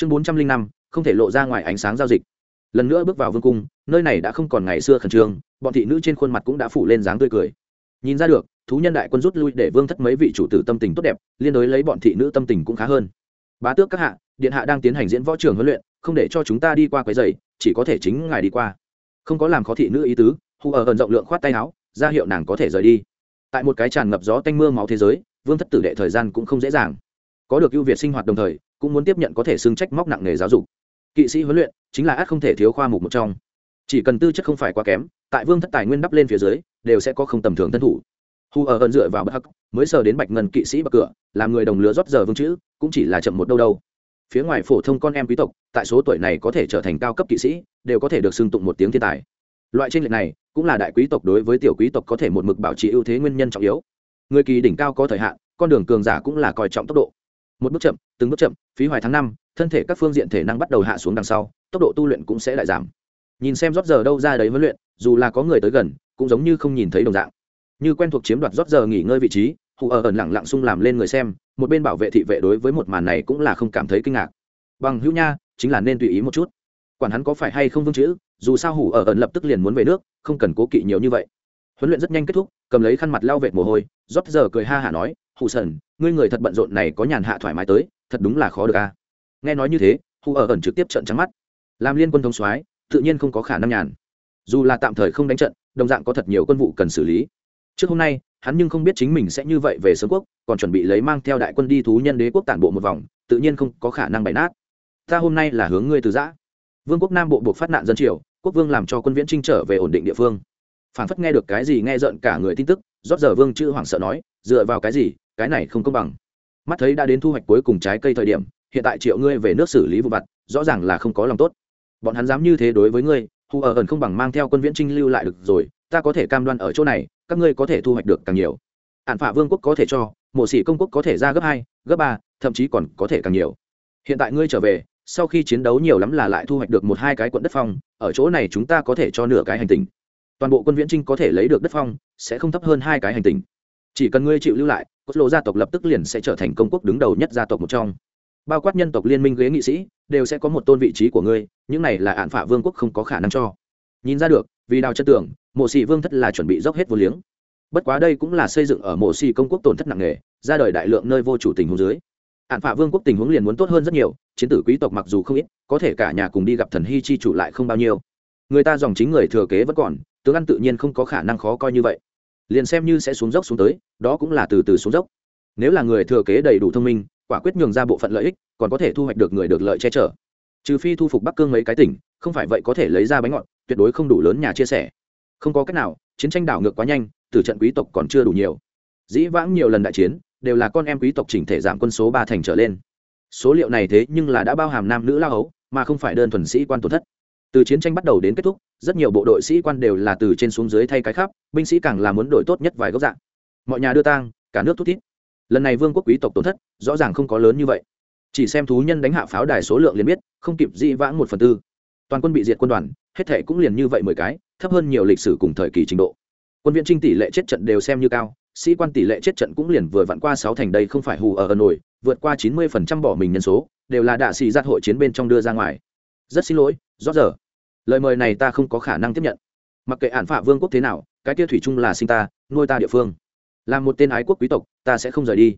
chương bốn trăm linh năm, không thể lộ ra ngoài ánh sáng giao dịch. Lần nữa bước vào vương cung, nơi này đã không còn ngày xưa khẩn trương, bọn thị nữ trên khuôn mặt cũng đã phủ lên dáng tươi cười. Nhìn ra được, thú nhân đại quân rút lui để vương thất mấy vị chủ tử tâm tình tốt đẹp, liên đối lấy bọn thị nữ tâm tình cũng khá hơn. Bá tước các hạ, điện hạ đang tiến hành diễn võ trường huấn luyện, không để cho chúng ta đi qua quấy giày chỉ có thể chính ngài đi qua. Không có làm khó thị nữ ý tứ hù ở ẩn rộng lượng khoát tay áo, ra hiệu nàng có thể rời đi. Tại một cái tràn ngập gió tanh mưa máu thế giới, vương thất tử đệ thời gian cũng không dễ dàng. Có được ưu việt sinh hoạt đồng thời cũng muốn tiếp nhận có thể xưng trách móc nặng nghề giáo dục. Kỵ sĩ huấn luyện chính là át không thể thiếu khoa mục một trong. Chỉ cần tư chất không phải quá kém, tại vương thất tài nguyên đắp lên phía dưới, đều sẽ có không tầm thường thân thủ. Hù ở ẩn dựa vào bất hắc, mới sờ đến bạch ngân kỵ sĩ bậc cửa, làm người đồng lứa rót giờ vương chữ, cũng chỉ là chậm một đâu đâu. Phía ngoài phổ thông con em quý tộc, tại số tuổi này có thể trở thành cao cấp kỵ sĩ, đều có thể được xưng tụng một tiếng thiên tài. Loại tranh lệch này, cũng là đại quý tộc đối với tiểu quý tộc có thể một mực bảo trì ưu thế nguyên nhân trọng yếu. Người kỳ đỉnh cao có thời hạn, con đường cường giả cũng là coi trọng tốc độ một bước chậm, từng bước chậm, phí hoài tháng năm, thân thể các phương diện thể năng bắt đầu hạ xuống đằng sau, tốc độ tu luyện cũng sẽ lại giảm. Nhìn xem rót giờ đâu ra đấy huấn luyện, dù là có người tới gần, cũng giống như không nhìn thấy đồng dạng. Như quen thuộc chiếm đoạt rót giờ nghỉ ngơi vị trí, hù ở ẩn lặng lặng sung làm lên người xem, một bên bảo vệ thị vệ đối với một màn này cũng là không cảm thấy kinh ngạc. Bằng hữu nha, chính là nên tùy ý một chút. Quản hắn có phải hay không vương chữ, dù sao hủ ở ẩn lập tức liền muốn về nước, không cần cố kỵ nhiều như vậy. Huấn luyện rất nhanh kết thúc, cầm lấy khăn mặt lau vệt mồ hôi, rót giờ cười ha hả nói hù sần, ngươi người thật bận rộn này có nhàn hạ thoải mái tới, thật đúng là khó được a. Nghe nói như thế, hù ở ẩn trực tiếp trận trắng mắt. Làm liên quân thông soái, tự nhiên không có khả năng nhàn. Dù là tạm thời không đánh trận, đồng dạng có thật nhiều quân vụ cần xử lý. Trước hôm nay, hắn nhưng không biết chính mình sẽ như vậy về sớm quốc, còn chuẩn bị lấy mang theo đại quân đi thú nhân đế quốc tản bộ một vòng, tự nhiên không có khả năng bày nát. Ta hôm nay là hướng ngươi từ giã. Vương quốc nam bộ buộc phát nạn dân triều, quốc vương làm cho quân viễn trinh trở về ổn định địa phương. Phản phất nghe được cái gì nghe rợn cả người tin tức, rót giờ vương chữ hoảng sợ nói, dựa vào cái gì cái này không công bằng. Mắt thấy đã đến thu hoạch cuối cùng trái cây thời điểm, hiện tại triệu ngươi về nước xử lý vụ vặt, rõ ràng là không có lòng tốt. Bọn hắn dám như thế đối với ngươi, hù ở ẩn không bằng mang theo quân viễn trinh lưu lại được rồi, ta có thể cam đoan ở chỗ này, các ngươi có thể thu hoạch được càng nhiều. Ạn phả vương quốc có thể cho, mộ sĩ công quốc có thể ra gấp hai, gấp ba, thậm chí còn có thể càng nhiều. Hiện tại ngươi trở về, sau khi chiến đấu nhiều lắm là lại thu hoạch được một hai cái quận đất phong, ở chỗ này chúng ta có thể cho nửa cái hành tinh. Toàn bộ quân viễn trinh có thể lấy được đất phong, sẽ không thấp hơn hai cái hành tinh chỉ cần ngươi chịu lưu lại cốt lộ gia tộc lập tức liền sẽ trở thành công quốc đứng đầu nhất gia tộc một trong. Bao quát nhân tộc liên minh ghế nghị sĩ, đều sẽ có một tôn vị trí của ngươi, những này là hạn phả vương quốc không có khả năng cho. Nhìn ra được, vì đào chất tưởng mộ sĩ vương thất là chuẩn bị dốc hết vô liếng. Bất quá đây cũng là xây dựng ở mộ sĩ công quốc tổn thất nặng nề, ra đời đại lượng nơi vô chủ tình huống dưới. Hạn phả vương quốc tình huống liền muốn tốt hơn rất nhiều, chiến tử quý tộc mặc dù không ít, có thể cả nhà cùng đi gặp thần hy chi chủ lại không bao nhiêu. Người ta dòng chính người thừa kế vẫn còn, tướng ăn tự nhiên không có khả năng khó coi như vậy liền xem như sẽ xuống dốc xuống tới, đó cũng là từ từ xuống dốc. Nếu là người thừa kế đầy đủ thông minh, quả quyết nhường ra bộ phận lợi ích, còn có thể thu hoạch được người được lợi che chở. Trừ phi thu phục bắc cương mấy cái tỉnh, không phải vậy có thể lấy ra bánh ngọt, tuyệt đối không đủ lớn nhà chia sẻ. Không có cách nào, chiến tranh đảo ngược quá nhanh từ trận quý tộc còn chưa đủ nhiều. Dĩ vãng nhiều lần đại chiến, đều là con em quý tộc chỉnh thể giảm quân số ba thành trở lên. Số liệu này thế nhưng là đã bao hàm nam nữ lao ấu mà không phải đơn thuần sĩ quan tổn thất từ chiến tranh bắt đầu đến kết thúc, rất nhiều bộ đội sĩ quan đều là từ trên xuống dưới thay cái khắp, binh sĩ càng là muốn đội tốt nhất vài góc dạng. Mọi nhà đưa tang, cả nước thút thít. Lần này vương quốc quý tộc tổn thất, rõ ràng không có lớn như vậy. Chỉ xem thú nhân đánh hạ pháo đài số lượng liền biết, không kịp dĩ vãng một phần tư. Toàn quân bị diệt quân đoàn, hết thệ cũng liền như vậy mười cái, thấp hơn nhiều lịch sử cùng thời kỳ trình độ. Quân viện trinh tỷ lệ chết trận đều xem như cao, sĩ quan tỷ lệ chết trận cũng liền vừa vặn qua sáu thành đây không phải hù ở ở nổi, vượt qua chín mươi phần trăm bỏ mình nhân số, đều là đạ sĩ giác hội chiến bên trong đưa ra ngoài. Rất xin lỗi, rõ giờ lời mời này ta không có khả năng tiếp nhận. Mặc kệ ản phạ vương quốc thế nào, cái kia thủy chung là sinh ta, nuôi ta địa phương. Làm một tên ái quốc quý tộc, ta sẽ không rời đi.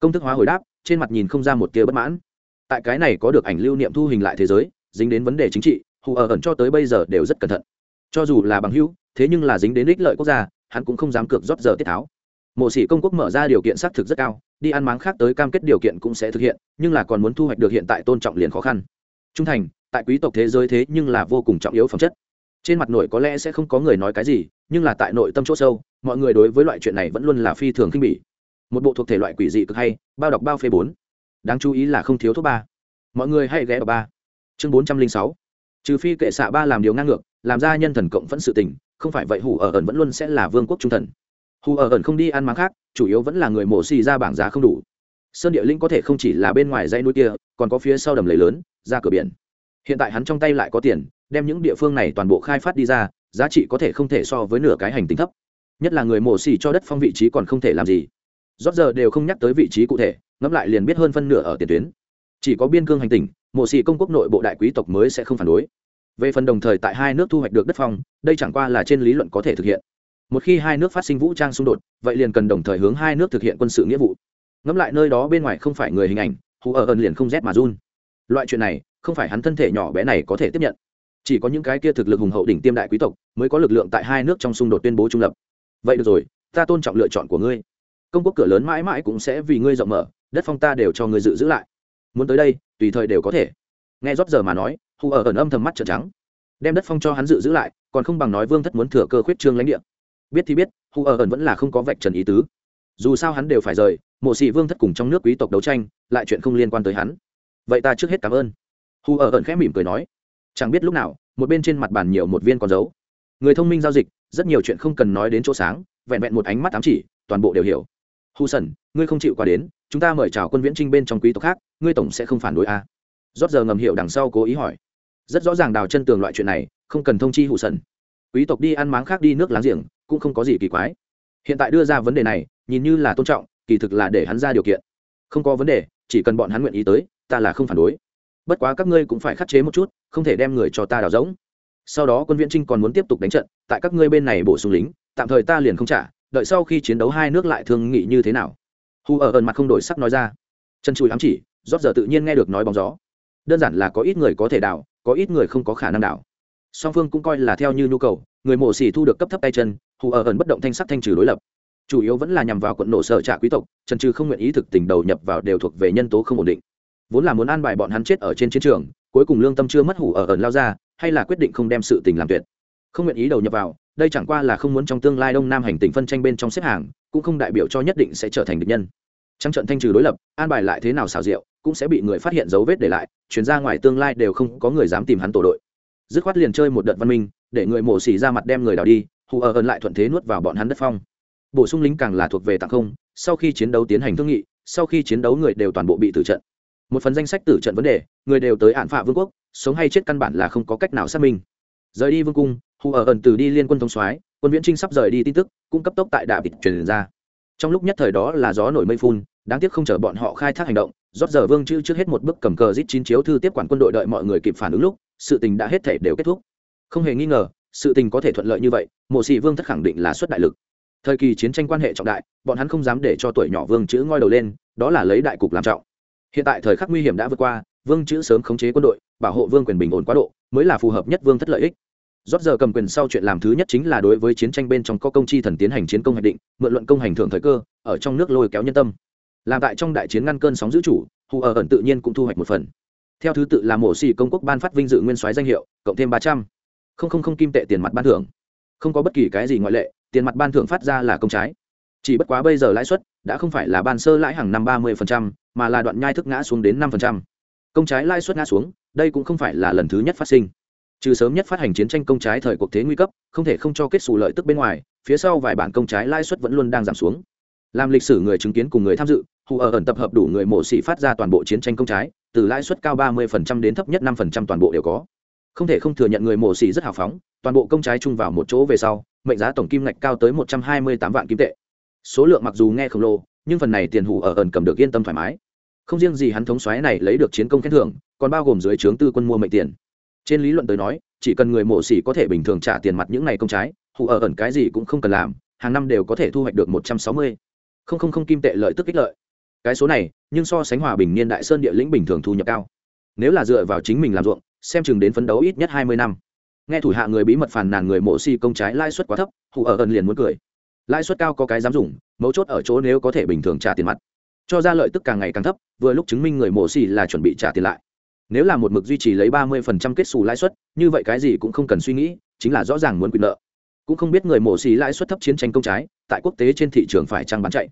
Công thức hóa hồi đáp, trên mặt nhìn không ra một tia bất mãn. Tại cái này có được ảnh lưu niệm thu hình lại thế giới, dính đến vấn đề chính trị, hù ở ẩn cho tới bây giờ đều rất cẩn thận. Cho dù là bằng hữu, thế nhưng là dính đến ích lợi quốc gia, hắn cũng không dám cược rót giờ tiết tháo. Mộ sĩ công quốc mở ra điều kiện xác thực rất cao, đi ăn máng khác tới cam kết điều kiện cũng sẽ thực hiện, nhưng là còn muốn thu hoạch được hiện tại tôn trọng liền khó khăn. Trung thành tại quý tộc thế giới thế nhưng là vô cùng trọng yếu phẩm chất. Trên mặt nội có lẽ sẽ không có người nói cái gì, nhưng là tại nội tâm chỗ sâu, mọi người đối với loại chuyện này vẫn luôn là phi thường khinh bỉ. Một bộ thuộc thể loại quỷ dị cực hay, bao đọc bao phê bốn. Đáng chú ý là không thiếu thuốc ba. Mọi người hãy ghé vào ba. Chương bốn trăm linh sáu. Trừ phi kệ xạ ba làm điều ngang ngược, làm ra nhân thần cộng vẫn sự tình, không phải vậy hủ ở ẩn vẫn luôn sẽ là vương quốc trung thần. Hù ở ẩn không đi ăn máng khác, chủ yếu vẫn là người mổ xì ra bảng giá không đủ. Sơn địa linh có thể không chỉ là bên ngoài dãy núi kia, còn có phía sau đầm lầy lớn, ra cửa biển hiện tại hắn trong tay lại có tiền, đem những địa phương này toàn bộ khai phát đi ra, giá trị có thể không thể so với nửa cái hành tinh thấp. Nhất là người mổ xỉ cho đất phong vị trí còn không thể làm gì. Rót giờ đều không nhắc tới vị trí cụ thể, ngẫm lại liền biết hơn phân nửa ở tiền tuyến. Chỉ có biên cương hành tinh mộ sĩ công quốc nội bộ đại quý tộc mới sẽ không phản đối. Về phần đồng thời tại hai nước thu hoạch được đất phong, đây chẳng qua là trên lý luận có thể thực hiện. Một khi hai nước phát sinh vũ trang xung đột, vậy liền cần đồng thời hướng hai nước thực hiện quân sự nghĩa vụ. Ngẫm lại nơi đó bên ngoài không phải người hình ảnh, hù ở ẩn liền không rét mà run loại chuyện này, không phải hắn thân thể nhỏ bé này có thể tiếp nhận. Chỉ có những cái kia thực lực hùng hậu đỉnh tiêm đại quý tộc mới có lực lượng tại hai nước trong xung đột tuyên bố trung lập. Vậy được rồi, ta tôn trọng lựa chọn của ngươi. Công quốc cửa lớn mãi mãi cũng sẽ vì ngươi rộng mở, đất phong ta đều cho ngươi dự giữ lại. Muốn tới đây, tùy thời đều có thể. Nghe rót giờ mà nói, hù ở ẩn âm thầm mắt trợn trắng. Đem đất phong cho hắn dự giữ lại, còn không bằng nói vương thất muốn thừa cơ khuyết trương lãnh địa. Biết thì biết, hù ở ẩn vẫn là không có vạch trần ý tứ. Dù sao hắn đều phải rời, mộ sĩ vương thất cùng trong nước quý tộc đấu tranh, lại chuyện không liên quan tới hắn vậy ta trước hết cảm ơn. Hù ở ẩn khẽ mỉm cười nói. Chẳng biết lúc nào, một bên trên mặt bàn nhiều một viên con dấu. Người thông minh giao dịch, rất nhiều chuyện không cần nói đến chỗ sáng, vẹn vẹn một ánh mắt ám chỉ, toàn bộ đều hiểu. Hù sần ngươi không chịu qua đến, chúng ta mời chào quân viễn trinh bên trong quý tộc khác, ngươi tổng sẽ không phản đối a. À? rót giờ ngầm hiệu đằng sau cố ý hỏi. Rất rõ ràng đào chân tường loại chuyện này, không cần thông chi hù sần quý tộc đi ăn máng khác đi nước láng giềng, cũng không có gì kỳ quái. Hiện tại đưa ra vấn đề này, nhìn như là tôn trọng, kỳ thực là để hắn ra điều kiện. Không có vấn đề, chỉ cần bọn hắn nguyện ý tới ta là không phản đối. Bất quá các ngươi cũng phải khắc chế một chút, không thể đem người cho ta đào rỗng. Sau đó quân viễn trinh còn muốn tiếp tục đánh trận, tại các ngươi bên này bổ sung lính, tạm thời ta liền không trả, đợi sau khi chiến đấu hai nước lại thương nghị như thế nào. Hu ở ẩn mặt không đổi sắc nói ra. Chân chùi ám chỉ, rót giờ tự nhiên nghe được nói bóng gió. Đơn giản là có ít người có thể đào, có ít người không có khả năng đào. Song phương cũng coi là theo như nhu cầu, người mổ xỉ thu được cấp thấp tay chân hù ở ẩn bất động thanh sắc thanh trừ đối lập. Chủ yếu vẫn là nhằm vào quận nổ sở trả quý tộc, trần trừ không nguyện ý thực tình đầu nhập vào đều thuộc về nhân tố không ổn định vốn là muốn an bài bọn hắn chết ở trên chiến trường, cuối cùng lương tâm chưa mất hủ ở ẩn lao ra, hay là quyết định không đem sự tình làm tuyệt. Không nguyện ý đầu nhập vào, đây chẳng qua là không muốn trong tương lai đông nam hành tình phân tranh bên trong xếp hàng, cũng không đại biểu cho nhất định sẽ trở thành địch nhân. Trắng trận thanh trừ đối lập, an bài lại thế nào xào rượu cũng sẽ bị người phát hiện dấu vết để lại, chuyển ra ngoài tương lai đều không có người dám tìm hắn tổ đội. Dứt khoát liền chơi một đợt văn minh, để người mổ xỉ ra mặt đem người đào đi, hù ở ẩn lại thuận thế nuốt vào bọn hắn đất phong. Bổ sung lính càng là thuộc về tặng không, sau khi chiến đấu tiến hành thương nghị, sau khi chiến đấu người đều toàn bộ bị tử trận một phần danh sách tử trận vấn đề, người đều tới hạn phạ vương quốc, sống hay chết căn bản là không có cách nào xác minh. Rời đi vương cung, hù ở ẩn từ đi liên quân thống soái, quân viễn trinh sắp rời đi tin tức, cũng cấp tốc tại đạ vịt truyền ra. Trong lúc nhất thời đó là gió nổi mây phun, đáng tiếc không chờ bọn họ khai thác hành động, rót giờ vương chữ trước hết một bước cầm cờ giết chín chiếu thư tiếp quản quân đội đợi mọi người kịp phản ứng lúc, sự tình đã hết thể đều kết thúc. Không hề nghi ngờ, sự tình có thể thuận lợi như vậy, mộ sĩ vương thất khẳng định là xuất đại lực. Thời kỳ chiến tranh quan hệ trọng đại, bọn hắn không dám để cho tuổi nhỏ vương chữ ngoi đầu lên, đó là lấy đại cục làm trọng hiện tại thời khắc nguy hiểm đã vượt qua, vương chữ sớm khống chế quân đội, bảo hộ vương quyền bình ổn quá độ, mới là phù hợp nhất vương thất lợi ích. Rót giờ cầm quyền sau chuyện làm thứ nhất chính là đối với chiến tranh bên trong có công chi thần tiến hành chiến công hoạch định, mượn luận công hành thưởng thời cơ, ở trong nước lôi kéo nhân tâm. Làm tại trong đại chiến ngăn cơn sóng giữ chủ, hù ở ẩn tự nhiên cũng thu hoạch một phần. Theo thứ tự là mổ xì công quốc ban phát vinh dự nguyên soái danh hiệu, cộng thêm ba trăm. Không không không kim tệ tiền mặt ban thưởng. Không có bất kỳ cái gì ngoại lệ, tiền mặt ban thưởng phát ra là công trái. Chỉ bất quá bây giờ lãi suất đã không phải là ban sơ lãi hàng năm ba mươi mà là đoạn nhai thức ngã xuống đến năm công trái lãi suất ngã xuống, đây cũng không phải là lần thứ nhất phát sinh. Trừ sớm nhất phát hành chiến tranh công trái thời cuộc thế nguy cấp, không thể không cho kết sủ lợi tức bên ngoài, phía sau vài bản công trái lãi suất vẫn luôn đang giảm xuống. Làm lịch sử người chứng kiến cùng người tham dự, hù ở ẩn tập hợp đủ người mổ xỉ phát ra toàn bộ chiến tranh công trái, từ lãi suất cao ba mươi đến thấp nhất năm toàn bộ đều có. Không thể không thừa nhận người mổ xỉ rất hào phóng, toàn bộ công trái chung vào một chỗ về sau, mệnh giá tổng kim ngạch cao tới một trăm hai mươi tám vạn kim tệ. Số lượng mặc dù nghe khổng lồ nhưng phần này tiền hủ ở ẩn cầm được yên tâm thoải mái. Không riêng gì hắn thống xoáy này lấy được chiến công khen thưởng, còn bao gồm dưới trướng tư quân mua mệnh tiền. Trên lý luận tới nói, chỉ cần người mổ xỉ có thể bình thường trả tiền mặt những ngày công trái, hủ ở ẩn cái gì cũng không cần làm, hàng năm đều có thể thu hoạch được một trăm sáu mươi. Không không không kim tệ lợi tức ích lợi. Cái số này, nhưng so sánh hòa bình niên đại sơn địa lĩnh bình thường thu nhập cao. Nếu là dựa vào chính mình làm ruộng, xem chừng đến phấn đấu ít nhất hai mươi năm. Nghe thủ hạ người bí mật phàn nàn người mộ si công trái lãi suất quá thấp hù ở ẩn liền muốn cười lãi suất cao có cái dám dùng, mấu chốt ở chỗ nếu có thể bình thường trả tiền mặt. Cho ra lợi tức càng ngày càng thấp, vừa lúc chứng minh người mổ xì là chuẩn bị trả tiền lại. Nếu là một mực duy trì lấy ba mươi phần trăm kết xù lãi suất, như vậy cái gì cũng không cần suy nghĩ, chính là rõ ràng muốn quyền nợ. Cũng không biết người mổ xì lãi suất thấp chiến tranh công trái, tại quốc tế trên thị trường phải trăng bán chạy.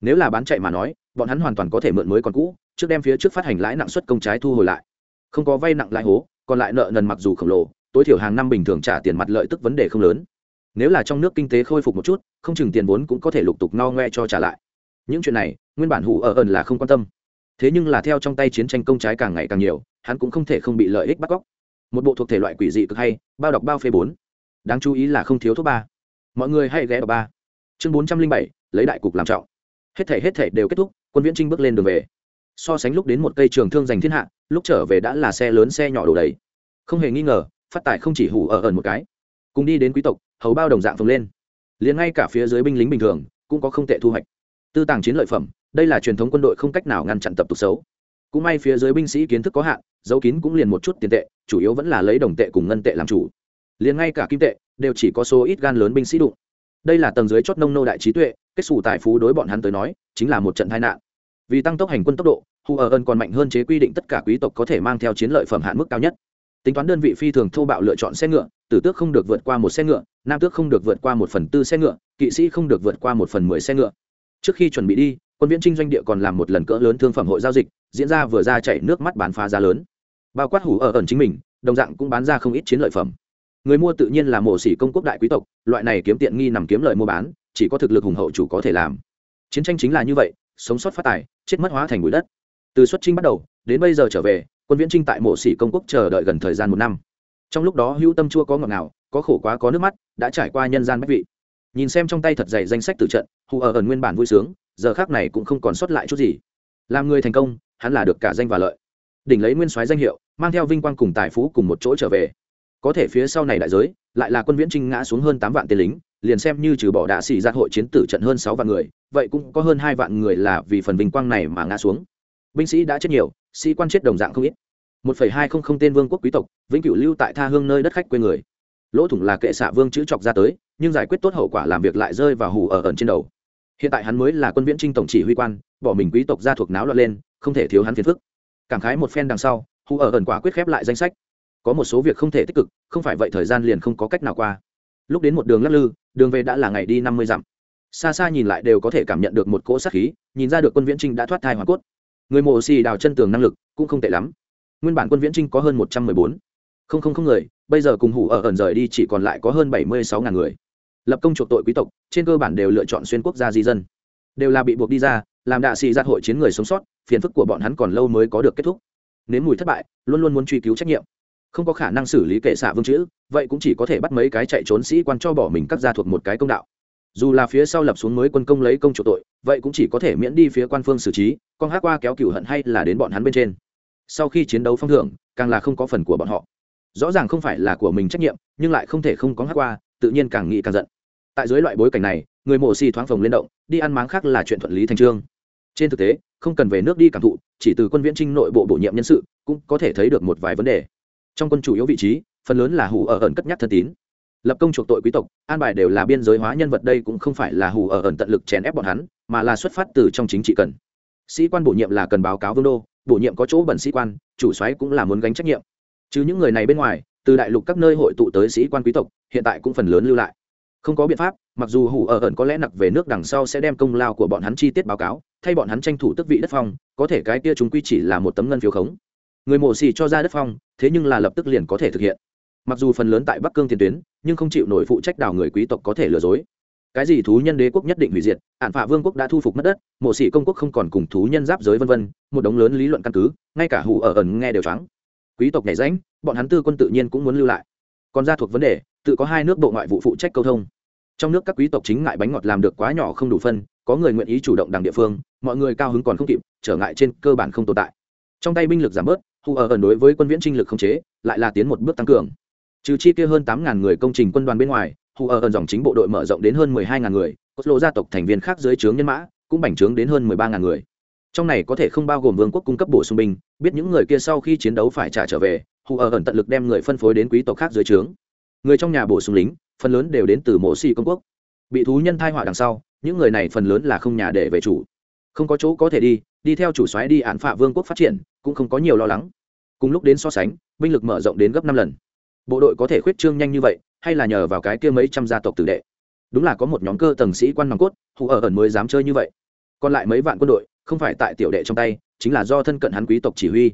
Nếu là bán chạy mà nói, bọn hắn hoàn toàn có thể mượn mới còn cũ, trước đem phía trước phát hành lãi nặng suất công trái thu hồi lại. Không có vay nặng lãi hố, còn lại nợ nần mặc dù khổng lồ, tối thiểu hàng năm bình thường trả tiền mặt lợi tức vấn đề không lớn nếu là trong nước kinh tế khôi phục một chút, không chừng tiền vốn cũng có thể lục tục no ngoe cho trả lại. Những chuyện này, nguyên bản hủ ở ẩn là không quan tâm. Thế nhưng là theo trong tay chiến tranh công trái càng ngày càng nhiều, hắn cũng không thể không bị lợi ích bắt cóc. Một bộ thuộc thể loại quỷ dị cực hay, bao đọc bao phê bốn. Đáng chú ý là không thiếu thuốc ba. Mọi người hãy ghé vào ba. Chương bốn trăm linh bảy, lấy đại cục làm trọng. Hết thể hết thể đều kết thúc, quân viễn trinh bước lên đường về. So sánh lúc đến một cây trường thương giành thiên hạ, lúc trở về đã là xe lớn xe nhỏ đổ đầy. Không hề nghi ngờ, phát tài không chỉ hủ ở ẩn một cái. Cùng đi đến quý tộc hầu bao đồng dạng phồng lên. Liền ngay cả phía dưới binh lính bình thường cũng có không tệ thu hoạch. Tư tàng chiến lợi phẩm, đây là truyền thống quân đội không cách nào ngăn chặn tập tục xấu. Cũng may phía dưới binh sĩ kiến thức có hạn dấu kín cũng liền một chút tiền tệ, chủ yếu vẫn là lấy đồng tệ cùng ngân tệ làm chủ. Liền ngay cả kim tệ đều chỉ có số ít gan lớn binh sĩ đụng. Đây là tầng dưới chót nông nô đại trí tuệ, kết xù tài phú đối bọn hắn tới nói, chính là một trận tai nạn. Vì tăng tốc hành quân tốc độ, hu ở ơn còn mạnh hơn chế quy định tất cả quý tộc có thể mang theo chiến lợi phẩm hạn mức cao nhất tính toán đơn vị phi thường thô bạo lựa chọn xe ngựa, tử tước không được vượt qua một xe ngựa, nam tước không được vượt qua một phần tư xe ngựa, kỵ sĩ không được vượt qua một phần mười xe ngựa. Trước khi chuẩn bị đi, quân viễn trinh doanh địa còn làm một lần cỡ lớn thương phẩm hội giao dịch, diễn ra vừa ra chạy nước mắt bán phá giá lớn. Bao quát hủ ở ẩn chính mình, đồng dạng cũng bán ra không ít chiến lợi phẩm. Người mua tự nhiên là mộ sĩ công quốc đại quý tộc, loại này kiếm tiện nghi nằm kiếm lợi mua bán, chỉ có thực lực hùng hậu chủ có thể làm. Chiến tranh chính là như vậy, sống sót phát tài, chết mất hóa thành bụi đất. Từ xuất trinh bắt đầu, đến bây giờ trở về quân viễn trinh tại mộ sĩ công quốc chờ đợi gần thời gian một năm. Trong lúc đó hữu tâm chua có ngọt nào có khổ quá có nước mắt, đã trải qua nhân gian bách vị. Nhìn xem trong tay thật dày danh sách từ trận, hù ở ẩn nguyên bản vui sướng, giờ khác này cũng không còn sót lại chút gì. Làm người thành công, hắn là được cả danh và lợi. Đỉnh lấy nguyên soái danh hiệu, mang theo vinh quang cùng tài phú cùng một chỗ trở về. Có thể phía sau này đại giới, lại là quân viễn trinh ngã xuống hơn tám vạn tên lính, liền xem như trừ bỏ đạ sĩ ra hội chiến tử trận hơn sáu vạn người, vậy cũng có hơn hai vạn người là vì phần vinh quang này mà ngã xuống. Binh sĩ đã chết nhiều sĩ quan chết đồng dạng không ít. Một phẩy hai không không tên vương quốc quý tộc, vĩnh cửu lưu tại tha hương nơi đất khách quê người. Lỗ thủng là kệ xạ vương chữ chọc ra tới, nhưng giải quyết tốt hậu quả làm việc lại rơi vào hủ ở ẩn trên đầu. Hiện tại hắn mới là quân viễn trinh tổng chỉ huy quan, bỏ mình quý tộc gia thuộc náo loạn lên, không thể thiếu hắn phiền phức. Cảm khái một phen đằng sau, hủ ở ẩn quả quyết khép lại danh sách. Có một số việc không thể tích cực, không phải vậy thời gian liền không có cách nào qua. Lúc đến một đường lắc lư, đường về đã là ngày đi năm mươi dặm. Xa xa nhìn lại đều có thể cảm nhận được một cỗ sát khí, nhìn ra được quân viễn trinh đã thoát thai hoàn cốt người mộ xì đào chân tường năng lực cũng không tệ lắm. Nguyên bản quân viễn trinh có hơn một trăm mười bốn. Không không không người, bây giờ cùng hủ ở ẩn rời đi chỉ còn lại có hơn bảy mươi sáu ngàn người. Lập công chuộc tội quý tộc, trên cơ bản đều lựa chọn xuyên quốc gia di dân. Đều là bị buộc đi ra, làm đạ xì giác hội chiến người sống sót, phiền phức của bọn hắn còn lâu mới có được kết thúc. Nếu mùi thất bại, luôn luôn muốn truy cứu trách nhiệm. Không có khả năng xử lý kệ xạ vương chữ, vậy cũng chỉ có thể bắt mấy cái chạy trốn sĩ quan cho bỏ mình cắt ra thuộc một cái công đạo dù là phía sau lập xuống mới quân công lấy công chủ tội, vậy cũng chỉ có thể miễn đi phía quan phương xử trí, con hát qua kéo cửu hận hay là đến bọn hắn bên trên. Sau khi chiến đấu phong thưởng, càng là không có phần của bọn họ. Rõ ràng không phải là của mình trách nhiệm, nhưng lại không thể không có hát qua, tự nhiên càng nghĩ càng giận. Tại dưới loại bối cảnh này, người mổ xì thoáng phồng lên động, đi ăn máng khác là chuyện thuận lý thành trương. Trên thực tế, không cần về nước đi cảm thụ, chỉ từ quân viễn trinh nội bộ bổ nhiệm nhân sự, cũng có thể thấy được một vài vấn đề. Trong quân chủ yếu vị trí, phần lớn là hủ ở ẩn cất nhắc thân tín lập công chuộc tội quý tộc, an bài đều là biên giới hóa nhân vật đây cũng không phải là hủ ở ẩn tận lực chèn ép bọn hắn, mà là xuất phát từ trong chính trị cần. Sĩ quan bổ nhiệm là cần báo cáo vương đô, bổ nhiệm có chỗ bẩn sĩ quan, chủ xoáy cũng là muốn gánh trách nhiệm. Chứ những người này bên ngoài, từ đại lục các nơi hội tụ tới sĩ quan quý tộc, hiện tại cũng phần lớn lưu lại. Không có biện pháp, mặc dù hủ ở ẩn có lẽ nặc về nước đằng sau sẽ đem công lao của bọn hắn chi tiết báo cáo, thay bọn hắn tranh thủ tức vị đất phong, có thể cái kia chúng quy chỉ là một tấm ngân phiếu khống. Người mổ xì cho ra đất phong, thế nhưng là lập tức liền có thể thực hiện mặc dù phần lớn tại bắc cương tiền tuyến, nhưng không chịu nổi phụ trách đào người quý tộc có thể lừa dối. Cái gì thú nhân đế quốc nhất định hủy diệt ạn phạ vương quốc đã thu phục mất đất, mộ sĩ công quốc không còn cùng thú nhân giáp giới vân vân, một đống lớn lý luận căn cứ, ngay cả hủ ở ẩn nghe đều trắng quý tộc nhảy ránh bọn hắn tư quân tự nhiên cũng muốn lưu lại. Còn ra thuộc vấn đề, tự có hai nước bộ ngoại vụ phụ trách câu thông. Trong nước các quý tộc chính ngại bánh ngọt làm được quá nhỏ không đủ phân, có người nguyện ý chủ động đằng địa phương, mọi người cao hứng còn không kịp, trở ngại trên cơ bản không tồn tại. Trong tay binh lực giảm bớt hù ở ẩn đối với quân viễn trinh lực không chế, lại là tiến một bước tăng cường trừ chi kia hơn tám ngàn người công trình quân đoàn bên ngoài, hù ở ẩn dòng chính bộ đội mở rộng đến hơn mười hai ngàn người, cốt lộ gia tộc thành viên khác dưới trướng nhân mã, cũng bành trướng đến hơn mười ba ngàn người. Trong này có thể không bao gồm vương quốc cung cấp bổ sung binh, biết những người kia sau khi chiến đấu phải trả trở về, hù ở ẩn tận lực đem người phân phối đến quý tộc khác dưới trướng. Người trong nhà bổ sung lính, phần lớn đều đến từ mộ xì công quốc. Bị thú nhân thai họa đằng sau, những người này phần lớn là không nhà để về chủ. Không có chỗ có thể đi đi theo chủ xoáy đi án phạ vương quốc phát triển, cũng không có nhiều lo lắng. Cùng lúc đến so sánh, binh lực mở rộng đến gấp năm lần bộ đội có thể khuyết trương nhanh như vậy, hay là nhờ vào cái kia mấy trăm gia tộc tử đệ? Đúng là có một nhóm cơ tầng sĩ quan nòng cốt, hù ở ẩn mới dám chơi như vậy. Còn lại mấy vạn quân đội, không phải tại tiểu đệ trong tay, chính là do thân cận hắn quý tộc chỉ huy.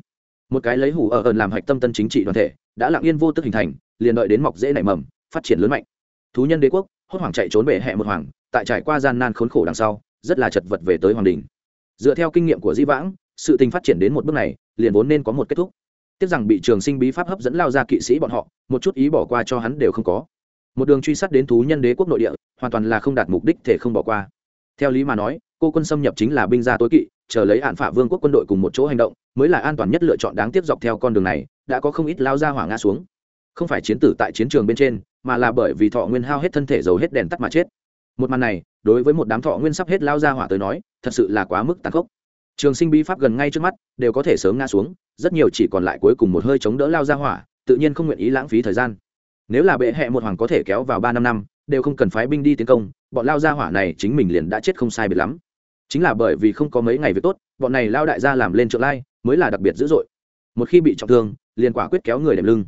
Một cái lấy hủ ở ẩn làm hạch tâm tân chính trị đoàn thể, đã lặng yên vô tức hình thành, liền đợi đến mọc dễ nảy mầm, phát triển lớn mạnh. Thú nhân đế quốc, hốt hoảng chạy trốn về hệ một hoàng, tại trải qua gian nan khốn khổ đằng sau, rất là chật vật về tới hoàng đình. Dựa theo kinh nghiệm của di vãng, sự tình phát triển đến một bước này, liền vốn nên có một kết thúc tiếc rằng bị trường sinh bí pháp hấp dẫn lao ra kỵ sĩ bọn họ, một chút ý bỏ qua cho hắn đều không có. Một đường truy sát đến thú nhân đế quốc nội địa, hoàn toàn là không đạt mục đích thể không bỏ qua. Theo lý mà nói, cô quân xâm nhập chính là binh gia tối kỵ, chờ lấy hạn phả vương quốc quân đội cùng một chỗ hành động, mới là an toàn nhất lựa chọn đáng tiếp dọc theo con đường này, đã có không ít lao ra hỏa ngã xuống. Không phải chiến tử tại chiến trường bên trên, mà là bởi vì thọ nguyên hao hết thân thể giấu hết đèn tắt mà chết. Một màn này, đối với một đám thọ nguyên sắp hết lao ra hỏa tới nói, thật sự là quá mức tàn khốc trường sinh bí pháp gần ngay trước mắt, đều có thể sớm ngã xuống, rất nhiều chỉ còn lại cuối cùng một hơi chống đỡ lao ra hỏa, tự nhiên không nguyện ý lãng phí thời gian. Nếu là bệ hẹ một hoàng có thể kéo vào ba năm năm, đều không cần phái binh đi tiến công, bọn lao ra hỏa này chính mình liền đã chết không sai biệt lắm. Chính là bởi vì không có mấy ngày việc tốt, bọn này lao đại gia làm lên trợ lai, mới là đặc biệt dữ dội. Một khi bị trọng thương, liền quả quyết kéo người đệm lưng.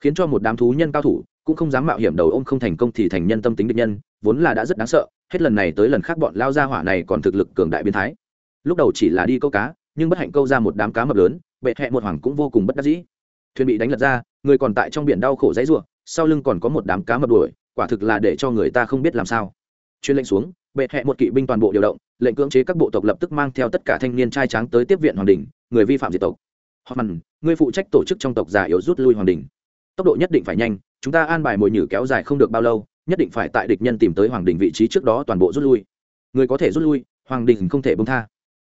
Khiến cho một đám thú nhân cao thủ, cũng không dám mạo hiểm đầu ông không thành công thì thành nhân tâm tính địch nhân, vốn là đã rất đáng sợ, hết lần này tới lần khác bọn lao gia hỏa này còn thực lực cường đại biến thái lúc đầu chỉ là đi câu cá, nhưng bất hạnh câu ra một đám cá mập lớn, bệ hẹ một hoàng cũng vô cùng bất đắc dĩ. Thuyền bị đánh lật ra, người còn tại trong biển đau khổ dãy ruộng, sau lưng còn có một đám cá mập đuổi, quả thực là để cho người ta không biết làm sao. Chuyên lệnh xuống, bệ hẹ một kỵ binh toàn bộ điều động, lệnh cưỡng chế các bộ tộc lập tức mang theo tất cả thanh niên trai tráng tới tiếp viện hoàng đình, người vi phạm diệt tộc. Họ mằn người phụ trách tổ chức trong tộc già yếu rút lui hoàng đình. Tốc độ nhất định phải nhanh, chúng ta an bài mồi nhử kéo dài không được bao lâu, nhất định phải tại địch nhân tìm tới hoàng đình vị trí trước đó toàn bộ rút lui. Người có thể rút lui, hoàng đình không thể bông tha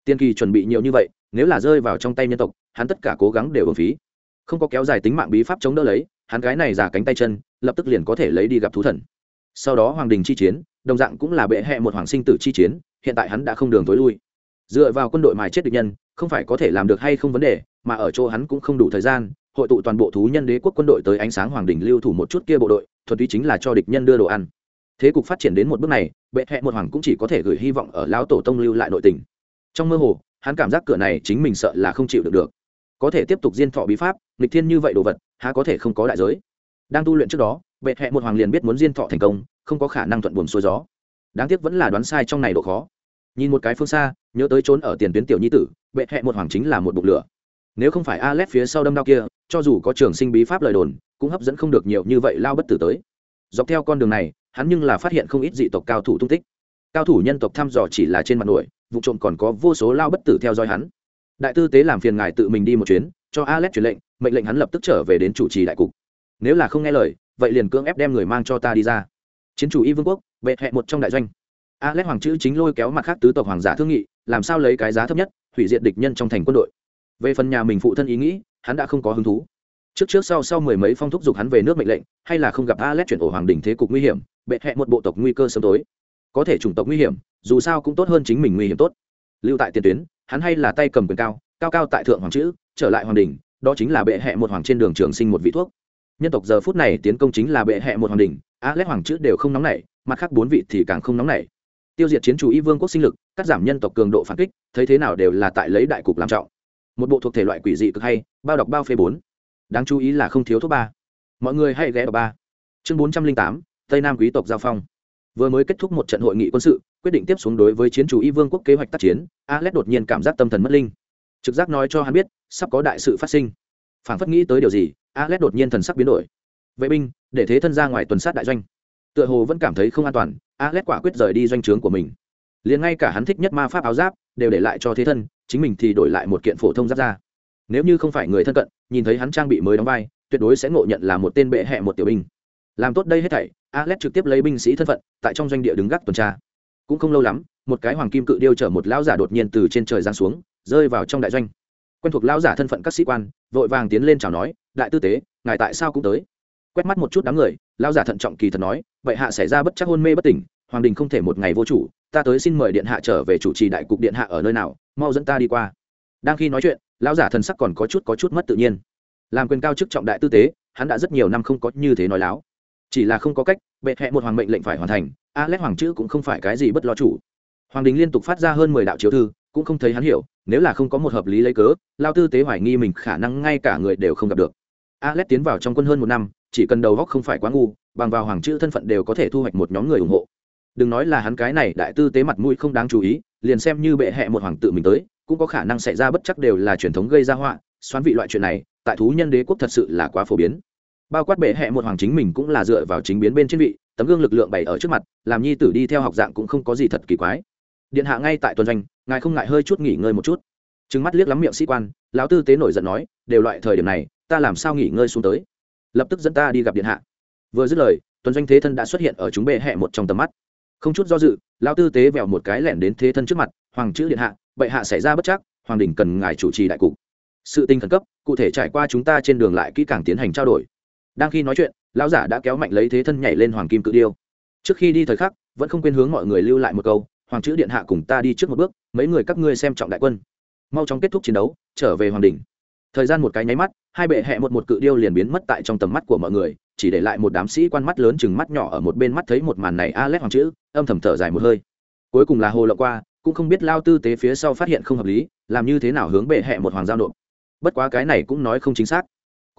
tiên kỳ chuẩn bị nhiều như vậy, nếu là rơi vào trong tay nhân tộc, hắn tất cả cố gắng đều ở phí. Không có kéo dài tính mạng bí pháp chống đỡ lấy, hắn gái này giả cánh tay chân, lập tức liền có thể lấy đi gặp thú thần. Sau đó hoàng đình chi chiến, đồng dạng cũng là bệ hẹ một hoàng sinh tử chi chiến, hiện tại hắn đã không đường tối lui. Dựa vào quân đội mài chết địch nhân, không phải có thể làm được hay không vấn đề, mà ở chỗ hắn cũng không đủ thời gian, hội tụ toàn bộ thú nhân đế quốc quân đội tới ánh sáng hoàng đình lưu thủ một chút kia bộ đội, thuần túy chính là cho địch nhân đưa đồ ăn. Thế cục phát triển đến một bước này, bệ hẹ một hoàng cũng chỉ có thể gửi hy vọng ở lão tổ tông lưu lại nội tình trong mơ hồ hắn cảm giác cửa này chính mình sợ là không chịu được được. Có thể tiếp tục diên thọ bí pháp nghịch thiên như vậy đồ vật há có thể không có đại giới. Đang tu luyện trước đó bệ hẹ một hoàng liền biết muốn diên thọ thành công không có khả năng thuận buồm xuôi gió. Đáng tiếc vẫn là đoán sai trong này độ khó. Nhìn một cái phương xa nhớ tới trốn ở tiền tuyến tiểu nhi tử bệ hẹ một hoàng chính là một bụng lửa. Nếu không phải Alet phía sau đâm đao kia, cho dù có trường sinh bí pháp lời đồn, cũng hấp dẫn không được nhiều như vậy lao bất tử tới. Dọc theo con đường này, hắn nhưng là phát hiện không ít dị tộc cao thủ tung tích. Cao thủ nhân tộc thăm dò chỉ là trên mặt nổi, vụ trộm còn có vô số lao bất tử theo dõi hắn. Đại tư tế làm phiền ngài tự mình đi một chuyến, cho Alet truyền lệnh, mệnh lệnh hắn lập tức trở về đến chủ trì đại cục. Nếu là không nghe lời, vậy liền cưỡng ép đem người mang cho ta đi ra. Chiến chủ Y Vương quốc, bệ hẹ một trong đại doanh. Alet hoàng chữ chính lôi kéo mặt khác tứ tộc hoàng giả thương nghị, làm sao lấy cái giá thấp nhất, hủy diệt địch nhân trong thành quân đội về phần nhà mình phụ thân ý nghĩ hắn đã không có hứng thú trước trước sau sau mười mấy phong thúc giục hắn về nước mệnh lệnh hay là không gặp alex chuyển ổ hoàng đình thế cục nguy hiểm bệ hẹ một bộ tộc nguy cơ sớm tối có thể chủng tộc nguy hiểm, dù sao cũng tốt hơn chính mình nguy hiểm tốt. Lưu tại tiền tuyến, hắn hay là tay cầm quyền cao cao cao tại thượng hoàng chữ, trở lại hoàng đình đó chính là bệ hẹ một hoàng trên đường trường sinh một vị thuốc. Nhân tộc giờ phút này tiến công chính là bệ hẹ một hoàng đình a lét hoàng chữ đều không nóng nảy, mặt khác bốn vị thì càng không nóng nảy. Tiêu diệt chiến chủ y vương quốc sinh lực, cắt giảm nhân tộc cường độ phản kích, thấy thế nào đều là tại lấy đại cục làm trọng. Một bộ thuộc thể loại quỷ dị cực hay, bao đọc bao phê bốn. Đáng chú ý là không thiếu thuốc ba. Mọi người hãy ghé ở ba. Chương bốn trăm linh tám, tây nam quý tộc giao phong vừa mới kết thúc một trận hội nghị quân sự, quyết định tiếp xuống đối với chiến chủ y vương quốc kế hoạch tác chiến, alex đột nhiên cảm giác tâm thần mất linh. Trực giác nói cho hắn biết, sắp có đại sự phát sinh. Phản phất nghĩ tới điều gì, alex đột nhiên thần sắc biến đổi. Vệ binh, để thế thân ra ngoài tuần sát đại doanh. Tựa hồ vẫn cảm thấy không an toàn, alex quả quyết rời đi doanh trướng của mình. Liền ngay cả hắn thích nhất ma pháp áo giáp, đều để lại cho thế thân, chính mình thì đổi lại một kiện phổ thông giáp ra nếu như không phải người thân cận, nhìn thấy hắn trang bị mới đóng vai, tuyệt đối sẽ ngộ nhận là một tên bệ hẹ một tiểu binh. Làm tốt đây hết thảy alex trực tiếp lấy binh sĩ thân phận, tại trong doanh địa đứng gác tuần tra. Cũng không lâu lắm, một cái hoàng kim cự điêu chở một lão giả đột nhiên từ trên trời giáng xuống, rơi vào trong đại doanh. Quen thuộc lão giả thân phận các sĩ quan, vội vàng tiến lên chào nói, đại tư tế, ngài tại sao cũng tới? Quét mắt một chút đám người, lão giả thận trọng kỳ thật nói vậy hạ xảy ra bất chắc hôn mê bất tỉnh, hoàng đình không thể một ngày vô chủ, ta tới xin mời điện hạ trở về chủ trì đại cục điện hạ ở nơi nào, mau dẫn ta đi qua. Đang khi nói chuyện, lão giả thần sắc còn có chút có chút mất tự nhiên. Làm quyền cao chức trọng đại tư tế, hắn đã rất nhiều năm không có như thế nói láo chỉ là không có cách, bệ hẹ một hoàng mệnh lệnh phải hoàn thành a lét hoàng chữ cũng không phải cái gì bất lo chủ. Hoàng đình liên tục phát ra hơn mười đạo chiếu thư, cũng không thấy hắn hiểu, nếu là không có một hợp lý lấy cớ, lao tư tế hoài nghi mình khả năng ngay cả người đều không gặp được. A lét tiến vào trong quân hơn một năm, chỉ cần đầu góc không phải quá ngu, bằng vào hoàng chữ thân phận đều có thể thu hoạch một nhóm người ủng hộ. Đừng nói là hắn cái này, đại tư tế mặt mũi không đáng chú ý, liền xem như bệ hẹ một hoàng tự mình tới, cũng có khả năng xảy ra bất chắc đều là truyền thống gây ra họa, xoán vị loại chuyện này, tại thú nhân đế quốc thật sự là quá phổ biến bao quát bệ hẹ một hoàng chính mình cũng là dựa vào chính biến bên trên vị, tấm gương lực lượng bày ở trước mặt, làm nhi tử đi theo học dạng cũng không có gì thật kỳ quái. Điện hạ ngay tại tuần doanh, ngài không ngại hơi chút nghỉ ngơi một chút. Trừng mắt liếc lắm miệng sĩ quan, lão tư tế nổi giận nói, đều loại thời điểm này, ta làm sao nghỉ ngơi xuống tới? Lập tức dẫn ta đi gặp điện hạ. Vừa dứt lời, tuần doanh thế thân đã xuất hiện ở chúng bệ hẹ một trong tầm mắt. Không chút do dự, lão tư tế vẹo một cái lẻn đến thế thân trước mặt, hoàng chữ điện hạ, bệ hạ xảy ra bất chắc, hoàng đình cần ngài chủ trì đại cục. Sự tình khẩn cấp, cụ thể trải qua chúng ta trên đường lại kỹ càng tiến hành trao đổi đang khi nói chuyện, lão giả đã kéo mạnh lấy thế thân nhảy lên hoàng kim cự điêu. Trước khi đi thời khắc, vẫn không quên hướng mọi người lưu lại một câu, hoàng chữ điện hạ cùng ta đi trước một bước, mấy người các ngươi xem trọng đại quân. Mau chóng kết thúc chiến đấu, trở về hoàng đình thời gian một cái nháy mắt, hai bệ hẹ một một cự điêu liền biến mất tại trong tầm mắt của mọi người, chỉ để lại một đám sĩ quan mắt lớn chừng mắt nhỏ ở một bên mắt thấy một màn này a lét hoàng chữ, âm thầm thở dài một hơi. Cuối cùng là hồ lộ qua, cũng không biết lao tư tế phía sau phát hiện không hợp lý, làm như thế nào hướng bệ hẹ một hoàng giao nộp. Bất quá cái này cũng nói không chính xác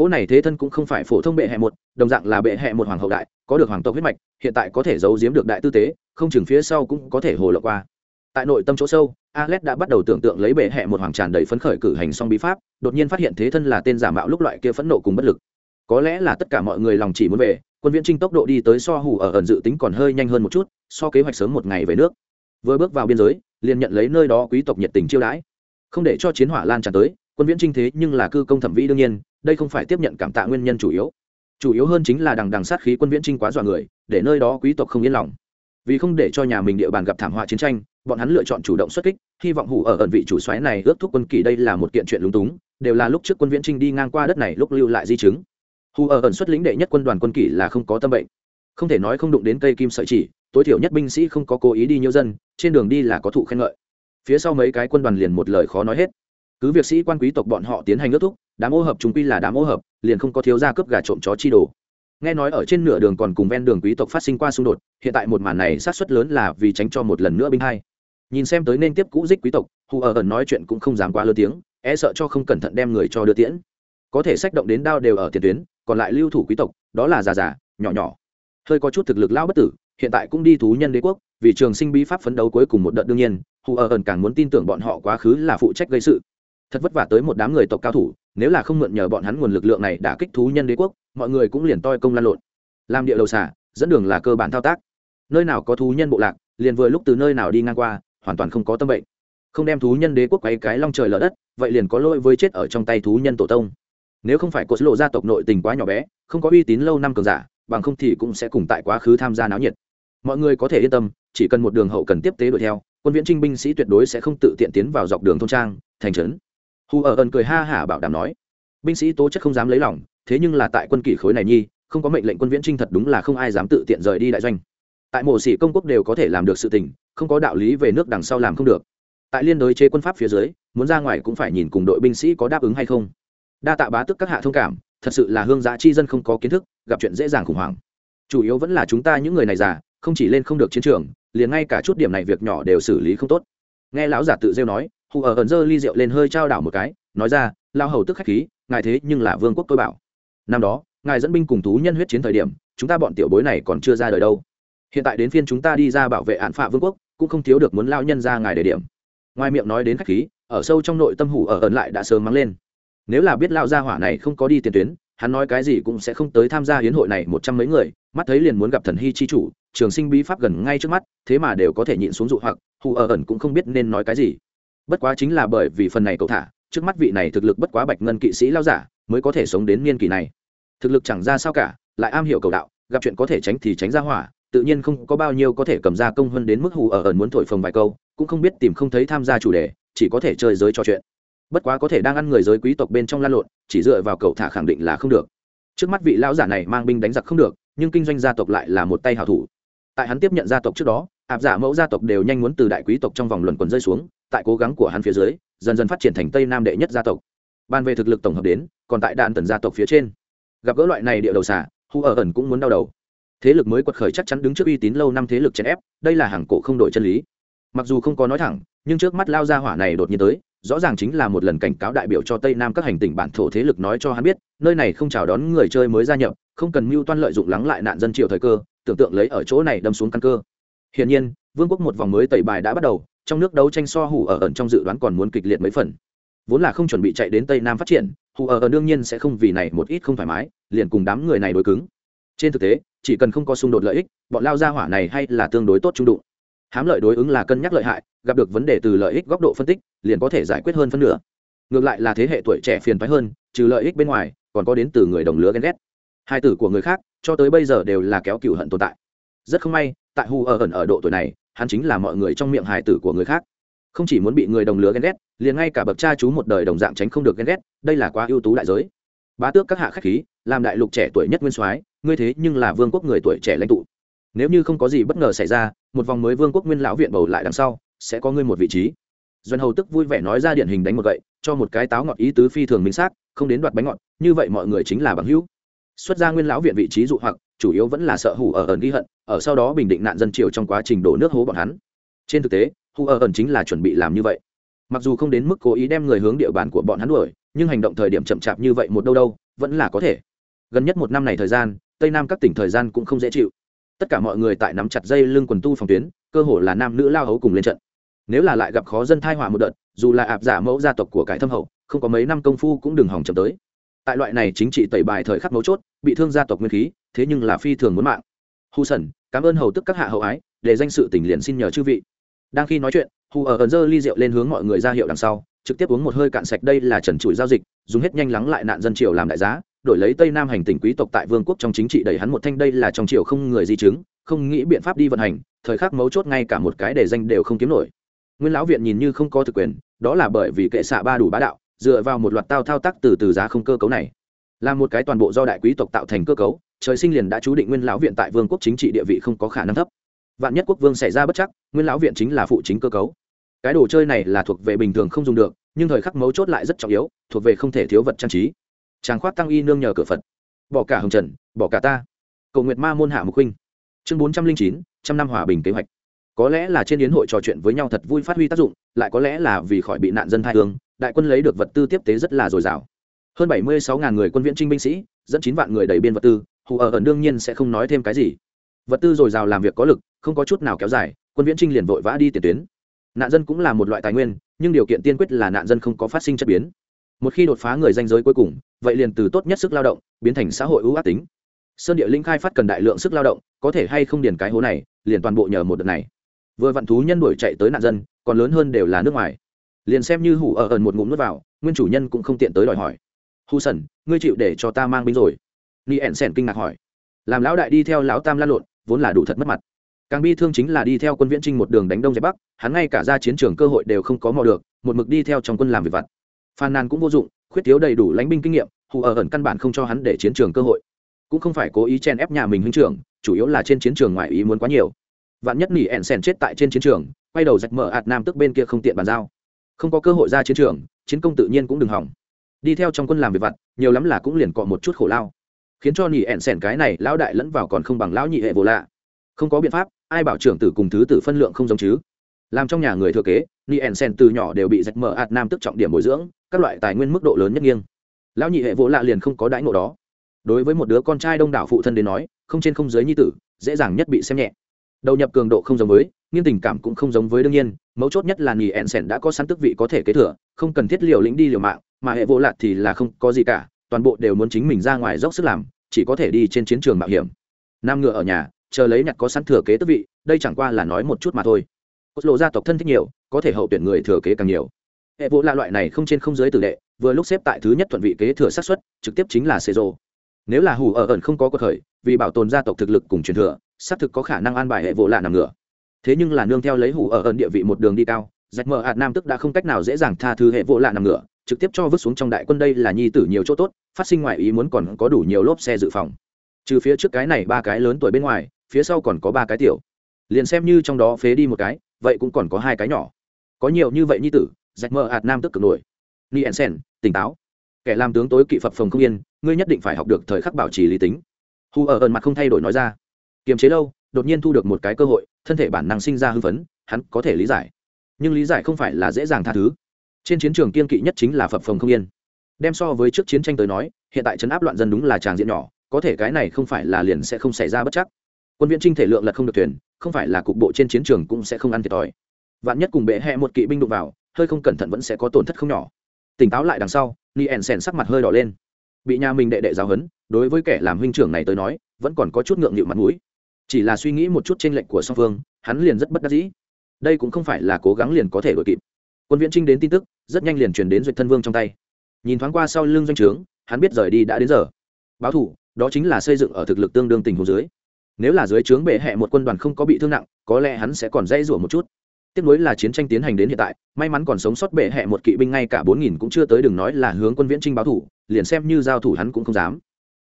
cỗ này thế thân cũng không phải phổ thông bệ hẹ một, đồng dạng là bệ hẹ một hoàng hậu đại, có được hoàng tộc huyết mạch, hiện tại có thể giấu giếm được đại tư tế, không chừng phía sau cũng có thể hồ lộ qua. Tại nội tâm chỗ sâu, alex đã bắt đầu tưởng tượng lấy bệ hẹ một hoàng tràn đầy phấn khởi cử hành song bí pháp, đột nhiên phát hiện thế thân là tên giả mạo lúc loại kia phẫn nộ cùng bất lực. Có lẽ là tất cả mọi người lòng chỉ muốn về, quân viễn trinh tốc độ đi tới so hủ ở ẩn dự tính còn hơi nhanh hơn một chút, so kế hoạch sớm một ngày về nước. Vừa bước vào biên giới, liền nhận lấy nơi đó quý tộc nhiệt tình chiêu đãi. Không để cho chiến hỏa lan tràn tới quân viễn trinh thế nhưng là cư công thẩm vĩ đương nhiên, đây không phải tiếp nhận cảm tạ nguyên nhân chủ yếu. Chủ yếu hơn chính là đằng đằng sát khí quân viễn trinh quá dọa người, để nơi đó quý tộc không yên lòng. Vì không để cho nhà mình địa bàn gặp thảm họa chiến tranh, bọn hắn lựa chọn chủ động xuất kích, hy vọng hủ ở ẩn vị chủ xoáy này ước thúc quân kỳ đây là một kiện chuyện lúng túng, đều là lúc trước quân viễn trinh đi ngang qua đất này lúc lưu lại di chứng. Hủ ở ẩn xuất lĩnh đệ nhất quân đoàn quân kỳ là không có tâm bệnh. Không thể nói không đụng đến cây kim sợi chỉ, tối thiểu nhất binh sĩ không có cố ý đi nhiễu dân, trên đường đi là có thụ khen ngợi. Phía sau mấy cái quân đoàn liền một lời khó nói hết cứ việc sĩ quan quý tộc bọn họ tiến hành ước thúc, đám ô hợp chúng quy là đám ô hợp, liền không có thiếu gia cướp gà trộm chó chi đồ. Nghe nói ở trên nửa đường còn cùng ven đường quý tộc phát sinh qua xung đột, hiện tại một màn này sát xuất lớn là vì tránh cho một lần nữa binh hai. Nhìn xem tới nên tiếp cũ dích quý tộc, hù ở ẩn nói chuyện cũng không dám quá lớn tiếng e sợ cho không cẩn thận đem người cho đưa tiễn. Có thể sách động đến đao đều ở tiền tuyến, còn lại lưu thủ quý tộc, đó là già già, nhỏ nhỏ. Hơi có chút thực lực lao bất tử, hiện tại cũng đi thú nhân đế quốc, vì trường sinh bí pháp phấn đấu cuối cùng một đợt đương nhiên, hù ở ẩn càng muốn tin tưởng bọn họ quá khứ là phụ trách gây sự thật vất vả tới một đám người tộc cao thủ, nếu là không mượn nhờ bọn hắn nguồn lực lượng này đã kích thú nhân đế quốc, mọi người cũng liền toi công lan lộn. Làm địa đầu xả dẫn đường là cơ bản thao tác. Nơi nào có thú nhân bộ lạc, liền vừa lúc từ nơi nào đi ngang qua, hoàn toàn không có tâm bệnh. Không đem thú nhân đế quốc quấy cái long trời lở đất, vậy liền có lỗi với chết ở trong tay thú nhân tổ tông. Nếu không phải cột lộ gia tộc nội tình quá nhỏ bé, không có uy tín lâu năm cường giả, bằng không thì cũng sẽ cùng tại quá khứ tham gia náo nhiệt. Mọi người có thể yên tâm, chỉ cần một đường hậu cần tiếp tế đuổi theo, quân viễn trinh binh sĩ tuyệt đối sẽ không tự tiện tiến vào dọc đường thôn trang, thành trấn hù ở ẩn cười ha hả bảo đảm nói, binh sĩ tố chất không dám lấy lòng, thế nhưng là tại quân kỷ khối này nhi, không có mệnh lệnh quân viễn trinh thật đúng là không ai dám tự tiện rời đi đại doanh. Tại mộ sĩ công quốc đều có thể làm được sự tình, không có đạo lý về nước đằng sau làm không được. Tại liên đối chế quân pháp phía dưới, muốn ra ngoài cũng phải nhìn cùng đội binh sĩ có đáp ứng hay không. Đa tạ bá tức các hạ thông cảm, thật sự là hương giã chi dân không có kiến thức, gặp chuyện dễ dàng khủng hoảng. Chủ yếu vẫn là chúng ta những người này già, không chỉ lên không được chiến trường, liền ngay cả chút điểm này việc nhỏ đều xử lý không tốt. Nghe lão giả tự rêu nói hù ở ẩn dơ ly rượu lên hơi trao đảo một cái, nói ra lao hầu tức khách khí, ngài thế nhưng là vương quốc tôi bảo. Năm đó, ngài dẫn binh cùng thú nhân huyết chiến thời điểm, chúng ta bọn tiểu bối này còn chưa ra đời đâu. Hiện tại đến phiên chúng ta đi ra bảo vệ án phạ vương quốc, cũng không thiếu được muốn lao nhân ra ngài để điểm. Ngoài miệng nói đến khách khí, ở sâu trong nội tâm hủ ở ẩn lại đã sớm mắng lên. Nếu là biết lao gia hỏa này không có đi tiền tuyến, hắn nói cái gì cũng sẽ không tới tham gia hiến hội này một trăm mấy người, mắt thấy liền muốn gặp thần hy chi chủ, trường sinh bí pháp gần ngay trước mắt, thế mà đều có thể nhịn xuống dụ hoặc, hù ở ẩn cũng không biết nên nói cái gì bất quá chính là bởi vì phần này cậu thả, trước mắt vị này thực lực bất quá bạch ngân kỵ sĩ lao giả, mới có thể sống đến niên kỳ này. Thực lực chẳng ra sao cả, lại am hiểu cầu đạo, gặp chuyện có thể tránh thì tránh ra hỏa, tự nhiên không có bao nhiêu có thể cầm ra công hơn đến mức hù ở ẩn muốn thổi phồng vài câu, cũng không biết tìm không thấy tham gia chủ đề, chỉ có thể chơi giới trò chuyện. Bất quá có thể đang ăn người giới quý tộc bên trong lan lộn, chỉ dựa vào cầu thả khẳng định là không được. Trước mắt vị lão giả này mang binh đánh giặc không được, nhưng kinh doanh gia tộc lại là một tay hảo thủ. Tại hắn tiếp nhận gia tộc trước đó áp giả mẫu gia tộc đều nhanh muốn từ đại quý tộc trong vòng luận quần rơi xuống tại cố gắng của hắn phía dưới, dần dần phát triển thành tây nam đệ nhất gia tộc. Ban về thực lực tổng hợp đến, còn tại đạn tần gia tộc phía trên. Gặp gỡ loại này địa đầu xả hu ở ẩn cũng muốn đau đầu. Thế lực mới quật khởi chắc chắn đứng trước uy tín lâu năm thế lực chèn ép, đây là hàng cổ không đổi chân lý. Mặc dù không có nói thẳng, nhưng trước mắt lao ra hỏa này đột nhiên tới, rõ ràng chính là một lần cảnh cáo đại biểu cho tây nam các hành tỉnh bản thổ thế lực nói cho hắn biết, nơi này không chào đón người chơi mới gia nhập, không cần mưu toan lợi dụng lắng lại nạn dân triều thời cơ, tưởng tượng lấy ở chỗ này đâm xuống căn cơ. Hiển nhiên, vương quốc một vòng mới tẩy bài đã bắt đầu trong nước đấu tranh so hủ ở ẩn trong dự đoán còn muốn kịch liệt mấy phần. Vốn là không chuẩn bị chạy đến tây nam phát triển hủ ở ẩn đương nhiên sẽ không vì này một ít không thoải mái, liền cùng đám người này đối cứng. Trên thực tế, chỉ cần không có xung đột lợi ích, bọn lao gia hỏa này hay là tương đối tốt trung đụng. Hám lợi đối ứng là cân nhắc lợi hại, gặp được vấn đề từ lợi ích góc độ phân tích, liền có thể giải quyết hơn phân nửa. Ngược lại là thế hệ tuổi trẻ phiền phái hơn, trừ lợi ích bên ngoài, còn có đến từ người đồng lứa ghen ghét. Hai tử của người khác, cho tới bây giờ đều là kéo cựu hận tồn tại. Rất không may, tại hù ở ẩn ở độ tuổi này hắn chính là mọi người trong miệng hài tử của người khác. Không chỉ muốn bị người đồng lứa ghen ghét, liền ngay cả bậc cha chú một đời đồng dạng tránh không được ghen ghét, đây là quá ưu tú đại giới. Bá tước các hạ khách khí, làm đại lục trẻ tuổi nhất nguyên soái, ngươi thế nhưng là vương quốc người tuổi trẻ lãnh tụ. Nếu như không có gì bất ngờ xảy ra, một vòng mới vương quốc nguyên lão viện bầu lại đằng sau, sẽ có ngươi một vị trí. Doanh hầu tức vui vẻ nói ra điển hình đánh một gậy, cho một cái táo ngọt ý tứ phi thường minh xác, không đến đoạt bánh ngọt, như vậy mọi người chính là bằng hữu. Xuất ra nguyên lão viện vị trí dụ hoặc chủ yếu vẫn là sợ hủ ở ẩn ghi hận, ở sau đó bình định nạn dân triều trong quá trình đổ nước hố bọn hắn. Trên thực tế hủ ở ẩn chính là chuẩn bị làm như vậy. Mặc dù không đến mức cố ý đem người hướng địa bàn của bọn hắn đuổi, nhưng hành động thời điểm chậm chạp như vậy một đâu đâu, vẫn là có thể. Gần nhất một năm này thời gian, tây nam các tỉnh thời gian cũng không dễ chịu. Tất cả mọi người tại nắm chặt dây lưng quần tu phòng tuyến, cơ hồ là nam nữ lao hấu cùng lên trận. Nếu là lại gặp khó dân thai họa một đợt, dù là ạp giả mẫu gia tộc của cải thâm hậu, không có mấy năm công phu cũng đừng hỏng chậm tới. Tại loại này chính trị tẩy bài thời khắc mấu chốt, bị thương gia tộc nguyên khí thế nhưng là phi thường muốn mạng. Hù sần cảm ơn hầu tức các hạ hậu ái, để danh sự tỉnh liền xin nhờ chư vị. Đang khi nói chuyện hù ở ẩn dơ ly rượu lên hướng mọi người ra hiệu đằng sau, trực tiếp uống một hơi cạn sạch đây là trần trụi giao dịch, dùng hết nhanh lắng lại nạn dân triều làm đại giá, đổi lấy tây nam hành tỉnh quý tộc tại vương quốc trong chính trị đẩy hắn một thanh đây là trong triều không người di chứng, không nghĩ biện pháp đi vận hành, thời khắc mấu chốt ngay cả một cái để danh đều không kiếm nổi. Nguyên lão viện nhìn như không có thực quyền, đó là bởi vì kệ xạ ba đủ bá đạo, dựa vào một loạt tao thao tác từ từ giá không cơ cấu này. Là một cái toàn bộ do đại quý tộc tạo thành cơ cấu trời sinh liền đã chú định nguyên lão viện tại vương quốc chính trị địa vị không có khả năng thấp. Vạn nhất quốc vương xảy ra bất chắc, nguyên lão viện chính là phụ chính cơ cấu. Cái đồ chơi này là thuộc về bình thường không dùng được, nhưng thời khắc mấu chốt lại rất trọng yếu, thuộc về không thể thiếu vật trang trí. Tràng khoát tăng y nương nhờ cửa phật. Bỏ cả hồng trần, bỏ cả ta. Cầu nguyệt ma môn hạ mục huynh. Chương bốn trăm linh chín, trăm năm hòa bình kế hoạch. Có lẽ là trên yến hội trò chuyện với nhau thật vui phát huy tác dụng, lại có lẽ là vì khỏi bị nạn dân thai thương đại quân lấy được vật tư tiếp tế rất là dồi dào. Hơn bảy mươi sáu ngàn người quân viễn trinh binh sĩ, dẫn chín vạn người đầy biên vật tư hù ở ẩn đương nhiên sẽ không nói thêm cái gì. Vật tư dồi dào làm việc có lực, không có chút nào kéo dài, quân viễn trinh liền vội vã đi tiền tuyến. Nạn dân cũng là một loại tài nguyên, nhưng điều kiện tiên quyết là nạn dân không có phát sinh chất biến. Một khi đột phá người danh giới cuối cùng, vậy liền từ tốt nhất sức lao động, biến thành xã hội ưu ác tính. Sơn địa linh khai phát cần đại lượng sức lao động, có thể hay không điền cái hố này, liền toàn bộ nhờ một đợt này. Vừa vạn thú nhân đuổi chạy tới nạn dân, còn lớn hơn đều là nước ngoài. Liền xem như hủ ở ẩn một ngụm nước vào, nguyên chủ nhân cũng không tiện tới đòi hỏi. Hù sần ngươi chịu để cho ta mang binh rồi ni ẹn sèn kinh ngạc hỏi. Làm lão đại đi theo lão tam la lộn, vốn là đủ thật mất mặt. Càng bi thương chính là đi theo quân viễn trinh một đường đánh đông giải bắc, hắn ngay cả ra chiến trường cơ hội đều không có mò được, một mực đi theo trong quân làm việc vặt. Phàn nàn cũng vô dụng, khuyết thiếu đầy đủ lãnh binh kinh nghiệm, hù ở ẩn căn bản không cho hắn để chiến trường cơ hội. Cũng không phải cố ý chen ép nhà mình huynh trưởng, chủ yếu là trên chiến trường ngoại ý muốn quá nhiều. Vạn nhất nỉ ẹn sèn chết tại trên chiến trường, quay đầu rạch mở ạt nam tức bên kia không tiện bàn giao. Không có cơ hội ra chiến trường, chiến công tự nhiên cũng đừng hỏng. Đi theo trong quân làm việc vặt, nhiều lắm là cũng liền cọ một chút khổ lao khiến cho nỉ ẹn sẻn cái này lão đại lẫn vào còn không bằng lão nhị hệ vô lạ. Không có biện pháp, ai bảo trưởng tử cùng thứ tử phân lượng không giống chứ? Làm trong nhà người thừa kế nỉ ẹn sẻn từ nhỏ đều bị rạch mở ạt nam tức trọng điểm bồi dưỡng, các loại tài nguyên mức độ lớn nhất nghiêng. Lão nhị hệ vô lạ liền không có đãi ngộ đó. Đối với một đứa con trai đông đảo phụ thân đến nói, không trên không dưới nhi tử, dễ dàng nhất bị xem nhẹ. Đầu nhập cường độ không giống với, nghiêng tình cảm cũng không giống với đương nhiên, mấu chốt nhất là nghỉ ẹn sẻn đã có sẵn tức vị có thể kế thừa, không cần thiết liều lĩnh đi liều mạng, mà hệ vô lạ thì là không có gì cả toàn bộ đều muốn chính mình ra ngoài dốc sức làm chỉ có thể đi trên chiến trường mạo hiểm. Nam ngựa ở nhà chờ lấy nhặt có sẵn thừa kế tức vị đây chẳng qua là nói một chút mà thôi. Cốt lộ gia tộc thân thích nhiều có thể hậu tuyển người thừa kế càng nhiều. Hệ vụ lạ loại này không trên không dưới tử lệ, vừa lúc xếp tại thứ nhất thuận vị kế thừa sát xuất trực tiếp chính là xê rô. Nếu là hủ ở ẩn không có cuộc khởi vì bảo tồn gia tộc thực lực cùng truyền thừa xác thực có khả năng an bài hệ vụ lạ nằm ngửa thế nhưng là nương theo lấy hủ ở ẩn địa vị một đường đi cao rạch mờ hạt nam tức đã không cách nào dễ dàng tha thứ hệ vụ lạ nằm ngửa trực tiếp cho vứt xuống trong đại quân đây là nhi tử nhiều chỗ tốt, phát sinh ngoài ý muốn còn có đủ nhiều lốp xe dự phòng. Trừ phía trước cái này ba cái lớn tuổi bên ngoài, phía sau còn có ba cái tiểu. Liền xem như trong đó phế đi một cái, vậy cũng còn có hai cái nhỏ. Có nhiều như vậy nhi tử, rạch mờ hạt nam tức cực nổi. Nielsen tỉnh táo. Kẻ làm tướng tối kỵ phập phòng không yên, ngươi nhất định phải học được thời khắc bảo trì lý tính. Hù ở ẩn mặt không thay đổi nói ra. Kiềm chế lâu, đột nhiên thu được một cái cơ hội, thân thể bản năng sinh ra hưng phấn, hắn có thể lý giải. Nhưng lý giải không phải là dễ dàng tha thứ trên chiến trường kiên kỵ nhất chính là phập phồng không yên. Đem so với trước chiến tranh tới nói, hiện tại chấn áp loạn dân đúng là tràng diện nhỏ, có thể cái này không phải là liền sẽ không xảy ra bất chắc. Quân viễn trinh thể lượng lật không được thuyền, không phải là cục bộ trên chiến trường cũng sẽ không ăn thiệt thòi. Vạn nhất cùng bệ hẹ một kỵ binh đụng vào, hơi không cẩn thận vẫn sẽ có tổn thất không nhỏ. Tỉnh táo lại đằng sau, ni ẻn sèn sắc mặt hơi đỏ lên. Bị nhà mình đệ đệ giáo hấn đối với kẻ làm huynh trưởng này tới nói, vẫn còn có chút ngượng nghịu mặt mũi. Chỉ là suy nghĩ một chút trên lệnh của song phương, hắn liền rất bất đắc dĩ. Đây cũng không phải là cố gắng liền có thể đổi kịp quân viễn trinh đến tin tức, rất nhanh liền truyền đến duyệt thân vương trong tay. Nhìn thoáng qua sau lưng doanh trướng, hắn biết rời đi đã đến giờ. Báo thủ, đó chính là xây dựng ở thực lực tương đương tình hồ dưới. Nếu là dưới trướng bệ hẹ một quân đoàn không có bị thương nặng, có lẽ hắn sẽ còn dây rủa một chút. Tiếp nối là chiến tranh tiến hành đến hiện tại, may mắn còn sống sót bệ hẹ một kỵ binh ngay cả bốn nghìn cũng chưa tới đừng nói là hướng quân viễn trinh báo thủ, liền xem như giao thủ hắn cũng không dám.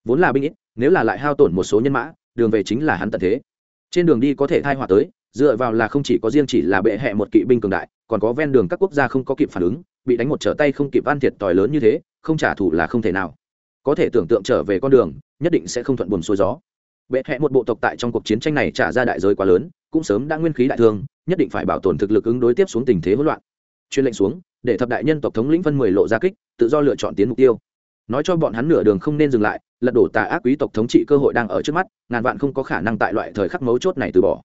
Vốn là binh ít, nếu là lại hao tổn một số nhân mã, đường về chính là hắn tận thế. Trên đường đi có thể thai họa tới, dựa vào là không chỉ có riêng chỉ là bệ hẹ một kỵ binh cường đại còn có ven đường các quốc gia không có kịp phản ứng, bị đánh một trở tay không kịp ăn thiệt tòi lớn như thế, không trả thù là không thể nào. Có thể tưởng tượng trở về con đường, nhất định sẽ không thuận buồm xuôi gió. Bệ hẹ một bộ tộc tại trong cuộc chiến tranh này trả ra đại giới quá lớn, cũng sớm đã nguyên khí đại thương, nhất định phải bảo tồn thực lực ứng đối tiếp xuống tình thế hỗn loạn. Chuyên lệnh xuống, để thập đại nhân tộc thống lĩnh phân mười lộ ra kích, tự do lựa chọn tiến mục tiêu. Nói cho bọn hắn nửa đường không nên dừng lại, lật đổ tà ác quý tộc thống trị cơ hội đang ở trước mắt, ngàn vạn không có khả năng tại loại thời khắc mấu chốt này từ bỏ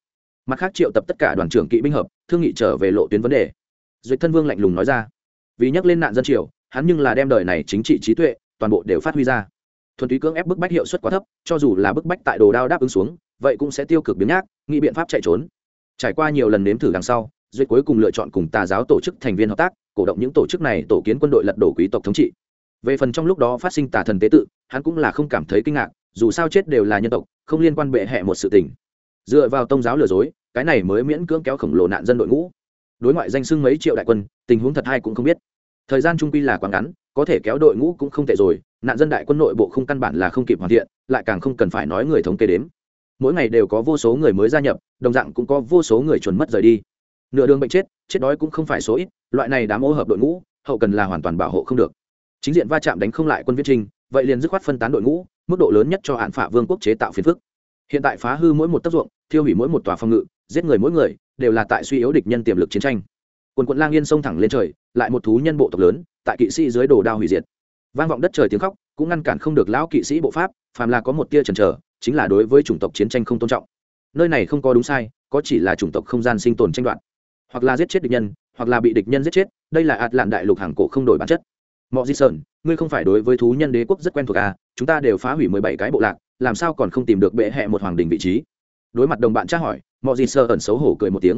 mặt khác triệu tập tất cả đoàn trưởng kỵ binh hợp, thương nghị trở về lộ tuyến vấn đề. Duyệt thân vương lạnh lùng nói ra. Vì nhắc lên nạn dân triều, hắn nhưng là đem đời này chính trị trí tuệ, toàn bộ đều phát huy ra. Thuần túy cưỡng ép bức bách hiệu suất quá thấp, cho dù là bức bách tại đồ đao đáp ứng xuống, vậy cũng sẽ tiêu cực biến nhác, nghĩ biện pháp chạy trốn. Trải qua nhiều lần nếm thử đằng sau, duyệt cuối cùng lựa chọn cùng tà giáo tổ chức thành viên hợp tác, cổ động những tổ chức này tổ kiến quân đội lật đổ quý tộc thống trị. Về phần trong lúc đó phát sinh tà thần tế tự, hắn cũng là không cảm thấy kinh ngạc, dù sao chết đều là nhân tộc, không liên quan bệ hẹ một sự tình. Dựa vào tôn giáo lừa dối cái này mới miễn cưỡng kéo khổng lồ nạn dân đội ngũ. Đối ngoại danh sưng mấy triệu đại quân, tình huống thật hay cũng không biết. Thời gian trung quy là quá ngắn, có thể kéo đội ngũ cũng không tệ rồi, nạn dân đại quân nội bộ không căn bản là không kịp hoàn thiện, lại càng không cần phải nói người thống kê đếm. Mỗi ngày đều có vô số người mới gia nhập, đồng dạng cũng có vô số người chuẩn mất rời đi. Nửa đường bệnh chết chết đói cũng không phải số ít, loại này đám ô hợp đội ngũ, hậu cần là hoàn toàn bảo hộ không được. Chính diện va chạm đánh không lại quân viết trinh, vậy liền dứt khoát phân tán đội ngũ, mức độ lớn nhất cho hạn phả vương quốc chế tạo phiền phức. Hiện tại phá hư mỗi một tác dụng, thiêu hủy mỗi một tòa phòng ngự giết người mỗi người, đều là tại suy yếu địch nhân tiềm lực chiến tranh. Quần quận lang yên sông thẳng lên trời, lại một thú nhân bộ tộc lớn, tại kỵ sĩ dưới đồ đao hủy diệt. Vang vọng đất trời tiếng khóc, cũng ngăn cản không được lão kỵ sĩ bộ pháp, phàm là có một tia chần chờ, chính là đối với chủng tộc chiến tranh không tôn trọng. Nơi này không có đúng sai, có chỉ là chủng tộc không gian sinh tồn tranh đoạt. Hoặc là giết chết địch nhân, hoặc là bị địch nhân giết chết, đây là ạt lạn đại lục hàng cổ không đổi bản chất. Mọi di sơn, ngươi không phải đối với thú nhân đế quốc rất quen thuộc à chúng ta đều phá hủy mười bảy cái bộ lạc, làm sao còn không tìm được bệ hẹ một hoàng đình vị trí? Đối mặt đồng bạn tra hỏi mọi gì sơ ẩn xấu hổ cười một tiếng.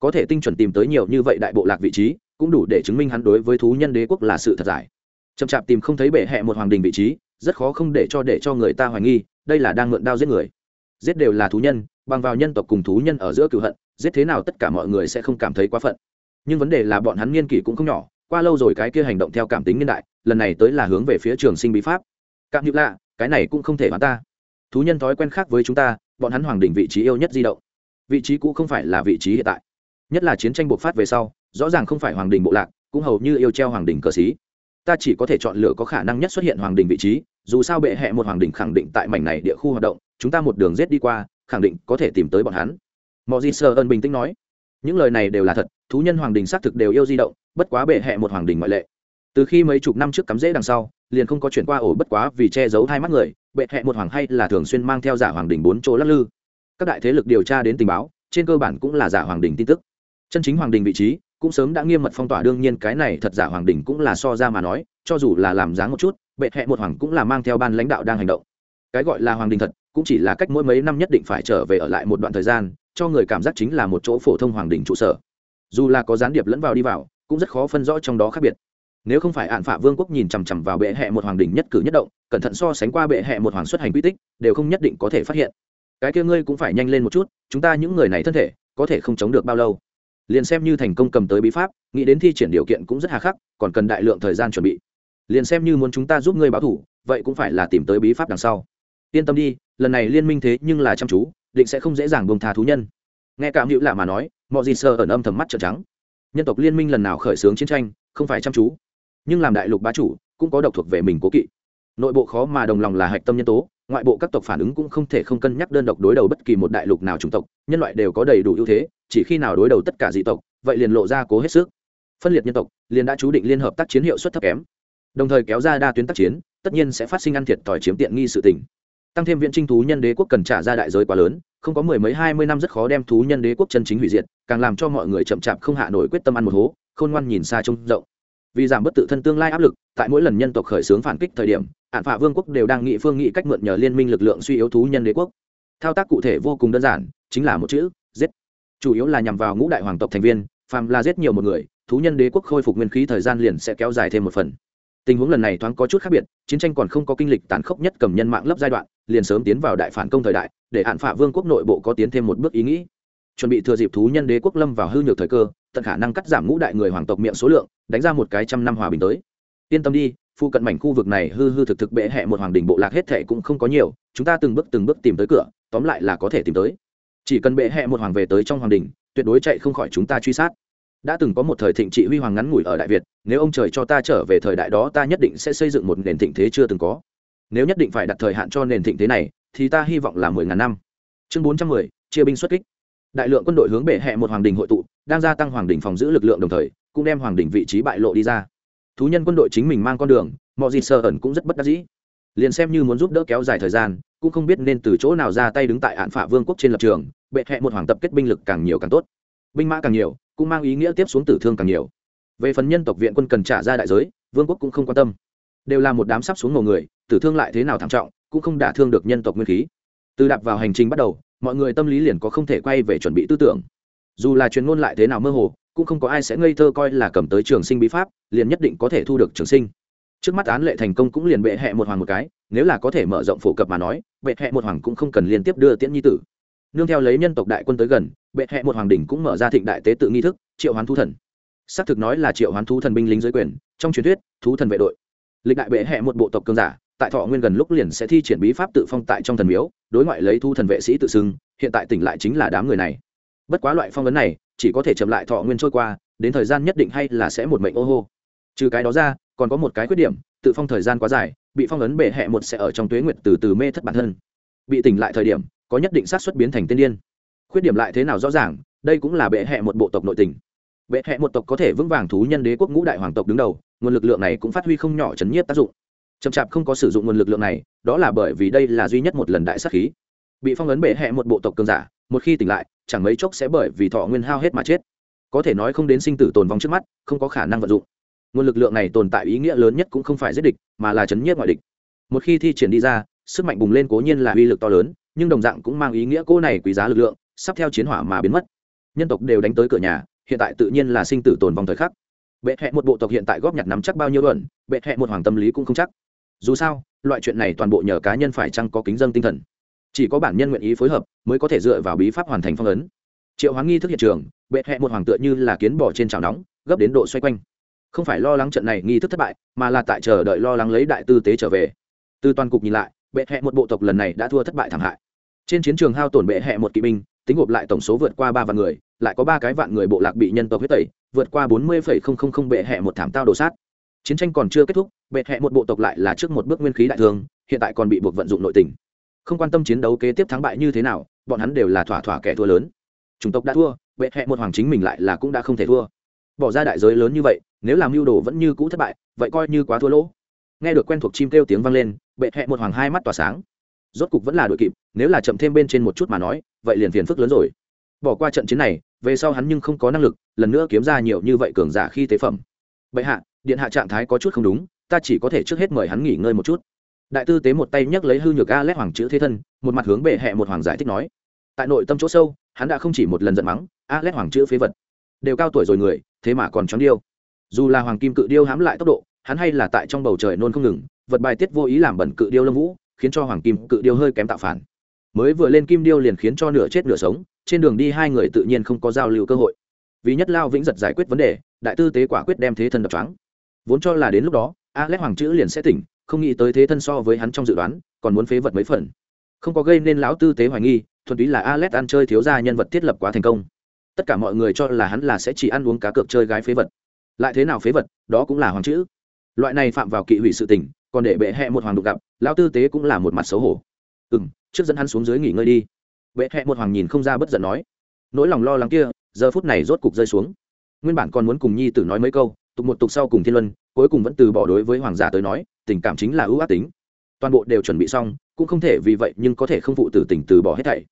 Có thể tinh chuẩn tìm tới nhiều như vậy đại bộ lạc vị trí, cũng đủ để chứng minh hắn đối với thú nhân đế quốc là sự thật giải. Chậm chạp tìm không thấy bệ hẹ một hoàng đình vị trí, rất khó không để cho để cho người ta hoài nghi, đây là đang mượn đao giết người. Giết đều là thú nhân, bằng vào nhân tộc cùng thú nhân ở giữa cựu hận, giết thế nào tất cả mọi người sẽ không cảm thấy quá phận. Nhưng vấn đề là bọn hắn niên kỷ cũng không nhỏ, qua lâu rồi cái kia hành động theo cảm tính niên đại, lần này tới là hướng về phía trường sinh bí pháp. Cảm như lạ, cái này cũng không thể bán ta. Thú nhân thói quen khác với chúng ta, bọn hắn hoàng đỉnh vị trí yêu nhất di động vị trí cũ không phải là vị trí hiện tại. Nhất là chiến tranh bộc phát về sau, rõ ràng không phải hoàng đình bộ lạc, cũng hầu như yêu treo hoàng đình cờ xí. Ta chỉ có thể chọn lựa có khả năng nhất xuất hiện hoàng đình vị trí, dù sao bệ hẹ một hoàng đình khẳng định tại mảnh này địa khu hoạt động, chúng ta một đường rết đi qua, khẳng định có thể tìm tới bọn hắn. Mọi gì sơ ân bình tĩnh nói. Những lời này đều là thật, thú nhân hoàng đình xác thực đều yêu di động, bất quá bệ hẹ một hoàng đình ngoại lệ. Từ khi mấy chục năm trước cắm rễ đằng sau, liền không có chuyển qua ổ bất quá vì che giấu hai mắt người, bệ hẹ một hoàng hay là thường xuyên mang theo giả hoàng đình bốn chỗ lắc lư các đại thế lực điều tra đến tình báo, trên cơ bản cũng là giả hoàng đình tin tức. Chân chính hoàng đình vị trí, cũng sớm đã nghiêm mật phong tỏa, đương nhiên cái này thật giả hoàng đình cũng là so ra mà nói, cho dù là làm dáng một chút, bệ hẹ một hoàng cũng là mang theo ban lãnh đạo đang hành động. Cái gọi là hoàng đình thật, cũng chỉ là cách mỗi mấy năm nhất định phải trở về ở lại một đoạn thời gian, cho người cảm giác chính là một chỗ phổ thông hoàng đình trụ sở. Dù là có gián điệp lẫn vào đi vào, cũng rất khó phân rõ trong đó khác biệt. Nếu không phải ạn phả vương quốc nhìn chằm chằm vào bệ hẹ một hoàng đình nhất cử nhất động, cẩn thận so sánh qua bệ hẹ một hoàng xuất hành quy tích, đều không nhất định có thể phát hiện cái kia ngươi cũng phải nhanh lên một chút, chúng ta những người này thân thể, có thể không chống được bao lâu. Liền xem như thành công cầm tới bí pháp, nghĩ đến thi triển điều kiện cũng rất hà khắc, còn cần đại lượng thời gian chuẩn bị. Liền xem như muốn chúng ta giúp ngươi báo thủ, vậy cũng phải là tìm tới bí pháp đằng sau. Yên tâm đi, lần này liên minh thế nhưng là chăm chú, định sẽ không dễ dàng bông tha thú nhân. Nghe cảm hữu lạ mà nói mọi gì sơ ẩn âm thầm mắt trợn trắng. Nhân tộc liên minh lần nào khởi xướng chiến tranh, không phải chăm chú, nhưng làm đại lục bá chủ, cũng có độc thuộc về mình cố kỵ. Nội bộ khó mà đồng lòng là hạch tâm nhân tố ngoại bộ các tộc phản ứng cũng không thể không cân nhắc đơn độc đối đầu bất kỳ một đại lục nào chủng tộc, nhân loại đều có đầy đủ ưu thế, chỉ khi nào đối đầu tất cả dị tộc, vậy liền lộ ra cố hết sức. Phân liệt nhân tộc, liền đã chú định liên hợp tác chiến hiệu suất thấp kém. Đồng thời kéo ra đa tuyến tác chiến, tất nhiên sẽ phát sinh ăn thiệt tỏi chiếm tiện nghi sự tình. Tăng thêm viện trinh thú nhân đế quốc cần trả ra đại giới quá lớn, không có mười mấy hai mươi năm rất khó đem thú nhân đế quốc chân chính hủy diệt, càng làm cho mọi người chậm chạp không hạ nổi quyết tâm ăn một hố, khôn ngoan nhìn xa trông rộng. Vì giảm bất tự thân tương lai áp lực, tại mỗi lần nhân tộc khởi xướng phản kích thời điểm hạn phạ vương quốc đều đang nghị phương nghị cách mượn nhờ liên minh lực lượng suy yếu thú nhân đế quốc. Thao tác cụ thể vô cùng đơn giản, chính là một chữ, giết. Chủ yếu là nhằm vào ngũ đại hoàng tộc thành viên, phàm là giết nhiều một người, thú nhân đế quốc khôi phục nguyên khí thời gian liền sẽ kéo dài thêm một phần. Tình huống lần này thoáng có chút khác biệt, chiến tranh còn không có kinh lịch tàn khốc nhất cầm nhân mạng lấp giai đoạn, liền sớm tiến vào đại phản công thời đại, để hạn phạ vương quốc nội bộ có tiến thêm một bước ý nghĩ. Chuẩn bị thừa dịp thú nhân đế quốc lâm vào hư nhược thời cơ, tận khả năng cắt giảm ngũ đại người hoàng tộc miệng số lượng, đánh ra một cái trăm năm hòa bình tới. Yên tâm đi phụ cận mảnh khu vực này hư hư thực thực bệ hẹ một hoàng đình bộ lạc hết thệ cũng không có nhiều, chúng ta từng bước từng bước tìm tới cửa, tóm lại là có thể tìm tới. Chỉ cần bệ hẹ một hoàng về tới trong hoàng đình tuyệt đối chạy không khỏi chúng ta truy sát. Đã từng có một thời thịnh trị huy hoàng ngắn ngủi ở đại việt, nếu ông trời cho ta trở về thời đại đó ta nhất định sẽ xây dựng một nền thịnh thế chưa từng có. Nếu nhất định phải đặt thời hạn cho nền thịnh thế này, thì ta hy vọng là mười ngàn năm. Chương bốn trăm mười, chia binh xuất kích. Đại lượng quân đội hướng bệ hẹ một hoàng đình hội tụ, đang gia tăng hoàng đình phòng giữ lực lượng đồng thời, cũng đem hoàng đình vị trí bại lộ đi ra thú nhân quân đội chính mình mang con đường, mọi gì sơ ẩn cũng rất bất đắc dĩ. Liền xem như muốn giúp đỡ kéo dài thời gian, cũng không biết nên từ chỗ nào ra tay đứng tại hạn phả vương quốc trên lập trường, bệ hẹ một hoàng tập kết binh lực càng nhiều càng tốt. Binh mã càng nhiều, cũng mang ý nghĩa tiếp xuống tử thương càng nhiều. Về phần nhân tộc viện quân cần trả ra đại giới, vương quốc cũng không quan tâm. Đều là một đám sắp xuống ngầu người, tử thương lại thế nào thảm trọng, cũng không đả thương được nhân tộc nguyên khí. Từ đạp vào hành trình bắt đầu, mọi người tâm lý liền có không thể quay về chuẩn bị tư tưởng. Dù là truyền ngôn lại thế nào mơ hồ cũng không có ai sẽ ngây thơ coi là cầm tới trường sinh bí pháp, liền nhất định có thể thu được trường sinh. Trước mắt án lệ thành công cũng liền bệ hẹ một hoàng một cái, nếu là có thể mở rộng phổ cập mà nói, bệ hẹ một hoàng cũng không cần liên tiếp đưa tiễn nhi tử. Nương theo lấy nhân tộc đại quân tới gần, bệ hẹ một hoàng đỉnh cũng mở ra thịnh đại tế tự nghi thức, triệu hoán thú thần. Xác thực nói là triệu hoán thú thần binh lính dưới quyền, trong truyền thuyết, thú thần vệ đội. Lịch đại bệ hẹ một bộ tộc cường giả, tại thọ nguyên gần lúc liền sẽ thi triển bí pháp tự phong tại trong thần miếu, đối ngoại lấy thu thần vệ sĩ tự xưng, hiện tại tỉnh lại chính là đám người này. Bất quá loại phong vấn này chỉ có thể chậm lại thọ nguyên trôi qua, đến thời gian nhất định hay là sẽ một mệnh ô hô. Trừ cái đó ra, còn có một cái khuyết điểm, tự phong thời gian quá dài, bị phong ấn bệ hẹ một sẽ ở trong tuế nguyệt từ từ mê thất bản thân. Bị tỉnh lại thời điểm, có nhất định xác suất biến thành tiên điên. Khuyết điểm lại thế nào rõ ràng, đây cũng là bệ hẹ một bộ tộc nội tình. Bệ hẹ một tộc có thể vững vàng thú nhân đế quốc ngũ đại hoàng tộc đứng đầu, nguồn lực lượng này cũng phát huy không nhỏ chấn nhiếp tác dụng. Chậm chạp không có sử dụng nguồn lực lượng này, đó là bởi vì đây là duy nhất một lần đại sát khí. Bị phong ấn bệ hẹ một bộ tộc cường giả, một khi tỉnh lại chẳng mấy chốc sẽ bởi vì thọ nguyên hao hết mà chết. Có thể nói không đến sinh tử tồn vong trước mắt, không có khả năng vận dụng. Nguồn lực lượng này tồn tại ý nghĩa lớn nhất cũng không phải giết địch, mà là chấn nhiếp ngoại địch. Một khi thi triển đi ra, sức mạnh bùng lên cố nhiên là uy lực to lớn, nhưng đồng dạng cũng mang ý nghĩa cô này quý giá lực lượng, sắp theo chiến hỏa mà biến mất. Nhân tộc đều đánh tới cửa nhà, hiện tại tự nhiên là sinh tử tồn vong thời khắc. Bệ hẹ một bộ tộc hiện tại góp nhặt nắm chắc bao nhiêu luận bệ hẹ một hoàng tâm lý cũng không chắc. Dù sao, loại chuyện này toàn bộ nhờ cá nhân phải chăng có kính dân tinh thần chỉ có bản nhân nguyện ý phối hợp mới có thể dựa vào bí pháp hoàn thành phong ấn. Triệu hoán nghi thức hiện trường, bệ hẹ một hoàng tựa như là kiến bỏ trên chảo nóng, gấp đến độ xoay quanh. Không phải lo lắng trận này nghi thức thất bại, mà là tại chờ đợi lo lắng lấy đại tư tế trở về. Từ toàn cục nhìn lại, bệ hẹ một bộ tộc lần này đã thua thất bại thảm hại. Trên chiến trường hao tổn bệ hẹ một kỵ binh, tính gộp lại tổng số vượt qua ba vạn người, lại có ba cái vạn người bộ lạc bị nhân tộc huyết tẩy, vượt qua bốn mươi bệ hẹ một thảm tao đổ sát. Chiến tranh còn chưa kết thúc, bệ hẹ một bộ tộc lại là trước một bước nguyên khí đại thương, hiện tại còn bị buộc vận dụng nội tình không quan tâm chiến đấu kế tiếp thắng bại như thế nào, bọn hắn đều là thỏa thỏa kẻ thua lớn. Chủng tộc đã thua bệ hẹ một hoàng chính mình lại là cũng đã không thể thua. Bỏ ra đại giới lớn như vậy, nếu làm mưu đồ vẫn như cũ thất bại, vậy coi như quá thua lỗ. Nghe được quen thuộc chim kêu tiếng vang lên bệ hẹ một hoàng hai mắt tỏa sáng. Rốt cục vẫn là đội kịp, nếu là chậm thêm bên trên một chút mà nói, vậy liền phiền phức lớn rồi. Bỏ qua trận chiến này, về sau hắn nhưng không có năng lực, lần nữa kiếm ra nhiều như vậy cường giả khi tế phẩm. Bệ hạ, điện hạ trạng thái có chút không đúng, ta chỉ có thể trước hết mời hắn nghỉ ngơi một chút đại tư tế một tay nhấc lấy hư nhược a lét hoàng chữ thế thân, một mặt hướng bệ hẹ một hoàng giải thích nói. Tại nội tâm chỗ sâu, hắn đã không chỉ một lần giận mắng a lét hoàng chữ phế vật. Đều cao tuổi rồi người, thế mà còn chóng điêu. Dù là hoàng kim cự điêu hãm lại tốc độ, hắn hay là tại trong bầu trời nôn không ngừng, vật bài tiết vô ý làm bẩn cự điêu lâm vũ, khiến cho hoàng kim cự điêu hơi kém tạo phản. Mới vừa lên kim điêu liền khiến cho nửa chết nửa sống, trên đường đi hai người tự nhiên không có giao lưu cơ hội. Vì nhất lao vĩnh giật giải quyết vấn đề, đại tư tế quả quyết đem thế thân đập trắng vốn cho là đến lúc đó a lét hoàng chữ liền sẽ tỉnh không nghĩ tới thế thân so với hắn trong dự đoán, còn muốn phế vật mấy phần. Không có gây nên lão tư tế hoài nghi, thuần túy là alex ăn chơi thiếu ra nhân vật thiết lập quá thành công. Tất cả mọi người cho là hắn là sẽ chỉ ăn uống cá cược chơi gái phế vật. Lại thế nào phế vật, đó cũng là hoàng chữ. Loại này phạm vào kỵ hủy sự tình, còn để bệ hẹ một hoàng đục gặp, lão tư tế cũng là một mặt xấu hổ. Ừ m trước dẫn hắn xuống dưới nghỉ ngơi đi. Bệ hẹ một hoàng nhìn không ra bất giận nói. Nỗi lòng lo lắng kia, giờ phút này rốt cục rơi xuống. Nguyên bản còn muốn cùng nhi tử nói mấy câu, tục một tục sau cùng thiên luân, cuối cùng vẫn từ bỏ đối với hoàng giả tới nói tình cảm chính là ưu ác tính. Toàn bộ đều chuẩn bị xong, cũng không thể vì vậy nhưng có thể không phụ tử tình từ bỏ hết thảy.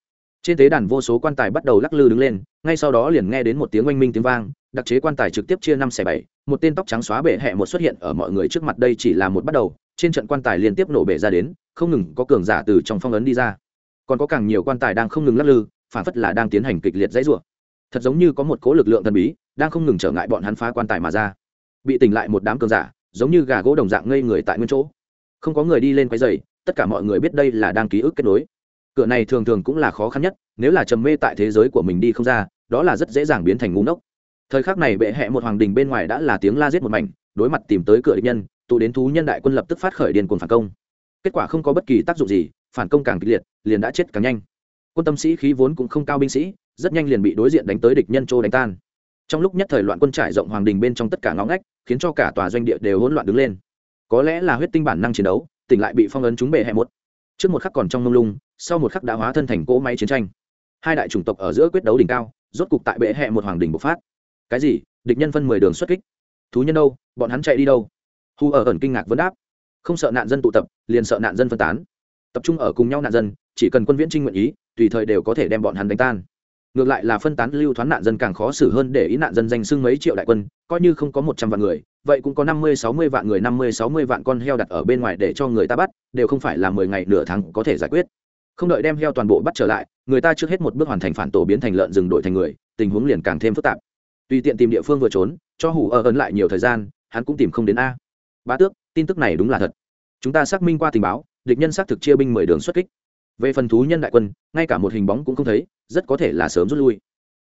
Trên tế đàn vô số quan tài bắt đầu lắc lư đứng lên, ngay sau đó liền nghe đến một tiếng oanh minh tiếng vang, đặc chế quan tài trực tiếp chia năm xẻ bảy, một tên tóc trắng xóa bể hẹ một xuất hiện ở mọi người trước mặt đây chỉ là một bắt đầu, trên trận quan tài liên tiếp nổ bể ra đến, không ngừng có cường giả từ trong phong ấn đi ra. Còn có càng nhiều quan tài đang không ngừng lắc lư, phản phất là đang tiến hành kịch liệt dãy rủa. Thật giống như có một cố lực lượng thần bí, đang không ngừng trở ngại bọn hắn phá quan tài mà ra. Bị tỉnh lại một đám cường giả giống như gà gỗ đồng dạng ngây người tại nguyên chỗ. Không có người đi lên quấy dày tất cả mọi người biết đây là đang ký ức kết nối. Cửa này thường thường cũng là khó khăn nhất, nếu là trầm mê tại thế giới của mình đi không ra, đó là rất dễ dàng biến thành ngu ngốc. Thời khắc này bệ hẹ một hoàng đình bên ngoài đã là tiếng la giết một mảnh, đối mặt tìm tới cửa địch nhân, tụ đến thú nhân đại quân lập tức phát khởi điền cuồng phản công. Kết quả không có bất kỳ tác dụng gì, phản công càng kịch liệt, liền đã chết càng nhanh. Quân tâm sĩ khí vốn cũng không cao binh sĩ, rất nhanh liền bị đối diện đánh tới địch nhân châu đánh tan. Trong lúc nhất thời loạn quân trải rộng hoàng đình bên trong tất cả ngõ ngách khiến cho cả tòa doanh địa đều hỗn loạn đứng lên. Có lẽ là huyết tinh bản năng chiến đấu, tỉnh lại bị phong ấn chúng bề hẹ một. Trước một khắc còn trong mông lung, sau một khắc đã hóa thân thành cỗ máy chiến tranh. Hai đại chủng tộc ở giữa quyết đấu đỉnh cao, rốt cục tại bệ hẹ một hoàng đỉnh bộc phát. Cái gì? Địch nhân phân mười đường xuất kích. Thú nhân đâu? Bọn hắn chạy đi đâu? Hu ở ẩn kinh ngạc vấn đáp. Không sợ nạn dân tụ tập, liền sợ nạn dân phân tán. Tập trung ở cùng nhau nạn dân, chỉ cần quân viễn trinh nguyện ý, tùy thời đều có thể đem bọn hắn đánh tan ngược lại là phân tán lưu thoán nạn dân càng khó xử hơn để ý nạn dân danh xưng mấy triệu đại quân, coi như không có một trăm vạn người, vậy cũng có năm mươi, sáu mươi vạn người, năm mươi, sáu mươi vạn con heo đặt ở bên ngoài để cho người ta bắt, đều không phải là mười ngày, nửa tháng có thể giải quyết. Không đợi đem heo toàn bộ bắt trở lại, người ta trước hết một bước hoàn thành phản tổ biến thành lợn rừng đổi thành người, tình huống liền càng thêm phức tạp. Tùy tiện tìm địa phương vừa trốn, cho hủ ở ấn lại nhiều thời gian, hắn cũng tìm không đến a. Bá tước, tin tức này đúng là thật. Chúng ta xác minh qua tình báo, địch nhân xác thực chia binh mười đường xuất kích về phần thú nhân đại quân, ngay cả một hình bóng cũng không thấy, rất có thể là sớm rút lui.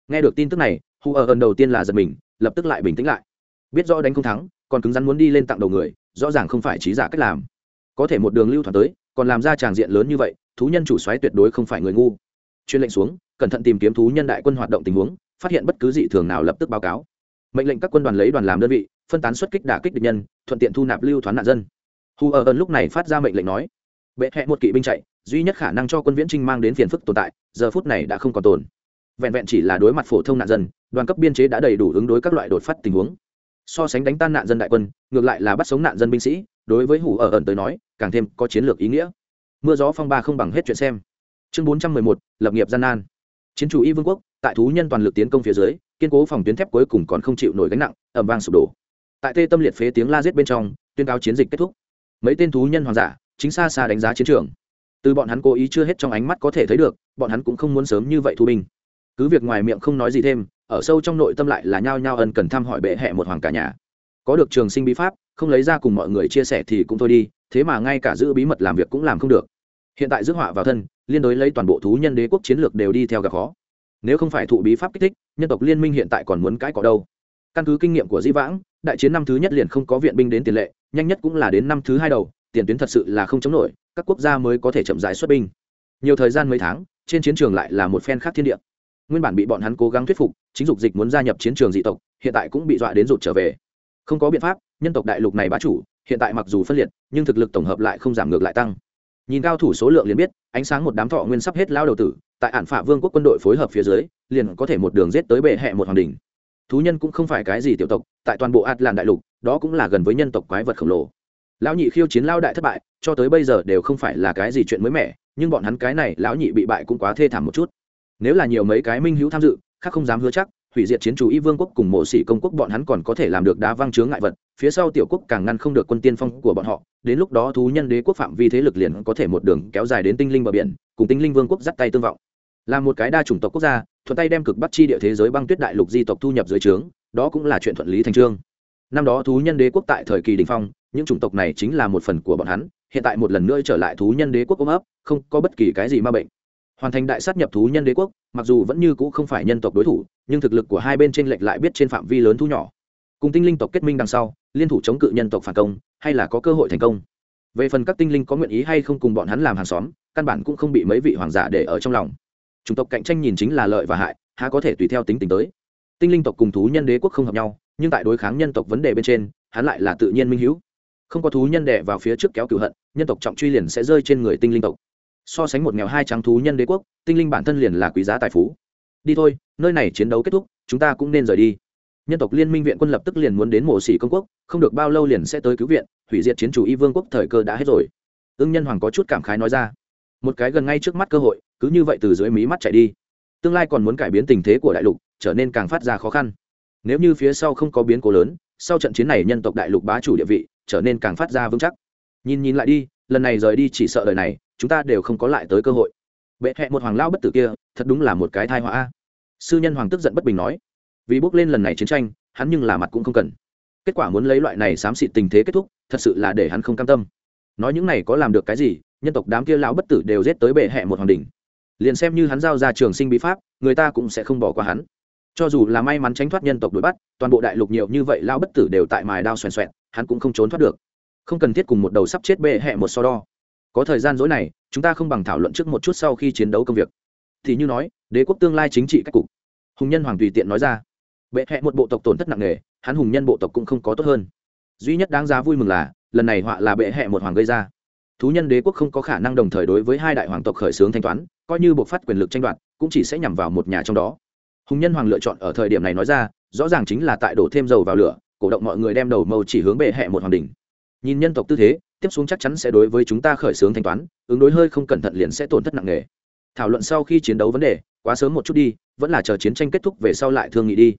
Nghe được tin tức này hù ở ẩn đầu tiên là giật mình, lập tức lại bình tĩnh lại. Biết rõ đánh không thắng, còn cứng rắn muốn đi lên tặng đầu người, rõ ràng không phải trí giả cách làm. Có thể một đường lưu thoáng tới, còn làm ra tràng diện lớn như vậy, thú nhân chủ xoáy tuyệt đối không phải người ngu. Chuyên lệnh xuống, cẩn thận tìm kiếm thú nhân đại quân hoạt động tình huống, phát hiện bất cứ dị thường nào lập tức báo cáo. Mệnh lệnh các quân đoàn lấy đoàn làm đơn vị, phân tán xuất kích đả kích địch nhân, thuận tiện thu nạp lưu thoán nạn dân. Hù ở ẩn lúc này phát ra mệnh lệnh nói, bệ hẹ một kỵ binh chạy duy nhất khả năng cho quân viễn trinh mang đến phiền phức tồn tại, giờ phút này đã không còn tồn. Vẹn vẹn chỉ là đối mặt phổ thông nạn dân, đoàn cấp biên chế đã đầy đủ ứng đối các loại đột phát tình huống. So sánh đánh tan nạn dân đại quân, ngược lại là bắt sống nạn dân binh sĩ, đối với hủ ở ẩn tới nói, càng thêm có chiến lược ý nghĩa. Mưa gió phong ba không bằng hết chuyện xem. Chương bốn trăm mười một, lập nghiệp gian nan. Chiến chủ y vương quốc, tại thú nhân toàn lực tiến công phía dưới, kiên cố phòng tuyến thép cuối cùng còn không chịu nổi gánh nặng ẩm vang sụp đổ. Tại tê tâm liệt phế tiếng la giết bên trong, tuyên cáo chiến dịch kết thúc. Mấy tên thú nhân hoàng giả, chính xa xa đánh giá chiến trường từ bọn hắn cố ý chưa hết trong ánh mắt có thể thấy được, bọn hắn cũng không muốn sớm như vậy thu binh. Cứ việc ngoài miệng không nói gì thêm, ở sâu trong nội tâm lại là nhao nhao ân cần thăm hỏi bệ hẹ một hoàng cả nhà. Có được trường sinh bí pháp, không lấy ra cùng mọi người chia sẻ thì cũng thôi đi, thế mà ngay cả giữ bí mật làm việc cũng làm không được. Hiện tại rước họa vào thân, liên đối lấy toàn bộ thú nhân đế quốc chiến lược đều đi theo gặp khó. Nếu không phải thụ bí pháp kích thích, nhân tộc liên minh hiện tại còn muốn cãi cọ đâu. Căn cứ kinh nghiệm của di vãng, đại chiến năm thứ nhất liền không có viện binh đến tiền lệ, nhanh nhất cũng là đến năm thứ hai đầu, tiền tuyến thật sự là không chống nổi các quốc gia mới có thể chậm rãi xuất binh. Nhiều thời gian mấy tháng, trên chiến trường lại là một phen khác thiên địa. Nguyên bản bị bọn hắn cố gắng thuyết phục, chính dục dịch muốn gia nhập chiến trường dị tộc, hiện tại cũng bị dọa đến rụt trở về. Không có biện pháp, nhân tộc đại lục này bá chủ, hiện tại mặc dù phân liệt, nhưng thực lực tổng hợp lại không giảm ngược lại tăng. Nhìn cao thủ số lượng liền biết, ánh sáng một đám thọ nguyên sắp hết lao đầu tử, tại ản phạ vương quốc quân đội phối hợp phía dưới, liền có thể một đường giết tới bệ hẹ một hoàng đình thú nhân cũng không phải cái gì tiểu tộc, tại toàn bộ atlan đại lục, đó cũng là gần với nhân tộc quái vật khổng lồ lão nhị khiêu chiến lao đại thất bại, cho tới bây giờ đều không phải là cái gì chuyện mới mẻ, nhưng bọn hắn cái này lão nhị bị bại cũng quá thê thảm một chút. Nếu là nhiều mấy cái minh hữu tham dự, khác không dám hứa chắc, hủy diệt chiến chủ y vương quốc cùng mộ sĩ công quốc bọn hắn còn có thể làm được đá văng chướng ngại vật, phía sau tiểu quốc càng ngăn không được quân tiên phong của bọn họ, đến lúc đó thú nhân đế quốc phạm vi thế lực liền có thể một đường kéo dài đến tinh linh bờ biển, cùng tinh linh vương quốc dắt tay tương vọng. Là một cái đa chủng tộc quốc gia, thuận tay đem cực bắt chi địa thế giới băng tuyết đại lục di tộc thu nhập dưới trướng, đó cũng là chuyện thuận lý thành trương. Năm đó thú nhân đế quốc tại thời kỳ đình phong những chủng tộc này chính là một phần của bọn hắn, hiện tại một lần nữa trở lại thú nhân đế quốc ôm ấp, không có bất kỳ cái gì ma bệnh. Hoàn thành đại sát nhập thú nhân đế quốc, mặc dù vẫn như cũ không phải nhân tộc đối thủ, nhưng thực lực của hai bên trên lệch lại biết trên phạm vi lớn thu nhỏ. Cùng tinh linh tộc kết minh đằng sau, liên thủ chống cự nhân tộc phản công, hay là có cơ hội thành công? Về phần các tinh linh có nguyện ý hay không cùng bọn hắn làm hàng xóm, căn bản cũng không bị mấy vị hoàng giả để ở trong lòng. Chủng tộc cạnh tranh nhìn chính là lợi và hại, há có thể tùy theo tính tình tới. Tinh linh tộc cùng thú nhân đế quốc không hợp nhau, nhưng tại đối kháng nhân tộc vấn đề bên trên, hắn lại là tự nhiên minh hữu không có thú nhân đẻ vào phía trước kéo cựu hận, nhân tộc trọng truy liền sẽ rơi trên người tinh linh tộc. So sánh một nghèo hai trắng thú nhân đế quốc, tinh linh bản thân liền là quý giá tài phú. Đi thôi, nơi này chiến đấu kết thúc, chúng ta cũng nên rời đi. Nhân tộc liên minh viện quân lập tức liền muốn đến mộ sĩ công quốc, không được bao lâu liền sẽ tới cứu viện, hủy diệt chiến chủ y vương quốc thời cơ đã hết rồi. Ưng nhân hoàng có chút cảm khái nói ra. Một cái gần ngay trước mắt cơ hội, cứ như vậy từ dưới mí mắt chạy đi. Tương lai còn muốn cải biến tình thế của đại lục, trở nên càng phát ra khó khăn. Nếu như phía sau không có biến cố lớn, sau trận chiến này nhân tộc đại lục bá chủ địa vị trở nên càng phát ra vững chắc. Nhìn nhìn lại đi, lần này rời đi chỉ sợ đời này, chúng ta đều không có lại tới cơ hội. Bệ hẹ một hoàng lao bất tử kia, thật đúng là một cái thai họa sư nhân hoàng tức giận bất bình nói. Vì bước lên lần này chiến tranh, hắn nhưng là mặt cũng không cần. Kết quả muốn lấy loại này xám xịt tình thế kết thúc, thật sự là để hắn không cam tâm. Nói những này có làm được cái gì, nhân tộc đám kia lão bất tử đều giết tới bệ hẹ một hoàng đình liền xem như hắn giao ra trường sinh bí pháp, người ta cũng sẽ không bỏ qua hắn. Cho dù là may mắn tránh thoát nhân tộc đuổi bắt, toàn bộ đại lục nhiều như vậy lao bất tử đều tại mài đao xoèn xoẹn hắn cũng không trốn thoát được. Không cần thiết cùng một đầu sắp chết bệ hẹ một so đo. Có thời gian dối này, chúng ta không bằng thảo luận trước một chút sau khi chiến đấu công việc. Thì như nói, đế quốc tương lai chính trị cách cục. Hùng nhân hoàng tùy tiện nói ra. Bệ hẹ một bộ tộc tổn thất nặng nề, hắn hùng nhân bộ tộc cũng không có tốt hơn. Duy nhất đáng giá vui mừng là, lần này họa là bệ hẹ một hoàng gây ra. Thú nhân đế quốc không có khả năng đồng thời đối với hai đại hoàng tộc khởi xướng thanh toán, coi như buộc phát quyền lực tranh đoạt, cũng chỉ sẽ nhằm vào một nhà trong đó. Hùng nhân hoàng lựa chọn ở thời điểm này nói ra, rõ ràng chính là tại đổ thêm dầu vào lửa cổ động mọi người đem đầu mâu chỉ hướng bệ hẹ một hoàng đình nhìn nhân tộc tư thế, tiếp xuống chắc chắn sẽ đối với chúng ta khởi xướng thanh toán, ứng đối hơi không cẩn thận liền sẽ tổn thất nặng nề. Thảo luận sau khi chiến đấu vấn đề, quá sớm một chút đi, vẫn là chờ chiến tranh kết thúc về sau lại thương nghị đi.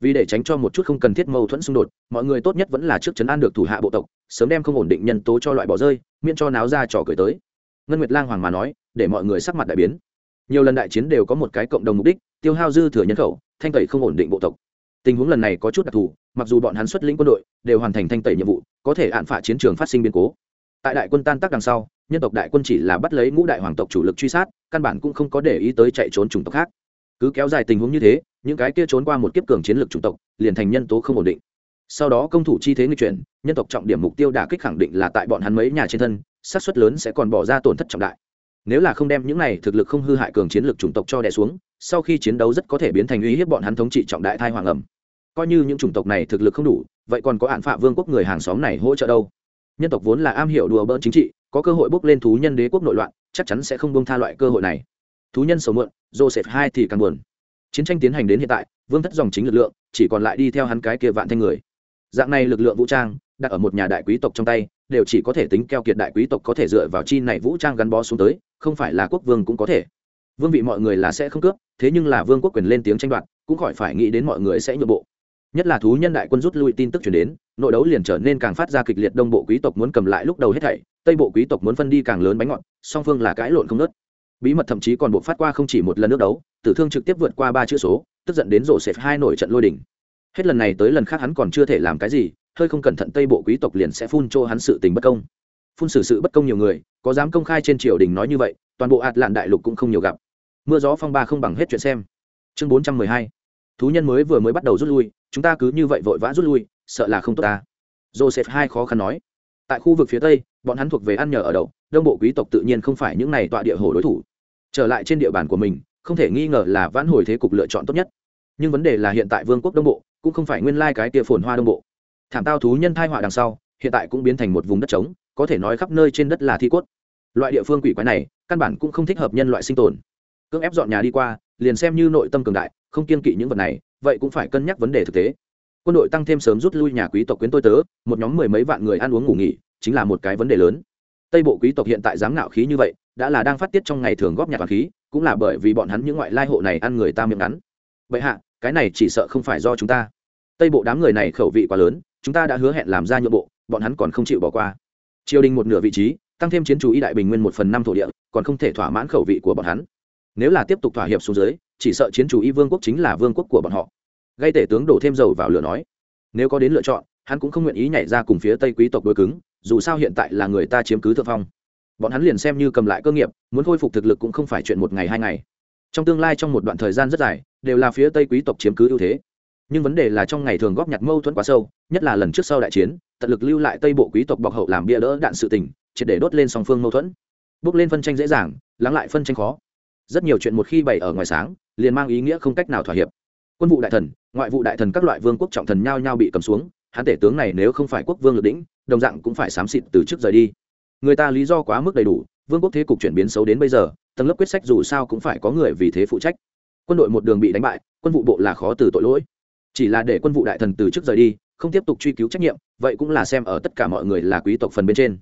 Vì để tránh cho một chút không cần thiết mâu thuẫn xung đột, mọi người tốt nhất vẫn là trước chấn an được thủ hạ bộ tộc, sớm đem không ổn định nhân tố cho loại bỏ rơi, miễn cho náo ra trò cười tới. Ngân nguyệt lang hoàng mà nói, để mọi người sắc mặt đại biến. Nhiều lần đại chiến đều có một cái cộng đồng mục đích, tiêu hao dư thừa nhân khẩu, thanh tẩy không ổn định bộ tộc tình huống lần này có chút đặc thù, mặc dù bọn hắn xuất lĩnh quân đội đều hoàn thành thanh tẩy nhiệm vụ, có thể hạn phả chiến trường phát sinh biến cố. Tại đại quân tan tác đằng sau, nhân tộc đại quân chỉ là bắt lấy ngũ đại hoàng tộc chủ lực truy sát, căn bản cũng không có để ý tới chạy trốn chủng tộc khác. Cứ kéo dài tình huống như thế, những cái kia trốn qua một kiếp cường chiến lược chủng tộc, liền thành nhân tố không ổn định. Sau đó công thủ chi thế người chuyển, nhân tộc trọng điểm mục tiêu đả kích khẳng định là tại bọn hắn mấy nhà trên thân sát xuất lớn sẽ còn bỏ ra tổn thất trọng đại. Nếu là không đem những này thực lực không hư hại cường chiến lược chủng tộc cho đè xuống, sau khi chiến đấu rất có thể biến thành uy hiếp bọn hắn thống trị trọng đại thai hoàng ẩm coi như những chủng tộc này thực lực không đủ, vậy còn có hạn phạ vương quốc người hàng xóm này hỗ trợ đâu? Nhân tộc vốn là am hiểu đùa bỡn chính trị, có cơ hội bốc lên thú nhân đế quốc nội loạn, chắc chắn sẽ không bông tha loại cơ hội này. Thú nhân sầu mượn joseph hai thì càng buồn. Chiến tranh tiến hành đến hiện tại, vương thất dòng chính lực lượng, chỉ còn lại đi theo hắn cái kia vạn thanh người. Dạng này lực lượng vũ trang, đặt ở một nhà đại quý tộc trong tay, đều chỉ có thể tính keo kiệt đại quý tộc có thể dựa vào chi này vũ trang gắn bó xuống tới, không phải là quốc vương cũng có thể. Vương vị mọi người là sẽ không cướp, thế nhưng là vương quốc quyền lên tiếng tranh đoạt, cũng khỏi phải nghĩ đến mọi người sẽ nhượng bộ nhất là thú nhân đại quân rút lui tin tức chuyển đến, nội đấu liền trở nên càng phát ra kịch liệt đông bộ quý tộc muốn cầm lại lúc đầu hết thảy, tây bộ quý tộc muốn phân đi càng lớn bánh ngọt, song phương là cãi lộn không nớt bí mật thậm chí còn buộc phát qua không chỉ một lần nước đấu, tử thương trực tiếp vượt qua ba chữ số, tức giận đến rổ xẹp hai nổi trận lôi đỉnh hết lần này tới lần khác hắn còn chưa thể làm cái gì, hơi không cẩn thận tây bộ quý tộc liền sẽ phun cho hắn sự tình bất công. Phun xử sự bất công nhiều người, có dám công khai trên triều đình nói như vậy, toàn bộ ạt lạn đại lục cũng không nhiều gặp. Mưa gió phong ba không bằng hết chuyện xem. Chương bốn trăm mười hai. Thú nhân mới vừa mới bắt đầu rút lui chúng ta cứ như vậy vội vã rút lui, sợ là không tốt ta. Joseph hai khó khăn nói. Tại khu vực phía tây, bọn hắn thuộc về ăn nhờ ở đậu, đông bộ quý tộc tự nhiên không phải những này tọa địa hồ đối thủ. Trở lại trên địa bàn của mình, không thể nghi ngờ là vãn hồi thế cục lựa chọn tốt nhất. Nhưng vấn đề là hiện tại vương quốc đông bộ, cũng không phải nguyên lai cái tia phồn hoa đông bộ. Thảm tao thú nhân thai họa đằng sau, hiện tại cũng biến thành một vùng đất trống, có thể nói khắp nơi trên đất là thi cốt. Loại địa phương quỷ quái này, căn bản cũng không thích hợp nhân loại sinh tồn. Cưỡng ép dọn nhà đi qua, liền xem như nội tâm cường đại, không kiên kỵ những vật này vậy cũng phải cân nhắc vấn đề thực tế. Quân đội tăng thêm sớm rút lui nhà quý tộc quyến tôi tớ, một nhóm mười mấy vạn người ăn uống ngủ nghỉ, chính là một cái vấn đề lớn. Tây bộ quý tộc hiện tại dám ngạo khí như vậy, đã là đang phát tiết trong ngày thường góp nhặt toàn khí, cũng là bởi vì bọn hắn những ngoại lai hộ này ăn người ta miệng ngắn. Vậy hạ, cái này chỉ sợ không phải do chúng ta. Tây bộ đám người này khẩu vị quá lớn, chúng ta đã hứa hẹn làm ra nhượng bộ, bọn hắn còn không chịu bỏ qua. Triều đình một nửa vị trí, tăng thêm chiến chủ y đại bình nguyên một phần năm thổ địa, còn không thể thỏa mãn khẩu vị của bọn hắn. Nếu là tiếp tục thỏa hiệp xuống dưới, chỉ sợ chiến chủ y vương quốc chính là vương quốc của bọn họ gây tể tướng đổ thêm dầu vào lửa nói. Nếu có đến lựa chọn, hắn cũng không nguyện ý nhảy ra cùng phía tây quý tộc đối cứng, dù sao hiện tại là người ta chiếm cứ thượng phong. Bọn hắn liền xem như cầm lại cơ nghiệp, muốn khôi phục thực lực cũng không phải chuyện một ngày hai ngày. Trong tương lai trong một đoạn thời gian rất dài, đều là phía tây quý tộc chiếm cứ ưu thế. Nhưng vấn đề là trong ngày thường góp nhặt mâu thuẫn quá sâu, nhất là lần trước sau đại chiến, tận lực lưu lại tây bộ quý tộc bọc hậu làm bia đỡ đạn sự tình, triệt để đốt lên song phương mâu thuẫn. Bước lên phân tranh dễ dàng, lắng lại phân tranh khó. Rất nhiều chuyện một khi bày ở ngoài sáng, liền mang ý nghĩa không cách nào thỏa hiệp quân vụ đại thần, ngoại vụ đại thần các loại vương quốc trọng thần nhao nhao bị cầm xuống, hắn tể tướng này nếu không phải quốc vương lực đỉnh, đồng dạng cũng phải xám xịt từ trước rời đi. Người ta lý do quá mức đầy đủ, vương quốc thế cục chuyển biến xấu đến bây giờ, tầng lớp quyết sách dù sao cũng phải có người vì thế phụ trách. Quân đội một đường bị đánh bại, quân vụ bộ là khó từ tội lỗi. Chỉ là để quân vụ đại thần từ trước rời đi, không tiếp tục truy cứu trách nhiệm, vậy cũng là xem ở tất cả mọi người là quý tộc phần bên trên.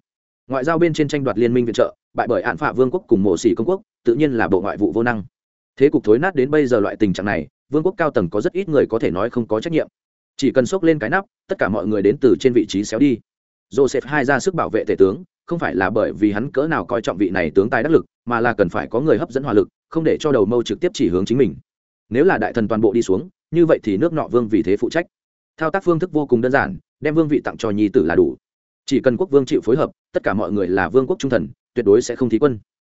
Ngoại giao bên trên tranh đoạt liên minh viện trợ, bại bởi hạn phạ vương quốc cùng mộ xỉ công quốc, tự nhiên là bộ ngoại vụ vô năng. Thế cục thối nát đến bây giờ loại tình trạng này vương quốc cao tầng có rất ít người có thể nói không có trách nhiệm. Chỉ cần xốc lên cái nắp, tất cả mọi người đến từ trên vị trí xéo đi. Joseph hai ra sức bảo vệ tể tướng, không phải là bởi vì hắn cỡ nào coi trọng vị này tướng tài đắc lực, mà là cần phải có người hấp dẫn hỏa lực, không để cho đầu mâu trực tiếp chỉ hướng chính mình. Nếu là đại thần toàn bộ đi xuống, như vậy thì nước nọ vương vì thế phụ trách. Thao tác phương thức vô cùng đơn giản, đem vương vị tặng cho nhi tử là đủ. Chỉ cần quốc vương chịu phối hợp, tất cả mọi người là vương quốc trung thần, tuyệt đối sẽ không thí quân.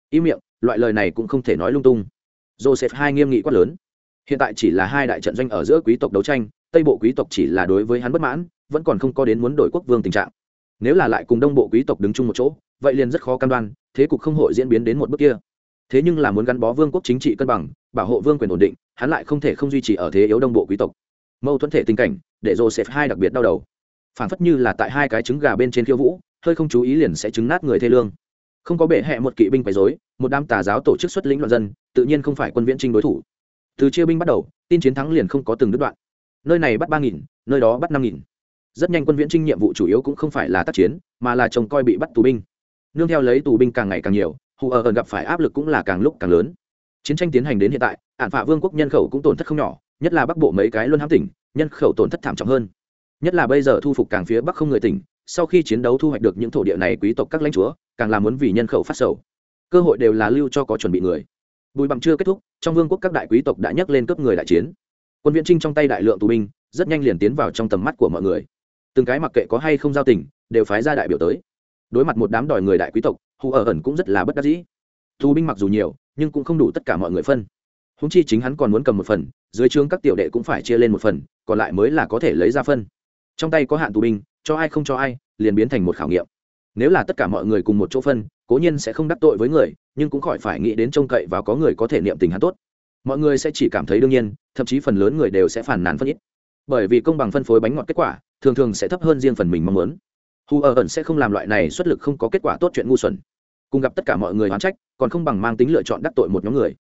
Im miệng, loại lời này cũng không thể nói lung tung. Joseph hai nghiêm nghị quát lớn hiện tại chỉ là hai đại trận doanh ở giữa quý tộc đấu tranh, tây bộ quý tộc chỉ là đối với hắn bất mãn, vẫn còn không có đến muốn đổi quốc vương tình trạng. Nếu là lại cùng đông bộ quý tộc đứng chung một chỗ, vậy liền rất khó cam đoan, thế cục không hội diễn biến đến một bước kia. Thế nhưng là muốn gắn bó vương quốc chính trị cân bằng, bảo hộ vương quyền ổn định, hắn lại không thể không duy trì ở thế yếu đông bộ quý tộc. Mâu thuẫn thể tình cảnh, để joseph hai đặc biệt đau đầu. Phản phất như là tại hai cái trứng gà bên trên khiêu vũ, hơi không chú ý liền sẽ trứng nát người thê lương. Không có bệ hẹ một kỵ binh quấy dối một đám tà giáo tổ chức xuất lĩnh loạn dân, tự nhiên không phải quân viễn trinh đối thủ từ chia binh bắt đầu, tin chiến thắng liền không có từng đứt đoạn. Nơi này bắt ba nghìn, nơi đó bắt năm nghìn. Rất nhanh quân viễn trinh nhiệm vụ chủ yếu cũng không phải là tác chiến, mà là trông coi bị bắt tù binh. Nương theo lấy tù binh càng ngày càng nhiều, hù ở ẩn gặp phải áp lực cũng là càng lúc càng lớn. Chiến tranh tiến hành đến hiện tại ạn phạ vương quốc nhân khẩu cũng tổn thất không nhỏ, nhất là bắc bộ mấy cái luân hãm tỉnh, nhân khẩu tổn thất thảm trọng hơn. Nhất là bây giờ thu phục càng phía bắc không người tỉnh, sau khi chiến đấu thu hoạch được những thổ địa này quý tộc các lãnh chúa, càng là muốn vì nhân khẩu phát sầu. Cơ hội đều là lưu cho có chuẩn bị người bùi bằng chưa kết thúc, trong vương quốc các đại quý tộc đã nhắc lên cấp người đại chiến. Quân viễn trinh trong tay đại lượng tù binh, rất nhanh liền tiến vào trong tầm mắt của mọi người. Từng cái mặc kệ có hay không giao tình, đều phái ra đại biểu tới. Đối mặt một đám đòi người đại quý tộc, hù ở ẩn cũng rất là bất đắc dĩ. Tù binh mặc dù nhiều, nhưng cũng không đủ tất cả mọi người phân. Húng chi chính hắn còn muốn cầm một phần, dưới trướng các tiểu đệ cũng phải chia lên một phần, còn lại mới là có thể lấy ra phân. Trong tay có hạn tù binh, cho ai không cho ai, liền biến thành một khảo nghiệm nếu là tất cả mọi người cùng một chỗ phân, cố nhiên sẽ không đắc tội với người, nhưng cũng khỏi phải nghĩ đến trông cậy và có người có thể niệm tình hắn tốt. Mọi người sẽ chỉ cảm thấy đương nhiên, thậm chí phần lớn người đều sẽ phản nàn phân ít. Bởi vì công bằng phân phối bánh ngọt kết quả, thường thường sẽ thấp hơn riêng phần mình mong muốn. Hù ở ẩn sẽ không làm loại này xuất lực không có kết quả tốt chuyện ngu xuẩn. Cùng gặp tất cả mọi người hoán trách, còn không bằng mang tính lựa chọn đắc tội một nhóm người.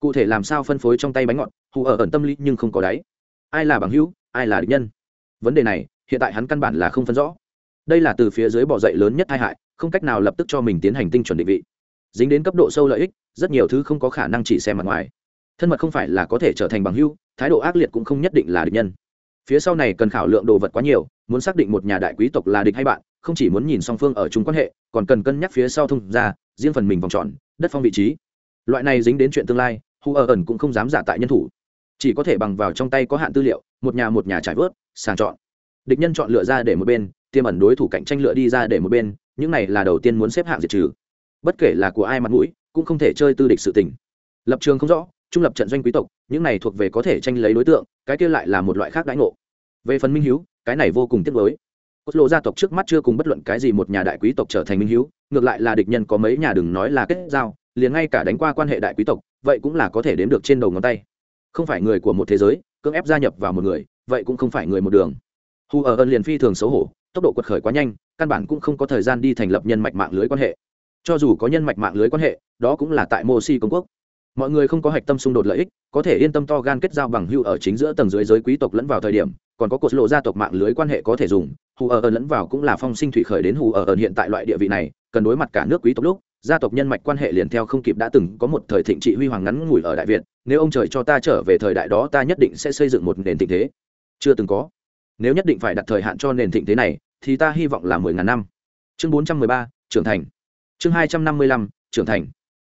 Cụ thể làm sao phân phối trong tay bánh ngọt, hù ở ẩn tâm lý nhưng không có đáy. Ai là bằng hữu, ai là địch nhân? Vấn đề này, hiện tại hắn căn bản là không phân rõ đây là từ phía dưới bỏ dậy lớn nhất tai hại, không cách nào lập tức cho mình tiến hành tinh chuẩn định vị. Dính đến cấp độ sâu lợi ích, rất nhiều thứ không có khả năng chỉ xem mặt ngoài. Thân mật không phải là có thể trở thành bằng hữu, thái độ ác liệt cũng không nhất định là địch nhân. Phía sau này cần khảo lượng đồ vật quá nhiều, muốn xác định một nhà đại quý tộc là địch hay bạn, không chỉ muốn nhìn song phương ở chung quan hệ, còn cần cân nhắc phía sau thông ra riêng phần mình vòng tròn, đất phong vị trí. Loại này dính đến chuyện tương lai, hu ở ẩn cũng không dám giả tại nhân thủ. Chỉ có thể bằng vào trong tay có hạn tư liệu, một nhà một nhà trải vớt, sàng chọn. Địch nhân chọn lựa ra để một bên tiêm ẩn đối thủ cạnh tranh lựa đi ra để một bên, những này là đầu tiên muốn xếp hạng diệt trừ. Bất kể là của ai mặt mũi, cũng không thể chơi tư địch sự tình. Lập trường không rõ, trung lập trận doanh quý tộc, những này thuộc về có thể tranh lấy đối tượng, cái kia lại là một loại khác đãi ngộ. Về phần minh hiếu, cái này vô cùng tiếc với cốt lộ gia tộc trước mắt chưa cùng bất luận cái gì một nhà đại quý tộc trở thành minh hiếu, ngược lại là địch nhân có mấy nhà đừng nói là kết giao, liền ngay cả đánh qua quan hệ đại quý tộc, vậy cũng là có thể đếm được trên đầu ngón tay. Không phải người của một thế giới, cưỡng ép gia nhập vào một người, vậy cũng không phải người một đường. Hù ở ân liền phi thường xấu hổ tốc độ quật khởi quá nhanh, căn bản cũng không có thời gian đi thành lập nhân mạch mạng lưới quan hệ. Cho dù có nhân mạch mạng lưới quan hệ, đó cũng là tại mô si công quốc. Mọi người không có hạch tâm xung đột lợi ích, có thể yên tâm to gan kết giao bằng hưu ở chính giữa tầng dưới giới quý tộc lẫn vào thời điểm, còn có cột lộ gia tộc mạng lưới quan hệ có thể dùng, hù ở ẩn lẫn vào cũng là phong sinh thủy khởi đến hù ở ẩn hiện tại loại địa vị này, cần đối mặt cả nước quý tộc lúc, gia tộc nhân mạch quan hệ liền theo không kịp đã từng, có một thời thịnh trị huy hoàng ngắn ngủi ở đại việt, nếu ông trời cho ta trở về thời đại đó ta nhất định sẽ xây dựng một nền thịnh thế. Chưa từng có nếu nhất định phải đặt thời hạn cho nền thịnh thế này, thì ta hy vọng là mười ngàn năm. Chương bốn trăm mười ba, trưởng thành. Chương hai trăm năm mươi lăm, trưởng thành.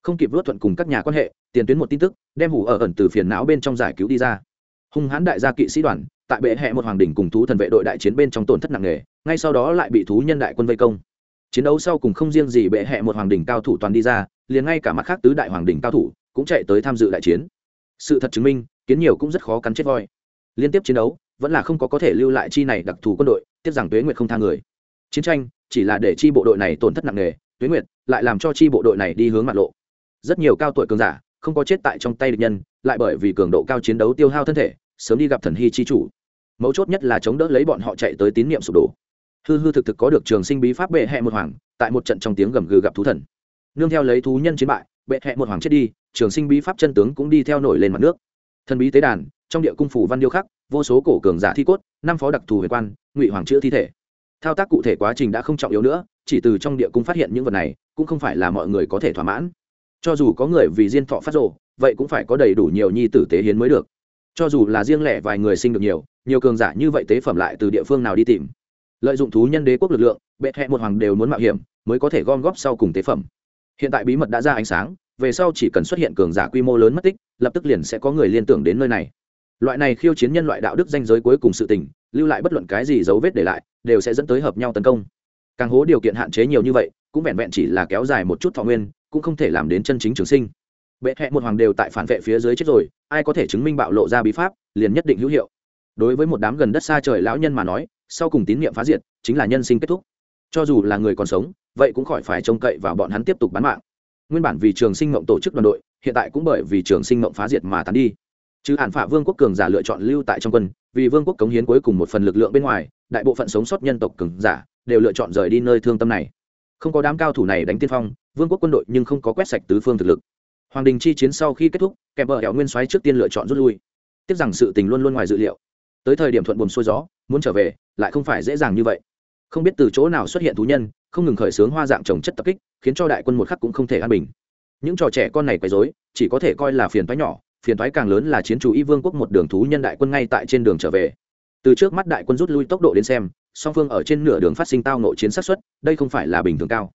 Không kịp vớt thuận cùng các nhà quan hệ, tiền tuyến một tin tức, đem hủ ở ẩn từ phiền não bên trong giải cứu đi ra. Hung hãn đại gia kỵ sĩ đoàn, tại bệ hẹ một hoàng đỉnh cùng thú thần vệ đội đại chiến bên trong tổn thất nặng nề, ngay sau đó lại bị thú nhân đại quân vây công. Chiến đấu sau cùng không riêng gì bệ hẹ một hoàng đỉnh cao thủ toàn đi ra, liền ngay cả mặt khác tứ đại hoàng đỉnh cao thủ cũng chạy tới tham dự đại chiến. Sự thật chứng minh, kiến nhiều cũng rất khó cắn chết voi. Liên tiếp chiến đấu vẫn là không có có thể lưu lại chi này đặc thù quân đội, tiếc rằng tuế nguyệt không tha người. Chiến tranh chỉ là để chi bộ đội này tổn thất nặng nề, tuế nguyệt lại làm cho chi bộ đội này đi hướng mặt lộ. Rất nhiều cao tuổi cường giả không có chết tại trong tay địch nhân, lại bởi vì cường độ cao chiến đấu tiêu hao thân thể, sớm đi gặp thần hy chi chủ. Mấu chốt nhất là chống đỡ lấy bọn họ chạy tới tín nhiệm sụp đổ. Hư hư thực thực có được trường sinh bí pháp bệ hẹ một hoàng, tại một trận trong tiếng gầm gừ gặp thú thần. Nương theo lấy thú nhân chiến bại, bệ hẹ một hoàng chết đi, trường sinh bí pháp chân tướng cũng đi theo nổi lên mặt nước. Thần bí tế đàn trong địa cung phủ văn điêu khắc, vô số cổ cường giả thi cốt, năm phó đặc thù huyền quan, ngụy hoàng chữa thi thể. Thao tác cụ thể quá trình đã không trọng yếu nữa, chỉ từ trong địa cung phát hiện những vật này, cũng không phải là mọi người có thể thỏa mãn. Cho dù có người vì diên thọ phát rộ vậy cũng phải có đầy đủ nhiều nhi tử tế hiến mới được. Cho dù là riêng lẻ vài người sinh được nhiều nhiều cường giả như vậy tế phẩm lại từ địa phương nào đi tìm? Lợi dụng thú nhân đế quốc lực lượng, bệ hẹ một hoàng đều muốn mạo hiểm, mới có thể gom góp sau cùng tế phẩm. Hiện tại bí mật đã ra ánh sáng, về sau chỉ cần xuất hiện cường giả quy mô lớn mất tích, lập tức liền sẽ có người liên tưởng đến nơi này loại này khiêu chiến nhân loại đạo đức danh giới cuối cùng sự tình, lưu lại bất luận cái gì dấu vết để lại, đều sẽ dẫn tới hợp nhau tấn công. Càng hố điều kiện hạn chế nhiều như vậy, cũng vẹn vẹn chỉ là kéo dài một chút thọ nguyên, cũng không thể làm đến chân chính trường sinh. Bệ hẹ một hoàng đều tại phản vệ phía dưới chết rồi, ai có thể chứng minh bạo lộ ra bí pháp, liền nhất định hữu hiệu. Đối với một đám gần đất xa trời lão nhân mà nói, sau cùng tín niệm phá diệt, chính là nhân sinh kết thúc. Cho dù là người còn sống, vậy cũng khỏi phải trông cậy vào bọn hắn tiếp tục bán mạng. Nguyên bản vì trường sinh mộng tổ chức đoàn đội, hiện tại cũng bởi vì trường sinh mộng phá diệt mà tán đi chứ hạn phả vương quốc cường giả lựa chọn lưu tại trong quân, vì vương quốc cống hiến cuối cùng một phần lực lượng bên ngoài, đại bộ phận sống sót nhân tộc cường giả đều lựa chọn rời đi nơi thương tâm này. Không có đám cao thủ này đánh tiên phong, vương quốc quân đội nhưng không có quét sạch tứ phương thực lực. Hoàng đình chi chiến sau khi kết thúc kèm vợ hẻo nguyên soái trước tiên lựa chọn rút lui. Tiếc rằng sự tình luôn luôn ngoài dự liệu. Tới thời điểm thuận buồm xuôi gió, muốn trở về, lại không phải dễ dàng như vậy. Không biết từ chỗ nào xuất hiện thú nhân, không ngừng khởi xướng hoa dạng trồng chất tập kích, khiến cho đại quân một khắc cũng không thể an bình. Những trò trẻ con này quấy dối chỉ có thể coi là phiền toái nhỏ phiền toái càng lớn là chiến chủ y vương quốc một đường thú nhân đại quân ngay tại trên đường trở về. Từ trước mắt đại quân rút lui tốc độ đến xem, song phương ở trên nửa đường phát sinh tao nội chiến sát xuất, đây không phải là bình thường cao.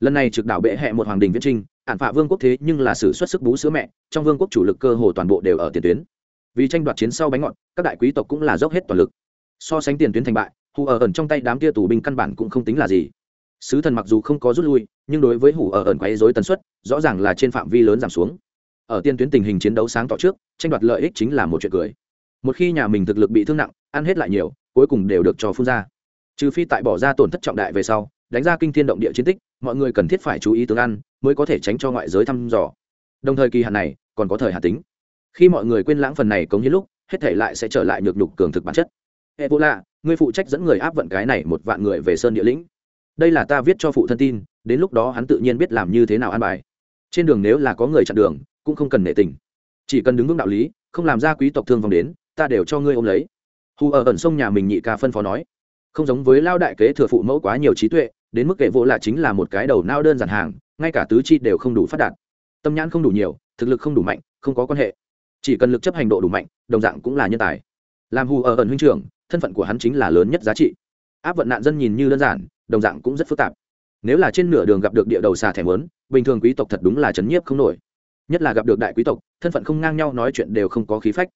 Lần này trực đảo bệ hẹ một hoàng đình viễn trinh, ản phạ vương quốc thế nhưng là sự xuất sức bú sữa mẹ, trong vương quốc chủ lực cơ hồ toàn bộ đều ở tiền tuyến. Vì tranh đoạt chiến sau bánh ngọt, các đại quý tộc cũng là dốc hết toàn lực. So sánh tiền tuyến thành bại hù ở ẩn trong tay đám tia tù binh căn bản cũng không tính là gì. Sứ thần mặc dù không có rút lui, nhưng đối với hủ ở ẩn quấy dối tần suất, rõ ràng là trên phạm vi lớn giảm xuống ở tiên tuyến tình hình chiến đấu sáng tỏ trước, tranh đoạt lợi ích chính là một chuyện cười. Một khi nhà mình thực lực bị thương nặng, ăn hết lại nhiều, cuối cùng đều được cho phun ra. Trừ phi tại bỏ ra tổn thất trọng đại về sau, đánh ra kinh thiên động địa chiến tích, mọi người cần thiết phải chú ý tướng ăn, mới có thể tránh cho ngoại giới thăm dò. Đồng thời kỳ hạn này, còn có thời hạn tính. Khi mọi người quên lãng phần này cống hiến lúc, hết thể lại sẽ trở lại nhược nhục cường thực bản chất. Hệ vô lạ ngươi phụ trách dẫn người áp vận cái này một vạn người về sơn địa lĩnh. Đây là ta viết cho phụ thân tin, đến lúc đó hắn tự nhiên biết làm như thế nào an bài trên đường nếu là có người chặn đường, cũng không cần nể tình. Chỉ cần đứng vững đạo lý, không làm ra quý tộc thương vong đến, ta đều cho ngươi ôm lấy. Hù ở ẩn sông nhà mình nhị ca phân phó nói. Không giống với lao đại kế thừa phụ mẫu quá nhiều trí tuệ, đến mức kệ vô là chính là một cái đầu nao đơn giản hàng, ngay cả tứ chi đều không đủ phát đạt. Tâm nhãn không đủ nhiều, thực lực không đủ mạnh, không có quan hệ. Chỉ cần lực chấp hành độ đủ mạnh, đồng dạng cũng là nhân tài. Làm hù ở ẩn huynh trưởng, thân phận của hắn chính là lớn nhất giá trị. Áp vận nạn dân nhìn như đơn giản, đồng dạng cũng rất phức tạp nếu là trên nửa đường gặp được địa đầu xà thẻ mớn bình thường quý tộc thật đúng là chấn nhiếp không nổi. Nhất là gặp được đại quý tộc, thân phận không ngang nhau nói chuyện đều không có khí phách.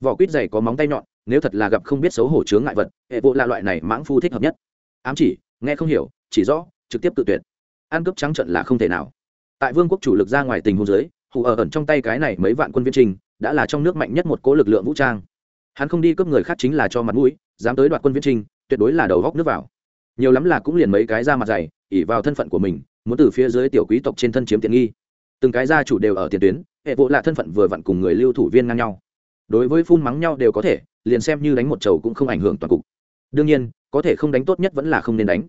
Vỏ quýt dày có móng tay nhọn, nếu thật là gặp không biết xấu hổ chướng ngại vật, hệ vụ là loại này mãng phu thích hợp nhất. Ám chỉ, nghe không hiểu, chỉ rõ, trực tiếp tự tuyệt. Ăn cướp trắng trận là không thể nào. Tại vương quốc chủ lực ra ngoài tình huống giới hù ở ẩn trong tay cái này mấy vạn quân viên trình, đã là trong nước mạnh nhất một cố lực lượng vũ trang. Hắn không đi cướp người khác chính là cho mặt mũi, dám tới đoạt quân viên trình, tuyệt đối là đầu góc nước vào. Nhiều lắm là cũng liền mấy cái ra mặt dày ỉ vào thân phận của mình, muốn từ phía dưới tiểu quý tộc trên thân chiếm tiện nghi. Từng cái gia chủ đều ở tiền tuyến, hệ bộ là thân phận vừa vặn cùng người lưu thủ viên ngang nhau. Đối với phun mắng nhau đều có thể, liền xem như đánh một chầu cũng không ảnh hưởng toàn cục. Đương nhiên, có thể không đánh tốt nhất vẫn là không nên đánh.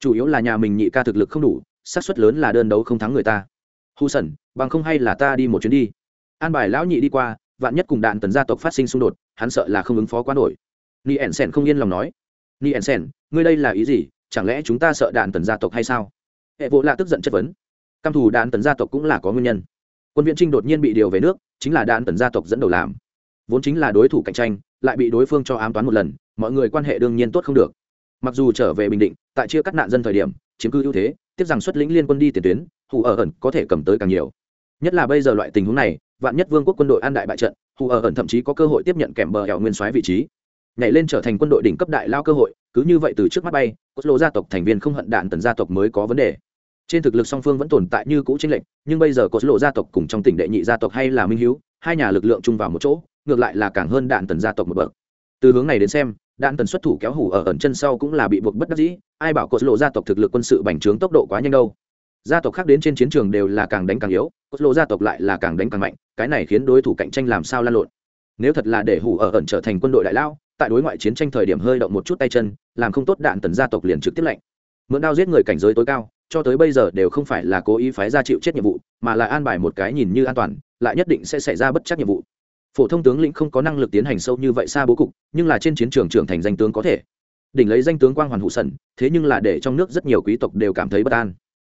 Chủ yếu là nhà mình nhị ca thực lực không đủ, xác suất lớn là đơn đấu không thắng người ta. Hù sẩn, bằng không hay là ta đi một chuyến đi. An bài lão nhị đi qua, vạn nhất cùng đạn tần gia tộc phát sinh xung đột, hắn sợ là không ứng phó quá nổi. Ni ẻn sen không yên lòng nói. Ni ẻn sen ngươi đây là ý gì? Chẳng lẽ chúng ta sợ đạn tần gia tộc hay sao? Hệ vỗ lạ tức giận chất vấn. Căm thù đạn tần gia tộc cũng là có nguyên nhân. Quân viện trinh đột nhiên bị điều về nước, chính là đạn tần gia tộc dẫn đầu làm. Vốn chính là đối thủ cạnh tranh, lại bị đối phương cho ám toán một lần, mọi người quan hệ đương nhiên tốt không được. Mặc dù trở về bình định, tại chia cắt nạn dân thời điểm, chiếm cư ưu thế tiếp rằng xuất lĩnh liên quân đi tiền tuyến, hù ở ẩn có thể cầm tới càng nhiều. Nhất là bây giờ loại tình huống này, vạn nhất vương quốc quân đội an đại bại trận, hù ở ẩn thậm chí có cơ hội tiếp nhận kèm bờ hẻo nguyên soái vị trí nhảy lên trở thành quân đội đỉnh cấp đại lao cơ hội, cứ như vậy từ trước mắt bay, cốt lộ gia tộc thành viên không hận đạn tần gia tộc mới có vấn đề. Trên thực lực song phương vẫn tồn tại như cũ tranh lệch, nhưng bây giờ cốt lộ gia tộc cùng trong tỉnh đệ nhị gia tộc hay là minh hiếu, hai nhà lực lượng chung vào một chỗ, ngược lại là càng hơn đạn tần gia tộc một bậc. Từ hướng này đến xem, đạn tần xuất thủ kéo hủ ở ẩn chân sau cũng là bị buộc bất đắc dĩ, ai bảo cốt lộ gia tộc thực lực quân sự bành trướng tốc độ quá nhanh đâu. Gia tộc khác đến trên chiến trường đều là càng đánh càng yếu, cốt lộ gia tộc lại là càng đánh càng mạnh, cái này khiến đối thủ cạnh tranh làm sao lan lộn. Nếu thật là để hủ ở ẩn trở thành quân đội đại lao tại đối ngoại chiến tranh thời điểm hơi động một chút tay chân, làm không tốt đạn tần gia tộc liền trực tiếp lệnh mượn đao giết người cảnh giới tối cao, cho tới bây giờ đều không phải là cố ý phái ra chịu chết nhiệm vụ, mà là an bài một cái nhìn như an toàn, lại nhất định sẽ xảy ra bất chắc nhiệm vụ. Phổ thông tướng lĩnh không có năng lực tiến hành sâu như vậy xa bố cục, nhưng là trên chiến trường trưởng thành danh tướng có thể. Đỉnh lấy danh tướng quang hoàn hụ sần, thế nhưng là để trong nước rất nhiều quý tộc đều cảm thấy bất an.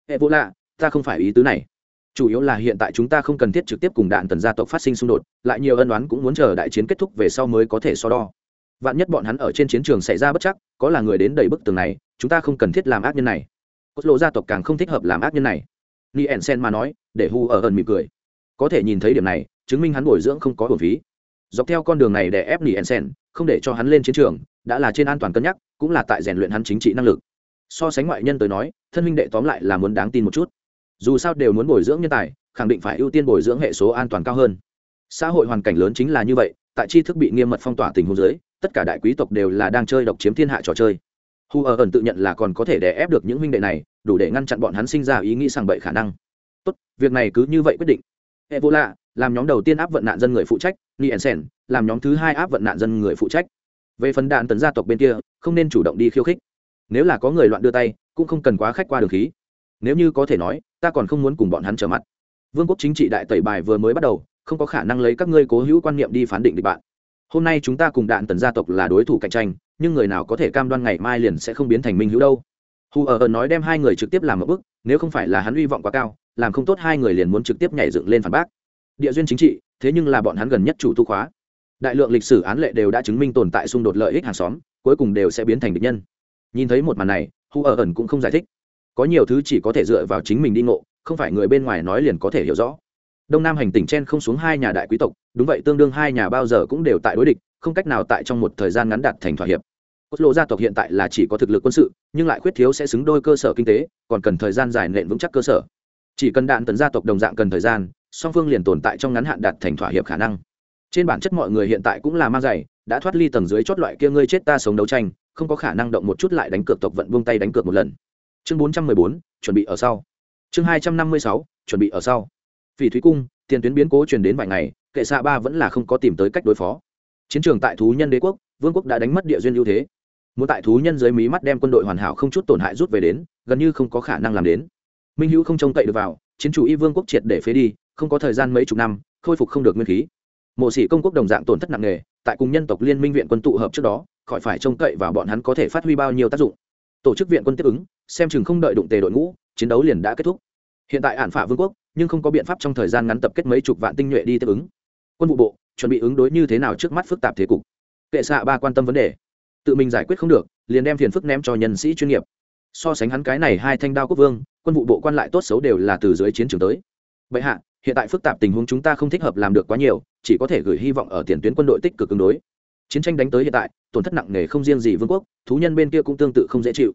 Hệ vô lạ, ta không phải ý tứ này. Chủ yếu là hiện tại chúng ta không cần thiết trực tiếp cùng đạn tần gia tộc phát sinh xung đột, lại nhiều ân đoán cũng muốn chờ đại chiến kết thúc về sau mới có thể so đo vạn nhất bọn hắn ở trên chiến trường xảy ra bất chắc, có là người đến đầy bức tường này, chúng ta không cần thiết làm ác nhân này. Cốt lộ gia tộc càng không thích hợp làm ác nhân này. Ni ẩn sen mà nói, để hu ở ẩn mỉm cười. Có thể nhìn thấy điểm này, chứng minh hắn bồi dưỡng không có hồn phí. Dọc theo con đường này để ép ni ẩn sen, không để cho hắn lên chiến trường, đã là trên an toàn cân nhắc, cũng là tại rèn luyện hắn chính trị năng lực. So sánh ngoại nhân tới nói, thân minh đệ tóm lại là muốn đáng tin một chút. Dù sao đều muốn bồi dưỡng nhân tài, khẳng định phải ưu tiên bồi dưỡng hệ số an toàn cao hơn xã hội hoàn cảnh lớn chính là như vậy tại tri thức bị nghiêm mật phong tỏa tình huống giới tất cả đại quý tộc đều là đang chơi độc chiếm thiên hạ trò chơi. Hù ở ờ ẩn tự nhận là còn có thể đè ép được những huynh đệ này đủ để ngăn chặn bọn hắn sinh ra ý nghĩ sàng bậy khả năng. Tốt việc này cứ như vậy quyết định. E vô lạ, làm nhóm đầu tiên áp vận nạn dân người phụ trách. Nielsen làm nhóm thứ hai áp vận nạn dân người phụ trách. Về phần đạn tấn gia tộc bên kia không nên chủ động đi khiêu khích. Nếu là có người loạn đưa tay cũng không cần quá khách qua đường khí. Nếu như có thể nói ta còn không muốn cùng bọn hắn trở mặt. Vương quốc chính trị đại tẩy bài vừa mới bắt đầu không có khả năng lấy các ngươi cố hữu quan niệm đi phán định địch bạn. Hôm nay chúng ta cùng đạn tần gia tộc là đối thủ cạnh tranh nhưng người nào có thể cam đoan ngày mai liền sẽ không biến thành minh hữu đâu. Hù ở ẩn nói đem hai người trực tiếp làm một bước, nếu không phải là hắn hy vọng quá cao làm không tốt hai người liền muốn trực tiếp nhảy dựng lên phản bác. Địa duyên chính trị thế nhưng là bọn hắn gần nhất chủ tu khóa. Đại lượng lịch sử án lệ đều đã chứng minh tồn tại xung đột lợi ích hàng xóm cuối cùng đều sẽ biến thành địch nhân. Nhìn thấy một màn này hù ở ẩn cũng không giải thích. Có nhiều thứ chỉ có thể dựa vào chính mình đi ngộ không phải người bên ngoài nói liền có thể hiểu rõ đông nam hành tỉnh chen không xuống hai nhà đại quý tộc, đúng vậy, tương đương hai nhà bao giờ cũng đều tại đối địch, không cách nào tại trong một thời gian ngắn đạt thành thỏa hiệp. Cốt lộ gia tộc hiện tại là chỉ có thực lực quân sự, nhưng lại khuyết thiếu sẽ xứng đôi cơ sở kinh tế, còn cần thời gian dài nện vững chắc cơ sở. Chỉ cần đạn tấn gia tộc đồng dạng cần thời gian, song phương liền tồn tại trong ngắn hạn đạt thành thỏa hiệp khả năng. Trên bản chất mọi người hiện tại cũng là mang giày đã thoát ly tầng dưới chót loại kia ngươi chết ta sống đấu tranh, không có khả năng động một chút lại đánh cược tộc vận buông tay đánh cược một lần. Chương bốn trăm mười bốn, chuẩn bị ở sau. Chương hai trăm năm mươi sáu, chuẩn bị ở sau phỉ thúy cung, tiền tuyến biến cố truyền đến vài ngày, kệ xạ ba vẫn là không có tìm tới cách đối phó. Chiến trường tại thú nhân đế quốc, vương quốc đã đánh mất địa duyên ưu thế. Muốn tại thú nhân dưới mí mắt đem quân đội hoàn hảo không chút tổn hại rút về đến, gần như không có khả năng làm đến. Minh hữu không trông cậy được vào, chiến chủ y vương quốc triệt để phế đi, không có thời gian mấy chục năm, khôi phục không được nguyên khí. Mộ sĩ công quốc đồng dạng tổn thất nặng nề, tại cùng nhân tộc liên minh viện quân tụ hợp trước đó, khỏi phải trông cậy vào bọn hắn có thể phát huy bao nhiêu tác dụng. Tổ chức viện quân tiếp ứng, xem chừng không đợi đụng tề đội ngũ, chiến đấu liền đã kết thúc. Hiện tại ản phả vương quốc nhưng không có biện pháp trong thời gian ngắn tập kết mấy chục vạn tinh nhuệ đi tiếp ứng. Quân vụ bộ, chuẩn bị ứng đối như thế nào trước mắt phức tạp thế cục? Kệ xạ ba quan tâm vấn đề. Tự mình giải quyết không được, liền đem phiền phức ném cho nhân sĩ chuyên nghiệp. So sánh hắn cái này hai thanh đao quốc vương, quân vụ bộ quan lại tốt xấu đều là từ dưới chiến trường tới. Vậy hạ, hiện tại phức tạp tình huống chúng ta không thích hợp làm được quá nhiều, chỉ có thể gửi hy vọng ở tiền tuyến quân đội tích cực ứng đối. Chiến tranh đánh tới hiện tại, tổn thất nặng nề không riêng gì vương quốc, thú nhân bên kia cũng tương tự không dễ chịu.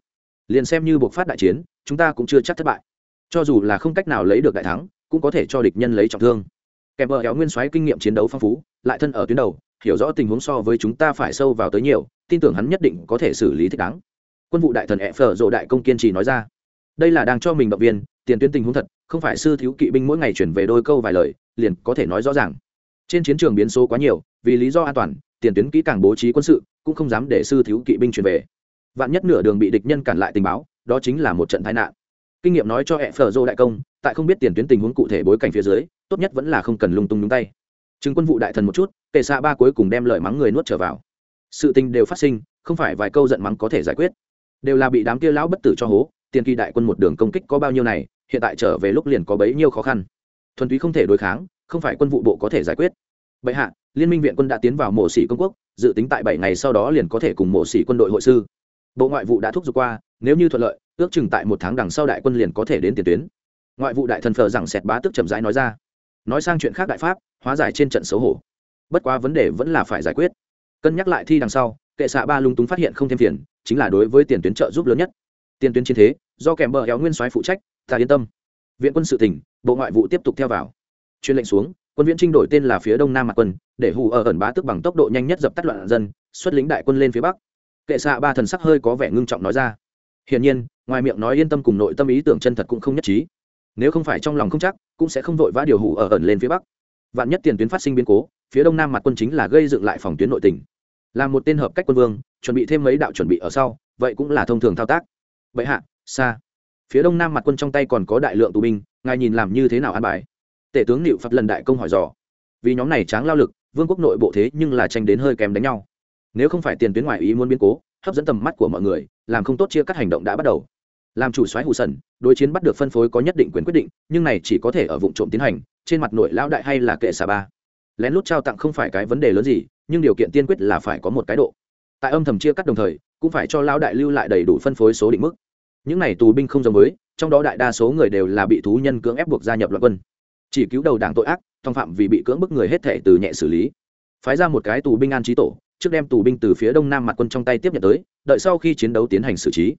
Liền xem như buộc phát đại chiến, chúng ta cũng chưa chắc thất bại cho dù là không cách nào lấy được đại thắng, cũng có thể cho địch nhân lấy trọng thương. Kèm vợ éo nguyên soái kinh nghiệm chiến đấu phong phú, lại thân ở tuyến đầu, hiểu rõ tình huống so với chúng ta phải sâu vào tới nhiều, tin tưởng hắn nhất định có thể xử lý thích đáng. Quân vụ đại thần ẹ phở rộ đại công kiên trì nói ra, đây là đang cho mình động viên, tiền tuyến tình huống thật, không phải sư thiếu kỵ binh mỗi ngày chuyển về đôi câu vài lời, liền có thể nói rõ ràng. Trên chiến trường biến số quá nhiều, vì lý do an toàn, tiền tuyến kỹ càng bố trí quân sự, cũng không dám để sư thiếu kỵ binh chuyển về. Vạn nhất nửa đường bị địch nhân cản lại tình báo, đó chính là một trận tai nạn kinh nghiệm nói cho ẹ phở dô đại công, tại không biết tiền tuyến tình huống cụ thể bối cảnh phía dưới, tốt nhất vẫn là không cần lung tung nhúng tay. Chứng quân vụ đại thần một chút, kệ xạ ba cuối cùng đem lời mắng người nuốt trở vào. Sự tình đều phát sinh, không phải vài câu giận mắng có thể giải quyết. Đều là bị đám kia lão bất tử cho hố, tiền kỳ đại quân một đường công kích có bao nhiêu này, hiện tại trở về lúc liền có bấy nhiêu khó khăn. Thuần túy không thể đối kháng, không phải quân vụ bộ có thể giải quyết. Bệ hạ, liên minh viện quân đã tiến vào mộ sĩ công quốc, dự tính tại bảy ngày sau đó liền có thể cùng mộ sĩ quân đội hội sư bộ ngoại vụ đã thúc giục qua, nếu như thuận lợi, ước chừng tại một tháng đằng sau đại quân liền có thể đến tiền tuyến. Ngoại vụ đại thần phờ rằng sẹt bá tức chậm rãi nói ra. Nói sang chuyện khác đại pháp, hóa giải trên trận xấu hổ. Bất quá vấn đề vẫn là phải giải quyết. Cân nhắc lại thi đằng sau, kệ xạ ba lung túng phát hiện không thêm phiền, chính là đối với tiền tuyến trợ giúp lớn nhất. Tiền tuyến chiến thế, do kèm bờ éo nguyên soái phụ trách, ta yên tâm. Viện quân sự tỉnh, bộ ngoại vụ tiếp tục theo vào. Chuyên lệnh xuống, quân viễn trinh đổi tên là phía đông nam mặt quân, để hù ở ẩn bá tức bằng tốc độ nhanh nhất dập tắt loạn dân, xuất lính đại quân lên phía bắc kệ xạ ba thần sắc hơi có vẻ ngưng trọng nói ra. Hiển nhiên, ngoài miệng nói yên tâm cùng nội tâm ý tưởng chân thật cũng không nhất trí. Nếu không phải trong lòng không chắc, cũng sẽ không vội vã điều hủ ở ẩn lên phía bắc. Vạn nhất tiền tuyến phát sinh biến cố, phía đông nam mặt quân chính là gây dựng lại phòng tuyến nội tỉnh. Là một tên hợp cách quân vương, chuẩn bị thêm mấy đạo chuẩn bị ở sau, vậy cũng là thông thường thao tác. Vậy hạ, xa. Phía đông nam mặt quân trong tay còn có đại lượng tù binh, ngài nhìn làm như thế nào an bài? Tể tướng liệu phật lần đại công hỏi dò. Vì nhóm này tráng lao lực, vương quốc nội bộ thế nhưng là tranh đến hơi kém đánh nhau nếu không phải tiền tuyến ngoại ý muốn biến cố, hấp dẫn tầm mắt của mọi người, làm không tốt chia cắt hành động đã bắt đầu. Làm chủ soái hù sần, đối chiến bắt được phân phối có nhất định quyền quyết định, nhưng này chỉ có thể ở vụ trộm tiến hành, trên mặt nội lão đại hay là kệ xà ba. Lén lút trao tặng không phải cái vấn đề lớn gì, nhưng điều kiện tiên quyết là phải có một cái độ. Tại âm thầm chia cắt đồng thời, cũng phải cho lão đại lưu lại đầy đủ phân phối số định mức. Những này tù binh không giống với, trong đó đại đa số người đều là bị thú nhân cưỡng ép buộc gia nhập loạn quân. Chỉ cứu đầu đảng tội ác thong phạm vì bị cưỡng bức người hết thể từ nhẹ xử lý. Phái ra một cái tù binh an trí tổ trước đem tù binh từ phía đông nam mặt quân trong tay tiếp nhận tới, đợi sau khi chiến đấu tiến hành xử trí.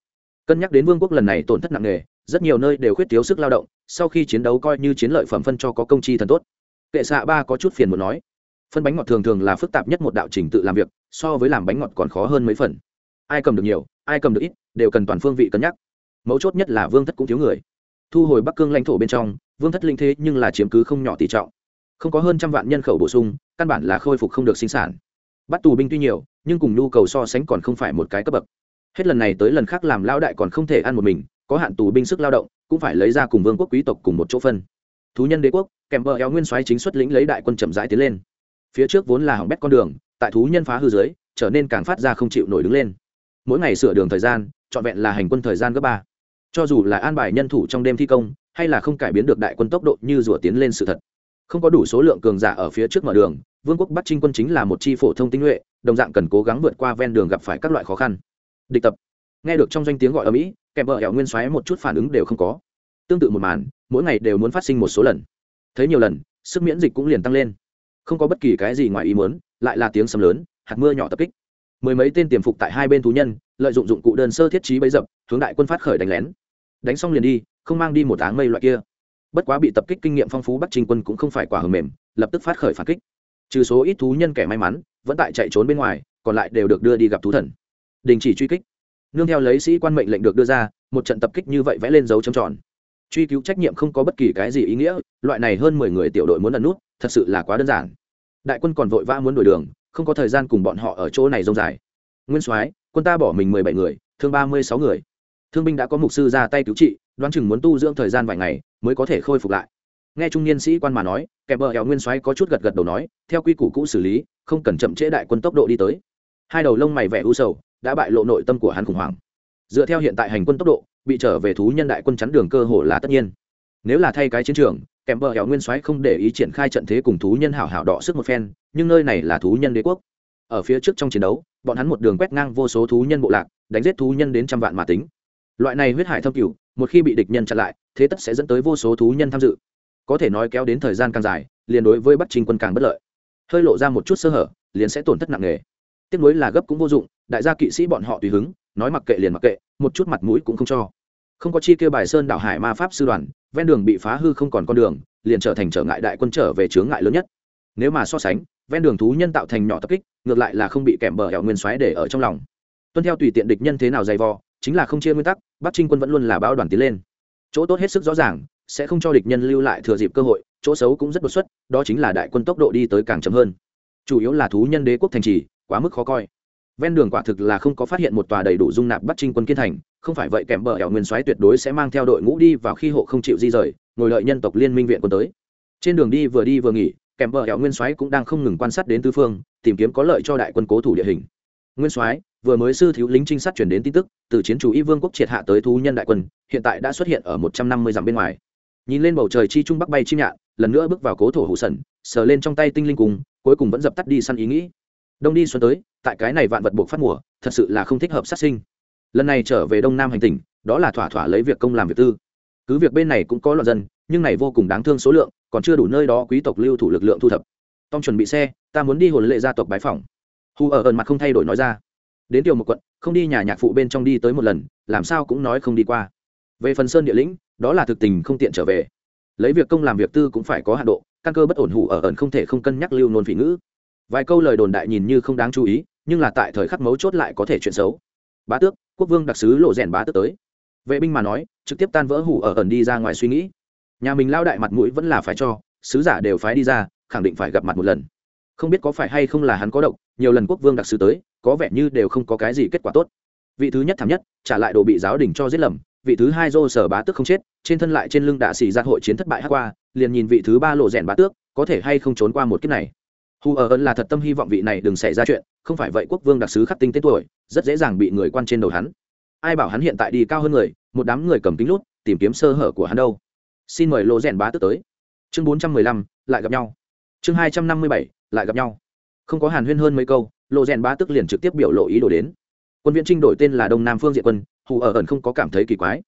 Cân nhắc đến vương quốc lần này tổn thất nặng nề, rất nhiều nơi đều khuyết thiếu sức lao động, sau khi chiến đấu coi như chiến lợi phẩm phân cho có công chi thần tốt. Kệ xạ ba có chút phiền muốn nói, phân bánh ngọt thường thường là phức tạp nhất một đạo trình tự làm việc, so với làm bánh ngọt còn khó hơn mấy phần. Ai cầm được nhiều, ai cầm được ít, đều cần toàn phương vị cân nhắc. Mấu chốt nhất là vương thất cũng thiếu người. Thu hồi bắc cương lãnh thổ bên trong, vương thất linh thế nhưng là chiếm cứ không nhỏ tỷ trọng. Không có hơn trăm vạn nhân khẩu bổ sung, căn bản là khôi phục không được sinh sản bắt tù binh tuy nhiều, nhưng cùng nhu cầu so sánh còn không phải một cái cấp bậc. Hết lần này tới lần khác làm lao đại còn không thể ăn một mình, có hạn tù binh sức lao động, cũng phải lấy ra cùng vương quốc quý tộc cùng một chỗ phân. Thú nhân đế quốc, kèm bờ eo nguyên soái chính xuất lĩnh lấy đại quân chậm rãi tiến lên. Phía trước vốn là hỏng bét con đường, tại thú nhân phá hư dưới, trở nên càng phát ra không chịu nổi đứng lên. Mỗi ngày sửa đường thời gian, trọn vẹn là hành quân thời gian gấp ba. Cho dù là an bài nhân thủ trong đêm thi công, hay là không cải biến được đại quân tốc độ như rủa tiến lên sự thật không có đủ số lượng cường giả ở phía trước mở đường, vương quốc bắc trinh quân chính là một chi phổ thông tinh nhuệ, đồng dạng cần cố gắng vượt qua ven đường gặp phải các loại khó khăn. Địch tập. Nghe được trong danh tiếng gọi ở mỹ kèm vợ hẻo nguyên xoáy một chút phản ứng đều không có. Tương tự một màn, mỗi ngày đều muốn phát sinh một số lần. Thấy nhiều lần, sức miễn dịch cũng liền tăng lên. Không có bất kỳ cái gì ngoài ý muốn, lại là tiếng sấm lớn, hạt mưa nhỏ tập kích. Mười mấy tên tiềm phục tại hai bên thú nhân, lợi dụng dụng cụ đơn sơ thiết trí bấy dập, hướng đại quân phát khởi đánh lén. Đánh xong liền đi, không mang đi một áng mây loại kia bất quá bị tập kích kinh nghiệm phong phú bắc trinh quân cũng không phải quả hờ mềm, lập tức phát khởi phản kích. Trừ số ít thú nhân kẻ may mắn, vẫn tại chạy trốn bên ngoài, còn lại đều được đưa đi gặp thú thần. Đình chỉ truy kích. Nương theo lấy sĩ quan mệnh lệnh được đưa ra, một trận tập kích như vậy vẽ lên dấu trầm tròn. Truy cứu trách nhiệm không có bất kỳ cái gì ý nghĩa, loại này hơn mười người tiểu đội muốn ẩn nút, thật sự là quá đơn giản. Đại quân còn vội vã muốn đổi đường, không có thời gian cùng bọn họ ở chỗ này rông dài. Nguyên soái, quân ta bỏ mình mười bảy người, thương ba mươi sáu người. Thương binh đã có mục sư ra tay cứu trị đoán chừng muốn tu dưỡng thời gian vài ngày mới có thể khôi phục lại. Nghe trung niên sĩ quan mà nói, kẻ bờ hẻo nguyên soái có chút gật gật đầu nói, theo quy củ cũ xử lý, không cần chậm trễ đại quân tốc độ đi tới. Hai đầu lông mày vẻ u sầu, đã bại lộ nội tâm của hắn khủng hoảng. Dựa theo hiện tại hành quân tốc độ, bị trở về thú nhân đại quân chắn đường cơ hồ là tất nhiên. Nếu là thay cái chiến trường kèm bờ hẻo nguyên soái không để ý triển khai trận thế cùng thú nhân hảo hảo đọ sức một phen, nhưng nơi này là thú nhân đế quốc. Ở phía trước trong chiến đấu, bọn hắn một đường quét ngang vô số thú nhân bộ lạc, đánh giết thú nhân đến trăm vạn mà tính. Loại này huyết hải thâm cửu một khi bị địch nhân chặn lại, thế tất sẽ dẫn tới vô số thú nhân tham dự. Có thể nói kéo đến thời gian càng dài, liền đối với bắc trình quân càng bất lợi. Hơi lộ ra một chút sơ hở, liền sẽ tổn thất nặng nề. Tiếp nối là gấp cũng vô dụng, đại gia kỵ sĩ bọn họ tùy hứng, nói mặc kệ liền mặc kệ, một chút mặt mũi cũng không cho. Không có chi kêu bài sơn đảo hải ma pháp sư đoàn, ven đường bị phá hư không còn con đường, liền trở thành trở ngại đại quân trở về chướng ngại lớn nhất. Nếu mà so sánh, ven đường thú nhân tạo thành nhỏ tập kích, ngược lại là không bị kèm bờ hẻo nguyên xoáy để ở trong lòng. Tuân theo tùy tiện địch nhân thế nào dày vò chính là không chia nguyên tắc, bắc trinh quân vẫn luôn là bao đoàn tiến lên. Chỗ tốt hết sức rõ ràng, sẽ không cho địch nhân lưu lại thừa dịp cơ hội, chỗ xấu cũng rất đột xuất, đó chính là đại quân tốc độ đi tới càng chậm hơn. Chủ yếu là thú nhân đế quốc thành trì, quá mức khó coi. Ven đường quả thực là không có phát hiện một tòa đầy đủ dung nạp bắt trinh quân kiên thành, không phải vậy kèm bờ hẻo nguyên soái tuyệt đối sẽ mang theo đội ngũ đi vào khi hộ không chịu di rời, ngồi lợi nhân tộc liên minh viện quân tới. Trên đường đi vừa đi vừa nghỉ kèm bờ hẻo nguyên soái cũng đang không ngừng quan sát đến tư phương, tìm kiếm có lợi cho đại quân cố thủ địa hình nguyên soái, vừa mới sư thiếu lính trinh sát chuyển đến tin tức, từ chiến chủ y vương quốc triệt hạ tới thú nhân đại quân, hiện tại đã xuất hiện ở một trăm năm mươi dặm bên ngoài. Nhìn lên bầu trời chi trung bắc bay chim nhạn, lần nữa bước vào cố thổ hủ sần sờ lên trong tay tinh linh cùng, cuối cùng vẫn dập tắt đi săn ý nghĩ. Đông đi xuân tới, tại cái này vạn vật buộc phát mùa, thật sự là không thích hợp sát sinh. Lần này trở về đông nam hành tỉnh, đó là thỏa thỏa lấy việc công làm việc tư. Cứ việc bên này cũng có loạn dân, nhưng này vô cùng đáng thương số lượng, còn chưa đủ nơi đó quý tộc lưu thủ lực lượng thu thập. Tom chuẩn bị xe, ta muốn đi hồn lệ gia tộc bái phỏng hù ở ẩn mặt không thay đổi nói ra. Đến tiểu một quận, không đi nhà nhạc phụ bên trong đi tới một lần, làm sao cũng nói không đi qua. Về phần sơn địa lĩnh, đó là thực tình không tiện trở về. Lấy việc công làm việc tư cũng phải có hạ độ, căn cơ bất ổn hủ ở ẩn không thể không cân nhắc lưu nôn phỉ ngữ. Vài câu lời đồn đại nhìn như không đáng chú ý, nhưng là tại thời khắc mấu chốt lại có thể chuyện xấu. Bá tước, quốc vương đặc sứ lộ rèn bá tước tới. Vệ binh mà nói, trực tiếp tan vỡ hủ ở ẩn đi ra ngoài suy nghĩ. Nhà mình lao đại mặt mũi vẫn là phải cho, sứ giả đều phái đi ra, khẳng định phải gặp mặt một lần không biết có phải hay không là hắn có độc, nhiều lần quốc vương đặc sứ tới, có vẻ như đều không có cái gì kết quả tốt. Vị thứ nhất thảm nhất, trả lại đồ bị giáo đình cho giết lầm, vị thứ hai dô sở bá tước không chết, trên thân lại trên lưng đạ xì ra hội chiến thất bại hát qua, liền nhìn vị thứ ba lộ rèn bá tước, có thể hay không trốn qua một kiếp này. Hù ở ẩn là thật tâm hy vọng vị này đừng xảy ra chuyện, không phải vậy quốc vương đặc sứ khắc tinh tên tuổi, rất dễ dàng bị người quan trên đầu hắn. Ai bảo hắn hiện tại đi cao hơn người, một đám người cầm kính lút, tìm kiếm sơ hở của hắn đâu. Xin mời lộ rèn bá tước tới. Chương bốn trăm mười lăm, lại gặp nhau. Chương hai trăm năm mươi bảy lại gặp nhau. Không có hàn huyên hơn mấy câu lộ rèn bá tức liền trực tiếp biểu lộ ý đồ đến. Quân viễn trinh đổi tên là đông nam phương diện quân, hù ở ẩn không có cảm thấy kỳ quái.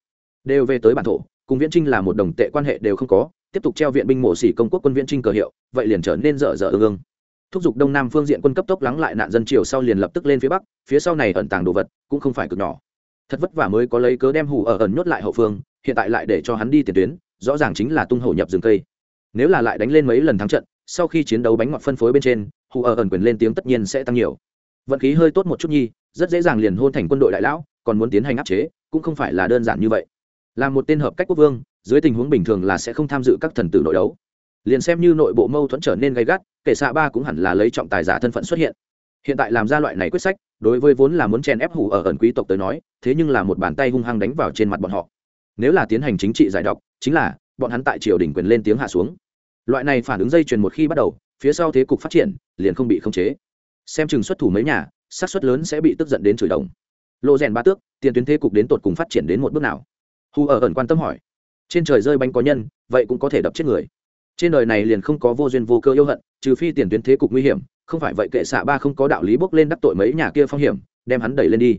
Đều về tới bản thổ, cùng viễn trinh là một đồng tệ quan hệ đều không có, tiếp tục treo viện binh mộ xỉ công quốc quân viễn trinh cờ hiệu, vậy liền trở nên dở dở ương ương. Thúc giục đông nam phương diện quân cấp tốc lắng lại nạn dân triều sau liền lập tức lên phía bắc, phía sau này ẩn tàng đồ vật, cũng không phải cực nhỏ. Thật vất vả mới có lấy cớ đem hủ ở ẩn nhốt lại hậu phương, hiện tại lại để cho hắn đi tiền tuyến, rõ ràng chính là tung hổ nhập rừng cây. Nếu là lại đánh lên mấy lần thắng trận sau khi chiến đấu bánh ngọt phân phối bên trên, hù ở ẩn quyền lên tiếng tất nhiên sẽ tăng nhiều. Vận khí hơi tốt một chút nhi rất dễ dàng liền hôn thành quân đội đại lão, còn muốn tiến hành áp chế, cũng không phải là đơn giản như vậy. Là một tên hợp cách quốc vương, dưới tình huống bình thường là sẽ không tham dự các thần tử nội đấu. Liền xem như nội bộ mâu thuẫn trở nên gay gắt kể xạ ba cũng hẳn là lấy trọng tài giả thân phận xuất hiện. Hiện tại làm ra loại này quyết sách, đối với vốn là muốn chen ép hủ ở ẩn quý tộc tới nói, thế nhưng là một bàn tay hung hăng đánh vào trên mặt bọn họ. Nếu là tiến hành chính trị giải độc, chính là, bọn hắn tại triều đình quyền lên tiếng hạ xuống loại này phản ứng dây chuyền một khi bắt đầu, phía sau thế cục phát triển, liền không bị khống chế. Xem chừng xuất thủ mấy nhà sát suất lớn sẽ bị tức giận đến chửi đồng. Lộ rèn ba tước, tiền tuyến thế cục đến tột cùng phát triển đến một bước nào? Hù ở ẩn quan tâm hỏi. Trên trời rơi bánh có nhân, vậy cũng có thể đập chết người. Trên đời này liền không có vô duyên vô cơ yêu hận, trừ phi tiền tuyến thế cục nguy hiểm, không phải vậy kệ xạ ba không có đạo lý bốc lên đắc tội mấy nhà kia phong hiểm, đem hắn đẩy lên đi.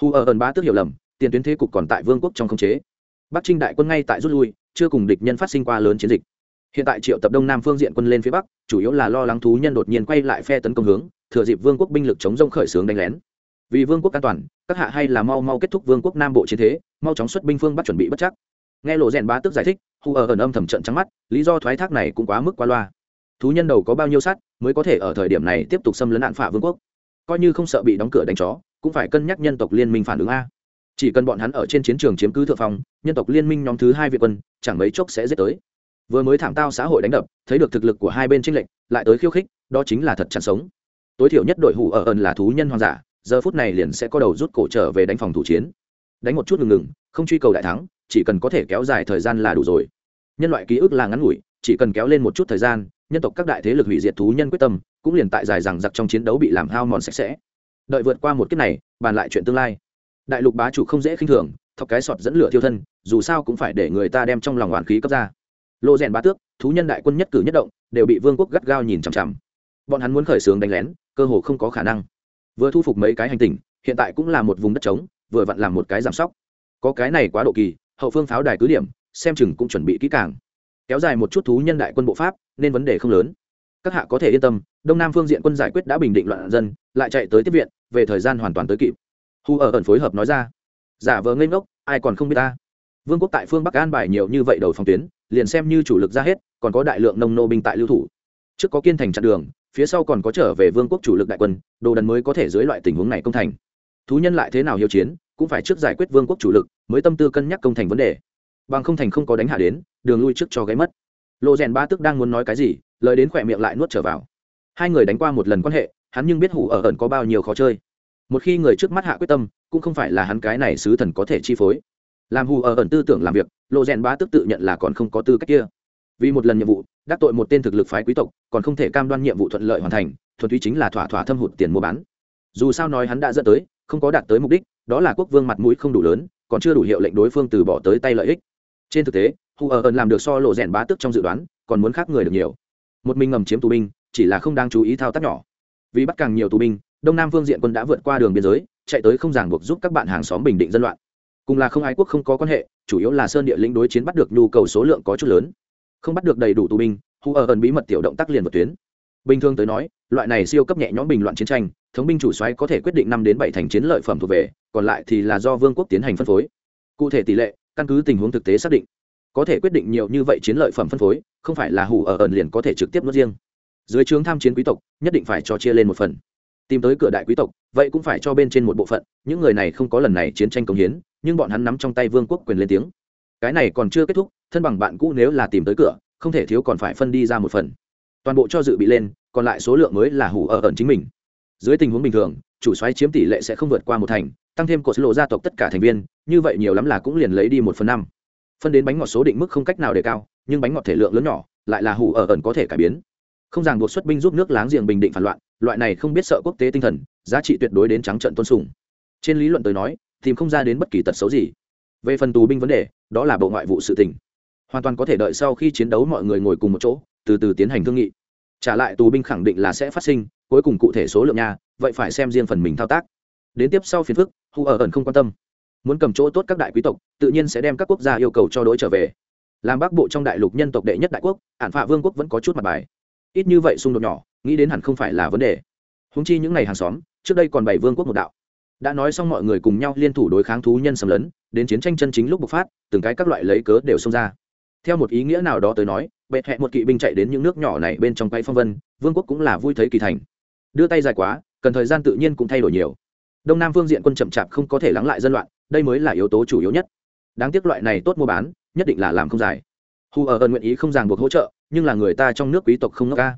Hù ở ẩn ba tước hiểu lầm, tiền tuyến thế cục còn tại vương quốc trong khống chế. Bắc trinh đại quân ngay tại rút lui, chưa cùng địch nhân phát sinh qua lớn chiến dịch hiện tại triệu tập đông nam phương diện quân lên phía bắc chủ yếu là lo lắng thú nhân đột nhiên quay lại phe tấn công hướng thừa dịp vương quốc binh lực chống rông khởi xướng đánh lén. Vì vương quốc an toàn các hạ hay là mau mau kết thúc vương quốc nam bộ chiến thế mau chóng xuất binh phương bắt chuẩn bị bất chắc. Nghe lộ rèn bá tức giải thích hù ở ẩn âm thầm trận trắng mắt lý do thoái thác này cũng quá mức qua loa. Thú nhân đầu có bao nhiêu sát mới có thể ở thời điểm này tiếp tục xâm lấn nạn phạ vương quốc? Coi như không sợ bị đóng cửa đánh chó cũng phải cân nhắc nhân tộc liên minh phản ứng a. Chỉ cần bọn hắn ở trên chiến trường chiếm cứ thượng phòng, nhân tộc liên minh nhóm thứ hai việt quân chẳng mấy chốc sẽ giết tới vừa mới thảm tao xã hội đánh đập, thấy được thực lực của hai bên tranh lệnh lại tới khiêu khích, đó chính là thật chặn sống. Tối thiểu nhất đội hủ ở ẩn là thú nhân hoang dã, giờ phút này liền sẽ có đầu rút cổ trở về đánh phòng thủ chiến. Đánh một chút ngừng ngừng, không truy cầu đại thắng, chỉ cần có thể kéo dài thời gian là đủ rồi. Nhân loại ký ức là ngắn ngủi, chỉ cần kéo lên một chút thời gian, nhân tộc các đại thế lực hủy diệt thú nhân quyết tâm, cũng liền tại dài rằng giặc trong chiến đấu bị làm hao mòn sạch sẽ. Đợi vượt qua một kiếp này, bàn lại chuyện tương lai. Đại lục bá chủ không dễ khinh thường, thọc cái sọt dẫn lửa thiêu thân, dù sao cũng phải để người ta đem trong lòng hoàn khí cấp ra lô rèn bá tước, thú nhân đại quân nhất cử nhất động, đều bị vương quốc gắt gao nhìn chằm chằm. Bọn hắn muốn khởi xướng đánh lén, cơ hồ không có khả năng. Vừa thu phục mấy cái hành tinh, hiện tại cũng là một vùng đất trống, vừa vặn làm một cái giảm sóc. Có cái này quá độ kỳ, hậu phương pháo đài cứ điểm, xem chừng cũng chuẩn bị kỹ càng. Kéo dài một chút thú nhân đại quân bộ pháp, nên vấn đề không lớn. Các hạ có thể yên tâm, đông nam phương diện quân giải quyết đã bình định loạn dân, lại chạy tới tiếp viện, về thời gian hoàn toàn tới kịp. Hu ở ẩn phối hợp nói ra. Giả vờ ngây ngốc, ai còn không biết ta? Vương quốc tại phương bắc an bài nhiều như vậy đầu phòng tuyến liền xem như chủ lực ra hết, còn có đại lượng nông nô binh tại lưu thủ. Trước có kiên thành chặn đường, phía sau còn có trở về vương quốc chủ lực đại quân, đồ đần mới có thể dưới loại tình huống này công thành. Thú nhân lại thế nào hiếu chiến, cũng phải trước giải quyết vương quốc chủ lực, mới tâm tư cân nhắc công thành vấn đề. Bằng không thành không có đánh hạ đến, đường lui trước cho gáy mất. Lộ rèn ba tức đang muốn nói cái gì, lời đến khỏe miệng lại nuốt trở vào. Hai người đánh qua một lần quan hệ, hắn nhưng biết hủ ở ẩn có bao nhiêu khó chơi. Một khi người trước mắt hạ quyết tâm, cũng không phải là hắn cái này sứ thần có thể chi phối làm hù ở ẩn tư tưởng làm việc, lộ rèn bá tức tự nhận là còn không có tư cách kia. Vì một lần nhiệm vụ, đắc tội một tên thực lực phái quý tộc, còn không thể cam đoan nhiệm vụ thuận lợi hoàn thành, thuần túy chính là thỏa thỏa thâm hụt tiền mua bán. Dù sao nói hắn đã dẫn tới, không có đạt tới mục đích, đó là quốc vương mặt mũi không đủ lớn, còn chưa đủ hiệu lệnh đối phương từ bỏ tới tay lợi ích. Trên thực tế, hù ở ẩn làm được so lộ rèn bá tức trong dự đoán, còn muốn khác người được nhiều. Một mình ngầm chiếm tù binh, chỉ là không đang chú ý thao tác nhỏ. Vì bắt càng nhiều tù binh, đông nam phương diện quân đã vượt qua đường biên giới, chạy tới không ràng buộc giúp các bạn hàng xóm bình định dân loạn cùng là không ái quốc không có quan hệ, chủ yếu là sơn địa lĩnh đối chiến bắt được nhu cầu số lượng có chút lớn. Không bắt được đầy đủ tù binh hù ở ẩn bí mật tiểu động tác liền một tuyến. Bình thường tới nói, loại này siêu cấp nhẹ nhõm bình loạn chiến tranh, thống binh chủ xoáy có thể quyết định năm đến bảy thành chiến lợi phẩm thuộc về, còn lại thì là do vương quốc tiến hành phân phối. Cụ thể tỷ lệ, căn cứ tình huống thực tế xác định. Có thể quyết định nhiều như vậy chiến lợi phẩm phân phối, không phải là hủ ở ẩn liền có thể trực tiếp nuốt riêng. Dưới trướng tham chiến quý tộc, nhất định phải cho chia lên một phần. Tìm tới cửa đại quý tộc, vậy cũng phải cho bên trên một bộ phận, những người này không có lần này chiến tranh công hiến nhưng bọn hắn nắm trong tay vương quốc quyền lên tiếng. Cái này còn chưa kết thúc, thân bằng bạn cũ nếu là tìm tới cửa, không thể thiếu còn phải phân đi ra một phần. Toàn bộ cho dự bị lên, còn lại số lượng mới là hủ ở ẩn chính mình. Dưới tình huống bình thường, chủ xoáy chiếm tỷ lệ sẽ không vượt qua một thành, tăng thêm cột lộ gia tộc tất cả thành viên, như vậy nhiều lắm là cũng liền lấy đi một phần năm. Phân đến bánh ngọt số định mức không cách nào để cao, nhưng bánh ngọt thể lượng lớn nhỏ, lại là hủ ở ẩn có thể cải biến. Không ràng buộc xuất binh giúp nước láng giềng bình định phản loạn, loại này không biết sợ quốc tế tinh thần, giá trị tuyệt đối đến trắng trận tôn sùng. Trên lý luận tới nói tìm không ra đến bất kỳ tật xấu gì. Về phần tù binh vấn đề, đó là bộ ngoại vụ sự tỉnh hoàn toàn có thể đợi sau khi chiến đấu mọi người ngồi cùng một chỗ, từ từ tiến hành thương nghị. Trả lại tù binh khẳng định là sẽ phát sinh, cuối cùng cụ thể số lượng nhà vậy phải xem riêng phần mình thao tác. Đến tiếp sau phiền phức, hu ở ẩn không quan tâm. Muốn cầm chỗ tốt các đại quý tộc, tự nhiên sẽ đem các quốc gia yêu cầu cho đối trở về. Làm bắc bộ trong đại lục nhân tộc đệ nhất đại quốc, ản phạ vương quốc vẫn có chút mặt bài. Ít như vậy xung đột nhỏ, nghĩ đến hẳn không phải là vấn đề. Húng chi những ngày hàng xóm, trước đây còn bảy vương quốc một đạo đã nói xong mọi người cùng nhau liên thủ đối kháng thú nhân xâm lấn, đến chiến tranh chân chính lúc bộc phát, từng cái các loại lấy cớ đều xông ra. Theo một ý nghĩa nào đó tới nói, bệ hẹ một kỵ binh chạy đến những nước nhỏ này bên trong quay phong vân, vương quốc cũng là vui thấy kỳ thành. Đưa tay dài quá, cần thời gian tự nhiên cũng thay đổi nhiều. Đông nam phương diện quân chậm chạp không có thể lắng lại dân loạn, đây mới là yếu tố chủ yếu nhất. Đáng tiếc loại này tốt mua bán, nhất định là làm không dài. Hù ở ơn nguyện ý không ràng buộc hỗ trợ, nhưng là người ta trong nước quý tộc không nước ca.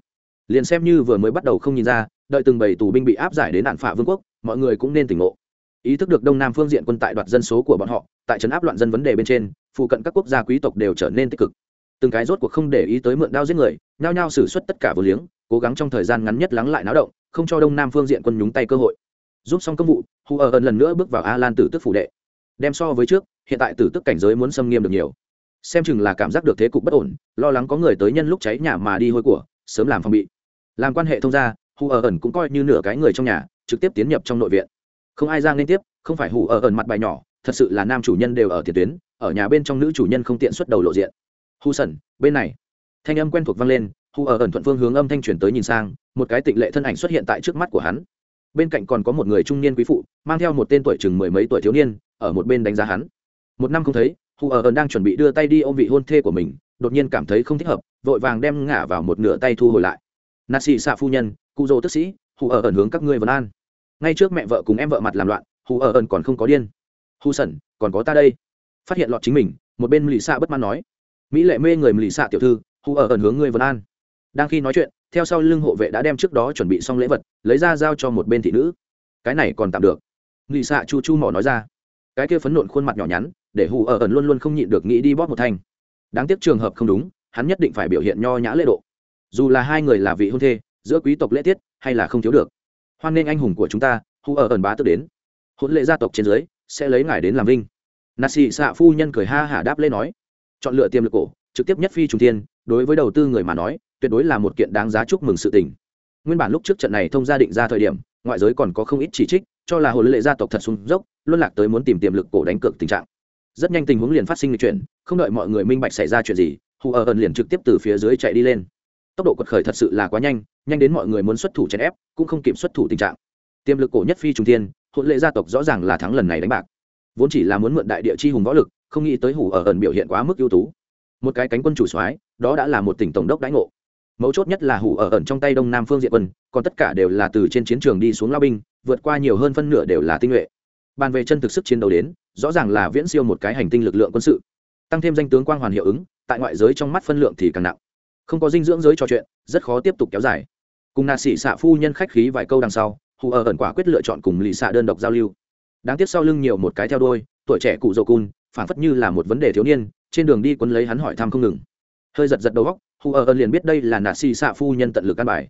Liền xem như vừa mới bắt đầu không nhìn ra, đợi từng bầy tù binh bị áp giải đến đạn phả vương quốc mọi người cũng nên tỉnh ngộ. Ý thức được đông nam phương diện quân tại đoạt dân số của bọn họ, tại trấn áp loạn dân vấn đề bên trên, phụ cận các quốc gia quý tộc đều trở nên tích cực. Từng cái rốt cuộc không để ý tới mượn đao giết người, nhao nhao xử suất tất cả vô liếng, cố gắng trong thời gian ngắn nhất lắng lại náo động, không cho đông nam phương diện quân nhúng tay cơ hội. Giúp xong công vụ hù ở ẩn lần nữa bước vào a lan tử tức phủ đệ. Đem so với trước, hiện tại tử tức cảnh giới muốn xâm nghiêm được nhiều. Xem chừng là cảm giác được thế cục bất ổn, lo lắng có người tới nhân lúc cháy nhà mà đi hôi của, sớm làm phòng bị. Làm quan hệ thông gia hù ở ẩn cũng coi như nửa cái người trong nhà trực tiếp tiến nhập trong nội viện. Không ai ra liên tiếp, không phải hủ ở ẩn mặt bài nhỏ, thật sự là nam chủ nhân đều ở tiền tuyến, ở nhà bên trong nữ chủ nhân không tiện xuất đầu lộ diện. Hù sẩn, bên này. Thanh âm quen thuộc vang lên hù ở ẩn thuận phương hướng âm thanh chuyển tới nhìn sang, một cái tịnh lệ thân ảnh xuất hiện tại trước mắt của hắn. Bên cạnh còn có một người trung niên quý phụ, mang theo một tên tuổi chừng mười mấy tuổi thiếu niên, ở một bên đánh giá hắn. Một năm không thấy hù ở ẩn đang chuẩn bị đưa tay đi ôm vị hôn thê của mình, đột nhiên cảm thấy không thích hợp, vội vàng đem ngả vào một nửa tay thu hồi lại. Nà xì xạ phu nhân cụ dô tức sĩ hù ở ẩn hướng các ngươi vân an. Ngay trước mẹ vợ cùng em vợ mặt làm loạn, hù ở ẩn còn không có điên. Hù sẩn, còn có ta đây. Phát hiện lọt chính mình, một bên lì xạ bất mãn nói. Mỹ lệ mê người lì xạ tiểu thư, hù ở ẩn hướng ngươi vân an. Đang khi nói chuyện, theo sau lưng hộ vệ đã đem trước đó chuẩn bị xong lễ vật, lấy ra giao cho một bên thị nữ. Cái này còn tạm được. Lì xạ chu chu mỏ nói ra. Cái kia phấn nộn khuôn mặt nhỏ nhắn, để hù ở ẩn luôn luôn không nhịn được nghĩ đi bóp một thanh. Đáng tiếc trường hợp không đúng, hắn nhất định phải biểu hiện nho nhã lễ độ. Dù là hai người là vị hôn thê, giữa quý tộc lễ tiết hay là không thiếu được? Hoan nghênh anh hùng của chúng ta, hù ở ẩn bá tức đến. Hôn lễ gia tộc trên dưới sẽ lấy ngài đến làm vinh. Nà xì xạ phu nhân cười ha hả đáp lễ nói. Chọn lựa tiềm lực cổ, trực tiếp nhất phi trùng tiên đối với đầu tư người mà nói, tuyệt đối là một kiện đáng giá chúc mừng sự tình. Nguyên bản lúc trước trận này thông gia định ra thời điểm, ngoại giới còn có không ít chỉ trích, cho là hồ lệ gia tộc thật sung dốc, luân lạc tới muốn tìm tiềm lực cổ đánh cược tình trạng. Rất nhanh tình huống liền phát sinh lịch chuyển, không đợi mọi người minh bạch xảy ra chuyện gì, hù ở ẩn liền trực tiếp từ phía dưới chạy đi lên. Tốc độ quật khởi thật sự là quá nhanh nhanh đến mọi người muốn xuất thủ chèn ép, cũng không kịp xuất thủ tình trạng. Tiềm lực cổ nhất phi trung thiên hôn lệ gia tộc rõ ràng là thắng lần này đánh bạc. Vốn chỉ là muốn mượn đại địa chi hùng võ lực, không nghĩ tới hủ ở ẩn biểu hiện quá mức ưu tú. Một cái cánh quân chủ soái, đó đã là một tỉnh tổng đốc đãi ngộ. Mấu chốt nhất là hủ ở ẩn trong tay đông nam phương diện quân, còn tất cả đều là từ trên chiến trường đi xuống lao binh, vượt qua nhiều hơn phân nửa đều là tinh nhuệ. Bàn về chân thực sức chiến đấu đến, rõ ràng là viễn siêu một cái hành tinh lực lượng quân sự. Tăng thêm danh tướng quang hoàn hiệu ứng, tại ngoại giới trong mắt phân lượng thì càng nặng. Không có dinh dưỡng giới trò chuyện, rất khó tiếp tục kéo dài cùng nạ sĩ xạ phu nhân khách khí vài câu đằng sau, hù ở ẩn quả quyết lựa chọn cùng lì xạ đơn độc giao lưu. Đáng tiếc sau lưng nhiều một cái theo đôi tuổi trẻ cụ dầu cun phản phất như là một vấn đề thiếu niên, trên đường đi quấn lấy hắn hỏi thăm không ngừng. Hơi giật giật đầu góc hù ở ẩn liền biết đây là nạ sĩ xạ phu nhân tận lực căn bài.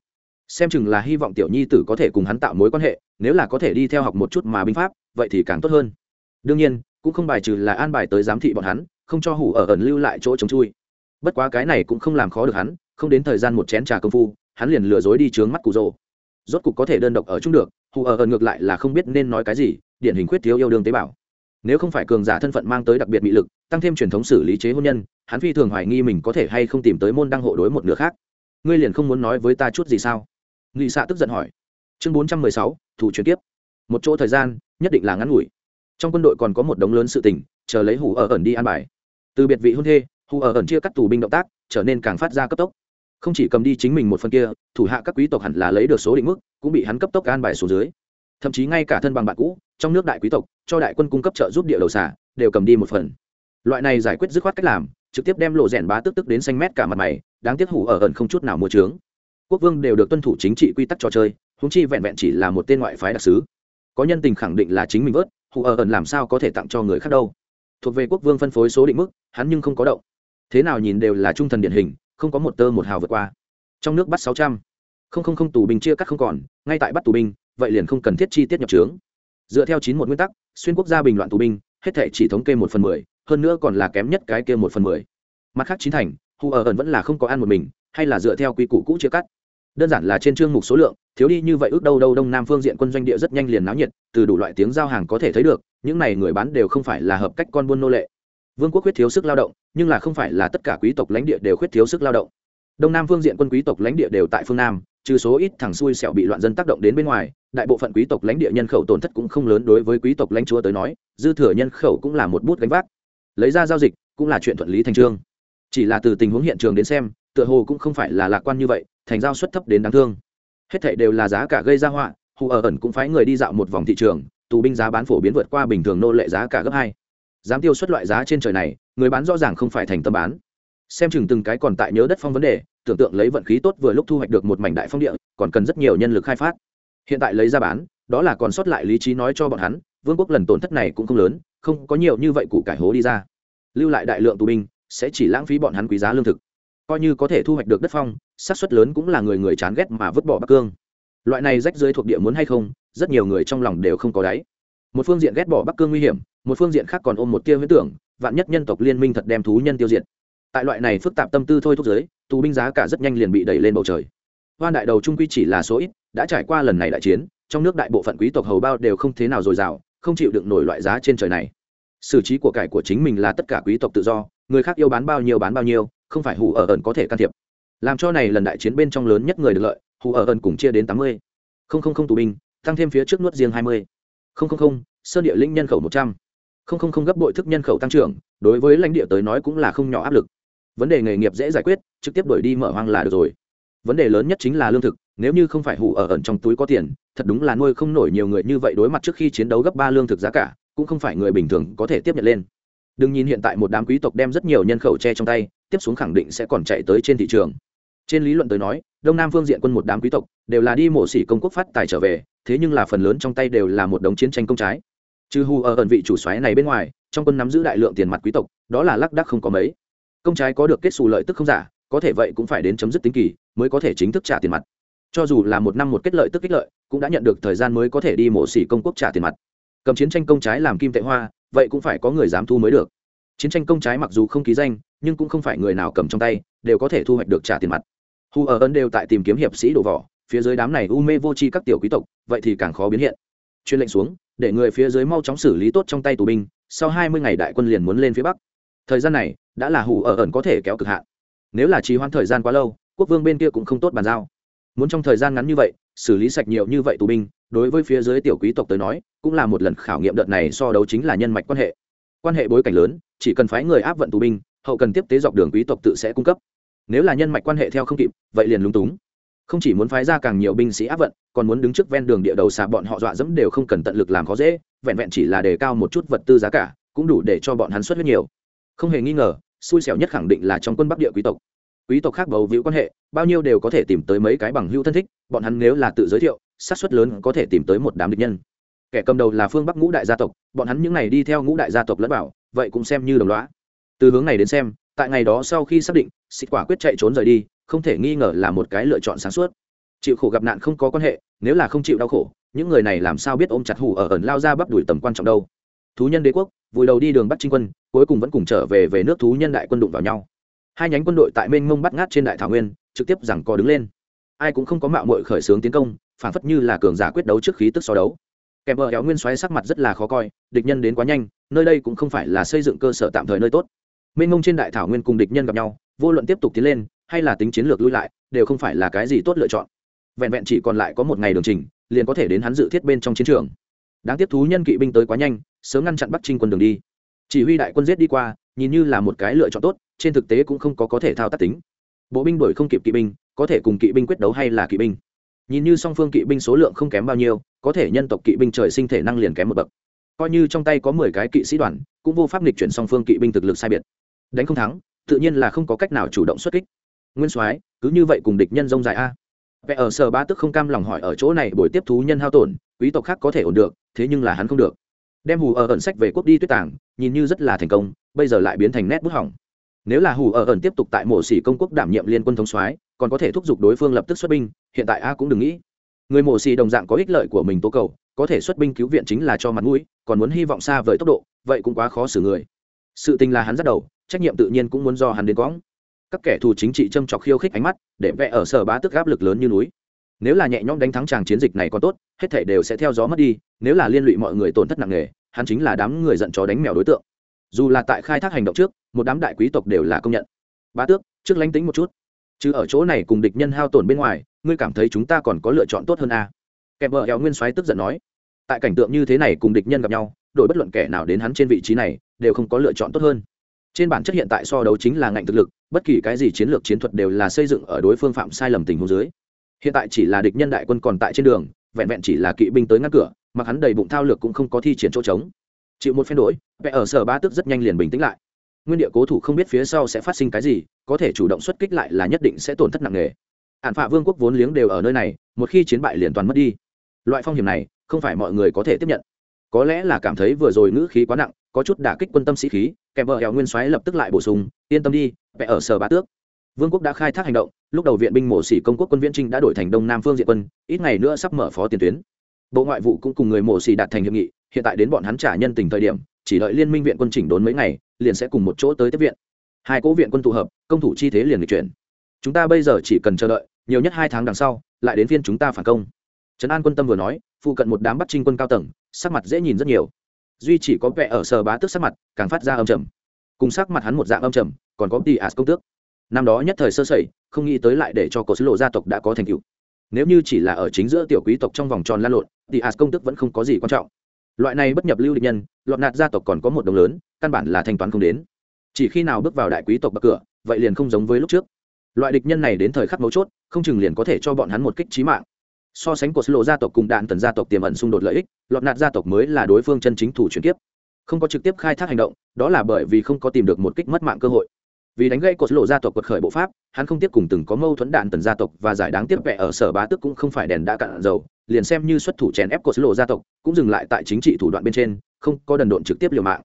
Xem chừng là hy vọng tiểu nhi tử có thể cùng hắn tạo mối quan hệ, nếu là có thể đi theo học một chút mà binh pháp, vậy thì càng tốt hơn. Đương nhiên, cũng không bài trừ là an bài tới giám thị bọn hắn, không cho hủ ở ẩn lưu lại chỗ chống chui. Bất quá cái này cũng không làm khó được hắn, không đến thời gian một chén trà công phu hắn liền lừa dối đi trướng mắt cụ rồ. Rốt cục có thể đơn độc ở chung được, hù ở ẩn ngược lại là không biết nên nói cái gì, điển hình khuyết thiếu yêu đương tế bào. Nếu không phải cường giả thân phận mang tới đặc biệt bị lực, tăng thêm truyền thống xử lý chế hôn nhân, hắn phi thường hoài nghi mình có thể hay không tìm tới môn đăng hộ đối một nửa khác. Ngươi liền không muốn nói với ta chút gì sao? Nghị xạ tức giận hỏi. Chương bốn trăm mười sáu, thủ chuyển tiếp một chỗ thời gian, nhất định là ngắn ngủi. Trong quân đội còn có một đống lớn sự tình, chờ lấy hủ ở ẩn đi an bài. Từ biệt vị hôn thê, hù ở ẩn chia cắt tù binh động tác, trở nên càng phát ra cấp tốc không chỉ cầm đi chính mình một phần kia, thủ hạ các quý tộc hẳn là lấy được số định mức, cũng bị hắn cấp tốc an bài xuống dưới. Thậm chí ngay cả thân bằng bạn cũ, trong nước đại quý tộc, cho đại quân cung cấp trợ giúp địa đầu xả đều cầm đi một phần. Loại này giải quyết dứt khoát cách làm, trực tiếp đem lộ rèn bá tức tức đến xanh mét cả mặt mày, đáng tiếc hủ ở ẩn không chút nào mua trướng quốc vương đều được tuân thủ chính trị quy tắc trò chơi húng chi vẹn vẹn chỉ là một tên ngoại phái đặc sứ. Có nhân tình khẳng định là chính mình vớt, hủ ở ẩn làm sao có thể tặng cho người khác đâu. Thuộc về quốc vương phân phối số định mức, hắn nhưng không có động. Thế nào nhìn đều là trung thần điển hình không có một tơ một hào vượt qua. Trong nước bắt sáu trăm. Không không không, tù binh chia cắt không còn, ngay tại bắt tù binh, vậy liền không cần thiết chi tiết nhập trướng. Dựa theo chín một nguyên tắc, xuyên quốc gia bình loạn tù binh, hết thể chỉ thống kê một phần mười, hơn nữa còn là kém nhất cái kia một phần mười. Mặt khác chín thành, hù ở ẩn vẫn là không có ăn một mình, hay là dựa theo quy củ cũ chia cắt. Đơn giản là trên chương mục số lượng, thiếu đi như vậy ước đâu đâu đông nam phương diện quân doanh địa rất nhanh liền náo nhiệt, từ đủ loại tiếng giao hàng có thể thấy được, những này người bán đều không phải là hợp cách con buôn nô lệ vương quốc khuyết thiếu sức lao động, nhưng là không phải là tất cả quý tộc lãnh địa đều khuyết thiếu sức lao động. Đông nam phương diện quân quý tộc lãnh địa đều tại phương nam, trừ số ít thằng xui xẻo bị loạn dân tác động đến bên ngoài, đại bộ phận quý tộc lãnh địa nhân khẩu tổn thất cũng không lớn đối với quý tộc lãnh chúa tới nói, dư thừa nhân khẩu cũng là một bút gánh vác. Lấy ra giao dịch, cũng là chuyện thuận lý thành trương. Chỉ là từ tình huống hiện trường đến xem, tựa hồ cũng không phải là lạc quan như vậy, thành giao suất thấp đến đáng thương. Hết thảy đều là giá cả gây ra họa, hù ở ẩn cũng phái người đi dạo một vòng thị trường, tù binh giá bán phổ biến vượt qua bình thường nô lệ giá cả gấp hai dám tiêu xuất loại giá trên trời này, người bán rõ ràng không phải thành tâm bán. Xem chừng từng cái còn tại nhớ đất phong vấn đề, tưởng tượng lấy vận khí tốt vừa lúc thu hoạch được một mảnh đại phong địa, còn cần rất nhiều nhân lực khai phát. Hiện tại lấy ra bán, đó là còn sót lại lý trí nói cho bọn hắn, vương quốc lần tổn thất này cũng không lớn, không có nhiều như vậy củ cải hố đi ra. Lưu lại đại lượng tù binh, sẽ chỉ lãng phí bọn hắn quý giá lương thực. Coi như có thể thu hoạch được đất phong, xác suất lớn cũng là người người chán ghét mà vứt bỏ bắc cương. Loại này rách dưới thuộc địa muốn hay không, rất nhiều người trong lòng đều không có đáy. Một phương diện ghét bỏ bắc cương nguy hiểm một phương diện khác còn ôm một tia huyết tưởng, vạn nhất nhân tộc liên minh thật đem thú nhân tiêu diệt. Tại loại này phức tạp tâm tư thôi thúc giới, tù binh giá cả rất nhanh liền bị đẩy lên bầu trời. Hoan đại đầu trung quy chỉ là số ít, đã trải qua lần này đại chiến, trong nước đại bộ phận quý tộc hầu bao đều không thế nào dồi dào, không chịu đựng nổi loại giá trên trời này. Xử trí của cải của chính mình là tất cả quý tộc tự do, người khác yêu bán bao nhiêu bán bao nhiêu, không phải hủ ở ẩn có thể can thiệp. Làm cho này lần đại chiến bên trong lớn nhất người được lợi hủ ở ẩn cùng chia đến tám mươi. Không không không tù binh, tăng thêm phía trước nuốt riêng hai mươi. Không không không, sơn địa linh nhân khẩu một trăm không không không gấp bội thức nhân khẩu tăng trưởng, đối với lãnh địa tới nói cũng là không nhỏ áp lực. Vấn đề nghề nghiệp dễ giải quyết, trực tiếp đổi đi mở hoang là được rồi. Vấn đề lớn nhất chính là lương thực, nếu như không phải hủ ở ẩn trong túi có tiền, thật đúng là nuôi không nổi nhiều người như vậy đối mặt trước khi chiến đấu gấp ba lương thực giá cả, cũng không phải người bình thường có thể tiếp nhận lên. Đừng nhìn hiện tại một đám quý tộc đem rất nhiều nhân khẩu che trong tay, tiếp xuống khẳng định sẽ còn chạy tới trên thị trường. Trên lý luận tới nói, đông nam phương diện quân một đám quý tộc, đều là đi mổ xỉ công quốc phát tài trở về, thế nhưng là phần lớn trong tay đều là một đống chiến tranh công trái trừ hù ở ẩn vị chủ xoáy này bên ngoài, trong quân nắm giữ đại lượng tiền mặt quý tộc, đó là lác đắc không có mấy. Công trái có được kết xù lợi tức không giả, có thể vậy cũng phải đến chấm dứt tính kỳ, mới có thể chính thức trả tiền mặt. Cho dù là một năm một kết lợi tức kích lợi, cũng đã nhận được thời gian mới có thể đi mổ xỉ công quốc trả tiền mặt. Cầm chiến tranh công trái làm kim tệ hoa, vậy cũng phải có người dám thu mới được. Chiến tranh công trái mặc dù không ký danh, nhưng cũng không phải người nào cầm trong tay, đều có thể thu hoạch được trả tiền mặt. Hù ở ấn đều tại tìm kiếm hiệp sĩ đổ vỏ, phía dưới đám này u mê vô tri các tiểu quý tộc, vậy thì càng khó biến hiện. Chuyên lệnh xuống để người phía dưới mau chóng xử lý tốt trong tay tù binh, sau hai mươi ngày đại quân liền muốn lên phía bắc. Thời gian này, đã là hủ ở ẩn có thể kéo cực hạn. Nếu là trì hoãn thời gian quá lâu, quốc vương bên kia cũng không tốt bàn giao. Muốn trong thời gian ngắn như vậy, xử lý sạch nhiều như vậy tù binh, đối với phía dưới tiểu quý tộc tới nói, cũng là một lần khảo nghiệm đợt này so đấu chính là nhân mạch quan hệ. Quan hệ bối cảnh lớn, chỉ cần phái người áp vận tù binh, hậu cần tiếp tế dọc đường quý tộc tự sẽ cung cấp. Nếu là nhân mạch quan hệ theo không kịp, vậy liền lúng túng không chỉ muốn phái ra càng nhiều binh sĩ áp vận, còn muốn đứng trước ven đường địa đầu xà bọn họ dọa dẫm đều không cần tận lực làm khó dễ, vẹn vẹn chỉ là đề cao một chút vật tư giá cả, cũng đủ để cho bọn hắn xuất huyết nhiều. Không hề nghi ngờ, xui xẻo nhất khẳng định là trong quân bắc địa quý tộc. Quý tộc khác bầu víu quan hệ, bao nhiêu đều có thể tìm tới mấy cái bằng hữu thân thích, bọn hắn nếu là tự giới thiệu, xác suất lớn có thể tìm tới một đám địch nhân. Kẻ cầm đầu là phương bắc ngũ đại gia tộc, bọn hắn những n à y đi theo ngũ đại gia tộc lẫn bảo vậy cũng xem như đồng loá từ hướng này đến xem, tại ngày đó sau khi xác định, xịt quả quyết chạy trốn rời đi không thể nghi ngờ là một cái lựa chọn sáng suốt. Chịu khổ gặp nạn không có quan hệ, nếu là không chịu đau khổ, những người này làm sao biết ôm chặt hủ ở ẩn lao ra bắp đuổi tầm quan trọng đâu. Thú nhân đế quốc, vùi đầu đi đường bắt trinh quân, cuối cùng vẫn cùng trở về về nước thú nhân đại quân đụng vào nhau. Hai nhánh quân đội tại mênh mông bắt ngát trên đại thảo nguyên, trực tiếp rằng co đứng lên. Ai cũng không có mạo mội khởi xướng tiến công, phản phất như là cường giả quyết đấu trước khí tức so đấu. Kèm vợ kéo nguyên xoáy sắc mặt rất là khó coi, địch nhân đến quá nhanh, nơi đây cũng không phải là xây dựng cơ sở tạm thời nơi tốt. Mênh mông trên đại thảo nguyên cùng địch nhân gặp nhau, vô luận tiếp tục tiến lên hay là tính chiến lược lui lại, đều không phải là cái gì tốt lựa chọn. Vẹn vẹn chỉ còn lại có một ngày đường trình, liền có thể đến hắn dự thiết bên trong chiến trường. Đáng tiếc thú nhân kỵ binh tới quá nhanh, sớm ngăn chặn bắc trinh quân đường đi. Chỉ huy đại quân giết đi qua, nhìn như là một cái lựa chọn tốt, trên thực tế cũng không có có thể thao tác tính. Bộ binh đuổi không kịp kỵ binh, có thể cùng kỵ binh quyết đấu hay là kỵ binh? Nhìn như song phương kỵ binh số lượng không kém bao nhiêu, có thể nhân tộc kỵ binh trời sinh thể năng liền kém một bậc. Coi như trong tay có mười cái kỵ sĩ đoàn, cũng vô pháp nghịch chuyển song phương kỵ binh thực lực sai biệt. Đánh không thắng, tự nhiên là không có cách nào chủ động xuất kích nguyên soái, cứ như vậy cùng địch nhân rông dài a. Vẽ ở sở ba tức không cam lòng hỏi ở chỗ này buổi tiếp thú nhân hao tổn, quý tộc khác có thể ổn được, thế nhưng là hắn không được. Đem hù ở ẩn sách về quốc đi tuyết tàng, nhìn như rất là thành công, bây giờ lại biến thành nét bút hỏng. Nếu là hù ở ẩn tiếp tục tại mộ xỉ công quốc đảm nhiệm liên quân thống soái, còn có thể thúc giục đối phương lập tức xuất binh, hiện tại a cũng đừng nghĩ. Người mộ xỉ đồng dạng có ích lợi của mình tố cầu, có thể xuất binh cứu viện chính là cho mặt mũi, còn muốn hy vọng xa vời tốc độ, vậy cũng quá khó xử người. Sự tình là hắn dắt đầu, trách nhiệm tự nhiên cũng muốn do hắn đến quõng các kẻ thù chính trị châm chọc khiêu khích ánh mắt, để vẽ ở sở bá tức áp lực lớn như núi. Nếu là nhẹ nhõm đánh thắng tràng chiến dịch này còn tốt, hết thể đều sẽ theo gió mất đi, nếu là liên lụy mọi người tổn thất nặng nề, hắn chính là đám người giận chó đánh mèo đối tượng. Dù là tại khai thác hành động trước, một đám đại quý tộc đều là công nhận. Bá tước, trước lánh tính một chút. Chứ ở chỗ này cùng địch nhân hao tổn bên ngoài, ngươi cảm thấy chúng ta còn có lựa chọn tốt hơn à? kèm vợ eo nguyên soái tức giận nói. Tại cảnh tượng như thế này cùng địch nhân gặp nhau, đổi bất luận kẻ nào đến hắn trên vị trí này, đều không có lựa chọn tốt hơn trên bản chất hiện tại so đấu chính là ngạnh thực lực, bất kỳ cái gì chiến lược chiến thuật đều là xây dựng ở đối phương phạm sai lầm tình huống dưới. Hiện tại chỉ là địch nhân đại quân còn tại trên đường, vẹn vẹn chỉ là kỵ binh tới ngăn cửa, mặc hắn đầy bụng thao lược cũng không có thi triển chỗ trống. Chịu một phen đổi vẽ ở sở ba tức rất nhanh liền bình tĩnh lại. Nguyên địa cố thủ không biết phía sau sẽ phát sinh cái gì, có thể chủ động xuất kích lại là nhất định sẽ tổn thất nặng nề. Ạn phạ vương quốc vốn liếng đều ở nơi này, một khi chiến bại liền toàn mất đi. Loại phong hiểm này, không phải mọi người có thể tiếp nhận. Có lẽ là cảm thấy vừa rồi ngữ khí quá nặng có chút đả kích quân tâm sĩ khí kèm vợ hẹo nguyên soái lập tức lại bổ sung, yên tâm đi, vẽ ở sở bá tước. Vương quốc đã khai thác hành động, lúc đầu viện binh mổ xỉ công quốc quân viễn trinh đã đổi thành đông nam phương diện quân, ít ngày nữa sắp mở phó tiền tuyến. Bộ ngoại vụ cũng cùng người mổ xỉ đạt thành hiệp nghị, hiện tại đến bọn hắn trả nhân tình thời điểm, chỉ đợi liên minh viện quân chỉnh đốn mấy ngày, liền sẽ cùng một chỗ tới tiếp viện. Hai cố viện quân tụ hợp, công thủ chi thế liền được chuyển. Chúng ta bây giờ chỉ cần chờ đợi, nhiều nhất hai tháng đằng sau, lại đến phiên chúng ta phản công. Trấn an quân tâm vừa nói, phụ cận một đám bắt trinh quân cao tầng, sắc mặt dễ nhìn rất nhiều duy chỉ có vẻ ở sở bá tước sắc mặt, càng phát ra âm trầm. Cùng sắc mặt hắn một dạng âm trầm, còn có tỷ ạt công tước. Năm đó nhất thời sơ sẩy, không nghĩ tới lại để cho cổ sứ lộ gia tộc đã có thành tựu. Nếu như chỉ là ở chính giữa tiểu quý tộc trong vòng tròn lan lộn tỷ ạt công tước vẫn không có gì quan trọng. Loại này bất nhập lưu địch nhân, lọt nạt gia tộc còn có một đồng lớn, căn bản là thanh toán không đến. Chỉ khi nào bước vào đại quý tộc bậc cửa, vậy liền không giống với lúc trước. Loại địch nhân này đến thời khắc mấu chốt, không chừng liền có thể cho bọn hắn một kích trí mạng so sánh của lộ gia tộc cùng đạn tần gia tộc tiềm ẩn xung đột lợi ích, lọt nạt gia tộc mới là đối phương chân chính thủ chuyển tiếp không có trực tiếp khai thác hành động, đó là bởi vì không có tìm được một kích mất mạng cơ hội. Vì đánh gây cột lộ gia tộc quật khởi bộ pháp, hắn không tiếp cùng từng có mâu thuẫn đạn tần gia tộc và giải đáng tiếp vẽ ở sở bá tức cũng không phải đèn đã cạn dầu, liền xem như xuất thủ chèn ép cột lộ gia tộc, cũng dừng lại tại chính trị thủ đoạn bên trên, không có đần độn trực tiếp liều mạng.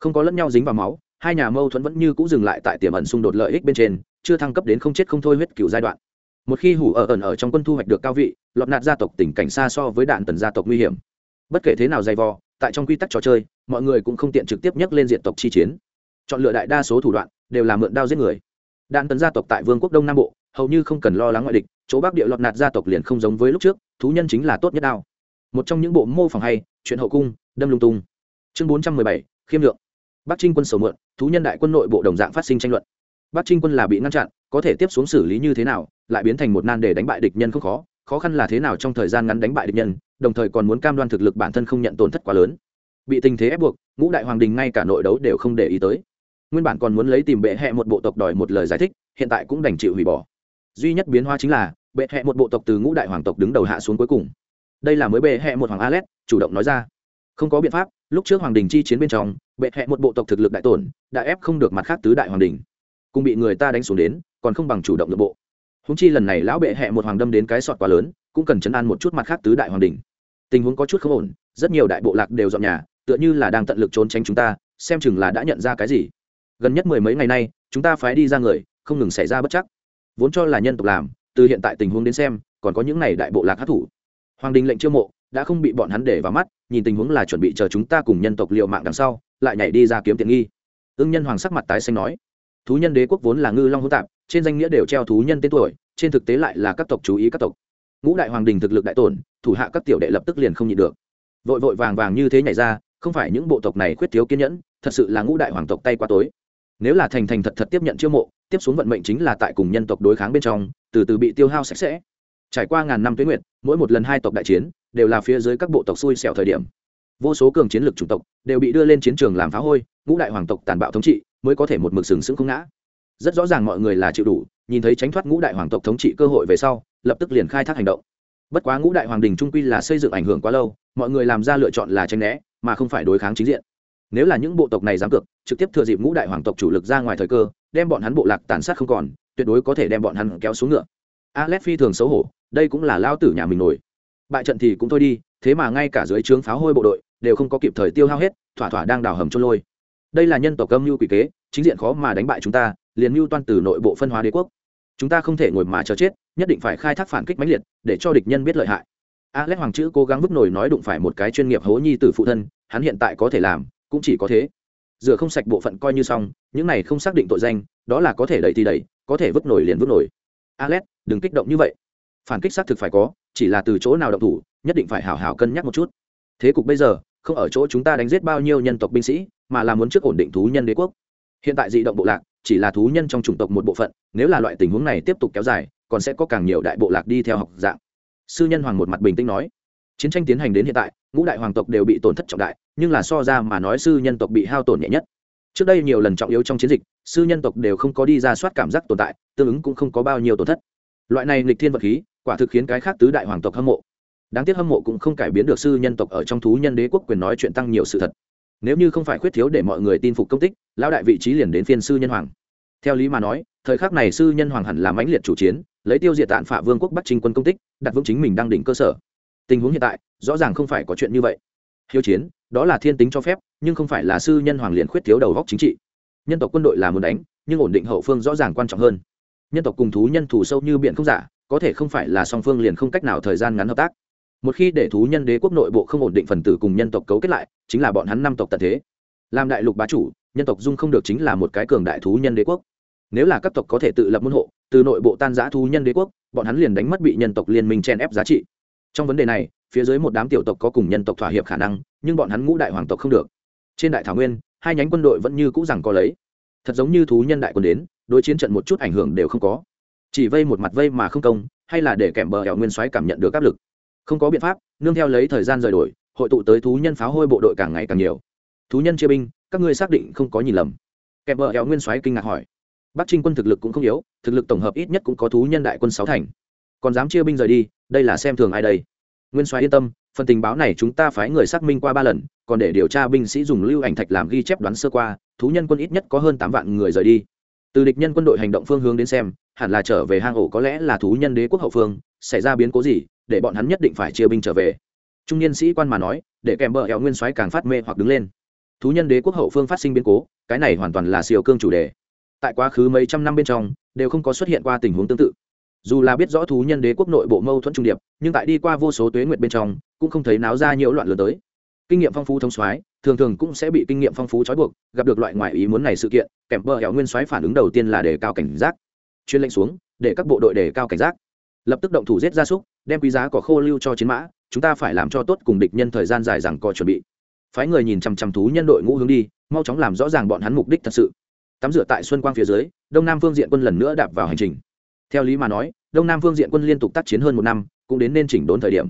Không có lẫn nhau dính vào máu, hai nhà mâu thuẫn vẫn như cũng dừng lại tại tiềm ẩn xung đột lợi ích bên trên, chưa thăng cấp đến không chết không thôi huyết cựu giai đoạn một khi hủ ở ẩn ở trong quân thu hoạch được cao vị, lọt nạt gia tộc tình cảnh xa so với đạn tần gia tộc nguy hiểm. Bất kể thế nào dày vò, tại trong quy tắc trò chơi, mọi người cũng không tiện trực tiếp nhắc lên diện tộc chi chiến. Chọn lựa đại đa số thủ đoạn, đều là mượn đao giết người. Đạn tần gia tộc tại vương quốc đông nam bộ, hầu như không cần lo lắng ngoại địch, chỗ bắc địa lọt nạt gia tộc liền không giống với lúc trước, thú nhân chính là tốt nhất đao. Một trong những bộ mô phỏng hay, chuyện hậu cung, đâm lung tung. Chương bốn trăm mười bảy, khiêm lượng. Bắc trinh quân sầu mượn, thú nhân đại quân nội bộ đồng dạng phát sinh tranh luận bắc trinh quân là bị ngăn chặn, có thể tiếp xuống xử lý như thế nào, lại biến thành một nan để đánh bại địch nhân không khó khó khăn là thế nào trong thời gian ngắn đánh bại địch nhân, đồng thời còn muốn cam đoan thực lực bản thân không nhận tổn thất quá lớn. Bị tình thế ép buộc, ngũ đại hoàng đình ngay cả nội đấu đều không để ý tới. Nguyên bản còn muốn lấy tìm bệ hẹ một bộ tộc đòi một lời giải thích, hiện tại cũng đành chịu hủy bỏ. Duy nhất biến hóa chính là, bệ hẹ một bộ tộc từ ngũ đại hoàng tộc đứng đầu hạ xuống cuối cùng. Đây là mới bệ hẹ một hoàng alet, chủ động nói ra. Không có biện pháp, lúc trước hoàng đình chi chiến bên trong, bệ hẹ một bộ tộc thực lực đại tổn, đã ép không được mặt khác tứ đại hoàng đình cùng bị người ta đánh xuống đến, còn không bằng chủ động nội bộ. Húng chi lần này lão bệ hẹ một hoàng đâm đến cái sọt quá lớn, cũng cần chấn an một chút mặt khác tứ đại hoàng đình tình huống có chút không ổn, rất nhiều đại bộ lạc đều dọn nhà, tựa như là đang tận lực trốn tránh chúng ta, xem chừng là đã nhận ra cái gì. Gần nhất mười mấy ngày nay, chúng ta phái đi ra người, không ngừng xảy ra bất chắc. Vốn cho là nhân tộc làm, từ hiện tại tình huống đến xem, còn có những này đại bộ lạc hát thủ. Hoàng đình lệnh chiêu mộ, đã không bị bọn hắn để vào mắt, nhìn tình huống là chuẩn bị chờ chúng ta cùng nhân tộc liệu mạng đằng sau, lại nhảy đi ra kiếm tiện nghi. Ưng nhân hoàng sắc mặt tái xanh nói thú nhân đế quốc vốn là ngư long hỗn tạp trên danh nghĩa đều treo thú nhân tên tuổi trên thực tế lại là các tộc chú ý các tộc. Ngũ đại hoàng đình thực lực đại tổn thủ hạ các tiểu đệ lập tức liền không nhịn được. Vội vội vàng vàng như thế nhảy ra không phải những bộ tộc này khuyết thiếu kiên nhẫn thật sự là ngũ đại hoàng tộc tay qua tối. Nếu là thành thành thật thật tiếp nhận chiêu mộ tiếp xuống vận mệnh chính là tại cùng nhân tộc đối kháng bên trong từ từ bị tiêu hao sạch sẽ. Trải qua ngàn năm tuyến nguyện, mỗi một lần hai tộc đại chiến đều là phía dưới các bộ tộc xui xẻo thời điểm. Vô số cường chiến lược chủng tộc đều bị đưa lên chiến trường làm phá hôi ngũ đại hoàng tộc tàn bạo thống trị mới có thể một mực sừng sững không ngã. Rất rõ ràng mọi người là chịu đủ, nhìn thấy tránh thoát ngũ đại hoàng tộc thống trị cơ hội về sau, lập tức liền khai thác hành động. Bất quá ngũ đại hoàng đình trung quy là xây dựng ảnh hưởng quá lâu, mọi người làm ra lựa chọn là tranh né, mà không phải đối kháng chính diện. Nếu là những bộ tộc này dám cực trực tiếp thừa dịp ngũ đại hoàng tộc chủ lực ra ngoài thời cơ, đem bọn hắn bộ lạc tàn sát không còn, tuyệt đối có thể đem bọn hắn kéo xuống ngựa. Alex phi thường xấu hổ, đây cũng là lao tử nhà mình nổi. Bại trận thì cũng thôi đi, thế mà ngay cả dưới trướng pháo hôi bộ đội, đều không có kịp thời tiêu hao hết, thỏa thỏa đang đào hầm trôn lôi đây là nhân tộc âm mưu quỷ kế, chính diện khó mà đánh bại chúng ta, liền mưu toan từ nội bộ phân hóa đế quốc. Chúng ta không thể ngồi mà chờ chết, nhất định phải khai thác phản kích mãnh liệt, để cho địch nhân biết lợi hại. Alex hoàng chữ cố gắng vứt nổi nói đụng phải một cái chuyên nghiệp hố nhi từ phụ thân, hắn hiện tại có thể làm, cũng chỉ có thế. Rửa không sạch bộ phận coi như xong, những này không xác định tội danh, đó là có thể đẩy thì đẩy, có thể vứt nổi liền vứt nổi alex, đừng kích động như vậy. Phản kích xác thực phải có, chỉ là từ chỗ nào động thủ, nhất định phải hào hào cân nhắc một chút. Thế cục bây giờ, không ở chỗ chúng ta đánh giết bao nhiêu nhân tộc binh sĩ mà là muốn trước ổn định thú nhân đế quốc. Hiện tại dị động bộ lạc chỉ là thú nhân trong chủng tộc một bộ phận, nếu là loại tình huống này tiếp tục kéo dài, còn sẽ có càng nhiều đại bộ lạc đi theo học dạng. Sư nhân hoàng một mặt bình tĩnh nói, chiến tranh tiến hành đến hiện tại, ngũ đại hoàng tộc đều bị tổn thất trọng đại, nhưng là so ra mà nói sư nhân tộc bị hao tổn nhẹ nhất. Trước đây nhiều lần trọng yếu trong chiến dịch, sư nhân tộc đều không có đi ra soát cảm giác tồn tại, tương ứng cũng không có bao nhiêu tổn thất. Loại này nghịch thiên vật khí, quả thực khiến cái khác tứ đại hoàng tộc hâm mộ. Đáng tiếc hâm mộ cũng không cải biến được sư nhân tộc ở trong thú nhân đế quốc quyền nói chuyện tăng nhiều sự thật nếu như không phải khuyết thiếu để mọi người tin phục công tích, lão đại vị trí liền đến phiên sư nhân hoàng. Theo lý mà nói, thời khắc này sư nhân hoàng hẳn là mãnh liệt chủ chiến, lấy tiêu diệt tạn phả vương quốc bắc trinh quân công tích, đặt vững chính mình đang đỉnh cơ sở. Tình huống hiện tại, rõ ràng không phải có chuyện như vậy. Hiếu chiến, đó là thiên tính cho phép, nhưng không phải là sư nhân hoàng liền khuyết thiếu đầu góc chính trị. Nhân tộc quân đội là muốn đánh, nhưng ổn định hậu phương rõ ràng quan trọng hơn. Nhân tộc cùng thú nhân thủ sâu như biển không giả, có thể không phải là song phương liền không cách nào thời gian ngắn hợp tác một khi để thú nhân đế quốc nội bộ không ổn định phần tử cùng nhân tộc cấu kết lại, chính là bọn hắn năm tộc tận thế. Làm đại lục bá chủ, nhân tộc dung không được chính là một cái cường đại thú nhân đế quốc. Nếu là các tộc có thể tự lập môn hộ, từ nội bộ tan giã thú nhân đế quốc, bọn hắn liền đánh mất bị nhân tộc liên minh chen ép giá trị. Trong vấn đề này, phía dưới một đám tiểu tộc có cùng nhân tộc thỏa hiệp khả năng, nhưng bọn hắn ngũ đại hoàng tộc không được. Trên đại thảo nguyên, hai nhánh quân đội vẫn như cũ rằng có lấy. Thật giống như thú nhân đại quân đến, đối chiến trận một chút ảnh hưởng đều không có. Chỉ vây một mặt vây mà không công, hay là để kèm bờ hẻo nguyên soái cảm nhận được áp lực không có biện pháp, nương theo lấy thời gian rời đổi, hội tụ tới thú nhân pháo hôi bộ đội càng ngày càng nhiều. Thú nhân chia binh, các ngươi xác định không có nhìn lầm. Kẹp vợ hẹo nguyên soái kinh ngạc hỏi. Bắc trinh quân thực lực cũng không yếu, thực lực tổng hợp ít nhất cũng có thú nhân đại quân sáu thành. Còn dám chia binh rời đi, đây là xem thường ai đây? Nguyên soái yên tâm, phần tình báo này chúng ta phái người xác minh qua ba lần, còn để điều tra binh sĩ dùng lưu ảnh thạch làm ghi chép đoán sơ qua, thú nhân quân ít nhất có hơn tám vạn người rời đi. Từ địch nhân quân đội hành động phương hướng đến xem, hẳn là trở về hang ổ có lẽ là thú nhân đế quốc hậu phương, xảy ra biến cố gì để bọn hắn nhất định phải chia binh trở về. Trung niên sĩ quan mà nói, để kèm bờ hẹo nguyên soái càng phát mê hoặc đứng lên. Thú nhân đế quốc hậu phương phát sinh biến cố, cái này hoàn toàn là siêu cương chủ đề. Tại quá khứ mấy trăm năm bên trong, đều không có xuất hiện qua tình huống tương tự. Dù là biết rõ thú nhân đế quốc nội bộ mâu thuẫn trung điệp, nhưng tại đi qua vô số tuế nguyệt bên trong, cũng không thấy náo ra nhiều loạn lớn tới. Kinh nghiệm phong phú thông soái, thường thường cũng sẽ bị kinh nghiệm phong phú trói buộc, gặp được loại ngoại ý muốn này sự kiện kèm bờ hẻo nguyên soái phản ứng đầu tiên là đề cao cảnh giác. Chuyên lệnh xuống, để các bộ đội đề cao cảnh giác lập tức động thủ giết gia súc, đem quý giá cỏ khô lưu cho chiến mã, chúng ta phải làm cho tốt cùng địch nhân thời gian dài rằng có chuẩn bị. Phái người nhìn chằm chằm thú nhân đội ngũ hướng đi, mau chóng làm rõ ràng bọn hắn mục đích thật sự. Tắm rửa tại xuân quang phía dưới, đông nam phương diện quân lần nữa đạp vào hành trình. Theo lý mà nói, đông nam phương diện quân liên tục tác chiến hơn một năm, cũng đến nên chỉnh đốn thời điểm.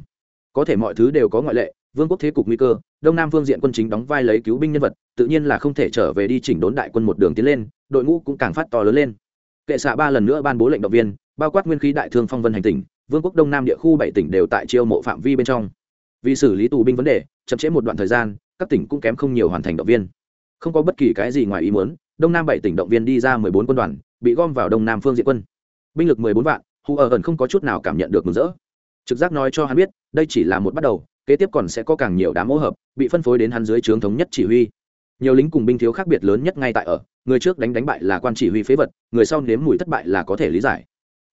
Có thể mọi thứ đều có ngoại lệ, vương quốc thế cục nguy cơ, đông nam phương diện quân chính đóng vai lấy cứu binh nhân vật, tự nhiên là không thể trở về đi chỉnh đốn đại quân một đường tiến lên, đội ngũ cũng càng phát to lớn lên. Kệ xạ ba lần nữa ban bố lệnh động viên bao quát nguyên khí đại thương phong vân hành tỉnh, vương quốc đông nam địa khu bảy tỉnh đều tại chiêu mộ phạm vi bên trong. Vì xử lý tù binh vấn đề, chậm trễ một đoạn thời gian, các tỉnh cũng kém không nhiều hoàn thành động viên. Không có bất kỳ cái gì ngoài ý muốn, đông nam bảy tỉnh động viên đi ra mười bốn quân đoàn, bị gom vào đông nam phương diện quân. Binh lực mười bốn vạn hù ở ẩn không có chút nào cảm nhận được mừng rỡ. Trực giác nói cho hắn biết, đây chỉ là một bắt đầu, kế tiếp còn sẽ có càng nhiều đám hỗ hợp, bị phân phối đến hắn dưới trướng thống nhất chỉ huy. Nhiều lính cùng binh thiếu khác biệt lớn nhất ngay tại ở, người trước đánh đánh bại là quan chỉ huy phế vật, người sau nếm mùi thất bại là có thể lý giải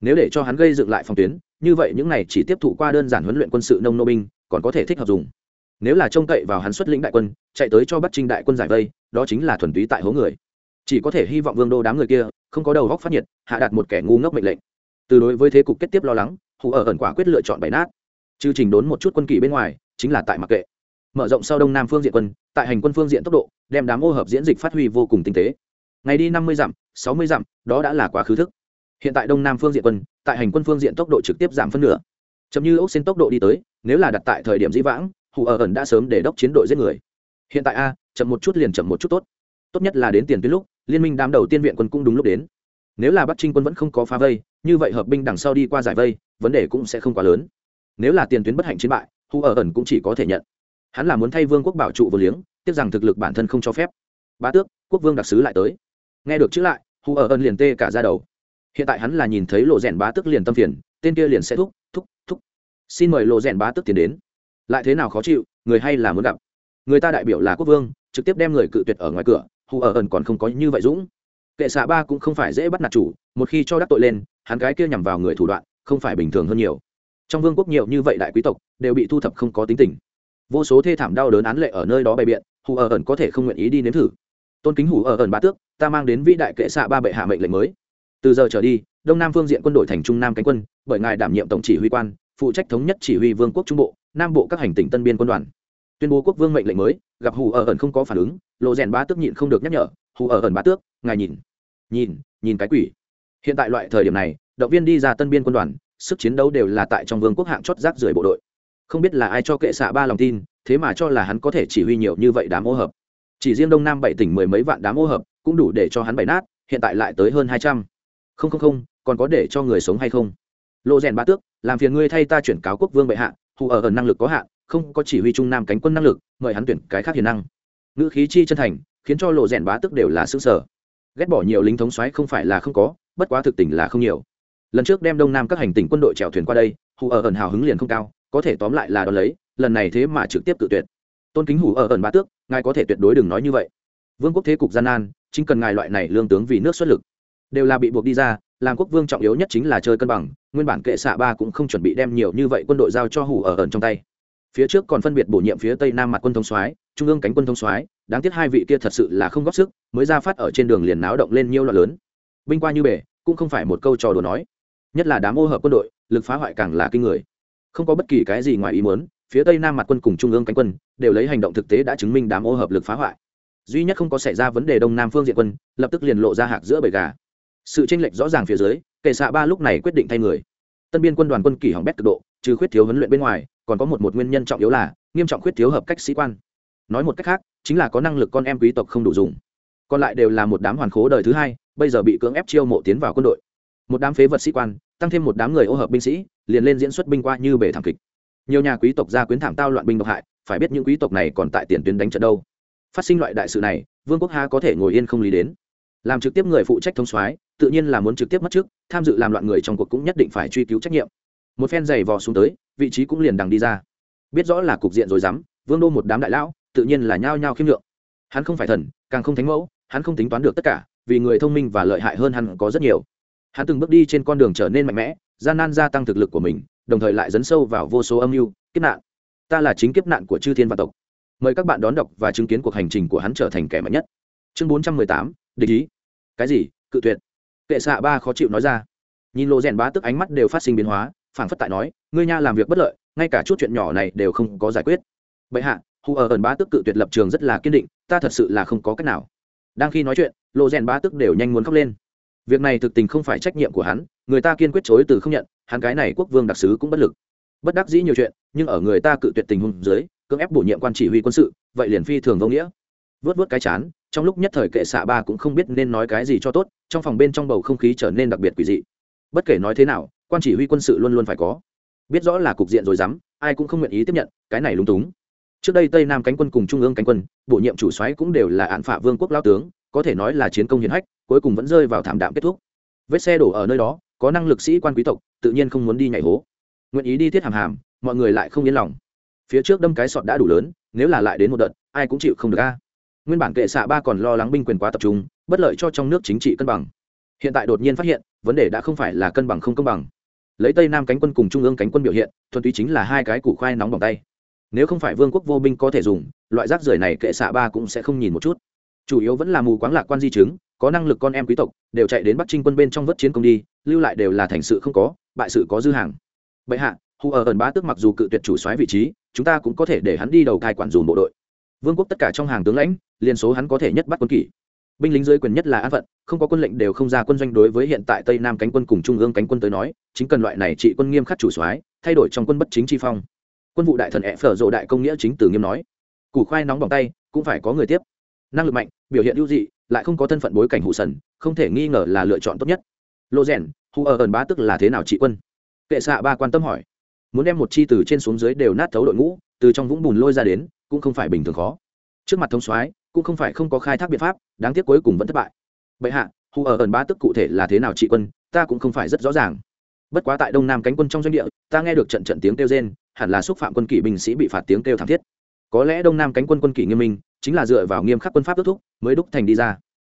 nếu để cho hắn gây dựng lại phòng tuyến, như vậy những này chỉ tiếp thụ qua đơn giản huấn luyện quân sự nông nô binh, còn có thể thích hợp dùng. Nếu là trông cậy vào hắn xuất lĩnh đại quân, chạy tới cho bắt trinh đại quân giải vây, đó chính là thuần túy tại hố người. Chỉ có thể hy vọng vương đô đám người kia không có đầu góc phát nhiệt, hạ đặt một kẻ ngu ngốc mệnh lệnh. Từ đối với thế cục kết tiếp lo lắng, hù ở ẩn quả quyết lựa chọn bày nát. Chư trình đốn một chút quân kỳ bên ngoài, chính là tại mặc kệ. Mở rộng sau đông nam phương diện quân, tại hành quân phương diện tốc độ, đem đám ô hợp diễn dịch phát huy vô cùng tinh tế. Ngày đi năm mươi dặm, sáu mươi dặm, đó đã là quá khứ thức hiện tại đông nam phương diện quân, tại hành quân phương diện tốc độ trực tiếp giảm phân nửa. Chậm như ốc xin tốc độ đi tới, nếu là đặt tại thời điểm dĩ vãng, hù ở ẩn đã sớm để đốc chiến đội giết người. Hiện tại a, chậm một chút liền chậm một chút tốt. Tốt nhất là đến tiền tuyến lúc, liên minh đám đầu tiên viện quân cũng đúng lúc đến. Nếu là bắc trinh quân vẫn không có phá vây, như vậy hợp binh đằng sau đi qua giải vây, vấn đề cũng sẽ không quá lớn. Nếu là tiền tuyến bất hạnh chiến bại, hù ở ẩn cũng chỉ có thể nhận. Hắn là muốn thay vương quốc bảo trụ vô liếng, tiếc rằng thực lực bản thân không cho phép. Bá tước, quốc vương đặc sứ lại tới. Nghe được chữ lại, hù ở ẩn liền tê cả ra đầu hiện tại hắn là nhìn thấy lộ rèn bá tức liền tâm phiền, tên kia liền sẽ thúc thúc thúc. Xin mời lộ rèn bá tức tiến đến. Lại thế nào khó chịu, người hay là muốn gặp. Người ta đại biểu là quốc vương, trực tiếp đem người cự tuyệt ở ngoài cửa, hù ở ẩn còn không có như vậy dũng. Kệ xạ ba cũng không phải dễ bắt nạt chủ, một khi cho đắc tội lên, hắn gái kia nhằm vào người thủ đoạn, không phải bình thường hơn nhiều. Trong vương quốc nhiều như vậy đại quý tộc, đều bị thu thập không có tính tình. Vô số thê thảm đau đớn án lệ ở nơi đó bày biện, hù ở ẩn có thể không nguyện ý đi nếm thử. Tôn kính hủ ở ẩn ba tước, ta mang đến vĩ đại kệ xạ ba bệ hạ mệnh lệnh mới từ giờ trở đi, đông nam phương diện quân đội thành trung nam cánh quân, bởi ngài đảm nhiệm tổng chỉ huy quan, phụ trách thống nhất chỉ huy vương quốc trung bộ, nam bộ các hành tỉnh tân biên quân đoàn. Tuyên bố quốc vương mệnh lệnh mới, gặp hù ở ẩn không có phản ứng, lộ rèn ba tước nhịn không được nhắc nhở, hù ở ẩn ba tước, ngài nhìn nhìn nhìn cái quỷ. Hiện tại loại thời điểm này, động viên đi ra tân biên quân đoàn, sức chiến đấu đều là tại trong vương quốc hạng chót rác rưởi bộ đội. Không biết là ai cho kệ xạ ba lòng tin, thế mà cho là hắn có thể chỉ huy nhiều như vậy đám ô hợp. Chỉ riêng đông nam bảy tỉnh mười mấy vạn đám ô hợp, cũng đủ để cho hắn bày nát, hiện tại lại tới hơn hai trăm không không không, còn có để cho người sống hay không? Lộ rèn ba tước, làm phiền ngươi thay ta chuyển cáo quốc vương bệ hạ, hù ở ẩn năng lực có hạn, không có chỉ huy trung nam cánh quân năng lực, mời hắn tuyển cái khác hiền năng. Ngữ khí chi chân thành, khiến cho lộ rèn bá tước đều là xương sở ghét bỏ nhiều lính thống xoáy không phải là không có, bất quá thực tình là không nhiều. Lần trước đem đông nam các hành tỉnh quân đội chèo thuyền qua đây, hù ở ẩn hào hứng liền không cao, có thể tóm lại là đón lấy, lần này thế mà trực tiếp tự tuyệt. Tôn kính hủ ở ẩn bá tước, ngài có thể tuyệt đối đừng nói như vậy. Vương quốc thế cục gian nan, chính cần ngài loại này lương tướng vì nước xuất lực đều là bị buộc đi ra, làm quốc vương trọng yếu nhất chính là chơi cân bằng, nguyên bản kệ xạ ba cũng không chuẩn bị đem nhiều như vậy quân đội giao cho hủ ở ẩn trong tay. Phía trước còn phân biệt bổ nhiệm phía tây nam mặt quân thông soái, trung ương cánh quân thông soái, đáng tiếc hai vị kia thật sự là không góp sức, mới ra phát ở trên đường liền náo động lên nhiều loạn lớn. Binh qua như bể, cũng không phải một câu trò đùa nói. Nhất là đám ô hợp quân đội, lực phá hoại càng là kinh người. Không có bất kỳ cái gì ngoài ý muốn, phía tây nam mặt quân cùng trung ương cánh quân, đều lấy hành động thực tế đã chứng minh đám ô hợp lực phá hoại. Duy nhất không có xảy ra vấn đề đông nam phương diện quân, lập tức liền lộ ra hạc giữa bầy gà sự tranh lệch rõ ràng phía dưới, kệ xạ ba lúc này quyết định thay người. Tân biên quân đoàn quân kỷ hỏng bét cực độ, trừ khuyết thiếu huấn luyện bên ngoài, còn có một một nguyên nhân trọng yếu là, nghiêm trọng khuyết thiếu hợp cách sĩ quan. Nói một cách khác, chính là có năng lực con em quý tộc không đủ dùng. Còn lại đều là một đám hoàn khố đời thứ hai, bây giờ bị cưỡng ép chiêu mộ tiến vào quân đội. Một đám phế vật sĩ quan, tăng thêm một đám người ô hợp binh sĩ, liền lên diễn xuất binh qua như bể thảm kịch. Nhiều nhà quý tộc gia quyến thảm tao loạn binh độc hại, phải biết những quý tộc này còn tại tiền tuyến đánh trận đâu. Phát sinh loại đại sự này, vương quốc ha có thể ngồi yên không lý đến. Làm trực tiếp người phụ trách thông soái tự nhiên là muốn trực tiếp mất chức tham dự làm loạn người trong cuộc cũng nhất định phải truy cứu trách nhiệm. Một phen giày vò xuống tới, vị trí cũng liền đằng đi ra. Biết rõ là cục diện rồi dám, vương đô một đám đại lão, tự nhiên là nhao nhao khiêm lượng. Hắn không phải thần, càng không thánh mẫu, hắn không tính toán được tất cả, vì người thông minh và lợi hại hơn hắn có rất nhiều. Hắn từng bước đi trên con đường trở nên mạnh mẽ, gian nan gia tăng thực lực của mình, đồng thời lại dấn sâu vào vô số âm mưu, kiếp nạn. Ta là chính kiếp nạn của chư thiên văn tộc. Mời các bạn đón đọc và chứng kiến cuộc hành trình của hắn trở thành kẻ mạnh nhất. Chương bốn trăm mười tám, địch ý. Cái gì? Cự tuyệt kệ xạ ba khó chịu nói ra. Nhìn lộ rèn bá tức ánh mắt đều phát sinh biến hóa, phảng phất tại nói, ngươi nha làm việc bất lợi, ngay cả chút chuyện nhỏ này đều không có giải quyết. Bệ hạ, hù ở ẩn bá tức cự tuyệt lập trường rất là kiên định, ta thật sự là không có cách nào. Đang khi nói chuyện lộ rèn bá tức đều nhanh muốn khóc lên. Việc này thực tình không phải trách nhiệm của hắn, người ta kiên quyết chối từ không nhận, hắn cái này quốc vương đặc sứ cũng bất lực. Bất đắc dĩ nhiều chuyện, nhưng ở người ta cự tuyệt tình huống dưới, cưỡng ép bổ nhiệm quan chỉ huy quân sự, vậy liền phi thường vô nghĩa. Vớt vớt cái chán trong lúc nhất thời kệ xạ ba cũng không biết nên nói cái gì cho tốt, trong phòng bên trong bầu không khí trở nên đặc biệt quỷ dị. Bất kể nói thế nào, quan chỉ huy quân sự luôn luôn phải có. Biết rõ là cục diện rồi dám, ai cũng không nguyện ý tiếp nhận, cái này lúng túng. Trước đây tây nam cánh quân cùng trung ương cánh quân, bổ nhiệm chủ soái cũng đều là án phả vương quốc lao tướng, có thể nói là chiến công hiển hách, cuối cùng vẫn rơi vào thảm đạm kết thúc. Vết xe đổ ở nơi đó, có năng lực sĩ quan quý tộc, tự nhiên không muốn đi nhảy hố. Nguyện ý đi thiết hàm hàm, mọi người lại không yên lòng. Phía trước đâm cái sọt đã đủ lớn, nếu là lại đến một đợt, ai cũng chịu không được a nguyên bản kệ xạ ba còn lo lắng binh quyền quá tập trung, bất lợi cho trong nước chính trị cân bằng. Hiện tại đột nhiên phát hiện, vấn đề đã không phải là cân bằng không công bằng. Lấy tây nam cánh quân cùng trung ương cánh quân biểu hiện, thuần túy chính là hai cái củ khoai nóng bằng tay. Nếu không phải vương quốc vô binh có thể dùng, loại rác rưởi này kệ xạ ba cũng sẽ không nhìn một chút. Chủ yếu vẫn là mù quáng lạc quan di chứng, có năng lực con em quý tộc, đều chạy đến bắc trinh quân bên trong vớt chiến công đi, lưu lại đều là thành sự không có, bại sự có dư hàng. Bệ hạ hù ở ẩn bá tức mặc dù cự tuyệt chủ soái vị trí, chúng ta cũng có thể để hắn đi đầu cai quản dùm bộ đội vương quốc tất cả trong hàng tướng lãnh liên số hắn có thể nhất bắt quân kỷ. Binh lính dưới quyền nhất là an phận, không có quân lệnh đều không ra quân doanh đối với hiện tại tây nam cánh quân cùng trung ương cánh quân tới nói, chính cần loại này trị quân nghiêm khắc chủ soái, thay đổi trong quân bất chính chi phong. Quân vụ đại thần ẹ phở rộ đại công nghĩa chính từ nghiêm nói, củ khoai nóng bằng tay, cũng phải có người tiếp. Năng lực mạnh, biểu hiện ưu dị, lại không có thân phận bối cảnh hụ sần, không thể nghi ngờ là lựa chọn tốt nhất. Lô rèn, hù ở ẩn bá tức là thế nào trị quân? Kệ xạ ba quan tâm hỏi. Muốn đem một chi từ trên xuống dưới đều nát thấu đội ngũ, từ trong vũng bùn lôi ra đến cũng không phải bình thường khó. Trước mặt thông soái, cũng không phải không có khai thác biện pháp, đáng tiếc cuối cùng vẫn thất bại. Bệ hạ, hù ở ẩn bá tức cụ thể là thế nào trị quân, ta cũng không phải rất rõ ràng. Bất quá tại đông nam cánh quân trong doanh địa, ta nghe được trận trận tiếng kêu rên, hẳn là xúc phạm quân kỷ binh sĩ bị phạt tiếng kêu thảm thiết. Có lẽ đông nam cánh quân quân kỷ nghiêm minh, chính là dựa vào nghiêm khắc quân pháp ước thúc, mới đúc thành đi ra.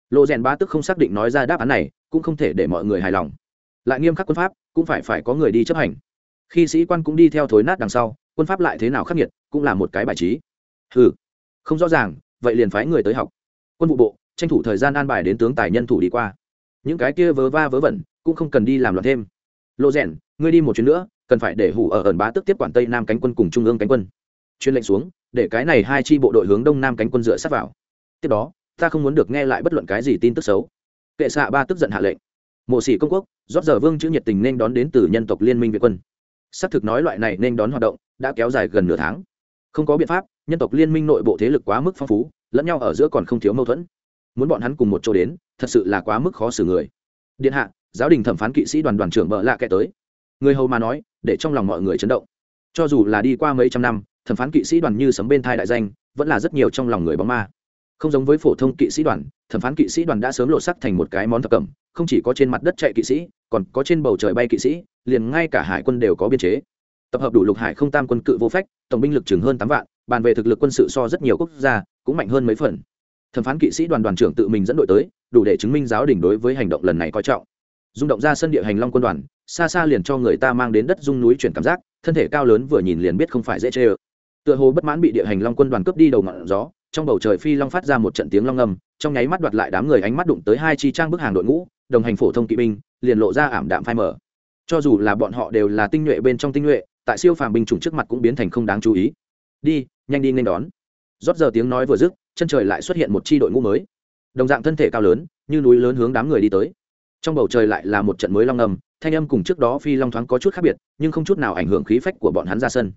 Lộ rèn ba tức không xác định nói ra đáp án này, cũng không thể để mọi người hài lòng. Lại nghiêm khắc quân pháp, cũng phải phải có người đi chấp hành. Khi sĩ quan cũng đi theo thối nát đằng sau, quân pháp lại thế nào khắc nghiệt, cũng là một cái bài trí hừ. Không rõ ràng, vậy liền phái người tới học. Quân vụ bộ, tranh thủ thời gian an bài đến tướng tài nhân thủ đi qua. Những cái kia vớ va vớ vẩn, cũng không cần đi làm loạn thêm. Lộ rèn, ngươi đi một chuyến nữa, cần phải để hủ ở ẩn bá tức tiếp quản tây nam cánh quân cùng trung ương cánh quân. Chuyên lệnh xuống, để cái này hai chi bộ đội hướng đông nam cánh quân dựa sát vào. Tiếp đó, ta không muốn được nghe lại bất luận cái gì tin tức xấu. Kệ xạ ba tức giận hạ lệnh. Mộ sĩ công quốc, rót giờ vương chữ nhiệt tình nên đón đến từ nhân tộc liên minh việt quân. Xác thực nói loại này nên đón hoạt động, đã kéo dài gần nửa tháng. Không có biện pháp nhân tộc liên minh nội bộ thế lực quá mức phong phú, lẫn nhau ở giữa còn không thiếu mâu thuẫn. Muốn bọn hắn cùng một chỗ đến, thật sự là quá mức khó xử người. Điện hạ, giáo đình thẩm phán kỵ sĩ đoàn đoàn trưởng bợ lạ kệ tới. Người hầu mà nói, để trong lòng mọi người chấn động. Cho dù là đi qua mấy trăm năm, thẩm phán kỵ sĩ đoàn như sấm bên thai đại danh, vẫn là rất nhiều trong lòng người bóng ma. Không giống với phổ thông kỵ sĩ đoàn, thẩm phán kỵ sĩ đoàn đã sớm lộ sắc thành một cái món thập cẩm, không chỉ có trên mặt đất chạy kỵ sĩ, còn có trên bầu trời bay kỵ sĩ, liền ngay cả hải quân đều có biên chế. Tập hợp đủ lục hải không tam quân cự vô phách, tổng binh lực chừng hơn tám vạn bàn về thực lực quân sự so rất nhiều quốc gia, cũng mạnh hơn mấy phần. Thẩm phán kỵ sĩ đoàn đoàn trưởng tự mình dẫn đội tới, đủ để chứng minh giáo đình đối với hành động lần này coi trọng. Rung động ra sân địa hành long quân đoàn, xa xa liền cho người ta mang đến đất dung núi chuyển cảm giác, thân thể cao lớn vừa nhìn liền biết không phải dễ chê ơ. Tựa hồ bất mãn bị địa hành long quân đoàn cướp đi đầu ngọn gió, trong bầu trời phi long phát ra một trận tiếng long ngầm trong nháy mắt đoạt lại đám người ánh mắt đụng tới hai chi trang bức hàng đội ngũ, đồng hành phổ thông kỵ binh, liền lộ ra ảm đạm phai mở cho dù là bọn họ đều là tinh nhuệ bên trong tinh nhuệ, tại siêu phàm binh chủng trước mặt cũng biến thành không đáng chú ý. Đi nhanh đi nên đón. Rót giờ tiếng nói vừa dứt, chân trời lại xuất hiện một chi đội ngũ mới. Đồng dạng thân thể cao lớn, như núi lớn hướng đám người đi tới. Trong bầu trời lại là một trận mới long ngầm, thanh âm cùng trước đó phi long thoáng có chút khác biệt, nhưng không chút nào ảnh hưởng khí phách của bọn hắn ra sân.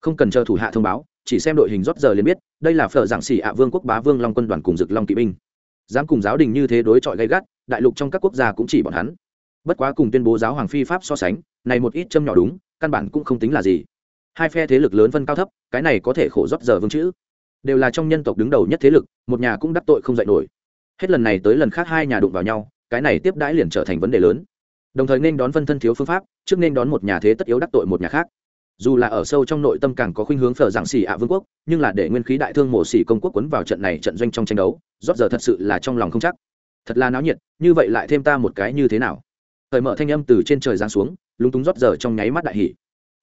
Không cần chờ thủ hạ thông báo, chỉ xem đội hình rót giờ liền biết, đây là phở giảng xỉ ạ vương quốc bá vương long quân đoàn cùng dực long kỵ binh. Dám cùng giáo đình như thế đối chọi gây gắt, đại lục trong các quốc gia cũng chỉ bọn hắn. Bất quá cùng tuyên bố giáo hoàng phi pháp so sánh, này một ít châm nhỏ đúng, căn bản cũng không tính là gì hai phe thế lực lớn phân cao thấp, cái này có thể khổ rót giờ vương chữ. Đều là trong nhân tộc đứng đầu nhất thế lực, một nhà cũng đắc tội không dạy nổi. Hết lần này tới lần khác hai nhà đụng vào nhau, cái này tiếp đãi liền trở thành vấn đề lớn. Đồng thời nên đón phân thân thiếu phương pháp, trước nên đón một nhà thế tất yếu đắc tội một nhà khác. Dù là ở sâu trong nội tâm càng có khuynh hướng phở giảng xỉ ạ vương quốc, nhưng là để nguyên khí đại thương mổ xỉ công quốc quấn vào trận này trận doanh trong tranh đấu, rót giờ thật sự là trong lòng không chắc. Thật là náo nhiệt, như vậy lại thêm ta một cái như thế nào? Thời mở thanh âm từ trên trời giáng xuống, lúng túng rót giờ trong nháy mắt đại hỉ.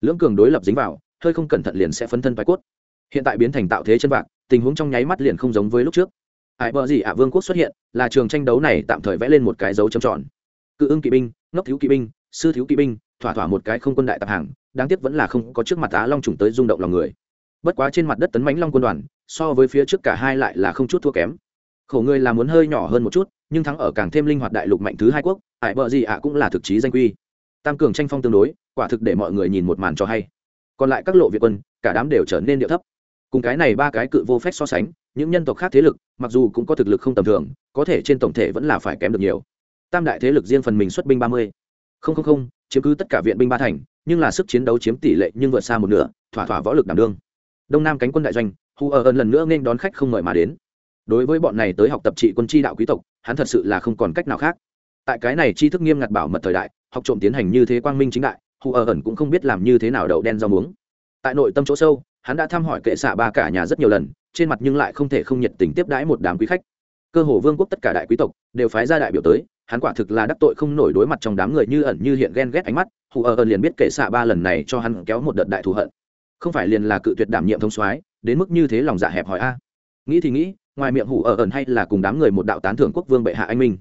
Lưỡng cường đối lập dính vào hơi không cẩn thận liền sẽ phấn thân bài cốt. Hiện tại biến thành tạo thế chân vạc, tình huống trong nháy mắt liền không giống với lúc trước. Ải bờ gì ạ, vương quốc xuất hiện, là trường tranh đấu này tạm thời vẽ lên một cái dấu chấm tròn. Cự ưng kỵ binh, ngốc thiếu kỵ binh, sư thiếu kỵ binh, thỏa thỏa một cái không quân đại tạp hàng, đáng tiếc vẫn là không có trước mặt á long trùng tới rung động lòng người. Bất quá trên mặt đất tấn mánh long quân đoàn, so với phía trước cả hai lại là không chút thua kém. Khổ người là muốn hơi nhỏ hơn một chút, nhưng thắng ở càng thêm linh hoạt đại lục mạnh thứ hai quốc ải bờ gì ạ cũng là thực chí danh quy. Tăng cường tranh phong tương đối, quả thực để mọi người nhìn một màn cho hay còn lại các lộ việt quân, cả đám đều trở nên địa thấp. Cùng cái này ba cái cự vô phép so sánh, những nhân tộc khác thế lực, mặc dù cũng có thực lực không tầm thường, có thể trên tổng thể vẫn là phải kém được nhiều. Tam đại thế lực riêng phần mình xuất binh ba mươi. Không không không, chiếm cứ tất cả viện binh ba thành, nhưng là sức chiến đấu chiếm tỷ lệ nhưng vượt xa một nửa, thỏa thỏa võ lực đảm đương. Đông nam cánh quân đại doanh hù ở ơn lần nữa nên đón khách không mời mà đến. Đối với bọn này tới học tập trị quân tri đạo quý tộc, hắn thật sự là không còn cách nào khác. Tại cái này tri thức nghiêm ngặt bảo mật thời đại, học trộm tiến hành như thế quang minh chính đại hù ở ẩn cũng không biết làm như thế nào đậu đen rau muống. Tại nội tâm chỗ sâu, hắn đã thăm hỏi kệ xạ ba cả nhà rất nhiều lần, trên mặt nhưng lại không thể không nhiệt tình tiếp đãi một đám quý khách. Cơ hồ vương quốc tất cả đại quý tộc đều phái ra đại biểu tới, hắn quả thực là đắc tội không nổi đối mặt trong đám người như ẩn như hiện ghen ghét ánh mắt, hù ở ẩn liền biết kệ xạ ba lần này cho hắn kéo một đợt đại thù hận. Không phải liền là cự tuyệt đảm nhiệm thông soái, đến mức như thế lòng dạ hẹp hỏi a. Nghĩ thì nghĩ, ngoài miệng hủ ở ẩn hay là cùng đám người một đạo tán thưởng quốc vương bệ hạ anh minh.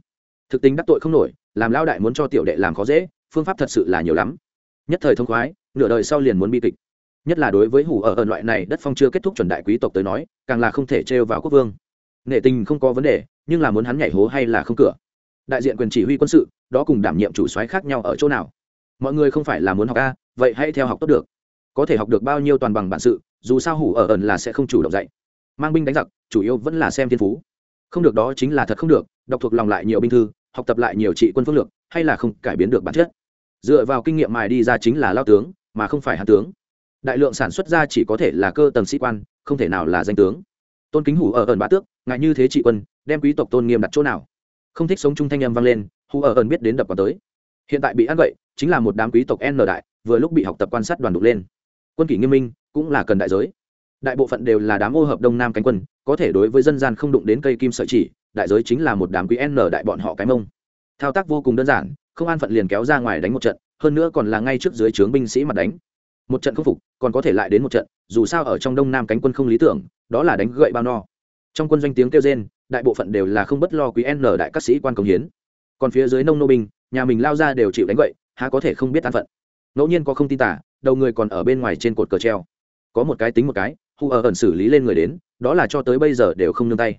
Thực tính đắc tội không nổi, làm lao đại muốn cho tiểu đệ làm khó dễ, phương pháp thật sự là nhiều lắm nhất thời thông khoái, nửa đời sau liền muốn bi kịch. Nhất là đối với hủ ở ẩn loại này đất phong chưa kết thúc chuẩn đại quý tộc tới nói, càng là không thể trêu vào quốc vương. Nghệ tình không có vấn đề, nhưng là muốn hắn nhảy hố hay là không cửa? Đại diện quyền chỉ huy quân sự, đó cùng đảm nhiệm chủ soái khác nhau ở chỗ nào? Mọi người không phải là muốn học a, vậy hãy theo học tốt được. Có thể học được bao nhiêu toàn bằng bản sự, dù sao hủ ở ẩn là sẽ không chủ động dạy. Mang binh đánh giặc, chủ yếu vẫn là xem thiên phú. Không được đó chính là thật không được, đọc thuộc lòng lại nhiều binh thư, học tập lại nhiều trị quân phương lược, hay là không cải biến được bản chất? Dựa vào kinh nghiệm mài đi ra chính là lao tướng, mà không phải hạ tướng. Đại lượng sản xuất ra chỉ có thể là cơ tầng sĩ quan, không thể nào là danh tướng. Tôn kính hủ ở ẩn bá tước ngại như thế trị quân, đem quý tộc tôn nghiêm đặt chỗ nào? Không thích sống chung thanh âm vang lên, hủ ở ẩn biết đến đập vào tới. Hiện tại bị ăn vậy, chính là một đám quý tộc n đại, vừa lúc bị học tập quan sát đoàn đục lên. Quân kỷ nghiêm minh, cũng là cần đại giới. Đại bộ phận đều là đám ô hợp đông nam cánh quân, có thể đối với dân gian không đụng đến cây kim sợi chỉ, đại giới chính là một đám quý n đại bọn họ cái mông. Thao tác vô cùng đơn giản không an phận liền kéo ra ngoài đánh một trận, hơn nữa còn là ngay trước dưới trướng binh sĩ mặt đánh. Một trận không phục, còn có thể lại đến một trận, dù sao ở trong đông nam cánh quân không lý tưởng, đó là đánh gậy bao no. Trong quân doanh tiếng kêu trên đại bộ phận đều là không bất lo quý n đại các sĩ quan công hiến. Còn phía dưới nông nô binh, nhà mình lao ra đều chịu đánh gậy, há có thể không biết an phận. Ngẫu nhiên có không tin tả, đầu người còn ở bên ngoài trên cột cờ treo. Có một cái tính một cái hù ở ẩn xử lý lên người đến, đó là cho tới bây giờ đều không nương tay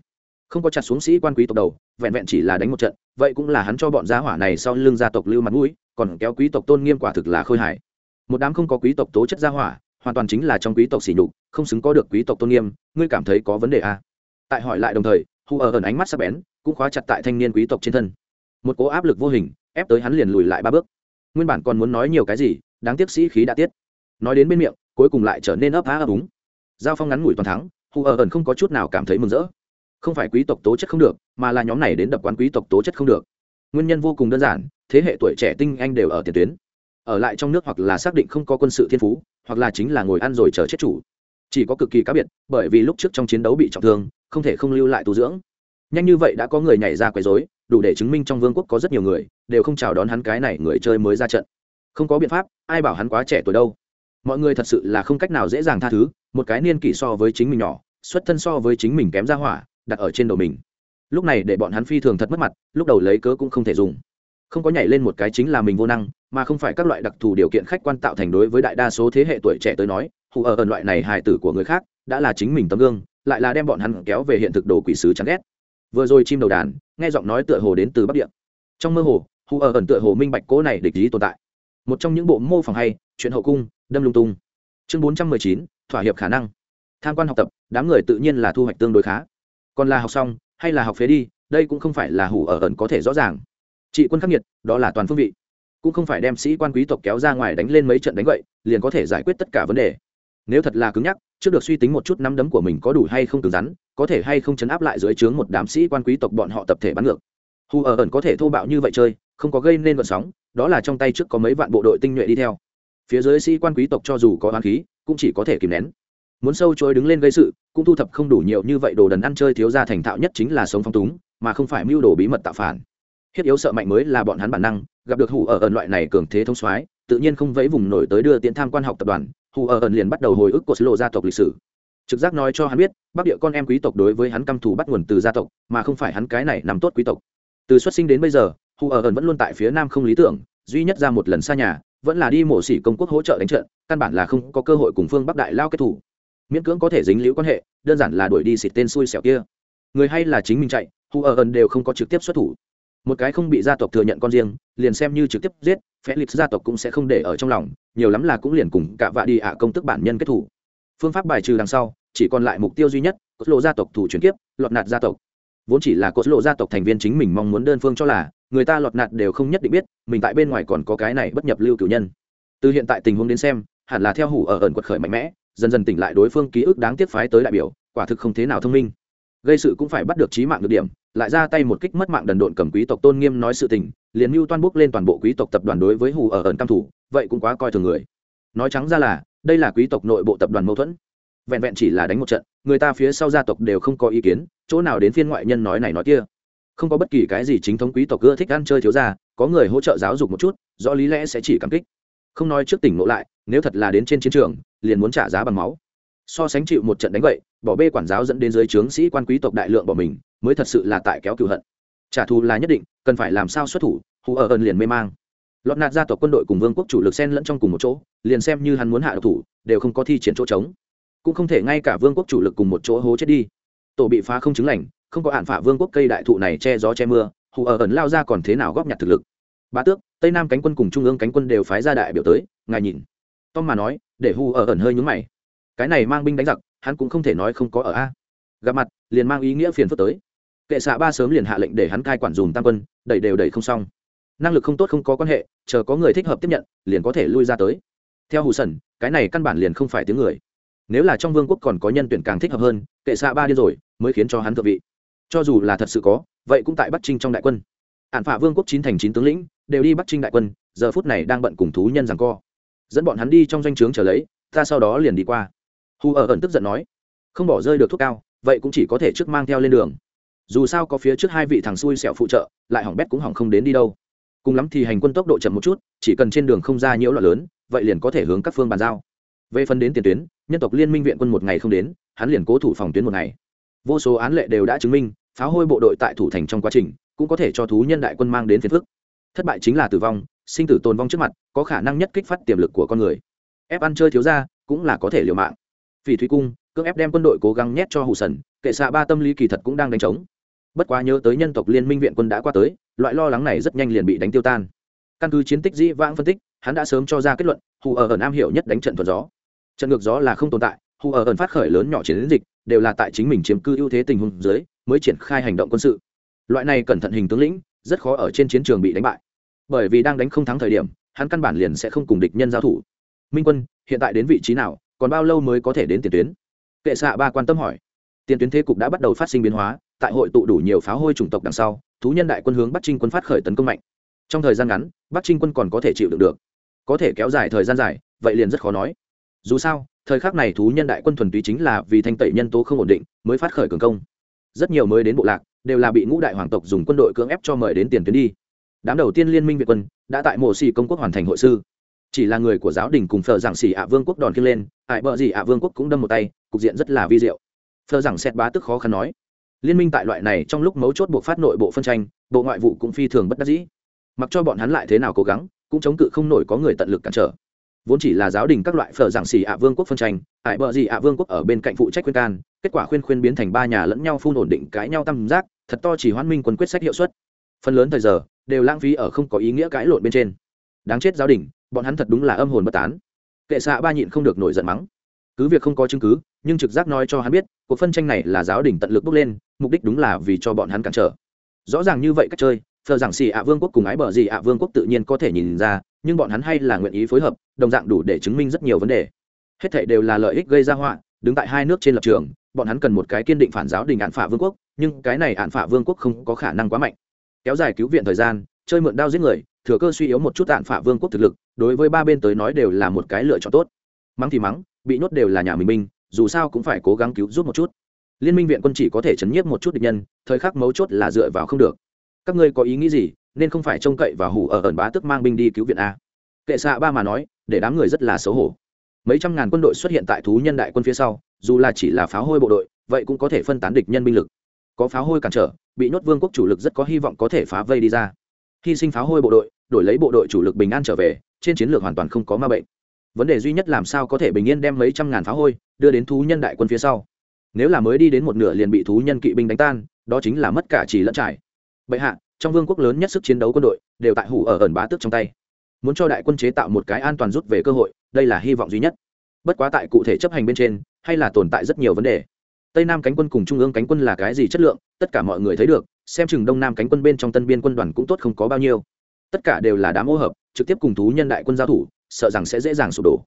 không có chặt xuống sĩ quan quý tộc đầu, vẹn vẹn chỉ là đánh một trận, vậy cũng là hắn cho bọn gia hỏa này sau lưng gia tộc lưu mặt mũi, còn kéo quý tộc tôn nghiêm quả thực là khôi hài. Một đám không có quý tộc tố chất gia hỏa, hoàn toàn chính là trong quý tộc sỉ nhục, không xứng có được quý tộc tôn nghiêm, ngươi cảm thấy có vấn đề à? tại hỏi lại đồng thời hù ở ẩn ánh mắt sắc bén, cũng khóa chặt tại thanh niên quý tộc trên thân. Một cố áp lực vô hình, ép tới hắn liền lùi lại ba bước. Nguyên bản còn muốn nói nhiều cái gì, đáng tiếc sĩ khí đã tiết. Nói đến bên miệng, cuối cùng lại trở nên ấp á ấp úng. Giao phong ngắn ngủi toàn thắng hù ở ẩn không có chút nào cảm thấy mừng rỡ không phải quý tộc tố chất không được, mà là nhóm này đến đập quán quý tộc tố chất không được. Nguyên nhân vô cùng đơn giản, thế hệ tuổi trẻ tinh anh đều ở tiền tuyến. Ở lại trong nước hoặc là xác định không có quân sự thiên phú, hoặc là chính là ngồi ăn rồi chờ chết chủ. Chỉ có cực kỳ cá biệt, bởi vì lúc trước trong chiến đấu bị trọng thương, không thể không lưu lại tu dưỡng. Nhanh như vậy đã có người nhảy ra quấy rối, đủ để chứng minh trong vương quốc có rất nhiều người, đều không chào đón hắn cái này người chơi mới ra trận. Không có biện pháp, ai bảo hắn quá trẻ tuổi đâu. Mọi người thật sự là không cách nào dễ dàng tha thứ, một cái niên kỷ so với chính mình nhỏ, xuất thân so với chính mình kém ra hỏa đặt ở trên đầu mình. Lúc này để bọn hắn phi thường thật mất mặt, lúc đầu lấy cớ cũng không thể dùng. Không có nhảy lên một cái chính là mình vô năng, mà không phải các loại đặc thù điều kiện khách quan tạo thành đối với đại đa số thế hệ tuổi trẻ tới nói, hù ở ẩn loại này hài tử của người khác, đã là chính mình tấm gương, lại là đem bọn hắn kéo về hiện thực đồ quỷ sứ chán ghét. Vừa rồi chim đầu đàn, nghe giọng nói tựa hồ đến từ bắc địa. Trong mơ hồ, hù ở ẩn tựa hồ minh bạch cố này địch lý tồn tại. Một trong những bộ mô phỏng hay, chuyện hậu cung, đâm lung tung. Chương bốn trăm mười chín, thỏa hiệp khả năng. Tham quan học tập, đám người tự nhiên là thu hoạch tương đối khá còn là học xong, hay là học phế đi, đây cũng không phải là hủ ở ẩn có thể rõ ràng. Trị quân khắc nghiệt, đó là toàn phương vị. Cũng không phải đem sĩ quan quý tộc kéo ra ngoài đánh lên mấy trận đánh vậy liền có thể giải quyết tất cả vấn đề. Nếu thật là cứng nhắc, trước được suy tính một chút năm đấm của mình có đủ hay không cứng rắn, có thể hay không chấn áp lại dưới trướng một đám sĩ quan quý tộc bọn họ tập thể bắn ngược. Hù ở ẩn có thể thô bạo như vậy chơi, không có gây nên vận sóng, đó là trong tay trước có mấy vạn bộ đội tinh nhuệ đi theo. Phía dưới sĩ quan quý tộc cho dù có oán khí, cũng chỉ có thể kìm nén muốn sâu chối đứng lên gây sự, cũng thu thập không đủ nhiều như vậy đồ đần ăn chơi thiếu ra thành thạo nhất chính là sống phong túng, mà không phải mưu đồ bí mật tạo phản. Thiết yếu sợ mạnh mới là bọn hắn bản năng, gặp được hủ ở ẩn loại này cường thế thông soái, tự nhiên không vẫy vùng nổi tới đưa tiễn tham quan học tập đoàn, hủ ở ẩn liền bắt đầu hồi ức của sứ lộ gia tộc lịch sử. Trực giác nói cho hắn biết, bắc địa con em quý tộc đối với hắn căm thù bắt nguồn từ gia tộc, mà không phải hắn cái này nằm tốt quý tộc. Từ xuất sinh đến bây giờ hù ở ẩn vẫn luôn tại phía nam không lý tưởng, duy nhất ra một lần xa nhà, vẫn là đi mổ xỉ công quốc hỗ trợ đánh trận, căn bản là không có cơ hội cùng phương bắc đại lao kết thủ miễn cưỡng có thể dính liễu quan hệ, đơn giản là đuổi đi xịt tên xui xẻo kia. Người hay là chính mình chạy hù ở ẩn đều không có trực tiếp xuất thủ. Một cái không bị gia tộc thừa nhận con riêng, liền xem như trực tiếp giết phe lịch gia tộc cũng sẽ không để ở trong lòng, nhiều lắm là cũng liền cùng cả vạ đi ạ công tức bản nhân kết thủ. Phương pháp bài trừ đằng sau, chỉ còn lại mục tiêu duy nhất, cốt lộ gia tộc thủ chuyển kiếp, lọt nạt gia tộc. Vốn chỉ là cốt lộ gia tộc thành viên chính mình mong muốn đơn phương cho là, người ta lọt nạt đều không nhất định biết, mình tại bên ngoài còn có cái này bất nhập lưu cử nhân. Từ hiện tại tình huống đến xem, hẳn là theo hủ ở ẩn quật khởi mạnh mẽ dần dần tỉnh lại đối phương ký ức đáng tiếc phái tới đại biểu, quả thực không thế nào thông minh. Gây sự cũng phải bắt được trí mạng được điểm, lại ra tay một kích mất mạng đần độn cầm quý tộc tôn nghiêm nói sự tình, liền mưu toan bốc lên toàn bộ quý tộc tập đoàn đối với hù ở ẩn cam thủ, vậy cũng quá coi thường người. Nói trắng ra là, đây là quý tộc nội bộ tập đoàn mâu thuẫn. Vẹn vẹn chỉ là đánh một trận, người ta phía sau gia tộc đều không có ý kiến, chỗ nào đến phiên ngoại nhân nói này nói kia. Không có bất kỳ cái gì chính thống quý tộc ưa thích ăn chơi thiếu ra có người hỗ trợ giáo dục một chút do lý lẽ sẽ chỉ cảm kích. Không nói trước tỉnh ngộ lại, nếu thật là đến trên chiến trường liền muốn trả giá bằng máu. So sánh chịu một trận đánh vậy, bỏ bê quản giáo dẫn đến dưới trướng sĩ quan quý tộc đại lượng bỏ mình, mới thật sự là tại kéo cựu hận. Trả thù là nhất định, cần phải làm sao xuất thủ, hù ở ẩn liền mê mang. Lọt nạt gia tộc quân đội cùng vương quốc chủ lực xen lẫn trong cùng một chỗ, liền xem như hắn muốn hạ độc thủ, đều không có thi triển chỗ trống. Cũng không thể ngay cả vương quốc chủ lực cùng một chỗ hố chết đi. Tổ bị phá không chứng lành, không có hạn phả vương quốc cây đại thụ này che gió che mưa, hù ở ẩn lao ra còn thế nào góp nhặt thực lực. Bá tước, tây nam cánh quân cùng trung ương cánh quân đều phái ra đại biểu tới, ngài nhìn tom mà nói, để Hu ở ẩn hơi nhúng mày. Cái này mang binh đánh giặc, hắn cũng không thể nói không có ở a. Gặp mặt, liền mang ý nghĩa phiền phức tới. Kệ xạ ba sớm liền hạ lệnh để hắn cai quản dùm tam quân, đẩy đều đẩy không xong. Năng lực không tốt không có quan hệ, chờ có người thích hợp tiếp nhận, liền có thể lui ra tới. Theo hù sần cái này căn bản liền không phải tiếng người. Nếu là trong vương quốc còn có nhân tuyển càng thích hợp hơn, kệ xạ ba đi rồi, mới khiến cho hắn thợ vị. Cho dù là thật sự có, vậy cũng tại bắc trinh trong đại quân. Ạn phả vương quốc chín thành chín tướng lĩnh, đều đi bắc trinh đại quân, giờ phút này đang bận cùng thú nhân rằng co dẫn bọn hắn đi trong doanh trướng trở lấy, ta sau đó liền đi qua. Hù ở ẩn tức giận nói, không bỏ rơi được thuốc cao, vậy cũng chỉ có thể trước mang theo lên đường. Dù sao có phía trước hai vị thằng xui xẹo phụ trợ, lại hỏng bét cũng hỏng không đến đi đâu. Cùng lắm thì hành quân tốc độ chậm một chút, chỉ cần trên đường không ra nhiễu loạn lớn, vậy liền có thể hướng các phương bàn giao. Về phần đến tiền tuyến, nhân tộc liên minh viện quân một ngày không đến, hắn liền cố thủ phòng tuyến một ngày. Vô số án lệ đều đã chứng minh pháo hôi bộ đội tại thủ thành trong quá trình, cũng có thể cho thú nhân đại quân mang đến phiền phức. Thất bại chính là tử vong sinh tử tồn vong trước mặt, có khả năng nhất kích phát tiềm lực của con người. Ép ăn chơi thiếu ra cũng là có thể liều mạng. Phỉ thúy cung, cưỡng ép đem quân đội cố gắng nhét cho hù sần, kệ xạ ba tâm lý kỳ thật cũng đang đánh trống. Bất quá nhớ tới nhân tộc liên minh viện quân đã qua tới, loại lo lắng này rất nhanh liền bị đánh tiêu tan. Căn cứ chiến tích dĩ vãng phân tích, hắn đã sớm cho ra kết luận hù ở ẩn am hiểu nhất đánh trận thuận gió. Trận ngược gió là không tồn tại hù ở ẩn phát khởi lớn nhỏ chiến dịch, đều là tại chính mình chiếm cư ưu thế tình huống dưới, mới triển khai hành động quân sự. Loại này cẩn thận hình tướng lĩnh, rất khó ở trên chiến trường bị đánh bại bởi vì đang đánh không thắng thời điểm, hắn căn bản liền sẽ không cùng địch nhân giao thủ. Minh quân, hiện tại đến vị trí nào, còn bao lâu mới có thể đến tiền tuyến? Kệ xạ ba quan tâm hỏi. Tiền tuyến thế cục đã bắt đầu phát sinh biến hóa, tại hội tụ đủ nhiều pháo hôi chủng tộc đằng sau, thú nhân đại quân hướng bắc trinh quân phát khởi tấn công mạnh. Trong thời gian ngắn, bắc trinh quân còn có thể chịu đựng được. Có thể kéo dài thời gian dài, vậy liền rất khó nói. Dù sao, thời khắc này thú nhân đại quân thuần túy chính là vì thanh tẩy nhân tố không ổn định, mới phát khởi cường công. Rất nhiều mới đến bộ lạc, đều là bị ngũ đại hoàng tộc dùng quân đội cưỡng ép cho mời đến tiền tuyến đi đám đầu tiên liên minh việt quân đã tại mộ xì công quốc hoàn thành hội sư. Chỉ là người của giáo đình cùng phờ giảng xỉ ạ vương quốc đòn kia lên hại bợ gì ạ vương quốc cũng đâm một tay, cục diện rất là vi diệu. Phờ giảng xét bá tức khó khăn nói. Liên minh tại loại này trong lúc mấu chốt buộc phát nội bộ phân tranh, bộ ngoại vụ cũng phi thường bất đắc dĩ. Mặc cho bọn hắn lại thế nào cố gắng, cũng chống cự không nổi có người tận lực cản trở. Vốn chỉ là giáo đình các loại phở giảng xỉ ạ vương quốc phân tranh ải bợ gì ạ vương quốc ở bên cạnh phụ trách khuyên can, kết quả khuyên khuyên biến thành ba nhà lẫn nhau phun ổn định cãi nhau tam giác, thật to chỉ hoan minh quân quyết sách hiệu suất phần lớn thời giờ đều lãng phí ở không có ý nghĩa cãi lộn bên trên. Đáng chết giáo đình, bọn hắn thật đúng là âm hồn bất tán. Kệ xạ ba nhịn không được nổi giận mắng. Cứ việc không có chứng cứ, nhưng trực giác nói cho hắn biết, cuộc phân tranh này là giáo đình tận lực bước lên, mục đích đúng là vì cho bọn hắn cản trở. Rõ ràng như vậy cách chơi thờ giảng xì ạ vương quốc cùng ái bờ gì ạ vương quốc tự nhiên có thể nhìn ra, nhưng bọn hắn hay là nguyện ý phối hợp, đồng dạng đủ để chứng minh rất nhiều vấn đề. Hết thảy đều là lợi ích gây ra họa, đứng tại hai nước trên lập trường, bọn hắn cần một cái kiên định phản giáo đình ạn phả vương quốc, nhưng cái này ạn phả vương quốc không có khả năng quá mạnh kéo dài cứu viện thời gian, chơi mượn đao giết người, thừa cơ suy yếu một chút tạn phả vương quốc thực lực, đối với ba bên tới nói đều là một cái lựa chọn tốt. Mắng thì mắng, bị nhốt đều là nhà mình binh, dù sao cũng phải cố gắng cứu giúp một chút. Liên minh viện quân chỉ có thể chấn nhiếp một chút địch nhân, thời khắc mấu chốt là dựa vào không được. Các ngươi có ý nghĩ gì, nên không phải trông cậy và hủ ở ẩn bá tức mang binh đi cứu viện a? Kệ xạ ba mà nói, để đám người rất là xấu hổ. Mấy trăm ngàn quân đội xuất hiện tại thú nhân đại quân phía sau, dù là chỉ là pháo hôi bộ đội, vậy cũng có thể phân tán địch nhân binh lực. Có pháo hôi cản trở bị nhốt vương quốc chủ lực rất có hy vọng có thể phá vây đi ra. Hy sinh pháo hôi bộ đội, đổi lấy bộ đội chủ lực bình an trở về, trên chiến lược hoàn toàn không có ma bệnh. Vấn đề duy nhất làm sao có thể bình yên đem mấy trăm ngàn pháo hôi, đưa đến thú nhân đại quân phía sau. Nếu là mới đi đến một nửa liền bị thú nhân kỵ binh đánh tan, đó chính là mất cả chỉ lẫn trải. Bệ hạ, trong vương quốc lớn nhất sức chiến đấu quân đội, đều tại hủ ở ẩn bá tước trong tay. Muốn cho đại quân chế tạo một cái an toàn rút về cơ hội, đây là hy vọng duy nhất. Bất quá tại cụ thể chấp hành bên trên, hay là tồn tại rất nhiều vấn đề tây nam cánh quân cùng trung ương cánh quân là cái gì chất lượng, tất cả mọi người thấy được, xem chừng đông nam cánh quân bên trong tân biên quân đoàn cũng tốt không có bao nhiêu. Tất cả đều là đám ô hợp, trực tiếp cùng thú nhân đại quân giao thủ, sợ rằng sẽ dễ dàng sụp đổ.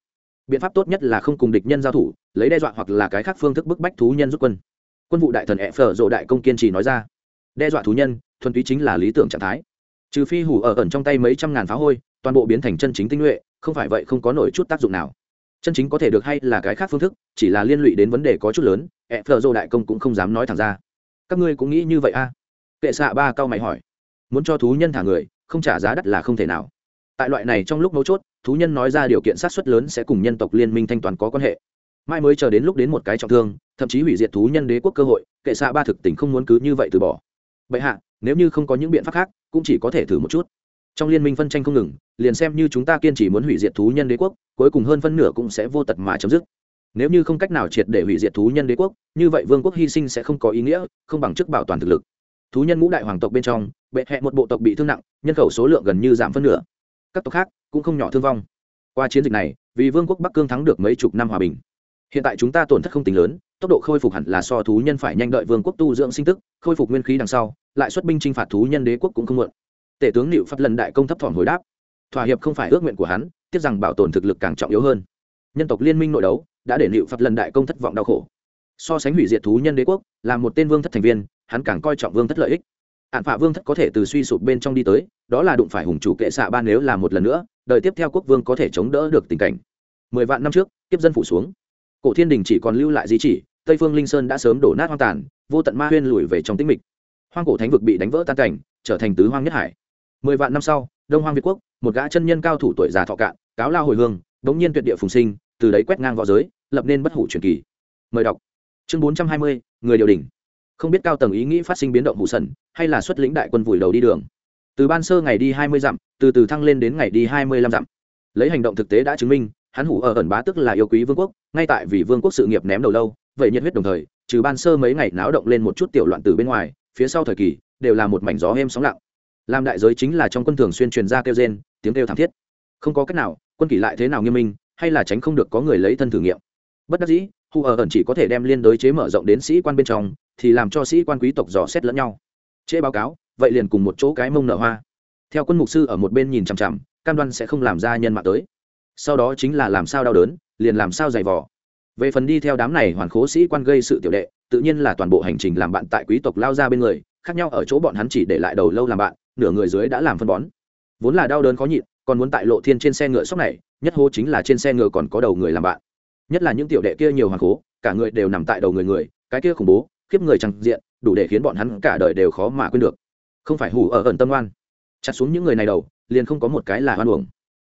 Biện pháp tốt nhất là không cùng địch nhân giao thủ, lấy đe dọa hoặc là cái khác phương thức bức bách thú nhân rút quân. Quân vụ đại thần ẹ phở rộ đại công kiên trì nói ra. Đe dọa thú nhân, thuần túy chính là lý tưởng trạng thái. Trừ phi hủ ở ẩn trong tay mấy trăm ngàn phá hôi, toàn bộ biến thành chân chính tinh nhuệ, không phải vậy không có nổi chút tác dụng nào chân chính có thể được hay là cái khác phương thức, chỉ là liên lụy đến vấn đề có chút lớn, ẹ, phở dô đại công cũng không dám nói thẳng ra. Các ngươi cũng nghĩ như vậy a à? kệ xạ ba cao mày hỏi. Muốn cho thú nhân thả người, không trả giá đắt là không thể nào. Tại loại này trong lúc mấu chốt, thú nhân nói ra điều kiện sát xuất lớn sẽ cùng nhân tộc liên minh thanh toàn có quan hệ. Mai mới chờ đến lúc đến một cái trọng thương, thậm chí hủy diệt thú nhân đế quốc cơ hội, kệ xạ ba thực tình không muốn cứ như vậy từ bỏ. Bệ hạ, nếu như không có những biện pháp khác, cũng chỉ có thể thử một chút. Trong liên minh phân tranh không ngừng, liền xem như chúng ta kiên trì muốn hủy diệt thú nhân đế quốc cuối cùng hơn phân nửa cũng sẽ vô tật mà chấm dứt. Nếu như không cách nào triệt để hủy diệt thú nhân đế quốc, như vậy vương quốc hy sinh sẽ không có ý nghĩa, không bằng chức bảo toàn thực lực. Thú nhân ngũ đại hoàng tộc bên trong, bệ hẹ một bộ tộc bị thương nặng, nhân khẩu số lượng gần như giảm phân nửa. Các tộc khác cũng không nhỏ thương vong. Qua chiến dịch này, vì vương quốc bắc cương thắng được mấy chục năm hòa bình. Hiện tại chúng ta tổn thất không tính lớn, tốc độ khôi phục hẳn là so thú nhân phải nhanh đợi vương quốc tu dưỡng sinh tức, khôi phục nguyên khí đằng sau, lại xuất binh chinh phạt thú nhân đế quốc cũng không muộn. Tể tướng liệu phát lần đại công thấp thỏm hồi đáp. Thỏa hiệp không phải ước nguyện của hắn tiếc rằng bảo tồn thực lực càng trọng yếu hơn. Nhân tộc liên minh nội đấu đã để liệu phật lần đại công thất vọng đau khổ. So sánh hủy diệt thú nhân đế quốc, là một tên vương thất thành viên, hắn càng coi trọng vương thất lợi ích. Hạn phạ vương thất có thể từ suy sụp bên trong đi tới, đó là đụng phải hùng chủ kệ xạ ban nếu là một lần nữa, đời tiếp theo quốc vương có thể chống đỡ được tình cảnh. Mười vạn năm trước, kiếp dân phủ xuống. Cổ thiên đình chỉ còn lưu lại di chỉ, tây phương linh sơn đã sớm đổ nát hoang tàn, vô tận ma huyên lùi về trong tĩnh mịch. Hoang cổ thánh vực bị đánh vỡ tan cảnh, trở thành tứ hoang nhất hải. Mười vạn năm sau đông hoang việt quốc, một gã chân nhân cao thủ tuổi già thọ cạn, cáo lao hồi hương bỗng nhiên tuyệt địa phùng sinh, từ đấy quét ngang v õ giới, lập nên bất hủ truyền kỳ. Mời đọc. Chương bốn trăm hai mươi, người điều đình không biết cao tầng ý nghĩ phát sinh biến động hủ sần, hay là xuất lĩnh đại quân vùi đầu đi đường. Từ ban sơ ngày đi hai mươi dặm, từ từ thăng lên đến ngày đi hai mươi lăm dặm. Lấy hành động thực tế đã chứng minh, hắn hủ ở ẩn bá tức là yêu quý vương quốc, ngay tại vì vương quốc sự nghiệp ném đầu lâu, vậy nhiệt huyết đồng thời, trừ ban sơ mấy ngày náo động lên một chút tiểu loạn từ bên ngoài, phía sau thời kỳ, đều là một mảnh gió êm sóng lặng làm đại giới chính là trong quân thường xuyên truyền ra kêu rên, tiếng kêu thảm thiết. Không có cách nào, quân kỷ lại thế nào nghiêm minh, hay là tránh không được có người lấy thân thử nghiệm. Bất đắc dĩ hù ở ẩn chỉ có thể đem liên đối chế mở rộng đến sĩ quan bên trong, thì làm cho sĩ quan quý tộc dò xét lẫn nhau. Chế báo cáo, vậy liền cùng một chỗ cái mông nở hoa. Theo quân mục sư ở một bên nhìn chằm chằm, cam đoan sẽ không làm ra nhân mạng tới. Sau đó chính là làm sao đau đớn, liền làm sao dày vò. Về phần đi theo đám này hoàn khố sĩ quan gây sự tiểu đệ, tự nhiên là toàn bộ hành trình làm bạn tại quý tộc lao ra bên người, khác nhau ở chỗ bọn hắn chỉ để lại đầu lâu làm bạn nửa người dưới đã làm phân bón. Vốn là đau đớn khó nhịn, còn muốn tại lộ thiên trên xe ngựa sóc này, nhất hô chính là trên xe ngựa còn có đầu người làm bạn. Nhất là những tiểu đệ kia nhiều hoàng cố cả người đều nằm tại đầu người người, cái kia khủng bố, khiếp người chẳng diện, đủ để khiến bọn hắn cả đời đều khó mà quên được. Không phải hủ ở ẩn tâm oan. Chặt xuống những người này đầu, liền không có một cái là hoan uổng.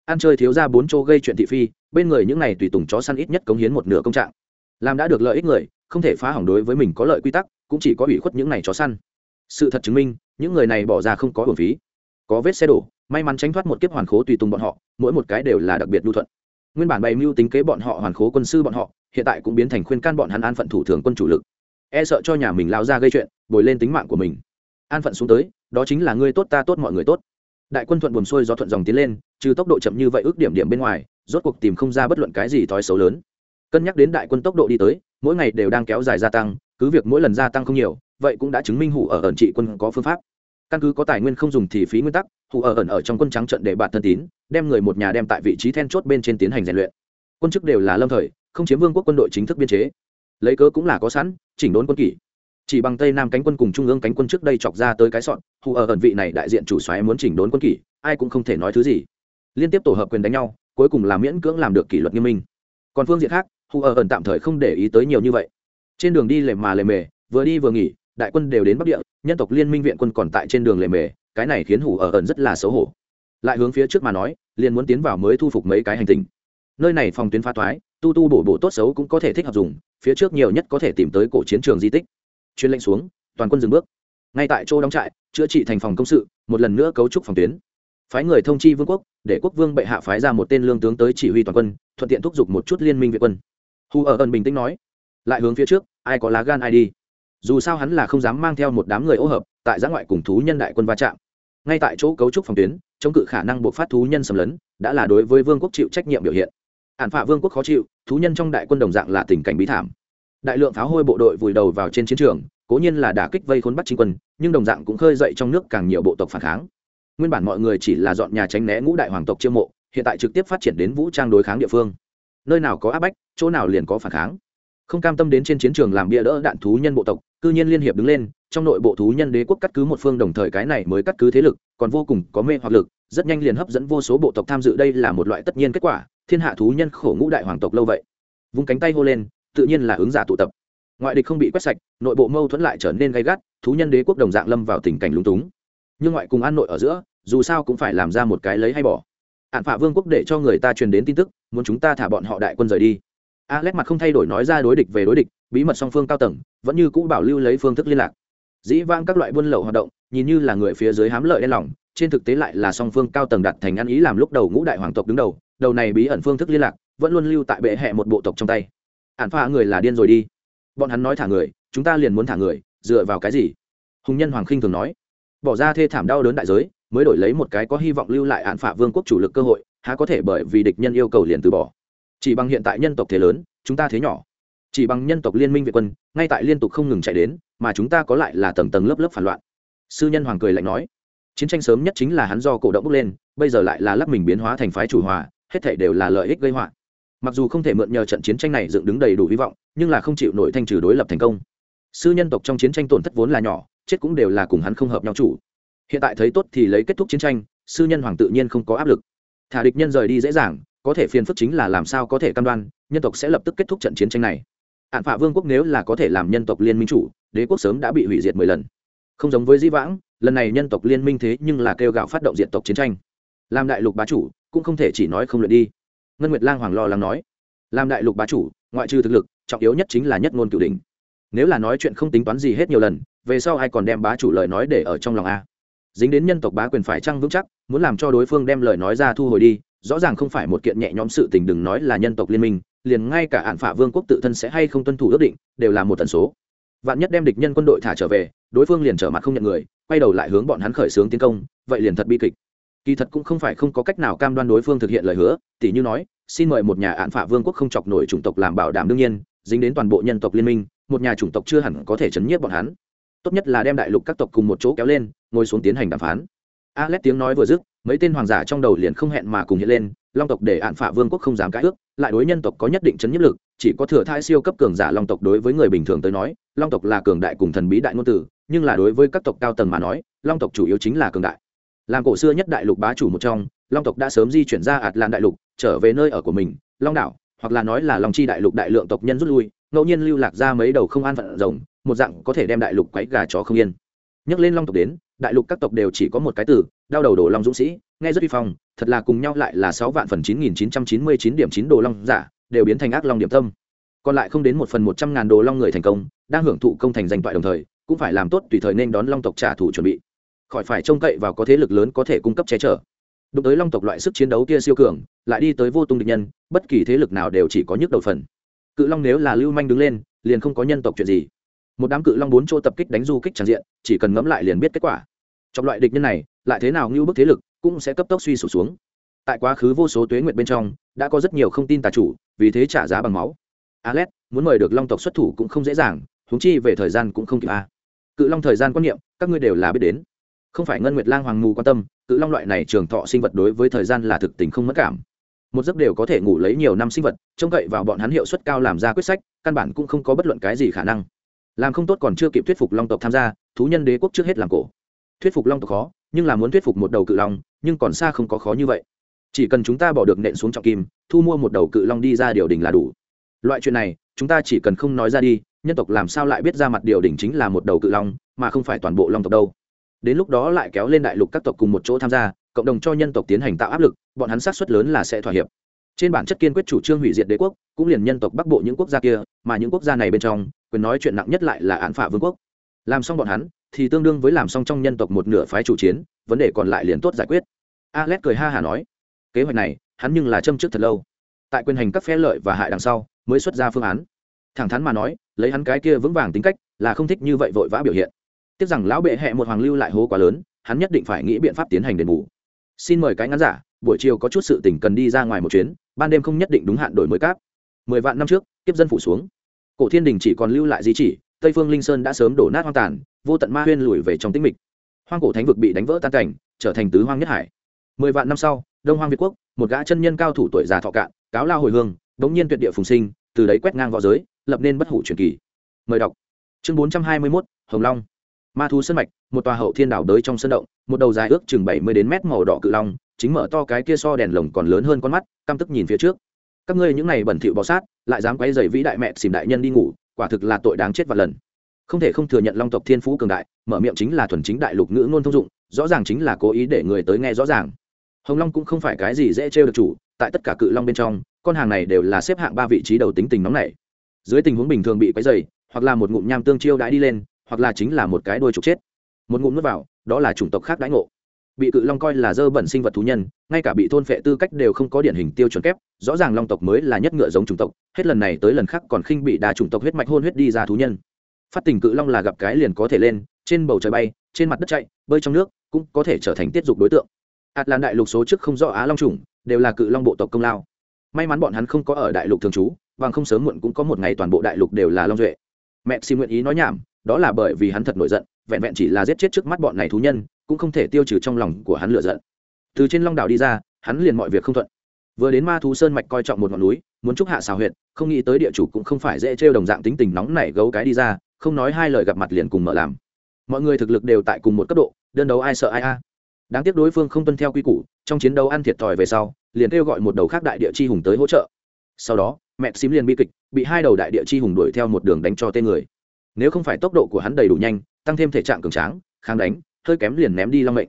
Ăn chơi thiếu ra bốn chỗ gây chuyện thị phi, bên người những này tùy tùng chó săn ít nhất cống hiến một nửa công trạng. Làm đã được lợi ích người, không thể phá hỏng đối với mình có lợi quy tắc, cũng chỉ có ủy khuất những này chó săn. Sự thật chứng minh những người này bỏ ra không có hồn phí. Có vết xe đổ, may mắn tránh thoát một kiếp hoàn khố tùy tùng bọn họ, mỗi một cái đều là đặc biệt lưu thuận. Nguyên bản bày mưu tính kế bọn họ hoàn khố quân sư bọn họ, hiện tại cũng biến thành khuyên can bọn hắn an phận thủ thường quân chủ lực. E sợ cho nhà mình lao ra gây chuyện, bồi lên tính mạng của mình. An phận xuống tới, đó chính là ngươi tốt ta tốt mọi người tốt. Đại quân thuận buồn xuôi gió thuận dòng tiến lên, trừ tốc độ chậm như vậy ước điểm điểm bên ngoài, rốt cuộc tìm không ra bất luận cái gì thói xấu lớn. Cân nhắc đến đại quân tốc độ đi tới, mỗi ngày đều đang kéo dài gia tăng, cứ việc mỗi lần gia tăng không nhiều vậy cũng đã chứng minh hủ ở ẩn trị quân có phương pháp. Căn cứ có tài nguyên không dùng thì phí nguyên tắc, hủ ở ẩn ở trong quân trắng trận để bạn thân tín, đem người một nhà đem tại vị trí then chốt bên trên tiến hành rèn luyện. Quân chức đều là lâm thời, không chiếm vương quốc quân đội chính thức biên chế. Lấy cớ cũng là có sẵn, chỉnh đốn quân kỷ. Chỉ bằng tây nam cánh quân cùng trung ương cánh quân trước đây chọc ra tới cái sọn hù ở ẩn vị này đại diện chủ xoáy muốn chỉnh đốn quân kỷ, ai cũng không thể nói thứ gì. Liên tiếp tổ hợp quyền đánh nhau, cuối cùng là miễn cưỡng làm được kỷ luật nghiêm minh. Còn phương diện khác hù ở ẩn tạm thời không để ý tới nhiều như vậy. Trên đường đi lề mà lề mề, vừa đi vừa nghỉ đại quân đều đến bắc địa nhân tộc liên minh viện quân còn tại trên đường lề mề cái này khiến Hủ ở ẩn rất là xấu hổ. Lại hướng phía trước mà nói liền muốn tiến vào mới thu phục mấy cái hành tinh. Nơi này phòng tuyến phá toái, tu tu bổ bổ tốt xấu cũng có thể thích hợp dùng phía trước nhiều nhất có thể tìm tới cổ chiến trường di tích. Chuyên lệnh xuống toàn quân dừng bước. Ngay tại chỗ đóng trại chữa trị thành phòng công sự một lần nữa cấu trúc phòng tuyến. Phái người thông chi vương quốc để quốc vương bệ hạ phái ra một tên lương tướng tới chỉ huy toàn quân thuận tiện thúc giục một chút liên minh việt quân. Hù ở ẩn bình tĩnh nói lại hướng phía trước ai có lá gan ai đi dù sao hắn là không dám mang theo một đám người ô hợp, tại giã ngoại cùng thú nhân đại quân va chạm. Ngay tại chỗ cấu trúc phòng tuyến, chống cự khả năng buộc phát thú nhân xâm lấn, đã là đối với vương quốc chịu trách nhiệm biểu hiện. Ản phạ vương quốc khó chịu, thú nhân trong đại quân đồng dạng là tình cảnh bí thảm. Đại lượng pháo hôi bộ đội vùi đầu vào trên chiến trường, cố nhiên là đả kích vây khốn bắt chính quân, nhưng đồng dạng cũng khơi dậy trong nước càng nhiều bộ tộc phản kháng. Nguyên bản mọi người chỉ là dọn nhà tránh né ngũ đại hoàng tộc chiêu mộ, hiện tại trực tiếp phát triển đến vũ trang đối kháng địa phương. Nơi nào có áp bách, chỗ nào liền có phản kháng không cam tâm đến trên chiến trường làm bia đỡ đạn thú nhân bộ tộc, cư nhiên liên hiệp đứng lên, trong nội bộ thú nhân đế quốc cắt cứ một phương đồng thời cái này mới cắt cứ thế lực, còn vô cùng có mê hoặc lực, rất nhanh liền hấp dẫn vô số bộ tộc tham dự. Đây là một loại tất nhiên kết quả, thiên hạ thú nhân khổ ngũ đại hoàng tộc lâu vậy. Vung cánh tay hô lên, tự nhiên là ứng giả tụ tập. Ngoại địch không bị quét sạch, nội bộ mâu thuẫn lại trở nên gay gắt, thú nhân đế quốc đồng dạng lâm vào tình cảnh lúng túng. Nhưng ngoại cùng an nội ở giữa, dù sao cũng phải làm ra một cái lấy hay bỏ. Hạn phạ vương quốc để cho người ta truyền đến tin tức, muốn chúng ta thả bọn họ đại quân rời đi alex mặt không thay đổi nói ra đối địch về đối địch, bí mật song phương cao tầng, vẫn như cũ bảo lưu lấy phương thức liên lạc. Dĩ vang các loại buôn lậu hoạt động, nhìn như là người phía dưới hám lợi đen lòng, trên thực tế lại là song phương cao tầng đặt thành ăn ý làm lúc đầu ngũ đại hoàng tộc đứng đầu đầu này bí ẩn phương thức liên lạc, vẫn luôn lưu tại bệ hẹ một bộ tộc trong tay. Ản phạ người là điên rồi đi. Bọn hắn nói thả người, chúng ta liền muốn thả người, dựa vào cái gì? Hùng nhân hoàng khinh thường nói. Bỏ ra thê thảm đau đớn đại giới, mới đổi lấy một cái có hy vọng lưu lại án phạ vương quốc chủ lực cơ hội, há có thể bởi vì địch nhân yêu cầu liền từ bỏ chỉ bằng hiện tại nhân tộc thế lớn, chúng ta thế nhỏ. Chỉ bằng nhân tộc liên minh việt quân, ngay tại liên tục không ngừng chạy đến, mà chúng ta có lại là tầng tầng lớp lớp phản loạn. Sư nhân hoàng cười lạnh nói, chiến tranh sớm nhất chính là hắn do cổ động bước lên, bây giờ lại là lắp mình biến hóa thành phái chủ hòa, hết thể đều là lợi ích gây họa. Mặc dù không thể mượn nhờ trận chiến tranh này dựng đứng đầy đủ hy vọng, nhưng là không chịu nổi thanh trừ đối lập thành công. Sư nhân tộc trong chiến tranh tổn thất vốn là nhỏ, chết cũng đều là cùng hắn không hợp nhau chủ. Hiện tại thấy tốt thì lấy kết thúc chiến tranh, sư nhân hoàng tự nhiên không có áp lực. Thả địch nhân rời đi dễ dàng có thể phiền phức chính là làm sao có thể cam đoan, nhân tộc sẽ lập tức kết thúc trận chiến tranh này. Hạn phạ vương quốc nếu là có thể làm nhân tộc liên minh chủ, đế quốc sớm đã bị hủy diệt mười lần. Không giống với di vãng, lần này nhân tộc liên minh thế nhưng là kêu gạo phát động diện tộc chiến tranh. Làm đại lục bá chủ, cũng không thể chỉ nói không luyện đi. Ngân nguyệt lang hoàng lo lắng nói. Làm đại lục bá chủ, ngoại trừ thực lực, trọng yếu nhất chính là nhất ngôn cửu đình nếu là nói chuyện không tính toán gì hết nhiều lần, về sau ai còn đem bá chủ lời nói để ở trong lòng a? Dính đến nhân tộc bá quyền phải trăng vững chắc, muốn làm cho đối phương đem lời nói ra thu hồi đi rõ ràng không phải một kiện nhẹ nhõm sự tình, đừng nói là nhân tộc liên minh, liền ngay cả hạn phả vương quốc tự thân sẽ hay không tuân thủ ước định, đều là một tần số. Vạn nhất đem địch nhân quân đội thả trở về, đối phương liền trở mặt không nhận người, quay đầu lại hướng bọn hắn khởi xướng tiến công, vậy liền thật bi kịch. Kỳ thật cũng không phải không có cách nào cam đoan đối phương thực hiện lời hứa tỷ như nói, xin mời một nhà án phả vương quốc không chọc nổi chủng tộc làm bảo đảm đương nhiên, dính đến toàn bộ nhân tộc liên minh, một nhà chủng tộc chưa hẳn có thể chấn nhiếp bọn hắn. Tốt nhất là đem đại lục các tộc cùng một chỗ kéo lên, ngồi xuống tiến hành đàm phán. Alex tiếng nói vừa dứt mấy tên hoàng giả trong đầu liền không hẹn mà cùng hiện lên, long tộc để án phả vương quốc không dám cãi ước, lại đối nhân tộc có nhất định chấn nhiếp lực, chỉ có thừa thai siêu cấp cường giả long tộc đối với người bình thường tới nói, long tộc là cường đại cùng thần bí đại ngôn tử nhưng là đối với các tộc cao tầng mà nói, long tộc chủ yếu chính là cường đại. Làm cổ xưa nhất đại lục bá chủ một trong, long tộc đã sớm di chuyển ra ạt lan đại lục, trở về nơi ở của mình, long đảo, hoặc là nói là long chi đại lục đại lượng tộc nhân rút lui, ngẫu nhiên lưu lạc ra mấy đầu không an phận rồng, một dạng có thể đem đại lục quấy gà chó không yên nhắc lên long tộc đến, đại lục các tộc đều chỉ có một cái từ, đau đầu đồ long dũng sĩ. Nghe rất uy phong, thật là cùng nhau lại là sáu vạn phần chín nghìn chín trăm chín mươi chín điểm chín đồ long giả, đều biến thành ác long điểm tâm. Còn lại không đến một phần một trăm ngàn đồ long người thành công, đang hưởng thụ công thành danh toại đồng thời, cũng phải làm tốt tùy thời nên đón long tộc trả thù chuẩn bị. Khỏi phải trông cậy vào có thế lực lớn có thể cung cấp che chở. Đụng tới long tộc loại sức chiến đấu kia siêu cường, lại đi tới vô tung địch nhân, bất kỳ thế lực nào đều chỉ có nhức đầu phần. Cự long nếu là lưu manh đứng lên, liền không có nhân tộc chuyện gì một đám cự long bốn chỗ tập kích đánh du kích tràn diện, chỉ cần ngẫm lại liền biết kết quả. Trong loại địch nhân này, lại thế nào ngưu bức thế lực cũng sẽ cấp tốc suy sụp xuống. Tại quá khứ vô số tuế nguyện bên trong, đã có rất nhiều không tin tà chủ, vì thế trả giá bằng máu. Alex muốn mời được long tộc xuất thủ cũng không dễ dàng, huống chi về thời gian cũng không kịp a. Cự long thời gian quan niệm, các ngươi đều là biết đến. Không phải ngân nguyệt lang hoàng mù quan tâm, cự long loại này trường thọ sinh vật đối với thời gian là thực tình không mất cảm. Một giấc đều có thể ngủ lấy nhiều năm sinh vật, trông cậy vào bọn hắn hiệu suất cao làm ra quyết sách, căn bản cũng không có bất luận cái gì khả năng làm không tốt còn chưa kịp thuyết phục long tộc tham gia, thú nhân đế quốc trước hết làm cổ. Thuyết phục long tộc khó, nhưng là muốn thuyết phục một đầu cự long, nhưng còn xa không có khó như vậy. Chỉ cần chúng ta bỏ được nện xuống trọng kim, thu mua một đầu cự long đi ra điều đình là đủ. Loại chuyện này, chúng ta chỉ cần không nói ra đi, nhân tộc làm sao lại biết ra mặt điều đình chính là một đầu cự long, mà không phải toàn bộ long tộc đâu. Đến lúc đó lại kéo lên đại lục các tộc cùng một chỗ tham gia, cộng đồng cho nhân tộc tiến hành tạo áp lực, bọn hắn sát xuất lớn là sẽ thỏa hiệp. Trên bản chất kiên quyết chủ trương hủy diệt đế quốc, cũng liền nhân tộc bắc bộ những quốc gia kia, mà những quốc gia này bên trong quyền nói chuyện nặng nhất lại là án phả vương quốc. Làm xong bọn hắn, thì tương đương với làm xong trong nhân tộc một nửa phái chủ chiến, vấn đề còn lại liền tốt giải quyết. Alex cười ha hả nói, kế hoạch này, hắn nhưng là châm trước thật lâu. Tại quyền hành các phe lợi và hại đằng sau, mới xuất ra phương án. Thẳng thắn mà nói, lấy hắn cái kia vững vàng tính cách, là không thích như vậy vội vã biểu hiện. Tiếc rằng lão bệ hẹ một hoàng lưu lại hố quá lớn, hắn nhất định phải nghĩ biện pháp tiến hành đền bù. Xin mời cái ngắn giả, buổi chiều có chút sự tình cần đi ra ngoài một chuyến, ban đêm không nhất định đúng hạn đổi mới cáp. Mười vạn năm trước tiếp dân phủ xuống cổ thiên đình chỉ còn lưu lại di chỉ, tây phương linh sơn đã sớm đổ nát hoang tàn, vô tận ma huyên lùi về trong tĩnh mịch. Hoang cổ thánh vực bị đánh vỡ tan cảnh, trở thành tứ hoang nhất hải. Mười vạn năm sau, đông hoang việt quốc, một gã chân nhân cao thủ tuổi già thọ cạn, cáo lao hồi hương bỗng nhiên tuyệt địa phùng sinh, từ đấy quét ngang v õ giới, lập nên bất hủ truyền kỳ. Mời đọc. Chương bốn trăm hai mươi mốt, hồng long. Ma thú sân mạch, một tòa hậu thiên đảo đới trong sân động, một đầu dài ước chừng bảy mươi đến mét màu đỏ cự long, chính mở to cái kia so đèn lồng còn lớn hơn con mắt, căm tức nhìn phía trước các ngươi những này bẩn thỉu bò sát, lại dám quấy rầy vĩ đại mẹ xỉn đại nhân đi ngủ, quả thực là tội đáng chết và lần. Không thể không thừa nhận long tộc thiên phú cường đại, mở miệng chính là thuần chính đại lục ngữ ngôn thông dụng, rõ ràng chính là cố ý để người tới nghe rõ ràng. Hồng long cũng không phải cái gì dễ trêu được chủ, tại tất cả cự long bên trong, con hàng này đều là xếp hạng ba vị trí đầu tính tình nóng này dưới tình huống bình thường bị quấy dày hoặc là một ngụm nham tương chiêu đãi đi lên, hoặc là chính là một cái đôi trục chết. Một ngụm nuốt vào, đó là chủng tộc khác đãi ngộ bị cự long coi là dơ bẩn sinh vật thú nhân, ngay cả bị thôn phệ tư cách đều không có điển hình tiêu chuẩn kép, rõ ràng long tộc mới là nhất ngựa giống chủng tộc, hết lần này tới lần khác còn khinh bị đa chủng tộc huyết mạch hôn huyết đi ra thú nhân. Phát tình cự long là gặp cái liền có thể lên, trên bầu trời bay, trên mặt đất chạy, bơi trong nước, cũng có thể trở thành tiết dục đối tượng. Ạt lan đại lục số trước không rõ á long chủng, đều là cự long bộ tộc công lao. May mắn bọn hắn không có ở đại lục thường trú và không sớm muộn cũng có một ngày toàn bộ đại lục đều là long duệ. Mẹ xin nguyện ý nói nhảm, đó là bởi vì hắn thật nổi giận, vẹn vẹn chỉ là giết chết trước mắt bọn này thú nhân cũng không thể tiêu trừ trong lòng của hắn lựa giận. Từ trên long đảo đi ra, hắn liền mọi việc không thuận. Vừa đến ma thú sơn mạch coi trọng một ngọn núi, muốn chúc hạ xào huyện không nghĩ tới địa chủ cũng không phải dễ trêu đồng dạng tính tình nóng nảy gấu cái đi ra, không nói hai lời gặp mặt liền cùng mở làm. Mọi người thực lực đều tại cùng một cấp độ, đơn đấu ai sợ ai a. Đáng tiếc đối phương không tuân theo quy củ, trong chiến đấu ăn thiệt thòi về sau, liền kêu gọi một đầu khác đại địa chi hùng tới hỗ trợ. Sau đó, mẹ xím liền bi kịch, bị hai đầu đại địa chi hùng đuổi theo một đường đánh cho tên người. Nếu không phải tốc độ của hắn đầy đủ nhanh, tăng thêm thể trạng cường tráng, kháng đánh hơi kém liền ném đi long mệnh.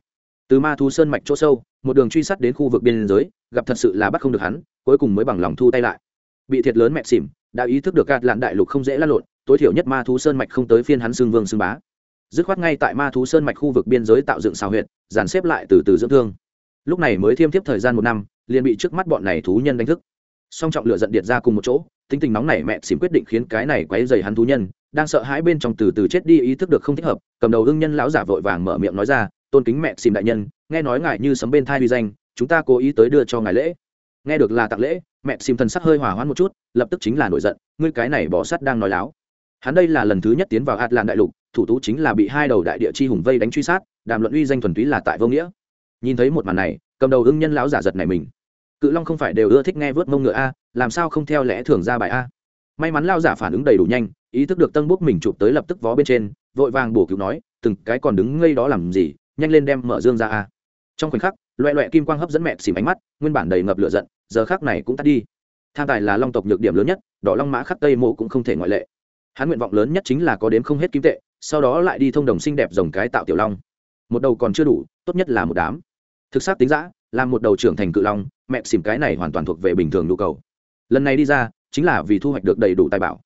Từ ma thú sơn mạch chỗ sâu, một đường truy sát đến khu vực biên giới, gặp thật sự là bắt không được hắn, cuối cùng mới bằng lòng thu tay lại. Bị thiệt lớn mẹ xỉm, đã ý thức được gạt lạn đại lục không dễ l a lộn, tối thiểu nhất ma thú sơn mạch không tới phiên hắn xương vương xương bá. Dứt khoát ngay tại ma thú sơn mạch khu vực biên giới tạo dựng xào huyệt, dàn xếp lại từ từ dưỡng thương. Lúc này mới thiêm tiếp thời gian một năm, liền bị trước mắt bọn này thú nhân đánh thức song trọng lựa giận điện ra cùng một chỗ, tính tình nóng này mẹ xỉm quyết định khiến cái này quấy dày hắn thú nhân, đang sợ hãi bên trong từ từ chết đi ý thức được không thích hợp, cầm đầu hưng nhân lão giả vội vàng mở miệng nói ra, tôn kính mẹ xìm đại nhân, nghe nói ngài như sấm bên thai uy danh, chúng ta cố ý tới đưa cho ngài lễ. Nghe được là tặng lễ, mẹ xìm thần sắc hơi hỏa hoãn một chút, lập tức chính là nổi giận, ngươi cái này bỏ sắt đang nói láo. Hắn đây là lần thứ nhất tiến vào hạt làn đại lục, thủ tú chính là bị hai đầu đại địa chi hùng vây đánh truy sát, đàm luận uy danh thuần túy là tại vô nghĩa. Nhìn thấy một màn này, cầm đầu hưng nhân lão giả giật này mình cự long không phải đều ưa thích nghe vớt mông ngựa a, làm sao không theo lẽ thường ra bài a? May mắn lao giả phản ứng đầy đủ nhanh, ý thức được tân bút mình chụp tới lập tức vó bên trên, vội vàng bổ cứu nói, từng cái còn đứng ngây đó làm gì, nhanh lên đem mở dương ra a. Trong khoảnh khắc, loẹ loẹ kim quang hấp dẫn mẹ xìm ánh mắt, nguyên bản đầy ngập lửa giận, giờ khác này cũng tắt đi. Tham tài là long tộc nhược điểm lớn nhất, đỏ long mã khắc tây mộ cũng không thể ngoại lệ. Hắn nguyện vọng lớn nhất chính là có đếm không hết kim tệ, sau đó lại đi thông đồng xinh đẹp dòng cái tạo tiểu long. Một đầu còn chưa đủ, tốt nhất là một đám. Thực xác tính giã làm một đầu trưởng thành cự long, mẹ xìm cái này hoàn toàn thuộc về bình thường nhu cầu. Lần này đi ra, chính là vì thu hoạch được đầy đủ tài bảo.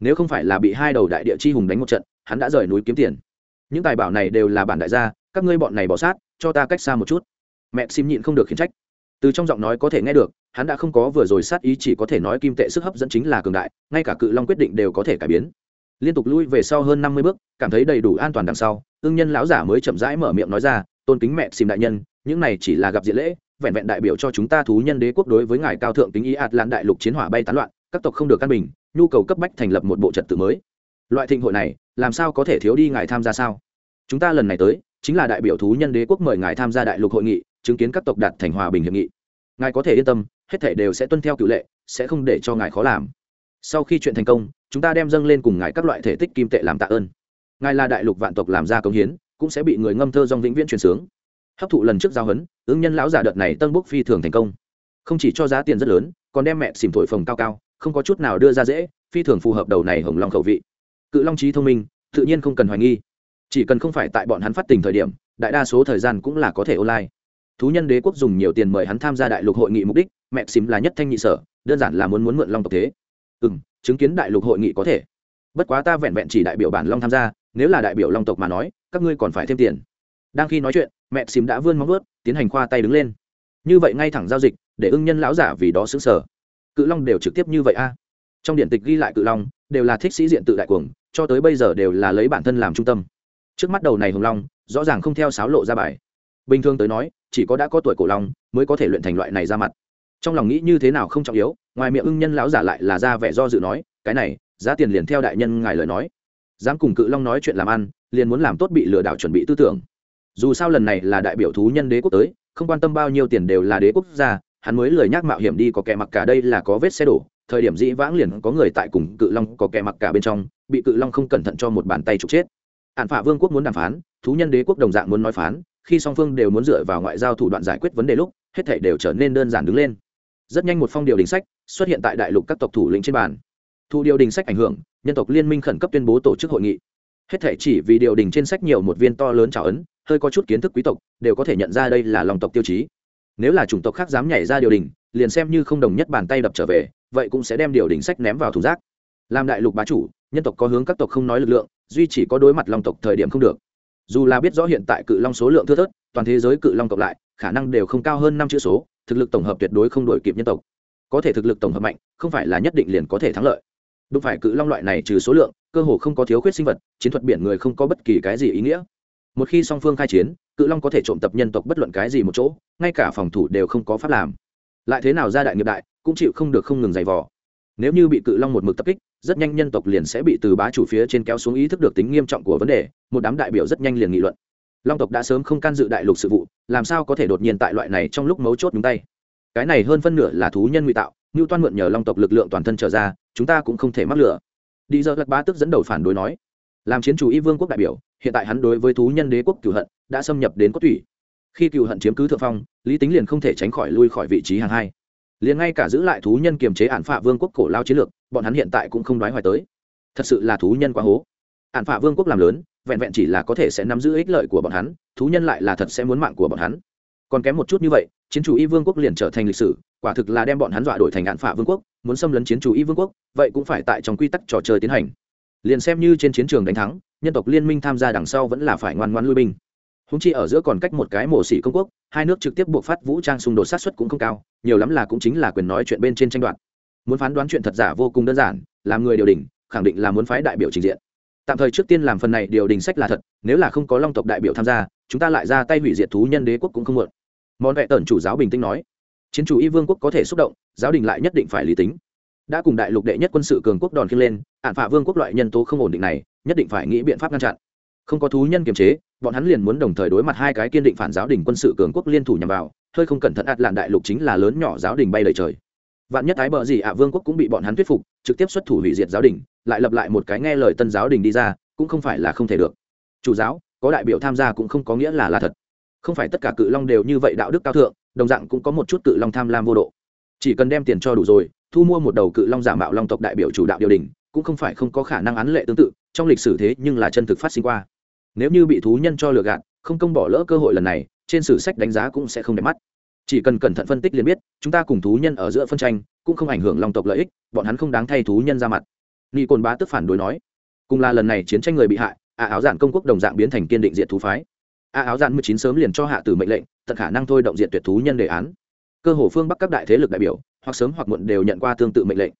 Nếu không phải là bị hai đầu đại địa chi hùng đánh một trận, hắn đã rời núi kiếm tiền. Những tài bảo này đều là bản đại gia, các ngươi bọn này bỏ sát, cho ta cách xa một chút. Mẹ xìm nhịn không được khiển trách. Từ trong giọng nói có thể nghe được, hắn đã không có vừa rồi sát ý chỉ có thể nói kim tệ sức hấp dẫn chính là cường đại, ngay cả cự long quyết định đều có thể cải biến. Liên tục lui về sau hơn năm mươi bước, cảm thấy đầy đủ an toàn đằng sau, ương nhân lão giả mới chậm rãi mở miệng nói ra, tôn kính mẹ xìm đại nhân những này chỉ là gặp diện lễ, vẹn vẹn đại biểu cho chúng ta thú nhân đế quốc đối với ngài cao thượng tính ý ạt lan đại lục chiến hỏa bay tán loạn, các tộc không được căn bình, nhu cầu cấp bách thành lập một bộ trật tự mới. Loại thịnh hội này, làm sao có thể thiếu đi ngài tham gia sao? Chúng ta lần này tới, chính là đại biểu thú nhân đế quốc mời ngài tham gia đại lục hội nghị, chứng kiến các tộc đạt thành hòa bình hiệp nghị. Ngài có thể yên tâm, hết thể đều sẽ tuân theo cựu lệ, sẽ không để cho ngài khó làm. Sau khi chuyện thành công, chúng ta đem dâng lên cùng ngài các loại thể tích kim tệ làm tạ ơn. Ngài là đại lục vạn tộc làm ra công hiến, cũng sẽ bị người ngâm thơ dòng vĩnh viễn truyền sướng hấp thụ lần trước giao hấn, ứng nhân lão giả đợt này tân bốc phi thường thành công. Không chỉ cho giá tiền rất lớn, còn đem mẹ xìm thổi phồng cao cao, không có chút nào đưa ra dễ, phi thường phù hợp đầu này hồng long khẩu vị. Cự long trí thông minh, tự nhiên không cần hoài nghi. Chỉ cần không phải tại bọn hắn phát tình thời điểm, đại đa số thời gian cũng là có thể online. Thú nhân đế quốc dùng nhiều tiền mời hắn tham gia đại lục hội nghị mục đích, mẹ xìm là nhất thanh nhị sở, đơn giản là muốn muốn mượn long tộc thế. Ừ m chứng kiến đại lục hội nghị có thể. Bất quá ta vẹn vẹn chỉ đại biểu bản long tham gia, nếu là đại biểu long tộc mà nói, các ngươi còn phải thêm tiền đang khi nói chuyện, mẹ xìm đã vươn móng vớt tiến hành khoa tay đứng lên. Như vậy ngay thẳng giao dịch, để ưng nhân lão giả vì đó xứng sở cự long đều trực tiếp như vậy a. Trong điện tịch ghi lại cự long, đều là thích sĩ diện tự đại cuồng, cho tới bây giờ đều là lấy bản thân làm trung tâm. Trước mắt đầu này hồng long, rõ ràng không theo sáo lộ ra bài. Bình thường tới nói, chỉ có đã có tuổi cổ long mới có thể luyện thành loại này ra mặt. Trong lòng nghĩ như thế nào không trọng yếu, ngoài miệng ưng nhân lão giả lại là ra vẻ do dự nói, cái này, giá tiền liền theo đại nhân ngài lời nói. Dám cùng cự long nói chuyện làm ăn, liền muốn làm tốt bị lừa đảo chuẩn bị tư tưởng dù sao lần này là đại biểu thú nhân đế quốc tới, không quan tâm bao nhiêu tiền đều là đế quốc gia, hắn mới lời nhắc mạo hiểm đi có kẻ mặc cả đây là có vết xe đổ. Thời điểm dĩ vãng liền có người tại cùng cự long có kẻ mặc cả bên trong, bị cự long không cẩn thận cho một bàn tay trục chết. Hạn phả vương quốc muốn đàm phán, thú nhân đế quốc đồng dạng muốn nói phán, khi song phương đều muốn dựa vào ngoại giao thủ đoạn giải quyết vấn đề lúc, hết thể đều trở nên đơn giản đứng lên. Rất nhanh một phong điều đình sách xuất hiện tại đại lục các tộc thủ lĩnh trên bàn. Thu điều đình sách ảnh hưởng, nhân tộc liên minh khẩn cấp tuyên bố tổ chức hội nghị. Hết thể chỉ vì điều đình trên sách nhiều một viên to lớn trào ấn hơi có chút kiến thức quý tộc, đều có thể nhận ra đây là lòng tộc tiêu chí. Nếu là chủng tộc khác dám nhảy ra điều đình, liền xem như không đồng nhất bàn tay đập trở về, vậy cũng sẽ đem điều đình sách ném vào thùng rác. Làm đại lục bá chủ, nhân tộc có hướng các tộc không nói lực lượng, duy chỉ có đối mặt long tộc thời điểm không được. Dù là biết rõ hiện tại cự long số lượng thưa thớt, toàn thế giới cự long cộng lại, khả năng đều không cao hơn năm chữ số, thực lực tổng hợp tuyệt đối không đổi kịp nhân tộc. Có thể thực lực tổng hợp mạnh, không phải là nhất định liền có thể thắng lợi. Đúng phải cự long loại này trừ số lượng, cơ hồ không có thiếu khuyết sinh vật, chiến thuật biển người không có bất kỳ cái gì ý nghĩa một khi song phương khai chiến, cự long có thể trộm tập nhân tộc bất luận cái gì một chỗ, ngay cả phòng thủ đều không có pháp làm. Lại thế nào ra đại nghiệp đại, cũng chịu không được không ngừng giày vò. Nếu như bị cự long một mực tập kích, rất nhanh nhân tộc liền sẽ bị từ bá chủ phía trên kéo xuống ý thức được tính nghiêm trọng của vấn đề, một đám đại biểu rất nhanh liền nghị luận. Long tộc đã sớm không can dự đại lục sự vụ, làm sao có thể đột nhiên tại loại này trong lúc mấu chốt nhúng tay? Cái này hơn phân nửa là thú nhân ngụy tạo như toan mượn nhờ long tộc lực lượng toàn thân trở ra, chúng ta cũng không thể mắc lửa. Đi giờ lạc bá tức dẫn đầu phản đối nói, làm chiến chủ y vương quốc đại biểu hiện tại hắn đối với thú nhân đế quốc cửu hận đã xâm nhập đến cốt thủy khi cửu hận chiếm cứ thượng phong, lý tính liền không thể tránh khỏi lui khỏi vị trí hàng hai. Liền ngay cả giữ lại thú nhân kiềm chế ản phạ vương quốc cổ lao chiến lược, bọn hắn hiện tại cũng không đoái hoài tới. Thật sự là thú nhân quá hố. Ản phạ vương quốc làm lớn, vẹn vẹn chỉ là có thể sẽ nắm giữ ích lợi của bọn hắn, thú nhân lại là thật sẽ muốn mạng của bọn hắn. Còn kém một chút như vậy, chiến chủ y vương quốc liền trở thành lịch sử, quả thực là đem bọn hắn dọa đổi thành ạn phả vương quốc, muốn xâm lấn chiến chủ y vương quốc, vậy cũng phải tại trong quy tắc trò chơi tiến hành liền xem như trên chiến trường đánh thắng, nhân tộc liên minh tham gia đằng sau vẫn là phải ngoan ngoan lui binh. Húng chi ở giữa còn cách một cái mổ xỉ công quốc, hai nước trực tiếp buộc phát vũ trang xung đột sát xuất cũng không cao, nhiều lắm là cũng chính là quyền nói chuyện bên trên tranh đoạt. Muốn phán đoán chuyện thật giả vô cùng đơn giản, làm người điều đình, khẳng định là muốn phái đại biểu trình diện. Tạm thời trước tiên làm phần này điều đình sách là thật, nếu là không có long tộc đại biểu tham gia, chúng ta lại ra tay hủy diệt thú nhân đế quốc cũng không muộn. Món vẹ tần chủ giáo bình tĩnh nói. Chiến chủ y vương quốc có thể xúc động, giáo đình lại nhất định phải lý tính đã cùng đại lục đệ nhất quân sự cường quốc đòn khiêng lên, ạn phạ vương quốc loại nhân tố không ổn định này, nhất định phải nghĩ biện pháp ngăn chặn. Không có thú nhân kiềm chế, bọn hắn liền muốn đồng thời đối mặt hai cái kiên định phản giáo đình quân sự cường quốc liên thủ nhằm vào, hơi không cẩn thận ạt lạn đại lục chính là lớn nhỏ giáo đình bay lời trời. Vạn nhất ái bờ gì ạ à, vương quốc cũng bị bọn hắn thuyết phục, trực tiếp xuất thủ hủy diệt giáo đình, lại lập lại một cái nghe lời tân giáo đình đi ra, cũng không phải là không thể được. Chủ giáo, có đại biểu tham gia cũng không có nghĩa là là thật. Không phải tất cả cự long đều như vậy đạo đức cao thượng, đồng dạng cũng có một chút cự long tham lam vô độ. Chỉ cần đem tiền cho đủ rồi thu mua một đầu cự long giả mạo long tộc đại biểu chủ đạo điều đình, cũng không phải không có khả năng án lệ tương tự, trong lịch sử thế nhưng là chân thực phát sinh qua. Nếu như bị thú nhân cho lừa gạt, không công bỏ lỡ cơ hội lần này, trên sử sách đánh giá cũng sẽ không đẹp mắt. Chỉ cần cẩn thận phân tích liền biết, chúng ta cùng thú nhân ở giữa phân tranh, cũng không ảnh hưởng long tộc lợi ích, bọn hắn không đáng thay thú nhân ra mặt. Nghi cồn bá tức phản đối nói, cùng là lần này chiến tranh người bị hại, a áo giản công quốc đồng dạng biến thành kiên định diện thú phái. A áo giản mười chín sớm liền cho hạ tử mệnh lệnh, tận khả năng thôi động diện tuyệt thú nhân đề án. Cơ hồ phương bắc các đại thế lực đại biểu hoặc sớm hoặc muộn đều nhận qua tương tự mệnh lệnh.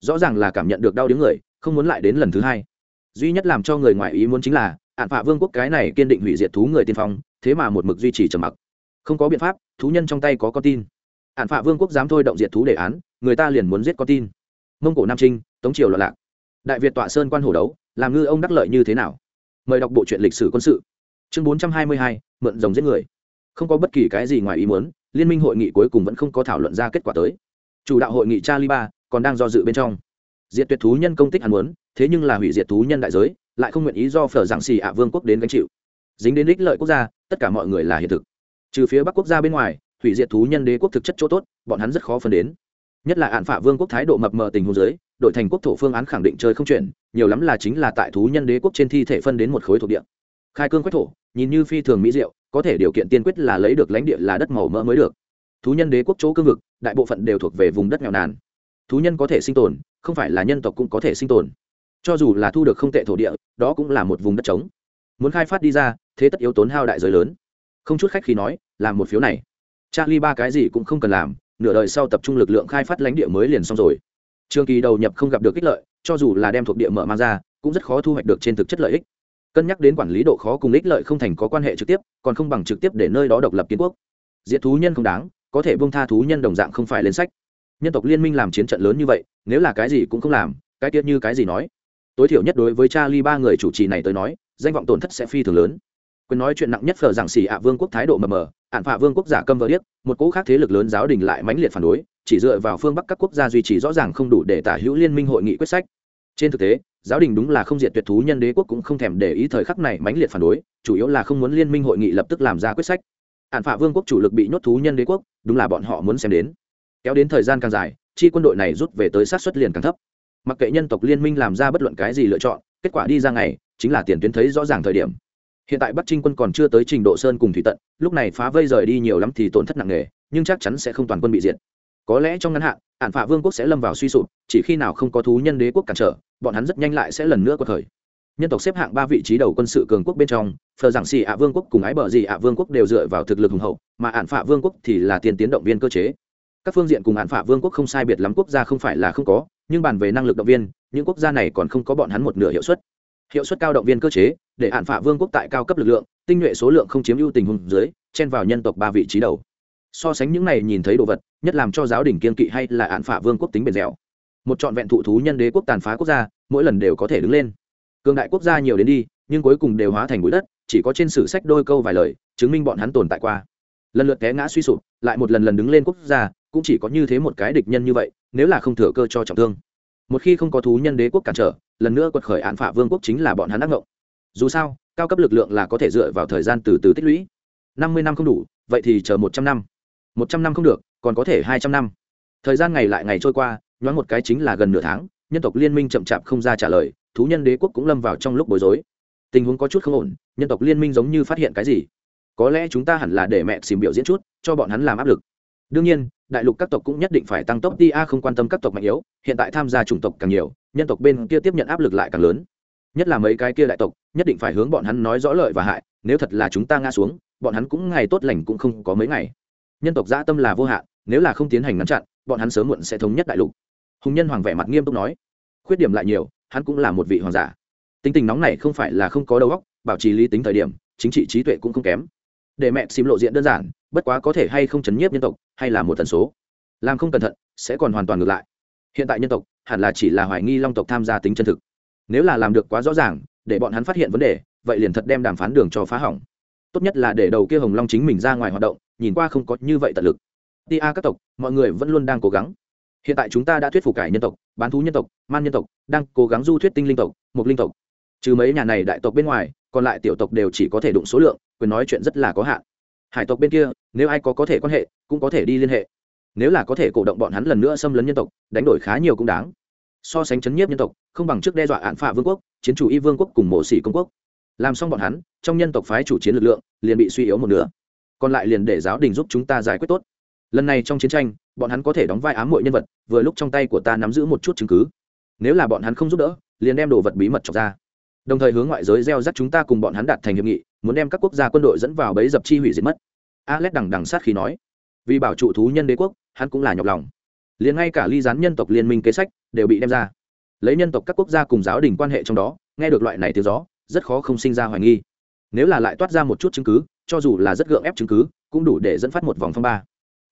Rõ ràng là cảm nhận được đau đớn người, không muốn lại đến lần thứ hai. Duy nhất làm cho người ngoài ý muốn chính là ạn phạ vương quốc cái này kiên định hủy diệt thú người tiên phong, thế mà một mực duy trì trầm mặc. Không có biện pháp, thú nhân trong tay có con tin. Ạn phạ vương quốc dám thôi động diệt thú đề án, người ta liền muốn giết con tin. Mông cổ nam trinh, tống triều loạn lạc. Đại việt tọa sơn quan hổ đấu, làm ngư ông đắc lợi như thế nào? Mời đọc bộ truyện lịch sử quân sự. Chương bốn trăm hai mươi hai, mượn rồng giết người. Không có bất kỳ cái gì ngoài ý muốn, liên minh hội nghị cuối cùng vẫn không có thảo luận ra kết quả tới chủ đạo hội nghị charlie ba còn đang do dự bên trong. Diệt tuyệt thú nhân công tích hắn muốn, thế nhưng là hủy diệt thú nhân đại giới, lại không nguyện ý do phở giảng xì ạ vương quốc đến gánh chịu. Dính đến ích lợi quốc gia, tất cả mọi người là hiện thực. Trừ phía bắc quốc gia bên ngoài, hủy diệt thú nhân đế quốc thực chất chỗ tốt, bọn hắn rất khó phân đến. Nhất là ạn phả vương quốc thái độ mập mờ tình hồ giới đội thành quốc thổ phương án khẳng định chơi không chuyển, nhiều lắm là chính là tại thú nhân đế quốc trên thi thể phân đến một khối thuộc địa. Khai cương quách thổ, nhìn như phi thường mỹ diệu, có thể điều kiện tiên quyết là lấy được lãnh địa là đất màu mỡ mới được. Thú nhân đế quốc chỗ cương vực đại bộ phận đều thuộc về vùng đất nghèo nàn. Thú nhân có thể sinh tồn, không phải là nhân tộc cũng có thể sinh tồn. Cho dù là thu được không tệ thổ địa, đó cũng là một vùng đất trống. Muốn khai phát đi ra, thế tất yếu tốn hao đại giới lớn. Không chút khách khi nói, làm một phiếu này. Charlie ba cái gì cũng không cần làm, nửa đời sau tập trung lực lượng khai phát lãnh địa mới liền xong rồi. Trường kỳ đầu nhập không gặp được ích lợi, cho dù là đem thuộc địa mở mang ra, cũng rất khó thu hoạch được trên thực chất lợi ích. Cân nhắc đến quản lý độ khó cùng ích lợi không thành có quan hệ trực tiếp, còn không bằng trực tiếp để nơi đó độc lập kiến quốc. Diệt thú nhân không đáng có thể bông tha thú nhân đồng dạng không phải lên sách nhân tộc liên minh làm chiến trận lớn như vậy nếu là cái gì cũng không làm cái tiết như cái gì nói tối thiểu nhất đối với Charlie ba người chủ trì này tới nói, danh vọng tổn thất sẽ phi thường lớn. Quyền nói chuyện nặng nhất phở giảng xỉ ạ vương quốc thái độ mờ mờ, ản phạ vương quốc giả câm vỡ điếc, một cố khác thế lực lớn giáo đình lại mãnh liệt phản đối, chỉ dựa vào phương bắc các quốc gia duy trì rõ ràng không đủ để tả hữu liên minh hội nghị quyết sách. Trên thực tế, giáo đình đúng là không diệt tuyệt thú nhân đế quốc cũng không thèm để ý thời khắc này mãnh liệt phản đối, chủ yếu là không muốn liên minh hội nghị lập tức làm ra quyết sách. Ản phạ vương quốc chủ lực bị nhốt thú nhân đế quốc, đúng là bọn họ muốn xem đến. Kéo đến thời gian càng dài, chi quân đội này rút về tới sát suất liền càng thấp. Mặc kệ nhân tộc liên minh làm ra bất luận cái gì lựa chọn kết quả đi ra ngày chính là tiền tuyến thấy rõ ràng thời điểm. Hiện tại bắc trinh quân còn chưa tới trình độ sơn cùng thủy tận lúc này phá vây rời đi nhiều lắm thì tổn thất nặng nề nhưng chắc chắn sẽ không toàn quân bị diệt. Có lẽ trong ngắn hạn ản phạ vương quốc sẽ lâm vào suy sụp chỉ khi nào không có thú nhân đế quốc cản trở bọn hắn rất nhanh lại sẽ lần nữa có thời nhân tộc xếp hạng ba vị trí đầu quân sự cường quốc bên trong, phờ giảng xì ạ vương quốc cùng ái bờ gì ạ vương quốc đều dựa vào thực lực hùng hậu, mà ạn phạ vương quốc thì là tiền tiến động viên cơ chế. Các phương diện cùng ạn phạ vương quốc không sai biệt lắm quốc gia không phải là không có, nhưng bàn về năng lực động viên, những quốc gia này còn không có bọn hắn một nửa hiệu suất. Hiệu suất cao động viên cơ chế, để ạn phạ vương quốc tại cao cấp lực lượng, tinh nhuệ số lượng không chiếm ưu tình hùng dưới, chen vào nhân tộc ba vị trí đầu. So sánh những này nhìn thấy đồ vật, nhất làm cho giáo đình kiên kỵ hay là ạn phạ vương quốc tính bền dẻo. Một trọn vẹn thụ thú nhân đế quốc tàn phá quốc gia, mỗi lần đều có thể đứng lên cường đại quốc gia nhiều đến đi, nhưng cuối cùng đều hóa thành bụi đất, chỉ có trên sử sách đôi câu vài lời, chứng minh bọn hắn tồn tại qua. Lần lượt té ngã suy sụp, lại một lần lần đứng lên quốc gia, cũng chỉ có như thế một cái địch nhân như vậy, nếu là không thừa cơ cho trọng thương. Một khi không có thú nhân đế quốc cản trở, lần nữa quật khởi án phạ vương quốc chính là bọn hắn ác ngộng. Dù sao, cao cấp lực lượng là có thể dựa vào thời gian từ từ tích lũy. Năm mươi năm không đủ, vậy thì chờ một trăm năm. Một trăm năm không được, còn có thể hai trăm năm. Thời gian ngày lại ngày trôi qua, nhoáng một cái chính là gần nửa tháng nhân tộc liên minh chậm chạp không ra trả lời, thú nhân đế quốc cũng lâm vào trong lúc bối rối. Tình huống có chút không ổn, nhân tộc liên minh giống như phát hiện cái gì? Có lẽ chúng ta hẳn là để mẹ xìm biểu diễn chút, cho bọn hắn làm áp lực. Đương nhiên, đại lục các tộc cũng nhất định phải tăng tốc đi, a, không quan tâm các tộc mạnh yếu, hiện tại tham gia chủng tộc càng nhiều, nhân tộc bên kia tiếp nhận áp lực lại càng lớn. Nhất là mấy cái kia đại tộc, nhất định phải hướng bọn hắn nói rõ lợi và hại, nếu thật là chúng ta ngã xuống, bọn hắn cũng ngày tốt lành cũng không có mấy ngày. Nhân tộc dã tâm là vô hạn, nếu là không tiến hành ngăn chặn, bọn hắn sớm muộn sẽ thống nhất đại lục hùng nhân hoàng vẻ mặt nghiêm túc nói, khuyết điểm lại nhiều, hắn cũng là một vị hoàng giả. Tính tình nóng này không phải là không có đầu óc, bảo trì lý tính thời điểm, chính trị trí tuệ cũng không kém. Để mẹ xìm lộ diện đơn giản, bất quá có thể hay không chấn nhiếp nhân tộc, hay là một tần số. Làm không cẩn thận, sẽ còn hoàn toàn ngược lại. Hiện tại nhân tộc, hẳn là chỉ là hoài nghi long tộc tham gia tính chân thực. Nếu là làm được quá rõ ràng, để bọn hắn phát hiện vấn đề, vậy liền thật đem đàm phán đường cho phá hỏng. Tốt nhất là để đầu kia hồng long chính mình ra ngoài hoạt động, nhìn qua không có như vậy tận lực. Ti a các tộc, mọi người vẫn luôn đang cố gắng hiện tại chúng ta đã thuyết phục cải nhân tộc, bán thú nhân tộc, man nhân tộc, đang cố gắng du thuyết tinh linh tộc mục linh tộc. Trừ mấy nhà này đại tộc bên ngoài, còn lại tiểu tộc đều chỉ có thể đụng số lượng, quyền nói chuyện rất là có hạn. Hải tộc bên kia, nếu ai có có thể quan hệ, cũng có thể đi liên hệ. Nếu là có thể cổ động bọn hắn lần nữa xâm lấn nhân tộc, đánh đổi khá nhiều cũng đáng. So sánh chấn nhiếp nhân tộc, không bằng trước đe dọa án phạ vương quốc, chiến chủ y vương quốc cùng mộ sĩ công quốc. Làm xong bọn hắn, trong nhân tộc phái chủ chiến lực lượng, liền bị suy yếu một nửa. Còn lại liền để giáo đình giúp chúng ta giải quyết tốt lần này trong chiến tranh, bọn hắn có thể đóng vai ám mọi nhân vật, vừa lúc trong tay của ta nắm giữ một chút chứng cứ. Nếu là bọn hắn không giúp đỡ, liền đem đồ vật bí mật trọc ra. Đồng thời hướng ngoại giới gieo rắc chúng ta cùng bọn hắn đạt thành hiệp nghị, muốn đem các quốc gia quân đội dẫn vào bấy dập chi hủy diệt mất. Alex đằng đằng sát khí nói. Vì bảo trụ thú nhân đế quốc, hắn cũng là nhọc lòng. Liền ngay cả ly gián nhân tộc liên minh kế sách đều bị đem ra. Lấy nhân tộc các quốc gia cùng giáo đình quan hệ trong đó, nghe được loại này tiếng gió, rất khó không sinh ra hoài nghi. Nếu là lại toát ra một chút chứng cứ, cho dù là rất gượng ép chứng cứ, cũng đủ để dẫn phát một vòng phong ba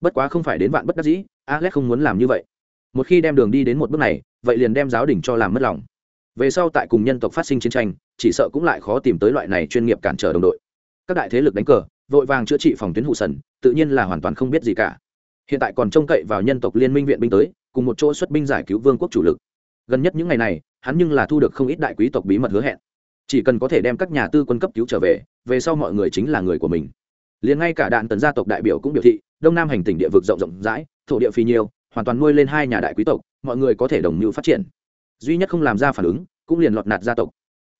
bất quá không phải đến vạn bất đắc dĩ, alex không muốn làm như vậy. Một khi đem đường đi đến một bước này, vậy liền đem giáo đình cho làm mất lòng. Về sau tại cùng nhân tộc phát sinh chiến tranh, chỉ sợ cũng lại khó tìm tới loại này chuyên nghiệp cản trở đồng đội. Các đại thế lực đánh cờ, vội vàng chữa trị phòng tuyến hụ sần, tự nhiên là hoàn toàn không biết gì cả. Hiện tại còn trông cậy vào nhân tộc liên minh viện binh tới, cùng một chỗ xuất binh giải cứu vương quốc chủ lực. Gần nhất những ngày này, hắn nhưng là thu được không ít đại quý tộc bí mật hứa hẹn. Chỉ cần có thể đem các nhà tư quân cấp cứu trở về về sau mọi người chính là người của mình liền ngay cả đạn tần gia tộc đại biểu cũng biểu thị, đông nam hành tỉnh địa vực rộng rộng rãi, thổ địa phi nhiêu hoàn toàn nuôi lên hai nhà đại quý tộc, mọi người có thể đồng mưu phát triển. Duy nhất không làm ra phản ứng, cũng liền lọt nạt gia tộc.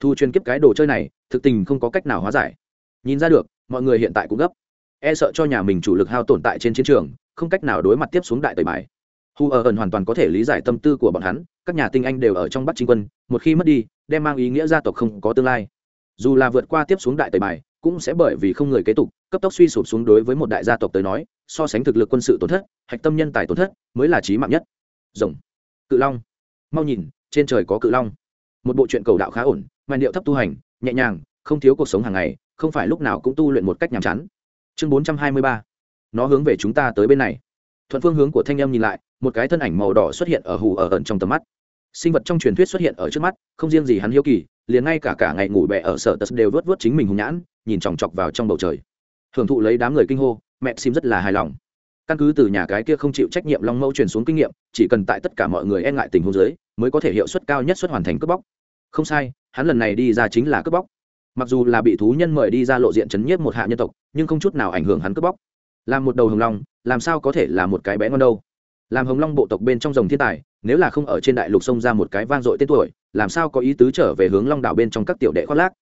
Thu chuyên kiếp cái đồ chơi này, thực tình không có cách nào hóa giải. Nhìn ra được, mọi người hiện tại cũng gấp. E sợ cho nhà mình chủ lực hao tồn tại trên chiến trường, không cách nào đối mặt tiếp xuống đại tời bài. Hu ở ẩn hoàn toàn có thể lý giải tâm tư của bọn hắn, các nhà tinh anh đều ở trong bắc chính quân, một khi mất đi, đem mang ý nghĩa gia tộc không có tương lai dù là vượt qua tiếp xuống đại tề bài, cũng sẽ bởi vì không người kế tục, cấp tốc suy sụp xuống đối với một đại gia tộc tới nói, so sánh thực lực quân sự tổn thất, hạch tâm nhân tài tổn thất, mới là trí mạng nhất. Rồng. Cự long. Mau nhìn, trên trời có cự long. Một bộ truyện cầu đạo khá ổn, màn điệu thấp tu hành, nhẹ nhàng, không thiếu cuộc sống hàng ngày, không phải lúc nào cũng tu luyện một cách nhàm chán. Chương bốn trăm hai mươi ba. Nó hướng về chúng ta tới bên này. Thuận phương hướng của thanh em nhìn lại, một cái thân ảnh màu đỏ xuất hiện ở hù ở ẩn trong tầm mắt sinh vật trong truyền thuyết xuất hiện ở trước mắt, không riêng gì hắn hiếu kỳ, liền ngay cả cả ngày ngủ bẹ ở sở tật đều vớt vớt chính mình hùng nhãn, nhìn chòng chọc vào trong bầu trời. Hưởng thụ lấy đám người kinh hô, mẹ sim rất là hài lòng. Căn cứ từ nhà cái kia không chịu trách nhiệm long mẫu truyền xuống kinh nghiệm, chỉ cần tại tất cả mọi người e ngại tình huống dưới, mới có thể hiệu suất cao nhất suất hoàn thành cướp bóc. Không sai, hắn lần này đi ra chính là cướp bóc. Mặc dù là bị thú nhân mời đi ra lộ diện chấn nhiếp một hạ nhân tộc, nhưng không chút nào ảnh hưởng hắn cướp bóc. Làm một đầu hồng long, làm sao có thể là một cái bé ngon đâu? Làm hồng long bộ tộc bên trong dòng thiên tài, nếu là không ở trên đại lục sông ra một cái vang dội tên tuổi, làm sao có ý tứ trở về hướng long đảo bên trong các tiểu đệ khoác lác?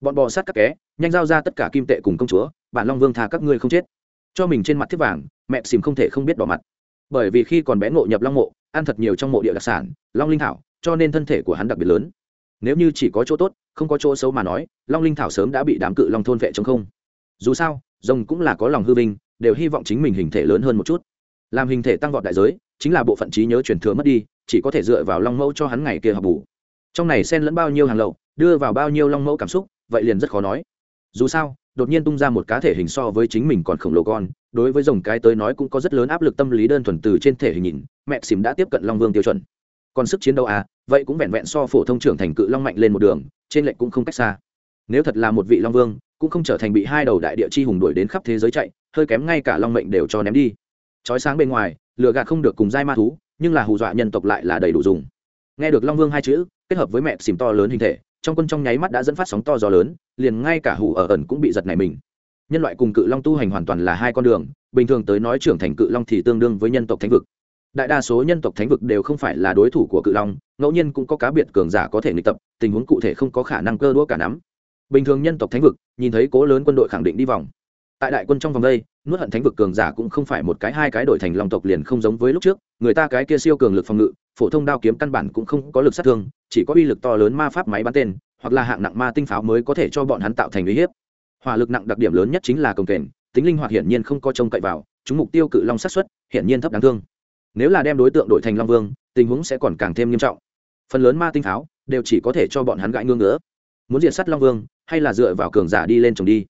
Bọn bò sát các ké nhanh giao ra tất cả kim tệ cùng công chúa, bản long vương tha các ngươi không chết. Cho mình trên mặt thiết vàng, mẹ xìm không thể không biết bỏ mặt. Bởi vì khi còn bé ngộ nhập long mộ, ăn thật nhiều trong mộ địa đặc sản, long linh thảo, cho nên thân thể của hắn đặc biệt lớn. Nếu như chỉ có chỗ tốt, không có chỗ xấu mà nói, long linh thảo sớm đã bị đám cự long thôn vệ chống không. Dù sao, rồng cũng là có lòng hư vinh, đều hy vọng chính mình hình thể lớn hơn một chút làm hình thể tăng vọt đại giới, chính là bộ phận trí nhớ truyền thừa mất đi, chỉ có thể dựa vào long mẫu cho hắn ngày kia học bù. Trong này xen lẫn bao nhiêu hàng lậu, đưa vào bao nhiêu long mẫu cảm xúc, vậy liền rất khó nói. Dù sao, đột nhiên tung ra một cá thể hình so với chính mình còn khổng lồ con, đối với dòng cái tới nói cũng có rất lớn áp lực tâm lý đơn thuần từ trên thể hình nhìn, mẹ xìm đã tiếp cận long vương tiêu chuẩn. Còn sức chiến đấu à vậy cũng vẹn vẹn so phổ thông trưởng thành cự long mạnh lên một đường, trên lệnh cũng không cách xa. Nếu thật là một vị long vương, cũng không trở thành bị hai đầu đại địa chi hùng đuổi đến khắp thế giới chạy, hơi kém ngay cả long mệnh đều cho ném đi trói sáng bên ngoài lựa gạt không được cùng giai ma thú, nhưng là hù dọa nhân tộc lại là đầy đủ dùng. Nghe được long vương hai chữ, kết hợp với mẹ xìm to lớn hình thể, trong quân trong nháy mắt đã dẫn phát sóng to gió lớn, liền ngay cả hủ ở ẩn cũng bị giật này mình. Nhân loại cùng cự long tu hành hoàn toàn là hai con đường, bình thường tới nói trưởng thành cự long thì tương đương với nhân tộc thánh vực. Đại đa số nhân tộc thánh vực đều không phải là đối thủ của cự long, ngẫu nhiên cũng có cá biệt cường giả có thể nghịch tập, tình huống cụ thể không có khả năng cơ đũa cả nắm. Bình thường nhân tộc thánh vực, nhìn thấy cố lớn quân đội khẳng định đi vòng tại đại quân trong vòng đây, nuốt hận thánh vực cường giả cũng không phải một cái hai cái đổi thành long tộc liền không giống với lúc trước, người ta cái kia siêu cường lực phòng ngự, phổ thông đao kiếm căn bản cũng không có lực sát thương, chỉ có uy lực to lớn ma pháp máy bắn tên, hoặc là hạng nặng ma tinh pháo mới có thể cho bọn hắn tạo thành uy hiếp. Hỏa lực nặng đặc điểm lớn nhất chính là công kềnh tính linh hoạt hiển nhiên không có trông cậy vào, chúng mục tiêu cự long sát xuất, hiển nhiên thấp đáng thương. Nếu là đem đối tượng đổi thành long vương, tình huống sẽ còn càng thêm nghiêm trọng. Phần lớn ma tinh pháo đều chỉ có thể cho bọn hắn gãi ngưỡng ngứa. Muốn diệt sát long vương, hay là dựa vào cường giả đi lên trồng đi?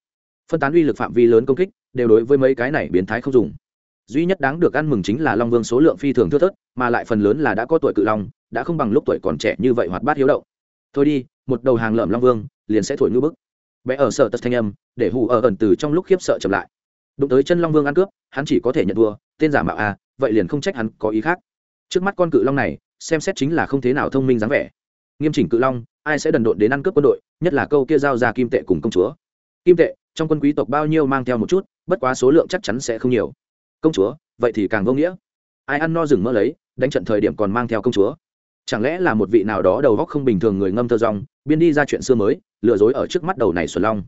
Phân tán uy lực phạm vi lớn công kích đều đối với mấy cái này biến thái không dùng. Duy nhất đáng được ăn mừng chính là long vương số lượng phi thường thưa thớt mà lại phần lớn là đã có tuổi cự long đã không bằng lúc tuổi còn trẻ như vậy hoạt bát hiếu động. Thôi đi một đầu hàng lợm long vương liền sẽ thổi ngư bức. Bé ở sợ tật thanh âm để hù ở ẩn từ trong lúc khiếp sợ chậm lại. Đụng tới chân long vương ăn cướp hắn chỉ có thể nhận thua tên giả mạo a à, vậy liền không trách hắn có ý khác. Trước mắt con cự long này xem xét chính là không thế nào thông minh dáng vẻ. Nghiêm chỉnh cự long ai sẽ đần độn đến ăn cướp quân đội nhất là câu kia giao ra kim tệ cùng công chúa. Kim tệ trong quân quý tộc bao nhiêu mang theo một chút, bất quá số lượng chắc chắn sẽ không nhiều. Công chúa, vậy thì càng vô nghĩa. Ai ăn no rừng mơ lấy, đánh trận thời điểm còn mang theo công chúa. Chẳng lẽ là một vị nào đó đầu góc không bình thường người ngâm thơ rong, biên đi ra chuyện xưa mới, lừa dối ở trước mắt đầu này xuân long.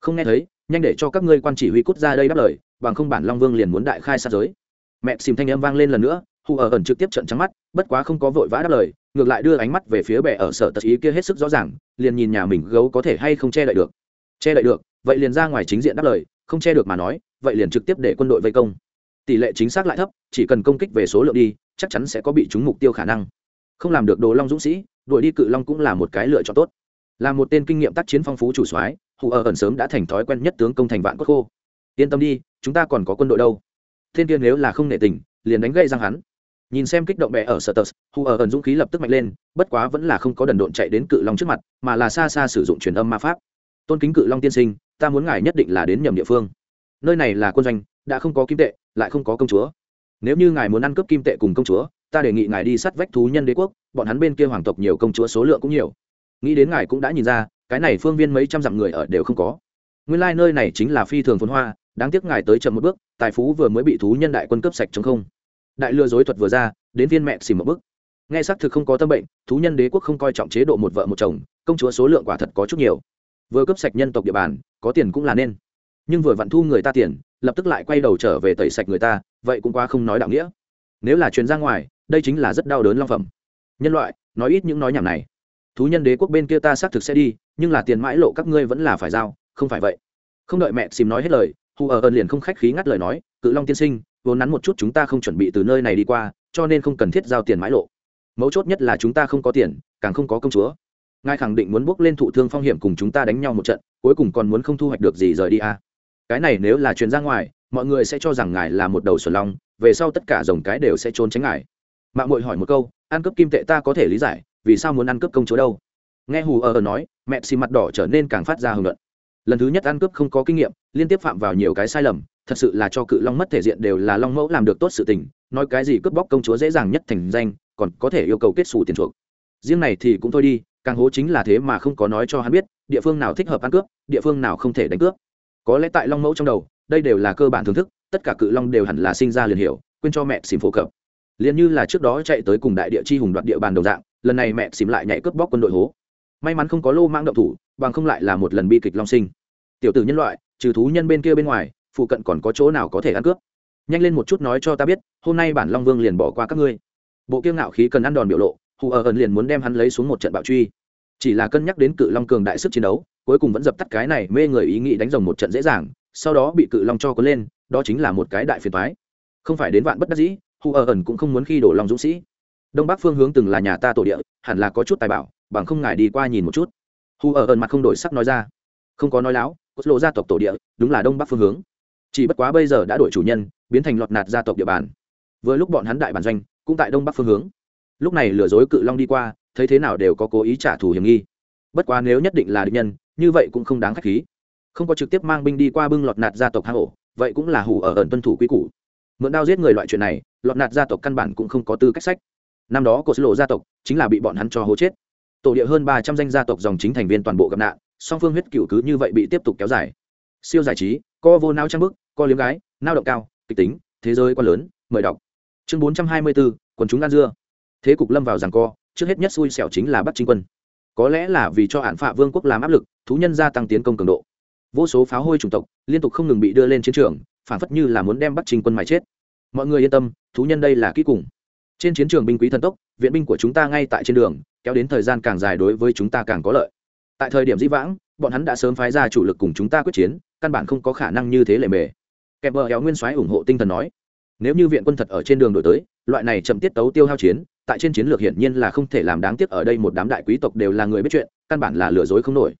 Không nghe thấy, nhanh để cho các ngươi quan chỉ huy cút ra đây đáp lời, bằng không bản long vương liền muốn đại khai sát giới. Mẹ xìm thanh âm vang lên lần nữa, hù ở ẩn trực tiếp trận trắng mắt, bất quá không có vội vã đáp lời, ngược lại đưa ánh mắt về phía bệ ở sở tật ý kia hết sức rõ ràng, liền nhìn nhà mình gấu có thể hay không che đậy được. Che đậy được vậy liền ra ngoài chính diện đáp lời, không che được mà nói, vậy liền trực tiếp để quân đội vây công. Tỷ lệ chính xác lại thấp, chỉ cần công kích về số lượng đi, chắc chắn sẽ có bị trúng mục tiêu khả năng. Không làm được đồ long dũng sĩ, đuổi đi cự long cũng là một cái lựa chọn tốt. Là một tên kinh nghiệm tác chiến phong phú chủ soái, hù ở ẩn sớm đã thành thói quen nhất tướng công thành vạn cốt khô. Yên tâm đi, chúng ta còn có quân đội đâu. Thiên tiên nếu là không nể tình, liền đánh gây răng hắn. Nhìn xem kích động bè ở sở tờ, hù ở ẩn dũng khí lập tức mạnh lên, bất quá vẫn là không có đần độn chạy đến cự long trước mặt, mà là xa xa sử dụng truyền âm ma pháp. Tôn kính cự long tiên sinh ta muốn ngài nhất định là đến nhầm địa phương. Nơi này là quân doanh, đã không có kim tệ, lại không có công chúa. Nếu như ngài muốn ăn cướp kim tệ cùng công chúa, ta đề nghị ngài đi sát vách thú nhân đế quốc, bọn hắn bên kia hoàng tộc nhiều công chúa số lượng cũng nhiều. Nghĩ đến ngài cũng đã nhìn ra, cái này phương viên mấy trăm dặm người ở đều không có. Nguyên lai、like、nơi này chính là phi thường phồn hoa, đáng tiếc ngài tới chậm một bước, tài phú vừa mới bị thú nhân đại quân cấp sạch chống không. Đại lừa dối thuật vừa ra, đến viên mẹ xìm một bước. nghe xác thực không có tâm bệnh, thú nhân đế quốc không coi trọng chế độ một vợ một chồng, công chúa số lượng quả thật có chút nhiều vừa cấp sạch nhân tộc địa bàn, có tiền cũng là nên. Nhưng vừa vặn thu người ta tiền, lập tức lại quay đầu trở về tẩy sạch người ta, vậy cũng quá không nói đạo nghĩa. Nếu là chuyến ra ngoài, đây chính là rất đau đớn long phẩm. Nhân loại, nói ít những nói nhảm này. Thú nhân đế quốc bên kia ta xác thực sẽ đi, nhưng là tiền mãi lộ các ngươi vẫn là phải giao, không phải vậy. Không đợi mẹ xìm nói hết lời hù ở ơn liền không khách khí ngắt lời nói, cự long tiên sinh, vốn nắn một chút chúng ta không chuẩn bị từ nơi này đi qua, cho nên không cần thiết giao tiền mãi lộ. Mấu chốt nhất là chúng ta không có tiền, càng không có công chúa ngài khẳng định muốn bước lên thụ thương phong hiểm cùng chúng ta đánh nhau một trận, cuối cùng còn muốn không thu hoạch được gì rời đi à. cái này nếu là chuyến ra ngoài, mọi người sẽ cho rằng ngài là một đầu xuẩn long về sau tất cả dòng cái đều sẽ trốn tránh ngài. Mạng mội hỏi một câu, ăn cướp kim tệ ta có thể lý giải, vì sao muốn ăn cướp công chúa đâu? Nghe hù ở nói, mẹ xì mặt đỏ trở nên càng phát ra hưởng luận. Lần thứ nhất ăn cướp không có kinh nghiệm, liên tiếp phạm vào nhiều cái sai lầm, thật sự là cho cự long mất thể diện đều là long mẫu làm được tốt sự tình, nói cái gì cướp bóc công chúa dễ dàng nhất thành danh, còn có thể yêu cầu kết xù tiền chuộc. Riêng này thì cũng thôi đi càng hố chính là thế mà không có nói cho hắn biết, địa phương nào thích hợp ăn cướp, địa phương nào không thể đánh cướp. Có lẽ tại long mẫu trong đầu, đây đều là cơ bản thưởng thức, tất cả cự long đều hẳn là sinh ra liền hiểu, quên cho mẹ xìm phổ cập. Liền như là trước đó chạy tới cùng đại địa chi hùng đoạt địa bàn đầu dạng, lần này mẹ xìm lại nhảy cướp bóc quân đội hố. May mắn không có lô mang động thủ, bằng không lại là một lần bi kịch long sinh. Tiểu tử nhân loại, trừ thú nhân bên kia bên ngoài, phụ cận còn có chỗ nào có thể ăn cướp? Nhanh lên một chút nói cho ta biết, hôm nay bản long vương liền bỏ qua các ngươi. Bộ kiêng ngạo khí cần ăn đòn biểu lộ hù ở ẩn liền muốn đem hắn lấy xuống một trận bạo truy. Chỉ là cân nhắc đến cự long cường đại sức chiến đấu, cuối cùng vẫn dập tắt cái này mê người ý nghĩ đánh rồng một trận dễ dàng, sau đó bị cự long cho có lên, đó chính là một cái đại phiền thoái không phải đến vạn bất đắc dĩ, hù ở ẩn cũng không muốn khi đổ long dũng sĩ. Đông bắc phương hướng từng là nhà ta tổ địa, hẳn là có chút tài bảo, bằng không ngại đi qua nhìn một chút. Hù ở ẩn mặt không đổi sắc nói ra. Không có nói láo, cốt lộ gia tộc tổ địa, đúng là đông bắc phương hướng. Chỉ bất quá bây giờ đã đổi chủ nhân, biến thành lọt nạt gia tộc địa bàn. Vừa lúc bọn hắn đại bản doanh, cũng tại đông bắc phương hướng lúc này lừa dối cự long đi qua, thấy thế nào đều có cố ý trả thù hiểm nghi. Bất quá nếu nhất định là địch nhân, như vậy cũng không đáng k h á c h khí. Không có trực tiếp mang binh đi qua bưng lọt nạt gia tộc hang ổ, vậy cũng là hủ ở ẩn tuân thủ quy củ. Mượn đao giết người loại chuyện này, lọt nạt gia tộc căn bản cũng không có tư cách sách. Năm đó cột lộ gia tộc chính là bị bọn hắn cho hố chết. Tổ địa hơn ba trăm danh gia tộc dòng chính thành viên toàn bộ gặp nạn, song phương huyết cựu cứ như vậy bị tiếp tục kéo dài. Siêu giải trí, co vô nao trang bức, co liếm gái nao động cao, kịch tính, thế giới quá lớn, mời đọc. Chương bốn trăm hai mươi bốn, quần chúng ăn dưa thế cục lâm vào rằng co, trước hết nhất xui xẻo chính là bắt trinh quân. Có lẽ là vì cho hạn phạ vương quốc làm áp lực, thú nhân gia tăng tiến công cường độ. Vô số pháo hôi chủng tộc liên tục không ngừng bị đưa lên chiến trường, phản phất như là muốn đem bắt trinh quân mà chết. Mọi người yên tâm, thú nhân đây là kỹ cùng. Trên chiến trường binh quý thần tốc, viện binh của chúng ta ngay tại trên đường, kéo đến thời gian càng dài đối với chúng ta càng có lợi. Tại thời điểm dĩ vãng, bọn hắn đã sớm phái ra chủ lực cùng chúng ta quyết chiến, căn bản không có khả năng như thế lệ mề. Kẹp vợ héo nguyên soái ủng hộ tinh thần nói, nếu như viện quân thật ở trên đường đổi tới, loại này chậm tiết tấu tiêu hao chiến tại trên chiến lược hiển nhiên là không thể làm đáng tiếc ở đây một đám đại quý tộc đều là người biết chuyện, căn bản là lừa dối không nổi.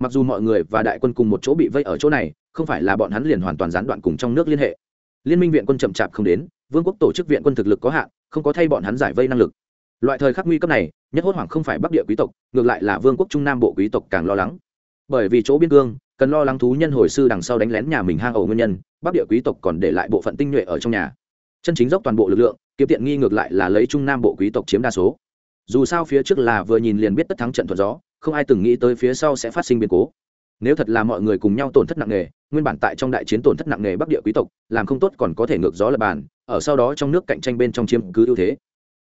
Mặc dù mọi người và đại quân cùng một chỗ bị vây ở chỗ này, không phải là bọn hắn liền hoàn toàn gián đoạn cùng trong nước liên hệ. Liên minh viện quân chậm chạp không đến, vương quốc tổ chức viện quân thực lực có hạn, không có thay bọn hắn giải vây năng lực. Loại thời khắc nguy cấp này, nhất hốt hoảng không phải bắc địa quý tộc, ngược lại là vương quốc trung nam bộ quý tộc càng lo lắng. Bởi vì chỗ biên cương, cần lo lắng thú nhân hồi sư đằng sau đánh lén nhà mình hang ổ nguyên nhân, bắc địa quý tộc còn để lại bộ phận tinh nhuệ ở trong nhà. Chân chính dốc toàn bộ lực lượng kiếm tiện nghi ngược lại là lấy trung nam bộ quý tộc chiếm đa số. Dù sao phía trước là vừa nhìn liền biết tất thắng trận thuận gió, không ai từng nghĩ tới phía sau sẽ phát sinh biến cố. Nếu thật là mọi người cùng nhau tổn thất nặng nề, nguyên bản tại trong đại chiến tổn thất nặng nề bắc địa quý tộc, làm không tốt còn có thể ngược gió lập bàn, ở sau đó trong nước cạnh tranh bên trong chiếm cứ ưu thế.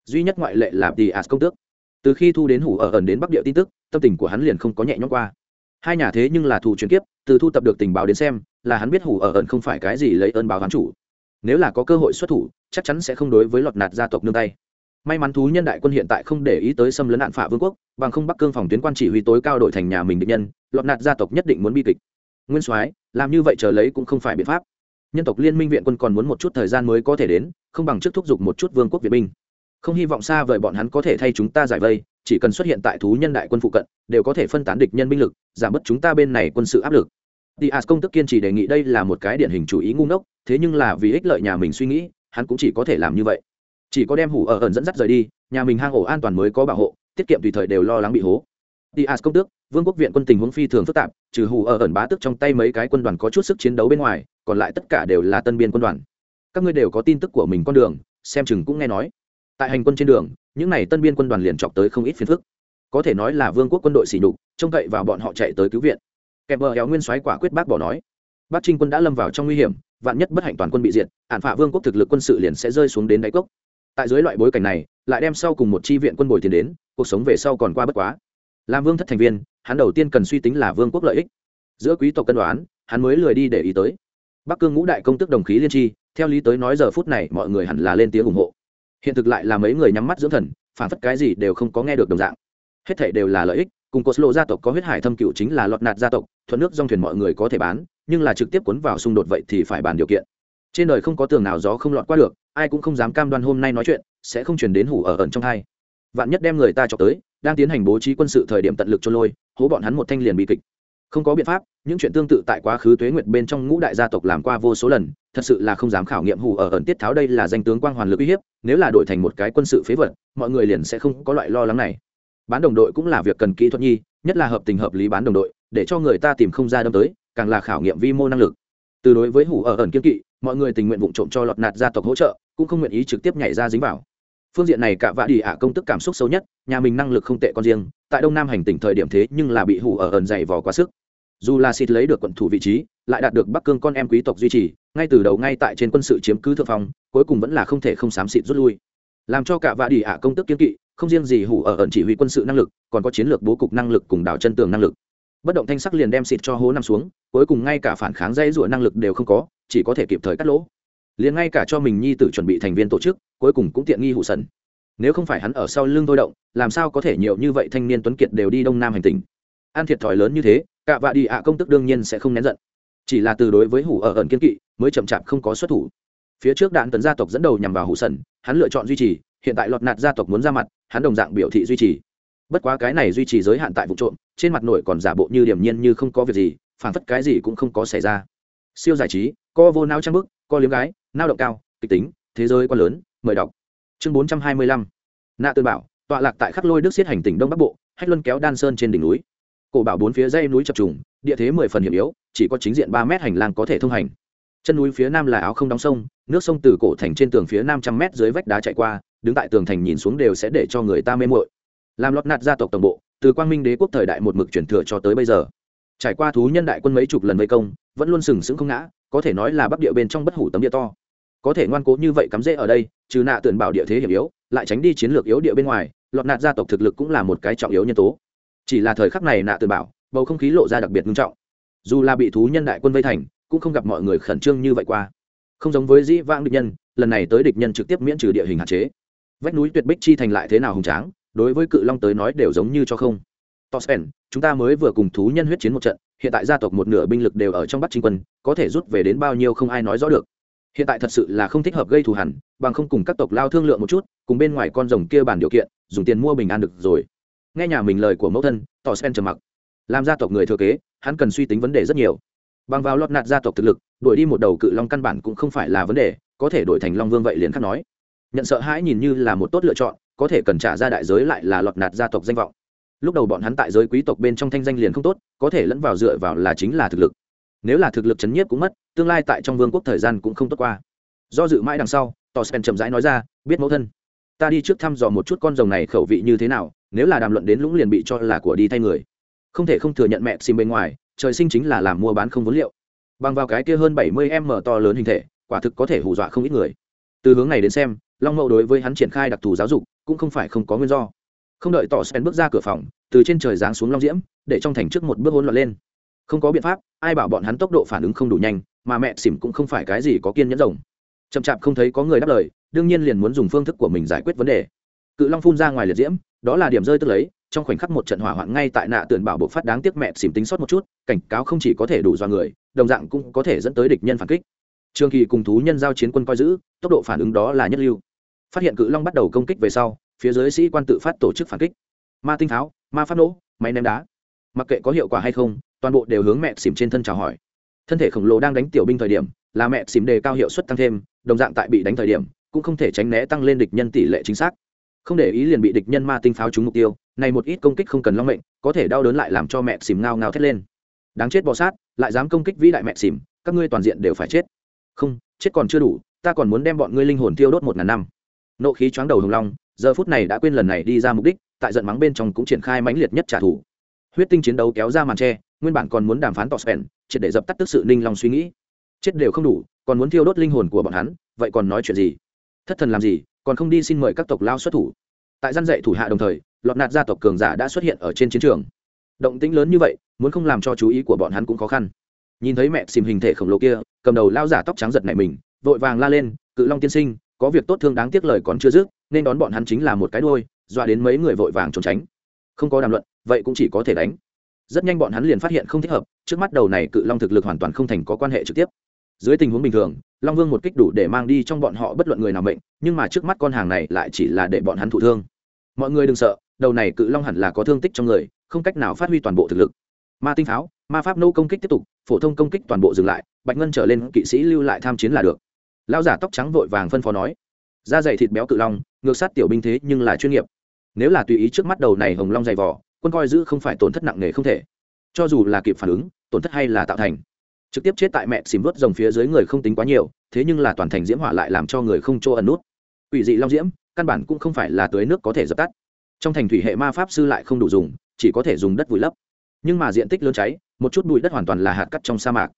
Duy nhất ngoại lệ là tỷ as công tước. Từ khi thu đến hủ ở ẩn đến bắc địa tin tức, tâm tình của hắn liền không có nhẹ nhõm qua. Hai nhà thế nhưng là thù chuyển kiếp, từ thu tập được tình báo đến xem, là hắn biết hủ ở ẩn không phải cái gì lấy ơn báo hắn chủ. Nếu là có cơ hội xuất thủ chắc chắn sẽ không đối với lọt nạt gia tộc nương tay. May mắn thú nhân đại quân hiện tại không để ý tới xâm lấn nạn phạ vương quốc bằng không bắc cương phòng tuyến quan chỉ huy tối cao đội thành nhà mình định nhân lọt nạt gia tộc nhất định muốn bi kịch. Nguyên soái làm như vậy chờ lấy cũng không phải biện pháp. Nhân tộc liên minh viện quân còn muốn một chút thời gian mới có thể đến không bằng trước thúc giục một chút vương quốc việt binh. Không hy vọng xa vời bọn hắn có thể thay chúng ta giải vây chỉ cần xuất hiện tại thú nhân đại quân phụ cận đều có thể phân tán địch nhân binh lực giảm bớt chúng ta bên này quân sự áp lực. Diaz công tức kiên trì đề nghị đây là một cái điển hình chủ ý ngu ngốc, thế nhưng là vì ích lợi nhà mình suy nghĩ, hắn cũng chỉ có thể làm như vậy. Chỉ có đem hủ ở ẩn dẫn dắt rời đi, nhà mình hang ổ an toàn mới có bảo hộ, tiết kiệm tùy thời đều lo lắng bị hố. Dias công tước, vương quốc viện quân tình huống phi thường phức tạp, trừ hủ ở ẩn bá tức trong tay mấy cái quân đoàn có chút sức chiến đấu bên ngoài, còn lại tất cả đều là tân biên quân đoàn. Các ngươi đều có tin tức của mình con đường, xem chừng cũng nghe nói. Tại hành quân trên đường, những này tân biên quân đoàn liền chọc tới không ít phiền phức. Có thể nói là vương quốc quân đội xỉ nhục, trông cậy vào bọn họ chạy tới cứu viện Kẹp bờ héo nguyên soái quả quyết bác bỏ nói bắc trinh quân đã lâm vào trong nguy hiểm, vạn nhất bất hạnh toàn quân bị diệt, ản phạ vương quốc thực lực quân sự liền sẽ rơi xuống đến đáy cốc. Tại dưới loại bối cảnh này, lại đem sau cùng một chi viện quân bồi tiền đến, cuộc sống về sau còn qua bất quá. Làm vương thất thành viên, hắn đầu tiên cần suy tính là vương quốc lợi ích. Giữa quý tộc cân đoán, hắn mới lười đi để ý tới. Bắc cương ngũ đại công tức đồng khí liên tri, theo lý tới nói giờ phút này mọi người hẳn là lên tiếng ủng hộ. Hiện thực lại là mấy người nhắm mắt dưỡng thần, phản phất cái gì đều không có nghe được đồng dạng. Hết thể đều là lợi ích cùng cột lộ gia tộc có huyết hải thâm cựu chính là lọt nạt gia tộc, thuận nước dòng thuyền mọi người có thể bán, nhưng là trực tiếp cuốn vào xung đột vậy thì phải bàn điều kiện. Trên đời không có tường nào gió không lọt qua được, ai cũng không dám cam đoan hôm nay nói chuyện, sẽ không chuyển đến hủ ở ẩn trong hai. Vạn nhất đem người ta chọc tới, đang tiến hành bố trí quân sự thời điểm tận lực cho lôi, hố bọn hắn một thanh liền bị kịch. Không có biện pháp, những chuyện tương tự tại quá khứ tuế nguyệt bên trong ngũ đại gia tộc làm qua vô số lần, thật sự là không dám khảo nghiệm hủ ở ẩn tiết tháo đây là danh tướng quang hoàn lực uy hiếp, nếu là đổi thành một cái quân sự phế vật, mọi người liền sẽ không có loại lo lắng này bán đồng đội cũng là việc cần kỹ thuật nhi, nhất là hợp tình hợp lý bán đồng đội, để cho người ta tìm không ra đâm tới, càng là khảo nghiệm vi mô năng lực. Từ đối với hủ ở ẩn kiên kỵ, mọi người tình nguyện vụ trộm cho lọt nạt gia tộc hỗ trợ, cũng không nguyện ý trực tiếp nhảy ra dính vào. Phương diện này cả vạ đi ạ à công tức cảm xúc xấu nhất, nhà mình năng lực không tệ con riêng, tại đông nam hành tỉnh thời điểm thế nhưng là bị hủ ở ẩn dày vò quá sức. Dù là xịt lấy được quận thủ vị trí, lại đạt được bắc cương con em quý tộc duy trì, ngay từ đầu ngay tại trên quân sự chiếm cứ thượng phong, cuối cùng vẫn là không thể không xám xịt rút lui. Làm cho cả vạ đi ạ à công tức kiên kỵ không riêng gì hủ ở ẩn chỉ huy quân sự năng lực, còn có chiến lược bố cục năng lực cùng đảo chân tường năng lực. Bất động thanh sắc liền đem xịt cho hố nằm xuống, cuối cùng ngay cả phản kháng dây rủa năng lực đều không có, chỉ có thể kịp thời cắt lỗ. Liền ngay cả cho mình nhi tử chuẩn bị thành viên tổ chức, cuối cùng cũng tiện nghi hụ sần. Nếu không phải hắn ở sau lưng thôi động, làm sao có thể nhiều như vậy thanh niên tuấn kiệt đều đi đông nam hành tình an thiệt thòi lớn như thế, cả vạ đi ạ công tức đương nhiên sẽ không nén giận. Chỉ là từ đối với hủ ở ẩn kiên kỵ, mới chậm chạp không có xuất thủ. Phía trước đạn tấn gia tộc dẫn đầu nhằm vào hủ sần, hắn lựa chọn duy trì hiện tại lọt nạt gia tộc muốn ra mặt, hắn đồng dạng biểu thị duy trì. Bất quá cái này duy trì giới hạn tại vụ trộm, trên mặt nổi còn giả bộ như điểm nhiên như không có việc gì, phản phất cái gì cũng không có xảy ra. Siêu giải trí, co vô nao trang bức, co liếm gái nao động cao, kịch tính, thế giới quá lớn, mời đọc. Chương bốn trăm hai mươi lăm. Nạ tương bảo, tọa lạc tại khắc lôi đức xiết hành tỉnh đông bắc bộ, hách luân kéo đan sơn trên đỉnh núi. Cổ bảo bốn phía dây núi chập trùng, địa thế mười phần hiểm yếu, chỉ có chính diện ba mét hành lang có thể thông hành. Chân núi phía nam là áo không đóng sông, nước sông từ cổ thành trên tường phía nam trăm mét dưới vách đá chạy qua đứng tại tường thành nhìn xuống đều sẽ để cho người ta mê mội làm lót nạt gia tộc tổng bộ, từ quang minh đế quốc thời đại một mực chuyển thừa cho tới bây giờ. Trải qua thú nhân đại quân mấy chục lần vây công, vẫn luôn sừng sững không ngã, có thể nói là bắc địa bên trong bất hủ tấm địa to. Có thể ngoan cố như vậy cắm rễ ở đây, trừ nạ tuyển bảo địa thế hiểm yếu, lại tránh đi chiến lược yếu địa bên ngoài lọt nạt gia tộc thực lực cũng là một cái trọng yếu nhân tố. Chỉ là thời khắc này nạ tuyển bảo, bầu không khí lộ ra đặc biệt nghiêm trọng. Dù là bị thú nhân đại quân vây thành, cũng không gặp mọi người khẩn trương như vậy qua. Không giống với dĩ vãng địch nhân, lần này tới địch nhân trực tiếp miễn trừ địa hình hạn chế vách núi tuyệt bích chi thành lại thế nào hùng tráng, đối với cự long tới nói đều giống như cho không. Tospen, chúng ta mới vừa cùng thú nhân huyết chiến một trận, hiện tại gia tộc một nửa binh lực đều ở trong bắc trinh quân, có thể rút về đến bao nhiêu không ai nói rõ được. Hiện tại thật sự là không thích hợp gây thù hẳn bằng không cùng các tộc lao thương lượng một chút, cùng bên ngoài con rồng kia bàn điều kiện, dùng tiền mua bình an được rồi. Nghe nhà mình lời của mẫu thân, tospen trầm mặc. Làm gia tộc người thừa kế, hắn cần suy tính vấn đề rất nhiều. Bằng vào lọt nạt gia tộc thực lực, đuổi đi một đầu cự long căn bản cũng không phải là vấn đề, có thể đổi thành long vương vậy liền khắc nói nhận sợ hãi nhìn như là một tốt lựa chọn, có thể cần trả ra đại giới lại là lọt nạt gia tộc danh vọng. Lúc đầu bọn hắn tại giới quý tộc bên trong thanh danh liền không tốt, có thể lẫn vào dựa vào là chính là thực lực. Nếu là thực lực chấn nhiếp cũng mất, tương lai tại trong vương quốc thời gian cũng không tốt qua. Do dự mãi đằng sau tò spen chậm rãi nói ra, biết mẫu thân, ta đi trước thăm dò một chút con rồng này khẩu vị như thế nào, nếu là đàm luận đến lũng liền bị cho là của đi thay người. Không thể không thừa nhận mẹ xin bên ngoài, trời sinh chính là làm mua bán không vốn liệu. Bằng vào cái kia hơn bảy mươi m to lớn hình thể, quả thực có thể hù dọa không ít người. Từ hướng này đến xem long mẫu đối với hắn triển khai đặc thù giáo dục cũng không phải không có nguyên do. Không đợi tỏ sen bước ra cửa phòng, từ trên trời giáng xuống long diễm, để trong thành trước một bước hỗn loạn lên. Không có biện pháp, ai bảo bọn hắn tốc độ phản ứng không đủ nhanh, mà mẹ xỉm cũng không phải cái gì có kiên nhẫn rồng. Chậm chạp không thấy có người đáp lời, đương nhiên liền muốn dùng phương thức của mình giải quyết vấn đề. Cự long phun ra ngoài liệt diễm, đó là điểm rơi tức lấy, trong khoảnh khắc một trận hỏa hoạn ngay tại nạ tường bảo bộ phát đáng tiếc mẹ xỉm tính sót một chút, cảnh cáo không chỉ có thể đủ do người, đồng dạng cũng có thể dẫn tới địch nhân phản kích. Trường kỳ cùng thú nhân giao chiến quân coi giữ, tốc độ phản ứng đó là nhất lưu phát hiện cự long bắt đầu công kích về sau, phía dưới sĩ quan tự phát tổ chức phản kích. Ma tinh tháo ma phát nỗ máy ném đá. Mặc kệ có hiệu quả hay không, toàn bộ đều hướng mẹ xỉm trên thân chào hỏi. Thân thể khổng lồ đang đánh tiểu binh thời điểm, là mẹ xỉm đề cao hiệu suất tăng thêm, đồng dạng tại bị đánh thời điểm, cũng không thể tránh né tăng lên địch nhân tỷ lệ chính xác. Không để ý liền bị địch nhân ma tinh pháo trúng mục tiêu, này một ít công kích không cần long mệnh, có thể đau đớn lại làm cho mẹ xỉm ngao ngao thét lên. Đáng chết bò sát, lại dám công kích vĩ đại mẹ xỉm, các ngươi toàn diện đều phải chết. Không, chết còn chưa đủ, ta còn muốn đem bọn ngươi linh hồn tiêu đốt một ngàn năm nộ khí choáng đầu hồng long, giờ phút này đã quên lần này đi ra mục đích, tại giận mắng bên trong cũng triển khai mãnh liệt nhất trả thù. Huyết tinh chiến đấu kéo ra màn tre, nguyên bản còn muốn đàm phán tỏ spen triệt để dập tắt tức sự ninh long suy nghĩ. Chết đều không đủ, còn muốn thiêu đốt linh hồn của bọn hắn, vậy còn nói chuyện gì? Thất thần làm gì, còn không đi xin mời các tộc lao xuất thủ. Tại gian dạy thủ hạ đồng thời, lọt nạt gia tộc cường giả đã xuất hiện ở trên chiến trường. Động tĩnh lớn như vậy, muốn không làm cho chú ý của bọn hắn cũng khó khăn. Nhìn thấy mẹ xìm hình thể khổng lồ kia, cầm đầu lao giả tóc trắng giật này mình, vội vàng la lên, cự long tiên sinh có việc tốt thương đáng tiếc lời còn chưa dứt, nên đón bọn hắn chính là một cái đôi dọa đến mấy người vội vàng trốn tránh. Không có đàm luận, vậy cũng chỉ có thể đánh. Rất nhanh bọn hắn liền phát hiện không thích hợp, trước mắt đầu này cự long thực lực hoàn toàn không thành có quan hệ trực tiếp. Dưới tình huống bình thường, long vương một kích đủ để mang đi trong bọn họ bất luận người nào mệnh, nhưng mà trước mắt con hàng này lại chỉ là để bọn hắn thụ thương. Mọi người đừng sợ, đầu này cự long hẳn là có thương tích trong người, không cách nào phát huy toàn bộ thực lực. Ma tinh pháo, ma pháp nô công kích tiếp tục, phổ thông công kích toàn bộ dừng lại, bạch ngân trở lên, kỵ sĩ lưu lại tham chiến là được lão giả tóc trắng vội vàng phân phó nói, da dày thịt béo cự long, ngược sát tiểu binh thế nhưng là chuyên nghiệp. Nếu là tùy ý trước mắt đầu này hồng long dày vỏ quân coi giữ không phải tổn thất nặng nề không thể. Cho dù là kịp phản ứng, tổn thất hay là tạo thành. Trực tiếp chết tại mẹ xìm vớt dòng phía dưới người không tính quá nhiều, thế nhưng là toàn thành diễm hỏa lại làm cho người không chỗ ẩn nút. Ủy dị long diễm, căn bản cũng không phải là tưới nước có thể dập tắt. Trong thành thủy hệ ma pháp sư lại không đủ dùng, chỉ có thể dùng đất vùi lấp. Nhưng mà diện tích lớn cháy, một chút bụi đất hoàn toàn là hạt cắt trong sa mạc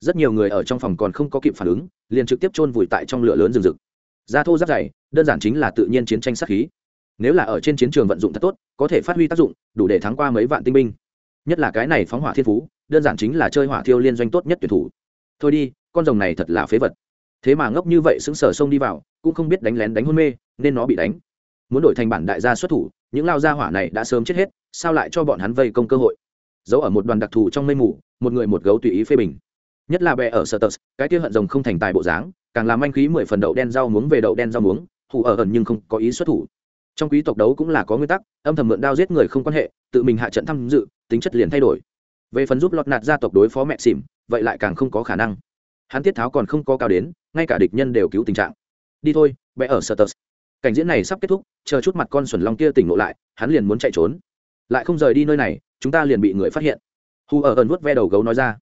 rất nhiều người ở trong phòng còn không có kịp phản ứng, liền trực tiếp chôn vùi tại trong lửa lớn rừng rực. Da thô giáp dày, đơn giản chính là tự nhiên chiến tranh sát khí. Nếu là ở trên chiến trường vận dụng thật tốt, có thể phát huy tác dụng, đủ để thắng qua mấy vạn tinh binh. Nhất là cái này phóng hỏa thiên phú, đơn giản chính là chơi hỏa thiêu liên doanh tốt nhất tuyển thủ. Thôi đi, con rồng này thật là phế vật. Thế mà ngốc như vậy xứng sở sông đi vào, cũng không biết đánh lén đánh hôn mê, nên nó bị đánh. Muốn đổi thành bản đại gia xuất thủ, những lao gia hỏa này đã sớm chết hết, sao lại cho bọn hắn vây công cơ hội? Giấu ở một đoàn đặc thù trong mây mù, một người một gấu tùy ý phê bình nhất là bè ở sở tờ, cái kia hận rồng không thành tài bộ dáng, càng làm anh khí mười phần đậu đen rau muống về đậu đen rau muống, hù ở ẩn nhưng không có ý xuất thủ. Trong quý tộc đấu cũng là có nguyên tắc, âm thầm mượn đao giết người không quan hệ, tự mình hạ trận tham dự, tính chất liền thay đổi. Về phần giúp lọt nạt gia tộc đối phó mẹ xỉm, vậy lại càng không có khả năng. Hắn tiết tháo còn không có cao đến, ngay cả địch nhân đều cứu tình trạng. Đi thôi bé ở sở tơ cảnh diễn này sắp kết thúc, chờ chút mặt con xuẩn long kia tỉnh ngộ lại, hắn liền muốn chạy trốn. Lại không rời đi nơi này, chúng ta liền bị người phát hiện. Hù ở ẩn vuốt ve đầu gấu nói ra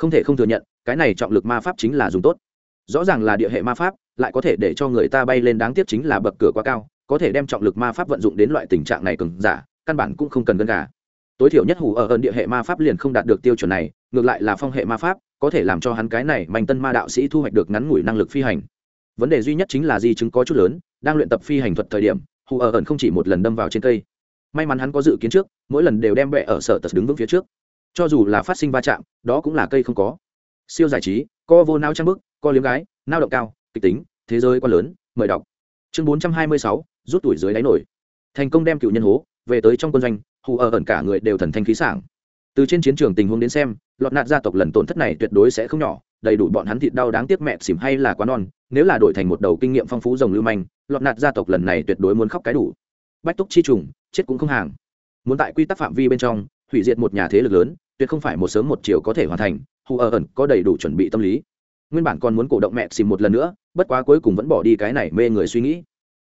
không thể không thừa nhận, cái này trọng lực ma pháp chính là dùng tốt. Rõ ràng là địa hệ ma pháp, lại có thể để cho người ta bay lên đáng tiếc chính là bậc cửa quá cao, có thể đem trọng lực ma pháp vận dụng đến loại tình trạng này cường giả, căn bản cũng không cần gân gà. Tối thiểu nhất hủ ở hơn địa hệ ma pháp liền không đạt được tiêu chuẩn này, ngược lại là phong hệ ma pháp, có thể làm cho hắn cái này mạnh tân ma đạo sĩ thu hoạch được ngắn ngủi năng lực phi hành. Vấn đề duy nhất chính là di chứng có chút lớn, đang luyện tập phi hành thuật thời điểm, hù ở ẩn không chỉ một lần đâm vào trên cây. May mắn hắn có dự kiến trước, mỗi lần đều đem bẹ ở sở tật đứng vững phía trước cho dù là phát sinh va chạm, đó cũng là cây không có. Siêu giải trí, co vô nao trang bức, co liếm gái nao động cao, kịch tính, thế giới quá lớn, mời đọc. Chương bốn trăm hai mươi sáu, rút tuổi dưới đáy nổi. Thành công đem cựu nhân hố, về tới trong quân doanh, hù ở ẩn cả người đều thần thanh khí sảng. Từ trên chiến trường tình huống đến xem, lọt nạt gia tộc lần tổn thất này tuyệt đối sẽ không nhỏ, đầy đủ bọn hắn thịt đau đáng tiếc mẹ xỉm hay là quá non, nếu là đổi thành một đầu kinh nghiệm phong phú rồng lưu manh, lọt nạt gia tộc lần này tuyệt đối muốn khóc cái đủ. Bách túc chi trùng, chết cũng không hàng. Muốn tại quy tắc phạm vi bên trong hủy diệt một nhà thế lực lớn, tuyệt không phải một sớm một chiều có thể hoàn thành, hù ở ẩn có đầy đủ chuẩn bị tâm lý. Nguyên bản còn muốn cổ động mẹ xìm một lần nữa, bất quá cuối cùng vẫn bỏ đi cái này mê người suy nghĩ.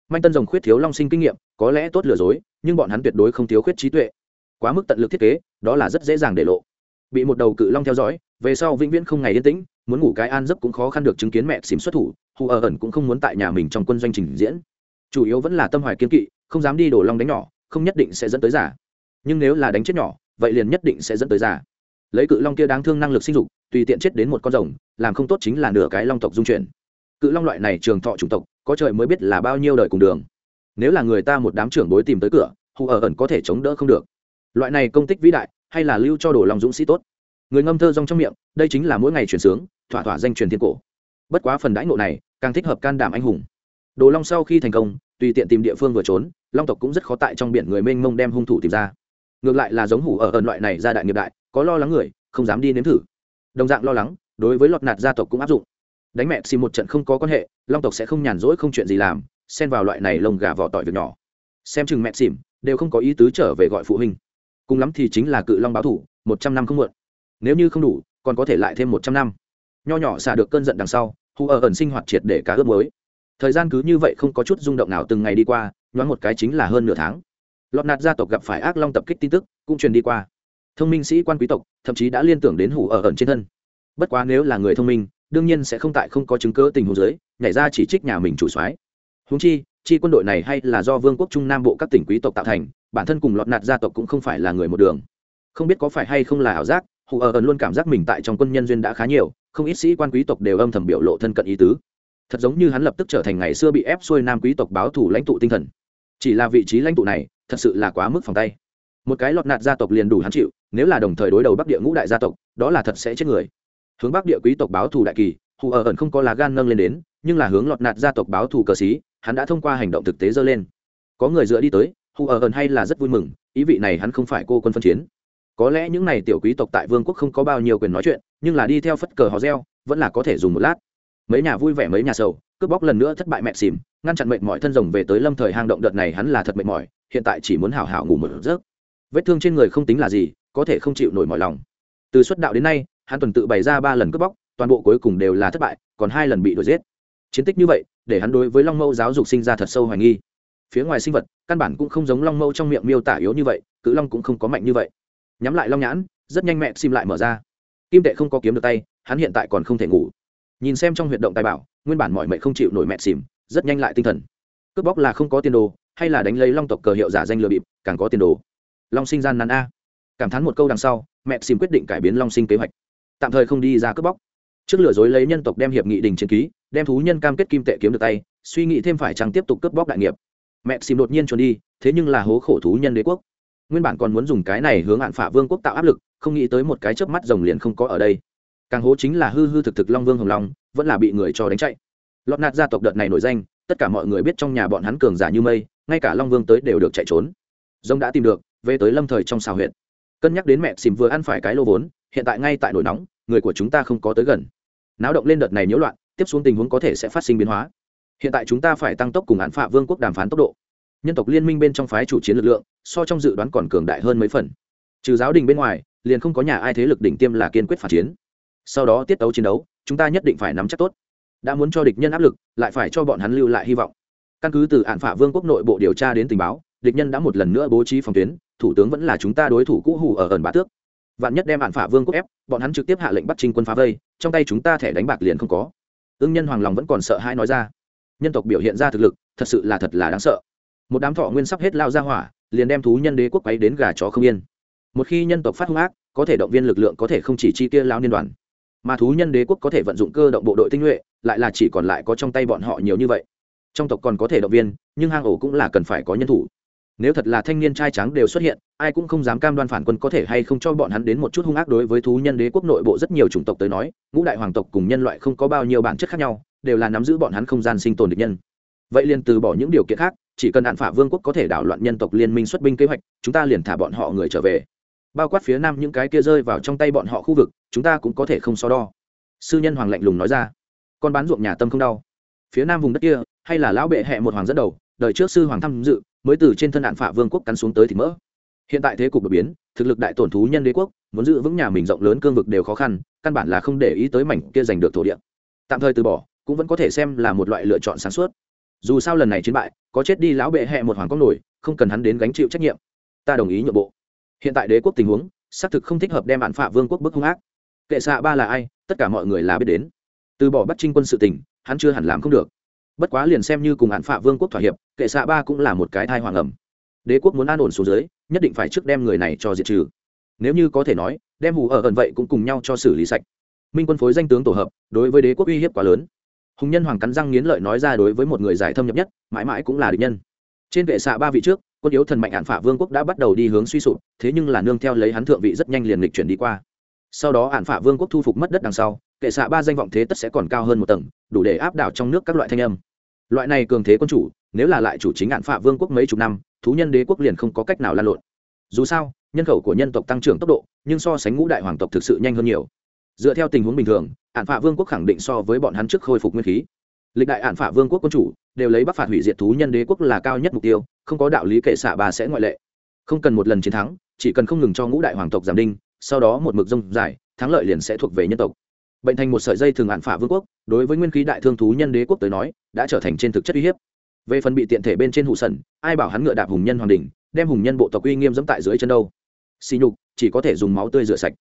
Manh tân rồng khuyết thiếu long sinh kinh nghiệm, có lẽ tốt lừa dối, nhưng bọn hắn tuyệt đối không thiếu khuyết trí tuệ. Quá mức tận lực thiết kế, đó là rất dễ dàng để lộ. Bị một đầu cự long theo dõi, về sau vĩnh viễn không ngày yên tĩnh, muốn ngủ cái an giấc cũng khó khăn được chứng kiến mẹ xìm xuất thủ, hù ở ẩn cũng không muốn tại nhà mình trong quân doanh trình diễn. Chủ yếu vẫn là tâm hoài kiên kỵ, không dám đi đổ long đánh nhỏ, không nhất định sẽ dẫn tới giả. Nhưng nếu là đánh chết nhỏ vậy liền nhất định sẽ dẫn tới giả lấy cự long kia đáng thương năng lực sinh dục, tùy tiện chết đến một con rồng, làm không tốt chính là nửa cái long tộc dung chuyển. Cự long loại này trường thọ chủng tộc, có trời mới biết là bao nhiêu đời cùng đường. Nếu là người ta một đám trưởng bối tìm tới cửa, hù ở ẩn có thể chống đỡ không được. Loại này công tích vĩ đại, hay là lưu cho đồ lòng dũng sĩ tốt. Người ngâm thơ rong trong miệng, đây chính là mỗi ngày chuyển sướng, thỏa thỏa danh truyền thiên cổ. Bất quá phần đãi ngộ này, càng thích hợp can đảm anh hùng. Đồ long sau khi thành công, tùy tiện tìm địa phương vừa trốn, long tộc cũng rất khó tại trong biển người mênh mông đem hung thủ tìm ra ngược lại là giống hủ ở ẩn loại này ra đại nghiệp đại, có lo lắng người, không dám đi nếm thử. Đồng dạng lo lắng, đối với lọt nạt gia tộc cũng áp dụng. Đánh mẹ xì một trận không có quan hệ, long tộc sẽ không nhàn rỗi không chuyện gì làm, xen vào loại này lồng gà vỏ tỏi việc nhỏ. Xem chừng mẹ xỉm, đều không có ý tứ trở về gọi phụ huynh. Cùng lắm thì chính là cự long báo thủ, một trăm năm không muộn. Nếu như không đủ, còn có thể lại thêm một trăm năm. Nho nhỏ xả được cơn giận đằng sau hù ở ẩn sinh hoạt triệt để cá ướp mới thời gian cứ như vậy không có chút rung động nào từng ngày đi qua, nhoáng một cái chính là hơn nửa tháng lọt nạt gia tộc gặp phải ác long tập kích tin tức, cũng truyền đi qua. Thông minh sĩ quan quý tộc, thậm chí đã liên tưởng đến hủ ở ẩn trên thân. Bất quá nếu là người thông minh, đương nhiên sẽ không tại không có chứng cớ tình huống giới nhảy ra chỉ trích nhà mình chủ soái. Húng chi chi quân đội này hay là do vương quốc trung nam bộ các tỉnh quý tộc tạo thành, bản thân cùng lọt nạt gia tộc cũng không phải là người một đường. Không biết có phải hay không là ảo giác hù ở ẩn luôn cảm giác mình tại trong quân nhân duyên đã khá nhiều, không ít sĩ quan quý tộc đều âm thầm biểu lộ thân cận ý tứ. Thật giống như hắn lập tức trở thành ngày xưa bị ép xuôi nam quý tộc báo thủ lãnh tụ tinh thần. Chỉ là vị trí lãnh tụ này thật sự là quá mức phòng tay. Một cái lọt nạt gia tộc liền đủ hắn chịu, nếu là đồng thời đối đầu bắc địa ngũ đại gia tộc, đó là thật sẽ chết người. Hướng bắc địa quý tộc báo thù đại kỳ, hù ở ẩn không có lá gan nâng lên đến, nhưng là hướng lọt nạt gia tộc báo thù cờ xí, hắn đã thông qua hành động thực tế dơ lên. Có người dựa đi tới, hù ở ẩn hay là rất vui mừng, ý vị này hắn không phải cô quân phân chiến. Có lẽ những n à y tiểu quý tộc tại vương quốc không có bao nhiêu quyền nói chuyện, nhưng là đi theo phất cờ hò reo, vẫn là có thể dùng một lát. Mấy nhà vui vẻ mấy nhà sầu cướp bóc lần nữa thất bại mẹ xìm ngăn chặn mệnh mọi thân rồng về tới lâm thời hang động đợt này hắn là thật mệt mỏi, hiện tại chỉ muốn hào hào ngủ một giấc. Vết thương trên người không tính là gì, có thể không chịu nổi mọi lòng. Từ xuất đạo đến nay, hắn tuần tự bày ra ba lần cướp bóc, toàn bộ cuối cùng đều là thất bại, còn hai lần bị đuổi giết. Chiến tích như vậy, để hắn đối với long mâu giáo dục sinh ra thật sâu hoài nghi. Phía ngoài sinh vật, căn bản cũng không giống long mâu trong miệng miêu tả yếu như vậy, cự long cũng không có mạnh như vậy. Nhắm lại long nhãn, rất nhanh mẹ sim lại mở ra. Kim tệ không có kiếm được tay, hắn hiện tại còn không thể ngủ. Nhìn xem trong huyệt động tài bảo nguyên bản mọi mệnh không chịu nổi mẹ xỉm, rất nhanh lại tinh thần. Cướp bóc là không có tiền đồ, hay là đánh lấy long tộc cờ hiệu giả danh lừa bịp, càng có tiền đồ. Long sinh gian nan a. Cảm thán một câu đằng sau, mẹ xỉm quyết định cải biến long sinh kế hoạch. Tạm thời không đi ra cướp bóc. Trước lừa dối lấy nhân tộc đem hiệp nghị đình chiến ký, đem thú nhân cam kết kim tệ kiếm được tay, suy nghĩ thêm phải chăng tiếp tục cướp bóc đại nghiệp. Mẹ xìm đột nhiên trốn đi, thế nhưng là hố khổ thú nhân đế quốc. Nguyên bản còn muốn dùng cái này hướng hạn phả vương quốc tạo áp lực, không nghĩ tới một cái chớp mắt rồng liền không có ở đây càng hố chính là hư hư thực thực long vương hồng long, vẫn là bị người cho đánh chạy. Lọt nạt gia tộc đợt này nổi danh, tất cả mọi người biết trong nhà bọn hắn cường giả như mây, ngay cả long vương tới đều được chạy trốn. Rồng đã tìm được, về tới lâm thời trong xào huyện cân nhắc đến mẹ xìm vừa ăn phải cái lô vốn, hiện tại ngay tại nổi nóng, người của chúng ta không có tới gần. Náo động lên đợt này nhiễu loạn, tiếp xuống tình huống có thể sẽ phát sinh biến hóa. Hiện tại chúng ta phải tăng tốc cùng án phạ vương quốc đàm phán tốc độ. Nhân tộc liên minh bên trong phái chủ chiến lực lượng, so trong dự đoán còn cường đại hơn mấy phần. Trừ giáo đình bên ngoài, liền không có nhà ai thế lực đỉnh tiêm là kiên quyết phản chiến sau đó tiết tấu chiến đấu, chúng ta nhất định phải nắm chắc tốt. Đã muốn cho địch nhân áp lực, lại phải cho bọn hắn lưu lại hy vọng. Căn cứ từ hạn phả vương quốc nội bộ điều tra đến tình báo, địch nhân đã một lần nữa bố trí phòng tuyến, thủ tướng vẫn là chúng ta đối thủ cũ hủ ở ẩn bá tước. Vạn nhất đem hạn phả vương quốc ép, bọn hắn trực tiếp hạ lệnh bắt trinh quân phá vây, trong tay chúng ta thẻ đánh bạc liền không có. Ương nhân hoàng lòng vẫn còn sợ hãi nói ra. Nhân tộc biểu hiện ra thực lực, thật sự là thật là đáng sợ. Một đám thọ nguyên sắp hết lao ra hỏa, liền đem thú nhân đế quốc quấy đến gà chó không yên. Một khi nhân tộc phát hung ác, có thể động viên lực lượng có thể không chỉ chi kia lao niên đoàn mà thú nhân đế quốc có thể vận dụng cơ động bộ đội tinh nhuệ, lại là chỉ còn lại có trong tay bọn họ nhiều như vậy. Trong tộc còn có thể động viên, nhưng hang ổ cũng là cần phải có nhân thủ. Nếu thật là thanh niên trai trắng đều xuất hiện, ai cũng không dám cam đoan phản quân có thể hay không cho bọn hắn đến một chút hung ác đối với thú nhân đế quốc nội bộ rất nhiều chủng tộc tới nói, ngũ đại hoàng tộc cùng nhân loại không có bao nhiêu bản chất khác nhau, đều là nắm giữ bọn hắn không gian sinh tồn địch nhân. Vậy liền từ bỏ những điều kiện khác, chỉ cần hạn phả vương quốc có thể đảo loạn nhân tộc liên minh xuất binh kế hoạch, chúng ta liền thả bọn họ người trở về bao quát phía nam những cái kia rơi vào trong tay bọn họ khu vực, chúng ta cũng có thể không so đo. Sư nhân hoàng lạnh lùng nói ra. Con bán ruộng nhà tâm không đau. Phía nam vùng đất kia, hay là lão bệ hẹ một hoàng dẫn đầu, đời trước sư hoàng tham dự, mới từ trên thân đạn phả vương quốc cắn xuống tới thì mỡ. Hiện tại thế cục đột biến, thực lực đại tổn thú nhân đế quốc, muốn giữ vững nhà mình rộng lớn cương vực đều khó khăn, căn bản là không để ý tới mảnh kia giành được thổ địa. Tạm thời từ bỏ, cũng vẫn có thể xem là một loại lựa chọn sáng suốt. Dù sao lần này chiến bại, có chết đi lão bệ hẹ một hoàng công nổi, không cần hắn đến gánh chịu trách nhiệm. Ta đồng ý nhượng bộ hiện tại đế quốc tình huống, xác thực không thích hợp đem bạn phạ vương quốc bức hung ác. Kệ xạ ba là ai, tất cả mọi người là biết đến. Từ bỏ bắt trinh quân sự tình, hắn chưa hẳn làm không được. Bất quá liền xem như cùng hạn phạ vương quốc thỏa hiệp, kệ xạ ba cũng là một cái thai hoàng ẩm. Đế quốc muốn an ổn xuống dưới, nhất định phải trước đem người này cho diệt trừ. Nếu như có thể nói, đem hù ở gần vậy cũng cùng nhau cho xử lý sạch. Minh quân phối danh tướng tổ hợp, đối với đế quốc uy hiếp quá lớn. Hùng nhân hoàng cắn răng nghiến lợi nói ra đối với một người giải thâm nhập nhất, mãi mãi cũng là địch nhân. Trên kệ xạ ba vị trước quân yếu thần mạnh hạn phả vương quốc đã bắt đầu đi hướng suy sụp, thế nhưng là nương theo lấy hắn thượng vị rất nhanh liền lịch chuyển đi qua. Sau đó hạn phả vương quốc thu phục mất đất đằng sau, kệ xạ ba danh vọng thế tất sẽ còn cao hơn một tầng, đủ để áp đảo trong nước các loại thanh âm. Loại này cường thế quân chủ, nếu là lại chủ chính hạn phả vương quốc mấy chục năm, thú nhân đế quốc liền không có cách nào lan lộn. Dù sao, nhân khẩu của nhân tộc tăng trưởng tốc độ, nhưng so sánh ngũ đại hoàng tộc thực sự nhanh hơn nhiều. Dựa theo tình huống bình thường hạn phả vương quốc khẳng định so với bọn hắn trước khôi phục nguyên khí. Lịch đại hạn phả vương quốc quân chủ đều lấy bắc phạt hủy diệt thú nhân đế quốc là cao nhất mục tiêu, không có đạo lý kệ xạ bà sẽ ngoại lệ. Không cần một lần chiến thắng, chỉ cần không ngừng cho ngũ đại hoàng tộc giảm đinh, sau đó một mực rông dài, thắng lợi liền sẽ thuộc về nhân tộc. Bệnh thành một sợi dây thường ạn phả vương quốc, đối với nguyên khí đại thương thú nhân đế quốc tới nói, đã trở thành trên thực chất uy hiếp. Về phần bị tiện thể bên trên hụ sần, ai bảo hắn ngựa đạp hùng nhân hoàng đình đem hùng nhân bộ tộc uy nghiêm dẫm tại dưới chân đâu? Xì nhục, chỉ có thể dùng máu tươi rửa sạch.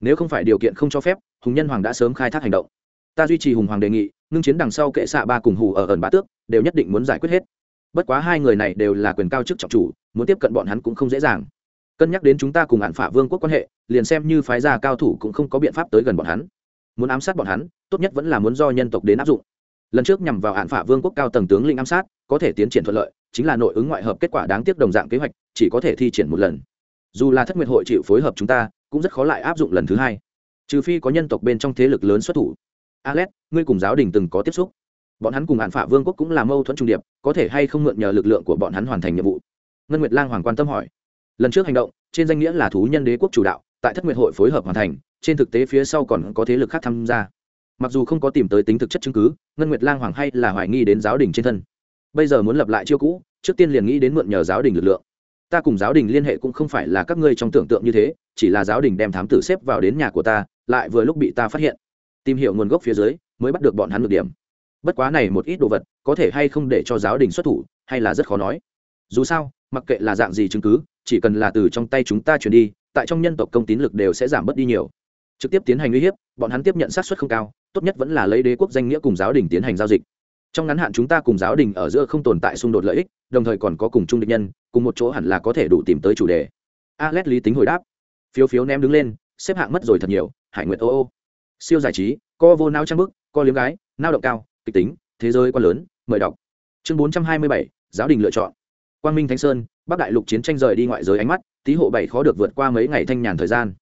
Nếu không phải điều kiện không cho phép, hùng nhân hoàng đã sớm khai thác hành động. Ta duy trì hùng hoàng đề nghị ngưng chiến đằng sau kệ xạ ba cùng hù ở ẩn bá tước, đều nhất định muốn giải quyết hết. Bất quá hai người này đều là quyền cao chức trọng chủ, muốn tiếp cận bọn hắn cũng không dễ dàng. Cân nhắc đến chúng ta cùng hạn phả vương quốc quan hệ, liền xem như phái gia cao thủ cũng không có biện pháp tới gần bọn hắn. Muốn ám sát bọn hắn, tốt nhất vẫn là muốn do nhân tộc đến áp dụng. Lần trước nhằm vào hạn phả vương quốc cao tầng tướng linh ám sát, có thể tiến triển thuận lợi, chính là nội ứng ngoại hợp kết quả đáng tiếc đồng dạng kế hoạch, chỉ có thể thi triển một lần. Dù là thất nguyệt hội chịu phối hợp chúng ta, cũng rất khó lại áp dụng lần thứ hai. Trừ phi có nhân tộc bên trong thế lực lớn xuất thủ alex, ngươi cùng giáo đình từng có tiếp xúc. Bọn hắn cùng hạn phả vương quốc cũng là mâu thuẫn trung điệp, có thể hay không mượn nhờ lực lượng của bọn hắn hoàn thành nhiệm vụ? Ngân nguyệt lang hoàng quan tâm hỏi. Lần trước hành động, trên danh nghĩa là thú nhân đế quốc chủ đạo, tại thất nguyệt hội phối hợp hoàn thành, trên thực tế phía sau còn có thế lực khác tham gia. Mặc dù không có tìm tới tính thực chất chứng cứ, ngân nguyệt lang hoàng hay là hoài nghi đến giáo đình trên thân. Bây giờ muốn lập lại chiêu cũ, trước tiên liền nghĩ đến mượn nhờ giáo đình lực lượng. Ta cùng giáo đình liên hệ cũng không phải là các ngươi trong tưởng tượng như thế, chỉ là giáo đình đem thám tử xếp vào đến nhà của ta, lại vừa lúc bị ta phát hiện tìm hiểu nguồn gốc phía dưới mới bắt được bọn hắn được điểm. Bất quá này một ít đồ vật, có thể hay không để cho giáo đình xuất thủ, hay là rất khó nói. Dù sao, mặc kệ là dạng gì chứng cứ, chỉ cần là từ trong tay chúng ta chuyển đi, tại trong nhân tộc công tín lực đều sẽ giảm bớt đi nhiều. Trực tiếp tiến hành uy hiếp, bọn hắn tiếp nhận sát xuất không cao, tốt nhất vẫn là lấy đế quốc danh nghĩa cùng giáo đình tiến hành giao dịch. Trong ngắn hạn chúng ta cùng giáo đình ở giữa không tồn tại xung đột lợi ích, đồng thời còn có cùng chung địch nhân, cùng một chỗ hẳn là có thể đủ tìm tới chủ đề. Alex lý tính hồi đáp. Phiếu phiếu ném đứng lên, xếp hạng mất rồi thật nhiều, hải nguyệt ô ô siêu giải trí, co vô nao trang bức, co liếm gái nao động cao, kịch tính, thế giới quá lớn, mời đọc. Chương bốn trăm hai mươi bảy, giáo đình lựa chọn. Quang minh thanh sơn, bắc đại lục chiến tranh rời đi ngoại giới ánh mắt, tý hộ bảy khó được vượt qua mấy ngày thanh nhàn thời gian.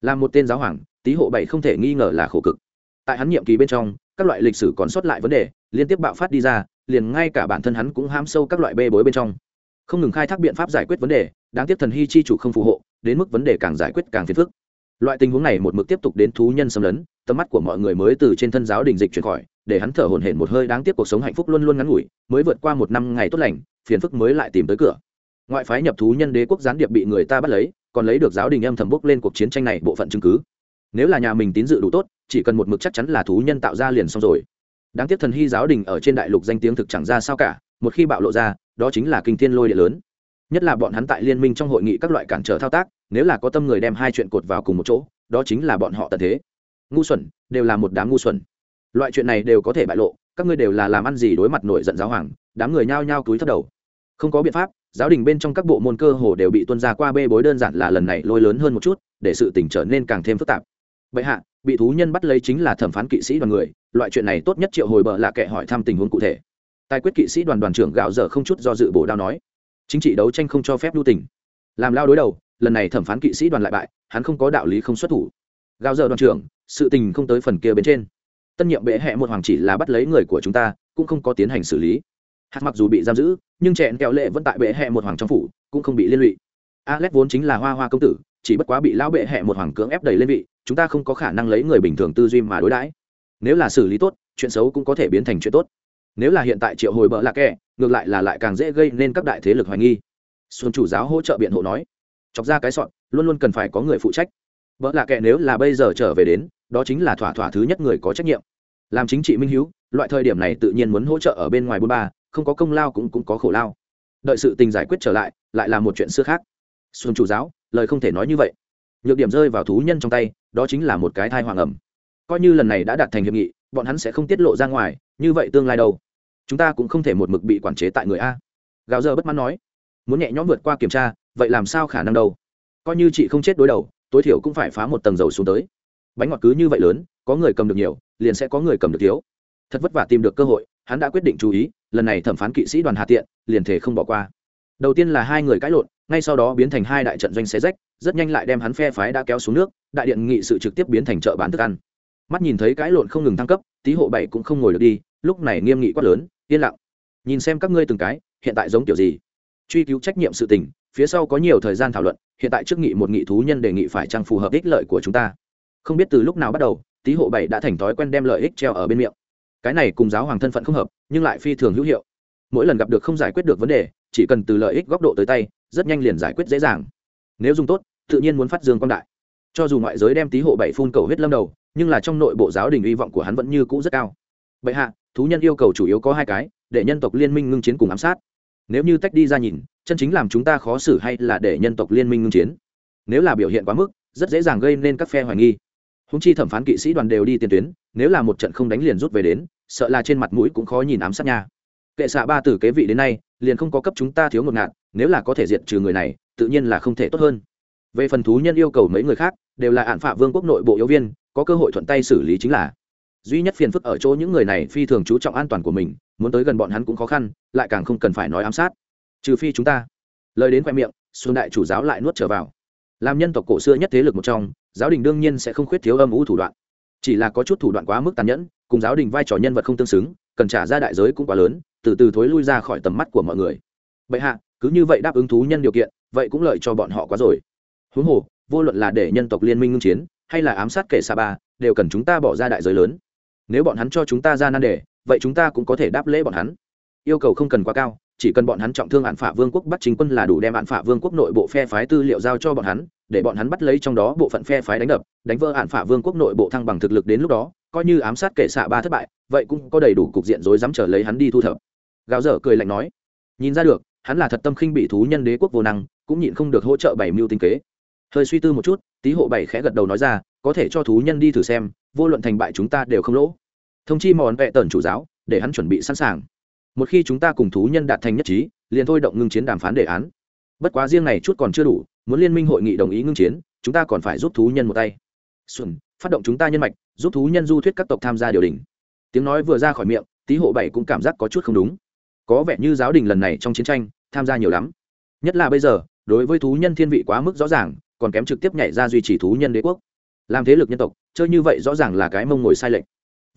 Là một tên giáo hoàng, tý hộ bảy không thể nghi ngờ là khổ cực. Tại hắn nhiệm kỳ bên trong, các loại lịch sử còn sót lại vấn đề, liên tiếp bạo phát đi ra, liền ngay cả bản thân hắn cũng ham sâu các loại bê bối bên trong. Không ngừng khai thác biện pháp giải quyết vấn đề, đáng tiếc thần hy chi chủ không phù hộ, đến mức vấn đề càng giải quyết càng phiền phức loại tình huống này một mực tiếp tục đến thú nhân xâm lấn, tầm mắt của mọi người mới từ trên thân giáo đình dịch chuyển khỏi, để hắn thở hổn hển một hơi đáng tiếc cuộc sống hạnh phúc luôn luôn ngắn ngủi, mới vượt qua một năm ngày tốt lành, phiền phức mới lại tìm tới cửa. Ngoại phái nhập thú nhân đế quốc gián điệp bị người ta bắt lấy, còn lấy được giáo đình âm thầm bốc lên cuộc chiến tranh này bộ phận chứng cứ. Nếu là nhà mình tín dự đủ tốt, chỉ cần một mực chắc chắn là thú nhân tạo ra liền xong rồi. Đáng tiếc thần hy giáo đình ở trên đại lục danh tiếng thực chẳng ra sao cả, một khi bạo lộ ra, đó chính là kinh thiên lôi địa lớn. Nhất là bọn hắn tại liên minh trong hội nghị các loại cản trở thao tác nếu là có tâm người đem hai chuyện cột vào cùng một chỗ, đó chính là bọn họ tận thế. Ngu xuẩn, đều là một đám ngu xuẩn. Loại chuyện này đều có thể bại lộ, các ngươi đều là làm ăn gì đối mặt nổi giận giáo hoàng, đám người nhao nhao túi thất đầu. Không có biện pháp, giáo đình bên trong các bộ môn cơ hồ đều bị tuân ra qua bê bối đơn giản là lần này lôi lớn hơn một chút, để sự tỉnh trở nên càng thêm phức tạp. Vậy hạ, bị thú nhân bắt lấy chính là thẩm phán kỵ sĩ đoàn người, loại chuyện này tốt nhất triệu hồi bờ là kệ hỏi thăm tình huống cụ thể. Tài quyết kỵ sĩ đoàn đoàn trưởng gạo dở không chút do dự bổ đao nói, chính trị đấu tranh không cho phép lưu tình. Làm lao đối đầu lần này thẩm phán kỵ sĩ đoàn lại bại, hắn không có đạo lý không xuất thủ. Gạo giờ đoàn trưởng, sự tình không tới phần kia bên trên. Tân nhiệm bệ hẹ một hoàng chỉ là bắt lấy người của chúng ta, cũng không có tiến hành xử lý. Hạt mặc dù bị giam giữ, nhưng trẻn kẹo lệ vẫn tại bệ hẹ một hoàng trong phủ, cũng không bị liên lụy. Alex vốn chính là hoa hoa công tử, chỉ bất quá bị lão bệ hẹ một hoàng cưỡng ép đẩy lên vị, chúng ta không có khả năng lấy người bình thường tư duy mà đối đãi. Nếu là xử lý tốt, chuyện xấu cũng có thể biến thành chuyện tốt. Nếu là hiện tại triệu hồi bợ lạc kẻ ngược lại là lại càng dễ gây nên các đại thế lực hoài nghi. Xuân chủ giáo hỗ trợ biện hộ nói chọc ra cái sọn, luôn luôn cần phải có người phụ trách. Vợ lạ kệ nếu là bây giờ trở về đến, đó chính là thỏa thỏa thứ nhất người có trách nhiệm. Làm chính trị minh hữu loại thời điểm này tự nhiên muốn hỗ trợ ở bên ngoài bôn ba, không có công lao cũng cũng có khổ lao. Đợi sự tình giải quyết trở lại lại là một chuyện xưa khác. Xuân chủ giáo, lời không thể nói như vậy. Nhược điểm rơi vào thú nhân trong tay, đó chính là một cái thai hoàng ẩm. Coi như lần này đã đạt thành hiệp nghị, bọn hắn sẽ không tiết lộ ra ngoài, như vậy tương lai đâu? Chúng ta cũng không thể một mực bị quản chế tại người a. Gạo giờ bất mãn nói. Muốn nhẹ nhõm vượt qua kiểm tra vậy làm sao khả năng đâu? Coi như chị không chết đối đầu, tối thiểu cũng phải phá một tầng dầu xuống tới. Bánh ngọt cứ như vậy lớn, có người cầm được nhiều, liền sẽ có người cầm được thiếu. Thật vất vả tìm được cơ hội, hắn đã quyết định chú ý, lần này thẩm phán kỵ sĩ đoàn hà tiện, liền thể không bỏ qua. Đầu tiên là hai người cãi lộn, ngay sau đó biến thành hai đại trận doanh xé rách, rất nhanh lại đem hắn phe phái đã kéo xuống nước, đại điện nghị sự trực tiếp biến thành chợ bán thức ăn. Mắt nhìn thấy cãi lộn không ngừng thăng cấp Tý hộ bảy cũng không ngồi được đi, lúc này nghiêm nghị quát lớn, yên lặng. Nhìn xem các ngươi từng cái, hiện tại giống kiểu gì? Truy cứu trách nhiệm sự tình phía sau có nhiều thời gian thảo luận, hiện tại trước nghị một nghị thú nhân đề nghị phải chăng phù hợp ích lợi của chúng ta. Không biết từ lúc nào bắt đầu tí hộ bảy đã thành thói quen đem lợi ích treo ở bên miệng. Cái này cùng giáo hoàng thân phận không hợp, nhưng lại phi thường hữu hiệu. Mỗi lần gặp được không giải quyết được vấn đề, chỉ cần từ lợi ích góc độ tới tay, rất nhanh liền giải quyết dễ dàng. Nếu dùng tốt, tự nhiên muốn phát dương quan đại. Cho dù ngoại giới đem tí hộ bảy phun cầu huyết lâm đầu, nhưng là trong nội bộ giáo đình hy vọng của hắn vẫn như cũ rất cao. Bệ hạ, thú nhân yêu cầu chủ yếu có hai cái, để nhân tộc liên minh ngưng chiến cùng ám sát nếu như tách đi ra nhìn, chân chính làm chúng ta khó xử hay là để nhân tộc liên minh ngưng chiến? Nếu là biểu hiện quá mức, rất dễ dàng gây nên các phe hoài nghi. Húng chi thẩm phán kỵ sĩ đoàn đều đi tiền tuyến, nếu là một trận không đánh liền rút về đến, sợ là trên mặt mũi cũng khó nhìn ám sát nha. Kệ xạ ba từ kế vị đến nay, liền không có cấp chúng ta thiếu ngột ngạt, nếu là có thể diệt trừ người này, tự nhiên là không thể tốt hơn. Về phần thú nhân yêu cầu mấy người khác, đều là ạn phạ vương quốc nội bộ yếu viên, có cơ hội thuận tay xử lý chính là. Duy nhất phiền phức ở chỗ những người này phi thường chú trọng an toàn của mình muốn tới gần bọn hắn cũng khó khăn, lại càng không cần phải nói ám sát. Trừ phi chúng ta. Lời đến khoe miệng, xuân đại chủ giáo lại nuốt trở vào. Làm nhân tộc cổ xưa nhất thế lực một trong, giáo đình đương nhiên sẽ không khuyết thiếu âm ủ thủ đoạn. Chỉ là có chút thủ đoạn quá mức tàn nhẫn, cùng giáo đình vai trò nhân vật không tương xứng, cần trả ra đại giới cũng quá lớn, từ từ thối lui ra khỏi tầm mắt của mọi người. Bệ hạ, cứ như vậy đáp ứng thú nhân điều kiện, vậy cũng lợi cho bọn họ quá rồi. Huống hồ, vô luận là để nhân tộc liên minh ngưng chiến, hay là ám sát kẻ sa ba, đều cần chúng ta bỏ ra đại giới lớn. Nếu bọn hắn cho chúng ta ra nan đề vậy chúng ta cũng có thể đáp lễ bọn hắn. Yêu cầu không cần quá cao, chỉ cần bọn hắn trọng thương hạn phả vương quốc bắt chính quân là đủ đem hạn phả vương quốc nội bộ phe phái tư liệu giao cho bọn hắn, để bọn hắn bắt lấy trong đó bộ phận phe phái đánh đập, đánh vỡ hạn phả vương quốc nội bộ thăng bằng thực lực đến lúc đó, coi như ám sát kệ xạ ba thất bại, vậy cũng có đầy đủ cục diện rối dám trở lấy hắn đi thu thập. Gạo dở cười lạnh nói, nhìn ra được, hắn là thật tâm khinh bị thú nhân đế quốc vô năng, cũng nhịn không được hỗ trợ bảy mưu tinh kế. Hơi suy tư một chút, tý hộ bảy khẽ gật đầu nói ra, có thể cho thú nhân đi thử xem, vô luận thành bại chúng ta đều không lỗ thông chi mòn vẹ tần chủ giáo, để hắn chuẩn bị sẵn sàng. Một khi chúng ta cùng thú nhân đạt thành nhất trí, liền thôi động ngưng chiến đàm phán đề án. Bất quá riêng này chút còn chưa đủ, muốn liên minh hội nghị đồng ý ngưng chiến, chúng ta còn phải giúp thú nhân một tay. Xuân, phát động chúng ta nhân mạch, giúp thú nhân du thuyết các tộc tham gia điều đình. Tiếng nói vừa ra khỏi miệng, tý hộ bảy cũng cảm giác có chút không đúng. Có vẻ như giáo đình lần này trong chiến tranh, tham gia nhiều lắm. Nhất là bây giờ, đối với thú nhân thiên vị quá mức rõ ràng, còn kém trực tiếp nhảy ra duy trì thú nhân đế quốc. Làm thế lực nhân tộc, chơi như vậy rõ ràng là cái mông ngồi sai lệch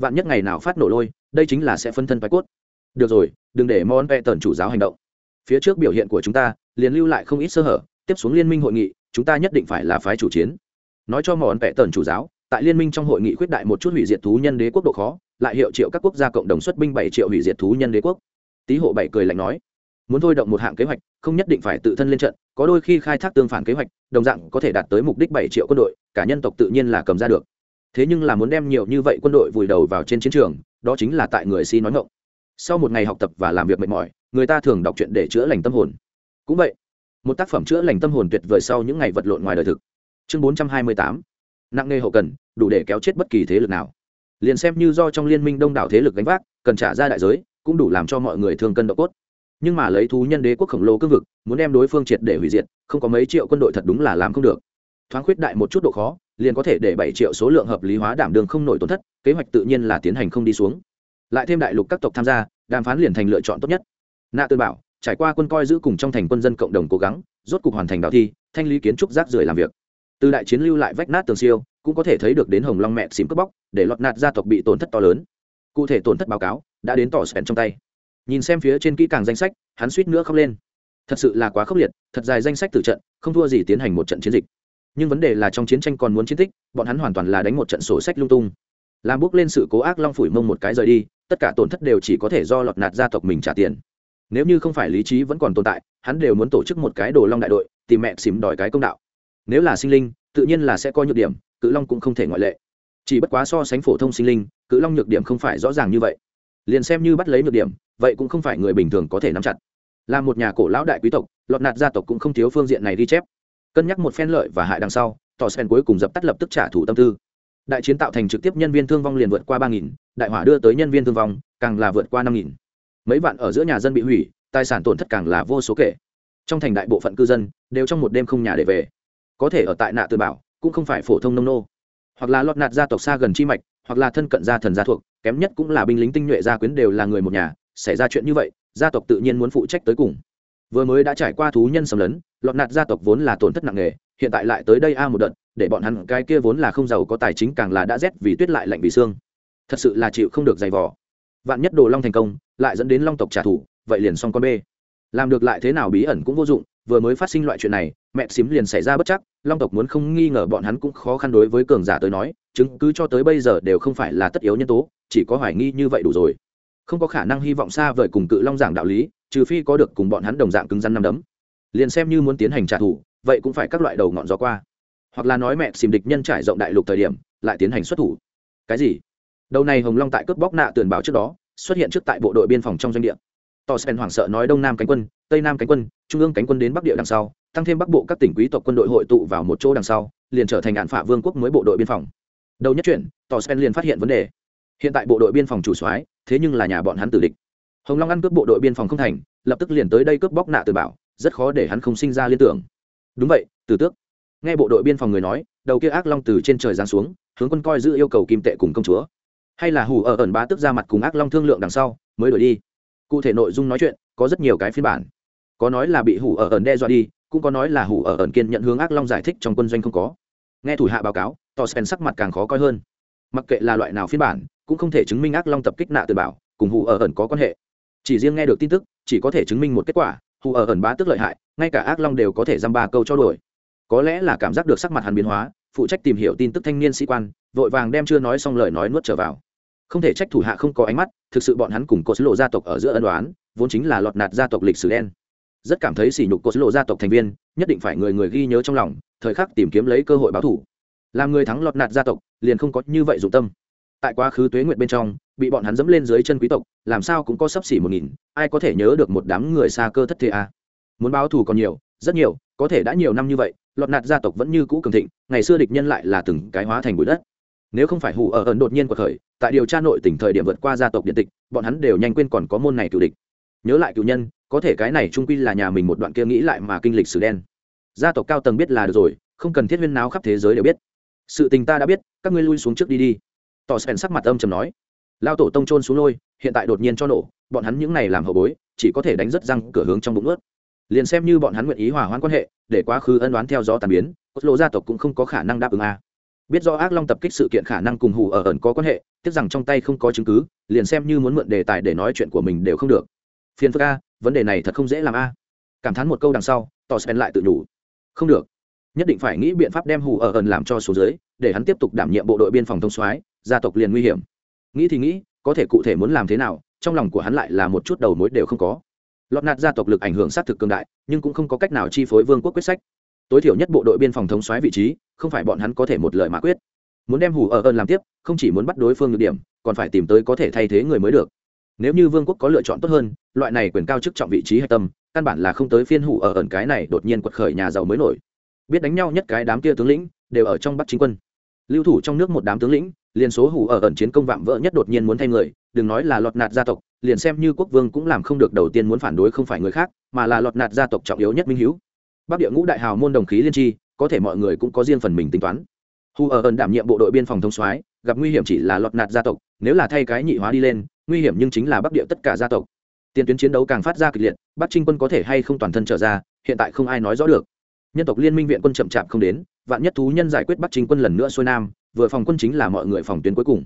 vạn nhất ngày nào phát nổ lôi, đây chính là sẽ phân thân bài cốt. Được rồi, đừng để món vẹ tần chủ giáo hành động. Phía trước biểu hiện của chúng ta, liền lưu lại không ít sơ hở, tiếp xuống liên minh hội nghị, chúng ta nhất định phải là phái chủ chiến. Nói cho món vẹ tần chủ giáo, tại liên minh trong hội nghị khuyết đại một chút hủy diệt thú nhân đế quốc độ khó, lại hiệu triệu các quốc gia cộng đồng xuất binh bảy triệu hủy diệt thú nhân đế quốc. Tý hộ bảy cười lạnh nói, muốn thôi động một hạng kế hoạch, không nhất định phải tự thân lên trận, có đôi khi khai thác tương phản kế hoạch, đồng dạng có thể đạt tới mục đích bảy triệu quân đội, cả nhân tộc tự nhiên là cầm ra được thế nhưng là muốn đem nhiều như vậy quân đội vùi đầu vào trên chiến trường, đó chính là tại người si nói ngộng sau một ngày học tập và làm việc mệt mỏi, người ta thường đọc truyện để chữa lành tâm hồn. Cũng vậy, một tác phẩm chữa lành tâm hồn tuyệt vời sau những ngày vật lộn ngoài đời thực. Chương bốn trăm hai mươi tám. Nặng nghề hậu cần, đủ để kéo chết bất kỳ thế lực nào. Liền xem như do trong liên minh đông đảo thế lực gánh vác, cần trả ra đại giới, cũng đủ làm cho mọi người thương cân độ cốt. Nhưng mà lấy thú nhân đế quốc khổng lồ cương vực, muốn đem đối phương triệt để hủy diệt, không có mấy triệu quân đội thật đúng là làm không được. Thoáng khuyết đại một chút độ khó liền có thể để bảy triệu số lượng hợp lý hóa đảm đường không nổi tổn thất, kế hoạch tự nhiên là tiến hành không đi xuống. Lại thêm đại lục các tộc tham gia, đàm phán liền thành lựa chọn tốt nhất. Nạ tư bảo, trải qua quân coi giữ cùng trong thành quân dân cộng đồng cố gắng, rốt cục hoàn thành đạo thi, thanh lý kiến trúc rác rưởi làm việc. Từ đại chiến lưu lại vách nát tường siêu, cũng có thể thấy được đến hồng long mẹ xím cướp bóc, để lọt nạt gia tộc bị tổn thất to lớn. Cụ thể tổn thất báo cáo, đã đến tỏ sẹn trong tay. Nhìn xem phía trên kỹ càng danh sách, hắn suýt nữa khóc lên. Thật sự là quá khốc liệt, thật dài danh sách tử trận, không thua gì tiến hành một trận chiến dịch nhưng vấn đề là trong chiến tranh còn muốn chiến tích, bọn hắn hoàn toàn là đánh một trận sổ sách lung tung. Làm bước lên sự cố ác long phủi mông một cái rời đi, tất cả tổn thất đều chỉ có thể do lọt nạt gia tộc mình trả tiền. Nếu như không phải lý trí vẫn còn tồn tại, hắn đều muốn tổ chức một cái đồ long đại đội, tìm mẹ xìm đòi cái công đạo. Nếu là sinh linh, tự nhiên là sẽ có nhược điểm, cự long cũng không thể ngoại lệ. Chỉ bất quá so sánh phổ thông sinh linh, cự long nhược điểm không phải rõ ràng như vậy. Liền xem như bắt lấy nhược điểm, vậy cũng không phải người bình thường có thể nắm chặt. Là một nhà cổ lão đại quý tộc, lọt nạt gia tộc cũng không thiếu phương diện này ghi chép cân nhắc một phen lợi và hại đằng sau tỏ sen cuối cùng dập tắt lập tức trả thủ tâm tư. Đại chiến tạo thành trực tiếp nhân viên thương vong liền vượt qua ba nghìn, đại hỏa đưa tới nhân viên thương vong, càng là vượt qua năm nghìn. Mấy vạn ở giữa nhà dân bị hủy, tài sản tổn thất càng là vô số kể. Trong thành đại bộ phận cư dân đều trong một đêm không nhà để về. Có thể ở tại nạ tự bảo, cũng không phải phổ thông nông nô. Hoặc là lọt nạt gia tộc xa gần chi mạch, hoặc là thân cận gia thần gia thuộc, kém nhất cũng là binh lính tinh nhuệ gia quyến đều là người một nhà, xảy ra chuyện như vậy, gia tộc tự nhiên muốn phụ trách tới cùng vừa mới đã trải qua thú nhân xâm lấn, lọt nạt gia tộc vốn là tổn thất nặng nề, hiện tại lại tới đây a một đợt, để bọn hắn cái kia vốn là không giàu có tài chính càng là đã rét vì tuyết lại lạnh vì xương. Thật sự là chịu không được giày vò. Vạn nhất đồ long thành công, lại dẫn đến long tộc trả thù, vậy liền xong con bê. Làm được lại thế nào bí ẩn cũng vô dụng, vừa mới phát sinh loại chuyện này, mẹ xím liền xảy ra bất chắc, long tộc muốn không nghi ngờ bọn hắn cũng khó khăn đối với cường giả tới nói, chứng cứ cho tới bây giờ đều không phải là tất yếu nhân tố, chỉ có hoài nghi như vậy đủ rồi. Không có khả năng hy vọng xa vời cùng cự long giảng đạo lý trừ phi có được cùng bọn hắn đồng dạng cứng rắn năm đấm. Liền xem như muốn tiến hành trả thù, vậy cũng phải các loại đầu ngọn gió qua. Hoặc là nói mẹ xìm địch nhân trải rộng đại lục thời điểm, lại tiến hành xuất thủ. Cái gì? Đầu này hồng long tại cướp bóc nạ tường báo trước đó, xuất hiện trước tại bộ đội biên phòng trong doanh địa. Tò sen hoảng sợ nói đông nam cánh quân, tây nam cánh quân, trung ương cánh quân đến bắc địa đằng sau, tăng thêm bắc bộ các tỉnh quý tộc quân đội hội tụ vào một chỗ đằng sau, liền trở thành ngạn phả vương quốc mới bộ đội biên phòng. Đầu nhất chuyển tò sen liền phát hiện vấn đề. Hiện tại bộ đội biên phòng chủ soái, thế nhưng là nhà bọn hắn tử địch hồng long ăn cướp bộ đội biên phòng không thành, lập tức liền tới đây cướp bóc nạ từ bảo, rất khó để hắn không sinh ra liên tưởng. Đúng vậy từ tước. Nghe bộ đội biên phòng người nói, đầu kia ác long từ trên trời giáng xuống, hướng quân coi giữ yêu cầu kim tệ cùng công chúa. Hay là hủ ở ẩn bá tức ra mặt cùng ác long thương lượng đằng sau, mới đổi đi. Cụ thể nội dung nói chuyện, có rất nhiều cái phiên bản. Có nói là bị hủ ở ẩn đe dọa đi, cũng có nói là hủ ở ẩn kiên nhận hướng ác long giải thích trong quân doanh không có. Nghe thủ hạ báo cáo tò spen sắc mặt càng khó coi hơn. Mặc kệ là loại nào phiên bản, cũng không thể chứng minh ác long tập kích nạ từ bảo, cùng hủ ở ẩn có quan hệ chỉ riêng nghe được tin tức, chỉ có thể chứng minh một kết quả, hù ở ẩn bá tức lợi hại, ngay cả ác long đều có thể dăm ba câu cho đổi có lẽ là cảm giác được sắc mặt hắn biến hóa, phụ trách tìm hiểu tin tức thanh niên sĩ quan, vội vàng đem chưa nói xong lời nói nuốt trở vào. Không thể trách thủ hạ không có ánh mắt, thực sự bọn hắn cùng cột lộ gia tộc ở giữa ân đoán vốn chính là lọt nạt gia tộc lịch sử đen. Rất cảm thấy sỉ nhục cột lộ gia tộc thành viên, nhất định phải người người ghi nhớ trong lòng, thời khắc tìm kiếm lấy cơ hội báo thủ làm người thắng lọt nạt gia tộc, liền không có như vậy dụng tâm. Tại quá khứ tuế nguyệt bên trong bị bọn hắn dẫm lên dưới chân quý tộc, làm sao cũng có sấp xỉ một nghìn, ai có thể nhớ được một đám người xa cơ thất thế à. muốn báo thù còn nhiều, rất nhiều, có thể đã nhiều năm như vậy, lọt nạt gia tộc vẫn như cũ cường thịnh, ngày xưa địch nhân lại là từng cái hóa thành bụi đất. Nếu không phải hủ ở ẩn đột nhiên của khởi, tại điều tra nội tỉnh thời điểm vượt qua gia tộc điện tịch, bọn hắn đều nhanh quên còn có môn này cựu địch. Nhớ lại cựu nhân, có thể cái này trung quy là nhà mình một đoạn kia nghĩ lại mà kinh lịch sử đen. Gia tộc cao tầng biết là được rồi, không cần thiết huyên náo khắp thế giới đều biết. Sự tình ta đã biết, các ngươi lui xuống trước đi đi. Tỏ sèn sắc mặt âm chầm nói lao tổ tông trôn xuống lôi, hiện tại đột nhiên cho nổ, bọn hắn những này làm hậu bối, chỉ có thể đánh rất răng cửa hướng trong bụng ướt. Liền xem như bọn hắn nguyện ý hòa hoãn quan hệ, để quá khứ ân đoán theo gió tàn biến, cốt lộ gia tộc cũng không có khả năng đáp ứng a. Biết do ác long tập kích sự kiện khả năng cùng hù ở ẩn có quan hệ, tiếc rằng trong tay không có chứng cứ, liền xem như muốn mượn đề tài để nói chuyện của mình đều không được. Phiền phức a, vấn đề này thật không dễ làm a. Cảm thán một câu đằng sau tỏ spen lại tự nhủ. Không được. Nhất định phải nghĩ biện pháp đem hù ở ẩn làm cho số dưới, để hắn tiếp tục đảm nhiệm bộ đội biên phòng thông soái, gia tộc liền nguy hiểm nghĩ thì nghĩ, có thể cụ thể muốn làm thế nào, trong lòng của hắn lại là một chút đầu mối đều không có. Lọt nạt gia tộc lực ảnh hưởng sát thực cường đại, nhưng cũng không có cách nào chi phối vương quốc quyết sách. Tối thiểu nhất bộ đội biên phòng thống xoáy vị trí, không phải bọn hắn có thể một lời mà quyết. Muốn đem hủ ở ơn làm tiếp, không chỉ muốn bắt đối phương được điểm, còn phải tìm tới có thể thay thế người mới được. Nếu như vương quốc có lựa chọn tốt hơn, loại này quyền cao chức trọng vị trí hạch tâm, căn bản là không tới phiên hủ ở ẩn cái này đột nhiên quật khởi nhà giàu mới nổi. Biết đánh nhau nhất cái đám kia tướng lĩnh, đều ở trong bắc chính quân lưu thủ trong nước một đám tướng lĩnh, liền số hủ ở ẩn chiến công vạm vỡ nhất đột nhiên muốn thay người, đừng nói là lọt nạt gia tộc, liền xem như quốc vương cũng làm không được đầu tiên muốn phản đối không phải người khác, mà là lọt nạt gia tộc trọng yếu nhất minh hữu bắc địa ngũ đại hào môn đồng khí liên tri, có thể mọi người cũng có riêng phần mình tính toán. Hù ở ẩn đảm nhiệm bộ đội biên phòng thông soái, gặp nguy hiểm chỉ là lọt nạt gia tộc, nếu là thay cái nhị hóa đi lên, nguy hiểm nhưng chính là bắc địa tất cả gia tộc. Tiền tuyến chiến đấu càng phát ra kịch liệt, bắc trinh quân có thể hay không toàn thân trở ra, hiện tại không ai nói rõ được. Nhân tộc liên minh viện quân chậm chạp không đến vạn nhất thú nhân giải quyết bắc chính quân lần nữa xuôi nam, vừa phòng quân chính là mọi người phòng tuyến cuối cùng.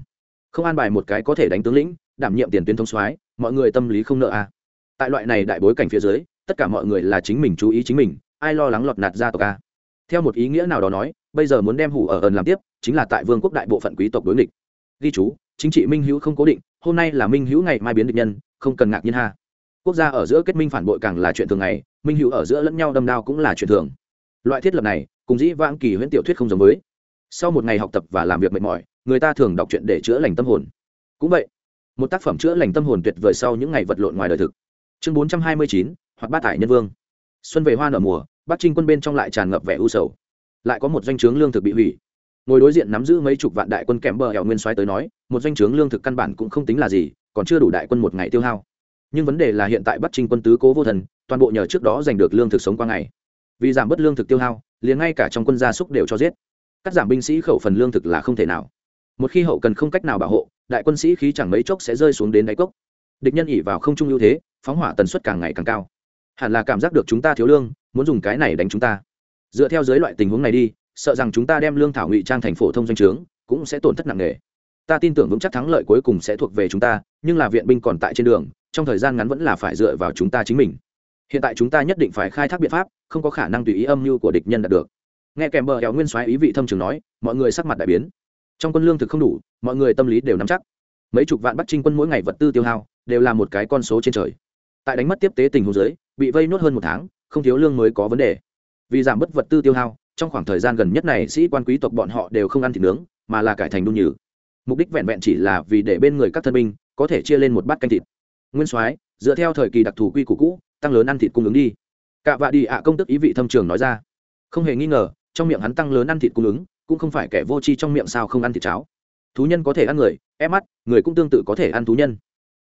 Không an bài một cái có thể đánh tướng lĩnh, đảm nhiệm tiền tuyến thông soái, mọi người tâm lý không nợ a à. tại loại này đại bối cảnh phía dưới, tất cả mọi người là chính mình chú ý chính mình, ai lo lắng lọt nạt ra tộc a theo một ý nghĩa nào đó nói, bây giờ muốn đem hủ ở ẩn làm tiếp, chính là tại vương quốc đại bộ phận quý tộc đối nghịch. Ghi chú, chính trị minh hữu không cố định, hôm nay là minh hữu ngày mai biến địch nhân, không cần ngạc nhiên ha. Quốc gia ở giữa kết minh phản bội càng là chuyện thường ngày, minh hữu ở giữa lẫn nhau đâm đao cũng là chuyện thường. Loại thiết lập này cùng dĩ vãng kỳ huyễn tiểu thuyết không giống với. Sau một ngày học tập và làm việc mệt mỏi, người ta thường đọc truyện để chữa lành tâm hồn. Cũng vậy, một tác phẩm chữa lành tâm hồn tuyệt vời sau những ngày vật lộn ngoài đời thực. Chương bốn trăm hai mươi chín hoặc bát thải nhân vương. Xuân về hoa nở mùa, bắc trinh quân bên trong lại tràn ngập vẻ u sầu. Lại có một doanh trướng lương thực bị hủy. Ngồi đối diện nắm giữ mấy chục vạn đại quân kèm bờ hẻo nguyên soái tới nói, một doanh trướng lương thực căn bản cũng không tính là gì, còn chưa đủ đại quân một ngày tiêu hao. Nhưng vấn đề là hiện tại bắc trinh quân tứ cố vô thần, toàn bộ nhờ trước đó giành được lương thực sống qua ngày. Vì giảm bớt lương thực tiêu hao liền ngay cả trong quân gia súc đều cho giết. Cắt giảm binh sĩ khẩu phần lương thực là không thể nào. Một khi hậu cần không cách nào bảo hộ, đại quân sĩ khí chẳng mấy chốc sẽ rơi xuống đến đáy cốc. Địch nhân ỉ vào không trung ưu thế, phóng hỏa tần suất càng ngày càng cao. Hẳn là cảm giác được chúng ta thiếu lương, muốn dùng cái này đánh chúng ta. Dựa theo giới loại tình huống này đi, sợ rằng chúng ta đem lương thảo ngụy trang thành phổ thông doanh trướng, cũng sẽ tổn thất nặng nề. Ta tin tưởng vững chắc thắng lợi cuối cùng sẽ thuộc về chúng ta, nhưng là viện binh còn tại trên đường, trong thời gian ngắn vẫn là phải dựa vào chúng ta chính mình hiện tại chúng ta nhất định phải khai thác biện pháp, không có khả năng tùy ý âm mưu của địch nhân đạt được. Nghe kèm bờ kéo nguyên soái ý vị thâm trường nói, mọi người sắc mặt đại biến. Trong quân lương thực không đủ, mọi người tâm lý đều nắm chắc. Mấy chục vạn bắt trinh quân mỗi ngày vật tư tiêu hao, đều là một cái con số trên trời. Tại đánh mất tiếp tế tình huống dưới, bị vây nốt hơn một tháng, không thiếu lương mới có vấn đề. Vì giảm bớt vật tư tiêu hao, trong khoảng thời gian gần nhất này, sĩ quan quý tộc bọn họ đều không ăn thịt nướng, mà là cải thành đun nhừ. Mục đích vẹn vẹn chỉ là vì để bên người các thân binh có thể chia lên một bát canh thịt. Nguyên soái dựa theo thời kỳ đặc thù quy củ cũ tăng lớn ăn thịt cung ứng đi. Cạ vạ đi ạ công tức ý vị thâm trường nói ra. Không hề nghi ngờ, trong miệng hắn tăng lớn ăn thịt cung ứng, cũng không phải kẻ vô tri trong miệng sao không ăn thịt cháo. Thú nhân có thể ăn người ép mắt, người cũng tương tự có thể ăn thú nhân.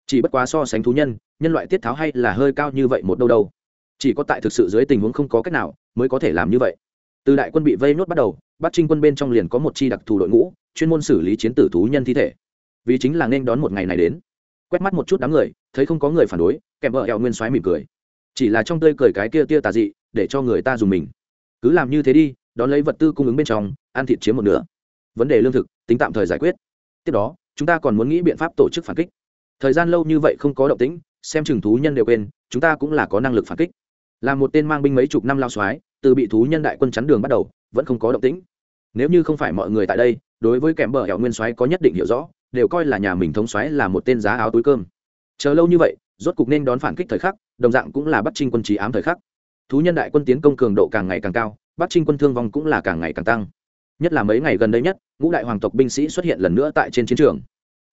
Chỉ bất quá so sánh thú nhân nhân loại tiết tháo hay là hơi cao như vậy một đâu đâu. Chỉ có tại thực sự dưới tình huống không có cách nào mới có thể làm như vậy. Từ đại quân bị vây nốt bắt đầu bắt trinh quân bên trong liền có một chi đặc thù đội ngũ, chuyên môn xử lý chiến tử thú nhân thi thể. Vì chính là nên đón một ngày này đến. Quét mắt một chút đám người, thấy không có người phản đối kèm vợ hẹo nguyên xoáy mỉm cười chỉ là trong tơi cười cái kia tia tà dị, để cho người ta dùng mình. Cứ làm như thế đi, đón lấy vật tư cung ứng bên trong, ăn thịt chiếm một nửa. Vấn đề lương thực, tính tạm thời giải quyết. Tiếp đó, chúng ta còn muốn nghĩ biện pháp tổ chức phản kích. Thời gian lâu như vậy không có động tĩnh, xem chừng thú nhân đều quên, chúng ta cũng là có năng lực phản kích. Là một tên mang binh mấy chục năm lao xoái từ bị thú nhân đại quân chắn đường bắt đầu, vẫn không có động tĩnh. Nếu như không phải mọi người tại đây, đối với kèm bờ hẻo nguyên soái có nhất định hiểu rõ, đều coi là nhà mình thống soái là một tên giá áo túi cơm. Chờ lâu như vậy, rốt cục nên đón phản kích thời khắc đồng dạng cũng là bắt trinh quân trí ám thời khắc. Thú nhân đại quân tiến công cường độ càng ngày càng cao bắt trinh quân thương vong cũng là càng ngày càng tăng. Nhất là mấy ngày gần đây nhất, ngũ đại hoàng tộc binh sĩ xuất hiện lần nữa tại trên chiến trường.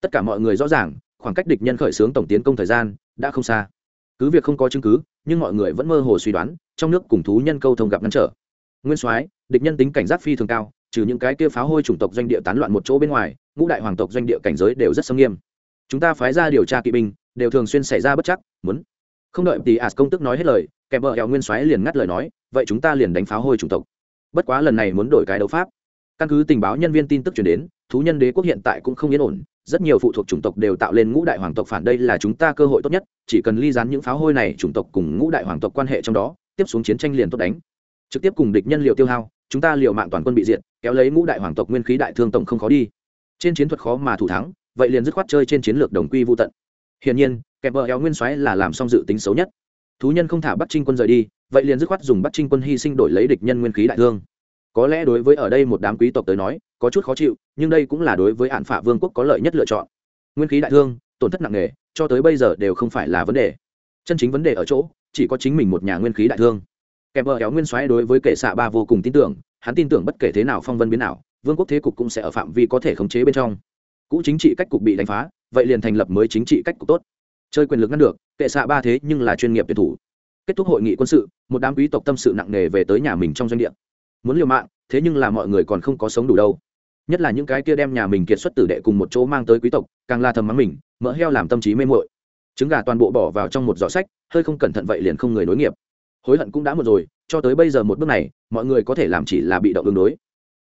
Tất cả mọi người rõ ràng, khoảng cách địch nhân khởi xướng tổng tiến công thời gian đã không xa. Cứ việc không có chứng cứ, nhưng mọi người vẫn mơ hồ suy đoán, trong nước cùng thú nhân câu thông gặp ngăn trở. Nguyên soái, địch nhân tính cảnh giác phi thường cao, trừ những cái kia pháo hôi chủng tộc doanh địa tán loạn một chỗ bên ngoài, ngũ đại hoàng tộc doanh địa cảnh giới đều rất sâm nghiêm. Chúng ta phái ra điều tra kỵ binh, đều thường xuyên xảy ra bất chắc, muốn không đợi tỷ ạt công tức nói hết lời kèm bờ hẹo nguyên soái liền ngắt lời nói, vậy chúng ta liền đánh pháo hôi chủng tộc. Bất quá lần này muốn đổi cái đấu pháp. Căn cứ tình báo nhân viên tin tức chuyển đến, thú nhân đế quốc hiện tại cũng không yên ổn, rất nhiều phụ thuộc chủng tộc đều tạo lên ngũ đại hoàng tộc phản đây là chúng ta cơ hội tốt nhất, chỉ cần ly dán những pháo hôi này chủng tộc cùng ngũ đại hoàng tộc quan hệ trong đó, tiếp xuống chiến tranh liền tốt đánh. Trực tiếp cùng địch nhân liệu tiêu hao, chúng ta liệu mạng toàn quân bị diệt, kéo lấy ngũ đại hoàng tộc nguyên khí đại thương tổng không khó đi. Trên chiến thuật khó mà thủ thắng, vậy liền dứt khoát chơi trên chiến lược đồng quy vô tận. Hiển nhiên kẹp bờ éo nguyên soái là làm xong dự tính xấu nhất. Thú nhân không thả bắt trinh quân rời đi, vậy liền dứt khoát dùng bắt trinh quân hy sinh đổi lấy địch nhân nguyên khí đại thương. Có lẽ đối với ở đây một đám quý tộc tới nói, có chút khó chịu, nhưng đây cũng là đối với hạn phả vương quốc có lợi nhất lựa chọn. Nguyên khí đại thương, tổn thất nặng nề, cho tới bây giờ đều không phải là vấn đề. Chân chính vấn đề ở chỗ, chỉ có chính mình một nhà nguyên khí đại thương. Kèm vợ kéo nguyên soái đối với kệ xạ ba vô cùng tin tưởng, hắn tin tưởng bất kể thế nào phong vân biến nào vương quốc thế cục cũng sẽ ở phạm vi có thể khống chế bên trong. Cũ chính trị cách cục bị đánh phá, vậy liền thành lập mới chính trị cách cục tốt chơi quyền lực ngăn được, kệ xạ ba thế nhưng là chuyên nghiệp tuyển thủ. Kết thúc hội nghị quân sự, một đám quý tộc tâm sự nặng nề về tới nhà mình trong doanh địa. Muốn liều mạng, thế nhưng là mọi người còn không có sống đủ đâu. Nhất là những cái kia đem nhà mình kiệt xuất tử đệ cùng một chỗ mang tới quý tộc, càng la thầm mắng mình, mỡ heo làm tâm trí mê mội trứng gà toàn bộ bỏ vào trong một giỏ sách, hơi không cẩn thận vậy liền không người nối nghiệp. Hối hận cũng đã một rồi, cho tới bây giờ một bước này, mọi người có thể làm chỉ là bị động ứng đối.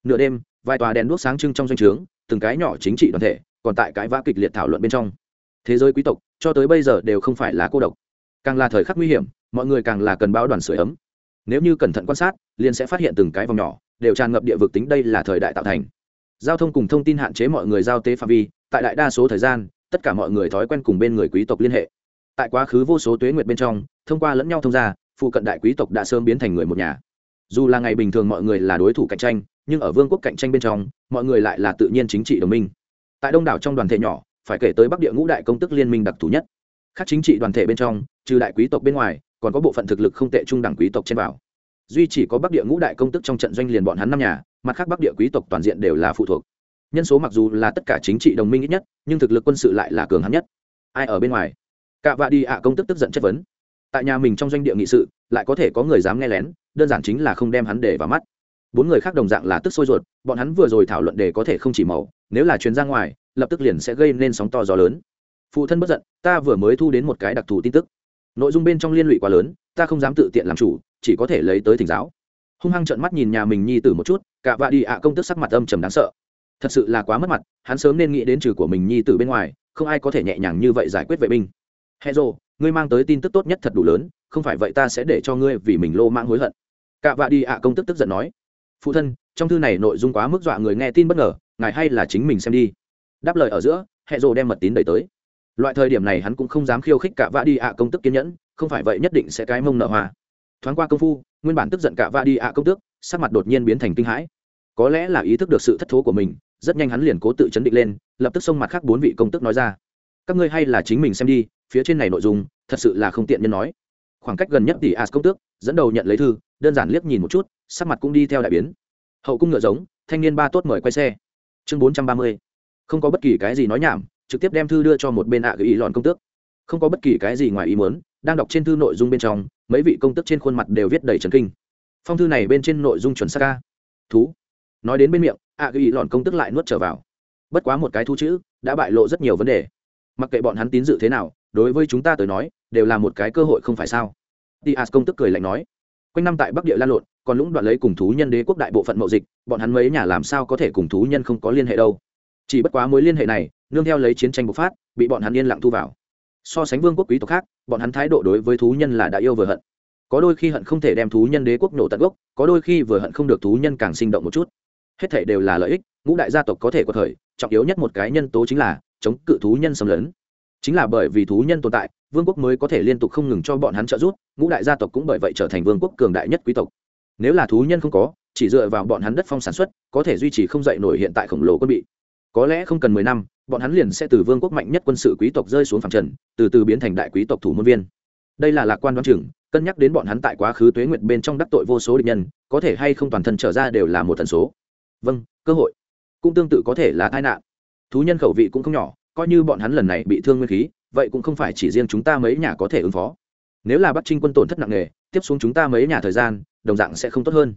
Nửa đêm, vài tòa đèn đuốc sáng trưng trong doanh trướng, từng cái nhỏ chính trị đoàn thể, còn tại cái vã kịch liệt thảo luận bên trong thế giới quý tộc, cho tới bây giờ đều không phải là cô độc. Càng là thời khắc nguy hiểm, mọi người càng là cần bao đoàn sửa ấm. Nếu như cẩn thận quan sát, liền sẽ phát hiện từng cái vòng nhỏ, đều tràn ngập địa vực tính đây là thời đại tạo thành. Giao thông cùng thông tin hạn chế mọi người giao tế phạm vi, tại đại đa số thời gian, tất cả mọi người thói quen cùng bên người quý tộc liên hệ. Tại quá khứ vô số tuế nguyệt bên trong, thông qua lẫn nhau thông gia, phụ cận đại quý tộc đã sớm biến thành người một nhà. Dù là ngày bình thường mọi người là đối thủ cạnh tranh, nhưng ở vương quốc cạnh tranh bên trong, mọi người lại là tự nhiên chính trị đồng minh. Tại đông đảo trong đoàn thể nhỏ phải kể tới bắc địa ngũ đại công tức liên minh đặc thù nhất. Khác chính trị đoàn thể bên trong, trừ đại quý tộc bên ngoài, còn có bộ phận thực lực không tệ trung đẳng quý tộc trên bảo. Duy chỉ có bắc địa ngũ đại công tức trong trận doanh liền bọn hắn năm nhà, mặt khác bắc địa quý tộc toàn diện đều là phụ thuộc. Nhân số mặc dù là tất cả chính trị đồng minh ít nhất, nhưng thực lực quân sự lại là cường hắn nhất. Ai ở bên ngoài? Cạ vạ đi ạ công tức tức giận chất vấn. Tại nhà mình trong doanh địa nghị sự, lại có thể có người dám nghe lén, đơn giản chính là không đem hắn để vào mắt. Bốn người khác đồng dạng là tức sôi ruột, bọn hắn vừa rồi thảo luận đề có thể không chỉ màu, nếu là chuyến ra ngoài lập tức liền sẽ gây nên sóng to gió lớn. Phụ thân bất giận, ta vừa mới thu đến một cái đặc thù tin tức. Nội dung bên trong liên lụy quá lớn, ta không dám tự tiện làm chủ, chỉ có thể lấy tới thỉnh giáo. Hung hăng trợn mắt nhìn nhà mình nhi tử một chút, cả vạ đi ạ công tức sắc mặt âm trầm đáng sợ. Thật sự là quá mất mặt, hắn sớm nên nghĩ đến trừ của mình nhi tử bên ngoài, không ai có thể nhẹ nhàng như vậy giải quyết vệ binh. Hệ rồ, ngươi mang tới tin tức tốt nhất thật đủ lớn, không phải vậy ta sẽ để cho ngươi vì mình lô mang hối hận. Cả vạ đi ạ công tức tức giận nói. Phụ thân, trong thư này nội dung quá mức dọa người nghe tin bất ngờ, ngài hay là chính mình xem đi đáp lời ở giữa hệ rồ đem mật tín đẩy tới. Loại thời điểm này hắn cũng không dám khiêu khích cả vạ đi ạ công tức kiên nhẫn, không phải vậy nhất định sẽ cái mông nợ hòa. thoáng qua công phu, nguyên bản tức giận cả vạ đi ạ công tước, sắc mặt đột nhiên biến thành kinh hãi. Có lẽ là ý thức được sự thất thố của mình, rất nhanh hắn liền cố tự chấn định lên, lập tức xông mặt khác bốn vị công tức nói ra. Các ngươi hay là chính mình xem đi, phía trên này nội dung, thật sự là không tiện nhân nói. Khoảng cách gần nhất tỷ as công tước, dẫn đầu nhận lấy thư, đơn giản liếc nhìn một chút, sắc mặt cũng đi theo đại biến. Hậu cung ngựa giống, thanh niên ba tốt mời quay xe. Chương bốn trăm ba mươi không có bất kỳ cái gì nói nhảm, trực tiếp đem thư đưa cho một bên ạ à gợi ý lòn công tước. Không có bất kỳ cái gì ngoài ý muốn, đang đọc trên thư nội dung bên trong, mấy vị công tức trên khuôn mặt đều viết đầy trần kinh. Phong thư này bên trên nội dung chuẩn xác ca thú. Nói đến bên miệng, ạ à gợi lòn công tức lại nuốt trở vào. Bất quá một cái thu chữ, đã bại lộ rất nhiều vấn đề. Mặc kệ bọn hắn tín dự thế nào, đối với chúng ta tới nói, đều là một cái cơ hội không phải sao? Tias công tức cười lạnh nói. Quanh năm tại bắc địa lan lộn, còn lũng đoạn lấy cùng thú nhân đế quốc đại bộ phận mậu dịch, bọn hắn mấy nhà làm sao có thể cùng thú nhân không có liên hệ đâu? Chỉ bất quá mối liên hệ này, nương theo lấy chiến tranh bộc phát, bị bọn hắn yên lặng thu vào. So sánh vương quốc quý tộc khác, bọn hắn thái độ đối với thú nhân là đã yêu vừa hận. Có đôi khi hận không thể đem thú nhân đế quốc nổ tận gốc, có đôi khi vừa hận không được thú nhân càng sinh động một chút. Hết thể đều là lợi ích, ngũ đại gia tộc có thể có thời trọng yếu nhất một cái nhân tố chính là chống cự thú nhân xâm lấn. Chính là bởi vì thú nhân tồn tại, vương quốc mới có thể liên tục không ngừng cho bọn hắn trợ giúp, ngũ đại gia tộc cũng bởi vậy trở thành vương quốc cường đại nhất quý tộc. Nếu là thú nhân không có, chỉ dựa vào bọn hắn đất phong sản xuất, có thể duy trì không dậy nổi hiện tại khổng lồ quân bị có lẽ không cần mười năm, bọn hắn liền sẽ từ vương quốc mạnh nhất quân sự quý tộc rơi xuống phẳng trần, từ từ biến thành đại quý tộc thủ môn viên. Đây là lạc quan đoán chừng, cân nhắc đến bọn hắn tại quá khứ tuế nguyệt bên trong đắc tội vô số địch nhân, có thể hay không toàn thân trở ra đều là một thần số. Vâng cơ hội. Cũng tương tự có thể là tai nạn. Thú nhân khẩu vị cũng không nhỏ, coi như bọn hắn lần này bị thương nguyên khí, vậy cũng không phải chỉ riêng chúng ta mấy nhà có thể ứng phó. Nếu là bắc trinh quân tổn thất nặng nề, tiếp xuống chúng ta mấy nhà thời gian, đồng dạng sẽ không tốt hơn.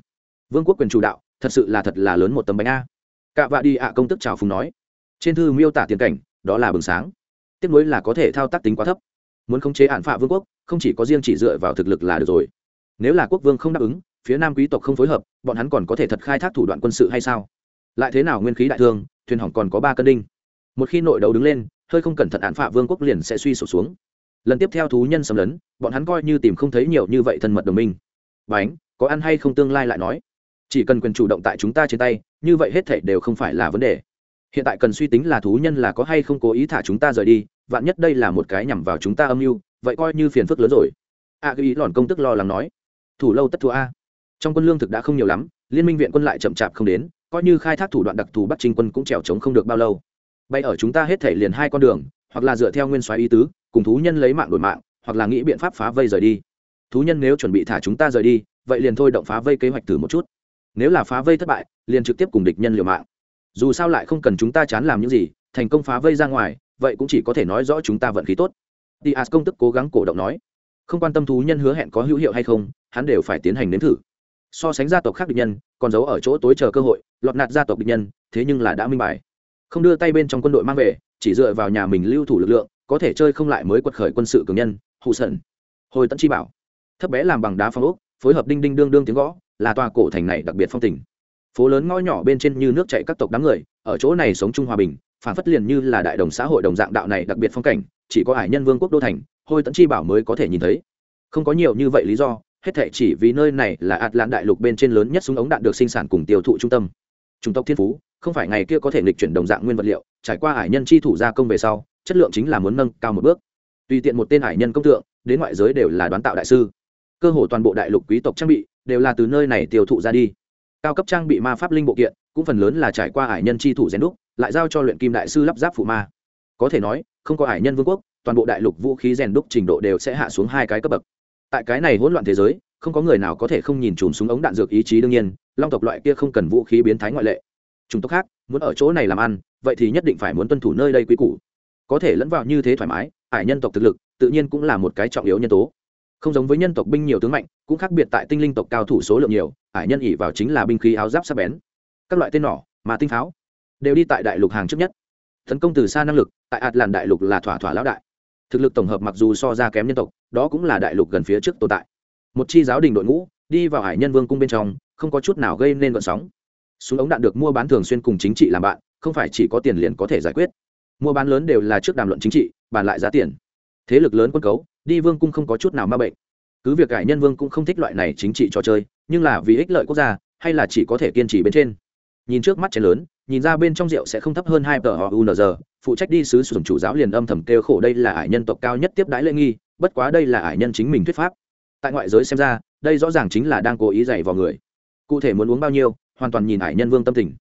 Vương quốc quyền chủ đạo, thật sự là thật là lớn một tấm bánh a cạ vạ đi ạ công tức chào phùng nói, trên thư miêu tả tiền cảnh, đó là bừng sáng. Tiếp nối là có thể thao tác tính quá thấp. Muốn khống chế hạn phạ vương quốc, không chỉ có riêng chỉ dựa vào thực lực là được rồi. Nếu là quốc vương không đáp ứng, phía nam quý tộc không phối hợp, bọn hắn còn có thể thật khai thác thủ đoạn quân sự hay sao? Lại thế nào nguyên khí đại thương, thuyền hỏng còn có ba cân đinh. Một khi nội đấu đứng lên, hơi không cẩn thận hạn phạ vương quốc liền sẽ suy sụp xuống. Lần tiếp theo thú nhân xâm lấn, bọn hắn coi như tìm không thấy nhiều như vậy thân mật đồng minh. Bánh, có ăn hay không tương lai lại nói. Chỉ cần quyền chủ động tại chúng ta trên tay như vậy hết thảy đều không phải là vấn đề. Hiện tại cần suy tính là thú nhân là có hay không cố ý thả chúng ta rời đi, vạn nhất đây là một cái nhằm vào chúng ta âm mưu, vậy coi như phiền phức lớn rồi. A ghi lòn công tức lo lắng nói. Thủ lâu tất thua a. Trong quân lương thực đã không nhiều lắm, liên minh viện quân lại chậm chạp không đến, coi như khai thác thủ đoạn đặc thù bắt trinh quân cũng trèo trống không được bao lâu. Bay ở chúng ta hết thể liền hai con đường, hoặc là dựa theo nguyên soái ý tứ, cùng thú nhân lấy mạng đổi mạng, hoặc là nghĩ biện pháp phá vây rời đi. Thú nhân nếu chuẩn bị thả chúng ta rời đi, vậy liền thôi động phá vây kế hoạch thử một chút nếu là phá vây thất bại, liền trực tiếp cùng địch nhân liều mạng. Dù sao lại không cần chúng ta chán làm những gì, thành công phá vây ra ngoài, vậy cũng chỉ có thể nói rõ chúng ta vận khí tốt. Dias công tức cố gắng cổ động nói. Không quan tâm thú nhân hứa hẹn có hữu hiệu hay không, hắn đều phải tiến hành nếm thử. So sánh gia tộc khác địch nhân, còn giấu ở chỗ tối chờ cơ hội, lọt nạt gia tộc địch nhân, thế nhưng là đã minh bài. Không đưa tay bên trong quân đội mang về, chỉ dựa vào nhà mình lưu thủ lực lượng, có thể chơi không lại mới quật khởi quân sự cường nhân hụ sần. Hồi tận chi bảo. Thấp bé làm bằng đá phong ốc, phối hợp đinh đinh đương đương tiếng gõ là tòa cổ thành này đặc biệt phong tình. Phố lớn ngõ nhỏ bên trên như nước chảy các tộc đám người, ở chỗ này sống chung hòa bình, phản phất liền như là đại đồng xã hội đồng dạng đạo này đặc biệt phong cảnh, chỉ có hải nhân vương quốc đô thành, hôi tẫn chi bảo mới có thể nhìn thấy. Không có nhiều như vậy lý do, hết thể chỉ vì nơi này là ạt lan đại lục bên trên lớn nhất súng ống đạn được sinh sản cùng tiêu thụ trung tâm. Trung tộc thiên phú, không phải ngày kia có thể nghịch chuyển đồng dạng nguyên vật liệu, trải qua hải nhân chi thủ gia công về sau, chất lượng chính là muốn nâng cao một bước. Tùy tiện một tên hải nhân công tượng, đến ngoại giới đều là đoán tạo đại sư. Cơ hồ toàn bộ đại lục quý tộc trang bị đều là từ nơi này tiêu thụ ra đi. Cao cấp trang bị ma pháp linh bộ kiện, cũng phần lớn là trải qua hải nhân chi thủ rèn đúc, lại giao cho luyện kim đại sư lắp ráp phụ ma. Có thể nói, không có hải nhân vương quốc, toàn bộ đại lục vũ khí rèn đúc trình độ đều sẽ hạ xuống hai cái cấp bậc. Tại cái này hỗn loạn thế giới, không có người nào có thể không nhìn chùm súng ống đạn dược ý chí đương nhiên, long tộc loại kia không cần vũ khí biến thái ngoại lệ. Chúng tộc khác, muốn ở chỗ này làm ăn, vậy thì nhất định phải muốn tuân thủ nơi đây quý củ. Có thể lẫn vào như thế thoải mái, ải nhân tộc thực lực, tự nhiên cũng là một cái trọng yếu nhân tố không giống với nhân tộc binh nhiều tướng mạnh, cũng khác biệt tại tinh linh tộc cao thủ số lượng nhiều, ải nhân ỉ vào chính là binh khí áo giáp sắc bén. Các loại tên nỏ, mà tinh pháo, đều đi tại đại lục hàng trước nhất. Tấn công từ xa năng lực, tại ạt làn đại lục là thỏa thỏa lão đại. Thực lực tổng hợp mặc dù so ra kém nhân tộc, đó cũng là đại lục gần phía trước tồn tại. Một chi giáo đình đội ngũ, đi vào hải nhân vương cung bên trong, không có chút nào gây nên vận sóng. Súng ống đạn được mua bán thường xuyên cùng chính trị làm bạn, không phải chỉ có tiền liền có thể giải quyết. Mua bán lớn đều là trước đàm luận chính trị, bàn lại giá tiền. Thế lực lớn quân cấu đi vương cung không có chút nào ma bệnh. Cứ việc cải nhân vương cũng không thích loại này chính trị trò chơi, nhưng là vì ích lợi quốc gia, hay là chỉ có thể kiên trì bên trên. Nhìn trước mắt chén lớn, nhìn ra bên trong rượu sẽ không thấp hơn hai tờ họ unz phụ trách đi sứ sử chủ giáo liền âm thầm kêu khổ đây là ải nhân tộc cao nhất tiếp đái lễ nghi, bất quá đây là ải nhân chính mình thuyết pháp. Tại ngoại giới xem ra, đây rõ ràng chính là đang cố ý dạy vào người. Cụ thể muốn uống bao nhiêu, hoàn toàn nhìn ải nhân vương tâm tình.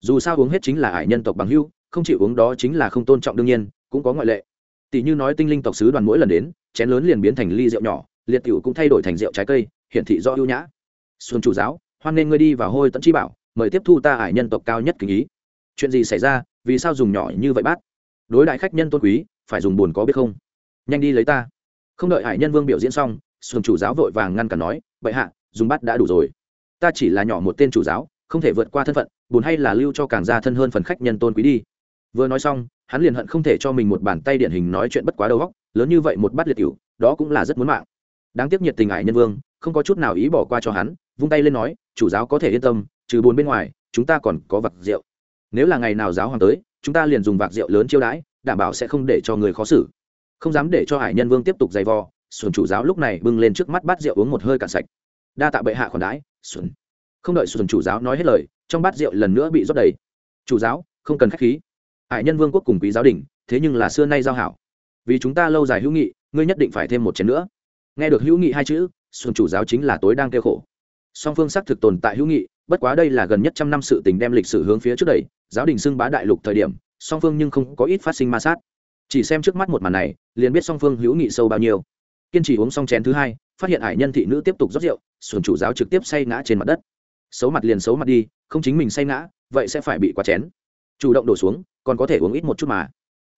Dù sao uống hết chính là ải nhân tộc bằng hưu không chịu uống đó chính là không tôn trọng đương nhiên, cũng có ngoại lệ. Tỷ như nói tinh linh tộc sứ đoàn mỗi lần đến chén lớn liền biến thành ly rượu nhỏ, liệt tiểu cũng thay đổi thành rượu trái cây, hiển thị do ưu nhã. Xuân chủ giáo, hoan nên ngươi đi và hôi tận chi bảo, mời tiếp thu ta ải nhân tộc cao nhất kính ý. Chuyện gì xảy ra, vì sao dùng nhỏ như vậy bát? Đối đại khách nhân tôn quý, phải dùng buồn có biết không? Nhanh đi lấy ta. Không đợi hải nhân vương biểu diễn xong, xuân chủ giáo vội vàng ngăn cản nói vậy hạ, dùng bát đã đủ rồi. Ta chỉ là nhỏ một tên chủ giáo, không thể vượt qua thân phận, buồn hay là lưu cho càng gia thân hơn phần khách nhân tôn quý đi. Vừa nói xong, hắn liền hận không thể cho mình một bàn tay điển hình nói chuyện bất quá đầu góc lớn như vậy một bát liệt cựu đó cũng là rất muốn mạng. Đáng tiếc nhiệt tình ải nhân vương, không có chút nào ý bỏ qua cho hắn, vung tay lên nói, chủ giáo có thể yên tâm, trừ bốn bên ngoài, chúng ta còn có vạc rượu. Nếu là ngày nào giáo hoàng tới, chúng ta liền dùng vạc rượu lớn chiêu đãi, đảm bảo sẽ không để cho người khó xử. Không dám để cho hải nhân vương tiếp tục giày vò, xuân chủ giáo lúc này bưng lên trước mắt bát rượu uống một hơi cạn sạch. Đa tạ bệ hạ khoản đãi, xuân. Không đợi xuân chủ giáo nói hết lời, trong bát rượu lần nữa bị rót đầy. Chủ giáo, không cần khách khí. Hải nhân vương quốc cùng quý giáo đình thế nhưng là xưa nay giao hảo vì chúng ta lâu dài hữu nghị, ngươi nhất định phải thêm một chén nữa. Nghe được hữu nghị hai chữ, xuân chủ giáo chính là tối đang kêu khổ. Song phương xác thực tồn tại hữu nghị, bất quá đây là gần nhất trăm năm sự tình đem lịch sử hướng phía trước đây giáo đình xưng bá đại lục thời điểm, song phương nhưng không có ít phát sinh ma sát. Chỉ xem trước mắt một màn này, liền biết song phương hữu nghị sâu bao nhiêu. Kiên trì uống xong chén thứ hai, phát hiện hải nhân thị nữ tiếp tục rót rượu, xuân chủ giáo trực tiếp say ngã trên mặt đất. Xấu mặt liền xấu mặt đi, không chính mình say ngã, vậy sẽ phải bị quá chén. Chủ động đổ xuống, còn có thể uống ít một chút mà.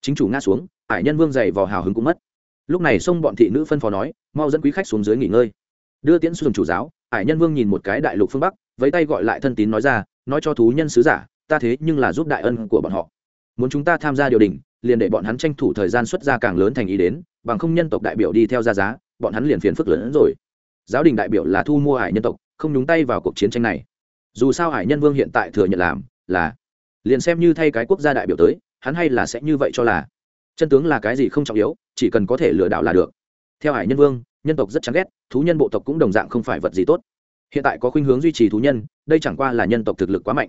Chính chủ ngã xuống hải nhân vương dày vò hào hứng cũng mất. Lúc này xông bọn thị nữ phân phó nói, mau dẫn quý khách xuống dưới nghỉ ngơi. Đưa tiễn xuân chủ giáo hải nhân vương nhìn một cái đại lục phương bắc, vẫy tay gọi lại thân tín nói ra, nói cho thú nhân sứ giả, ta thế nhưng là giúp đại ân của bọn họ. Muốn chúng ta tham gia điều đình, liền để bọn hắn tranh thủ thời gian xuất ra càng lớn thành ý đến, bằng không nhân tộc đại biểu đi theo ra giá, bọn hắn liền phiền phức lớn hơn rồi. Giáo đình đại biểu là thu mua hải nhân tộc, không nhúng tay vào cuộc chiến tranh này. Dù sao hải nhân vương hiện tại thừa nhận làm là, liền xem như thay cái quốc gia đại biểu tới, hắn hay là sẽ như vậy cho là chân tướng là cái gì không trọng yếu, chỉ cần có thể lừa đảo là được. Theo hải nhân vương, nhân tộc rất chán ghét, thú nhân bộ tộc cũng đồng dạng không phải vật gì tốt. Hiện tại có khuynh hướng duy trì thú nhân, đây chẳng qua là nhân tộc thực lực quá mạnh.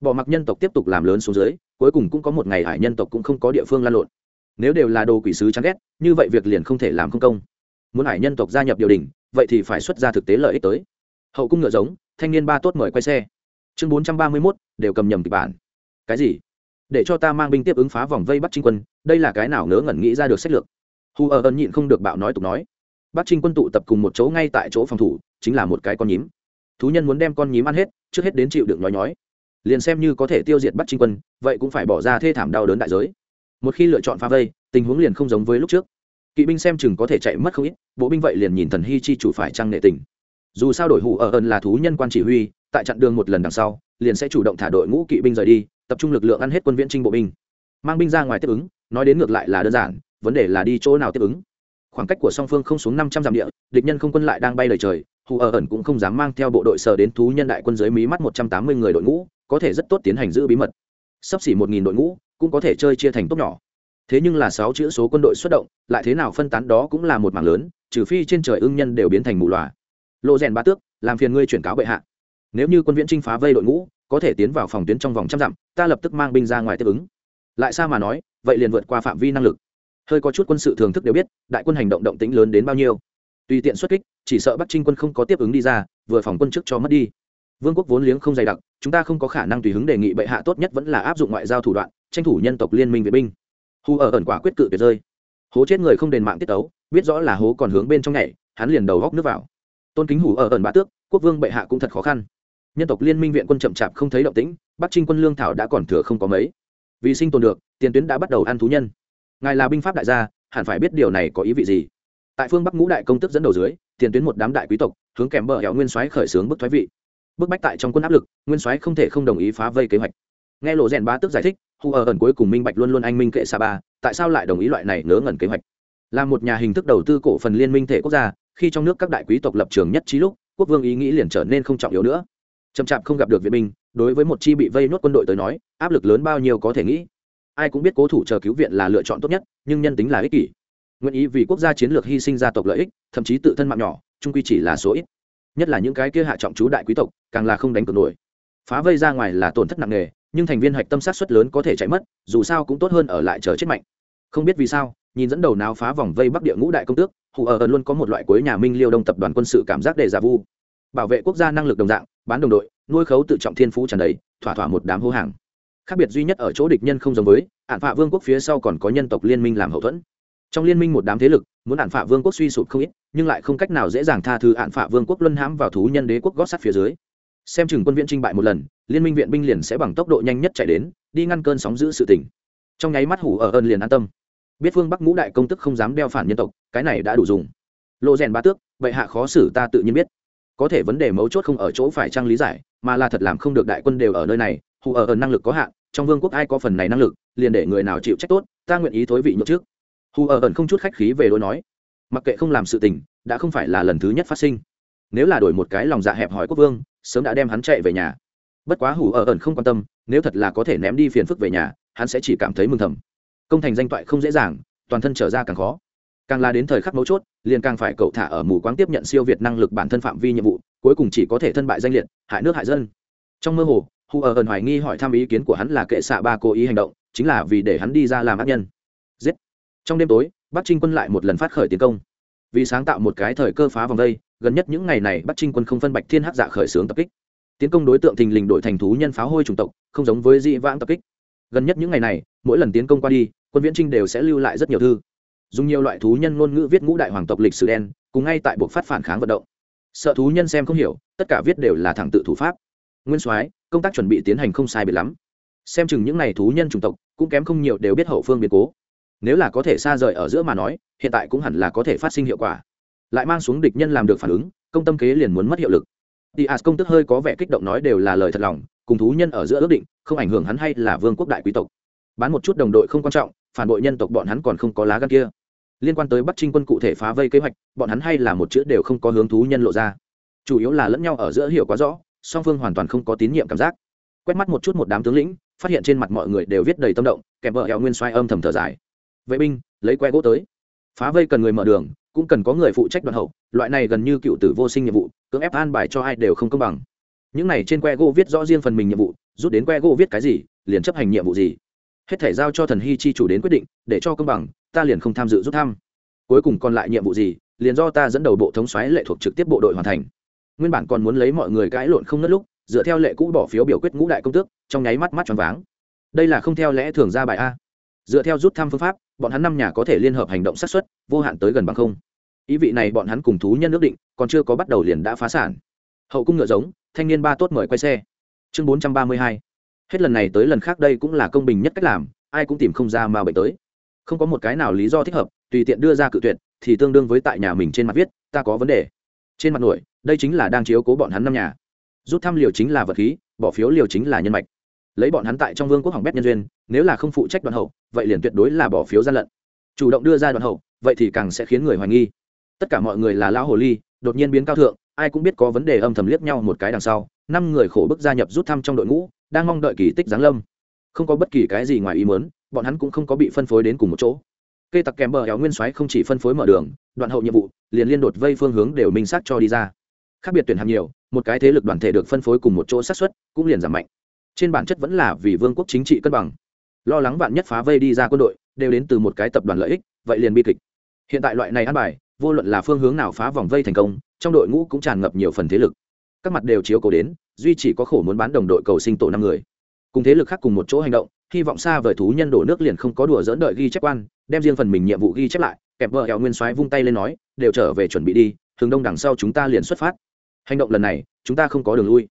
Bỏ mặc nhân tộc tiếp tục làm lớn xuống dưới, cuối cùng cũng có một ngày hải nhân tộc cũng không có địa phương lan lộn. Nếu đều là đồ quỷ sứ chán ghét, như vậy việc liền không thể làm không công. Muốn hải nhân tộc gia nhập điều đình, vậy thì phải xuất ra thực tế lợi ích tới. Hậu cung ngựa giống, thanh niên ba tốt mời quay xe. Chương bốn trăm ba mươi mốt, đều cầm nhầm kịch bản. Cái gì? Để cho ta mang binh tiếp ứng phá vòng vây bắt trinh quân, đây là cái nào ngớ ngẩn nghĩ ra được sách lược? Hù ở ơn nhịn không được bạo nói tục nói. Bắt trinh quân tụ tập cùng một chỗ ngay tại chỗ phòng thủ, chính là một cái con nhím. Thú nhân muốn đem con nhím ăn hết, trước hết đến chịu đựng nói nhói. Liền xem như có thể tiêu diệt bắt trinh quân, vậy cũng phải bỏ ra thê thảm đau đớn đại giới. Một khi lựa chọn phá vây, tình huống liền không giống với lúc trước. Kỵ binh xem chừng có thể chạy mất không ít, bộ binh vậy liền nhìn thần hy chi chủ phải trăng nệ tình. Dù sao đổi hủ ở ơn là thú nhân quan chỉ huy, tại chặn đường một lần đằng sau, liền sẽ chủ động thả đội ngũ kỵ binh rời đi tập trung lực lượng ăn hết quân viễn trinh bộ binh. Mang binh ra ngoài tiếp ứng, nói đến ngược lại là đơn giản, vấn đề là đi chỗ nào tiếp ứng. Khoảng cách của song phương không xuống năm trăm dặm địa, địch nhân không quân lại đang bay lời trời, hù ở ẩn cũng không dám mang theo bộ đội sở đến thú nhân đại quân dưới mí mắt một trăm tám mươi người đội ngũ, có thể rất tốt tiến hành giữ bí mật. Sắp xỉ một nghìn đội ngũ, cũng có thể chơi chia thành tốt nhỏ. Thế nhưng là sáu chữ số quân đội xuất động, lại thế nào phân tán đó cũng là một mảng lớn, trừ phi trên trời ưng nhân đều biến thành mù loà. Lộ rèn ba tước, làm phiền ngươi chuyển cáo bệ hạ. Nếu như quân viễn trinh phá vây đội ngũ có thể tiến vào phòng tuyến trong vòng trăm dặm, ta lập tức mang binh ra ngoài tiếp ứng. Lại sao mà nói, vậy liền vượt qua phạm vi năng lực. Hơi có chút quân sự thường thức đều biết, đại quân hành động động tĩnh lớn đến bao nhiêu. Tùy tiện xuất kích, chỉ sợ bắc trinh quân không có tiếp ứng đi ra, vừa phòng quân chức cho mất đi. Vương quốc vốn liếng không dày đặc, chúng ta không có khả năng tùy hứng đề nghị bệ hạ tốt nhất vẫn là áp dụng ngoại giao thủ đoạn, tranh thủ nhân tộc liên minh vệ binh. Hù ở ẩn quả quyết cự tuyệt rơi. Hố chết người không đền mạng tiết tấu, biết rõ là hố còn hướng bên trong nhảy, hắn liền đầu góc nước vào. Tôn kính hủ ở ẩn bá tước, quốc vương bệ hạ cũng thật khó khăn nhân tộc liên minh viện quân chậm chạp không thấy động tĩnh, bắc trinh quân lương thảo đã còn thừa không có mấy. Vì sinh tồn được, tiền tuyến đã bắt đầu ăn thú nhân. Ngài là binh pháp đại gia, hẳn phải biết điều này có ý vị gì. Tại phương bắc ngũ đại công tức dẫn đầu dưới, tiền tuyến một đám đại quý tộc, hướng kèm bờ hẹo nguyên soái khởi xướng bức thoái vị. Bức bách tại trong quân áp lực, nguyên soái không thể không đồng ý phá vây kế hoạch. Nghe lộ rèn bá tức giải thích, hù ở ẩn cuối cùng minh bạch luôn luôn anh minh kệ sa ba, tại sao lại đồng ý loại này ngớ ngẩn kế hoạch? Là một nhà hình thức đầu tư cổ phần liên minh thể quốc gia, khi trong nước các đại quý tộc lập trường nhất trí lúc, quốc vương ý nghĩ liền trở nên không trọng yếu nữa chậm chạp không gặp được viện binh, đối với một chi bị vây nốt quân đội tới nói, áp lực lớn bao nhiêu có thể nghĩ. Ai cũng biết cố thủ chờ cứu viện là lựa chọn tốt nhất, nhưng nhân tính là ích kỷ. Nguyện ý vì quốc gia chiến lược hy sinh gia tộc lợi ích, thậm chí tự thân mạng nhỏ trung quy chỉ là số ít. Nhất là những cái kia hạ trọng chú đại quý tộc, càng là không đánh cược nổi. Phá vây ra ngoài là tổn thất nặng nề, nhưng thành viên hạch tâm sát xuất lớn có thể chạy mất, dù sao cũng tốt hơn ở lại chờ chết mạnh. Không biết vì sao, nhìn dẫn đầu nào phá vòng vây bắc địa ngũ đại công tước, hù ờ ở luôn có một loại cuối nhà minh liêu đông tập đoàn quân sự cảm giác đề giả vu. Bảo vệ quốc gia năng lực đồng dạng bán đồng đội, nuôi khấu tự trọng thiên phú tràn đầy, thỏa thỏa một đám hô hàng. Khác biệt duy nhất ở chỗ địch nhân không giống với ạn phạ vương quốc phía sau còn có nhân tộc liên minh làm hậu thuẫn. Trong liên minh một đám thế lực, muốn ạn phạ vương quốc suy sụp không ít, nhưng lại không cách nào dễ dàng tha thứ ạn phạ vương quốc luân hãm vào thú nhân đế quốc gót sắt phía dưới. Xem chừng quân viện trinh bại một lần, liên minh viện binh liền sẽ bằng tốc độ nhanh nhất chạy đến, đi ngăn cơn sóng giữ sự tỉnh trong nháy mắt hủ ở ơn liền an tâm. Biết phương bắc ngũ đại công tức không dám đeo phản nhân tộc, cái này đã đủ dùng. Lộ rèn ba tước vậy hạ khó xử ta tự nhiên biết có thể vấn đề mấu chốt không ở chỗ phải trang lý giải, mà là thật làm không được đại quân đều ở nơi này, hù ở ở năng lực có hạn, trong vương quốc ai có phần này năng lực, liền để người nào chịu trách tốt, ta nguyện ý thối vị nhậu trước. Hù ở ẩn không chút khách khí về đối nói. Mặc kệ không làm sự tình, đã không phải là lần thứ nhất phát sinh. Nếu là đổi một cái lòng dạ hẹp hỏi quốc vương, sớm đã đem hắn chạy về nhà. Bất quá hủ ở ẩn không quan tâm, nếu thật là có thể ném đi phiền phức về nhà, hắn sẽ chỉ cảm thấy mừng thầm. Công thành danh toại không dễ dàng, toàn thân trở ra càng khó càng là đến thời khắc mấu chốt, liền càng phải cậu thả ở mù quáng tiếp nhận siêu việt năng lực bản thân phạm vi nhiệm vụ, cuối cùng chỉ có thể thân bại danh liệt, hại nước hại dân. Trong mơ hồ hù ở ẩn hoài nghi hỏi thăm ý kiến của hắn là kệ xạ ba cố ý hành động, chính là vì để hắn đi ra làm ác nhân. Giết. Trong đêm tối, bắc trinh quân lại một lần phát khởi tiến công. Vì sáng tạo một cái thời cơ phá vòng đây, gần nhất những ngày này bắc trinh quân không phân bạch thiên hắc dạ khởi xướng tập kích. Tiến công đối tượng thình lình đổi thành thú nhân pháo hôi chủng tộc, không giống với dị vãng tập kích. Gần nhất những ngày này, mỗi lần tiến công qua đi, quân viễn trinh đều sẽ lưu lại rất nhiều thư dùng nhiều loại thú nhân ngôn ngữ viết ngũ đại hoàng tộc lịch sử đen cùng ngay tại buộc phát phản kháng vận động. Sợ thú nhân xem không hiểu tất cả viết đều là thẳng tự thủ pháp. Nguyên soái công tác chuẩn bị tiến hành không sai biệt lắm. Xem chừng những n à y thú nhân chủng tộc cũng kém không nhiều đều biết hậu phương biến cố. Nếu là có thể xa rời ở giữa mà nói hiện tại cũng hẳn là có thể phát sinh hiệu quả. Lại mang xuống địch nhân làm được phản ứng công tâm kế liền muốn mất hiệu lực. Diaz công tức hơi có vẻ kích động nói đều là lời thật lòng, cùng thú nhân ở giữa ước định, không ảnh hưởng hắn hay là vương quốc đại quý tộc. Bán một chút đồng đội không quan trọng, phản bội nhân tộc bọn hắn còn không có lá gan kia. Liên quan tới Bắc Trinh quân cụ thể phá vây kế hoạch, bọn hắn hay là một chữ đều không có hướng thú nhân lộ ra. Chủ yếu là lẫn nhau ở giữa hiểu quá rõ, song phương hoàn toàn không có tín nhiệm cảm giác. Quét mắt một chút một đám tướng lĩnh, phát hiện trên mặt mọi người đều viết đầy tâm động, kèm vợ eo nguyên xoay âm thầm thở dài. Vệ binh, lấy que gỗ tới. Phá vây cần người mở đường, cũng cần có người phụ trách đoàn hậu loại này gần như cựu tử vô sinh nhiệm vụ cưỡng ép an bài cho ai đều không công bằng những này trên que gỗ viết rõ riêng phần mình nhiệm vụ rút đến que gỗ viết cái gì liền chấp hành nhiệm vụ gì hết thể giao cho thần hy chi chủ đến quyết định để cho công bằng ta liền không tham dự rút thăm. Cuối cùng còn lại nhiệm vụ gì, liền do ta dẫn đầu bộ thống xoáy lệ thuộc trực tiếp bộ đội hoàn thành. Nguyên bản còn muốn lấy mọi người cãi lộn không ngất lúc, dựa theo lệ cũ bỏ phiếu biểu quyết ngũ đại công tước, trong nháy mắt mắt tròn váng. Đây là không theo lẽ thường ra bài a. Dựa theo rút thăm phương pháp, bọn hắn năm nhà có thể liên hợp hành động sát xuất vô hạn tới gần bằng không. Ý vị này bọn hắn cùng thú nhân nước định, còn chưa có bắt đầu liền đã phá sản. Hậu cung ngựa giống, thanh niên ba tốt mời quay xe. Chương bốn trăm ba mươi hai. Hết lần này tới lần khác đây cũng là công bình nhất cách làm, ai cũng tìm không ra mà bệnh tới không có một cái nào lý do thích hợp, tùy tiện đưa ra cự tuyệt, thì tương đương với tại nhà mình trên mặt viết, ta có vấn đề. Trên mặt nổi, đây chính là đang chiếu cố bọn hắn năm nhà. Rút thăm liều chính là vật khí, bỏ phiếu liều chính là nhân mạch. Lấy bọn hắn tại trong vương quốc hỏng bét nhân duyên, nếu là không phụ trách đoàn hậu, vậy liền tuyệt đối là bỏ phiếu gian lận. Chủ động đưa ra đoàn hậu, vậy thì càng sẽ khiến người hoài nghi. Tất cả mọi người là lão hồ ly, đột nhiên biến cao thượng, ai cũng biết có vấn đề âm thầm liếc nhau một cái đằng sau, năm người khổ bức gia nhập rút thăm trong đội ngũ, đang mong đợi kỳ tích giáng lâm. Không có bất kỳ cái gì ngoài ý mớn bọn hắn cũng không có bị phân phối đến cùng một chỗ. Cây tặc kèm bờ héo nguyên soái không chỉ phân phối mở đường, đoạn hậu nhiệm vụ, liền liên đột vây phương hướng đều minh xác cho đi ra. Khác biệt tuyển hạng nhiều, một cái thế lực đoàn thể được phân phối cùng một chỗ sát xuất cũng liền giảm mạnh. Trên bản chất vẫn là vì vương quốc chính trị cân bằng. Lo lắng bạn nhất phá vây đi ra quân đội, đều đến từ một cái tập đoàn lợi ích, vậy liền bi kịch. Hiện tại loại này ăn bài, vô luận là phương hướng nào phá vòng vây thành công, trong đội ngũ cũng tràn ngập nhiều phần thế lực. Các mặt đều chiếu cầu đến, duy chỉ có khổ muốn bán đồng đội cầu sinh tổ năm người. Cùng thế lực khác cùng một chỗ hành động hy vọng xa vời thú nhân đổ nước liền không có đùa dỡn đợi ghi chép quan, đem riêng phần mình nhiệm vụ ghi chép lại, kẹp vợ hẹo nguyên soái vung tay lên nói, đều trở về chuẩn bị đi Thường đông đằng sau chúng ta liền xuất phát. Hành động lần này, chúng ta không có đường lui.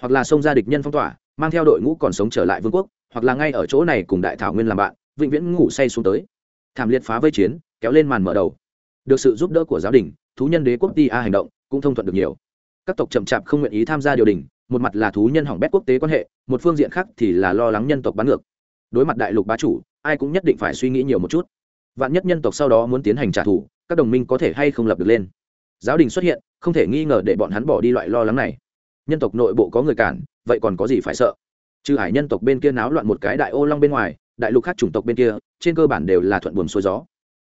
Hoặc là xông ra địch nhân phong tỏa, mang theo đội ngũ còn sống trở lại vương quốc, hoặc là ngay ở chỗ này cùng đại thảo nguyên làm bạn, vĩnh viễn ngủ say xuống tới. Thảm liệt phá vây chiến, kéo lên màn mở đầu. Được sự giúp đỡ của giáo đình, thú nhân đế quốc ti a hành động cũng thông thuận được nhiều. Các tộc chậm chạp không nguyện ý tham gia điều đình, một mặt là thú nhân hỏng bét quốc tế quan hệ, một phương diện khác thì là lo lắng nhân tộc bán ngược đối mặt đại lục bá chủ, ai cũng nhất định phải suy nghĩ nhiều một chút. Vạn nhất nhân tộc sau đó muốn tiến hành trả thù, các đồng minh có thể hay không lập được lên. Giáo đình xuất hiện, không thể nghi ngờ để bọn hắn bỏ đi loại lo lắng này. Nhân tộc nội bộ có người cản, vậy còn có gì phải sợ? Trừ hải nhân tộc bên kia náo loạn một cái đại ô long bên ngoài, đại lục khác chủng tộc bên kia, trên cơ bản đều là thuận buồm xuôi gió.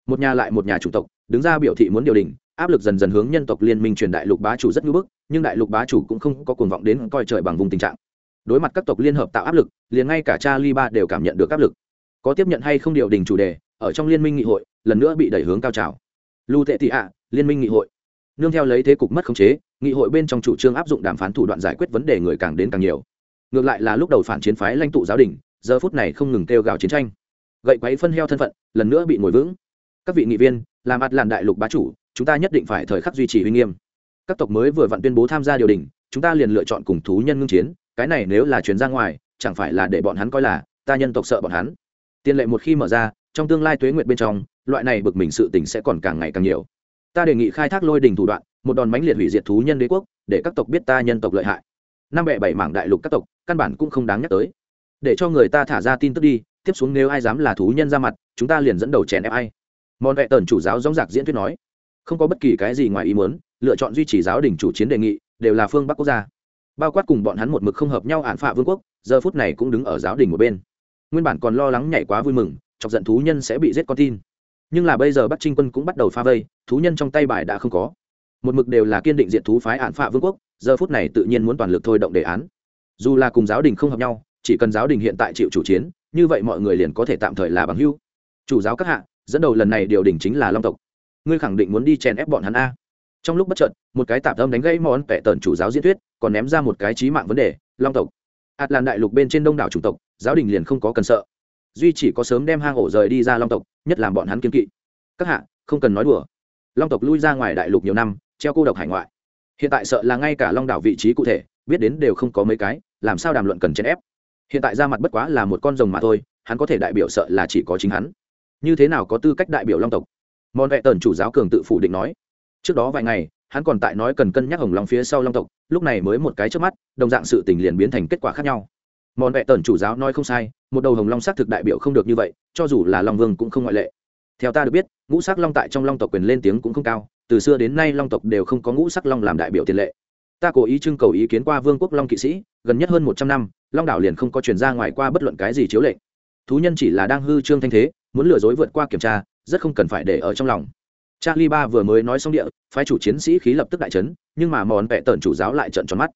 Một nhà lại một nhà chủng tộc, đứng ra biểu thị muốn điều đình, áp lực dần dần hướng nhân tộc liên minh truyền đại lục bá chủ rất ngưỡng bức, nhưng đại lục bá chủ cũng không có cuồng vọng đến coi trời bằng vùng tình trạng đối mặt các tộc liên hợp tạo áp lực, liền ngay cả cha li ba đều cảm nhận được áp lực. Có tiếp nhận hay không điều đình chủ đề, ở trong liên minh nghị hội, lần nữa bị đẩy hướng cao trào. Lưu tệ tị ạ, liên minh nghị hội. Nương theo lấy thế cục mất khống chế, nghị hội bên trong chủ trương áp dụng đàm phán thủ đoạn giải quyết vấn đề người càng đến càng nhiều. Ngược lại là lúc đầu phản chiến phái lãnh tụ giáo đình, giờ phút này không ngừng kêu gào chiến tranh. Gậy quấy phân heo thân phận, lần nữa bị ngồi vững. Các vị nghị viên, làm mặt làn đại lục bá chủ, chúng ta nhất định phải thời khắc duy trì uy nghiêm. Các tộc mới vừa vặn tuyên bố tham gia điều đình, chúng ta liền lựa chọn cùng thú nhân ngưng chiến cái này nếu là chuyển ra ngoài, chẳng phải là để bọn hắn coi là ta nhân tộc sợ bọn hắn. Tiền lệ một khi mở ra, trong tương lai tuế nguyệt bên trong, loại này bực mình sự tình sẽ còn càng ngày càng nhiều. Ta đề nghị khai thác lôi đình thủ đoạn, một đòn mãnh liệt hủy diệt thú nhân đế quốc, để các tộc biết ta nhân tộc lợi hại. Năm bệ bảy mảng đại lục các tộc, căn bản cũng không đáng nhắc tới. Để cho người ta thả ra tin tức đi, tiếp xuống nếu ai dám là thú nhân ra mặt, chúng ta liền dẫn đầu chèn ép ai. Mòn vẹ tần chủ giáo dóng giặc diễn thuyết nói, không có bất kỳ cái gì ngoài ý muốn, lựa chọn duy trì giáo đình chủ chiến đề nghị, đều là phương bắc quốc gia bao quát cùng bọn hắn một mực không hợp nhau ạn phạ vương quốc, giờ phút này cũng đứng ở giáo đình một bên. Nguyên bản còn lo lắng nhảy quá vui mừng, chọc giận thú nhân sẽ bị giết con tin. Nhưng là bây giờ bắc trinh quân cũng bắt đầu pha vây, thú nhân trong tay bài đã không có. Một mực đều là kiên định diện thú phái ạn phạ vương quốc, giờ phút này tự nhiên muốn toàn lực thôi động đề án. Dù là cùng giáo đình không hợp nhau, chỉ cần giáo đình hiện tại chịu chủ chiến, như vậy mọi người liền có thể tạm thời là bằng hưu chủ giáo các hạ, dẫn đầu lần này điều đình chính là long tộc. Ngươi khẳng định muốn đi chèn ép bọn hắn a. Trong lúc bất chợt, một cái tạp âm đánh gãy món vẻ tần chủ giáo diễn thuyết còn ném ra một cái trí mạng vấn đề, long tộc. Ạt làn đại lục bên trên đông đảo chủng tộc, giáo đình liền không có cần sợ. Duy chỉ có sớm đem hang ổ rời đi ra long tộc, nhất làm bọn hắn kiên kỵ. Các hạ, không cần nói đùa. Long tộc lui ra ngoài đại lục nhiều năm, treo cô độc hải ngoại. Hiện tại sợ là ngay cả long đảo vị trí cụ thể, biết đến đều không có mấy cái, làm sao đàm luận cần chèn ép? Hiện tại ra mặt bất quá là một con rồng mà thôi, hắn có thể đại biểu sợ là chỉ có chính hắn. Như thế nào có tư cách đại biểu long tộc? Mòn vẹ tần chủ giáo cường tự phủ định nói. Trước đó vài ngày hắn còn tại nói cần cân nhắc hồng long phía sau long tộc, lúc này mới một cái trước mắt, đồng dạng sự tình liền biến thành kết quả khác nhau. Mòn vẹ tần chủ giáo nói không sai, một đầu hồng long xác thực đại biểu không được như vậy, cho dù là long vương cũng không ngoại lệ. Theo ta được biết, ngũ sắc long tại trong long tộc quyền lên tiếng cũng không cao, từ xưa đến nay long tộc đều không có ngũ sắc long làm đại biểu tiền lệ. Ta cố ý trưng cầu ý kiến qua vương quốc long kỵ sĩ, gần nhất hơn một trăm năm, long đảo liền không có chuyển ra ngoài qua bất luận cái gì chiếu lệnh. Thú nhân chỉ là đang hư trương thanh thế, muốn lừa dối vượt qua kiểm tra, rất không cần phải để ở trong lòng charlie ba vừa mới nói xong địa, phái chủ chiến sĩ khí lập tức đại chấn, nhưng mà mòn vẹ tần chủ giáo lại trận tròn mắt.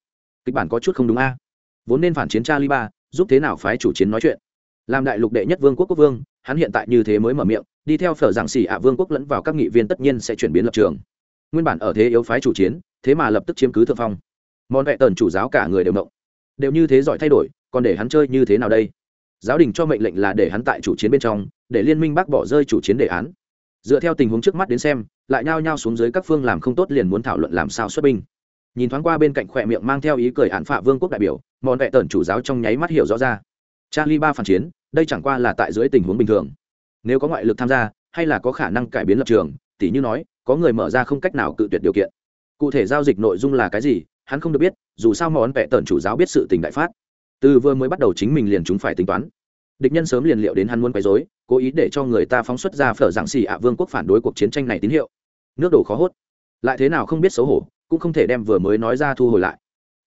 Kịch bản có chút không đúng a. Vốn nên phản chiến charlie ba, giúp thế nào phái chủ chiến nói chuyện? Làm đại lục đệ nhất vương quốc quốc vương, hắn hiện tại như thế mới mở miệng, đi theo phở giảng xỉ ạ à vương quốc lẫn vào các nghị viên tất nhiên sẽ chuyển biến lập trường. Nguyên bản ở thế yếu phái chủ chiến, thế mà lập tức chiếm cứ thượng phong. Mòn vẹ tần chủ giáo cả người đều động. Đều như thế giỏi thay đổi, còn để hắn chơi như thế nào đây? Giáo đình cho mệnh lệnh là để hắn tại chủ chiến bên trong, để liên minh bác bỏ rơi chủ chiến đề án dựa theo tình huống trước mắt đến xem, lại nhao nhao xuống dưới các phương làm không tốt liền muốn thảo luận làm sao xuất binh. Nhìn thoáng qua bên cạnh khỏe miệng mang theo ý cười hạn phạ vương quốc đại biểu mòn vẹ tần chủ giáo trong nháy mắt hiểu rõ ra. Charlie ba phản chiến, đây chẳng qua là tại dưới tình huống bình thường. Nếu có ngoại lực tham gia, hay là có khả năng cải biến lập trường, tỉ như nói, có người mở ra không cách nào cự tuyệt điều kiện. Cụ thể giao dịch nội dung là cái gì, hắn không được biết, dù sao món vẹ tần chủ giáo biết sự tình đại phát. Từ vừa mới bắt đầu chính mình liền chúng phải tính toán địch nhân sớm liền liệu đến hắn muốn quấy rối, cố ý để cho người ta phóng xuất ra phở giảng xì ạ vương quốc phản đối cuộc chiến tranh này tín hiệu. Nước đổ khó hốt. Lại thế nào không biết xấu hổ cũng không thể đem vừa mới nói ra thu hồi lại.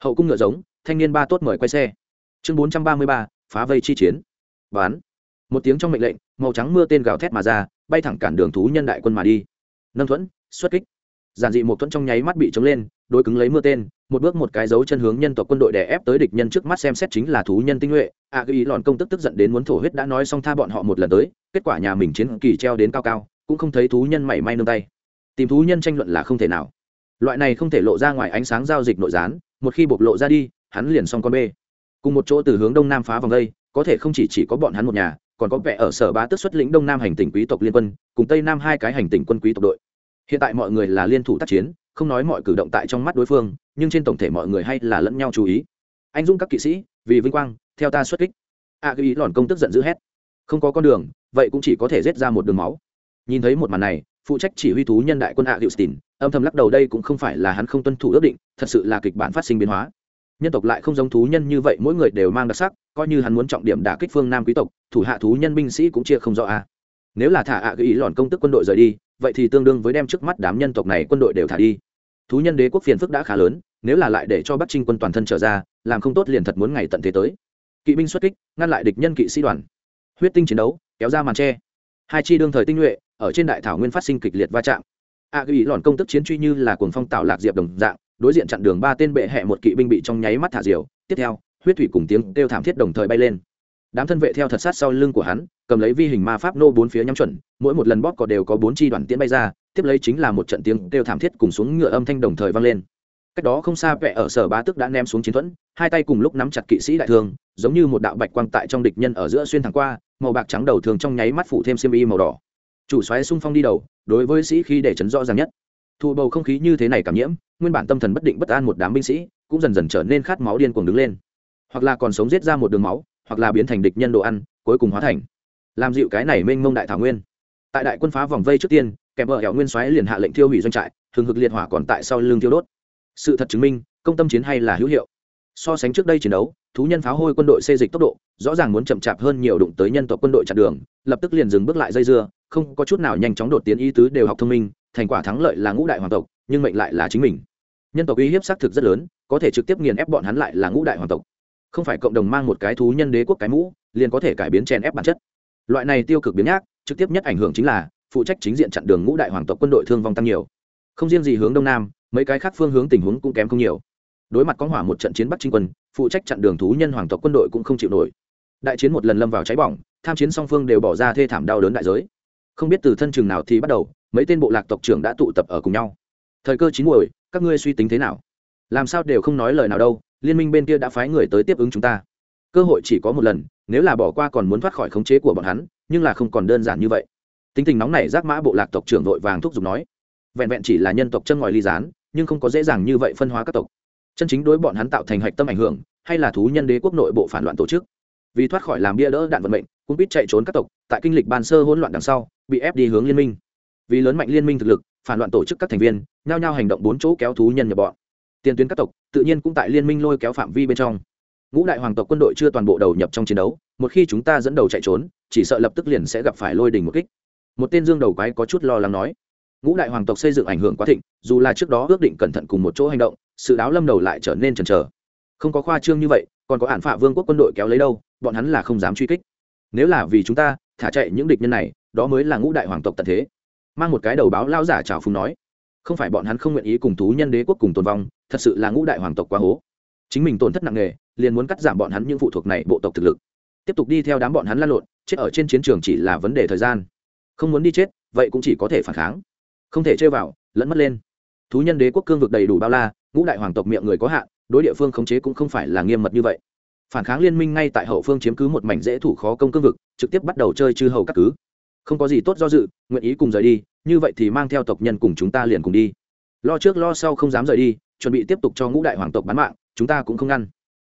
Hậu cung ngựa giống thanh niên ba tốt mời quay xe. Chương bốn trăm ba mươi ba phá vây chi chiến. Bán một tiếng trong mệnh lệnh màu trắng mưa tên gào thét mà ra bay thẳng cản đường thú nhân đại quân mà đi. Nâng thuẫn xuất kích giản dị một thuẫn trong nháy mắt bị chống lên đối cứng lấy mưa tên một bước một cái dấu chân hướng nhân tộc quân đội đè ép tới địch nhân trước mắt xem xét chính là thú nhân tinh nhuệ. A à, lòn công tức tức giận đến muốn thổ huyết đã nói xong tha bọn họ một lần tới kết quả nhà mình chiến kỳ treo đến cao cao cũng không thấy thú nhân mảy may nương tay. Tìm thú nhân tranh luận là không thể nào. Loại này không thể lộ ra ngoài ánh sáng giao dịch nội gián một khi bộc lộ ra đi hắn liền xong con bê. Cùng một chỗ từ hướng đông nam phá vòng đây có thể không chỉ chỉ có bọn hắn một nhà còn có vẻ ở sở bá tức xuất lĩnh đông nam hành tỉnh quý tộc liên quân cùng tây nam hai cái hành tỉnh quân quý tộc đội hiện tại mọi người là liên thủ tác chiến không nói mọi cử động tại trong mắt đối phương nhưng trên tổng thể mọi người hay là lẫn nhau chú ý. Anh dũng các kỵ sĩ vì vinh quang theo ta xuất kích. A à, ý lòn công tức giận dữ hét. Không có con đường vậy cũng chỉ có thể rết ra một đường máu. Nhìn thấy một màn này phụ trách chỉ huy thú nhân đại quân a hiệu stin âm thầm lắc đầu đây cũng không phải là hắn không tuân thủ ước định thật sự là kịch bản phát sinh biến hóa. Nhân tộc lại không giống thú nhân như vậy mỗi người đều mang đặc sắc coi như hắn muốn trọng điểm đả kích phương nam quý tộc thủ hạ thú nhân binh sĩ cũng chia không rõ a. Nếu là thả ạ à ý lòn công tức quân đội rời đi vậy thì tương đương với đem trước mắt đám nhân tộc này quân đội đều thả đi. Thú nhân đế quốc phiền phức đã khá lớn, nếu là lại để cho bắc trinh quân toàn thân trở ra, làm không tốt liền thật muốn ngày tận thế tới. Kỵ binh xuất kích, ngăn lại địch nhân kỵ sĩ đoàn. Huyết tinh chiến đấu, kéo ra màn tre. Hai chi đương thời tinh nhuệ, ở trên đại thảo nguyên phát sinh kịch liệt va chạm. A ghi lòn công tức chiến truy như là cuồng phong tạo lạc diệp đồng dạng, đối diện chặn đường ba tên bệ hẹ một kỵ binh bị trong nháy mắt thả diều. Tiếp theo, huyết thủy cùng tiếng kêu thảm thiết đồng thời bay lên đám thân vệ theo thật sát sau lưng của hắn, cầm lấy vi hình ma pháp nô bốn phía nhắm chuẩn, mỗi một lần bóp cò đều có bốn chi đoàn tiễn bay ra, tiếp lấy chính là một trận tiếng kêu thảm thiết cùng xuống ngựa âm thanh đồng thời vang lên. Cách đó không xa vẽ ở sở bá tức đã ném xuống chiến thuẫn, hai tay cùng lúc nắm chặt kỵ sĩ đại thương, giống như một đạo bạch quang tại trong địch nhân ở giữa xuyên thẳng qua, màu bạc trắng đầu thường trong nháy mắt phủ thêm xiêm y màu đỏ. Chủ xoáy xung phong đi đầu, đối với sĩ khi để chấn rõ ràng nhất. Thụ bầu không khí như thế này cảm nhiễm, nguyên bản tâm thần bất định bất an một đám binh sĩ cũng dần dần trở nên khát máu điên cuồng đứng lên. Hoặc là còn sống giết ra một đường máu hoặc là biến thành địch nhân đồ ăn, cuối cùng hóa thành. Làm dịu cái này mênh mông đại thảo nguyên. Tại đại quân phá vòng vây trước tiên kèm vợ hẻo nguyên xoáy liền hạ lệnh thiêu hủy doanh trại thường hực liệt hỏa còn tại sau lưng thiêu đốt. Sự thật chứng minh, công tâm chiến hay là hữu hiệu. So sánh trước đây chiến đấu, thú nhân pháo hôi quân đội xê dịch tốc độ, rõ ràng muốn chậm chạp hơn nhiều đụng tới nhân tộc quân đội chặn đường, lập tức liền dừng bước lại dây dưa, không có chút nào nhanh chóng đột tiến ý tứ đều học thông minh, thành quả thắng lợi là ngũ đại hoàng tộc, nhưng mệnh lại là chính mình. Nhân tộc uy hiếp xác thực rất lớn, có thể trực tiếp nghiền ép bọn hắn lại là ngũ đại hoàng tộc không phải cộng đồng mang một cái thú nhân đế quốc cái mũ, liền có thể cải biến chèn ép bản chất. Loại này tiêu cực biến nhác, trực tiếp nhất ảnh hưởng chính là, phụ trách chính diện chặn đường ngũ đại hoàng tộc quân đội thương vong tăng nhiều. Không riêng gì hướng đông nam, mấy cái khác phương hướng tình huống cũng kém không nhiều. Đối mặt có hỏa một trận chiến bắc trinh quân, phụ trách chặn đường thú nhân hoàng tộc quân đội cũng không chịu nổi. Đại chiến một lần lâm vào cháy bỏng, tham chiến song phương đều bỏ ra thê thảm đau đớn đại giới. Không biết từ thân trường nào thì bắt đầu, mấy tên bộ lạc tộc trưởng đã tụ tập ở cùng nhau. Thời cơ chín muồi, các ngươi suy tính thế nào? Làm sao đều không nói lời nào đâu liên minh bên kia đã phái người tới tiếp ứng chúng ta. Cơ hội chỉ có một lần, nếu là bỏ qua còn muốn thoát khỏi khống chế của bọn hắn, nhưng là không còn đơn giản như vậy. Tính tình nóng này giác mã bộ lạc tộc trưởng vội vàng thúc giục nói, vẹn vẹn chỉ là nhân tộc chân ngòi ly gián, nhưng không có dễ dàng như vậy phân hóa các tộc. Chân chính đối bọn hắn tạo thành hạch tâm ảnh hưởng, hay là thú nhân đế quốc nội bộ phản loạn tổ chức. Vì thoát khỏi làm bia đỡ đạn vận mệnh cũng biết chạy trốn các tộc, tại kinh lịch ban sơ hỗn loạn đằng sau, bị ép đi hướng liên minh. Vì lớn mạnh liên minh thực lực, phản loạn tổ chức các thành viên, nhao nhao hành động bốn chỗ kéo thú nhân nhập bọn tiền tuyến các tộc tự nhiên cũng tại liên minh lôi kéo phạm vi bên trong. Ngũ đại hoàng tộc quân đội chưa toàn bộ đầu nhập trong chiến đấu, một khi chúng ta dẫn đầu chạy trốn, chỉ sợ lập tức liền sẽ gặp phải lôi đình một kích. Một tên dương đầu quái có chút lo lắng nói. Ngũ đại hoàng tộc xây dựng ảnh hưởng quá thịnh, dù là trước đó ước định cẩn thận cùng một chỗ hành động, sự đáo lâm đầu lại trở nên chần chờ. Không có khoa trương như vậy, còn có ản phạ vương quốc quân đội kéo lấy đâu, bọn hắn là không dám truy kích. Nếu là vì chúng ta, thả chạy những địch nhân này, đó mới là ngũ đại hoàng tộc tận thế. Mang một cái đầu báo lao giả trào phúng nói không phải bọn hắn không nguyện ý cùng thú nhân đế quốc cùng tồn vong, thật sự là ngũ đại hoàng tộc quá hố. Chính mình tổn thất nặng nề, liền muốn cắt giảm bọn hắn những phụ thuộc này bộ tộc thực lực. Tiếp tục đi theo đám bọn hắn lan lộn, chết ở trên chiến trường chỉ là vấn đề thời gian. Không muốn đi chết, vậy cũng chỉ có thể phản kháng. Không thể chơi vào, lẫn mất lên. Thú nhân đế quốc cương vực đầy đủ bao la, ngũ đại hoàng tộc miệng người có hạn, đối địa phương khống chế cũng không phải là nghiêm mật như vậy. Phản kháng liên minh ngay tại hậu phương chiếm cứ một mảnh dễ thủ khó công cương vực, trực tiếp bắt đầu chơi chư hầu các cứ không có gì tốt do dự, nguyện ý cùng rời đi, như vậy thì mang theo tộc nhân cùng chúng ta liền cùng đi. Lo trước lo sau không dám rời đi, chuẩn bị tiếp tục cho ngũ đại hoàng tộc bán mạng, chúng ta cũng không ngăn.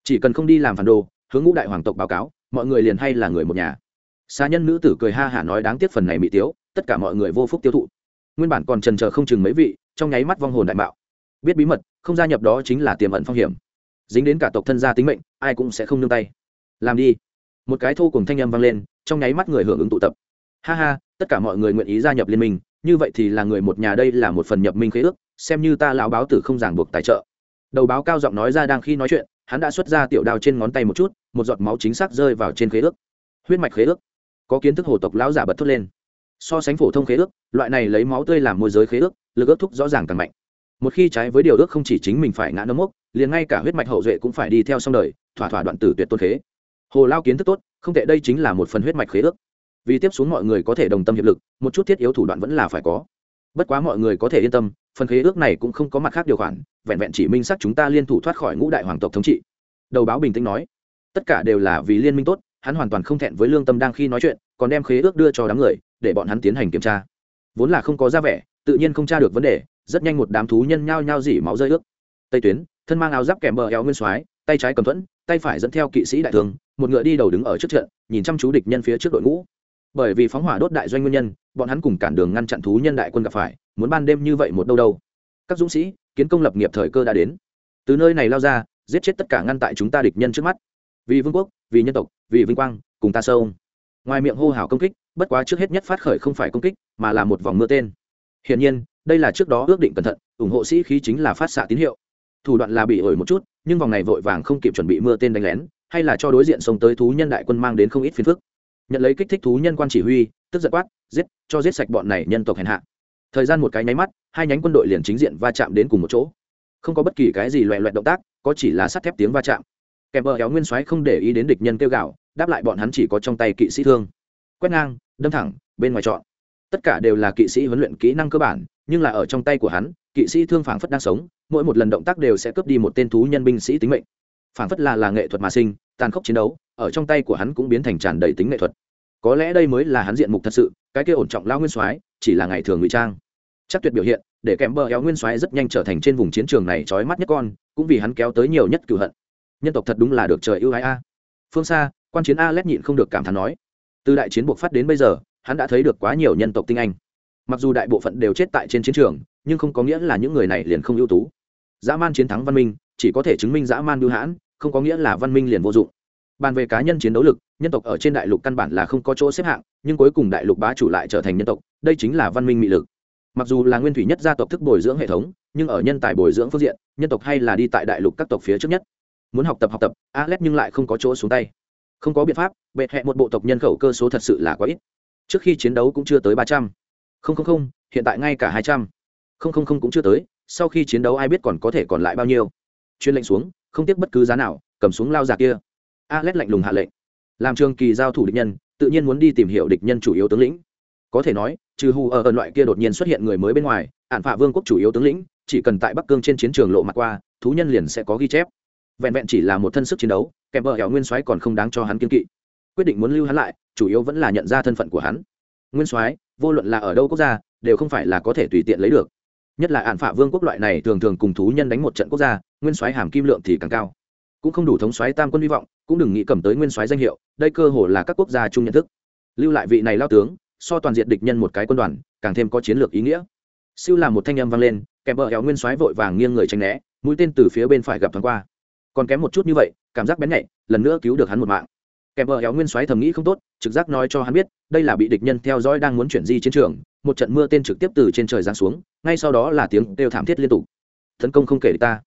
Chỉ cần không đi làm phản đồ, hướng ngũ đại hoàng tộc báo cáo, mọi người liền hay là người một nhà. Xa nhân nữ tử cười ha hả nói đáng tiếc phần này mỹ tiếu, tất cả mọi người vô phúc tiêu thụ. Nguyên bản còn trần chờ không chừng mấy vị, trong nháy mắt vong hồn đại mạo. Biết bí mật, không gia nhập đó chính là tiềm ẩn phong hiểm. Dính đến cả tộc thân gia tính mệnh, ai cũng sẽ không nương tay. Làm đi. Một cái thô cùng thanh âm vang lên, trong nháy mắt người hưởng ứng tụ tập ha ha, tất cả mọi người nguyện ý gia nhập liên minh, như vậy thì là người một nhà đây là một phần nhập minh khế ước, xem như ta lão báo tử không ràng buộc tài trợ. Đầu báo cao giọng nói ra đang khi nói chuyện, hắn đã xuất ra tiểu đao trên ngón tay một chút, một giọt máu chính xác rơi vào trên khế ước. Huyết mạch khế ước. Có kiến thức hồ tộc lão giả bật thốt lên. So sánh phổ thông khế ước, loại này lấy máu tươi làm môi giới khế ước, lực ước thúc rõ ràng càng mạnh. Một khi trái với điều ước không chỉ chính mình phải ngã nấm mốc, liền ngay cả huyết mạch hậu duệ cũng phải đi theo xong đời, thỏa thỏa đoạn tử tuyệt tôn khế. Hồ lao kiến thức tốt, không tệ đây chính là một phần huyết mạch khế ước vì tiếp xuống mọi người có thể đồng tâm hiệp lực một chút thiết yếu thủ đoạn vẫn là phải có. Bất quá mọi người có thể yên tâm phần khế ước này cũng không có mặt khác điều khoản vẹn vẹn chỉ minh sắc chúng ta liên thủ thoát khỏi ngũ đại hoàng tộc thống trị. Đầu báo bình tĩnh nói tất cả đều là vì liên minh tốt hắn hoàn toàn không thẹn với lương tâm đang khi nói chuyện còn đem khế ước đưa cho đám người để bọn hắn tiến hành kiểm tra. Vốn là không có ra vẻ tự nhiên không tra được vấn đề rất nhanh một đám thú nhân nhao nhao dỉ máu rơi ước. Tây tuyến thân mang áo giáp kèm bờ eo nguyên soái tay trái cầm thuẫn tay phải dẫn theo kỵ sĩ đại thường, một ngựa đi đầu đứng ở trước trận nhìn chăm chú địch nhân phía trước đội ngũ bởi vì phóng hỏa đốt đại doanh nguyên nhân, bọn hắn cùng cản đường ngăn chặn thú nhân đại quân gặp phải, muốn ban đêm như vậy một đâu đâu. Các dũng sĩ, kiến công lập nghiệp thời cơ đã đến. Từ nơi này lao ra, giết chết tất cả ngăn tại chúng ta địch nhân trước mắt. Vì vương quốc, vì nhân tộc, vì vinh quang, cùng ta sâu. Ngoài miệng hô hào công kích, bất quá trước hết nhất phát khởi không phải công kích, mà là một vòng mưa tên. Hiển nhiên, đây là trước đó ước định cẩn thận, ủng hộ sĩ khí chính là phát xạ tín hiệu. Thủ đoạn là bị ổi một chút, nhưng vòng này vội vàng không kịp chuẩn bị mưa tên đánh lén, hay là cho đối diện xông tới thú nhân đại quân mang đến không ít phiền phức nhận lấy kích thích thú nhân quan chỉ huy, tức giật quát, giết, cho giết sạch bọn này nhân tộc hèn hạ. Thời gian một cái nháy mắt, hai nhánh quân đội liền chính diện va chạm đến cùng một chỗ. Không có bất kỳ cái gì loẹ loẹt động tác, có chỉ là sắt thép tiếng va chạm. Kèm bờ kéo nguyên soái không để ý đến địch nhân kêu gạo đáp lại bọn hắn chỉ có trong tay kỵ sĩ thương. Quét ngang, đâm thẳng, bên ngoài chọn tất cả đều là kỵ sĩ huấn luyện kỹ năng cơ bản, nhưng là ở trong tay của hắn, kỵ sĩ thương phảng phất đang sống, mỗi một lần động tác đều sẽ cướp đi một tên thú nhân binh sĩ tính mệnh. Phảng phất là là nghệ thuật mà sinh, tàn khốc chiến đấu ở trong tay của hắn cũng biến thành tràn đầy tính nghệ thuật. Có lẽ đây mới là hắn diện mục thật sự, cái kia ổn trọng lao nguyên soái, chỉ là ngày thường ngụy trang. Chắc tuyệt biểu hiện, để kèm bờ éo nguyên soái rất nhanh trở thành trên vùng chiến trường này trói mắt nhất con, cũng vì hắn kéo tới nhiều nhất cửu hận. Nhân tộc thật đúng là được trời ưu ái a. Phương xa, quan chiến a lét nhịn không được cảm thán nói, từ đại chiến buộc phát đến bây giờ, hắn đã thấy được quá nhiều nhân tộc tinh anh. Mặc dù đại bộ phận đều chết tại trên chiến trường, nhưng không có nghĩa là những người này liền không ưu tú. Dã man chiến thắng văn minh, chỉ có thể chứng minh dã man bưu hãn, không có nghĩa là văn minh liền vô dụng bàn về cá nhân chiến đấu lực, nhân tộc ở trên đại lục căn bản là không có chỗ xếp hạng, nhưng cuối cùng đại lục bá chủ lại trở thành nhân tộc, đây chính là văn minh mị lực. Mặc dù là nguyên thủy nhất gia tộc thức bồi dưỡng hệ thống, nhưng ở nhân tài bồi dưỡng phương diện, nhân tộc hay là đi tại đại lục các tộc phía trước nhất. Muốn học tập học tập alex nhưng lại không có chỗ xuống tay. Không có biện pháp, bệ hẹ một bộ tộc nhân khẩu cơ số thật sự là quá ít. Trước khi chiến đấu cũng chưa tới ba trăm. Không không không, hiện tại ngay cả hai trăm. Không không không cũng chưa tới, sau khi chiến đấu ai biết còn có thể còn lại bao nhiêu. Chuyên lệnh xuống, không tiếc bất cứ giá nào, cầm xuống lao già kia alex lạnh lùng hạ lệnh. Làm trường kỳ giao thủ địch nhân, tự nhiên muốn đi tìm hiểu địch nhân chủ yếu tướng lĩnh. Có thể nói, trừ hù ở ẩn loại kia đột nhiên xuất hiện người mới bên ngoài ạn phạ vương quốc chủ yếu tướng lĩnh, chỉ cần tại bắc cương trên chiến trường lộ mặt qua, thú nhân liền sẽ có ghi chép. Vẹn vẹn chỉ là một thân sức chiến đấu kèm vợ hẻo nguyên soái còn không đáng cho hắn kiên kỵ. Quyết định muốn lưu hắn lại, chủ yếu vẫn là nhận ra thân phận của hắn. Nguyên soái, vô luận là ở đâu quốc gia, đều không phải là có thể tùy tiện lấy được. Nhất là ạn phạ vương quốc loại này thường thường cùng thú nhân đánh một trận quốc gia, nguyên soái hàm kim lượng thì càng cao cũng không đủ thống soái tam quân hy vọng, cũng đừng nghĩ cầm tới nguyên soái danh hiệu, đây cơ hồ là các quốc gia chung nhận thức. Lưu lại vị này lao tướng, so toàn diện địch nhân một cái quân đoàn, càng thêm có chiến lược ý nghĩa. Siêu làm một thanh âm vang lên kèm bờ héo nguyên soái vội vàng nghiêng người tránh né, mũi tên từ phía bên phải gặp thoáng qua. Còn kém một chút như vậy, cảm giác bén nhạy, lần nữa cứu được hắn một mạng. Kèm bờ héo nguyên soái thầm nghĩ không tốt, trực giác nói cho hắn biết, đây là bị địch nhân theo dõi đang muốn chuyển di chiến trường, một trận mưa tên trực tiếp từ trên trời giáng xuống, ngay sau đó là tiếng kêu thảm thiết liên tục. Tấn công không kể địch ta.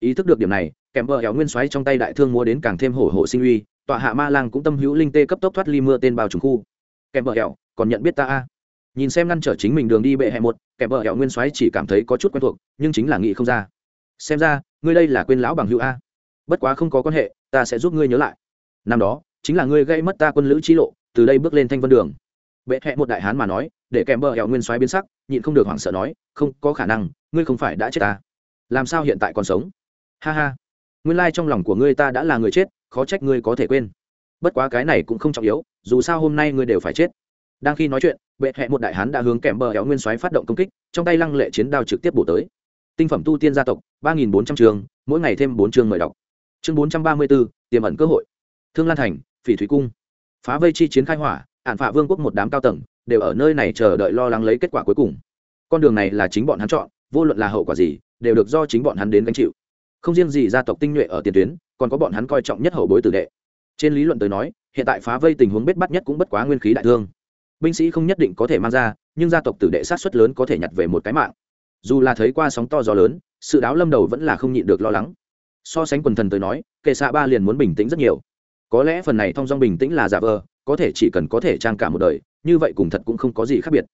Ý thức được điểm này kèm bờ héo nguyên xoáy trong tay đại thương mua đến càng thêm hổ hộ sinh uy, tọa hạ ma lang cũng tâm hữu linh tê cấp tốc thoát ly mưa tên bao trùng khu. Kèm bờ héo còn nhận biết ta a. Nhìn xem ngăn trở chính mình đường đi bệ hẹ một, kèm bờ héo nguyên xoáy chỉ cảm thấy có chút quen thuộc, nhưng chính là nghĩ không ra. Xem ra, ngươi đây là quên lão bằng hữu a. Bất quá không có quan hệ, ta sẽ giúp ngươi nhớ lại. Năm đó, chính là ngươi gây mất ta quân lữ chi lộ, từ đây bước lên thanh vân đường. Bệ hẹ một đại hán mà nói, để kèm bờ hẹo nguyên xoáy biến sắc, nhịn không được hoảng sợ nói, không có khả năng, ngươi không phải đã chết ta. Làm sao hiện tại còn sống? Ha ha nguyên lai trong lòng của ngươi ta đã là người chết, khó trách ngươi có thể quên. Bất quá cái này cũng không trọng yếu, dù sao hôm nay ngươi đều phải chết. Đang khi nói chuyện, bệ hẹ một đại hán đã hướng kèm bờ éo nguyên soái phát động công kích, trong tay lăng lệ chiến đao trực tiếp bổ tới. Tinh phẩm tu tiên gia tộc, ba nghìn bốn trăm trường, mỗi ngày thêm bốn chương mời đọc. Chương bốn trăm ba mươi bốn tiềm ẩn cơ hội. Thương lan thành, phỉ thủy cung. Phá vây chi chiến khai hỏa ạn phạ vương quốc một đám cao tầng, đều ở nơi này chờ đợi lo lắng lấy kết quả cuối cùng. Con đường này là chính bọn hắn chọn, vô luận là hậu quả gì, đều được do chính bọn hắn đến gánh chịu không riêng gì gia tộc tinh nhuệ ở tiền tuyến, còn có bọn hắn coi trọng nhất hậu bối tử đệ. Trên lý luận tới nói, hiện tại phá vây tình huống bết bắt nhất cũng bất quá nguyên khí đại thương. Binh sĩ không nhất định có thể mang ra, nhưng gia tộc tử đệ sát xuất lớn có thể nhặt về một cái mạng. Dù là thấy qua sóng to gió lớn, sự đáo lâm đầu vẫn là không nhịn được lo lắng. So sánh quần thần tới nói, kệ xạ ba liền muốn bình tĩnh rất nhiều. Có lẽ phần này thong dong bình tĩnh là giả vờ, có thể chỉ cần có thể trang cả một đời, như vậy cùng thật cũng không có gì khác biệt.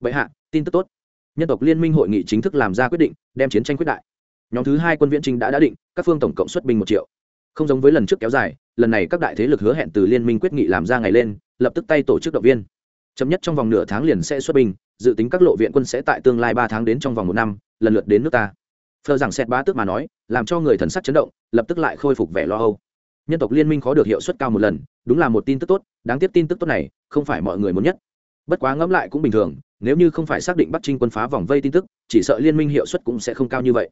Vậy hạ, tin tức tốt. Nhân tộc liên minh hội nghị chính thức làm ra quyết định, đem chiến tranh quyết đại nhóm thứ hai quân viễn trinh đã đã định, các phương tổng cộng xuất binh một triệu. Không giống với lần trước kéo dài, lần này các đại thế lực hứa hẹn từ liên minh quyết nghị làm ra ngày lên, lập tức tay tổ chức động viên. Chậm nhất trong vòng nửa tháng liền sẽ xuất binh, dự tính các lộ viện quân sẽ tại tương lai ba tháng đến trong vòng một năm, lần lượt đến nước ta. Phờ rằng xét bá tước mà nói, làm cho người thần sắc chấn động, lập tức lại khôi phục vẻ lo âu. Nhân tộc liên minh khó được hiệu suất cao một lần, đúng là một tin tức tốt, đáng tiếc tin tức tốt này, không phải mọi người muốn nhất. Bất quá ngẫm lại cũng bình thường, nếu như không phải xác định bắc trinh quân phá vòng vây tin tức, chỉ sợ liên minh hiệu suất cũng sẽ không cao như vậy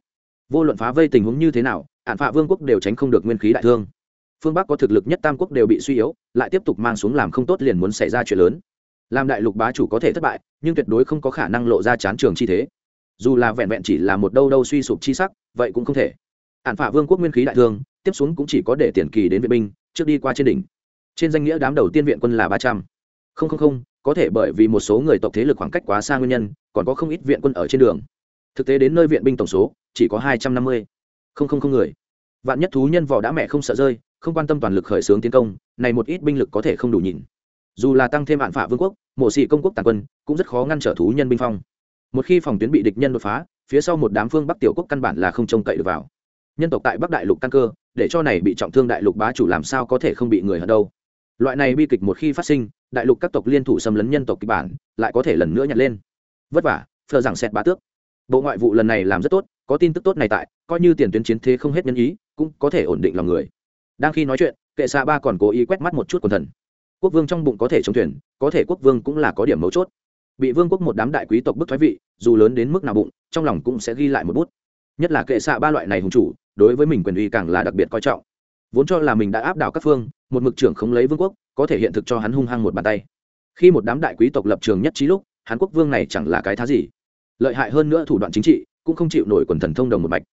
vô luận phá vây tình huống như thế nào, ạn phạ vương quốc đều tránh không được nguyên khí đại thương. Phương bắc có thực lực nhất tam quốc đều bị suy yếu, lại tiếp tục mang xuống làm không tốt liền muốn xảy ra chuyện lớn. Làm đại lục bá chủ có thể thất bại, nhưng tuyệt đối không có khả năng lộ ra chán trường chi thế. Dù là vẹn vẹn chỉ là một đâu đâu suy sụp chi sắc, vậy cũng không thể. Ạn phạ vương quốc nguyên khí đại thương, tiếp xuống cũng chỉ có để tiền kỳ đến viện binh, trước đi qua trên đỉnh. Trên danh nghĩa đám đầu tiên viện quân là ba trăm. Không không không, có thể bởi vì một số người tộc thế lực khoảng cách quá xa nguyên nhân, còn có không ít viện quân ở trên đường thực tế đến nơi viện binh tổng số, chỉ có hai trăm năm mươi. Không không không người. Vạn nhất thú nhân vỏ đã mẹ không sợ rơi, không quan tâm toàn lực khởi xướng tiến công, này một ít binh lực có thể không đủ nhìn. Dù là tăng thêm hạn phả vương quốc mộ sĩ công quốc tàn quân, cũng rất khó ngăn trở thú nhân binh phong. Một khi phòng tuyến bị địch nhân đột phá, phía sau một đám phương bắc tiểu quốc căn bản là không trông cậy được vào. Nhân tộc tại bắc đại lục căn cơ, để cho này bị trọng thương đại lục bá chủ làm sao có thể không bị người hận đâu. Loại này bi kịch một khi phát sinh, đại lục các tộc liên thủ xâm lấn nhân tộc kịch bản, lại có thể lần nữa nhặt lên. Vất vả, phờ rằng xẹt bá tước bộ ngoại vụ lần này làm rất tốt, có tin tức tốt này tại, coi như tiền tuyến chiến thế không hết nhân ý, cũng có thể ổn định lòng người. Đang khi nói chuyện, kệ xạ ba còn cố ý quét mắt một chút quần thần. Quốc vương trong bụng có thể chống thuyền, có thể quốc vương cũng là có điểm mấu chốt. Bị vương quốc một đám đại quý tộc bức thoái vị, dù lớn đến mức nào bụng, trong lòng cũng sẽ ghi lại một bút. Nhất là kệ xạ ba loại này hùng chủ, đối với mình quyền uy càng là đặc biệt coi trọng. Vốn cho là mình đã áp đảo các phương, một mực trưởng không lấy vương quốc, có thể hiện thực cho hắn hung hăng một bàn tay. Khi một đám đại quý tộc lập trường nhất trí lúc, hắn quốc vương này chẳng là cái thá gì lợi hại hơn nữa thủ đoạn chính trị, cũng không chịu nổi quần thần thông đồng một mạch.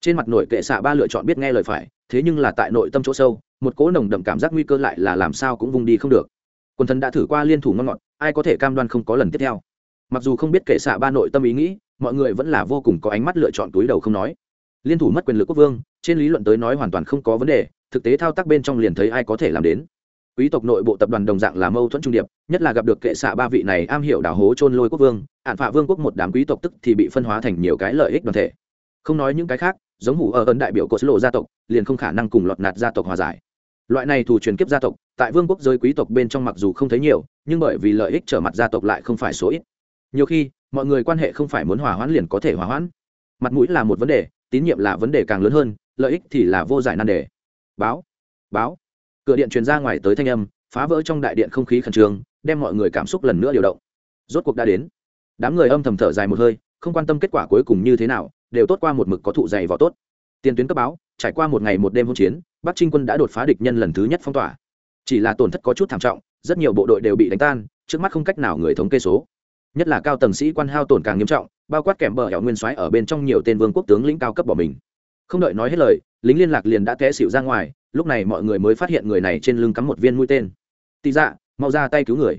Trên mặt nổi kệ xạ ba lựa chọn biết nghe lời phải, thế nhưng là tại nội tâm chỗ sâu, một cỗ nồng đậm cảm giác nguy cơ lại là làm sao cũng vùng đi không được. Quần thần đã thử qua liên thủ ngon ngọt, ai có thể cam đoan không có lần tiếp theo. Mặc dù không biết kệ xạ ba nội tâm ý nghĩ, mọi người vẫn là vô cùng có ánh mắt lựa chọn túi đầu không nói. Liên thủ mất quyền lực quốc vương, trên lý luận tới nói hoàn toàn không có vấn đề, thực tế thao tác bên trong liền thấy ai có thể làm đến quý tộc nội bộ tập đoàn đồng dạng là mâu thuẫn trung điệp, nhất là gặp được kệ xạ ba vị này am hiểu đảo hố trôn lôi quốc vương, ạn phạ vương quốc một đám quý tộc tức thì bị phân hóa thành nhiều cái lợi ích đoàn thể. Không nói những cái khác, giống hủ ở ấn đại biểu của lộ gia tộc, liền không khả năng cùng lọt nạt gia tộc hòa giải. Loại này thủ truyền kiếp gia tộc, tại vương quốc giới quý tộc bên trong mặc dù không thấy nhiều, nhưng bởi vì lợi ích trở mặt gia tộc lại không phải số ít. Nhiều khi, mọi người quan hệ không phải muốn hòa hoãn liền có thể hòa hoãn. Mặt mũi là một vấn đề, tín nhiệm là vấn đề càng lớn hơn, lợi ích thì là vô giải nan đề. Báo báo cửa điện truyền ra ngoài tới thanh âm, phá vỡ trong đại điện không khí khẩn trương, đem mọi người cảm xúc lần nữa điều động. Rốt cuộc đã đến. Đám người âm thầm thở dài một hơi, không quan tâm kết quả cuối cùng như thế nào, đều tốt qua một mực có thụ dày vào tốt. Tiền tuyến cấp báo, trải qua một ngày một đêm hỗn chiến, bắc trinh quân đã đột phá địch nhân lần thứ nhất phong tỏa. Chỉ là tổn thất có chút thảm trọng, rất nhiều bộ đội đều bị đánh tan, trước mắt không cách nào người thống kê số. Nhất là cao tầng sĩ quan hao tổn càng nghiêm trọng, bao quát kèm bờ hẻo nguyên soái ở bên trong nhiều tên vương quốc tướng lĩnh cao cấp bỏ mình. Không đợi nói hết lời lính liên lạc liền đã té xịu ra ngoài, lúc này mọi người mới phát hiện người này trên lưng cắm một viên mũi tên. Tị dạ mau ra tay cứu người.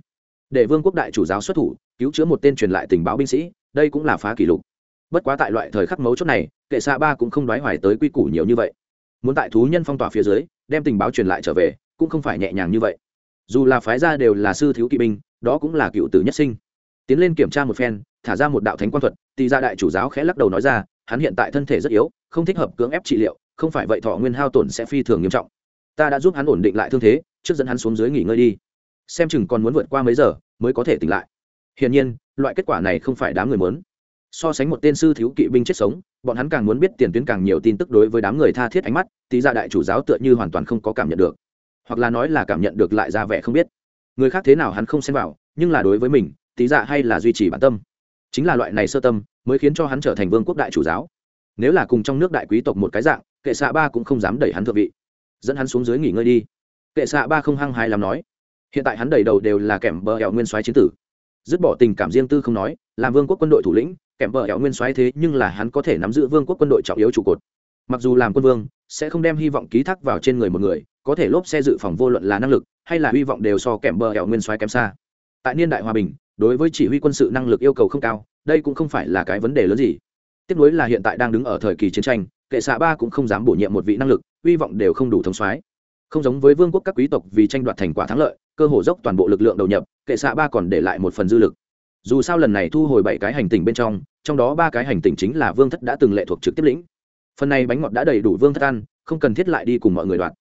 Để vương quốc đại chủ giáo xuất thủ, cứu chữa một tên truyền lại tình báo binh sĩ, đây cũng là phá kỷ lục. Bất quá tại loại thời khắc mấu chốt này, kệ xạ ba cũng không đoái hoài tới quy củ nhiều như vậy. Muốn tại thú nhân phong tỏa phía dưới, đem tình báo truyền lại trở về, cũng không phải nhẹ nhàng như vậy. Dù là phái gia đều là sư thiếu kỵ binh, đó cũng là cựu tử nhất sinh. Tiến lên kiểm tra một phen, thả ra một đạo thánh quan thuật tỳ ra dạ đại chủ giáo khẽ lắc đầu nói ra, hắn hiện tại thân thể rất yếu, không thích hợp cưỡng ép trị liệu không phải vậy thọ nguyên hao tổn sẽ phi thường nghiêm trọng. Ta đã giúp hắn ổn định lại thương thế, trước dẫn hắn xuống dưới nghỉ ngơi đi. Xem chừng còn muốn vượt qua mấy giờ, mới có thể tỉnh lại. Hiển nhiên, loại kết quả này không phải đám người muốn. So sánh một tên sư thiếu kỵ binh chết sống, bọn hắn càng muốn biết tiền tuyến càng nhiều tin tức đối với đám người tha thiết ánh mắt, tí ra đại chủ giáo tựa như hoàn toàn không có cảm nhận được. Hoặc là nói là cảm nhận được lại ra vẻ không biết. Người khác thế nào hắn không xem vào, nhưng là đối với mình, tí dạ hay là duy trì bản tâm. Chính là loại này sơ tâm, mới khiến cho hắn trở thành vương quốc đại chủ giáo. Nếu là cùng trong nước đại quý tộc một cái dạng kệ xạ ba cũng không dám đẩy hắn thượng vị. Dẫn hắn xuống dưới nghỉ ngơi đi. Kệ xạ ba không hăng hài làm nói. Hiện tại hắn đầy đầu đều là kẻm bờ hẹo nguyên soái chiến tử. Dứt bỏ tình cảm riêng tư không nói, làm vương quốc quân đội thủ lĩnh, kẻm bờ hẹo nguyên soái thế nhưng là hắn có thể nắm giữ vương quốc quân đội trọng yếu trụ cột. Mặc dù làm quân vương, sẽ không đem hy vọng ký thác vào trên người một người, có thể lốp xe dự phòng vô luận là năng lực, hay là hy vọng đều so kẻm bờ hẹo nguyên soái kém xa. Tại niên đại hòa bình, đối với chỉ huy quân sự năng lực yêu cầu không cao, đây cũng không phải là cái vấn đề lớn gì. Tiếp nối là hiện tại đang đứng ở thời kỳ chiến tranh kệ xạ ba cũng không dám bổ nhiệm một vị năng lực, hy vọng đều không đủ thống soái. Không giống với vương quốc các quý tộc vì tranh đoạt thành quả thắng lợi, cơ hồ dốc toàn bộ lực lượng đầu nhập, kệ xạ ba còn để lại một phần dư lực. Dù sao lần này thu hồi bảy cái hành tinh bên trong trong đó ba cái hành tinh chính là vương thất đã từng lệ thuộc trực tiếp lĩnh. Phần này bánh ngọt đã đầy đủ vương thất ăn, không cần thiết lại đi cùng mọi người đoạt.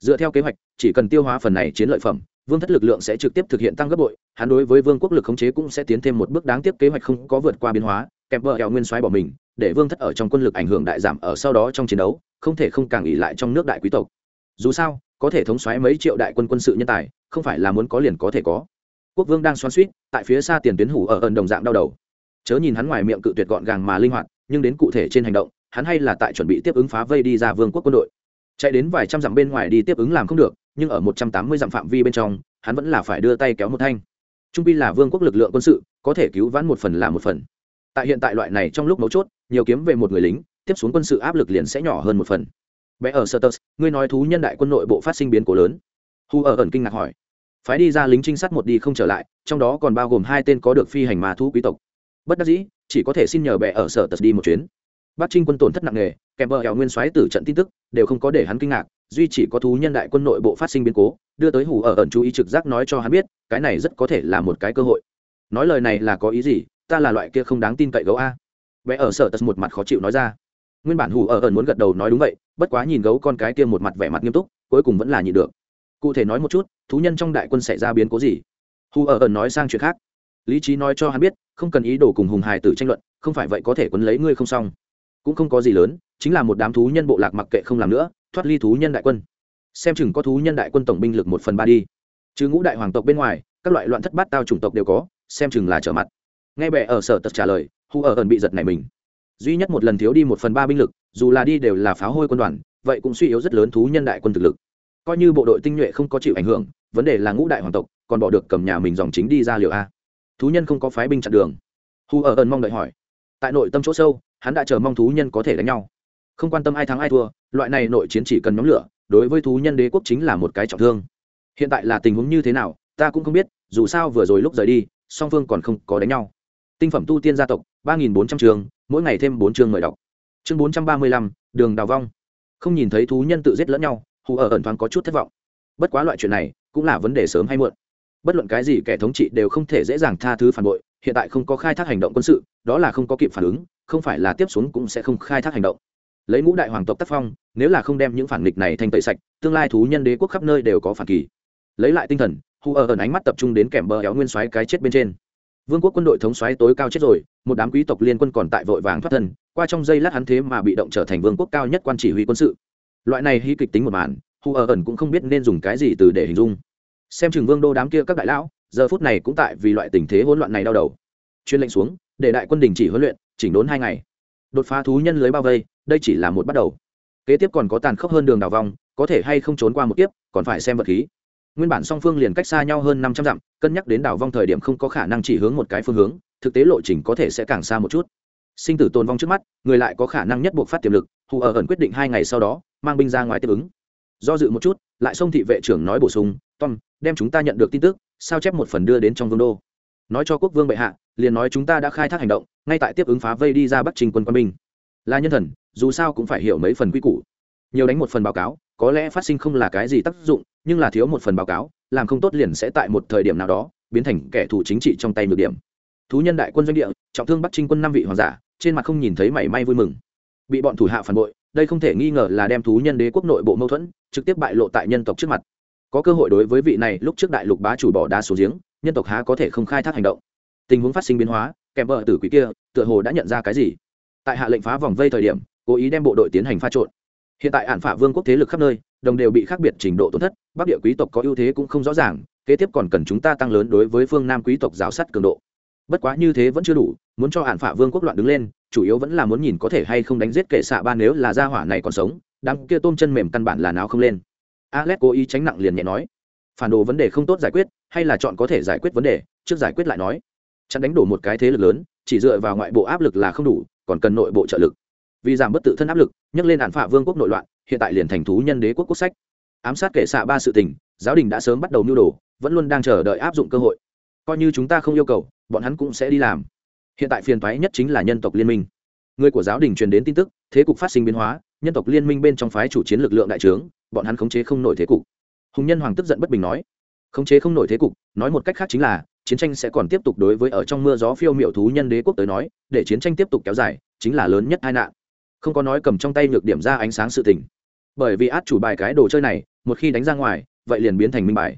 Dựa theo kế hoạch, chỉ cần tiêu hóa phần này chiến lợi phẩm, vương thất lực lượng sẽ trực tiếp thực hiện tăng gấp bội, hắn đối với vương quốc lực khống chế cũng sẽ tiến thêm một bước đáng tiếc kế hoạch không có vượt qua biến hóa kèm vợ hẹo nguyên soái bỏ mình để vương thất ở trong quân lực ảnh hưởng đại giảm ở sau đó trong chiến đấu, không thể không càng ỉ lại trong nước đại quý tộc. Dù sao, có thể thống soái mấy triệu đại quân quân sự nhân tài, không phải là muốn có liền có thể có. Quốc vương đang xoắn suýt tại phía xa tiền tuyến hủ ở ẩn đồng dạng đau đầu. Chớ nhìn hắn ngoài miệng cự tuyệt gọn gàng mà linh hoạt, nhưng đến cụ thể trên hành động, hắn hay là tại chuẩn bị tiếp ứng phá vây đi ra vương quốc quân đội. Chạy đến vài trăm dặm bên ngoài đi tiếp ứng làm không được, nhưng ở một trăm tám mươi dặm phạm vi bên trong, hắn vẫn là phải đưa tay kéo một thanh. Trung pi là vương quốc lực lượng quân sự, có thể cứu vãn một phần là một phần. Tại hiện tại loại này trong lúc mấu chốt nhiều kiếm về một người lính, tiếp xuống quân sự áp lực liền sẽ nhỏ hơn một phần. Bé ở sơ ngươi nói thú nhân đại quân nội bộ phát sinh biến cố lớn. Hu ở ẩn kinh ngạc hỏi. Phái đi ra lính trinh sát một đi không trở lại, trong đó còn bao gồm hai tên có được phi hành mà thú quý tộc. Bất đắc dĩ, chỉ có thể xin nhờ bệ ở sở tật đi một chuyến. Bắc trinh quân tổn thất nặng nề kèm bờ hẻo nguyên soái tử trận tin tức, đều không có để hắn kinh ngạc, duy chỉ có thú nhân đại quân nội bộ phát sinh biến cố, đưa tới hủ ở ẩn chú ý trực giác nói cho hắn biết, cái này rất có thể là một cái cơ hội. Nói lời này là có ý gì, ta là loại kia không đáng tin cậy gấu a bé ở sở tật một mặt khó chịu nói ra. Nguyên bản hù ở ẩn muốn gật đầu nói đúng vậy, bất quá nhìn gấu con cái kia một mặt vẻ mặt nghiêm túc, cuối cùng vẫn là nhịn được. Cụ thể nói một chút, thú nhân trong đại quân xảy ra biến cố gì? Hù ở ẩn nói sang chuyện khác. Lý trí nói cho hắn biết, không cần ý đồ cùng hùng hài tử tranh luận, không phải vậy có thể quấn lấy ngươi không xong. Cũng không có gì lớn, chính là một đám thú nhân bộ lạc mặc kệ không làm nữa, thoát ly thú nhân đại quân. Xem chừng có thú nhân đại quân tổng binh lực một phần ba đi. Chứ ngũ đại hoàng tộc bên ngoài, các loại loạn thất bát tao chủng tộc đều có, xem chừng là trở mặt. Nghe bệ ở sở tật trả lời Hù ở ẩn bị giật này mình. Duy nhất một lần thiếu đi một phần ba binh lực, dù là đi đều là pháo hôi quân đoàn, vậy cũng suy yếu rất lớn thú nhân đại quân thực lực. Coi như bộ đội tinh nhuệ không có chịu ảnh hưởng, vấn đề là ngũ đại hoàng tộc còn bỏ được cầm nhà mình dòng chính đi ra liệu a. Thú nhân không có phái binh chặn đường. Hù ở ẩn mong đợi hỏi. Tại nội tâm chỗ sâu, hắn đã chờ mong thú nhân có thể đánh nhau. Không quan tâm ai thắng ai thua, loại này nội chiến chỉ cần nhóm lửa, đối với thú nhân đế quốc chính là một cái trọng thương. Hiện tại là tình huống như thế nào, ta cũng không biết, dù sao vừa rồi lúc rời đi, song phương còn không có đánh nhau tinh phẩm tu tiên gia tộc, ba nghìn bốn trăm trường mỗi ngày thêm bốn chương mời đọc. Chương bốn trăm ba mươi lăm, đường đào vong. Không nhìn thấy thú nhân tự giết lẫn nhau, hù ở ẩn thoáng có chút thất vọng. Bất quá loại chuyện này cũng là vấn đề sớm hay muộn. Bất luận cái gì kẻ thống trị đều không thể dễ dàng tha thứ phản bội, hiện tại không có khai thác hành động quân sự, đó là không có kịp phản ứng, không phải là tiếp xuống cũng sẽ không khai thác hành động. Lấy ngũ đại hoàng tộc tác phong, nếu là không đem những phản nghịch này thành tẩy sạch, tương lai thú nhân đế quốc khắp nơi đều có phản kỳ. Lấy lại tinh thần, hù ở ẩn ánh mắt tập trung đến kèm bờ éo nguyên soái cái chết bên trên vương quốc quân đội thống soái tối cao chết rồi, một đám quý tộc liên quân còn tại vội vàng thoát thân, qua trong giây lát hắn thế mà bị động trở thành vương quốc cao nhất quan chỉ huy quân sự. Loại này hy kịch tính một màn hù ở ẩn cũng không biết nên dùng cái gì từ để hình dung. Xem chừng vương đô đám kia các đại lão, giờ phút này cũng tại vì loại tình thế hỗn loạn này đau đầu. Chuyên lệnh xuống, để đại quân đình chỉ huấn luyện, chỉnh đốn hai ngày. Đột phá thú nhân lưới bao vây, đây chỉ là một bắt đầu. Kế tiếp còn có tàn khốc hơn đường đào vong, có thể hay không trốn qua một tiếp còn phải xem vật khí nguyên bản song phương liền cách xa nhau hơn năm trăm dặm, cân nhắc đến đào vong thời điểm không có khả năng chỉ hướng một cái phương hướng, thực tế lộ trình có thể sẽ càng xa một chút. Sinh tử tồn vong trước mắt, người lại có khả năng nhất buộc phát tiềm lực, hù ở ẩn quyết định hai ngày sau đó, mang binh ra ngoài tiếp ứng. Do dự một chút, lại sông thị vệ trưởng nói bổ sung, tom, đem chúng ta nhận được tin tức, sao chép một phần đưa đến trong vương đô? Nói cho quốc vương bệ hạ, liền nói chúng ta đã khai thác hành động, ngay tại tiếp ứng phá vây đi ra bắc trình quân quân binh. Là nhân thần, dù sao cũng phải hiểu mấy phần quy củ. Nhiều đánh một phần báo cáo, có lẽ phát sinh không là cái gì tác dụng nhưng là thiếu một phần báo cáo, làm không tốt liền sẽ tại một thời điểm nào đó biến thành kẻ thù chính trị trong tay nhược điểm. Thú nhân đại quân doanh địa, trọng thương bắc trinh quân năm vị hoàng giả, trên mặt không nhìn thấy mảy may vui mừng. Bị bọn thủ hạ phản bội, đây không thể nghi ngờ là đem thú nhân đế quốc nội bộ mâu thuẫn trực tiếp bại lộ tại nhân tộc trước mặt. Có cơ hội đối với vị này lúc trước đại lục bá chủ bỏ đá xuống giếng, nhân tộc há có thể không khai thác hành động. Tình huống phát sinh biến hóa kèm vợ tử quý kia, tựa hồ đã nhận ra cái gì? Tại hạ lệnh phá vòng vây thời điểm, cố ý đem bộ đội tiến hành pha trộn. Hiện tại ản phả vương quốc thế lực khắp nơi đồng đều bị khác biệt trình độ tổn thất, bắc địa quý tộc có ưu thế cũng không rõ ràng, kế tiếp còn cần chúng ta tăng lớn đối với phương nam quý tộc giáo sắt cường độ. Bất quá như thế vẫn chưa đủ, muốn cho hạn phả vương quốc loạn đứng lên, chủ yếu vẫn là muốn nhìn có thể hay không đánh giết kệ xạ ba nếu là gia hỏa này còn sống, đám kia tôm chân mềm căn bản là nào không lên. Alex cố ý tránh nặng liền nhẹ nói, phản đồ vấn đề không tốt giải quyết, hay là chọn có thể giải quyết vấn đề, trước giải quyết lại nói. Chặn đánh đổ một cái thế lực lớn, chỉ dựa vào ngoại bộ áp lực là không đủ, còn cần nội bộ trợ lực vì giảm bớt tự thân áp lực nhắc lên hạn phạ vương quốc nội loạn, hiện tại liền thành thú nhân đế quốc quốc sách. Ám sát kể xạ ba sự tình, giáo đình đã sớm bắt đầu mưu đồ, vẫn luôn đang chờ đợi áp dụng cơ hội. Coi như chúng ta không yêu cầu, bọn hắn cũng sẽ đi làm. Hiện tại phiền toái nhất chính là nhân tộc liên minh. Người của giáo đình truyền đến tin tức, thế cục phát sinh biến hóa, nhân tộc liên minh bên trong phái chủ chiến lực lượng đại trướng, bọn hắn khống chế không nổi thế cục. Hùng nhân hoàng tức giận bất bình nói, khống chế không nổi thế cục, nói một cách khác chính là, chiến tranh sẽ còn tiếp tục đối với ở trong mưa gió phiêu miệu thú nhân đế quốc tới nói, để chiến tranh tiếp tục kéo dài, chính là lớn nhất tai nạn không có nói cầm trong tay nhược điểm ra ánh sáng sự tình. Bởi vì át chủ bài cái đồ chơi này, một khi đánh ra ngoài, vậy liền biến thành minh bài.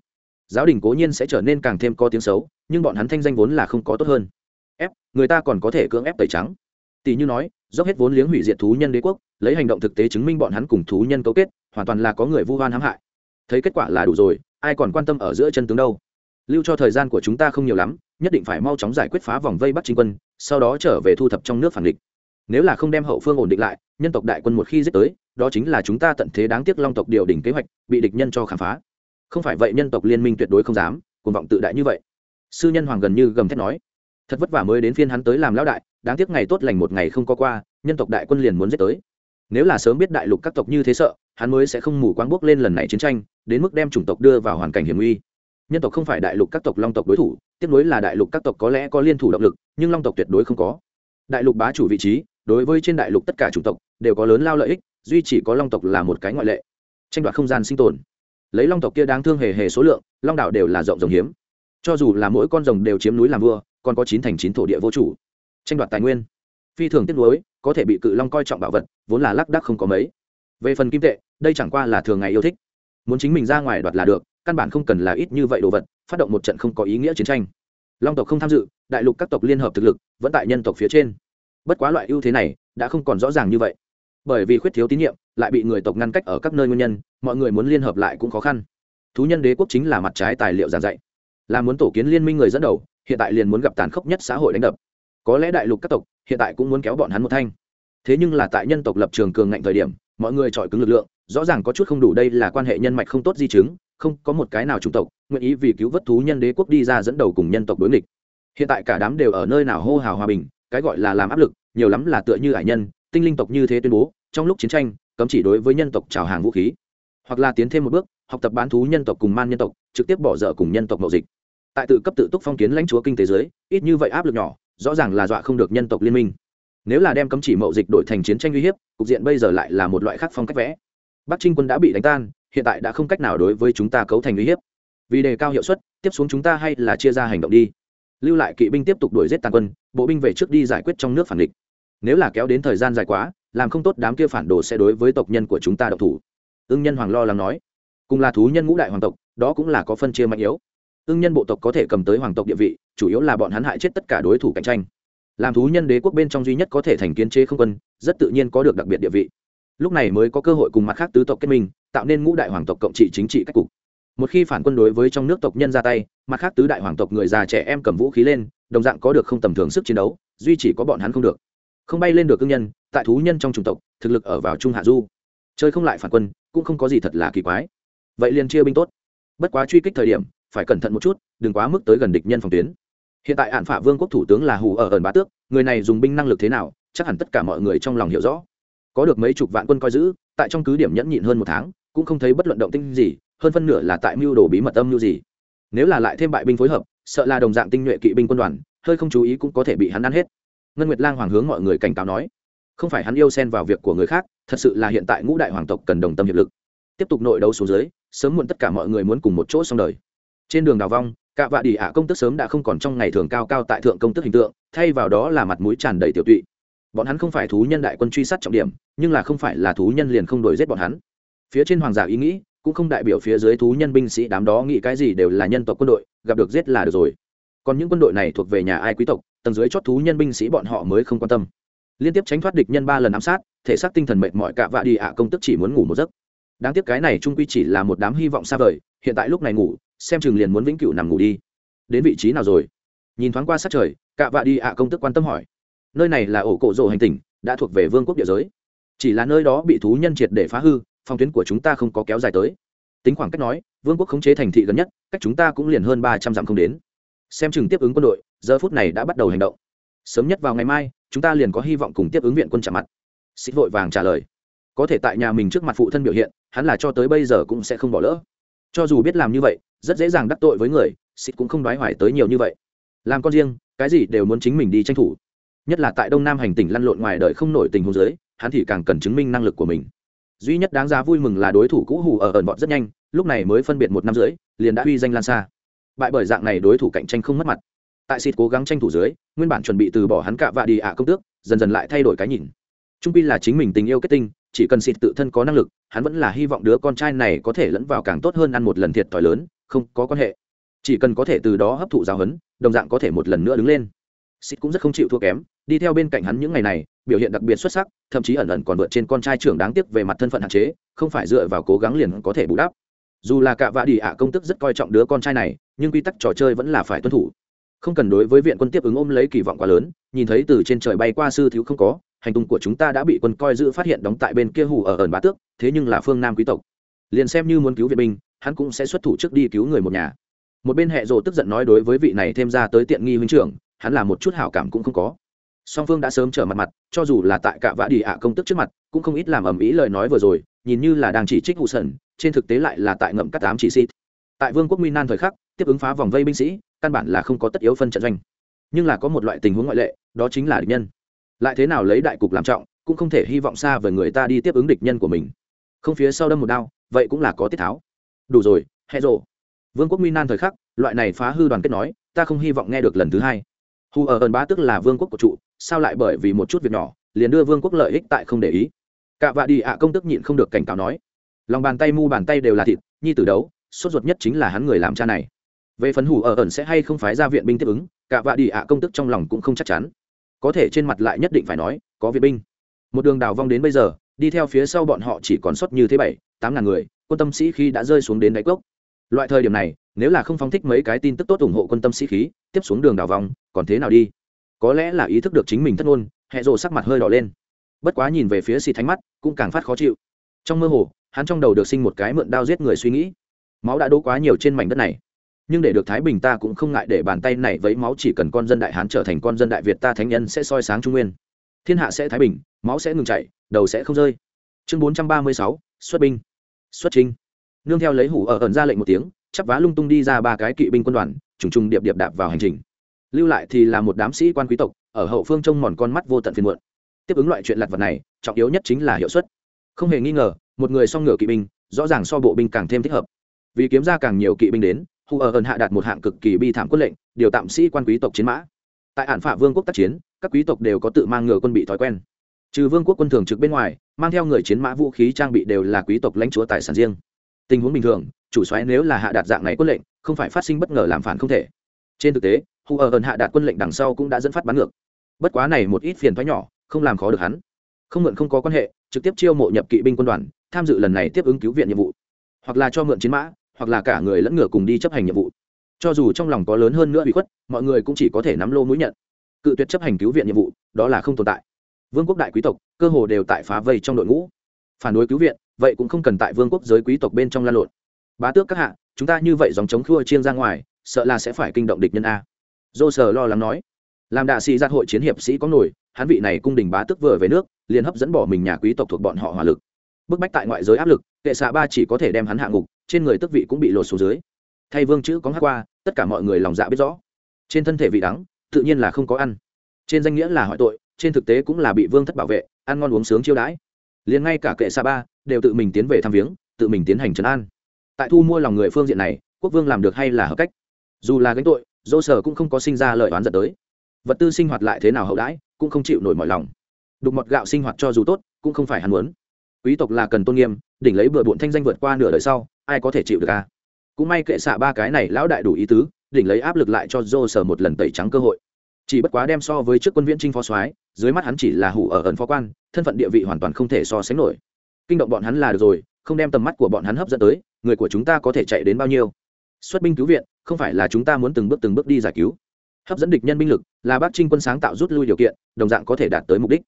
Giáo đình cố nhiên sẽ trở nên càng thêm có tiếng xấu, nhưng bọn hắn thanh danh vốn là không có tốt hơn. Ép, người ta còn có thể cưỡng ép tẩy trắng. Tỷ như nói, dốc hết vốn liếng hủy diệt thú nhân đế quốc, lấy hành động thực tế chứng minh bọn hắn cùng thú nhân cấu kết, hoàn toàn là có người vu hoan hãm hại. Thấy kết quả là đủ rồi, ai còn quan tâm ở giữa chân tướng đâu? Lưu cho thời gian của chúng ta không nhiều lắm, nhất định phải mau chóng giải quyết phá vòng vây bắt chính quân, sau đó trở về thu thập trong nước phản địch nếu là không đem hậu phương ổn định lại, nhân tộc đại quân một khi giết tới, đó chính là chúng ta tận thế đáng tiếc long tộc điều đỉnh kế hoạch, bị địch nhân cho khám phá. Không phải vậy nhân tộc liên minh tuyệt đối không dám, cuồng vọng tự đại như vậy. Sư nhân hoàng gần như gầm thét nói. Thật vất vả mới đến phiên hắn tới làm lão đại, đáng tiếc ngày tốt lành một ngày không có qua, nhân tộc đại quân liền muốn giết tới. Nếu là sớm biết đại lục các tộc như thế sợ, hắn mới sẽ không mù quáng bước lên lần này chiến tranh, đến mức đem chủng tộc đưa vào hoàn cảnh hiểm nguy. Nhân tộc không phải đại lục các tộc long tộc đối thủ, tiếp nối là đại lục các tộc có lẽ có liên thủ động lực, nhưng long tộc tuyệt đối không có. Đại lục bá chủ vị trí đối với trên đại lục tất cả chủng tộc, đều có lớn lao lợi ích, duy chỉ có long tộc là một cái ngoại lệ. Tranh đoạt không gian sinh tồn. Lấy long tộc kia đáng thương hề hề số lượng, long đảo đều là rộng rồng hiếm. Cho dù là mỗi con rồng đều chiếm núi làm vua, còn có chín thành chín thổ địa vô chủ. Tranh đoạt tài nguyên. Phi thường tiết lối có thể bị cự long coi trọng bảo vật, vốn là lác đắc không có mấy. Về phần kim tệ, đây chẳng qua là thường ngày yêu thích. Muốn chính mình ra ngoài đoạt là được, căn bản không cần là ít như vậy đồ vật, phát động một trận không có ý nghĩa chiến tranh. Long tộc không tham dự, đại lục các tộc liên hợp thực lực, vẫn tại nhân tộc phía trên bất quá loại ưu thế này đã không còn rõ ràng như vậy. Bởi vì khuyết thiếu tín nhiệm, lại bị người tộc ngăn cách ở các nơi nguyên nhân, mọi người muốn liên hợp lại cũng khó khăn. Thú nhân đế quốc chính là mặt trái tài liệu giảng dạy. Là muốn tổ kiến liên minh người dẫn đầu, hiện tại liền muốn gặp tàn khốc nhất xã hội đánh đập. Có lẽ đại lục các tộc hiện tại cũng muốn kéo bọn hắn một thanh. Thế nhưng là tại nhân tộc lập trường cường ngạnh thời điểm, mọi người chọi cứng lực lượng, rõ ràng có chút không đủ đây là quan hệ nhân mạch không tốt di chứng, không có một cái nào chủng tộc nguyện ý vì cứu vớt thú nhân đế quốc đi ra dẫn đầu cùng nhân tộc đối nghịch. Hiện tại cả đám đều ở nơi nào hô hào hòa bình cái gọi là làm áp lực, nhiều lắm là tựa như hải nhân, tinh linh tộc như thế tuyên bố, trong lúc chiến tranh, cấm chỉ đối với nhân tộc trào hàng vũ khí. Hoặc là tiến thêm một bước, học tập bán thú nhân tộc cùng man nhân tộc, trực tiếp bỏ dở cùng nhân tộc mậu dịch. Tại tự cấp tự túc phong kiến lãnh chúa kinh tế giới ít như vậy áp lực nhỏ, rõ ràng là dọa không được nhân tộc liên minh. Nếu là đem cấm chỉ mậu dịch đổi thành chiến tranh uy hiếp, cục diện bây giờ lại là một loại khác phong cách vẽ. Bắc trinh quân đã bị đánh tan, hiện tại đã không cách nào đối với chúng ta cấu thành uy hiếp. Vì đề cao hiệu suất, tiếp xuống chúng ta hay là chia ra hành động đi lưu lại kỵ binh tiếp tục đuổi giết tàn quân, bộ binh về trước đi giải quyết trong nước phản địch. Nếu là kéo đến thời gian dài quá, làm không tốt đám kia phản đồ sẽ đối với tộc nhân của chúng ta độc thủ. Ưng nhân hoàng lo lắng nói. Cùng là thú nhân ngũ đại hoàng tộc, đó cũng là có phân chia mạnh yếu. Ưng nhân bộ tộc có thể cầm tới hoàng tộc địa vị, chủ yếu là bọn hắn hại chết tất cả đối thủ cạnh tranh. Làm thú nhân đế quốc bên trong duy nhất có thể thành kiến chế không quân, rất tự nhiên có được đặc biệt địa vị. Lúc này mới có cơ hội cùng mặt khác tứ tộc kết minh, tạo nên ngũ đại hoàng tộc cộng trị chính trị cách cục một khi phản quân đối với trong nước tộc nhân ra tay, mặt khác tứ đại hoàng tộc người già trẻ em cầm vũ khí lên, đồng dạng có được không tầm thường sức chiến đấu, duy chỉ có bọn hắn không được. Không bay lên được cương nhân, tại thú nhân trong chủng tộc, thực lực ở vào trung hạ du. Chơi không lại phản quân, cũng không có gì thật là kỳ quái. Vậy liền chia binh tốt. Bất quá truy kích thời điểm, phải cẩn thận một chút, đừng quá mức tới gần địch nhân phòng tuyến. Hiện tại hạn phả vương quốc thủ tướng là hù ở ẩn bá tước, người này dùng binh năng lực thế nào, chắc hẳn tất cả mọi người trong lòng hiểu rõ. Có được mấy chục vạn quân coi giữ, tại trong cứ điểm nhẫn nhịn hơn một tháng, cũng không thấy bất luận động tinh gì hơn phân nửa là tại mưu đồ bí mật âm mưu gì. Nếu là lại thêm bại binh phối hợp, sợ là đồng dạng tinh nhuệ kỵ binh quân đoàn, hơi không chú ý cũng có thể bị hắn ăn hết. Ngân nguyệt lang hoàng hướng mọi người cảnh cáo nói, không phải hắn yêu xen vào việc của người khác, thật sự là hiện tại ngũ đại hoàng tộc cần đồng tâm hiệp lực. Tiếp tục nội đấu xuống dưới, sớm muộn tất cả mọi người muốn cùng một chỗ xong đời. Trên đường đào vong, cạ vạ đi ạ công tức sớm đã không còn trong ngày thường cao cao tại thượng công tức hình tượng, thay vào đó là mặt mũi tràn đầy tiểu tụy. Bọn hắn không phải thú nhân đại quân truy sát trọng điểm, nhưng là không phải là thú nhân liền không đổi giết bọn hắn. Phía trên hoàng giả ý nghĩ cũng không đại biểu phía dưới thú nhân binh sĩ đám đó nghĩ cái gì đều là nhân tộc quân đội, gặp được giết là được rồi. Còn những quân đội này thuộc về nhà ai quý tộc, tầng dưới chót thú nhân binh sĩ bọn họ mới không quan tâm. Liên tiếp tránh thoát địch nhân ba lần ám sát, thể xác tinh thần mệt mỏi cạ vạ đi ạ công tức chỉ muốn ngủ một giấc. Đáng tiếc cái này trung quy chỉ là một đám hy vọng xa vời, hiện tại lúc này ngủ, xem chừng liền muốn vĩnh cửu nằm ngủ đi. Đến vị trí nào rồi? Nhìn thoáng qua sát trời cạ vạ đi ạ công tức quan tâm hỏi. Nơi này là ổ cổ rồ hành tỉnh, đã thuộc về vương quốc địa giới. Chỉ là nơi đó bị thú nhân triệt để phá hư phong tuyến của chúng ta không có kéo dài tới. Tính khoảng cách nói, vương quốc khống chế thành thị gần nhất, cách chúng ta cũng liền hơn ba trăm dặm không đến. Xem chừng tiếp ứng quân đội, giờ phút này đã bắt đầu hành động. Sớm nhất vào ngày mai, chúng ta liền có hy vọng cùng tiếp ứng viện quân trả mặt. Xích vội vàng trả lời. Có thể tại nhà mình trước mặt phụ thân biểu hiện, hắn là cho tới bây giờ cũng sẽ không bỏ lỡ. Cho dù biết làm như vậy, rất dễ dàng đắc tội với người xích cũng không đoái hoài tới nhiều như vậy. Làm con riêng, cái gì đều muốn chính mình đi tranh thủ. Nhất là tại đông nam hành tỉnh lăn lộn ngoài đời không nổi tình huống giới hắn thì càng cần chứng minh năng lực của mình duy nhất đáng giá vui mừng là đối thủ cũ hù ở ẩn vọt rất nhanh lúc này mới phân biệt một năm rưỡi liền đã huy danh lan xa. Bại bởi dạng này đối thủ cạnh tranh không mất mặt. Tại xịt cố gắng tranh thủ dưới nguyên bản chuẩn bị từ bỏ hắn cạ vạ đi ạ công tước dần dần lại thay đổi cái nhìn. Trung pi là chính mình tình yêu kết tinh chỉ cần xịt tự thân có năng lực hắn vẫn là hy vọng đứa con trai này có thể lẫn vào càng tốt hơn ăn một lần thiệt thòi lớn không có quan hệ. Chỉ cần có thể từ đó hấp thụ giáo hấn, đồng dạng có thể một lần nữa đứng lên. Xịt cũng rất không chịu thua kém đi theo bên cạnh hắn những ngày này biểu hiện đặc biệt xuất sắc, thậm chí ẩn ẩn còn vượt trên con trai trưởng đáng tiếc về mặt thân phận hạn chế, không phải dựa vào cố gắng liền có thể bù đắp. Dù là cạ vạ đi ạ công tức rất coi trọng đứa con trai này, nhưng quy tắc trò chơi vẫn là phải tuân thủ. Không cần đối với viện quân tiếp ứng ôm lấy kỳ vọng quá lớn, nhìn thấy từ trên trời bay qua sư thiếu không có, hành tung của chúng ta đã bị quân coi giữ phát hiện đóng tại bên kia hủ ở ẩn bá tước, thế nhưng là phương nam quý tộc. Liền xem như muốn cứu viện binh, hắn cũng sẽ xuất thủ trước đi cứu người một nhà. Một bên hệ rồ tức giận nói đối với vị này thêm ra tới tiện nghi huynh trưởng, hắn là một chút hảo cảm cũng không có song phương đã sớm trở mặt mặt, cho dù là tại cả vã đi ạ công tức trước mặt, cũng không ít làm ầm ĩ lời nói vừa rồi, nhìn như là đang chỉ trích hụ sần trên thực tế lại là tại ngậm cắt tám chỉ xịt. Tại vương quốc nguy nan thời khắc, tiếp ứng phá vòng vây binh sĩ, căn bản là không có tất yếu phân trận doanh. Nhưng là có một loại tình huống ngoại lệ, đó chính là địch nhân. Lại thế nào lấy đại cục làm trọng, cũng không thể hy vọng xa về người ta đi tiếp ứng địch nhân của mình. Không phía sau đâm một đao, vậy cũng là có tiết tháo. Đủ rồi, hẹ rộ vương quốc nguy nan thời khắc, loại này phá hư đoàn kết nói, ta không hy vọng nghe được lần thứ hai hù ở ẩn bá tức là vương quốc của trụ, sao lại bởi vì một chút việc nhỏ, liền đưa vương quốc lợi ích tại không để ý? Cả vạ đi ạ công tức nhịn không được cảnh cáo nói. Lòng bàn tay mu bàn tay đều là thịt, nhi tử đấu, sốt ruột nhất chính là hắn người làm cha này. Về phần hủ ở ẩn sẽ hay không phái ra viện binh tiếp ứng, cả vạ đi ạ công tức trong lòng cũng không chắc chắn. Có thể trên mặt lại nhất định phải nói, có viện binh. Một đường đào vong đến bây giờ, đi theo phía sau bọn họ chỉ còn sót như thế bảy, tám ngàn người, quân tâm sĩ khi đã rơi xuống đến đáy cốc. Loại thời điểm này nếu là không phóng thích mấy cái tin tức tốt ủng hộ quân tâm sĩ khí, tiếp xuống đường đào vòng, còn thế nào đi? Có lẽ là ý thức được chính mình thất ngôn hệ rồ sắc mặt hơi đỏ lên. Bất quá nhìn về phía xì thánh mắt, cũng càng phát khó chịu. Trong mơ hồ, hắn trong đầu được sinh một cái mượn đao giết người suy nghĩ. Máu đã đỗ quá nhiều trên mảnh đất này. Nhưng để được thái bình ta cũng không ngại để bàn tay này vấy máu chỉ cần con dân đại hán trở thành con dân đại việt ta thánh nhân sẽ soi sáng trung nguyên. Thiên hạ sẽ thái bình, máu sẽ ngừng chảy, đầu sẽ không rơi. Chương bốn trăm ba mươi sáu, xuất binh. Xuất trinh nương theo lấy hủ ở ẩn ra lệnh một tiếng chắp vá lung tung đi ra ba cái kỵ binh quân đoàn, trùng trùng điệp điệp đạp vào hành trình. Lưu lại thì là một đám sĩ quan quý tộc, ở hậu phương trông mòn con mắt vô tận phiền muộn. Tiếp ứng loại chuyện lặt vật này, trọng yếu nhất chính là hiệu suất. Không hề nghi ngờ, một người so ngựa kỵ binh, rõ ràng so bộ binh càng thêm thích hợp. Vì kiếm ra càng nhiều kỵ binh đến hù ở ẩn hạ đạt một hạng cực kỳ bi thảm quân lệnh, điều tạm sĩ quan quý tộc chiến mã. Tại hạn phạ vương quốc tác chiến, các quý tộc đều có tự mang ngựa quân bị thói quen. Trừ vương quốc quân thường trực bên ngoài, mang theo người chiến mã vũ khí trang bị đều là quý tộc lãnh chúa tài sản riêng. Tình huống bình thường chủ xoáy nếu là hạ đạt dạng này quân lệnh, không phải phát sinh bất ngờ làm phản không thể. Trên thực tế hù ở ẩn hạ đạt quân lệnh đằng sau cũng đã dẫn phát bắn ngược. Bất quá này một ít phiền thoái nhỏ, không làm khó được hắn. Không mượn không có quan hệ, trực tiếp chiêu mộ nhập kỵ binh quân đoàn, tham dự lần này tiếp ứng cứu viện nhiệm vụ. Hoặc là cho mượn chiến mã, hoặc là cả người lẫn ngựa cùng đi chấp hành nhiệm vụ. Cho dù trong lòng có lớn hơn nữa bị khuất, mọi người cũng chỉ có thể nắm lô mũi nhận. Cự tuyệt chấp hành cứu viện nhiệm vụ, đó là không tồn tại. Vương quốc đại quý tộc, cơ hồ đều tại phá vây trong đội ngũ. Phản đối cứu viện, vậy cũng không cần tại vương quốc giới quý tộc bên trong lan lộn bá tước các hạ, chúng ta như vậy dòng chống khua chiên ra ngoài, sợ là sẽ phải kinh động địch nhân a. Dô sờ lo lắng nói. Làm đạ sĩ giác hội chiến hiệp sĩ có nổi, hắn vị này cung đình bá tước vừa về nước, liền hấp dẫn bỏ mình nhà quý tộc thuộc bọn họ hỏa lực. Bức bách tại ngoại giới áp lực, kệ xạ ba chỉ có thể đem hắn hạ ngục, trên người tức vị cũng bị lột xuống dưới. Thay vương chữ có hát qua, tất cả mọi người lòng dạ biết rõ. Trên thân thể vị đắng, tự nhiên là không có ăn. Trên danh nghĩa là hỏi tội, trên thực tế cũng là bị vương thất bảo vệ, ăn ngon uống sướng chiêu đãi. Liền ngay cả kệ xạ ba, đều tự mình tiến về thăm viếng, tự mình tiến hành trấn an tại thu mua lòng người phương diện này, quốc vương làm được hay là hợp cách? Dù là gánh tội dô sở cũng không có sinh ra lời oán giật tới. Vật tư sinh hoạt lại thế nào hậu đãi, cũng không chịu nổi mọi lòng. Đục mọt gạo sinh hoạt cho dù tốt, cũng không phải hắn muốn. Quý tộc là cần tôn nghiêm, đỉnh lấy bừa bộn thanh danh vượt qua nửa đời sau, ai có thể chịu được à cũng may kệ xạ ba cái này lão đại đủ ý tứ, đỉnh lấy áp lực lại cho dô sở một lần tẩy trắng cơ hội. Chỉ bất quá đem so với trước quân viễn trinh phó soái, dưới mắt hắn chỉ là hủ ở ẩn phó quan, thân phận địa vị hoàn toàn không thể so sánh nổi. Kinh động bọn hắn là được rồi, không đem tầm mắt của bọn hắn hấp dẫn tới người của chúng ta có thể chạy đến bao nhiêu? Xuất binh cứu viện, không phải là chúng ta muốn từng bước từng bước đi giải cứu. Hấp dẫn địch nhân binh lực, là bác trinh quân sáng tạo rút lui điều kiện, đồng dạng có thể đạt tới mục đích.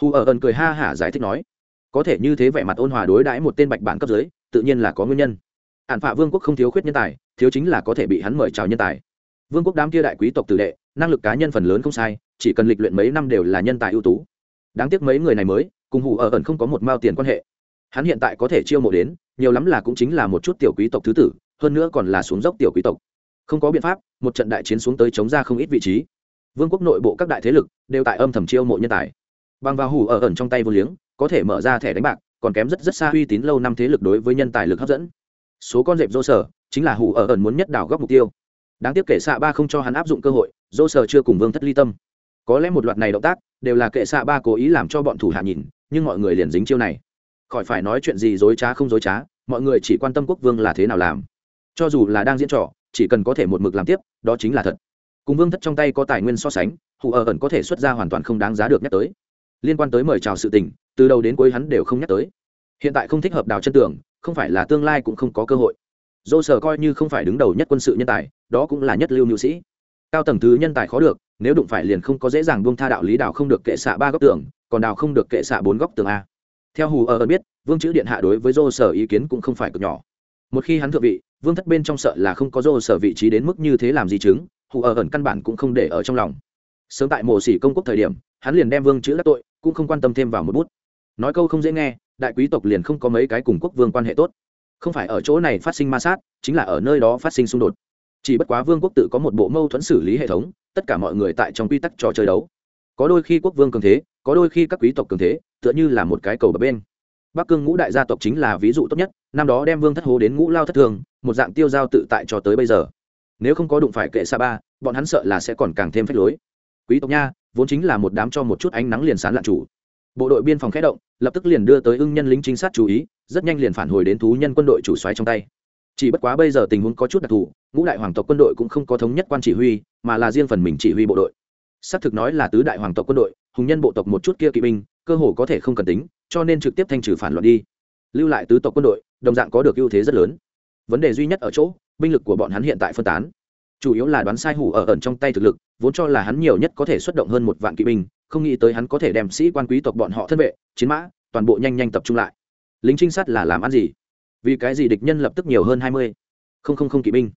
Hù ở ẩn cười ha hả giải thích nói, có thể như thế vẻ mặt ôn hòa đối đãi một tên bạch bản cấp dưới, tự nhiên là có nguyên nhân. Hạn phạ vương quốc không thiếu khuyết nhân tài, thiếu chính là có thể bị hắn mời chào nhân tài. Vương quốc đám kia đại quý tộc tử đệ, năng lực cá nhân phần lớn không sai, chỉ cần lịch luyện mấy năm đều là nhân tài ưu tú. Đáng tiếc mấy người này mới, cùng hù ở ẩn không có một mao tiền quan hệ hắn hiện tại có thể chiêu mộ đến, nhiều lắm là cũng chính là một chút tiểu quý tộc thứ tử, hơn nữa còn là xuống dốc tiểu quý tộc. Không có biện pháp, một trận đại chiến xuống tới chống ra không ít vị trí. Vương quốc nội bộ các đại thế lực đều tại âm thầm chiêu mộ nhân tài. Bằng vào hủ ở ẩn trong tay vô liếng, có thể mở ra thẻ đánh bạc, còn kém rất rất xa uy tín lâu năm thế lực đối với nhân tài lực hấp dẫn. Số con dẹp dô sở, chính là hủ ở ẩn muốn nhất đảo góc mục tiêu. Đáng tiếc kệ xạ ba không cho hắn áp dụng cơ hội dô sở chưa cùng vương thất ly tâm. Có lẽ một loạt này động tác, đều là kệ xạ ba cố ý làm cho bọn thủ hạ nhìn, nhưng mọi người liền dính chiêu này khỏi phải nói chuyện gì dối trá không dối trá, mọi người chỉ quan tâm quốc vương là thế nào làm. Cho dù là đang diễn trò, chỉ cần có thể một mực làm tiếp, đó chính là thật. Cùng vương thất trong tay có tài nguyên so sánh, hù ở ẩn có thể xuất ra hoàn toàn không đáng giá được nhắc tới. Liên quan tới mời chào sự tình, từ đầu đến cuối hắn đều không nhắc tới. Hiện tại không thích hợp đào chân tưởng không phải là tương lai cũng không có cơ hội. Dô sở coi như không phải đứng đầu nhất quân sự nhân tài, đó cũng là nhất lưu nữ sĩ. Cao tầng thứ nhân tài khó được, nếu đụng phải liền không có dễ dàng buông tha đạo lý đào không được kệ xạ ba góc tường, còn đào không được kệ xạ bốn góc tường a theo hù ở biết, vương chữ điện hạ đối với dô sở ý kiến cũng không phải cực nhỏ. Một khi hắn thượng vị, vương thất bên trong sợ là không có dô sở vị trí đến mức như thế làm gì chứng, hù ở ẩn căn bản cũng không để ở trong lòng. Sớm tại mộ xỉ công quốc thời điểm, hắn liền đem vương chữ các tội, cũng không quan tâm thêm vào một bút. Nói câu không dễ nghe, đại quý tộc liền không có mấy cái cùng quốc vương quan hệ tốt. Không phải ở chỗ này phát sinh ma sát, chính là ở nơi đó phát sinh xung đột. Chỉ bất quá vương quốc tự có một bộ mâu thuẫn xử lý hệ thống, tất cả mọi người tại trong quy tắc trò chơi đấu có đôi khi quốc vương cường thế, có đôi khi các quý tộc cường thế, tựa như là một cái cầu bập bên. Bắc cương ngũ đại gia tộc chính là ví dụ tốt nhất, năm đó đem vương thất hố đến ngũ lao thất thường, một dạng tiêu giao tự tại cho tới bây giờ. Nếu không có đụng phải kệ sa ba, bọn hắn sợ là sẽ còn càng thêm phách lối. Quý tộc nha, vốn chính là một đám cho một chút ánh nắng liền sán lạn chủ. Bộ đội biên phòng khẽ động, lập tức liền đưa tới ưng nhân lính trinh sát chú ý, rất nhanh liền phản hồi đến thú nhân quân đội chủ xoáy trong tay. Chỉ bất quá bây giờ tình huống có chút đặc thù, ngũ đại hoàng tộc quân đội cũng không có thống nhất quan chỉ huy, mà là riêng phần mình chỉ huy bộ đội xác thực nói là tứ đại hoàng tộc quân đội, hùng nhân bộ tộc một chút kia kỵ binh, cơ hồ có thể không cần tính, cho nên trực tiếp thanh trừ phản loạn đi. Lưu lại tứ tộc quân đội, đồng dạng có được ưu thế rất lớn. Vấn đề duy nhất ở chỗ, binh lực của bọn hắn hiện tại phân tán. Chủ yếu là đoán sai hủ ở ẩn trong tay thực lực, vốn cho là hắn nhiều nhất có thể xuất động hơn một vạn kỵ binh, không nghĩ tới hắn có thể đem sĩ quan quý tộc bọn họ thân vệ, chiến mã, toàn bộ nhanh nhanh tập trung lại. Lính trinh sát là làm ăn gì? Vì cái gì địch nhân lập tức nhiều hơn hai mươi? Không không không kỵ binh.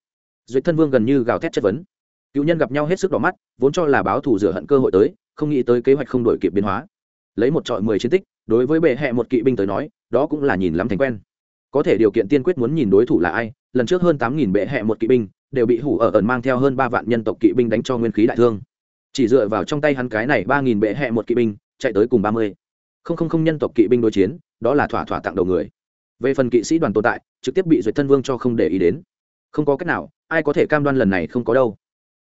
Duyệt thân vương gần như gào thét chất vấn cựu nhân gặp nhau hết sức đỏ mắt, vốn cho là báo thù rửa hận cơ hội tới, không nghĩ tới kế hoạch không đổi kịp biến hóa. Lấy một trọi mười chiến tích, đối với bệ hẹ một kỵ binh tới nói, đó cũng là nhìn lắm thành quen. Có thể điều kiện tiên quyết muốn nhìn đối thủ là ai, lần trước hơn tám nghìn bệ hẹ một kỵ binh, đều bị hủ ở ẩn mang theo hơn ba vạn nhân tộc kỵ binh đánh cho nguyên khí đại thương. Chỉ dựa vào trong tay hắn cái này ba nghìn bệ hẹ một kỵ binh, chạy tới cùng ba mươi. Không không không nhân tộc kỵ binh đối chiến, đó là thỏa thỏa tặng đầu người. Về phần kỵ sĩ đoàn tồn tại, trực tiếp bị duyệt thân vương cho không để ý đến. Không có cách nào, ai có thể cam đoan lần này không có đâu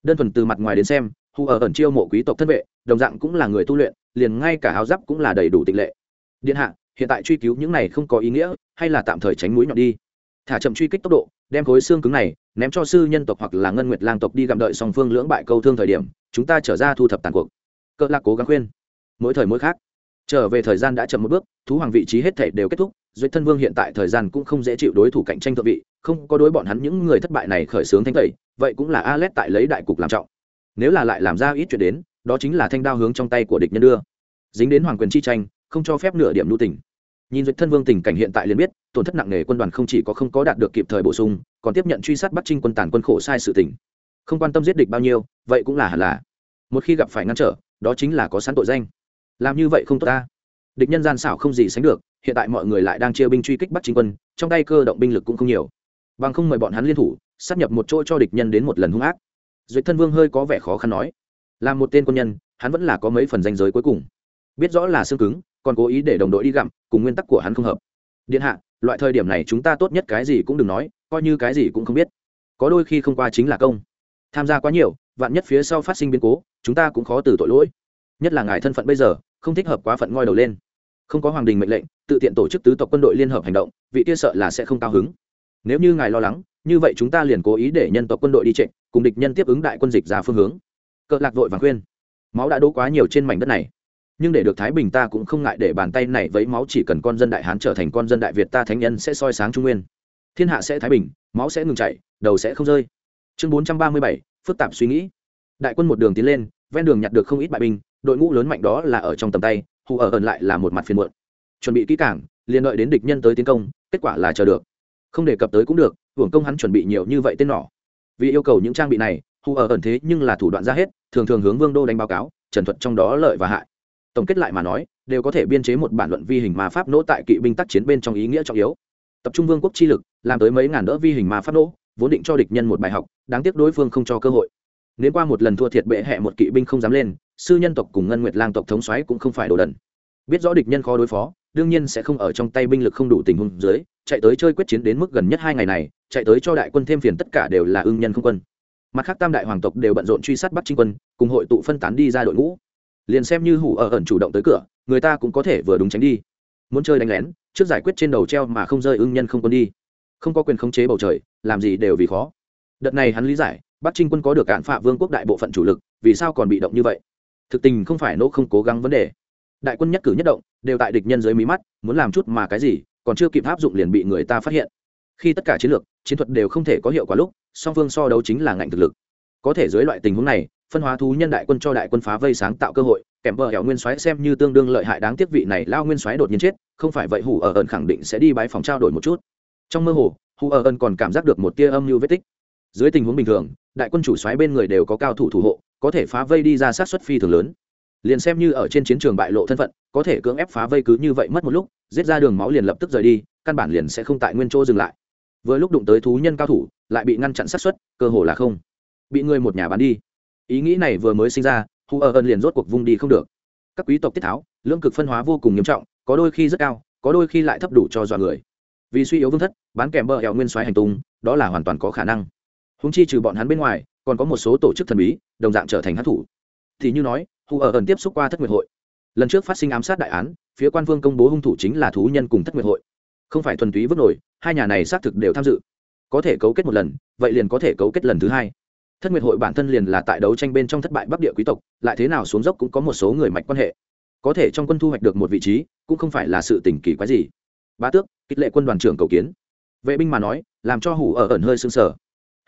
đơn thuần từ mặt ngoài đến xem hù ở ẩn chiêu mộ quý tộc thân vệ, đồng dạng cũng là người tu luyện, liền ngay cả áo giáp cũng là đầy đủ tịch lệ. Điện hạ, hiện tại truy cứu những này không có ý nghĩa, hay là tạm thời tránh mũi nhọn đi. Thả chậm truy kích tốc độ, đem khối xương cứng này ném cho sư nhân tộc hoặc là ngân nguyệt lang tộc đi gặm đợi song phương lưỡng bại câu thương thời điểm, chúng ta trở ra thu thập tàn cuộc. Cỡ lạc cố gắng khuyên. Mỗi thời mỗi khác. Trở về thời gian đã chậm một bước, thú hoàng vị trí hết thể đều kết thúc duyệt thân vương hiện tại thời gian cũng không dễ chịu đối thủ cạnh tranh thượng vị, không có đối bọn hắn những người thất bại này khởi xướng thanh tẩy, vậy cũng là a l tại lấy đại cục làm trọng. Nếu là lại làm ra ít chuyện đến, đó chính là thanh đao hướng trong tay của địch nhân đưa. Dính đến hoàng quyền chi tranh, không cho phép nửa điểm lưu tỉnh. nhìn duyệt thân vương tình cảnh hiện tại liền biết, tổn thất nặng nề quân đoàn không chỉ có không có đạt được kịp thời bổ sung, còn tiếp nhận truy sát bắt trinh quân tàn quân khổ sai sự tỉnh không quan tâm giết địch bao nhiêu, vậy cũng là hẳn là. Một khi gặp phải ngăn trở, đó chính là có sẵn tội danh. Làm như vậy không tốt ta địch nhân gian xảo không gì sánh được, hiện tại mọi người lại đang chia binh truy kích bắt chính quân, trong tay cơ động binh lực cũng không nhiều. Bằng không mời bọn hắn liên thủ sắp nhập một chỗ cho địch nhân đến một lần hung ác. Duyệt thân vương hơi có vẻ khó khăn nói là một tên quân nhân, hắn vẫn là có mấy phần danh giới cuối cùng. Biết rõ là xương cứng, còn cố ý để đồng đội đi gặm, cùng nguyên tắc của hắn không hợp. Điện hạ, loại thời điểm này chúng ta tốt nhất cái gì cũng đừng nói, coi như cái gì cũng không biết. Có đôi khi không qua chính là công. Tham gia quá nhiều, vạn nhất phía sau phát sinh biến cố, chúng ta cũng khó từ tội lỗi. Nhất là ngài thân phận bây giờ không thích hợp quá phận ngoi đầu lên. Không có hoàng đình mệnh lệnh, tự tiện tổ chức tứ tộc quân đội liên hợp hành động, vị kia sợ là sẽ không cao hứng. Nếu như ngài lo lắng, như vậy chúng ta liền cố ý để nhân tộc quân đội đi trịnh, cùng địch nhân tiếp ứng đại quân dịch ra phương hướng. Cỡ lạc vội vàng khuyên. Máu đã đỗ quá nhiều trên mảnh đất này. Nhưng để được thái bình ta cũng không ngại để bàn tay này vấy máu chỉ cần con dân đại hán trở thành con dân đại việt ta thánh nhân sẽ soi sáng trung nguyên. Thiên hạ sẽ thái bình, máu sẽ ngừng chảy, đầu sẽ không rơi. Chương bốn trăm ba mươi bảy, phức tạp suy nghĩ. Đại quân một đường tiến lên, ven đường nhặt được không ít bại binh đội ngũ lớn mạnh đó là ở trong tầm tay, hù ở ẩn lại là một mặt phiền muộn. Chuẩn bị kỹ cảng liền đợi đến địch nhân tới tiến công, kết quả là chờ được. Không đề cập tới cũng được, hưởng công hắn chuẩn bị nhiều như vậy tên nỏ vì yêu cầu những trang bị này, hù ở ẩn thế nhưng là thủ đoạn ra hết, thường thường hướng vương đô đánh báo cáo, trần thuật trong đó lợi và hại. Tổng kết lại mà nói, đều có thể biên chế một bản luận vi hình ma pháp nỗ tại kỵ binh tác chiến bên trong ý nghĩa trọng yếu. Tập trung vương quốc chi lực, làm tới mấy ngàn đỡ vi hình ma pháp nỗ vốn định cho địch nhân một bài học, đáng tiếc đối phương không cho cơ hội nếu qua một lần thua thiệt bệ hẹ một kỵ binh không dám lên, sư nhân tộc cùng ngân nguyệt lang tộc thống xoáy cũng không phải đồ đần. Biết rõ địch nhân khó đối phó, đương nhiên sẽ không ở trong tay binh lực không đủ tình huống dưới, chạy tới chơi quyết chiến đến mức gần nhất hai ngày này, chạy tới cho đại quân thêm phiền tất cả đều là ưng nhân không quân. Mặt khác tam đại hoàng tộc đều bận rộn truy sát bắt trinh quân, cùng hội tụ phân tán đi ra đội ngũ. Liền xem như hủ ở ẩn chủ động tới cửa, người ta cũng có thể vừa đúng tránh đi. Muốn chơi đánh lén, trước giải quyết trên đầu treo mà không rơi ưng nhân không quân đi. Không có quyền khống chế bầu trời, làm gì đều vì khó. Đợt này hắn lý giải bắc trinh quân có được cản phạ vương quốc đại bộ phận chủ lực, vì sao còn bị động như vậy? Thực tình không phải nỗ không cố gắng vấn đề. Đại quân nhất cử nhất động, đều tại địch nhân dưới mí mắt, muốn làm chút mà cái gì, còn chưa kịp áp dụng liền bị người ta phát hiện. Khi tất cả chiến lược, chiến thuật đều không thể có hiệu quả lúc, song phương so đấu chính là ngạnh thực lực. Có thể dưới loại tình huống này, phân hóa thú nhân đại quân cho đại quân phá vây sáng tạo cơ hội, kèm vợ hẻo nguyên soái xem như tương đương lợi hại đáng tiếc vị này lao nguyên soái đột nhiên chết, không phải vậy hủ ở ẩn khẳng định sẽ đi bái phòng trao đổi một chút. Trong mơ hồ hủ ở ẩn còn cảm giác được một tia âm mưu vết tích dưới tình huống bình thường, đại quân chủ xoáy bên người đều có cao thủ thủ hộ, có thể phá vây đi ra sát xuất phi thường lớn. Liền xem như ở trên chiến trường bại lộ thân phận, có thể cưỡng ép phá vây cứ như vậy mất một lúc, giết ra đường máu liền lập tức rời đi, căn bản liền sẽ không tại nguyên chỗ dừng lại. Vừa lúc đụng tới thú nhân cao thủ, lại bị ngăn chặn sát xuất, cơ hồ là không. Bị người một nhà bán đi. Ý nghĩ này vừa mới sinh ra hù ở ẩn liền rốt cuộc vung đi không được. Các quý tộc tiết tháo lương cực phân hóa vô cùng nghiêm trọng, có đôi khi rất cao, có đôi khi lại thấp đủ cho dọa người. Vì suy yếu vương thất, bán kèm bờ hẹo nguyên soái hành tung, đó là hoàn toàn có khả năng húng chi trừ bọn hắn bên ngoài, còn có một số tổ chức thần bí, đồng dạng trở thành hát thủ. Thì như nói, hù ở ẩn tiếp xúc qua thất nguyệt hội. Lần trước phát sinh ám sát đại án, phía quan vương công bố hung thủ chính là thú nhân cùng thất nguyệt hội. Không phải thuần túy vứt nổi, hai nhà này xác thực đều tham dự. Có thể cấu kết một lần, vậy liền có thể cấu kết lần thứ hai. Thất nguyệt hội bản thân liền là tại đấu tranh bên trong thất bại bắc địa quý tộc, lại thế nào xuống dốc cũng có một số người mạch quan hệ. Có thể trong quân thu hoạch được một vị trí, cũng không phải là sự tình kỳ quái gì. Bá tước, kích lệ quân đoàn trưởng cầu kiến. Vệ binh mà nói, làm cho hủ ở ẩn hơi xương sở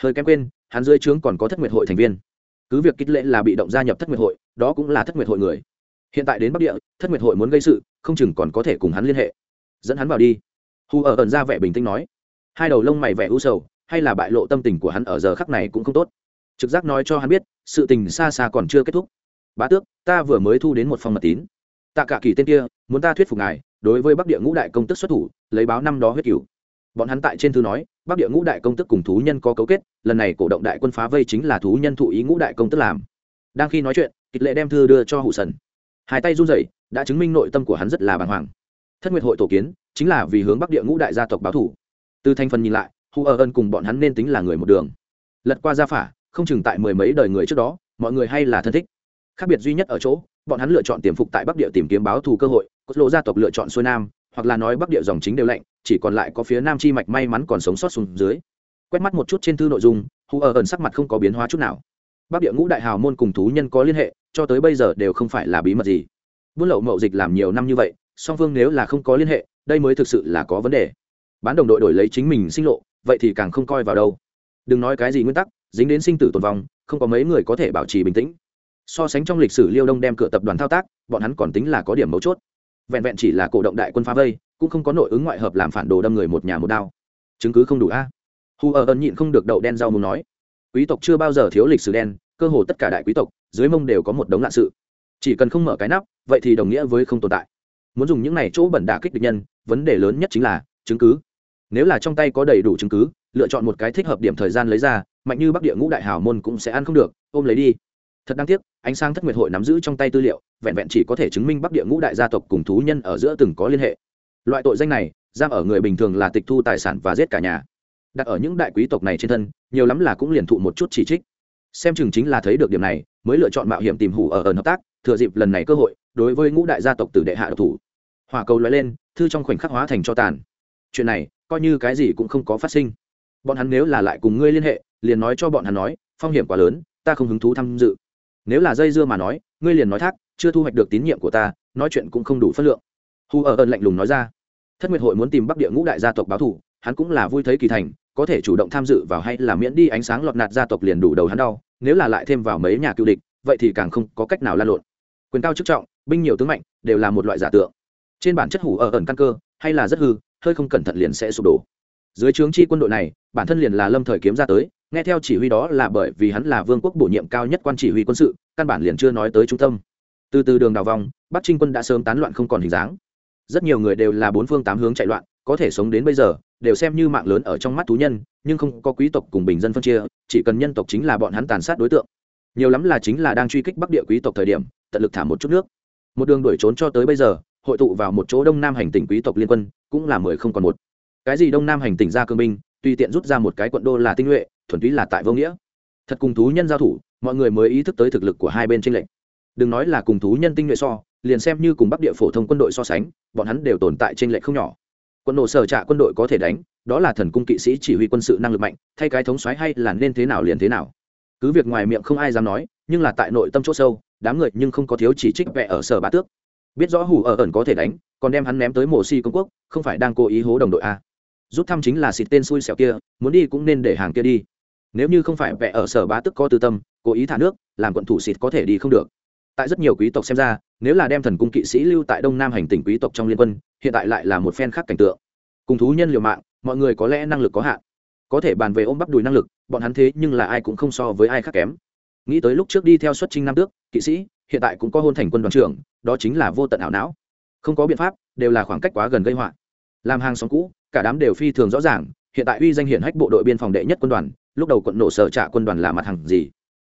hơi kém quên, hắn dưới trướng còn có thất nguyệt hội thành viên. Cứ việc kích lệ là bị động gia nhập thất nguyệt hội, đó cũng là thất nguyệt hội người. Hiện tại đến bắc địa, thất nguyệt hội muốn gây sự, không chừng còn có thể cùng hắn liên hệ. Dẫn hắn vào đi. Hù ở ẩn ra vẻ bình tĩnh nói. Hai đầu lông mày vẻ u sầu, hay là bại lộ tâm tình của hắn ở giờ khắc này cũng không tốt. Trực giác nói cho hắn biết, sự tình xa xa còn chưa kết thúc. Bá tước, ta vừa mới thu đến một phong mật tín. Tạ cả kỳ tên kia, muốn ta thuyết phục ngài, đối với bắc địa ngũ đại công tức xuất thủ, lấy báo năm đó huyết cửu bọn hắn tại trên thư nói, bắc địa ngũ đại công tức cùng thú nhân có cấu kết, lần này cổ động đại quân phá vây chính là thú nhân thụ ý ngũ đại công tức làm. Đang khi nói chuyện, kịch lệ đem thư đưa cho hụ sần. Hai tay run rẩy, đã chứng minh nội tâm của hắn rất là bàng hoàng. Thất nguyệt hội tổ kiến, chính là vì hướng bắc địa ngũ đại gia tộc báo thủ. Từ thành phần nhìn lại hù ở ân cùng bọn hắn nên tính là người một đường. Lật qua gia phả, không chừng tại mười mấy đời người trước đó, mọi người hay là thân thích. Khác biệt duy nhất ở chỗ, bọn hắn lựa chọn tiềm phục tại bắc địa tìm kiếm báo thù cơ hội, cốt lộ gia tộc lựa chọn xuôi nam hoặc là nói bắc địa dòng chính đều lạnh, chỉ còn lại có phía nam chi mạch may mắn còn sống sót xuống dưới. Quét mắt một chút trên thư nội dung, hù ở ẩn sắc mặt không có biến hóa chút nào. Bắc địa ngũ đại hào môn cùng thú nhân có liên hệ, cho tới bây giờ đều không phải là bí mật gì. Buôn lậu mậu dịch làm nhiều năm như vậy, song phương nếu là không có liên hệ, đây mới thực sự là có vấn đề. Bán đồng đội đổi lấy chính mình sinh lộ, vậy thì càng không coi vào đâu. Đừng nói cái gì nguyên tắc, dính đến sinh tử tồn vong, không có mấy người có thể bảo trì bình tĩnh. So sánh trong lịch sử liêu đông đem cửa tập đoàn thao tác, bọn hắn còn tính là có điểm mấu chốt vẹn vẹn chỉ là cổ động đại quân phá vây, cũng không có nội ứng ngoại hợp làm phản đồ đâm người một nhà một đao. Chứng cứ không đủ a? À? hù ở ẩn nhịn không được đậu đen rau muốn nói. Quý tộc chưa bao giờ thiếu lịch sử đen, cơ hồ tất cả đại quý tộc, dưới mông đều có một đống lạ sự. Chỉ cần không mở cái nắp, vậy thì đồng nghĩa với không tồn tại. Muốn dùng những này chỗ bẩn đả kích địch nhân, vấn đề lớn nhất chính là chứng cứ. Nếu là trong tay có đầy đủ chứng cứ, lựa chọn một cái thích hợp điểm thời gian lấy ra, mạnh như bắc địa ngũ đại hào môn cũng sẽ ăn không được, ôm lấy đi thật đáng tiếc, ánh sáng thất nguyệt hội nắm giữ trong tay tư liệu, vẹn vẹn chỉ có thể chứng minh bắc địa ngũ đại gia tộc cùng thú nhân ở giữa từng có liên hệ. Loại tội danh này, giam ở người bình thường là tịch thu tài sản và giết cả nhà. Đặt ở những đại quý tộc này trên thân, nhiều lắm là cũng liền thụ một chút chỉ trích. Xem chừng chính là thấy được điểm này, mới lựa chọn mạo hiểm tìm hủ ở ẩn hợp tác, thừa dịp lần này cơ hội, đối với ngũ đại gia tộc từ đệ hạ độc thủ. Hòa cầu lóe lên, thư trong khoảnh khắc hóa thành cho tàn. Chuyện này, coi như cái gì cũng không có phát sinh. Bọn hắn nếu là lại cùng ngươi liên hệ, liền nói cho bọn hắn nói, phong hiểm quá lớn, ta không hứng thú tham dự nếu là dây dưa mà nói, ngươi liền nói thác, chưa thu hoạch được tín nhiệm của ta, nói chuyện cũng không đủ phất lượng. Hù ở ơn lạnh lùng nói ra. Thất nguyệt hội muốn tìm bắc địa ngũ đại gia tộc báo thủ hắn cũng là vui thấy kỳ thành, có thể chủ động tham dự vào hay là miễn đi ánh sáng lọt nạt gia tộc liền đủ đầu hắn đau, nếu là lại thêm vào mấy nhà cựu địch, vậy thì càng không có cách nào lan lộn. Quyền cao chức trọng, binh nhiều tướng mạnh, đều là một loại giả tượng. Trên bản chất hủ ở ẩn căn cơ, hay là rất hư, hơi không cẩn thận liền sẽ sụp đổ. Dưới trướng chi quân đội này, bản thân liền là lâm thời kiếm ra tới nghe theo chỉ huy đó là bởi vì hắn là vương quốc bổ nhiệm cao nhất quan chỉ huy quân sự, căn bản liền chưa nói tới trung tâm. Từ từ đường đào vòng, bắc trinh quân đã sớm tán loạn không còn hình dáng. Rất nhiều người đều là bốn phương tám hướng chạy loạn, có thể sống đến bây giờ, đều xem như mạng lớn ở trong mắt thú nhân, nhưng không có quý tộc cùng bình dân phân chia, chỉ cần nhân tộc chính là bọn hắn tàn sát đối tượng. Nhiều lắm là chính là đang truy kích bắc địa quý tộc thời điểm, tận lực thả một chút nước. Một đường đuổi trốn cho tới bây giờ, hội tụ vào một chỗ đông nam hành tỉnh quý tộc liên quân, cũng là mười không còn một. Cái gì đông nam hành tỉnh ra cương binh, tùy tiện rút ra một cái quận đô là tinh nhuệ thuần túy là tại vô nghĩa. Thật cùng thú nhân giao thủ, mọi người mới ý thức tới thực lực của hai bên tranh lệch. Đừng nói là cùng thú nhân tinh nhuệ so, liền xem như cùng bắc địa phổ thông quân đội so sánh, bọn hắn đều tồn tại tranh lệch không nhỏ. Quân nổ sở trạ quân đội có thể đánh, đó là thần cung kỵ sĩ chỉ huy quân sự năng lực mạnh, thay cái thống soái hay là nên thế nào liền thế nào. Cứ việc ngoài miệng không ai dám nói, nhưng là tại nội tâm chỗ sâu, đám người nhưng không có thiếu chỉ trích vẽ ở sở bá tước. Biết rõ hủ ở ẩn có thể đánh, còn đem hắn ném tới mổ si công quốc, không phải đang cố ý hố đồng đội a. Rút thăm chính là xịt tên xui xẻo kia, muốn đi cũng nên để hàng kia đi nếu như không phải vẽ ở sở bá tức có tư tâm, cố ý thả nước, làm quận thủ xịt có thể đi không được. Tại rất nhiều quý tộc xem ra, nếu là đem thần cung kỵ sĩ lưu tại đông nam hành tỉnh quý tộc trong liên quân, hiện tại lại là một phen khác cảnh tượng. Cùng thú nhân liều mạng, mọi người có lẽ năng lực có hạn. Có thể bàn về ôm bắp đùi năng lực, bọn hắn thế nhưng là ai cũng không so với ai khác kém. Nghĩ tới lúc trước đi theo xuất trinh nam tước, kỵ sĩ, hiện tại cũng có hôn thành quân đoàn trưởng, đó chính là vô tận ảo não. Không có biện pháp, đều là khoảng cách quá gần gây họa. Làm hàng xóm cũ, cả đám đều phi thường rõ ràng, hiện tại uy danh hiển hách bộ đội biên phòng đệ nhất quân đoàn lúc đầu quận nổ sở trạ quân đoàn là mặt hàng gì?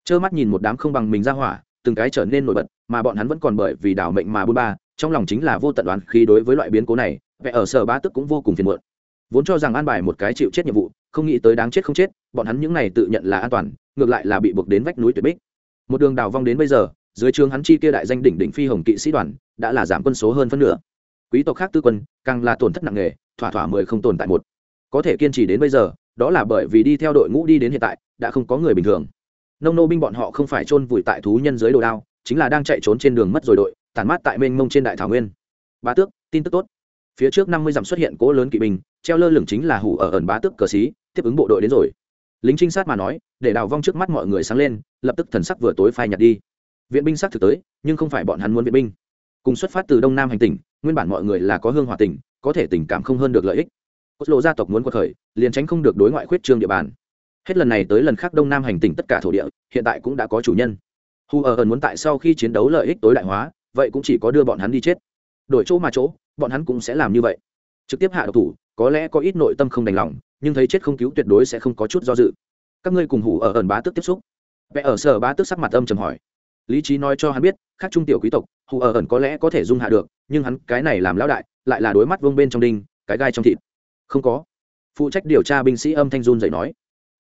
Trơ mắt nhìn một đám không bằng mình ra hỏa, từng cái trở nên nổi bật, mà bọn hắn vẫn còn bởi vì đảo mệnh mà bôn ba, trong lòng chính là vô tận đoán khi đối với loại biến cố này, vẻ ở sở bá tức cũng vô cùng phiền muộn. Vốn cho rằng an bài một cái chịu chết nhiệm vụ, không nghĩ tới đáng chết không chết, bọn hắn những này tự nhận là an toàn, ngược lại là bị buộc đến vách núi tuyệt bích. Một đường đào vong đến bây giờ, dưới trường hắn chi kia đại danh đỉnh đỉnh phi hồng kỵ sĩ đoàn, đã là giảm quân số hơn phân nửa. Quý tộc khác tư quân, càng là tổn thất nặng nề, thỏa thỏa mười không tồn tại một. Có thể kiên trì đến bây giờ đó là bởi vì đi theo đội ngũ đi đến hiện tại, đã không có người bình thường. Nông nô binh bọn họ không phải chôn vùi tại thú nhân dưới đồ đao, chính là đang chạy trốn trên đường mất rồi đội tàn mát tại mênh mông trên đại thảo nguyên. Bá tước, tin tức tốt. Phía trước năm mươi dặm xuất hiện cỗ lớn kỵ binh, treo lơ lửng chính là hủ ở ẩn bá tước cờ xí, tiếp ứng bộ đội đến rồi. Lính trinh sát mà nói, để đào vong trước mắt mọi người sáng lên, lập tức thần sắc vừa tối phai nhạt đi. Viện binh sắc thực tới, nhưng không phải bọn hắn muốn viện binh. Cùng xuất phát từ đông nam hành tỉnh, nguyên bản mọi người là có hương hòa tỉnh có thể tình cảm không hơn được lợi ích cốt lộ gia tộc muốn quật khởi, liền tránh không được đối ngoại khuyết trương địa bàn. Hết lần này tới lần khác đông nam hành tỉnh tất cả thổ địa, hiện tại cũng đã có chủ nhân. Hu ở ẩn muốn tại sau khi chiến đấu lợi ích tối đại hóa, vậy cũng chỉ có đưa bọn hắn đi chết. Đổi chỗ mà chỗ, bọn hắn cũng sẽ làm như vậy. Trực tiếp hạ độc thủ, có lẽ có ít nội tâm không đành lòng, nhưng thấy chết không cứu tuyệt đối sẽ không có chút do dự. Các ngươi cùng hủ ở ờ ẩn bá tước tiếp xúc. Vẽ ở sở bá tước sắc mặt âm trầm hỏi. Lý trí nói cho hắn biết, khác trung tiểu quý tộc hủ ở ờ ẩn có lẽ có thể dung hạ được, nhưng hắn cái này làm lão đại, lại là đối mắt vông bên trong đinh, cái gai trong thịt không có. Phụ trách điều tra binh sĩ âm thanh run dậy nói.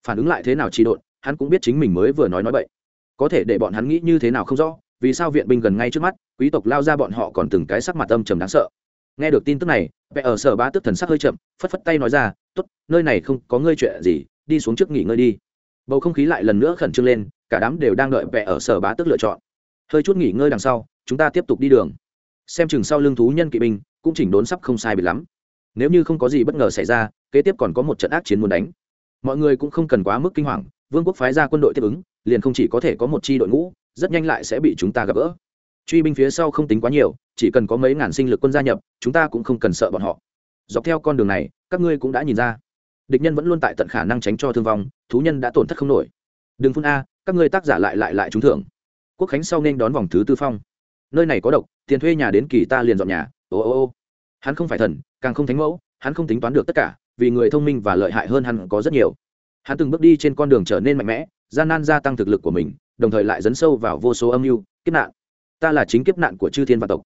Phản ứng lại thế nào trị độn, hắn cũng biết chính mình mới vừa nói nói bậy. Có thể để bọn hắn nghĩ như thế nào không rõ, vì sao viện binh gần ngay trước mắt, quý tộc lao ra bọn họ còn từng cái sắc mặt âm trầm đáng sợ. Nghe được tin tức này vẽ ở sở bá tức thần sắc hơi chậm, phất phất tay nói ra t ố t nơi này không có ngươi chuyện gì, đi xuống trước nghỉ ngơi đi. Bầu không khí lại lần nữa khẩn trương lên, cả đám đều đang đợi vẽ ở sở bá tức lựa chọn. Hơi chút nghỉ ngơi đằng sau, chúng ta tiếp tục đi đường. Xem chừng sau lưng thú nhân kỵ binh, cũng chỉnh đốn sắp không sai bị lắm nếu như không có gì bất ngờ xảy ra, kế tiếp còn có một trận ác chiến muốn đánh. Mọi người cũng không cần quá mức kinh hoàng, vương quốc phái ra quân đội tiếp ứng, liền không chỉ có thể có một chi đội ngũ, rất nhanh lại sẽ bị chúng ta gặp gỡ. Truy binh phía sau không tính quá nhiều, chỉ cần có mấy ngàn sinh lực quân gia nhập, chúng ta cũng không cần sợ bọn họ. Dọc theo con đường này, các ngươi cũng đã nhìn ra. Địch nhân vẫn luôn tại tận khả năng tránh cho thương vong, thú nhân đã tổn thất không nổi. Đừng phun a, các ngươi tác giả lại lại lại trúng thưởng. Quốc khánh sau nên đón vòng thứ tư phong. Nơi này có độc, tiền thuê nhà đến kỳ ta liền dọn nhà. Ô ô ô. Hắn không phải thần càng không thánh mẫu, hắn không tính toán được tất cả, vì người thông minh và lợi hại hơn hắn có rất nhiều. Hắn từng bước đi trên con đường trở nên mạnh mẽ, gian nan gia tăng thực lực của mình, đồng thời lại dấn sâu vào vô số âm mưu, kiếp nạn. Ta là chính kiếp nạn của chư thiên văn tộc.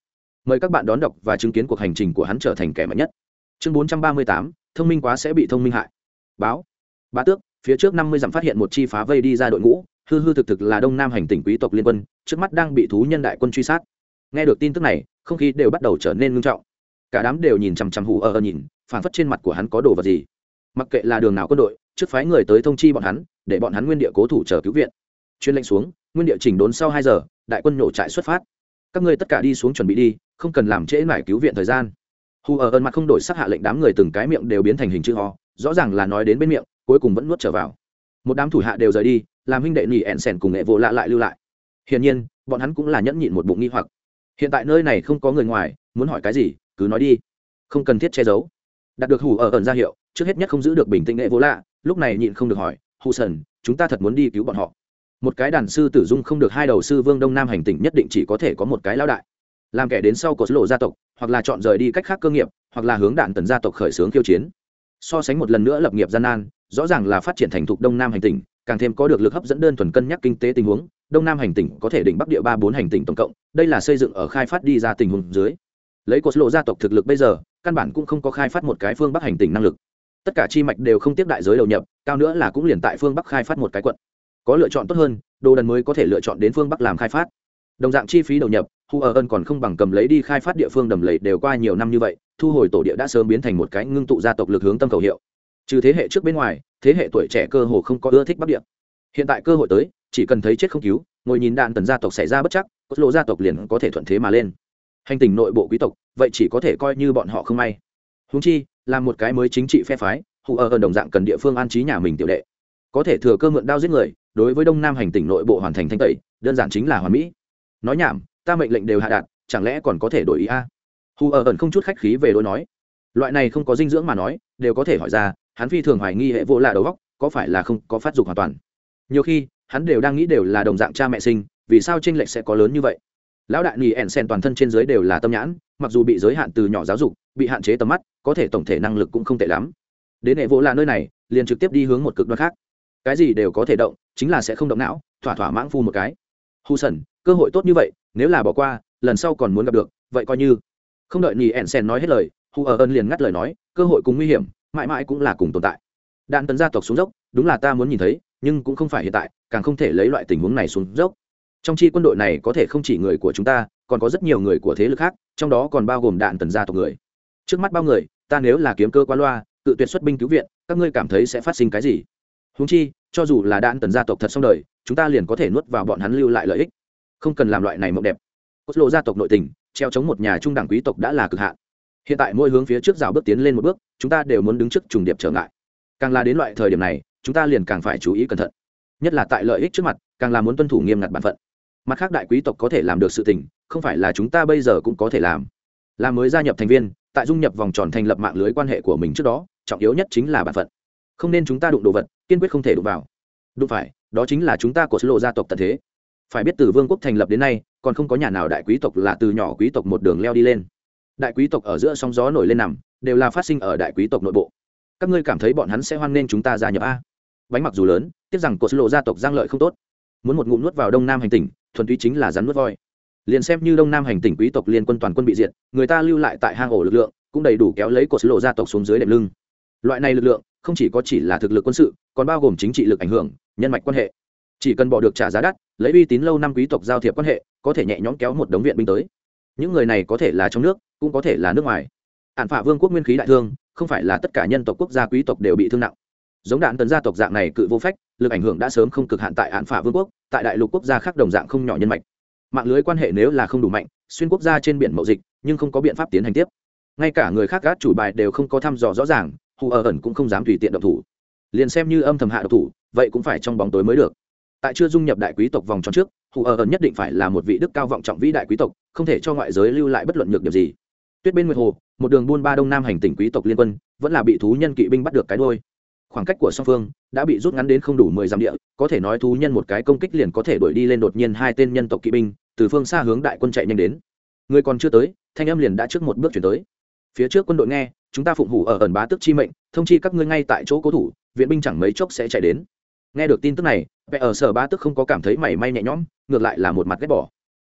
Mời các bạn đón đọc và chứng kiến cuộc hành trình của hắn trở thành kẻ mạnh nhất. Chương bốn trăm ba mươi tám, thông minh quá sẽ bị thông minh hại. Báo. Bá tước, phía trước năm mươi dặm phát hiện một chi phá vây đi ra đội ngũ, hư hư thực thực là đông nam hành tỉnh quý tộc liên quân, trước mắt đang bị thú nhân đại quân truy sát. Nghe được tin tức này, không khí đều bắt đầu trở nên ngưng trọng cả đám đều nhìn chằm chằm hù ở nhìn phản phất trên mặt của hắn có đồ vật gì. Mặc kệ là đường nào quân đội, trước phái người tới thông chi bọn hắn, để bọn hắn nguyên địa cố thủ chờ cứu viện. Chuyên lệnh xuống, nguyên địa chỉnh đốn sau hai giờ, đại quân nổ trại xuất phát. Các ngươi tất cả đi xuống chuẩn bị đi, không cần làm trễ mải cứu viện thời gian. Hù ở ơn mặt không đổi sắc hạ lệnh đám người từng cái miệng đều biến thành hình chữ ho rõ ràng là nói đến bên miệng, cuối cùng vẫn nuốt trở vào. Một đám thủ hạ đều rời đi, làm huynh đệ nỉ ẹn sẻn cùng nghệ vô lạ lại lưu lại. Hiển nhiên, bọn hắn cũng là nhẫn nhịn một bụng nghi hoặc. Hiện tại nơi này không có người ngoài, muốn hỏi cái gì cứ nói đi. Không cần thiết che giấu. Đạt được hủ ở ẩn ra hiệu, trước hết nhất không giữ được bình tĩnh nghệ vô lạ, lúc này nhịn không được hỏi hù sần, chúng ta thật muốn đi cứu bọn họ. Một cái đàn sư tử dung không được hai đầu sư vương đông nam hành tỉnh nhất định chỉ có thể có một cái lão đại. Làm kẻ đến sau có lộ gia tộc, hoặc là chọn rời đi cách khác cơ nghiệp, hoặc là hướng đạn tần gia tộc khởi xướng khiêu chiến. So sánh một lần nữa lập nghiệp gian nan, rõ ràng là phát triển thành thục đông nam hành tỉnh, càng thêm có được lực hấp dẫn đơn thuần cân nhắc kinh tế tình huống, đông nam hành tỉnh có thể đỉnh bắc địa ba bốn hành tỉnh tổng cộng, đây là xây dựng ở khai phát đi ra tình huống dưới lấy cột lộ gia tộc thực lực bây giờ, căn bản cũng không có khai phát một cái phương bắc hành tình năng lực. Tất cả chi mạch đều không tiếp đại giới đầu nhập, cao nữa là cũng liền tại phương bắc khai phát một cái quận. Có lựa chọn tốt hơn, đồ đần mới có thể lựa chọn đến phương bắc làm khai phát. Đồng dạng chi phí đầu nhập, hu ở ân còn không bằng cầm lấy đi khai phát địa phương đầm lầy đều qua nhiều năm như vậy, thu hồi tổ địa đã sớm biến thành một cái ngưng tụ gia tộc lực hướng tâm cầu hiệu. Trừ thế hệ trước bên ngoài, thế hệ tuổi trẻ cơ hồ không có ưa thích bắc địa. Hiện tại cơ hội tới, chỉ cần thấy chết không cứu, ngồi nhìn đạn tần gia tộc xảy ra bất chắc cốt lộ gia tộc liền có thể thuận thế mà lên hành tình nội bộ quý tộc, vậy chỉ có thể coi như bọn họ không may. Húng chi, là một cái mới chính trị phe phái, hù ở ẩn đồng dạng cần địa phương an trí nhà mình tiểu đệ. Có thể thừa cơ mượn đao giết người, đối với đông nam hành tỉnh nội bộ hoàn thành thanh tẩy, đơn giản chính là hoàn mỹ. Nói nhảm, ta mệnh lệnh đều hạ đạt, chẳng lẽ còn có thể đổi ý a? Hù ở ẩn không chút khách khí về đối nói. Loại này không có dinh dưỡng mà nói, đều có thể hỏi ra, hắn phi thường hoài nghi hệ vô lạ đầu góc có phải là không có phát dục hoàn toàn. Nhiều khi, hắn đều đang nghĩ đều là đồng dạng cha mẹ sinh, vì sao tranh lệch sẽ có lớn như vậy? Lão đại nỉ ẹn sen toàn thân trên dưới đều là tâm nhãn, mặc dù bị giới hạn từ nhỏ giáo dục, bị hạn chế tầm mắt, có thể tổng thể năng lực cũng không tệ lắm. Đến hệ vỗ là nơi này, liền trực tiếp đi hướng một cực đoan khác. Cái gì đều có thể động, chính là sẽ không động não, thỏa thỏa mãng phu một cái. Hu sần, cơ hội tốt như vậy, nếu là bỏ qua, lần sau còn muốn gặp được, vậy coi như. Không đợi nỉ ẻn sen nói hết lời hu ở ơn liền ngắt lời nói, cơ hội cùng nguy hiểm, mãi mãi cũng là cùng tồn tại. Đạn tấn gia tộc xuống dốc, đúng là ta muốn nhìn thấy, nhưng cũng không phải hiện tại, càng không thể lấy loại tình huống này xuống dốc trong chi quân đội này có thể không chỉ người của chúng ta, còn có rất nhiều người của thế lực khác, trong đó còn bao gồm đạn tần gia tộc người. Trước mắt bao người, ta nếu là kiếm cơ quan loa, tự tuyệt xuất binh cứu viện, các ngươi cảm thấy sẽ phát sinh cái gì? Húng chi, cho dù là đạn tần gia tộc thật xong đời, chúng ta liền có thể nuốt vào bọn hắn lưu lại lợi ích. Không cần làm loại này mộng đẹp. Cốt lộ gia tộc nội tình, treo chống một nhà trung đẳng quý tộc đã là cực hạn. Hiện tại mỗi hướng phía trước rào bước tiến lên một bước, chúng ta đều muốn đứng trước trùng điệp trở ngại. Càng là đến loại thời điểm này, chúng ta liền càng phải chú ý cẩn thận. Nhất là tại lợi ích trước mặt, càng là muốn tuân thủ nghiêm ngặt bản phận mặt khác đại quý tộc có thể làm được sự tình, không phải là chúng ta bây giờ cũng có thể làm. Là mới gia nhập thành viên, tại dung nhập vòng tròn thành lập mạng lưới quan hệ của mình trước đó, trọng yếu nhất chính là bản phận. Không nên chúng ta đụng đồ vật, kiên quyết không thể đụng vào. Đụng phải, đó chính là chúng ta của sứ lộ gia tộc tận thế. Phải biết từ vương quốc thành lập đến nay, còn không có nhà nào đại quý tộc là từ nhỏ quý tộc một đường leo đi lên. Đại quý tộc ở giữa sóng gió nổi lên nằm, đều là phát sinh ở đại quý tộc nội bộ. Các ngươi cảm thấy bọn hắn sẽ hoan nghênh chúng ta gia nhập a? Bánh mặc dù lớn, tiếc rằng của sứ lộ gia tộc giang lợi không tốt. Muốn một ngụm nuốt vào đông nam hành tỉnh thuần túy chính là rắn nuốt voi. Liền xem như đông nam hành tỉnh quý tộc liên quân toàn quân bị diệt, người ta lưu lại tại hang ổ lực lượng, cũng đầy đủ kéo lấy cột lộ gia tộc xuống dưới đệm lưng. Loại này lực lượng, không chỉ có chỉ là thực lực quân sự, còn bao gồm chính trị lực ảnh hưởng, nhân mạch quan hệ. Chỉ cần bỏ được trả giá đắt, lấy uy tín lâu năm quý tộc giao thiệp quan hệ, có thể nhẹ nhõm kéo một đống viện binh tới. Những người này có thể là trong nước, cũng có thể là nước ngoài. Ạn phả vương quốc nguyên khí đại thương, không phải là tất cả nhân tộc quốc gia quý tộc đều bị thương nặng giống đạn tấn gia tộc dạng này cự vô phách, lực ảnh hưởng đã sớm không cực hạn tại ạn phả vương quốc, tại đại lục quốc gia khác đồng dạng không nhỏ nhân mạch. Mạng lưới quan hệ nếu là không đủ mạnh, xuyên quốc gia trên biển mậu dịch, nhưng không có biện pháp tiến hành tiếp. Ngay cả người khác gác chủ bài đều không có thăm dò rõ ràng, hù ở ẩn cũng không dám tùy tiện động thủ. Liền xem như âm thầm hạ độc thủ, vậy cũng phải trong bóng tối mới được. Tại chưa dung nhập đại quý tộc vòng tròn trước, hù ở ẩn nhất định phải là một vị đức cao vọng trọng vĩ đại quý tộc, không thể cho ngoại giới lưu lại bất luận nhược điểm gì. Tuyết bên nguyệt hồ, một đường buôn ba đông nam hành tỉnh quý tộc liên quân, vẫn là bị thú nhân kỵ binh bắt được cái đôi khoảng cách của song phương đã bị rút ngắn đến không đủ mười dặm địa, có thể nói thú nhân một cái công kích liền có thể đuổi đi lên đột nhiên hai tên nhân tộc kỵ binh, từ phương xa hướng đại quân chạy nhanh đến. Người còn chưa tới, thanh âm liền đã trước một bước chuyển tới. Phía trước quân đội nghe, chúng ta phụng hủ ở ẩn bá tức chi mệnh, thông chi các ngươi ngay tại chỗ cố thủ, viện binh chẳng mấy chốc sẽ chạy đến. Nghe được tin tức này, vẻ ở sở bá tức không có cảm thấy mảy may nhẹ nhõm, ngược lại là một mặt ghét bỏ.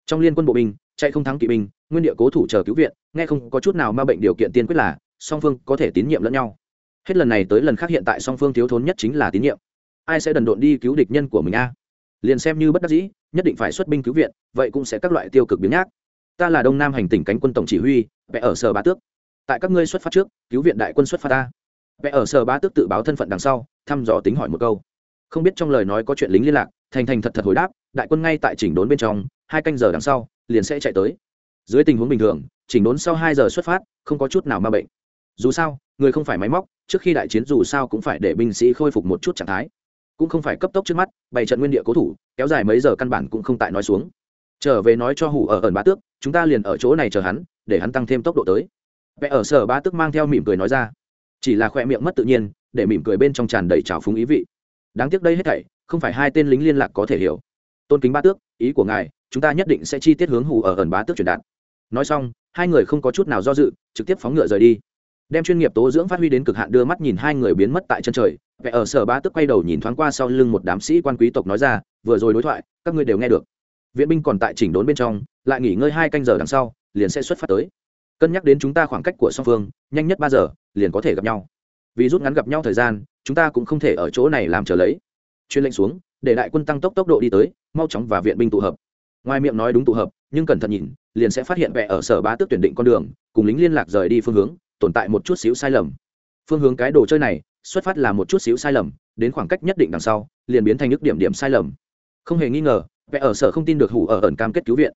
Trong liên quân bộ binh, chạy không thắng kỵ binh, nguyên địa cố thủ chờ cứu viện, nghe không có chút nào ma bệnh điều kiện tiên quyết là, song phương có thể tín nhiệm lẫn nhau hết lần này tới lần khác hiện tại song phương thiếu thốn nhất chính là tín nhiệm. Ai sẽ đần độn đi cứu địch nhân của mình a? Liền xem như bất đắc dĩ, nhất định phải xuất binh cứu viện, vậy cũng sẽ các loại tiêu cực biến nhác. Ta là đông nam hành tỉnh cánh quân tổng chỉ huy, vẽ ở sở bá tước. Tại các ngươi xuất phát trước, cứu viện đại quân xuất phát ta. Vẽ ở sở bá tước tự báo thân phận đằng sau, thăm dò tính hỏi một câu. Không biết trong lời nói có chuyện lính liên lạc, thành thành thật thật hồi đáp, đại quân ngay tại chỉnh đốn bên trong, hai canh giờ đằng sau, liền sẽ chạy tới. Dưới tình huống bình thường, chỉnh đốn sau hai giờ xuất phát, không có chút nào ma bệnh. Dù sao người không phải máy móc, trước khi đại chiến dù sao cũng phải để binh sĩ khôi phục một chút trạng thái. Cũng không phải cấp tốc trước mắt, bày trận nguyên địa cố thủ, kéo dài mấy giờ căn bản cũng không tại nói xuống. Trở về nói cho hủ ở ẩn bá tước, chúng ta liền ở chỗ này chờ hắn, để hắn tăng thêm tốc độ tới. Vẽ ở sở bá tước mang theo mỉm cười nói ra. Chỉ là khoe miệng mất tự nhiên, để mỉm cười bên trong tràn đầy trào phúng ý vị. Đáng tiếc đây hết thảy, không phải hai tên lính liên lạc có thể hiểu. Tôn kính bá tước, ý của ngài, chúng ta nhất định sẽ chi tiết hướng hủ ở ẩn bá tước truyền đạt. Nói xong, hai người không có chút nào do dự, trực tiếp phóng ngựa rời đi đem chuyên nghiệp tố dưỡng phát huy đến cực hạn đưa mắt nhìn hai người biến mất tại chân trời, vẻ ở sở ba tức quay đầu nhìn thoáng qua sau lưng một đám sĩ quan quý tộc nói ra, vừa rồi đối thoại, các ngươi đều nghe được. Viện binh còn tại chỉnh đốn bên trong, lại nghỉ ngơi hai canh giờ đằng sau, liền sẽ xuất phát tới. Cân nhắc đến chúng ta khoảng cách của song phương, nhanh nhất ba giờ, liền có thể gặp nhau. Vì rút ngắn gặp nhau thời gian, chúng ta cũng không thể ở chỗ này làm chờ lấy. Chuyên lệnh xuống, để đại quân tăng tốc tốc độ đi tới, mau chóng và viện binh tụ hợp. Ngoài miệng nói đúng tụ hợp, nhưng cẩn thận nhìn, liền sẽ phát hiện vẻ ở sở ba tước tuyển định con đường, cùng lính liên lạc rời đi phương hướng tồn tại một chút xíu sai lầm. Phương hướng cái đồ chơi này, xuất phát là một chút xíu sai lầm, đến khoảng cách nhất định đằng sau, liền biến thành nước điểm điểm sai lầm. Không hề nghi ngờ, vẽ ở sở không tin được hủ ở ẩn cam kết cứu viện.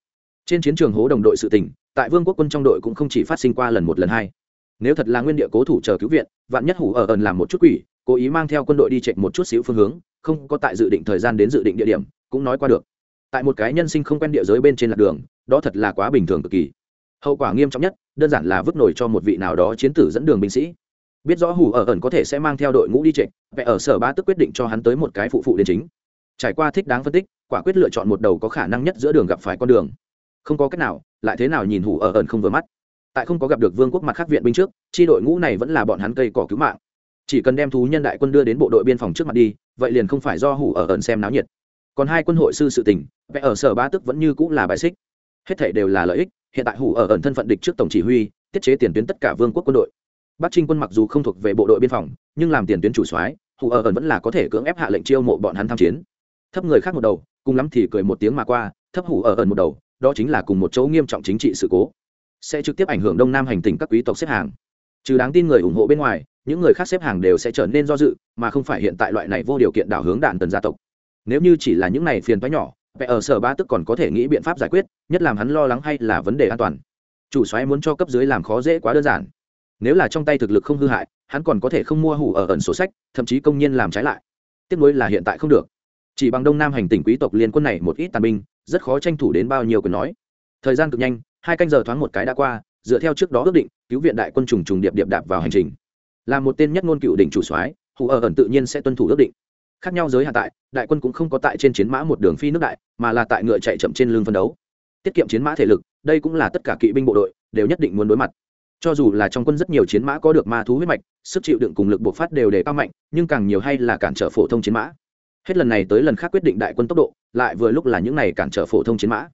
Trên chiến trường hố đồng đội sự tình, tại vương quốc quân trong đội cũng không chỉ phát sinh qua lần một lần hai. Nếu thật là nguyên địa cố thủ chờ cứu viện, vạn nhất hủ ở ẩn làm một chút quỷ, cố ý mang theo quân đội đi chạy một chút xíu phương hướng, không có tại dự định thời gian đến dự định địa điểm, cũng nói qua được. Tại một cái nhân sinh không quen địa giới bên trên lạc đường, đó thật là quá bình thường cực kỳ hậu quả nghiêm trọng nhất, đơn giản là vứt nổi cho một vị nào đó chiến tử dẫn đường binh sĩ. Biết rõ hủ ở ẩn có thể sẽ mang theo đội ngũ đi trịnh vẽ ở sở ba tức quyết định cho hắn tới một cái phụ phụ điển chính. Trải qua thích đáng phân tích, quả quyết lựa chọn một đầu có khả năng nhất giữa đường gặp phải con đường. Không có cách nào, lại thế nào nhìn hủ ở ẩn không vừa mắt. Tại không có gặp được vương quốc mặt khác viện binh trước, chi đội ngũ này vẫn là bọn hắn cây cỏ cứu mạng. Chỉ cần đem thú nhân đại quân đưa đến bộ đội biên phòng trước mặt đi, vậy liền không phải do hủ ở ẩn xem náo nhiệt. Còn hai quân hội sư sự tình vẽ ở sở ba tức vẫn như cũng là bài xích. Hết thể đều là lợi ích hiện tại hủ ở ẩn thân phận địch trước tổng chỉ huy, tiết chế tiền tuyến tất cả vương quốc quân đội. Bắc trinh quân mặc dù không thuộc về bộ đội biên phòng, nhưng làm tiền tuyến chủ soái, hủ ở ẩn vẫn là có thể cưỡng ép hạ lệnh chiêu mộ bọn hắn tham chiến. Thấp người khác một đầu, cùng lắm thì cười một tiếng mà qua, thấp hủ ở ẩn một đầu, đó chính là cùng một chỗ nghiêm trọng chính trị sự cố. Sẽ trực tiếp ảnh hưởng đông nam hành tỉnh các quý tộc xếp hàng. Trừ đáng tin người ủng hộ bên ngoài, những người khác xếp hàng đều sẽ trở nên do dự, mà không phải hiện tại loại này vô điều kiện đảo hướng đạn tần gia tộc. Nếu như chỉ là những này phiền toái nhỏ vẽ ở sở ba tức còn có thể nghĩ biện pháp giải quyết, nhất làm hắn lo lắng hay là vấn đề an toàn. Chủ xoáy muốn cho cấp dưới làm khó dễ quá đơn giản. Nếu là trong tay thực lực không hư hại, hắn còn có thể không mua hủ ở ẩn sổ sách, thậm chí công nhân làm trái lại. Tiếp nối là hiện tại không được. Chỉ bằng đông nam hành tỉnh quý tộc liên quân này một ít tàn binh, rất khó tranh thủ đến bao nhiêu quyền nói. Thời gian cực nhanh, hai canh giờ thoáng một cái đã qua, dựa theo trước đó ước định, cứu viện đại quân trùng trùng điệp điệp đạp vào hành trình. Là một tên nhất ngôn cựu đỉnh chủ soái, hủ ở ẩn tự nhiên sẽ tuân thủ ước định khác nhau giới hạn tại, đại quân cũng không có tại trên chiến mã một đường phi nước đại, mà là tại ngựa chạy chậm trên lưng phân đấu. Tiết kiệm chiến mã thể lực, đây cũng là tất cả kỵ binh bộ đội, đều nhất định muốn đối mặt. Cho dù là trong quân rất nhiều chiến mã có được ma thú huyết mạch, sức chịu đựng cùng lực bộc phát đều đề cao mạnh, nhưng càng nhiều hay là cản trở phổ thông chiến mã. Hết lần này tới lần khác quyết định đại quân tốc độ, lại vừa lúc là những này cản trở phổ thông chiến mã.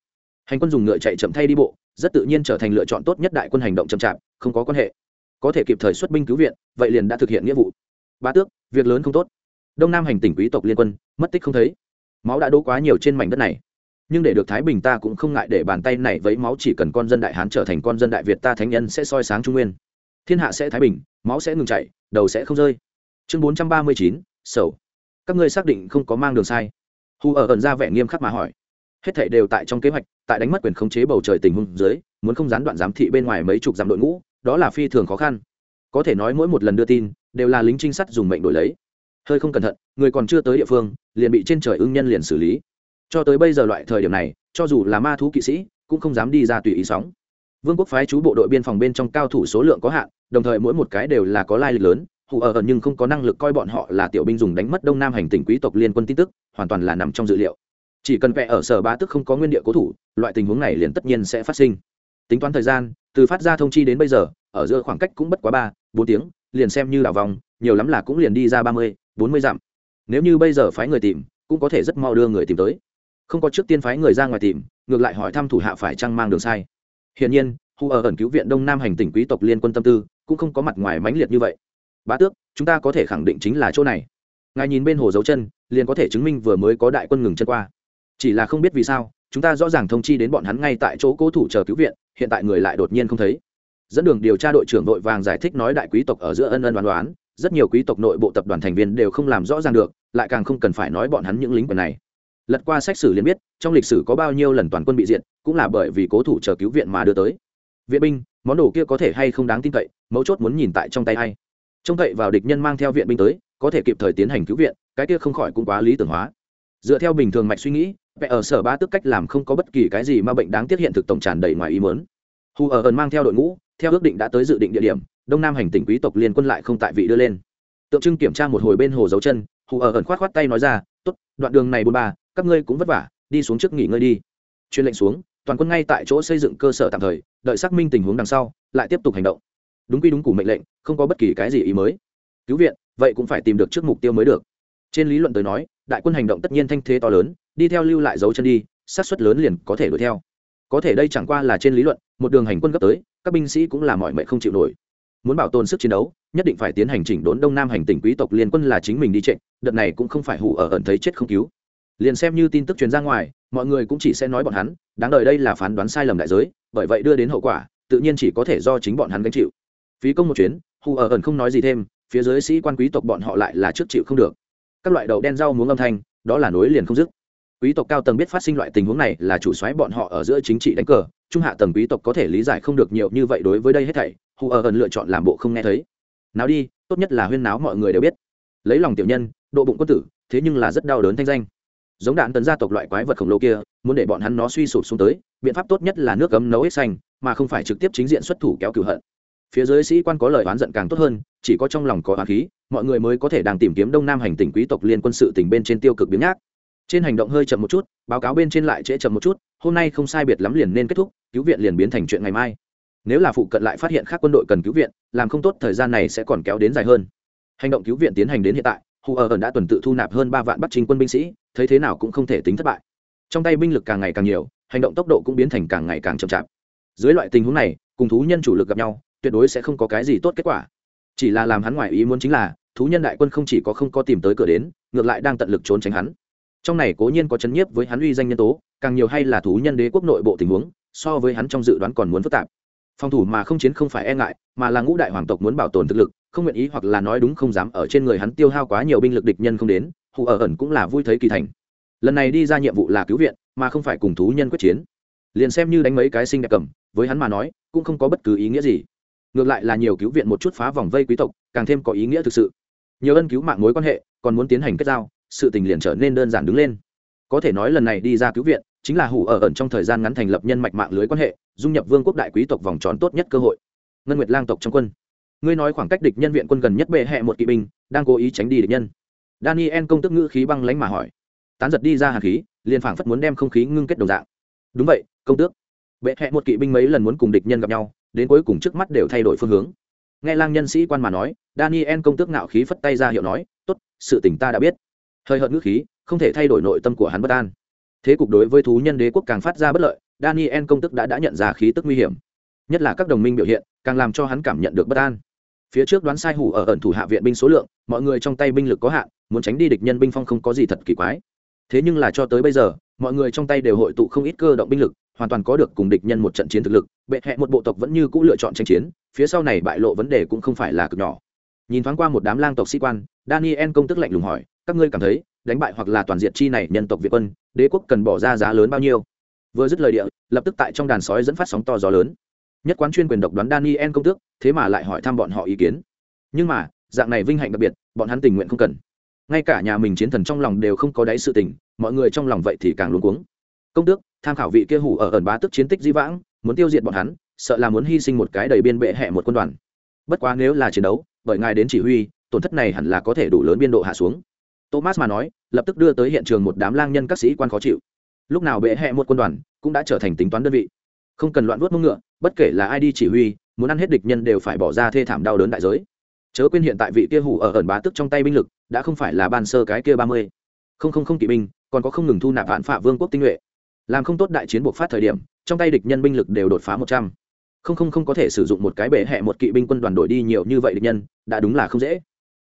Hành quân dùng ngựa chạy chậm thay đi bộ, rất tự nhiên trở thành lựa chọn tốt nhất đại quân hành động chậm chạp, không có quan hệ. Có thể kịp thời xuất binh cứu viện, vậy liền đã thực hiện nghĩa vụ. Ba tước, việc lớn không tốt đông nam hành tỉnh quý tộc liên quân, mất tích không thấy. Máu đã đỗ quá nhiều trên mảnh đất này. Nhưng để được thái bình ta cũng không ngại để bàn tay này vấy máu, chỉ cần con dân đại hán trở thành con dân đại việt ta thánh nhân sẽ soi sáng trung nguyên. Thiên hạ sẽ thái bình, máu sẽ ngừng chảy, đầu sẽ không rơi. Chương bốn trăm ba mươi chín, sầu. Các ngươi xác định không có mang đường sai. Hù ở ẩn ra vẻ nghiêm khắc mà hỏi. Hết thảy đều tại trong kế hoạch, tại đánh mất quyền khống chế bầu trời tình huống dưới, muốn không gián đoạn giám thị bên ngoài mấy chục dặm đội ngũ, đó là phi thường khó khăn. Có thể nói mỗi một lần đưa tin, đều là lính trinh sát dùng mệnh đổi lấy hơi không cẩn thận, người còn chưa tới địa phương, liền bị trên trời ưng nhân liền xử lý. Cho tới bây giờ loại thời điểm này, cho dù là ma thú kỵ sĩ, cũng không dám đi ra tùy ý sóng. Vương quốc phái chú bộ đội biên phòng bên trong cao thủ số lượng có hạn, đồng thời mỗi một cái đều là có lai lịch lớn, hù ở ẩn nhưng không có năng lực coi bọn họ là tiểu binh dùng đánh mất đông nam hành tỉnh quý tộc liên quân tin tức, hoàn toàn là nằm trong dự liệu. Chỉ cần vẽ ở sở ba tức không có nguyên địa cố thủ, loại tình huống này liền tất nhiên sẽ phát sinh. Tính toán thời gian, từ phát ra thông chi đến bây giờ, ở giữa khoảng cách cũng bất quá ba, bốn tiếng, liền xem như đảo vòng, nhiều lắm là cũng liền đi ra ba mươi bốn mươi dặm. Nếu như bây giờ phái người tìm, cũng có thể rất mau đưa người tìm tới. Không có trước tiên phái người ra ngoài tìm, ngược lại hỏi thăm thủ hạ phải chăng mang đường sai. Hiển nhiên hù ở ẩn cứu viện đông nam hành tỉnh quý tộc liên quân tâm tư, cũng không có mặt ngoài mãnh liệt như vậy. Bá tước, chúng ta có thể khẳng định chính là chỗ này. Ngài nhìn bên hồ dấu chân, liền có thể chứng minh vừa mới có đại quân ngừng chân qua. Chỉ là không biết vì sao, chúng ta rõ ràng thông chi đến bọn hắn ngay tại chỗ cố thủ chờ cứu viện, hiện tại người lại đột nhiên không thấy. Dẫn đường điều tra đội trưởng đội vàng giải thích nói đại quý tộc ở giữa ân ân đoán đoán rất nhiều quý tộc nội bộ tập đoàn thành viên đều không làm rõ ràng được, lại càng không cần phải nói bọn hắn những lính quyền này. Lật qua sách sử liền biết, trong lịch sử có bao nhiêu lần toàn quân bị diện cũng là bởi vì cố thủ chờ cứu viện mà đưa tới. Viện binh, món đồ kia có thể hay không đáng tin cậy, mấu chốt muốn nhìn tại trong tay hay trông cậy vào địch nhân mang theo viện binh tới, có thể kịp thời tiến hành cứu viện, cái kia không khỏi cũng quá lý tưởng hóa. Dựa theo bình thường mạch suy nghĩ vẽ ở sở ba tức cách làm không có bất kỳ cái gì mà bệnh đáng tiết hiện thực tổng tràn đầy ngoài ý mớn hù ở ẩn mang theo đội ngũ theo ước định đã tới dự định địa điểm, đông nam hành tỉnh quý tộc liên quân lại không tại vị đưa lên. Tượng trưng kiểm tra một hồi bên hồ dấu chân, hù ở ẩn khoát khoát tay nói ra, tốt, đoạn đường này bôn ba, các ngươi cũng vất vả, đi xuống trước nghỉ ngơi đi. Chuyên lệnh xuống, toàn quân ngay tại chỗ xây dựng cơ sở tạm thời, đợi xác minh tình huống đằng sau, lại tiếp tục hành động. Đúng quy đúng củ mệnh lệnh, không có bất kỳ cái gì ý mới. Cứu viện, vậy cũng phải tìm được trước mục tiêu mới được. Trên lý luận tới nói, đại quân hành động tất nhiên thanh thế to lớn, đi theo lưu lại dấu chân đi sát suất lớn liền có thể đuổi theo. Có thể đây chẳng qua là trên lý luận, một đường hành quân gấp tới các binh sĩ cũng là mọi mệnh không chịu nổi. Muốn bảo tồn sức chiến đấu, nhất định phải tiến hành chỉnh đốn đông nam hành tỉnh quý tộc liên quân là chính mình đi trịnh đợt này cũng không phải hủ ở ẩn thấy chết không cứu. Liền xem như tin tức truyền ra ngoài, mọi người cũng chỉ sẽ nói bọn hắn, đáng đời đây là phán đoán sai lầm đại giới, bởi vậy đưa đến hậu quả, tự nhiên chỉ có thể do chính bọn hắn gánh chịu. Phí công một chuyến hù ở ẩn không nói gì thêm, phía dưới sĩ quan quý tộc bọn họ lại là trước chịu không được. Các loại đậu đen rau muống âm thanh, đó là nối liền không dứt quý tộc cao tầng biết phát sinh loại tình huống này là chủ xoáy bọn họ ở giữa chính trị đánh cờ, trung hạ tầng quý tộc có thể lý giải không được nhiều như vậy đối với đây hết thảy, hù ở ẩn lựa chọn làm bộ không nghe thấy. Nào đi, tốt nhất là huyên náo mọi người đều biết. Lấy lòng tiểu nhân, độ bụng quân tử, thế nhưng là rất đau đớn thanh danh. Giống đạn tấn gia tộc loại quái vật khổng lồ kia, muốn để bọn hắn nó suy sụp xuống tới, biện pháp tốt nhất là nước cấm nấu hết xanh, mà không phải trực tiếp chính diện xuất thủ kéo cửu hận. Phía dưới sĩ quan có lời oán giận càng tốt hơn, chỉ có trong lòng có oán khí, mọi người mới có thể đang tìm kiếm đông nam hành tỉnh quý tộc liên quân sự tỉnh bên trên tiêu cực biến nhác trên hành động hơi chậm một chút, báo cáo bên trên lại trễ chậm một chút, hôm nay không sai biệt lắm liền nên kết thúc, cứu viện liền biến thành chuyện ngày mai. Nếu là phụ cận lại phát hiện khác quân đội cần cứu viện, làm không tốt thời gian này sẽ còn kéo đến dài hơn. Hành động cứu viện tiến hành đến hiện tại hù ở ẩn đã tuần tự thu nạp hơn ba vạn bắt chính quân binh sĩ, thấy thế nào cũng không thể tính thất bại. Trong tay binh lực càng ngày càng nhiều, hành động tốc độ cũng biến thành càng ngày càng chậm chạp. Dưới loại tình huống này, cùng thú nhân chủ lực gặp nhau, tuyệt đối sẽ không có cái gì tốt kết quả. Chỉ là làm hắn ngoài ý muốn chính là, thú nhân đại quân không chỉ có không có tìm tới cửa đến, ngược lại đang tận lực trốn tránh hắn trong này cố nhiên có chấn nhiếp với hắn uy danh nhân tố, càng nhiều hay là thú nhân đế quốc nội bộ tình huống, so với hắn trong dự đoán còn muốn phức tạp. Phòng thủ mà không chiến không phải e ngại, mà là ngũ đại hoàng tộc muốn bảo tồn thực lực, không nguyện ý hoặc là nói đúng không dám ở trên người hắn tiêu hao quá nhiều binh lực địch nhân không đến, hù ở ẩn cũng là vui thấy kỳ thành. Lần này đi ra nhiệm vụ là cứu viện, mà không phải cùng thú nhân quyết chiến. Liền xem như đánh mấy cái sinh đẹp cầm, với hắn mà nói, cũng không có bất cứ ý nghĩa gì. Ngược lại là nhiều cứu viện một chút phá vòng vây quý tộc, càng thêm có ý nghĩa thực sự. Nhiều ân cứu mạng mối quan hệ, còn muốn tiến hành kết giao sự tình liền trở nên đơn giản đứng lên. Có thể nói lần này đi ra cứu viện, chính là hủ ở ẩn trong thời gian ngắn thành lập nhân mạch mạng lưới quan hệ, dung nhập vương quốc đại quý tộc vòng tròn tốt nhất cơ hội. Ngân nguyệt lang tộc trong quân. Ngươi nói khoảng cách địch nhân viện quân gần nhất bệ hẹ một kỵ binh, đang cố ý tránh đi địch nhân. Daniel công tức ngữ khí băng lánh mà hỏi. Tán giật đi ra hạt khí, liền phảng phất muốn đem không khí ngưng kết đồng dạng. Đúng vậy, công tước. Bệ hẹ một kỵ binh mấy lần muốn cùng địch nhân gặp nhau, đến cuối cùng trước mắt đều thay đổi phương hướng. Nghe lang nhân sĩ quan mà nói, daniel công tước ngạo khí phất tay ra hiệu nói, tốt, sự tình ta đã biết thời hợt ngữ khí, không thể thay đổi nội tâm của hắn bất an. Thế cục đối với thú nhân đế quốc càng phát ra bất lợi, daniel công tức đã đã nhận ra khí tức nguy hiểm. Nhất là các đồng minh biểu hiện, càng làm cho hắn cảm nhận được bất an. Phía trước đoán sai hủ ở ẩn thủ hạ viện binh số lượng, mọi người trong tay binh lực có hạn, muốn tránh đi địch nhân binh phong không có gì thật kỳ quái. Thế nhưng là cho tới bây giờ, mọi người trong tay đều hội tụ không ít cơ động binh lực, hoàn toàn có được cùng địch nhân một trận chiến thực lực, bệ hẹ một bộ tộc vẫn như c ũ lựa chọn tranh chiến, phía sau này bại lộ vấn đề cũng không phải là cực nhỏ. Nhìn thoáng qua một đám lang tộc sĩ quan, daniel công tức lạnh lùng hỏi các ngươi cảm thấy, đánh bại hoặc là toàn diện chi này nhân tộc việt quân, đế quốc cần bỏ ra giá lớn bao nhiêu? Vừa dứt lời địa, lập tức tại trong đàn sói dẫn phát sóng to gió lớn. Nhất quán chuyên quyền độc đoán daniel công tước, thế mà lại hỏi thăm bọn họ ý kiến. Nhưng mà, dạng này vinh hạnh đặc biệt, bọn hắn tình nguyện không cần. Ngay cả nhà mình chiến thần trong lòng đều không có đáy sự tình, mọi người trong lòng vậy thì càng luống cuống. Công tước, tham khảo vị kia hủ ở ẩn bá tức chiến tích di vãng, muốn tiêu diệt bọn hắn, sợ là muốn hy sinh một cái đầy biên bệ hẹ một quân đoàn. Bất quá nếu là chiến đấu, bởi ngài đến chỉ huy, tổn thất này hẳn là có thể đủ lớn biên độ hạ xuống thomas mà nói, lập tức đưa tới hiện trường một đám lang nhân các sĩ quan khó chịu. Lúc nào bệ hẹ một quân đoàn cũng đã trở thành tính toán đơn vị. Không cần loạn vuốt mông ngựa, bất kể là ai đi chỉ huy, muốn ăn hết địch nhân đều phải bỏ ra thê thảm đau đớn đại giới. Chớ quên hiện tại vị kia hủ ở ẩn bá tức trong tay binh lực, đã không phải là ban sơ cái kia ba mươi. Không không không kỵ binh, còn có không ngừng thu nạp vạn phạ vương quốc tinh nhuệ. Làm không tốt đại chiến buộc phát thời điểm, trong tay địch nhân binh lực đều đột phá một trăm. Không không không có thể sử dụng một cái bệ hẹ một kỵ binh quân đoàn đội đi nhiều như vậy địch nhân, đã đúng là không dễ.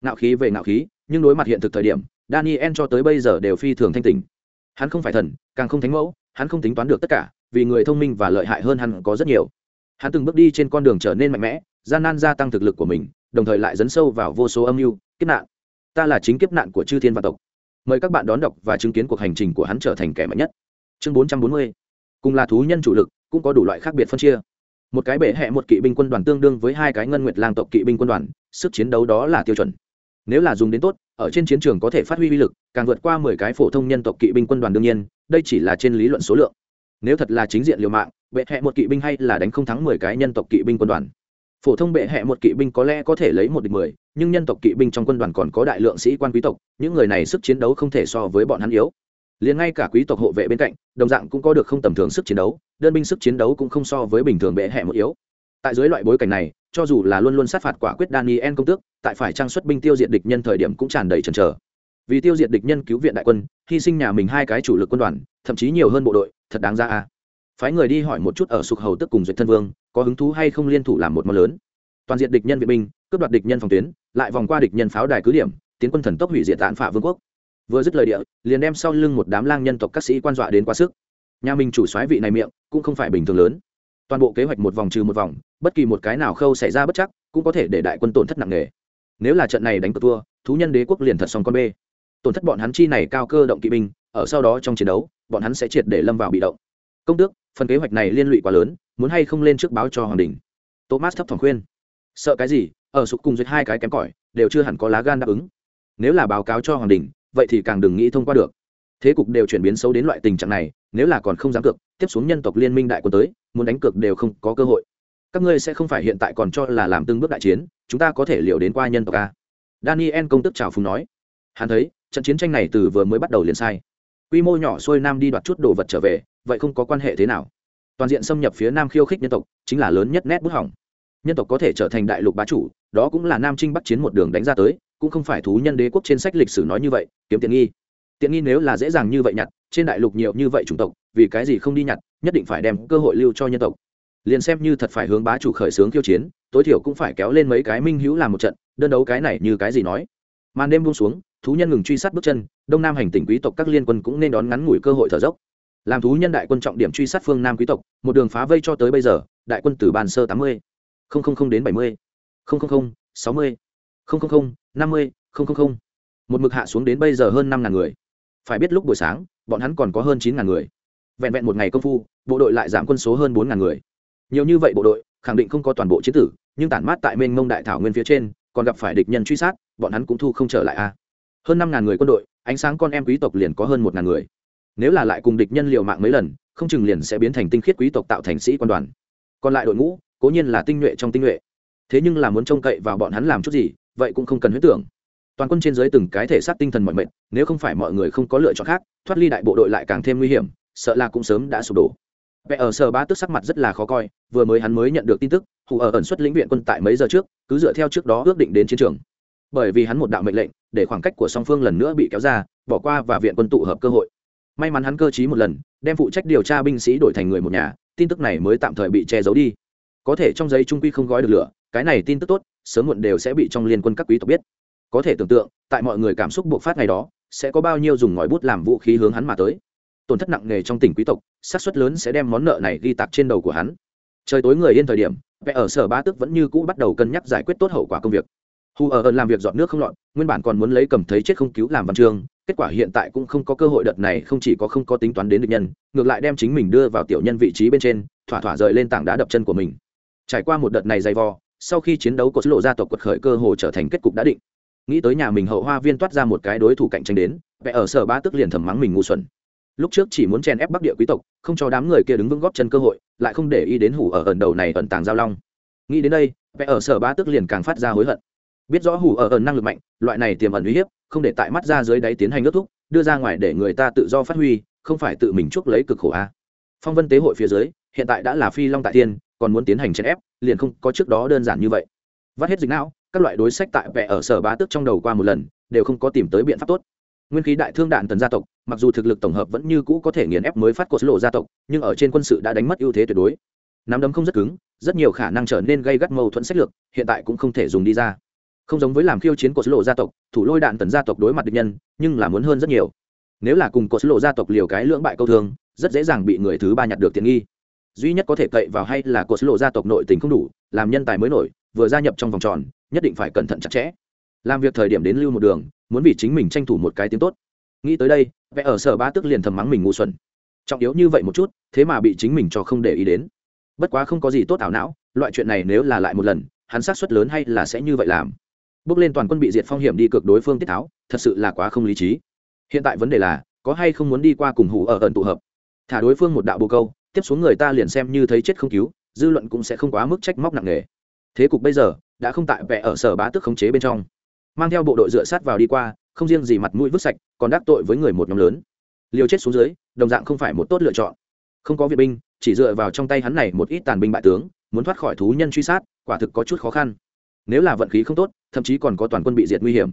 Ngạo khí về ngạo khí nhưng đối mặt hiện thực thời điểm, daniel cho tới bây giờ đều phi thường thanh tình hắn không phải thần, càng không thánh mẫu, hắn không tính toán được tất cả, vì người thông minh và lợi hại hơn hắn có rất nhiều. Hắn từng bước đi trên con đường trở nên mạnh mẽ, gian nan gia tăng thực lực của mình, đồng thời lại dấn sâu vào vô số âm mưu, kiếp nạn. Ta là chính kiếp nạn của chư thiên và tộc. Mời các bạn đón đọc và chứng kiến cuộc hành trình của hắn trở thành kẻ mạnh nhất. Chương bốn trăm bốn mươi. Cùng là thú nhân chủ lực, cũng có đủ loại khác biệt phân chia. Một cái bệ hẹ một kỵ binh quân đoàn tương đương với hai cái ngân nguyệt lang tộc kỵ binh quân đoàn, sức chiến đấu đó là tiêu chuẩn nếu là dùng đến tốt, ở trên chiến trường có thể phát huy uy lực, càng vượt qua mười cái phổ thông nhân tộc kỵ binh quân đoàn đương nhiên, đây chỉ là trên lý luận số lượng. Nếu thật là chính diện liều mạng, bệ hẹ một kỵ binh hay là đánh không thắng mười cái nhân tộc kỵ binh quân đoàn. Phổ thông bệ hẹ một kỵ binh có lẽ có thể lấy một địch mười, nhưng nhân tộc kỵ binh trong quân đoàn còn có đại lượng sĩ quan quý tộc, những người này sức chiến đấu không thể so với bọn hắn yếu. Liền ngay cả quý tộc hộ vệ bên cạnh, đồng dạng cũng có được không tầm thường sức chiến đấu, đơn binh sức chiến đấu cũng không so với bình thường bệ hẹ một yếu tại dưới loại bối cảnh này, cho dù là luôn luôn sát phạt quả quyết daniel công tước, tại phải trang xuất binh tiêu diệt địch nhân thời điểm cũng tràn đầy trần trở vì tiêu diệt địch nhân cứu viện đại quân, hy sinh nhà mình hai cái chủ lực quân đoàn, thậm chí nhiều hơn bộ đội, thật đáng ra à phái người đi hỏi một chút ở sục hầu tức cùng duyệt thân vương, có hứng thú hay không liên thủ làm một món lớn. Toàn diện địch nhân viện binh, cướp đoạt địch nhân phòng tuyến, lại vòng qua địch nhân pháo đài cứ điểm, tiến quân thần tốc hủy diệt tạn phả vương quốc. Vừa dứt lời địa, liền đem sau lưng một đám lang nhân tộc các sĩ quan dọa đến quá sức. Nhà mình chủ soái vị này miệng, cũng không phải bình thường lớn. Toàn bộ kế hoạch một vòng trừ một vòng bất kỳ một cái nào khâu xảy ra bất chắc, cũng có thể để đại quân tổn thất nặng nề. Nếu là trận này đánh cược thua, thú nhân đế quốc liền thật xong con bê tổn thất bọn hắn chi này cao cơ động kỵ binh, ở sau đó trong chiến đấu, bọn hắn sẽ triệt để lâm vào bị động. Công tước, phần kế hoạch này liên lụy quá lớn, muốn hay không lên trước báo cho hoàng đình. Thomas thấp thỏm khuyên. Sợ cái gì, ở sụp cùng duyệt hai cái kém cỏi, đều chưa hẳn có lá gan đáp ứng. Nếu là báo cáo cho hoàng đình, vậy thì càng đừng nghĩ thông qua được. Thế cục đều chuyển biến xấu đến loại tình trạng này, nếu là còn không dám cược, tiếp xuống nhân tộc liên minh đại quân tới, muốn đánh cược đều không có cơ hội các ngươi sẽ không phải hiện tại còn cho là làm từng bước đại chiến, chúng ta có thể liệu đến qua nhân tộc a. Daniel công tức chào phùng nói. Hắn thấy, trận chiến tranh này từ vừa mới bắt đầu liền sai. Quy mô nhỏ xuôi nam đi đoạt chút đồ vật trở về, vậy không có quan hệ thế nào. Toàn diện xâm nhập phía nam khiêu khích nhân tộc, chính là lớn nhất nét bút hỏng. Nhân tộc có thể trở thành đại lục bá chủ, đó cũng là nam trinh bắc chiến một đường đánh ra tới, cũng không phải thú nhân đế quốc trên sách lịch sử nói như vậy, kiếm tiện nghi. Tiện nghi nếu là dễ dàng như vậy nhặt, trên đại lục nhiều như vậy chủng tộc, vì cái gì không đi nhặt, nhất định phải đem cơ hội lưu cho nhân tộc liền xem như thật phải hướng bá chủ khởi xướng khiêu chiến, tối thiểu cũng phải kéo lên mấy cái minh hữu làm một trận, đơn đấu cái này như cái gì nói. Màn đêm buông xuống, thú nhân ngừng truy sát bước chân, đông nam hành tỉnh quý tộc các liên quân cũng nên đón ngắn ngủi cơ hội thở dốc. Làm thú nhân đại quân trọng điểm truy sát phương nam quý tộc, một đường phá vây cho tới bây giờ, đại quân từ bàn sơ tám mươi đến bảy mươi sáu mươi năm mươi một mực hạ xuống đến bây giờ hơn năm ngàn người. Phải biết lúc buổi sáng, bọn hắn còn có hơn chín ngàn người. Vẹn vẹn một ngày công phu, bộ đội lại giảm quân số hơn bốn ngàn người nhiều như vậy bộ đội, khẳng định không có toàn bộ chiến tử, nhưng tản mát tại mênh mông đại thảo nguyên phía trên, còn gặp phải địch nhân truy sát, bọn hắn cũng thu không trở lại a hơn năm ngàn người quân đội, ánh sáng con em quý tộc liền có hơn một ngàn người. Nếu là lại cùng địch nhân liều mạng mấy lần, không chừng liền sẽ biến thành tinh khiết quý tộc tạo thành sĩ quan đoàn. Còn lại đội ngũ, cố nhiên là tinh nhuệ trong tinh nhuệ. Thế nhưng là muốn trông cậy vào bọn hắn làm chút gì, vậy cũng không cần huyết tưởng. Toàn quân trên dưới từng cái thể xác tinh thần mọi mệnh nếu không phải mọi người không có lựa chọn khác, thoát ly đại bộ đội lại càng thêm nguy hiểm, sợ là cũng sớm đã sụp đổ vẽ ở sở ba tức sắc mặt rất là khó coi, vừa mới hắn mới nhận được tin tức, hù ở ẩn xuất lĩnh viện quân tại mấy giờ trước, cứ dựa theo trước đó ước định đến chiến trường. Bởi vì hắn một đạo mệnh lệnh, để khoảng cách của song phương lần nữa bị kéo ra, bỏ qua và viện quân tụ hợp cơ hội. May mắn hắn cơ trí một lần, đem phụ trách điều tra binh sĩ đổi thành người một nhà, tin tức này mới tạm thời bị che giấu đi. Có thể trong giấy trung quy không gói được lửa, cái này tin tức tốt, sớm muộn đều sẽ bị trong liên quân các quý tộc biết. Có thể tưởng tượng, tại mọi người cảm xúc buộc phát ngày đó, sẽ có bao nhiêu dùng ngòi bút làm vũ khí hướng hắn mà tới tổn thất nặng nề trong tỉnh quý tộc, xác suất lớn sẽ đem món nợ này ghi tạc trên đầu của hắn. Trời tối người yên thời điểm, vẽ ở sở ba tức vẫn như cũ bắt đầu cân nhắc giải quyết tốt hậu quả công việc. Hù ở ơn làm việc dọn nước không lọt, nguyên bản còn muốn lấy cầm thấy chết không cứu làm văn chương, kết quả hiện tại cũng không có cơ hội đợt này không chỉ có không có tính toán đến được nhân, ngược lại đem chính mình đưa vào tiểu nhân vị trí bên trên, thỏa thỏa rời lên tảng đá đập chân của mình. Trải qua một đợt này dày vò, sau khi chiến đấu có lộ gia tộc quật khởi cơ hồ trở thành kết cục đã định. Nghĩ tới nhà mình hậu hoa viên toát ra một cái đối thủ cạnh tranh đến, vẽ ở sở ba tức liền thầm mắng mình ngu xuẩn lúc trước chỉ muốn chèn ép bắc địa quý tộc, không cho đám người kia đứng vững góp chân cơ hội, lại không để ý đến hủ ở ẩn đầu này ẩn tàng giao long. Nghĩ đến đây vẽ ở sở ba tức liền càng phát ra hối hận. Biết rõ hủ ở ẩn năng lực mạnh, loại này tiềm ẩn uy hiếp, không để tại mắt ra dưới đáy tiến hành ước thúc, đưa ra ngoài để người ta tự do phát huy, không phải tự mình chuốc lấy cực khổ a. Phong vân tế hội phía dưới, hiện tại đã là phi long tại thiên còn muốn tiến hành chèn ép, liền không có trước đó đơn giản như vậy. Vắt hết dịch não, các loại đối sách tại vẽ ở sở ba tức trong đầu qua một lần, đều không có tìm tới biện pháp tốt nguyên khí đại thương đạn tần gia tộc, mặc dù thực lực tổng hợp vẫn như cũ có thể nghiền ép mới phát cột lộ gia tộc, nhưng ở trên quân sự đã đánh mất ưu thế tuyệt đối. Nắm đấm không rất cứng, rất nhiều khả năng trở nên gây gắt mâu thuẫn sách lược, hiện tại cũng không thể dùng đi ra. Không giống với làm khiêu chiến cột lộ gia tộc, thủ lôi đạn tần gia tộc đối mặt địch nhân, nhưng là muốn hơn rất nhiều. Nếu là cùng cột lộ gia tộc liều cái lưỡng bại câu thương, rất dễ dàng bị người thứ ba nhặt được tiện nghi. Duy nhất có thể cậy vào hay là cột lộ gia tộc nội tình không đủ, làm nhân tài mới nổi, vừa gia nhập trong vòng tròn, nhất định phải cẩn thận chặt chẽ làm việc thời điểm đến lưu một đường, muốn vì chính mình tranh thủ một cái tiếng tốt. Nghĩ tới đây, vẽ ở sở ba tức liền thầm mắng mình ngu xuẩn. Trọng yếu như vậy một chút, thế mà bị chính mình cho không để ý đến. Bất quá không có gì tốt ảo não, loại chuyện này nếu là lại một lần, hắn sát suất lớn hay là sẽ như vậy làm. Bước lên toàn quân bị diệt phong hiểm đi cực đối phương tiết tháo, thật sự là quá không lý trí. Hiện tại vấn đề là, có hay không muốn đi qua cùng hủ ở ẩn tụ hợp? Thả đối phương một đạo bồ câu, tiếp xuống người ta liền xem như thấy chết không cứu, dư luận cũng sẽ không quá mức trách móc nặng nề. Thế cục bây giờ, đã không tại vẽ ở sở bá tức khống chế bên trong mang theo bộ đội dựa sát vào đi qua, không riêng gì mặt mũi vứt sạch, còn đắc tội với người một nhóm lớn. Liều chết xuống dưới, đồng dạng không phải một tốt lựa chọn. Không có viện binh, chỉ dựa vào trong tay hắn này một ít tàn binh bại tướng, muốn thoát khỏi thú nhân truy sát, quả thực có chút khó khăn. Nếu là vận khí không tốt, thậm chí còn có toàn quân bị diệt nguy hiểm.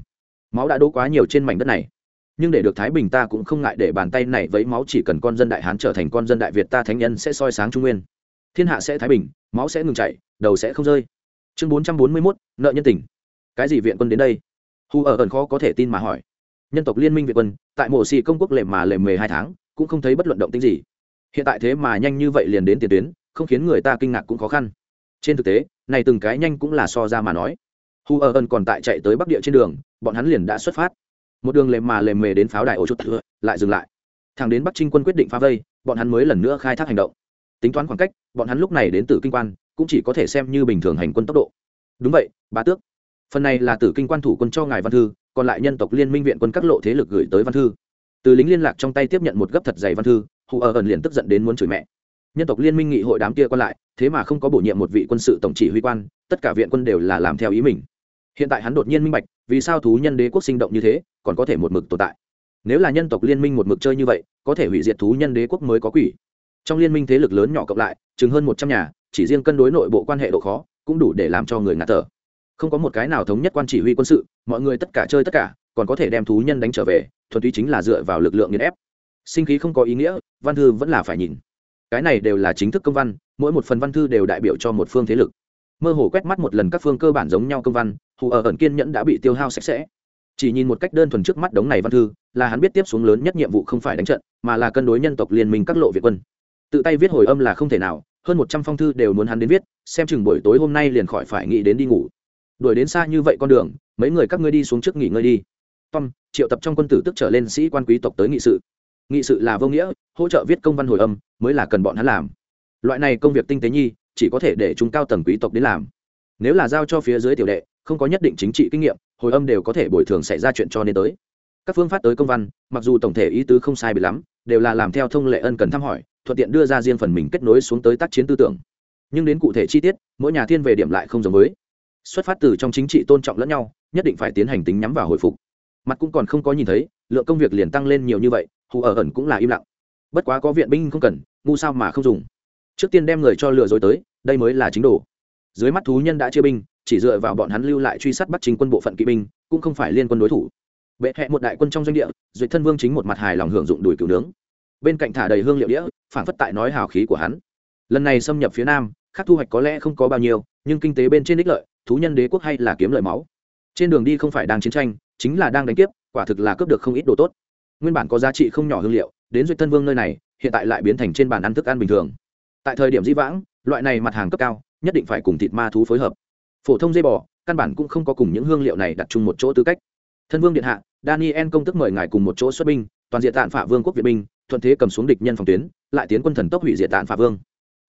Máu đã đỗ quá nhiều trên mảnh đất này. Nhưng để được thái bình ta cũng không ngại để bàn tay này vấy máu, chỉ cần con dân đại hán trở thành con dân đại việt ta thánh nhân sẽ soi sáng trung nguyên. Thiên hạ sẽ thái bình, máu sẽ ngừng chảy, đầu sẽ không rơi. Chương bốn trăm bốn mươi mốt, nợ nhân tình. Cái gì viện quân đến đây? Hù ở ẩn khó có thể tin mà hỏi. Nhân tộc liên minh việt quân, tại mộ xì công quốc lệ mà lệ mề hai tháng, cũng không thấy bất luận động tính gì. Hiện tại thế mà nhanh như vậy liền đến tiền tuyến, không khiến người ta kinh ngạc cũng khó khăn. Trên thực tế, này từng cái nhanh cũng là so ra mà nói. Hù ở ẩn còn tại chạy tới bắc địa trên đường, bọn hắn liền đã xuất phát. Một đường lề mà lề mề đến pháo đài ổ chút thừa lại dừng lại. Thằng đến bắc trinh quân quyết định phá vây, bọn hắn mới lần nữa khai thác hành động. Tính toán khoảng cách, bọn hắn lúc này đến từ kinh quan, cũng chỉ có thể xem như bình thường hành quân tốc độ. Đúng vậy, bá tước phần này là tử kinh quan thủ quân cho ngài văn thư, còn lại nhân tộc liên minh viện quân các lộ thế lực gửi tới văn thư. Từ lính liên lạc trong tay tiếp nhận một gấp thật dày văn thư, hù ở ẩn liền tức giận đến muốn chửi mẹ. Nhân tộc liên minh nghị hội đám kia còn lại, thế mà không có bổ nhiệm một vị quân sự tổng chỉ huy quan, tất cả viện quân đều là làm theo ý mình. Hiện tại hắn đột nhiên minh bạch, vì sao thú nhân đế quốc sinh động như thế, còn có thể một mực tồn tại. Nếu là nhân tộc liên minh một mực chơi như vậy, có thể hủy diệt thú nhân đế quốc mới có quỷ. Trong liên minh thế lực lớn nhỏ cộng lại, chừng hơn một trăm nhà, chỉ riêng cân đối nội bộ quan hệ độ khó, cũng đủ để làm cho người ngạt thở không có một cái nào thống nhất quan chỉ huy quân sự, mọi người tất cả chơi tất cả, còn có thể đem thú nhân đánh trở về, thuần túy chính là dựa vào lực lượng nghiền ép. Sinh khí không có ý nghĩa, văn thư vẫn là phải nhìn. Cái này đều là chính thức công văn, mỗi một phần văn thư đều đại biểu cho một phương thế lực. Mơ hồ quét mắt một lần các phương cơ bản giống nhau công văn, hù ở ẩn kiên nhẫn đã bị tiêu hao sạch sẽ. Chỉ nhìn một cách đơn thuần trước mắt đống này văn thư, là hắn biết tiếp xuống lớn nhất nhiệm vụ không phải đánh trận, mà là cân đối nhân tộc liên minh các lộ việt quân. Tự tay viết hồi âm là không thể nào, hơn một trăm phong thư đều muốn hắn đến viết, xem chừng buổi tối hôm nay liền khỏi phải nghĩ đến đi ngủ đuổi đến xa như vậy con đường, mấy người các ngươi đi xuống trước nghỉ ngơi đi. Tom, triệu tập trong quân tử tức trở lên sĩ quan quý tộc tới nghị sự. Nghị sự là vô nghĩa, hỗ trợ viết công văn hồi âm, mới là cần bọn hắn làm. Loại này công việc tinh tế nhi, chỉ có thể để chúng cao tầng quý tộc đến làm. Nếu là giao cho phía dưới tiểu đệ, không có nhất định chính trị kinh nghiệm, hồi âm đều có thể bồi thường xảy ra chuyện cho nên tới. Các phương phát tới công văn, mặc dù tổng thể ý tứ không sai bị lắm, đều là làm theo thông lệ ân cần thăm hỏi, thuận tiện đưa ra riêng phần mình kết nối xuống tới tác chiến tư tưởng. Nhưng đến cụ thể chi tiết, mỗi nhà thiên về điểm lại không giống với xuất phát từ trong chính trị tôn trọng lẫn nhau, nhất định phải tiến hành tính nhắm vào hồi phục. Mặt cũng còn không có nhìn thấy, lượng công việc liền tăng lên nhiều như vậy, hù ở ẩn cũng là im lặng. Bất quá có viện binh không cần, ngu sao mà không dùng. Trước tiên đem người cho lừa dối tới, đây mới là chính đồ. Dưới mắt thú nhân đã chia binh, chỉ dựa vào bọn hắn lưu lại truy sát bắt chính quân bộ phận kỵ binh, cũng không phải liên quân đối thủ. Bệ hẹ một đại quân trong doanh địa duyệt thân vương chính một mặt hài lòng hưởng dụng đùi cừu nướng. Bên cạnh thả đầy hương liệu đĩa phản phất tại nói hào khí của hắn. Lần này xâm nhập phía nam khác thu hoạch có lẽ không có bao nhiêu nhưng kinh tế bên trên đích lợi, thú nhân đế quốc hay là kiếm lợi máu. Trên đường đi không phải đang chiến tranh, chính là đang đánh tiếp quả thực là cướp được không ít đồ tốt. Nguyên bản có giá trị không nhỏ hương liệu, đến duyệt thân vương nơi này, hiện tại lại biến thành trên bàn ăn thức ăn bình thường. Tại thời điểm di vãng, loại này mặt hàng cấp cao, nhất định phải cùng thịt ma thú phối hợp. Phổ thông dây bò, căn bản cũng không có cùng những hương liệu này đặt chung một chỗ tư cách. Thân vương điện hạ, daniel công tức mời ngài cùng một chỗ xuất binh, toàn diện tạn phả vương quốc việt binh, thuận thế cầm xuống địch nhân phòng tuyến, lại tiến quân thần tốc hủy diệt tạn phả vương.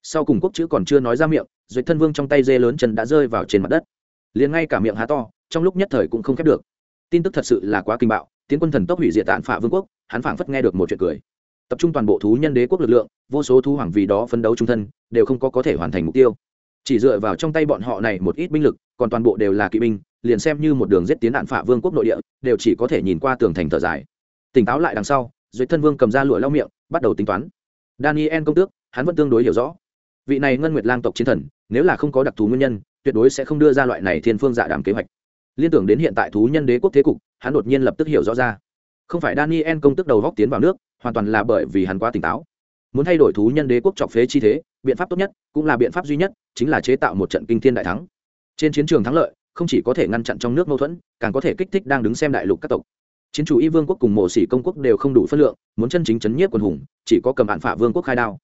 Sau cùng quốc chữ còn chưa nói ra miệng duyệt thân vương trong tay dê lớn chân đã rơi vào trên mặt đất. Liền ngay cả miệng há to, trong lúc nhất thời cũng không khép được. Tin tức thật sự là quá kinh bạo, tiến quân thần tốc hủy diệt tạn phả vương quốc, hắn phảng phất nghe được một chuyện cười. Tập trung toàn bộ thú nhân đế quốc lực lượng, vô số thú hoàng vì đó phấn đấu trung thân, đều không có có thể hoàn thành mục tiêu. Chỉ dựa vào trong tay bọn họ này một ít binh lực, còn toàn bộ đều là kỵ binh, liền xem như một đường giết tiến đạn phả vương quốc nội địa, đều chỉ có thể nhìn qua tường thành thở dài. Tỉnh táo lại đằng sau Duyệt thân vương cầm ra lụa lau miệng, bắt đầu tính toán. Daniel công tước, hắn vẫn tương đối hiểu rõ vị này ngân nguyệt lang tộc chiến thần, nếu là không có đặc thù nguyên nhân, tuyệt đối sẽ không đưa ra loại này thiên phương dạ đàm kế hoạch. Liên tưởng đến hiện tại thú nhân đế quốc thế cục, hắn đột nhiên lập tức hiểu rõ ra. Không phải daniel công tức đầu góc tiến vào nước, hoàn toàn là bởi vì hắn quá tỉnh táo. Muốn thay đổi thú nhân đế quốc chọc phế chi thế, biện pháp tốt nhất, cũng là biện pháp duy nhất, chính là chế tạo một trận kinh thiên đại thắng. Trên chiến trường thắng lợi, không chỉ có thể ngăn chặn trong nước mâu thuẫn, càng có thể kích thích đang đứng xem đại lục các tộc. Chiến chủ y vương quốc cùng mộ sĩ công quốc đều không đủ phân lượng, muốn chân chính chấn nhiếp quần hùng, chỉ có cầm hạn phả vương quốc khai đao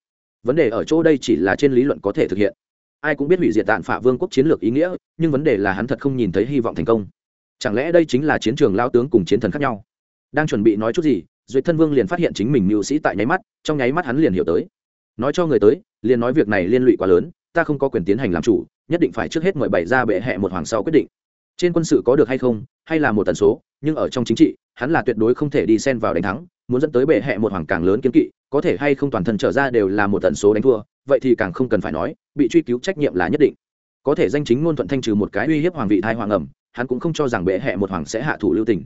vấn đề ở chỗ đây chỉ là trên lý luận có thể thực hiện. Ai cũng biết hủy diệt tạn phả vương quốc chiến lược ý nghĩa, nhưng vấn đề là hắn thật không nhìn thấy hy vọng thành công. Chẳng lẽ đây chính là chiến trường lao tướng cùng chiến thần khác nhau? Đang chuẩn bị nói chút gì duyệt thân vương liền phát hiện chính mình mưu sĩ tại nháy mắt, trong nháy mắt hắn liền hiểu tới. Nói cho người tới, liền nói việc này liên lụy quá lớn, ta không có quyền tiến hành làm chủ, nhất định phải trước hết mời bảy ra bệ hẹ một hoàng sau quyết định. Trên quân sự có được hay không, hay là một tần số, nhưng ở trong chính trị, hắn là tuyệt đối không thể đi xen vào đánh thắng muốn dẫn tới bệ hẹ một hoàng càng lớn kiến kỵ, có thể hay không toàn thân trở ra đều là một tần số đánh thua, vậy thì càng không cần phải nói, bị truy cứu trách nhiệm là nhất định. Có thể danh chính ngôn thuận thanh trừ một cái uy hiếp hoàng vị thai hoàng ẩm, hắn cũng không cho rằng bệ hẹ một hoàng sẽ hạ thủ lưu tình.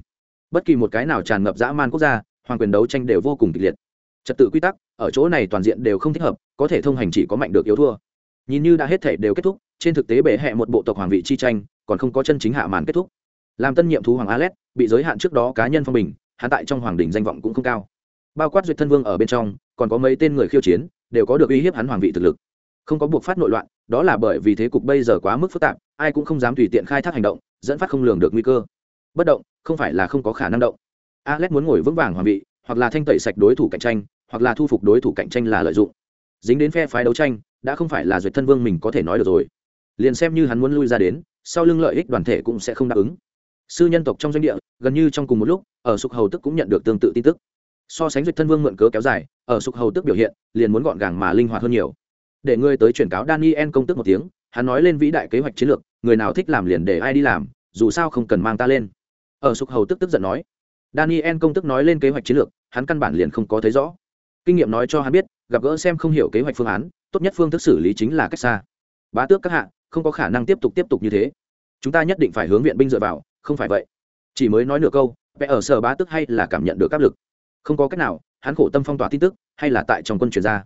Bất kỳ một cái nào tràn ngập dã man quốc gia, hoàng quyền đấu tranh đều vô cùng kịch liệt. Trật tự quy tắc, ở chỗ này toàn diện đều không thích hợp, có thể thông hành chỉ có mạnh được yếu thua. Nhìn như đã hết thể đều kết thúc, trên thực tế bệ hẹ một bộ tộc hoàng vị chi tranh, còn không có chân chính hạ màn kết thúc. Làm tân nhiệm thú hoàng alet bị giới hạn trước đó cá nhân phong bình hắn tại trong hoàng đình danh vọng cũng không cao. Bao quát duyệt thân vương ở bên trong, còn có mấy tên người khiêu chiến, đều có được uy hiếp hắn hoàng vị thực lực. Không có buộc phát nội loạn, đó là bởi vì thế cục bây giờ quá mức phức tạp, ai cũng không dám tùy tiện khai thác hành động, dẫn phát không lường được nguy cơ. Bất động, không phải là không có khả năng động. Alex muốn ngồi vững vàng hoàng vị, hoặc là thanh tẩy sạch đối thủ cạnh tranh, hoặc là thu phục đối thủ cạnh tranh là lợi dụng. Dính đến phe phái đấu tranh, đã không phải là duyệt thân vương mình có thể nói được rồi. Liền xem như hắn muốn lui ra đến, sau lưng lợi ích đoàn thể cũng sẽ không đáp ứng sư nhân tộc trong doanh địa, gần như trong cùng một lúc, ở sục hầu tức cũng nhận được tương tự tin tức. So sánh duyệt thân vương mượn cớ kéo dài, ở sục hầu tức biểu hiện, liền muốn gọn gàng mà linh hoạt hơn nhiều. Để ngươi tới chuyển cáo daniel công tức một tiếng, hắn nói lên vĩ đại kế hoạch chiến lược, người nào thích làm liền để ai đi làm, dù sao không cần mang ta lên. Ở sục hầu tức tức giận nói, daniel công tức nói lên kế hoạch chiến lược, hắn căn bản liền không có thấy rõ. Kinh nghiệm nói cho hắn biết, gặp gỡ xem không hiểu kế hoạch phương án, tốt nhất phương thức xử lý chính là cách xa. Bá tước các hạ, không có khả năng tiếp tục tiếp tục như thế. Chúng ta nhất định phải hướng viện binh dựa vào không phải vậy. Chỉ mới nói nửa câu, vẽ ở sở bá tức hay là cảm nhận được áp lực. Không có cách nào, hắn khổ tâm phong tỏa tin tức, hay là tại trong quân truyền ra.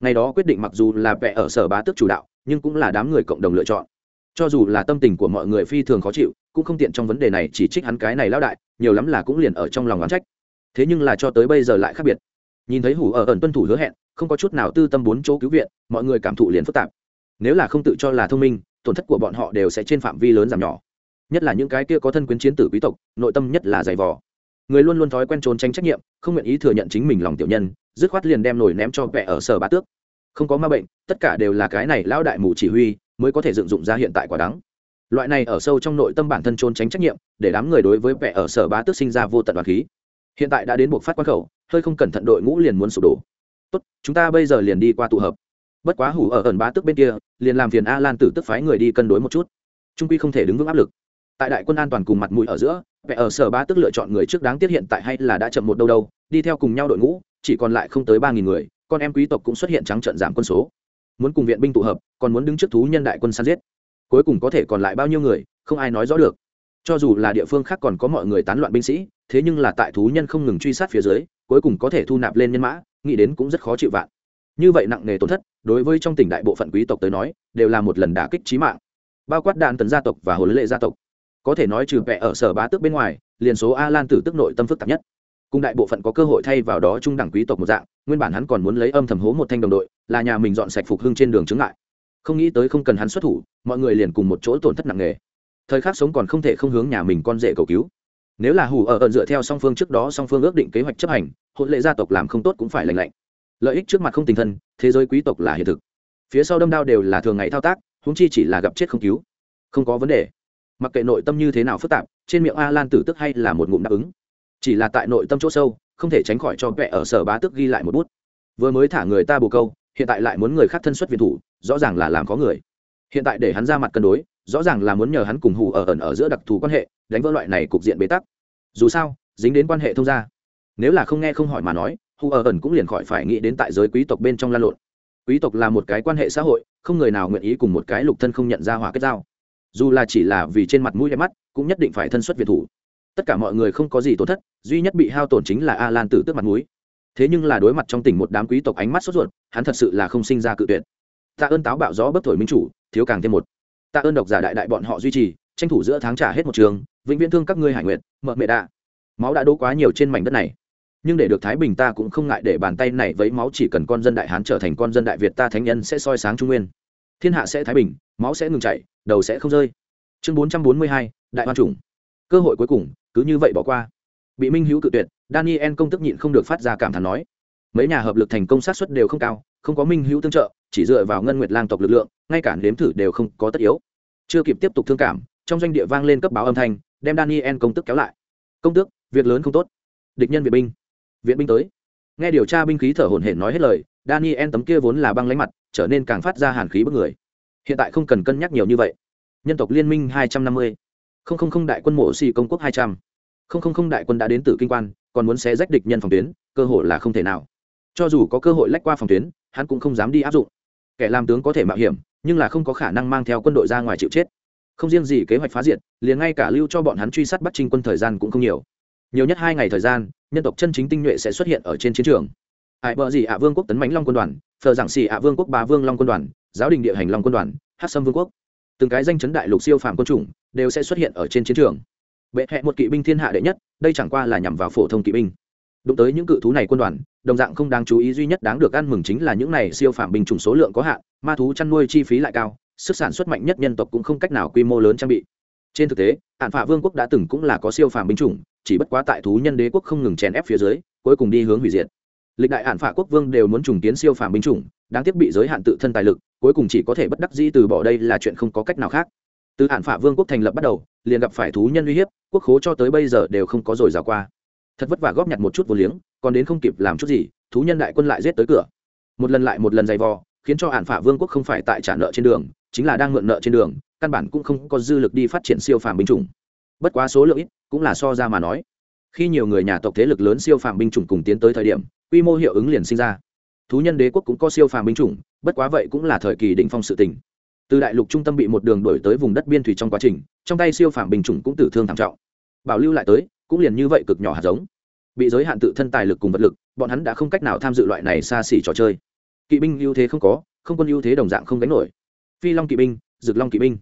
Ngày đó quyết định mặc dù là vẽ ở sở bá tức chủ đạo, nhưng cũng là đám người cộng đồng lựa chọn. Cho dù là tâm tình của mọi người phi thường khó chịu, cũng không tiện trong vấn đề này chỉ trích hắn cái này lão đại, nhiều lắm là cũng liền ở trong lòng oán trách. Thế nhưng là cho tới bây giờ lại khác biệt. Nhìn thấy hủ ở ẩn tuân thủ hứa hẹn, không có chút nào tư tâm bốn chỗ cứu viện, mọi người cảm thụ liền phức tạp. Nếu là không tự cho là thông minh, tổn thất của bọn họ đều sẽ trên phạm vi lớn giảm nhỏ nhất là những cái kia có thân quyến chiến tử quý tộc, nội tâm nhất là dày vò. Người luôn luôn thói quen trốn tránh trách nhiệm, không nguyện ý thừa nhận chính mình lòng tiểu nhân, dứt khoát liền đem nổi ném cho vẽ ở sở bá tước. Không có ma bệnh, tất cả đều là cái này lão đại mù chỉ huy, mới có thể dựng dụng ra hiện tại quả đắng. Loại này ở sâu trong nội tâm bản thân trốn tránh trách nhiệm, để đám người đối với vẽ ở sở bá tước sinh ra vô tận đoàn khí. Hiện tại đã đến buộc phát quan khẩu, hơi không cẩn thận đội ngũ liền muốn sụp đổ. Tốt, chúng ta bây giờ liền đi qua tụ hợp. Bất quá hủ ở ẩn bá tước bên kia, liền làm phiền a lan tử tức phái người đi cân đối một chút. Trung quy không thể đứng vững áp lực tại đại quân an toàn cùng mặt mũi ở giữa vẽ ở sở bá tức lựa chọn người trước đáng tiết hiện tại hay là đã chậm một đâu đâu, đi theo cùng nhau đội ngũ, chỉ còn lại không tới ba nghìn người, con em quý tộc cũng xuất hiện trắng trận giảm quân số. Muốn cùng viện binh tụ hợp, còn muốn đứng trước thú nhân đại quân săn giết. Cuối cùng có thể còn lại bao nhiêu người, không ai nói rõ được. Cho dù là địa phương khác còn có mọi người tán loạn binh sĩ, thế nhưng là tại thú nhân không ngừng truy sát phía dưới, cuối cùng có thể thu nạp lên nhân mã, nghĩ đến cũng rất khó chịu vạn. Như vậy nặng nề tổn thất, đối với trong tỉnh đại bộ phận quý tộc tới nói, đều là một lần đả kích trí mạng. Bao quát đạn tấn gia tộc và hồn lệ gia tộc có thể nói trừ vẽ ở sở bá tước bên ngoài, liền số a lan tử tức nội tâm phức tạp nhất. Cùng đại bộ phận có cơ hội thay vào đó trung đẳng quý tộc một dạng, nguyên bản hắn còn muốn lấy âm thầm hố một thanh đồng đội, là nhà mình dọn sạch phục hưng trên đường chứng lại không nghĩ tới không cần hắn xuất thủ, mọi người liền cùng một chỗ tổn thất nặng nề. Thời khắc sống còn không thể không hướng nhà mình con rể cầu cứu. Nếu là hủ ở ẩn dựa theo song phương trước đó song phương ước định kế hoạch chấp hành, hôn lệ gia tộc làm không tốt cũng phải lành lạnh. Lợi ích trước mặt không tình thân, thế giới quý tộc là hiện thực. Phía sau đâm đao đều là thường ngày thao tác húng chi chỉ là gặp chết không cứu. Không có vấn đề mặc kệ nội tâm như thế nào phức tạp, trên miệng a lan tử tức hay là một ngụm đáp ứng. Chỉ là tại nội tâm chỗ sâu, không thể tránh khỏi cho vẽ ở sở bá tức ghi lại một bút. Vừa mới thả người ta bồ câu, hiện tại lại muốn người khác thân xuất viện thủ, rõ ràng là làm có người. Hiện tại để hắn ra mặt cân đối, rõ ràng là muốn nhờ hắn cùng hù ở ẩn ở giữa đặc thù quan hệ, đánh vỡ loại này cục diện bế tắc. Dù sao, dính đến quan hệ thông gia. Nếu là không nghe không hỏi mà nói, hù ở ẩn cũng liền khỏi phải nghĩ đến tại giới quý tộc bên trong lan lộn. Quý tộc là một cái quan hệ xã hội, không người nào nguyện ý cùng một cái lục thân không nhận ra hòa kết giao dù là chỉ là vì trên mặt mũi đẹp mắt, cũng nhất định phải thân xuất việt thủ. Tất cả mọi người không có gì tổn thất, duy nhất bị hao tổn chính là a lan tử tước mặt mũi. Thế nhưng là đối mặt trong tỉnh một đám quý tộc ánh mắt sốt ruột, hắn thật sự là không sinh ra cự tuyệt. Tạ ơn táo bạo gió bất thổi minh chủ, thiếu càng thêm một. Tạ ơn độc giả đại đại bọn họ duy trì, tranh thủ giữa tháng trả hết một trường, vĩnh viễn thương các ngươi hải nguyện, mợ mẹ đạ. Máu đã đỗ quá nhiều trên mảnh đất này. Nhưng để được thái bình ta cũng không ngại để bàn tay này với máu chỉ cần con dân đại hán trở thành con dân đại việt ta thánh nhân sẽ soi sáng trung nguyên. Thiên hạ sẽ thái bình, máu sẽ ngừng chảy đầu sẽ không rơi. Chương bốn trăm bốn mươi hai, đại hoa trùng. Cơ hội cuối cùng, cứ như vậy bỏ qua. Bị minh hữu cự tuyệt, daniel công tức nhịn không được phát ra cảm thán nói, mấy nhà hợp lực thành công sát xuất đều không cao, không có minh hữu tương trợ, chỉ dựa vào ngân nguyệt lang tộc lực lượng, ngay cả nếm thử đều không có tất yếu. Chưa kịp tiếp tục thương cảm, trong doanh địa vang lên cấp báo âm thanh, đem daniel công tức kéo lại. Công tước, việc lớn không tốt. Địch nhân viện binh. Viện binh tới. Nghe điều tra binh khí thở hổn hển nói hết lời, daniel tấm kia vốn là băng lánh mặt, trở nên càng phát ra hàn khí bức người hiện tại không cần cân nhắc nhiều như vậy. Nhân tộc liên minh hai trăm năm mươi. Không không không đại quân mộ xì công quốc hai trăm. Không không không đại quân đã đến từ kinh quan, còn muốn xé rách địch nhân phòng tuyến, cơ hội là không thể nào. Cho dù có cơ hội lách qua phòng tuyến, hắn cũng không dám đi áp dụng. Kẻ làm tướng có thể mạo hiểm, nhưng là không có khả năng mang theo quân đội ra ngoài chịu chết. Không riêng gì kế hoạch phá diệt, liền ngay cả lưu cho bọn hắn truy sát bắt trinh quân thời gian cũng không nhiều. Nhiều nhất hai ngày thời gian, nhân tộc chân chính tinh nhuệ sẽ xuất hiện ở trên chiến trường. Hải bờ gì ạ vương quốc tấn mãnh long quân đoàn, phờ giảng xì ạ vương quốc bà vương long quân đoàn giáo đình địa hành long quân đoàn hát sâm vương quốc. Từng cái danh chấn đại lục siêu phàm quân chủng đều sẽ xuất hiện ở trên chiến trường. Bệ hẹ một kỵ binh thiên hạ đệ nhất, đây chẳng qua là nhằm vào phổ thông kỵ binh. Đụng tới những cự thú này quân đoàn, đồng dạng không đáng chú ý duy nhất đáng được ăn mừng chính là những này siêu phàm binh chủng số lượng có hạn, ma thú chăn nuôi chi phí lại cao, sức sản xuất mạnh nhất nhân tộc cũng không cách nào quy mô lớn trang bị. Trên thực tế, hạn phạ vương quốc đã từng cũng là có siêu phàm binh chủng, chỉ bất quá tại thú nhân đế quốc không ngừng chèn ép phía dưới, cuối cùng đi hướng hủy diệt. Lịch đại hạn phạ quốc vương đều muốn trùng kiến siêu phàm binh chủng, đáng tiếc bị giới hạn tự thân tài lực cuối cùng chỉ có thể bất đắc dĩ từ bỏ đây là chuyện không có cách nào khác. Từ hạn phạ vương quốc thành lập bắt đầu, liền gặp phải thú nhân uy hiếp, quốc khố cho tới bây giờ đều không có rồi rào qua. Thật vất vả góp nhặt một chút vô liếng, còn đến không kịp làm chút gì, thú nhân đại quân lại giết tới cửa. Một lần lại một lần dày vò, khiến cho hạn phả vương quốc không phải tại trả nợ trên đường, chính là đang mượn nợ trên đường, căn bản cũng không có dư lực đi phát triển siêu phàm binh chủng. Bất quá số lượng ít, cũng là so ra mà nói. Khi nhiều người nhà tộc thế lực lớn siêu phàm binh chủng cùng tiến tới thời điểm, quy mô hiệu ứng liền sinh ra thú nhân đế quốc cũng có siêu phàm binh chủng, bất quá vậy cũng là thời kỳ đỉnh phong sự tình. Từ đại lục trung tâm bị một đường đổi tới vùng đất biên thủy trong quá trình, trong tay siêu phàm binh chủng cũng tử thương thảm trọng. Bảo lưu lại tới, cũng liền như vậy cực nhỏ hạt giống. Bị giới hạn tự thân tài lực cùng vật lực, bọn hắn đã không cách nào tham dự loại này xa xỉ trò chơi. Kỵ binh ưu thế không có, không quân ưu thế đồng dạng không đánh nổi. Phi long kỵ binh, Dực long kỵ binh.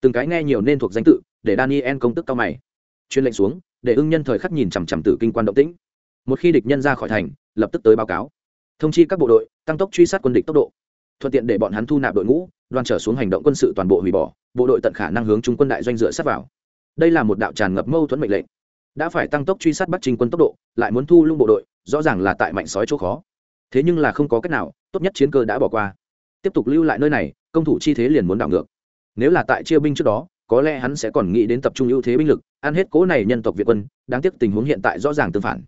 Từng cái nghe nhiều nên thuộc danh tự, để daniel công tức cao mày. Chuyên lệnh xuống, để ưng nhân thời khắc nhìn chằm chằm tử kinh quan động tĩnh. Một khi địch nhân ra khỏi thành, lập tức tới báo cáo thông chi các bộ đội, tăng tốc truy sát quân địch tốc độ. Thuận tiện để bọn hắn thu nạp đội ngũ, đoàn trở xuống hành động quân sự toàn bộ hủy bỏ, bộ đội tận khả năng hướng trung quân đại doanh dựa sát vào. Đây là một đạo tràn ngập mâu thuẫn mệnh lệnh. Đã phải tăng tốc truy sát bắt trình quân tốc độ, lại muốn thu lung bộ đội, rõ ràng là tại mạnh sói chỗ khó. Thế nhưng là không có cách nào, tốt nhất chiến cơ đã bỏ qua. Tiếp tục lưu lại nơi này, công thủ chi thế liền muốn đảo ngược. Nếu là tại chia binh trước đó, có lẽ hắn sẽ còn nghĩ đến tập trung ưu thế binh lực, ăn hết cố này nhân tộc việt quân, đáng tiếc tình huống hiện tại rõ ràng tương phản.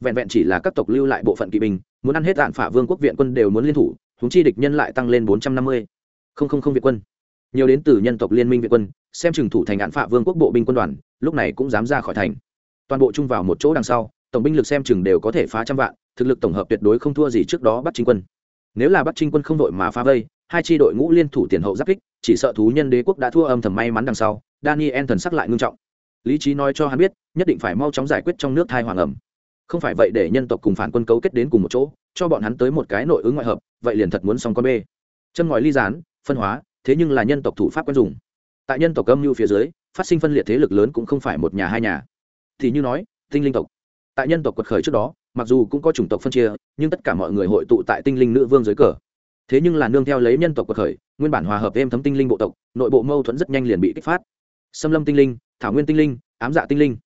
Vẹn vẹn chỉ là các tộc lưu lại bộ phận kỵ binh muốn ăn hết đạn phả vương quốc viện quân đều muốn liên thủ húng chi địch nhân lại tăng lên bốn trăm năm mươi. Không không không việt quân. Nhiều đến từ nhân tộc liên minh việt quân, xem chừng thủ thành đạn phả vương quốc bộ binh quân đoàn, lúc này cũng dám ra khỏi thành. Toàn bộ chung vào một chỗ đằng sau, tổng binh lực xem chừng đều có thể phá trăm vạn, thực lực tổng hợp tuyệt đối không thua gì trước đó bắt chính quân. Nếu là bắt chính quân không đội mà phá vây, hai tri đội ngũ liên thủ tiền hậu giáp kích, chỉ sợ thú nhân đế quốc đã thua âm thầm may mắn đằng sau, daniel thần sắc lại ngưng trọng. Lý trí nói cho hắn biết, nhất định phải mau chóng giải quyết trong nước thai hoàng ẩm không phải vậy để nhân tộc cùng phản quân cấu kết đến cùng một chỗ, cho bọn hắn tới một cái nội ứng ngoại hợp, vậy liền thật muốn xong con bê. Chân ngòi ly gián, phân hóa, thế nhưng là nhân tộc thủ pháp quân dùng. Tại nhân tộc âm mưu phía dưới, phát sinh phân liệt thế lực lớn cũng không phải một nhà hai nhà. Thì như nói, tinh linh tộc. Tại nhân tộc quật khởi trước đó, mặc dù cũng có chủng tộc phân chia, nhưng tất cả mọi người hội tụ tại tinh linh nữ vương dưới cờ. Thế nhưng là nương theo lấy nhân tộc quật khởi, nguyên bản hòa hợp êm thấm tinh linh bộ tộc, nội bộ mâu thuẫn rất nhanh liền bị kích phát. Xâm lâm tinh linh, thảo nguyên tinh linh, ám dạ tinh linh.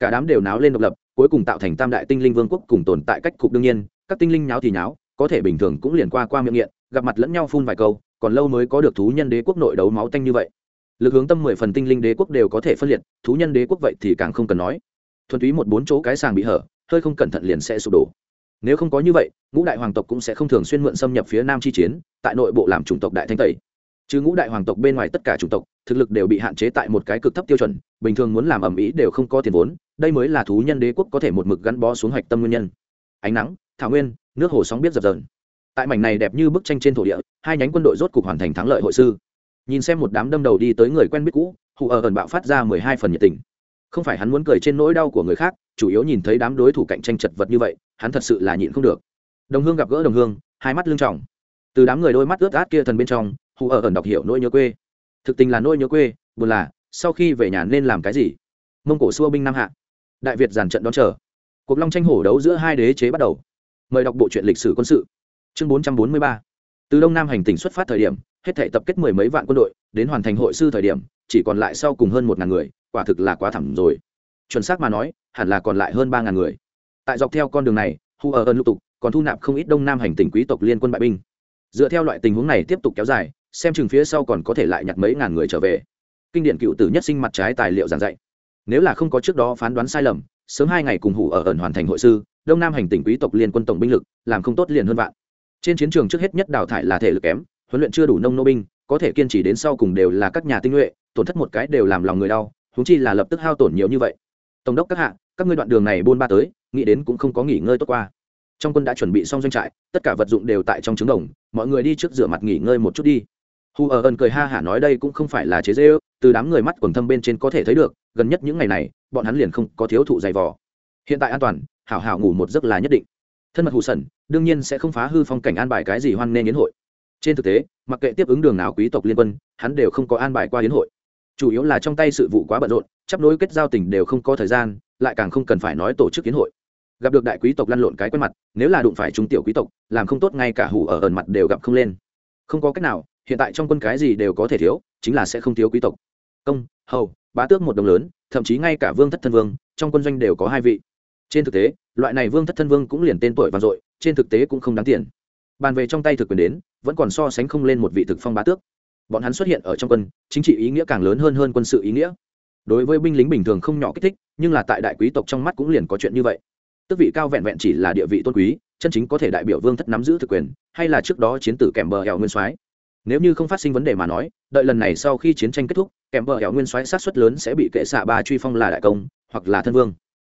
Cả đám đều náo lên độc lập cuối cùng tạo thành tam đại tinh linh vương quốc cùng tồn tại cách cục đương nhiên, các tinh linh nháo thì nháo, có thể bình thường cũng liền qua qua miệng nghiện, gặp mặt lẫn nhau phun vài câu, còn lâu mới có được thú nhân đế quốc nội đấu máu tanh như vậy. Lực hướng tâm mười phần tinh linh đế quốc đều có thể phân liệt, thú nhân đế quốc vậy thì càng không cần nói. Thuần túy một bốn chỗ cái sàng bị hở, hơi không cẩn thận liền sẽ sụp đổ. Nếu không có như vậy, ngũ đại hoàng tộc cũng sẽ không thường xuyên mượn xâm nhập phía nam chi chiến, tại nội bộ làm chủng tộc đại thanh tẩy chứ ngũ đại hoàng tộc bên ngoài tất cả chủng tộc, thực lực đều bị hạn chế tại một cái cực thấp tiêu chuẩn, bình thường muốn làm ẩm ý đều không có tiền vốn, đây mới là thú nhân đế quốc có thể một mực gắn bó xuống hạch tâm nguyên nhân. Ánh nắng, thảo nguyên, nước hồ sóng biết dập dờn. Tại mảnh này đẹp như bức tranh trên thổ địa, hai nhánh quân đội rốt cục hoàn thành thắng lợi hội sư. Nhìn xem một đám đâm đầu đi tới người quen biết cũ, hù ở ẩn bạo phát ra mười hai phần nhiệt tình. Không phải hắn muốn cười trên nỗi đau của người khác, chủ yếu nhìn thấy đám đối thủ cạnh tranh chật vật như vậy, hắn thật sự là nhịn không được. Đồng hương gặp gỡ đồng hương, hai mắt lưng trọng từ đám người đôi mắt ướt át kia thần bên trong hù ở ẩn đọc hiểu nỗi nhớ quê. Thực tình là nỗi nhớ quê, buồn là, sau khi về nhà nên làm cái gì? Mông cổ xua binh nam hạ. Đại việt giàn trận đón chờ. Cuộc long tranh hổ đấu giữa hai đế chế bắt đầu. Mời đọc bộ truyện lịch sử quân sự. Chương bốn trăm bốn mươi ba. Từ đông nam hành tỉnh xuất phát thời điểm, hết thể tập kết mười mấy vạn quân đội, đến hoàn thành hội sư thời điểm, chỉ còn lại sau cùng hơn một ngàn người, quả thực là quá thẳng rồi. Chuẩn xác mà nói, hẳn là còn lại hơn ba ngàn người. Tại dọc theo con đường này hu ở ơn lục tục, còn thu nạp không ít đông nam hành tỉnh quý tộc liên quân bại binh. Dựa theo loại tình huống này tiếp tục kéo dài xem chừng phía sau còn có thể lại nhặt mấy ngàn người trở về. Kinh điển cựu tử nhất sinh mặt trái tài liệu giảng dạy. Nếu là không có trước đó phán đoán sai lầm, sớm hai ngày cùng hủ ở ẩn hoàn thành hội sư, đông nam hành tỉnh quý tộc liên quân tổng binh lực, làm không tốt liền hơn vạn. Trên chiến trường trước hết nhất đào thải là thể lực kém, huấn luyện chưa đủ nông nô binh, có thể kiên trì đến sau cùng đều là các nhà tinh nhuệ, tổn thất một cái đều làm lòng người đau húng chi là lập tức hao tổn nhiều như vậy. Tổng đốc các hạ, các ngươi đoạn đường này buôn ba tới, nghĩ đến cũng không có nghỉ ngơi tốt qua. Trong quân đã chuẩn bị xong doanh trại, tất cả vật dụng đều tại trong trứng đồng, mọi người đi trước rửa mặt nghỉ ngơi một chút đi hù ở ẩn cười ha hả nói đây cũng không phải là chế dễ ư, từ đám người mắt quần thâm bên trên có thể thấy được, gần nhất những ngày này, bọn hắn liền không có thiếu thụ dày vò. Hiện tại an toàn, hảo hảo ngủ một giấc là nhất định. Thân mật hù sẩn đương nhiên sẽ không phá hư phong cảnh an bài cái gì hoan nên yến hội. Trên thực tế, mặc kệ tiếp ứng đường nào quý tộc liên quân, hắn đều không có an bài qua yến hội. Chủ yếu là trong tay sự vụ quá bận rộn chấp nối kết giao tình đều không có thời gian, lại càng không cần phải nói tổ chức yến hội. Gặp được đại quý tộc lăn lộn cái quen mặt, nếu là đụng phải trung tiểu quý tộc, làm không tốt ngay cả hủ ở ẩn mặt đều gặp không lên. Không có cách nào hiện tại trong quân cái gì đều có thể thiếu, chính là sẽ không thiếu quý tộc. Công, hầu, bá tước một đồng lớn, thậm chí ngay cả vương thất thân vương, trong quân doanh đều có hai vị. Trên thực tế, loại này vương thất thân vương cũng liền tên tuổi vang dội, trên thực tế cũng không đáng tiền. Bàn về trong tay thực quyền đến, vẫn còn so sánh không lên một vị thực phong bá tước. Bọn hắn xuất hiện ở trong quân, chính trị ý nghĩa càng lớn hơn hơn quân sự ý nghĩa. Đối với binh lính bình thường không nhỏ kích thích, nhưng là tại đại quý tộc trong mắt cũng liền có chuyện như vậy. Tước vị cao vẹn vẹn chỉ là địa vị tôn quý, chân chính có thể đại biểu vương thất nắm giữ thực quyền, hay là trước đó chiến tử kèm bờ hẻo nguyên soái nếu như không phát sinh vấn đề mà nói, đợi lần này sau khi chiến tranh kết thúc, kèm vợ hẻo nguyên soái sát xuất lớn sẽ bị kệ xạ ba truy phong là đại công, hoặc là thân vương.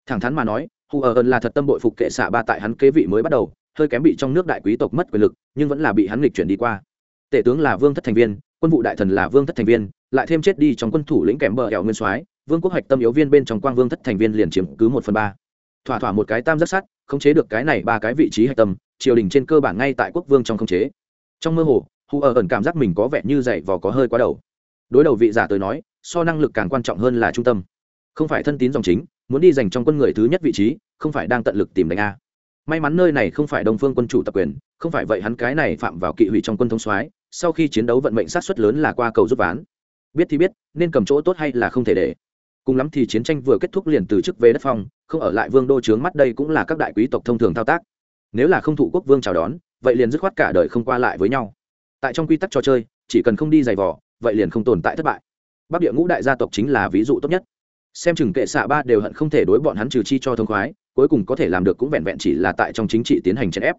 Thẳng thắn mà nói hù ở ơn là thật tâm bội phục kệ xạ ba tại hắn kế vị mới bắt đầu, hơi kém bị trong nước đại quý tộc mất quyền lực, nhưng vẫn là bị hắn lịch chuyển đi qua. Tể tướng là vương thất thành viên, quân vụ đại thần là vương thất thành viên, lại thêm chết đi trong quân thủ lĩnh kèm bờ hẻo nguyên soái vương quốc hoạch tâm yếu viên bên trong quang vương thất thành viên liền chiếm cứ một phần ba. Thỏa thỏa một cái tam giác sắt khống chế được cái này ba cái vị trí hạch tâm, triều đình trên cơ bản ngay tại quốc vương trong khống chế. Trong mơ hồ hù ở ẩn cảm giác mình có vẻ như dậy vò có hơi quá đầu. Đối đầu vị giả tới nói, so năng lực càng quan trọng hơn là trung tâm. Không phải thân tín dòng chính, muốn đi dành trong quân người thứ nhất vị trí, không phải đang tận lực tìm đánh a. May mắn nơi này không phải đông phương quân chủ tập quyền, không phải vậy hắn cái này phạm vào kỵ hủy trong quân thống soái, sau khi chiến đấu vận mệnh sát xuất lớn là qua cầu rút ván. Biết thì biết, nên cầm chỗ tốt hay là không thể để. Cùng lắm thì chiến tranh vừa kết thúc liền từ chức về đất phong, không ở lại vương đô trướng mắt đây cũng là các đại quý tộc thông thường thao tác. Nếu là không thụ quốc vương chào đón, vậy liền dứt khoát cả đời không qua lại với nhau tại trong quy tắc trò chơi, chỉ cần không đi giày vò, vậy liền không tồn tại thất bại. Bắc địa ngũ đại gia tộc chính là ví dụ tốt nhất. Xem chừng kệ xạ ba đều hận không thể đối bọn hắn trừ chi cho thông khoái, cuối cùng có thể làm được cũng vẹn vẹn chỉ là tại trong chính trị tiến hành chèn ép.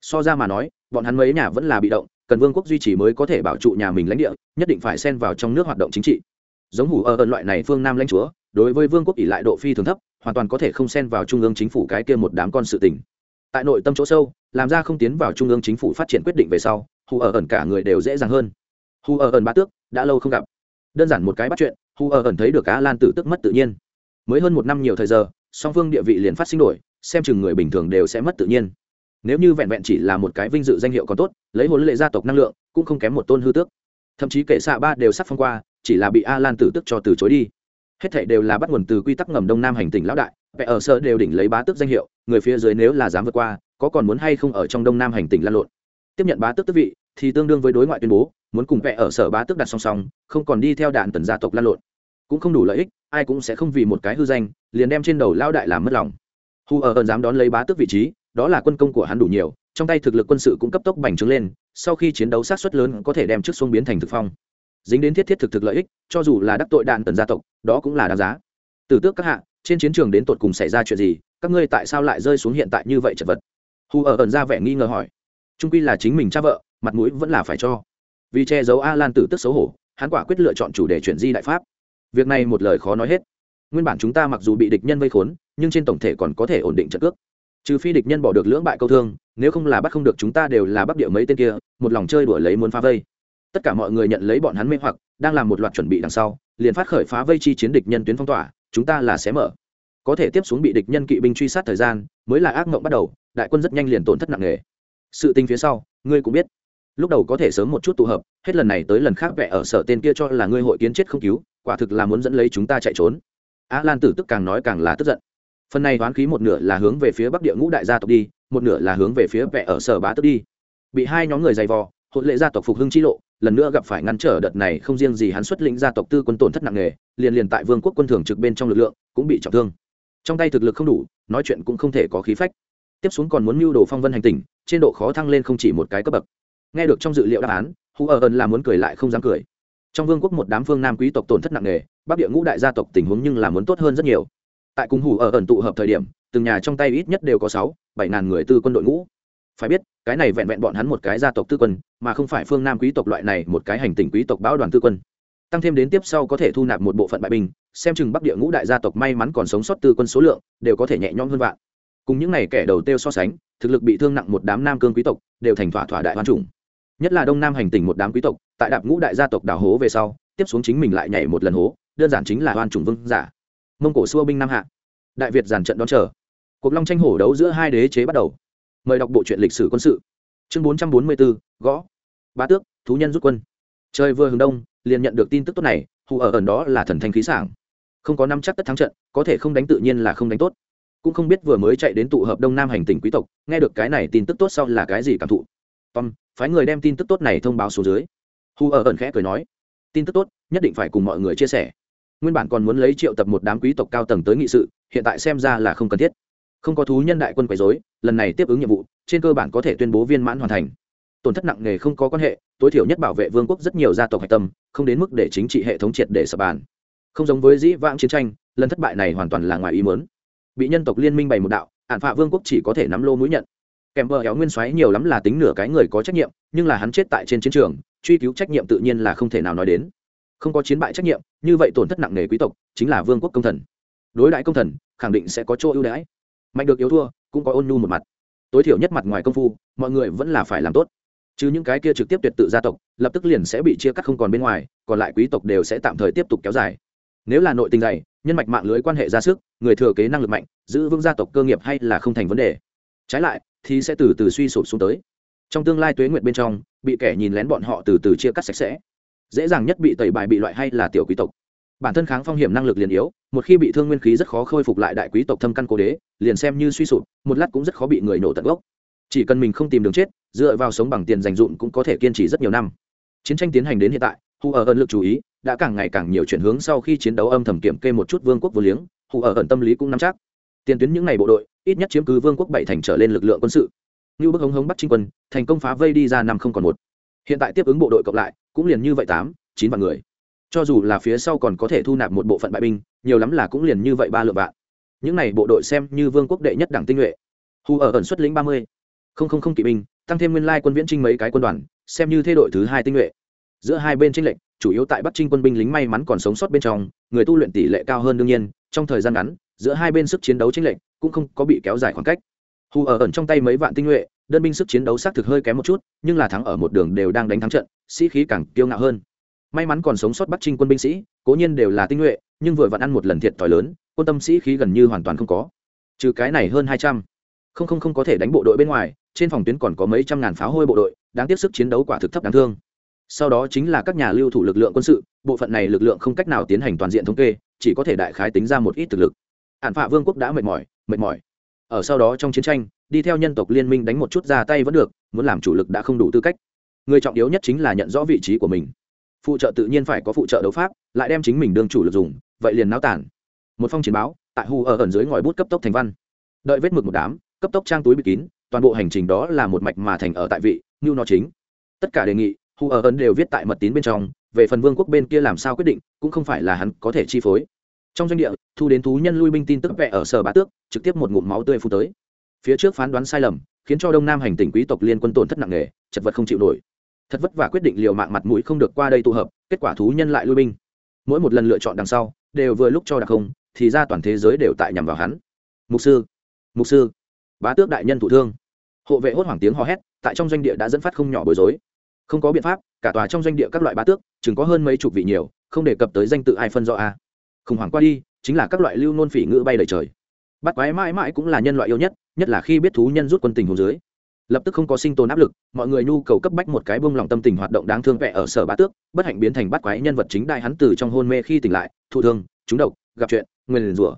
So ra mà nói, bọn hắn mấy nhà vẫn là bị động, cần vương quốc duy trì mới có thể bảo trụ nhà mình lãnh địa, nhất định phải xen vào trong nước hoạt động chính trị. Giống hủ ở ơn loại này phương nam lãnh chúa, đối với vương quốc ỷ lại độ phi thường thấp, hoàn toàn có thể không xen vào trung ương chính phủ cái kia một đám con sự tình. Tại nội tâm chỗ sâu, làm ra không tiến vào trung ương chính phủ phát triển quyết định về sau hù ở ẩn cả người đều dễ dàng hơn. Hù ở ẩn ba tước, đã lâu không gặp. Đơn giản một cái bắt chuyện, hù ở ẩn thấy được á lan tử tức mất tự nhiên. Mới hơn một năm nhiều thời giờ, song phương địa vị liền phát sinh đổi, xem chừng người bình thường đều sẽ mất tự nhiên. Nếu như vẹn vẹn chỉ là một cái vinh dự danh hiệu còn tốt, lấy hồn lệ gia tộc năng lượng, cũng không kém một tôn hư tước. Thậm chí kệ xạ ba đều sắp phong qua, chỉ là bị a lan tử tức cho từ chối đi. Hết thảy đều là bắt nguồn từ quy tắc ngầm đông nam hành tỉnh lão đại vẽ ở sơ đều đỉnh lấy bá tước danh hiệu, người phía dưới nếu là dám vượt qua, có còn muốn hay không ở trong đông nam hành tỉnh lan lộn? Tiếp nhận bá tước tước vị, thì tương đương với đối ngoại tuyên bố, muốn cùng vẽ ở sở bá tước đặt song song, không còn đi theo đạn tần gia tộc lan lộn. Cũng không đủ lợi ích, ai cũng sẽ không vì một cái hư danh, liền đem trên đầu lao đại làm mất lòng. Hu ở ơn dám đón lấy bá tước vị trí, đó là quân công của hắn đủ nhiều, trong tay thực lực quân sự cũng cấp tốc bành trướng lên, sau khi chiến đấu sát xuất lớn có thể đem trước xuống biến thành thực phong. Dính đến thiết thiết thực thực lợi ích, cho dù là đắc tội đạn tần gia tộc, đó cũng là đáng giá. Từ tước các hạ, trên chiến trường đến tột cùng xảy ra chuyện gì, các ngươi tại sao lại rơi xuống hiện tại như vậy chật vật? Hù ở ẩn ra vẻ nghi ngờ hỏi trung quy là chính mình cha vợ, mặt mũi vẫn là phải cho. Vì che giấu a lan tử tức xấu hổ, hắn quả quyết lựa chọn chủ đề chuyển di đại pháp. Việc này một lời khó nói hết. Nguyên bản chúng ta mặc dù bị địch nhân vây khốn, nhưng trên tổng thể còn có thể ổn định trận cước. Trừ phi địch nhân bỏ được lưỡng bại câu thương, nếu không là bắt không được chúng ta đều là bắc địa mấy tên kia, một lòng chơi đuổi lấy muốn phá vây. Tất cả mọi người nhận lấy bọn hắn mê hoặc, đang làm một loạt chuẩn bị đằng sau, liền phát khởi phá vây chi chiến địch nhân tuyến phong tỏa, chúng ta là xé mở. Có thể tiếp xuống bị địch nhân kỵ binh truy sát thời gian, mới là ác mộng bắt đầu, đại quân rất nhanh liền tổn thất nặng nề sự tình phía sau, ngươi cũng biết. Lúc đầu có thể sớm một chút tụ hợp, hết lần này tới lần khác vẽ ở sở tên kia cho là ngươi hội kiến chết không cứu, quả thực là muốn dẫn lấy chúng ta chạy trốn. Á lan tử tức càng nói càng là tức giận. Phần này đoán khí một nửa là hướng về phía bắc địa ngũ đại gia tộc đi, một nửa là hướng về phía vẽ ở sở bá tức đi. Bị hai nhóm người dày vò hội lệ gia tộc phục hưng chi lộ, lần nữa gặp phải ngăn trở đợt này không riêng gì hắn xuất lĩnh gia tộc tư quân tổn thất nặng nề, liền liền tại vương quốc quân thường trực bên trong lực lượng cũng bị trọng thương. Trong tay thực lực không đủ, nói chuyện cũng không thể có khí phách tiếp xuống còn muốn mưu đồ phong vân hành tình, trên độ khó thăng lên không chỉ một cái cấp bậc. Nghe được trong dự liệu đáp án hù ở ẩn là muốn cười lại không dám cười. Trong vương quốc một đám phương nam quý tộc tổn thất nặng nề bắc địa ngũ đại gia tộc tình huống nhưng là muốn tốt hơn rất nhiều. Tại cùng hù ở ẩn tụ hợp thời điểm từng nhà trong tay ít nhất đều có sáu bảy ngàn người tư quân đội ngũ. Phải biết cái này vẹn vẹn bọn hắn một cái gia tộc tư quân mà không phải phương nam quý tộc loại này một cái hành tình quý tộc báo đoàn tư quân. Tăng thêm đến tiếp sau có thể thu nạp một bộ phận bại binh xem chừng bắc địa ngũ đại gia tộc may mắn còn sống sót tư quân số lượng đều có thể nhẹ nhõm hơn vạn cùng những này kẻ đầu tiêu so sánh, thực lực bị thương nặng một đám nam cương quý tộc, đều thành thỏa thỏa đại hoan chủng. Nhất là đông nam hành tình một đám quý tộc, tại đạp ngũ đại gia tộc đào hố về sau, tiếp xuống chính mình lại nhảy một lần hố, đơn giản chính là hoan chủng vương giả. Mông cổ xua binh nam hạ. Đại việt giàn trận đón chờ. Cuộc long tranh hổ đấu giữa hai đế chế bắt đầu. Mời đọc bộ truyện lịch sử quân sự. Chương bốn trăm bốn mươi bốn gõ. Bá tước, thú nhân rút quân. Trời vừa hướng đông, liền nhận được tin tức tốt này, hù ở ẩn đó là thần thanh khí sảng. Không có năm chắc tất thắng trận, có thể không đánh tự nhiên là không đánh tốt cũng không biết vừa mới chạy đến tụ hợp đông nam hành tỉnh quý tộc, nghe được cái này tin tức tốt sau là cái gì cảm thụ. Tom, phái người đem tin tức tốt này thông báo xuống dưới. Hu ở ẩn khẽ cười nói, tin tức tốt, nhất định phải cùng mọi người chia sẻ. Nguyên bản còn muốn lấy triệu tập một đám quý tộc cao tầng tới nghị sự, hiện tại xem ra là không cần thiết. Không có thú nhân đại quân quấy dối lần này tiếp ứng nhiệm vụ, trên cơ bản có thể tuyên bố viên mãn hoàn thành. Tổn thất nặng nề không có quan hệ, tối thiểu nhất bảo vệ vương quốc rất nhiều gia tộc hạch tâm, không đến mức để chính trị hệ thống triệt để sập bàn. Không giống với dĩ vãng chiến tranh, lần thất bại này hoàn toàn là ngoài ý mớn bị nhân tộc liên minh bày một đạo ạn phạ vương quốc chỉ có thể nắm lô mũi nhận. Kèm bờ héo nguyên xoáy nhiều lắm là tính nửa cái người có trách nhiệm, nhưng là hắn chết tại trên chiến trường, truy cứu trách nhiệm tự nhiên là không thể nào nói đến. Không có chiến bại trách nhiệm, như vậy tổn thất nặng nề quý tộc, chính là vương quốc công thần. Đối đại công thần, khẳng định sẽ có chỗ ưu đãi. Mạnh được yếu thua, cũng có ôn nhu một mặt. Tối thiểu nhất mặt ngoài công phu, mọi người vẫn là phải làm tốt. Chứ những cái kia trực tiếp tuyệt tự gia tộc, lập tức liền sẽ bị chia cắt không còn bên ngoài, còn lại quý tộc đều sẽ tạm thời tiếp tục kéo dài. Nếu là nội tình dày nhân mạch mạng lưới quan hệ ra sức, người thừa kế năng lực mạnh, giữ vững gia tộc cơ nghiệp hay là không thành vấn đề. Trái lại, thì sẽ từ từ suy sụp xuống tới. Trong tương lai tuế nguyện bên trong, bị kẻ nhìn lén bọn họ từ từ chia cắt sạch sẽ. Dễ dàng nhất bị tẩy bài bị loại hay là tiểu quý tộc. Bản thân kháng phong hiểm năng lực liền yếu, một khi bị thương nguyên khí rất khó khôi phục lại đại quý tộc thâm căn cố đế, liền xem như suy sụp, một lát cũng rất khó bị người nổ tận gốc. Chỉ cần mình không tìm đường chết, dựa vào sống bằng tiền dành dụm cũng có thể kiên trì rất nhiều năm. Chiến tranh tiến hành đến hiện tại hù ở ẩn lực chú ý, đã càng ngày càng nhiều chuyển hướng sau khi chiến đấu âm thầm kiểm kê một chút vương quốc vô liếng, hù ở ẩn tâm lý cũng nắm chắc. Tiền tuyến những ngày bộ đội, ít nhất chiếm cứ vương quốc bảy thành trở lên lực lượng quân sự. Như bức hống hống bắt trinh quân, thành công phá vây đi ra năm không còn một. Hiện tại tiếp ứng bộ đội cộng lại, cũng liền như vậy tám, chín vạn người. Cho dù là phía sau còn có thể thu nạp một bộ phận bại binh, nhiều lắm là cũng liền như vậy ba lượng vạn. Những này bộ đội xem như vương quốc đệ nhất đảng tinh nhuệ. Hù ở ẩn xuất lĩnh ba mươi. Không không không kỵ binh, tăng thêm nguyên lai quân viễn trinh mấy cái quân đoàn, xem như thay đội thứ hai tinh nhuệ giữa hai bên tranh lệch, chủ yếu tại bắc trinh quân binh lính may mắn còn sống sót bên trong người tu luyện tỷ lệ cao hơn đương nhiên trong thời gian ngắn giữa hai bên sức chiến đấu tranh lệch cũng không có bị kéo dài khoảng cách. Hù ở ẩn trong tay mấy vạn tinh nhuệ đơn binh sức chiến đấu xác thực hơi kém một chút nhưng là thắng ở một đường đều đang đánh thắng trận sĩ khí càng kiêu ngạo hơn. May mắn còn sống sót bắc trinh quân binh sĩ cố nhiên đều là tinh nhuệ nhưng vừa vặn ăn một lần thiệt thòi lớn quân tâm sĩ khí gần như hoàn toàn không có. Trừ cái này hơn hai trăm. Không không không có thể đánh bộ đội bên ngoài trên phòng tuyến còn có mấy trăm ngàn pháo hôi bộ đội đáng tiếp sức chiến đấu quả thực thấp đáng thương sau đó chính là các nhà lưu thủ lực lượng quân sự, bộ phận này lực lượng không cách nào tiến hành toàn diện thống kê, chỉ có thể đại khái tính ra một ít thực lực. Ạn phạ vương quốc đã mệt mỏi mệt mỏi. Ở sau đó trong chiến tranh, đi theo nhân tộc liên minh đánh một chút ra tay vẫn được, muốn làm chủ lực đã không đủ tư cách. Người trọng yếu nhất chính là nhận rõ vị trí của mình. Phụ trợ tự nhiên phải có phụ trợ đấu pháp, lại đem chính mình đương chủ lực dùng, vậy liền náo tản. Một phong chiến báo, tại hù ở ẩn dưới ngòi bút cấp tốc thành văn. Đợi vết mực một đám, cấp tốc trang túi bị kín, toàn bộ hành trình đó là một mạch mà thành ở tại vị, như nó chính. Tất cả đề nghị hù ở ấn đều viết tại mật tín bên trong, về phần vương quốc bên kia làm sao quyết định, cũng không phải là hắn có thể chi phối. Trong doanh địa, thu đến thú nhân lui binh tin tức vẽ ở sở bá tước, trực tiếp một ngụm máu tươi phu tới. Phía trước phán đoán sai lầm, khiến cho đông nam hành tỉnh quý tộc liên quân tổn thất nặng nề, chật vật không chịu nổi. Thật vất vả quyết định liều mạng mặt mũi không được qua đây tụ hợp, kết quả thú nhân lại lui binh. Mỗi một lần lựa chọn đằng sau, đều vừa lúc cho đặc không thì ra toàn thế giới đều tại nhằm vào hắn. Mục sư mục sư. Bá tước đại nhân thụ thương. Hộ vệ hốt hoảng tiếng hò hét, tại trong doanh địa đã dẫn phát không nhỏ bối rối không có biện pháp, cả tòa trong doanh địa các loại bá tước, chừng có hơn mấy chục vị nhiều, không đề cập tới danh tự ai phân do a. Khủng hoảng qua đi, chính là các loại lưu nôn phỉ ngữ bay đầy trời. Bắt quái mãi mãi cũng là nhân loại yêu nhất nhất là khi biết thú nhân rút quân tình hồ dưới. Lập tức không có sinh tồn áp lực, mọi người nhu cầu cấp bách một cái bông lòng tâm tình hoạt động đáng thương vẽ ở sở bá tước, bất hạnh biến thành bắt quái nhân vật chính đại hắn từ trong hôn mê khi tỉnh lại, thụ thương, trúng độc, gặp chuyện, nguyên rủa.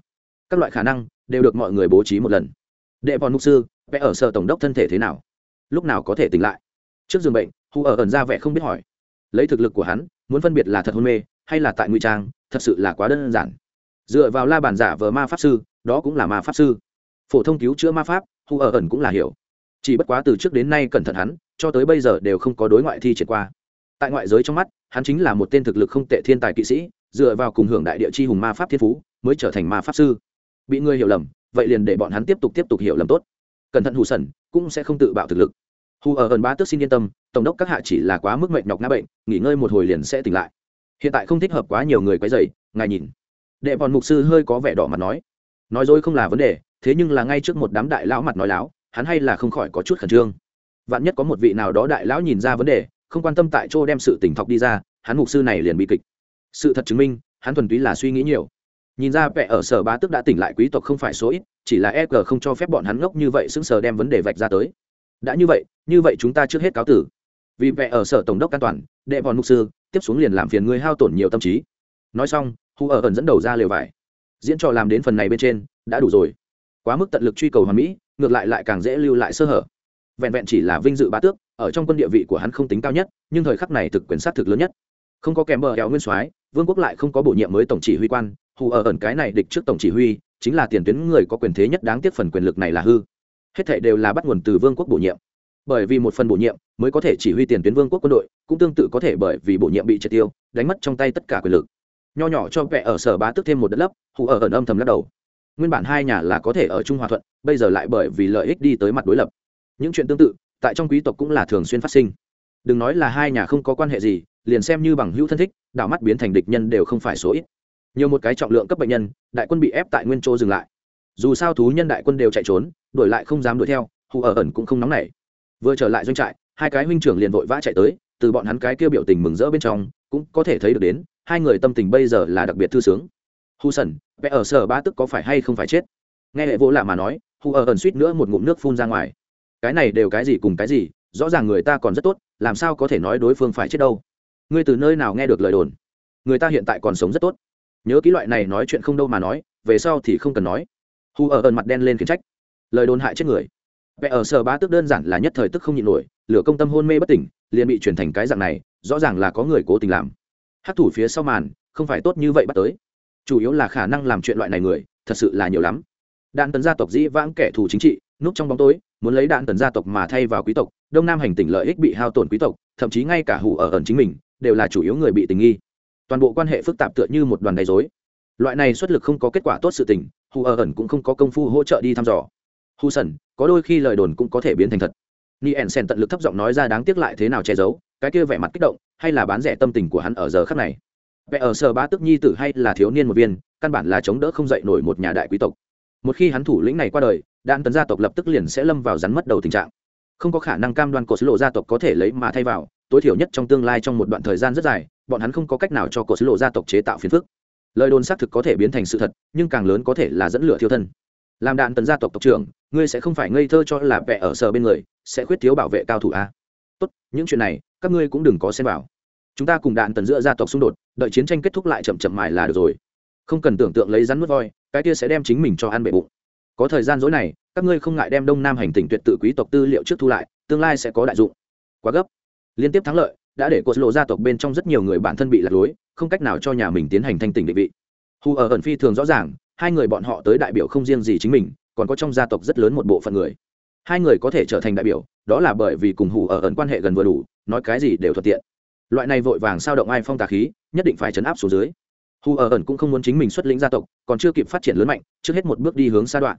Các loại khả năng đều được mọi người bố trí một lần. Đệ bọn mục sư vẽ ở sở tổng đốc thân thể thế nào? Lúc nào có thể tỉnh lại? Trước giường bệnh hù ở ẩn ra vẻ không biết hỏi. Lấy thực lực của hắn, muốn phân biệt là thật hôn mê, hay là tại ngụy trang, thật sự là quá đơn giản. Dựa vào la bàn giả vờ ma pháp sư, đó cũng là ma pháp sư. Phổ thông cứu chữa ma pháp, hù ở ẩn cũng là hiểu. Chỉ bất quá từ trước đến nay cẩn thận hắn, cho tới bây giờ đều không có đối ngoại thi triển qua. Tại ngoại giới trong mắt, hắn chính là một tên thực lực không tệ thiên tài kỵ sĩ, dựa vào cùng hưởng đại địa chi hùng ma pháp thiên phú, mới trở thành ma pháp sư. Bị người hiểu lầm, vậy liền để bọn hắn tiếp tục tiếp tục hiểu lầm tốt. Cẩn thận hù sần cũng sẽ không tự bạo thực lực hù ở ẩn ba tước xin yên tâm, tổng đốc các hạ chỉ là quá mức mệnh nhọc ngã bệnh, nghỉ ngơi một hồi liền sẽ tỉnh lại. Hiện tại không thích hợp quá nhiều người quấy dày ngài nhìn. Đệ bọn mục sư hơi có vẻ đỏ mặt nói. Nói dối không là vấn đề, thế nhưng là ngay trước một đám đại lão mặt nói láo, hắn hay là không khỏi có chút khẩn trương. Vạn nhất có một vị nào đó đại lão nhìn ra vấn đề, không quan tâm tại chỗ đem sự tỉnh thọc đi ra, hắn mục sư này liền bị kịch. Sự thật chứng minh, hắn thuần túy là suy nghĩ nhiều. Nhìn ra vẻ ở sở bá tức đã tỉnh lại quý tộc không phải số ít, chỉ là e g không cho phép bọn hắn ngốc như vậy sững sờ đem vấn đề vạch ra tới đã như vậy như vậy chúng ta trước hết cáo tử. Vì vẽ ở sở tổng đốc an toàn, đệ bọn mục sư, tiếp xuống liền làm phiền ngươi hao tổn nhiều tâm trí. Nói xong, hù ở ẩn dẫn đầu ra lều vải. Diễn trò làm đến phần này bên trên, đã đủ rồi. Quá mức tận lực truy cầu hoàn mỹ, ngược lại lại càng dễ lưu lại sơ hở. Vẹn vẹn chỉ là vinh dự bá tước, ở trong quân địa vị của hắn không tính cao nhất, nhưng thời khắc này thực quyền sát thực lớn nhất. Không có kèm bờ kéo nguyên soái, vương quốc lại không có bổ nhiệm mới tổng chỉ huy quan. Hù ở ẩn cái này địch trước tổng chỉ huy, chính là tiền tuyến người có quyền thế nhất đáng tiếc phần quyền lực này là hư hết thảy đều là bắt nguồn từ vương quốc bổ nhiệm. Bởi vì một phần bổ nhiệm mới có thể chỉ huy tiền tuyến vương quốc quân đội, cũng tương tự có thể bởi vì bổ nhiệm bị triệt tiêu, đánh mất trong tay tất cả quyền lực. Nho nhỏ cho vẽ ở sở bá tức thêm một đất lấp, hù ở ẩn âm thầm lắc đầu. Nguyên bản hai nhà là có thể ở trung hòa thuận, bây giờ lại bởi vì lợi ích đi tới mặt đối lập. Những chuyện tương tự, tại trong quý tộc cũng là thường xuyên phát sinh. Đừng nói là hai nhà không có quan hệ gì, liền xem như bằng hữu thân thích, đảo mắt biến thành địch nhân đều không phải số ít. Nhiều một cái trọng lượng cấp bệnh nhân, đại quân bị ép tại nguyên chỗ dừng lại. Dù sao thú nhân đại quân đều chạy trốn đuổi lại không dám đuổi theo, hù ở ẩn cũng không nóng nảy. Vừa trở lại doanh trại, hai cái huynh trưởng liền vội vã chạy tới, từ bọn hắn cái kia biểu tình mừng rỡ bên trong, cũng có thể thấy được đến, hai người tâm tình bây giờ là đặc biệt thư sướng. Hù sần, vẽ ở sở ba tức có phải hay không phải chết? Nghe hệ vô lạ mà nói, Hù ở ẩn suýt nữa một ngụm nước phun ra ngoài. Cái này đều cái gì cùng cái gì, rõ ràng người ta còn rất tốt, làm sao có thể nói đối phương phải chết đâu? Ngươi từ nơi nào nghe được lời đồn? Người ta hiện tại còn sống rất tốt. Nhớ ký loại này nói chuyện không đâu mà nói, về sau thì không cần nói. Hù ở ẩn mặt đen lên khiển trách lời đồn hại chết người. Vẽ ở sở ba tức đơn giản là nhất thời tức không nhịn nổi, lửa công tâm hôn mê bất tỉnh, liền bị chuyển thành cái dạng này, rõ ràng là có người cố tình làm. Hát thủ phía sau màn, không phải tốt như vậy bắt tới. Chủ yếu là khả năng làm chuyện loại này người, thật sự là nhiều lắm. Đạn tấn gia tộc dĩ vãng kẻ thù chính trị, núp trong bóng tối, muốn lấy đạn tấn gia tộc mà thay vào quý tộc, đông nam hành tỉnh lợi ích bị hao tổn quý tộc, thậm chí ngay cả hủ ở ẩn chính mình, đều là chủ yếu người bị tình nghi. Toàn bộ quan hệ phức tạp tựa như một đoàn đầy dối loại này xuất lực không có kết quả tốt sự tình hù ở ẩn cũng không có công phu hỗ trợ đi thăm dò hù sần, có đôi khi lời đồn cũng có thể biến thành thật. Ni sen tận lực thấp giọng nói ra đáng tiếc lại thế nào che giấu, cái kia vẻ mặt kích động, hay là bán rẻ tâm tình của hắn ở giờ khắc này? Vẽ ở sở ba tức nhi tử hay là thiếu niên một viên, căn bản là chống đỡ không dậy nổi một nhà đại quý tộc. Một khi hắn thủ lĩnh này qua đời, đan tấn gia tộc lập tức liền sẽ lâm vào rắn mất đầu tình trạng. Không có khả năng cam đoan cột lộ gia tộc có thể lấy mà thay vào, tối thiểu nhất trong tương lai trong một đoạn thời gian rất dài, bọn hắn không có cách nào cho cột lộ gia tộc chế tạo phiền phức. Lời đồn xác thực có thể biến thành sự thật, nhưng càng lớn có thể là dẫn lửa thiêu thân làm đạn tấn gia tộc tộc trưởng, ngươi sẽ không phải ngây thơ cho là vẽ ở sở bên người, sẽ khuyết thiếu bảo vệ cao thủ a à? tốt, những chuyện này, các ngươi cũng đừng có xem vào. Chúng ta cùng đạn tần giữa gia tộc xung đột, đợi chiến tranh kết thúc lại chậm chậm mài là được rồi. Không cần tưởng tượng lấy rắn mất voi, cái kia sẽ đem chính mình cho ăn bệ bụng. Có thời gian dối này, các ngươi không ngại đem đông nam hành tỉnh tuyệt tự quý tộc tư liệu trước thu lại, tương lai sẽ có đại dụng. Quá gấp. Liên tiếp thắng lợi, đã để cột lộ gia tộc bên trong rất nhiều người bản thân bị lạc lối, không cách nào cho nhà mình tiến hành thanh tỉnh định vị. Hù ở ẩn phi thường rõ ràng hai người bọn họ tới đại biểu không riêng gì chính mình, còn có trong gia tộc rất lớn một bộ phận người. Hai người có thể trở thành đại biểu, đó là bởi vì cùng hù ở ẩn quan hệ gần vừa đủ, nói cái gì đều thuận tiện. Loại này vội vàng sao động ai phong tà khí, nhất định phải chấn áp xuống dưới. Hù ở ẩn cũng không muốn chính mình xuất lĩnh gia tộc, còn chưa kịp phát triển lớn mạnh, trước hết một bước đi hướng xa đoạn.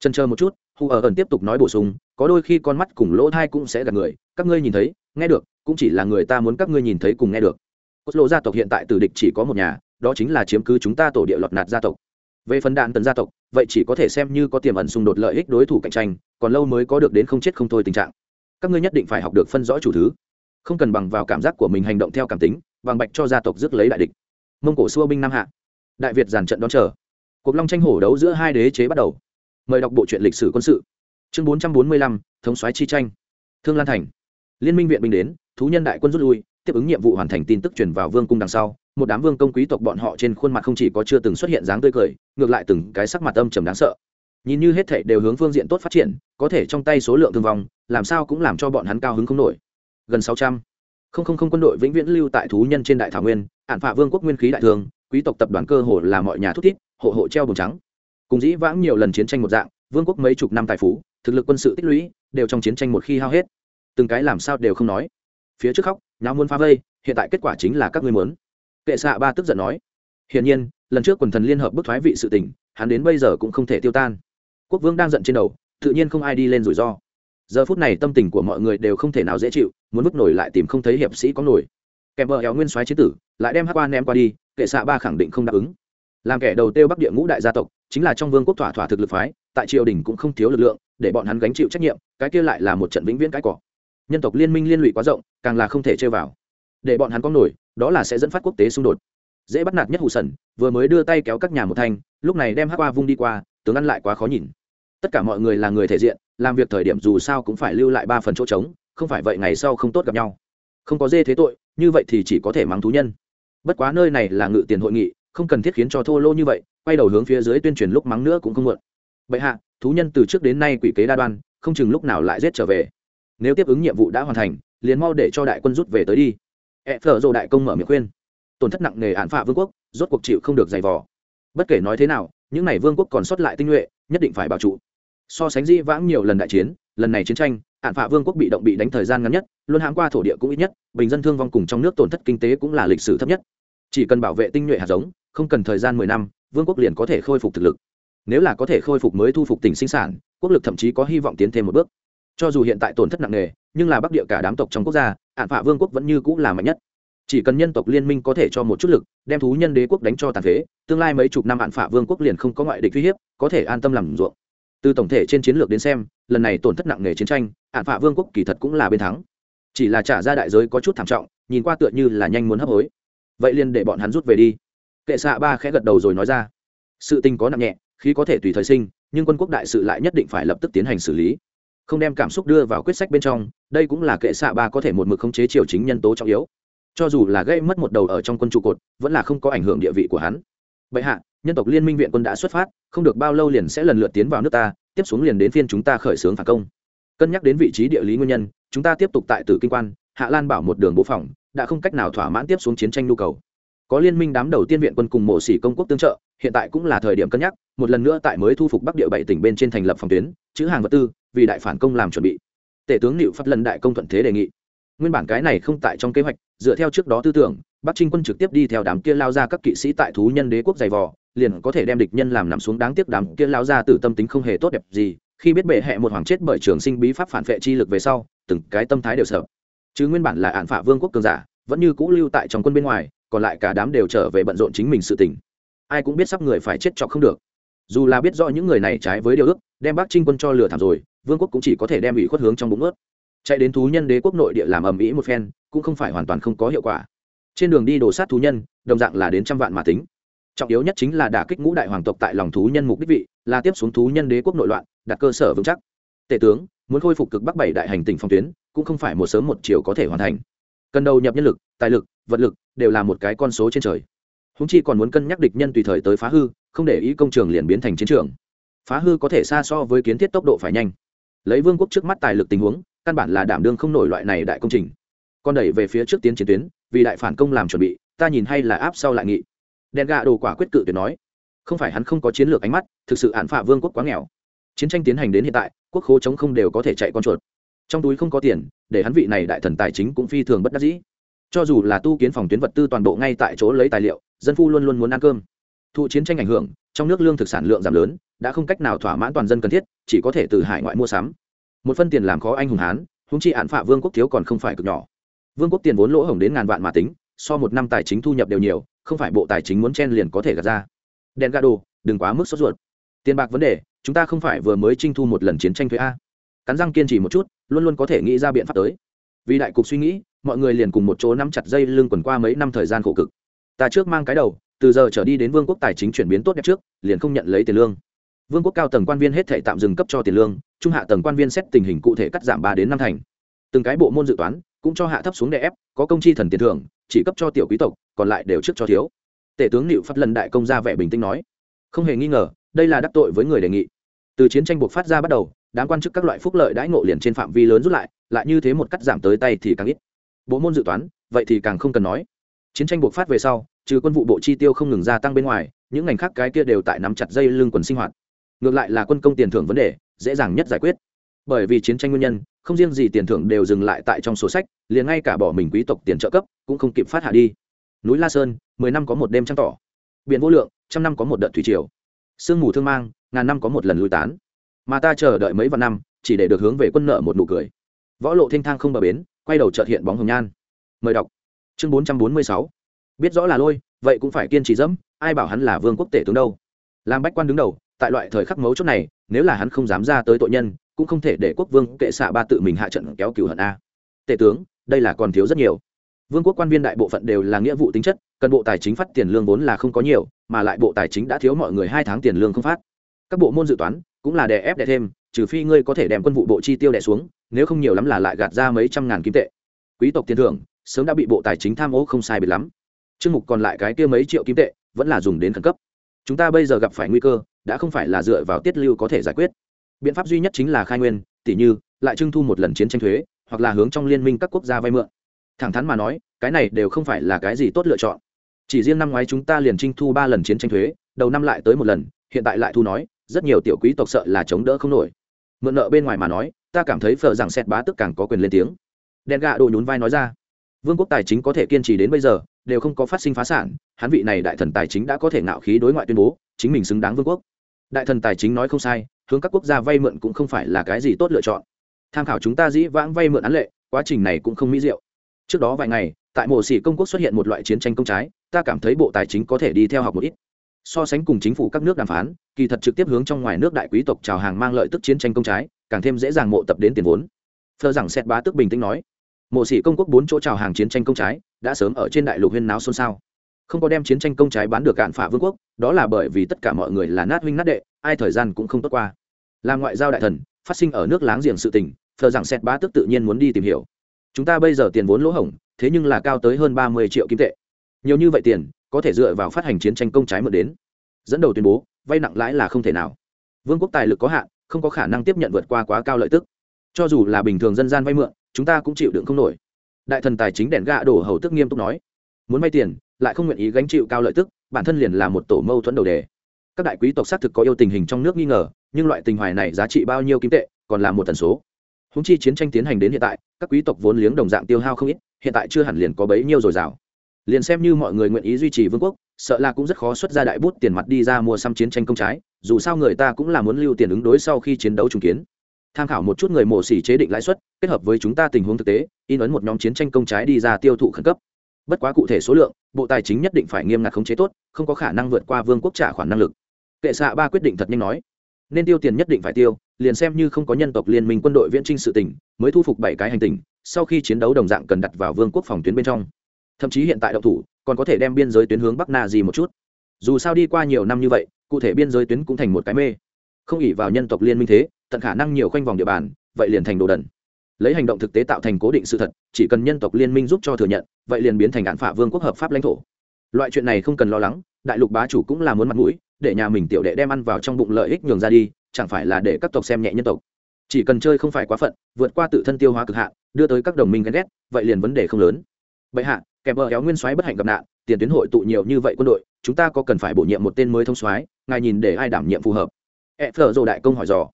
Chân chờ một chút hù ở ẩn tiếp tục nói bổ sung, có đôi khi con mắt cùng lỗ thai cũng sẽ gặp người, các ngươi nhìn thấy, nghe được, cũng chỉ là người ta muốn các ngươi nhìn thấy cùng nghe được. Cốt lộ gia tộc hiện tại từ địch chỉ có một nhà, đó chính là chiếm cứ chúng ta tổ địa lọt nạt gia tộc về phần đạn tần gia tộc, vậy chỉ có thể xem như có tiềm ẩn xung đột lợi ích đối thủ cạnh tranh, còn lâu mới có được đến không chết không thôi tình trạng. Các ngươi nhất định phải học được phân rõ chủ thứ. Không cần bằng vào cảm giác của mình hành động theo cảm tính, bằng bạch cho gia tộc rước lấy đại địch. Mông cổ xua binh nam hạ. Đại việt giàn trận đón chờ. Cuộc long tranh hổ đấu giữa hai đế chế bắt đầu. Mời đọc bộ truyện lịch sử quân sự. Chương bốn trăm bốn mươi lăm, thống soái chi tranh. Thương lan thành. Liên minh viện binh đến, thú nhân đại quân rút lui, tiếp ứng nhiệm vụ hoàn thành tin tức truyền vào vương cung đằng sau một đám vương công quý tộc bọn họ trên khuôn mặt không chỉ có chưa từng xuất hiện dáng tươi cười, ngược lại từng cái sắc mặt âm trầm đáng sợ. Nhìn như hết thảy đều hướng phương diện tốt phát triển, có thể trong tay số lượng thương vong, làm sao cũng làm cho bọn hắn cao hứng không nổi. Gần sáu trăm. Không không không quân đội vĩnh viễn lưu tại thú nhân trên đại thảo nguyên ạn phạ vương quốc nguyên khí đại thường, quý tộc tập đoàn cơ hồ là mọi nhà thúc thiết hộ hộ treo bồng trắng. Cùng dĩ vãng nhiều lần chiến tranh một dạng, vương quốc mấy chục năm tài phú, thực lực quân sự tích lũy, đều trong chiến tranh một khi hao hết. Từng cái làm sao đều không nói. Phía trước khóc, nháo muốn phá vây, hiện tại kết quả chính là các ngươi muốn kệ xạ ba tức giận nói, hiển nhiên, lần trước quần thần liên hợp bức thoái vị sự tình, hắn đến bây giờ cũng không thể tiêu tan. Quốc vương đang giận trên đầu, tự nhiên không ai đi lên rủi ro. Giờ phút này tâm tình của mọi người đều không thể nào dễ chịu, muốn vứt nổi lại tìm không thấy hiệp sĩ có nổi. Kèm vợ éo nguyên soái chế tử, lại đem hát qua ném qua đi, kệ xạ ba khẳng định không đáp ứng. Làm kẻ đầu tiêu bắc địa ngũ đại gia tộc, chính là trong vương quốc thỏa thỏa thực lực phái, tại triều đình cũng không thiếu lực lượng, để bọn hắn gánh chịu trách nhiệm, cái kia lại là một trận vĩnh viễn cái cỏ. Nhân tộc liên minh liên lụy quá rộng, càng là không thể chơi vào để bọn hắn có nổi, đó là sẽ dẫn phát quốc tế xung đột. Dễ bắt nạt nhất hụ sần, vừa mới đưa tay kéo các nhà một thanh, lúc này đem hát qua vung đi qua, tướng ăn lại quá khó nhìn. Tất cả mọi người là người thể diện, làm việc thời điểm dù sao cũng phải lưu lại ba phần chỗ trống, không phải vậy ngày sau không tốt gặp nhau. Không có dê thế tội, như vậy thì chỉ có thể mắng thú nhân. Bất quá nơi này là ngự tiền hội nghị, không cần thiết khiến cho thô lô như vậy, quay đầu hướng phía dưới tuyên truyền lúc mắng nữa cũng không muộn. Bệ hạ, thú nhân từ trước đến nay quỷ kế đa đoan, không chừng lúc nào lại giết trở về. Nếu tiếp ứng nhiệm vụ đã hoàn thành, liền mau để cho đại quân rút về tới đi e phở dồ đại công mở miệng khuyên. Tổn thất nặng nề án phạ vương quốc, rốt cuộc chịu không được giày vò. Bất kể nói thế nào, những n à y vương quốc còn sót lại tinh nhuệ, nhất định phải bảo trụ. So sánh di vãng nhiều lần đại chiến, lần này chiến tranh hạn phạ vương quốc bị động bị đánh thời gian ngắn nhất, luôn hãng qua thổ địa cũng ít nhất, bình dân thương vong cùng trong nước tổn thất kinh tế cũng là lịch sử thấp nhất. Chỉ cần bảo vệ tinh nhuệ hạt giống, không cần thời gian mười năm, vương quốc liền có thể khôi phục thực lực. Nếu là có thể khôi phục mới thu phục tỉnh sinh sản, quốc lực thậm chí có hy vọng tiến thêm một bước. Cho dù hiện tại tổn thất nặng nề nhưng là bắc địa cả đám tộc trong quốc gia, ạn phạ vương quốc vẫn như cũng là mạnh nhất. Chỉ cần nhân tộc liên minh có thể cho một chút lực, đem thú nhân đế quốc đánh cho tàn phế, tương lai mấy chục năm ạn phạ vương quốc liền không có ngoại địch uy hiếp, có thể an tâm làm ruộng. Từ tổng thể trên chiến lược đến xem, lần này tổn thất nặng nề chiến tranh, ạn phạ vương quốc kỳ thật cũng là bên thắng. Chỉ là trả ra đại giới có chút thảm trọng, nhìn qua tựa như là nhanh muốn hấp hối. Vậy liền để bọn hắn rút về đi. Kệ xạ ba khẽ gật đầu rồi nói ra. Sự tình có nặng nhẹ khi có thể tùy thời sinh, nhưng quân quốc đại sự lại nhất định phải lập tức tiến hành xử lý không đem cảm xúc đưa vào quyết sách bên trong, đây cũng là kệ xạ ba có thể một mực khống chế triều chính nhân tố trọng yếu. Cho dù là gây mất một đầu ở trong quân trụ cột, vẫn là không có ảnh hưởng địa vị của hắn. Bệ hạ, nhân tộc liên minh viện quân đã xuất phát, không được bao lâu liền sẽ lần lượt tiến vào nước ta, tiếp xuống liền đến phiên chúng ta khởi xướng phản công. Cân nhắc đến vị trí địa lý nguyên nhân, chúng ta tiếp tục tại tử kinh quan, hạ lan bảo một đường bộ phòng, đã không cách nào thỏa mãn tiếp xuống chiến tranh nhu cầu. Có liên minh đám đầu tiên viện quân cùng mộ sĩ công quốc tương trợ, hiện tại cũng là thời điểm cân nhắc, một lần nữa tại mới thu phục bắc địa bảy tỉnh bên trên thành lập phòng tuyến, chữ hàng vật tư vì đại phản công làm chuẩn bị. Tể tướng liệu phát lần đại công thuận thế đề nghị. Nguyên bản cái này không tại trong kế hoạch, dựa theo trước đó tư tưởng, bắc trinh quân trực tiếp đi theo đám kia lao ra các kỵ sĩ tại thú nhân đế quốc dày vò, liền có thể đem địch nhân làm nằm xuống đáng tiếc đám kia lao ra từ tâm tính không hề tốt đẹp gì, khi biết bệ hệ một hoàng chết bởi trường sinh bí pháp phản vệ chi lực về sau, từng cái tâm thái đều sợ. Chứ nguyên bản là ạn phả vương quốc cường giả, vẫn như cũ lưu tại trong quân bên ngoài, còn lại cả đám đều trở về bận rộn chính mình sự tình. Ai cũng biết sắp người phải chết chọc không được dù là biết rõ những người này trái với điều ước, đem bác trinh quân cho lừa thảm rồi, vương quốc cũng chỉ có thể đem ủy khuất hướng trong bụng ướt. Chạy đến thú nhân đế quốc nội địa làm ầm ĩ một phen, cũng không phải hoàn toàn không có hiệu quả. Trên đường đi đổ sát thú nhân, đồng dạng là đến trăm vạn mà tính. Trọng yếu nhất chính là đả kích ngũ đại hoàng tộc tại lòng thú nhân mục đích vị, là tiếp xuống thú nhân đế quốc nội loạn, đặt cơ sở vững chắc. Tể tướng, muốn khôi phục cực bắc bảy đại hành tỉnh phong tuyến, cũng không phải một sớm một chiều có thể hoàn thành. Cần đầu nhập nhân lực, tài lực, vật lực, đều là một cái con số trên trời. Húng chi còn muốn cân nhắc địch nhân tùy thời tới phá hư không để ý công trường liền biến thành chiến trường. Phá hư có thể xa so với kiến thiết tốc độ phải nhanh. Lấy vương quốc trước mắt tài lực tình huống, căn bản là đảm đương không nổi loại này đại công trình. Còn đẩy về phía trước tiến chiến tuyến, vì đại phản công làm chuẩn bị, ta nhìn hay là áp sau lại nghị. Đèn gạ đồ quả quyết cự tuyệt nói. Không phải hắn không có chiến lược ánh mắt, thực sự hạn phạ vương quốc quá nghèo. Chiến tranh tiến hành đến hiện tại, quốc khố chống không đều có thể chạy con chuột. Trong túi không có tiền, để hắn vị này đại thần tài chính cũng phi thường bất đắc dĩ. Cho dù là tu kiến phòng tuyến vật tư toàn bộ ngay tại chỗ lấy tài liệu, dân phu luôn luôn muốn ăn cơm thụ chiến tranh ảnh hưởng, trong nước lương thực sản lượng giảm lớn, đã không cách nào thỏa mãn toàn dân cần thiết, chỉ có thể từ hải ngoại mua sắm. Một phân tiền làm khó anh hùng hán húng chi hạn phạ vương quốc thiếu còn không phải cực nhỏ. Vương quốc tiền vốn lỗ hổng đến ngàn vạn mà tính, so một năm tài chính thu nhập đều nhiều, không phải bộ tài chính muốn chen liền có thể gạt ra. Đèn gà đồ, đừng quá mức sốt ruột. Tiền bạc vấn đề, chúng ta không phải vừa mới trinh thu một lần chiến tranh thuế a. Cắn răng kiên trì một chút, luôn luôn có thể nghĩ ra biện pháp tới. Vì đại cục suy nghĩ, mọi người liền cùng một chỗ nắm chặt dây lưng quần qua mấy năm thời gian khổ cực ta trước mang cái đầu, từ giờ trở đi đến vương quốc tài chính chuyển biến tốt đẹp trước, liền không nhận lấy tiền lương. Vương quốc cao tầng quan viên hết thể tạm dừng cấp cho tiền lương, trung hạ tầng quan viên xét tình hình cụ thể cắt giảm ba đến năm thành. Từng cái bộ môn dự toán, cũng cho hạ thấp xuống đè ép, có công chi thần tiền thưởng, chỉ cấp cho tiểu quý tộc, còn lại đều trước cho thiếu. Tể tướng liệu phát lần đại công ra vẻ bình tĩnh nói, không hề nghi ngờ, đây là đắc tội với người đề nghị. Từ chiến tranh buộc phát ra bắt đầu, đám quan chức các loại phúc lợi đãi ngộ liền trên phạm vi lớn rút lại lại như thế một cắt giảm tới tay thì càng ít. Bộ môn dự toán, vậy thì càng không cần nói chiến tranh buộc phát về sau, trừ quân vụ bộ chi tiêu không ngừng gia tăng bên ngoài, những ngành khác cái kia đều tại nắm chặt dây lưng quần sinh hoạt. Ngược lại là quân công tiền thưởng vấn đề, dễ dàng nhất giải quyết. Bởi vì chiến tranh nguyên nhân, không riêng gì tiền thưởng đều dừng lại tại trong sổ sách, liền ngay cả bỏ mình quý tộc tiền trợ cấp cũng không kịp phát hạ đi. Núi la sơn, mười năm có một đêm trăng tỏ. Biển vô lượng, trăm năm có một đợt thủy triều. Sương mù thương mang, ngàn năm có một lần lui tán. Mà ta chờ đợi mấy vạn năm, chỉ để được hướng về quân nợ một nụ cười. Võ lộ thanh thang không bờ bến, quay đầu trợt hiện bóng hồng nhan. Mời đọc chương bốn trăm bốn mươi sáu. Biết rõ là lôi, vậy cũng phải kiên trì dẫm, ai bảo hắn là vương quốc tể tướng đâu. Làm bách quan đứng đầu, tại loại thời khắc mấu chốt này, nếu là hắn không dám ra tới tội nhân, cũng không thể để quốc vương kệ xạ ba tự mình hạ trận kéo cửu hận a. Tể tướng, đây là còn thiếu rất nhiều. Vương quốc quan viên đại bộ phận đều là nghĩa vụ tính chất, cần bộ tài chính phát tiền lương vốn là không có nhiều, mà lại bộ tài chính đã thiếu mọi người hai tháng tiền lương không phát. Các bộ môn dự toán, cũng là đè ép đè thêm, trừ phi ngươi có thể đem quân vụ bộ chi tiêu đè xuống, nếu không nhiều lắm là lại gạt ra mấy trăm ngàn kim tệ. Quý tộc tiền thưởng sớm đã bị bộ tài chính tham ô không sai biệt lắm. Chương mục còn lại cái kia mấy triệu kim tệ, vẫn là dùng đến khẩn cấp. Chúng ta bây giờ gặp phải nguy cơ, đã không phải là dựa vào tiết lưu có thể giải quyết. Biện pháp duy nhất chính là khai nguyên tỷ như, lại trưng thu một lần chiến tranh thuế, hoặc là hướng trong liên minh các quốc gia vay mượn. Thẳng thắn mà nói, cái này đều không phải là cái gì tốt lựa chọn. Chỉ riêng năm ngoái chúng ta liền trinh thu ba lần chiến tranh thuế, đầu năm lại tới một lần, hiện tại lại thu nói, rất nhiều tiểu quý tộc sợ là chống đỡ không nổi. Mượn nợ bên ngoài mà nói, ta cảm thấy phở rằng xét bá tức càng có quyền lên tiếng. Đèn gạ đồ nhún vai nói ra vương quốc tài chính có thể kiên trì đến bây giờ, đều không có phát sinh phá sản, hắn vị này đại thần tài chính đã có thể nạo khí đối ngoại tuyên bố, chính mình xứng đáng vương quốc. Đại thần tài chính nói không sai, hướng các quốc gia vay mượn cũng không phải là cái gì tốt lựa chọn. Tham khảo chúng ta dĩ vãng vay mượn án lệ, quá trình này cũng không mỹ diệu. Trước đó vài ngày, tại mộ xỉ công quốc xuất hiện một loại chiến tranh công trái, ta cảm thấy bộ tài chính có thể đi theo học một ít. So sánh cùng chính phủ các nước đàm phán, kỳ thật trực tiếp hướng trong ngoài nước đại quý tộc chào hàng mang lợi tức chiến tranh công trái, càng thêm dễ dàng mộ tập đến tiền vốn. Thơ rằng xét bá tức bình tĩnh nói mộ sĩ công quốc bốn chỗ chào hàng chiến tranh công trái, đã sớm ở trên đại lục huyên náo xôn xao. Không có đem chiến tranh công trái bán được cạn phả vương quốc, đó là bởi vì tất cả mọi người là nát huynh nát đệ, ai thời gian cũng không tốt qua. Là ngoại giao đại thần, phát sinh ở nước láng giềng sự tình, thờ rằng xét bá tức tự nhiên muốn đi tìm hiểu. Chúng ta bây giờ tiền vốn lỗ hổng, thế nhưng là cao tới hơn ba mươi triệu kim tệ. Nhiều như vậy tiền, có thể dựa vào phát hành chiến tranh công trái mượn đến. Dẫn đầu tuyên bố, vay nặng lãi là không thể nào. Vương quốc tài lực có hạn, không có khả năng tiếp nhận vượt qua quá cao lợi tức. Cho dù là bình thường dân gian vay mượn chúng ta cũng chịu đựng không nổi. Đại thần tài chính đèn gạ đổ hầu tức nghiêm túc nói, muốn vay tiền, lại không nguyện ý gánh chịu cao lợi tức, bản thân liền là một tổ mâu thuẫn đầu đề. Các đại quý tộc xác thực có yêu tình hình trong nước nghi ngờ, nhưng loại tình hoài này giá trị bao nhiêu kim tệ, còn là một tần số. Húng chi chiến tranh tiến hành đến hiện tại, các quý tộc vốn liếng đồng dạng tiêu hao không ít, hiện tại chưa hẳn liền có bấy nhiêu dồi dào. Liền xem như mọi người nguyện ý duy trì vương quốc, sợ là cũng rất khó xuất ra đại bút tiền mặt đi ra mua xăm chiến tranh công trái, dù sao người ta cũng là muốn lưu tiền ứng đối sau khi chiến đấu trùng kiến tham khảo một chút người mổ xỉ chế định lãi suất, kết hợp với chúng ta tình huống thực tế, in ấn một nhóm chiến tranh công trái đi ra tiêu thụ khẩn cấp. Bất quá cụ thể số lượng, bộ tài chính nhất định phải nghiêm ngặt khống chế tốt, không có khả năng vượt qua vương quốc trả khoản năng lực. Kệ xạ ba quyết định thật nhanh nói. Nên tiêu tiền nhất định phải tiêu, liền xem như không có nhân tộc liên minh quân đội viễn trinh sự tỉnh mới thu phục bảy cái hành tình, sau khi chiến đấu đồng dạng cần đặt vào vương quốc phòng tuyến bên trong. Thậm chí hiện tại động thủ, còn có thể đem biên giới tuyến hướng bắc na gì một chút. Dù sao đi qua nhiều năm như vậy, cụ thể biên giới tuyến cũng thành một cái mê. Không ỉ vào nhân tộc liên minh thế tận khả năng nhiều khoanh vòng địa bàn, vậy liền thành đồ đần. Lấy hành động thực tế tạo thành cố định sự thật, chỉ cần nhân tộc liên minh giúp cho thừa nhận, vậy liền biến thành án phả vương quốc hợp pháp lãnh thổ. Loại chuyện này không cần lo lắng, đại lục bá chủ cũng là muốn mặt mũi, để nhà mình tiểu đệ đem ăn vào trong bụng lợi ích nhường ra đi, chẳng phải là để các tộc xem nhẹ nhân tộc. Chỉ cần chơi không phải quá phận, vượt qua tự thân tiêu hóa cực hạn, đưa tới các đồng minh ghen ghét, vậy liền vấn đề không lớn. Bệ hạ kèm vợ kéo nguyên soái bất hạnh gặp nạn, tiền tuyến hội tụ nhiều như vậy quân đội, chúng ta có cần phải bổ nhiệm một tên mới thông soái, ngài nhìn để ai đảm nhiệm phù hợp? E phở dồ đại công hỏi dò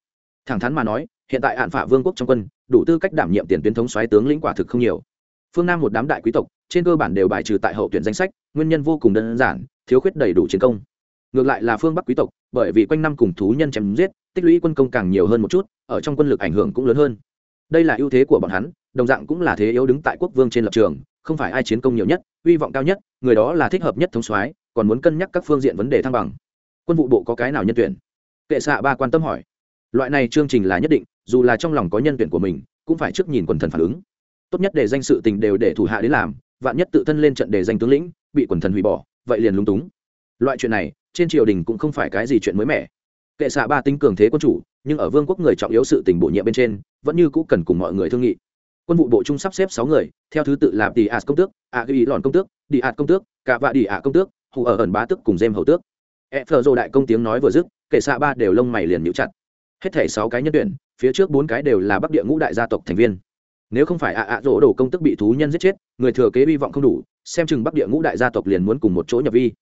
thẳng thắn mà nói, hiện tại hạn phả vương quốc trong quân, đủ tư cách đảm nhiệm tiền tuyến thống soái tướng lĩnh quả thực không nhiều. Phương nam một đám đại quý tộc, trên cơ bản đều bài trừ tại hậu tuyển danh sách, nguyên nhân vô cùng đơn giản, thiếu khuyết đầy đủ chiến công. Ngược lại là phương bắc quý tộc, bởi vì quanh năm cùng thú nhân chém giết, tích lũy quân công càng nhiều hơn một chút, ở trong quân lực ảnh hưởng cũng lớn hơn. Đây là ưu thế của bọn hắn, đồng dạng cũng là thế yếu đứng tại quốc vương trên lập trường, không phải ai chiến công nhiều nhất hy vọng cao nhất, người đó là thích hợp nhất thống soái, còn muốn cân nhắc các phương diện vấn đề thăng bằng. Quân vụ bộ có cái nào nhân tuyển? Kệ xạ ba quan tâm hỏi loại này chương trình là nhất định, dù là trong lòng có nhân tuyển của mình, cũng phải trước nhìn quần thần phản ứng. Tốt nhất để danh sự tình đều để thủ hạ đến làm, vạn nhất tự thân lên trận để danh tướng lĩnh, bị quần thần hủy bỏ, vậy liền lúng túng. Loại chuyện này, trên triều đình cũng không phải cái gì chuyện mới mẻ. Kệ xạ ba tính cường thế quân chủ, nhưng ở vương quốc người trọng yếu sự tình bổ nhiệm bên trên, vẫn như cũ cần cùng mọi người thương nghị. Quân vụ bộ trung sắp xếp sáu người, theo thứ tự là tỷ ạt công tước, a ghi lòn công tước đi ạt công tước cả vạ đi ạ công tước, hù ở ẩn bá tức cùng dêm hầu tước. E phờ dô đại công tiếng nói vừa dứt, kệ xạ ba đều lông mày liền nhũ chặt hết thể sáu cái nhân tuyển, phía trước bốn cái đều là bắc địa ngũ đại gia tộc thành viên. Nếu không phải ạ ạ rỗ đồ công tức bị thú nhân giết chết, người thừa kế hy vọng không đủ, xem chừng bắc địa ngũ đại gia tộc liền muốn cùng một chỗ nhập vi.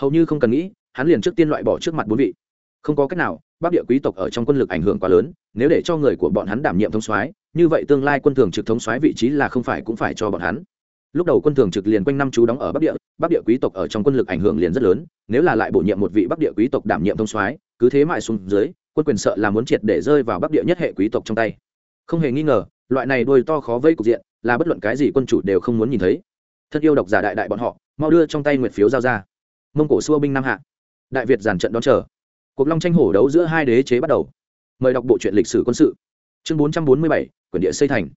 Hầu như không cần nghĩ, hắn liền trước tiên loại bỏ trước mặt bốn vị. Không có cách nào, bắc địa quý tộc ở trong quân lực ảnh hưởng quá lớn, nếu để cho người của bọn hắn đảm nhiệm thống soái, như vậy tương lai quân thường trực thống soái vị trí là không phải cũng phải cho bọn hắn. Lúc đầu quân thường trực liền quanh năm chú đóng ở bắc địa bắc địa quý tộc ở trong quân lực ảnh hưởng liền rất lớn, nếu là lại bổ nhiệm một vị bắc địa quý tộc đảm nhiệm thống soái, cứ thế mãi xuống dưới quân quyền sợ là muốn triệt để rơi vào bắc địa nhất hệ quý tộc trong tay. Không hề nghi ngờ, loại này đôi to khó vây cục diện, là bất luận cái gì quân chủ đều không muốn nhìn thấy. Thân yêu độc giả đại đại bọn họ, mau đưa trong tay nguyệt phiếu giao ra. Mông cổ xua binh nam hạ. Đại việt giàn trận đón chờ. Cuộc long tranh hổ đấu giữa hai đế chế bắt đầu. Mời đọc bộ truyện lịch sử quân sự. Chương bốn trăm bốn mươi bảy quyển địa xây thành.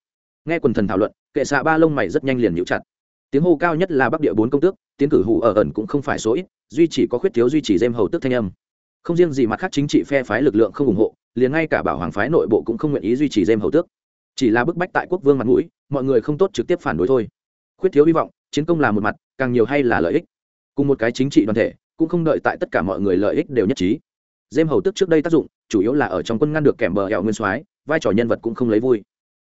Nghe quần thần thảo luận, kệ xạ ba lông mày rất nhanh liền nhũ chặt. Tiếng hô cao nhất là bắc địa bốn công tước tiến cử hủ ở ẩn cũng không phải số ít, duy chỉ có khuyết thiếu duy trì dêm hầu tước thanh âm không riêng gì mặt khác chính trị phe phái lực lượng không ủng hộ, liền ngay cả bảo hoàng phái nội bộ cũng không nguyện ý duy trì dêm hầu tước. Chỉ là bức bách tại quốc vương mặt mũi, mọi người không tốt trực tiếp phản đối thôi. Khuyết thiếu hy vọng, chiến công là một mặt, càng nhiều hay là lợi ích. Cùng một cái chính trị đoàn thể, cũng không đợi tại tất cả mọi người lợi ích đều nhất trí. Dêm hầu tước trước đây tác dụng, chủ yếu là ở trong quân ngăn được kèm bờ hẹo nguyên soái, vai trò nhân vật cũng không lấy vui.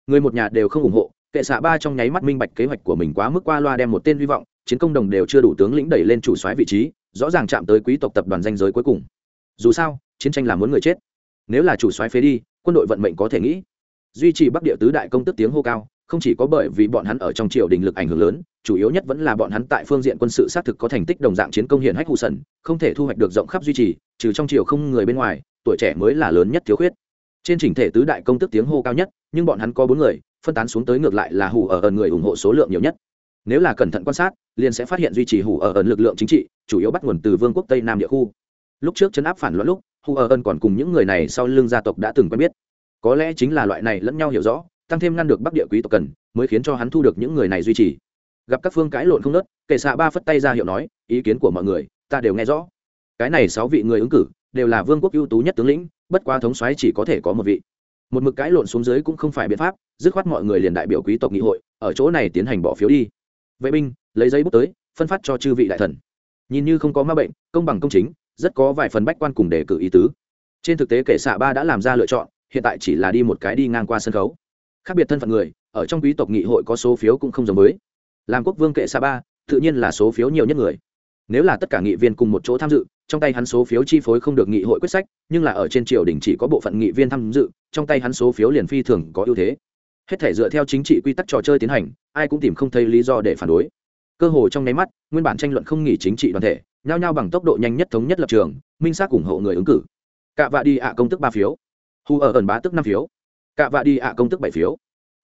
Người một nhà đều không ủng hộ, kệ xạ ba trong nháy mắt minh bạch kế hoạch của mình quá mức qua loa đem một tên hy vọng, chiến công đồng đều chưa đủ tướng lĩnh đẩy lên chủ soái vị trí, rõ ràng chạm tới quý tộc tập đoàn danh giới cuối cùng dù sao, chiến tranh là muốn người chết. Nếu là chủ soái phế đi, quân đội vận mệnh có thể nghĩ. Duy trì bắc địa tứ đại công tức tiếng hô cao, không chỉ có bởi vì bọn hắn ở trong triều đình lực ảnh hưởng lớn, chủ yếu nhất vẫn là bọn hắn tại phương diện quân sự xác thực có thành tích đồng dạng chiến công hiển hách hụ sần, không thể thu hoạch được rộng khắp duy trì, trừ trong triều không người bên ngoài, tuổi trẻ mới là lớn nhất thiếu khuyết. Trên chỉnh thể tứ đại công tức tiếng hô cao nhất, nhưng bọn hắn có bốn người, phân tán xuống tới ngược lại là hủ ở ẩn người ủng hộ số lượng nhiều nhất. Nếu là cẩn thận quan sát, liền sẽ phát hiện duy trì hủ ở ẩn lực lượng chính trị, chủ yếu bắt nguồn từ vương quốc tây nam địa khu lúc trước chấn áp phản loạn lúc, Hu ở ân còn cùng những người này sau lưng gia tộc đã từng quen biết. Có lẽ chính là loại này lẫn nhau hiểu rõ, tăng thêm ngăn được bắc địa quý tộc cần, mới khiến cho hắn thu được những người này duy trì. Gặp các phương cãi lộn không nớt, kệ xạ ba phất tay ra hiệu nói, ý kiến của mọi người, ta đều nghe rõ. Cái này sáu vị người ứng cử, đều là vương quốc ưu tú nhất tướng lĩnh, bất quá thống soái chỉ có thể có một vị. Một mực cãi lộn xuống dưới cũng không phải biện pháp, dứt khoát mọi người liền đại biểu quý tộc nghị hội, ở chỗ này tiến hành bỏ phiếu đi. Vệ binh, lấy giấy bút tới, phân phát cho chư vị đại thần. Nhìn như không có ma bệnh, công bằng công chính rất có vài phần bách quan cùng đề cử ý tứ. Trên thực tế kể xạ ba đã làm ra lựa chọn, hiện tại chỉ là đi một cái đi ngang qua sân khấu. Khác biệt thân phận người, ở trong quý tộc nghị hội có số phiếu cũng không giống với. Làm quốc vương kệ xạ ba, tự nhiên là số phiếu nhiều nhất người. Nếu là tất cả nghị viên cùng một chỗ tham dự, trong tay hắn số phiếu chi phối không được nghị hội quyết sách, nhưng là ở trên triều đình chỉ có bộ phận nghị viên tham dự, trong tay hắn số phiếu liền phi thường có ưu thế. Hết thể dựa theo chính trị quy tắc trò chơi tiến hành, ai cũng tìm không thấy lý do để phản đối. Cơ hồ trong nháy mắt, nguyên bản tranh luận không nghỉ chính trị đoàn thể nhao nhao bằng tốc độ nhanh nhất thống nhất lập trường, minh xác ủng hộ người ứng cử. Cạ vạ đi ạ công tức ba phiếu. Hu ở ẩn bá tức năm phiếu. Cạ vạ đi ạ công tức bảy phiếu.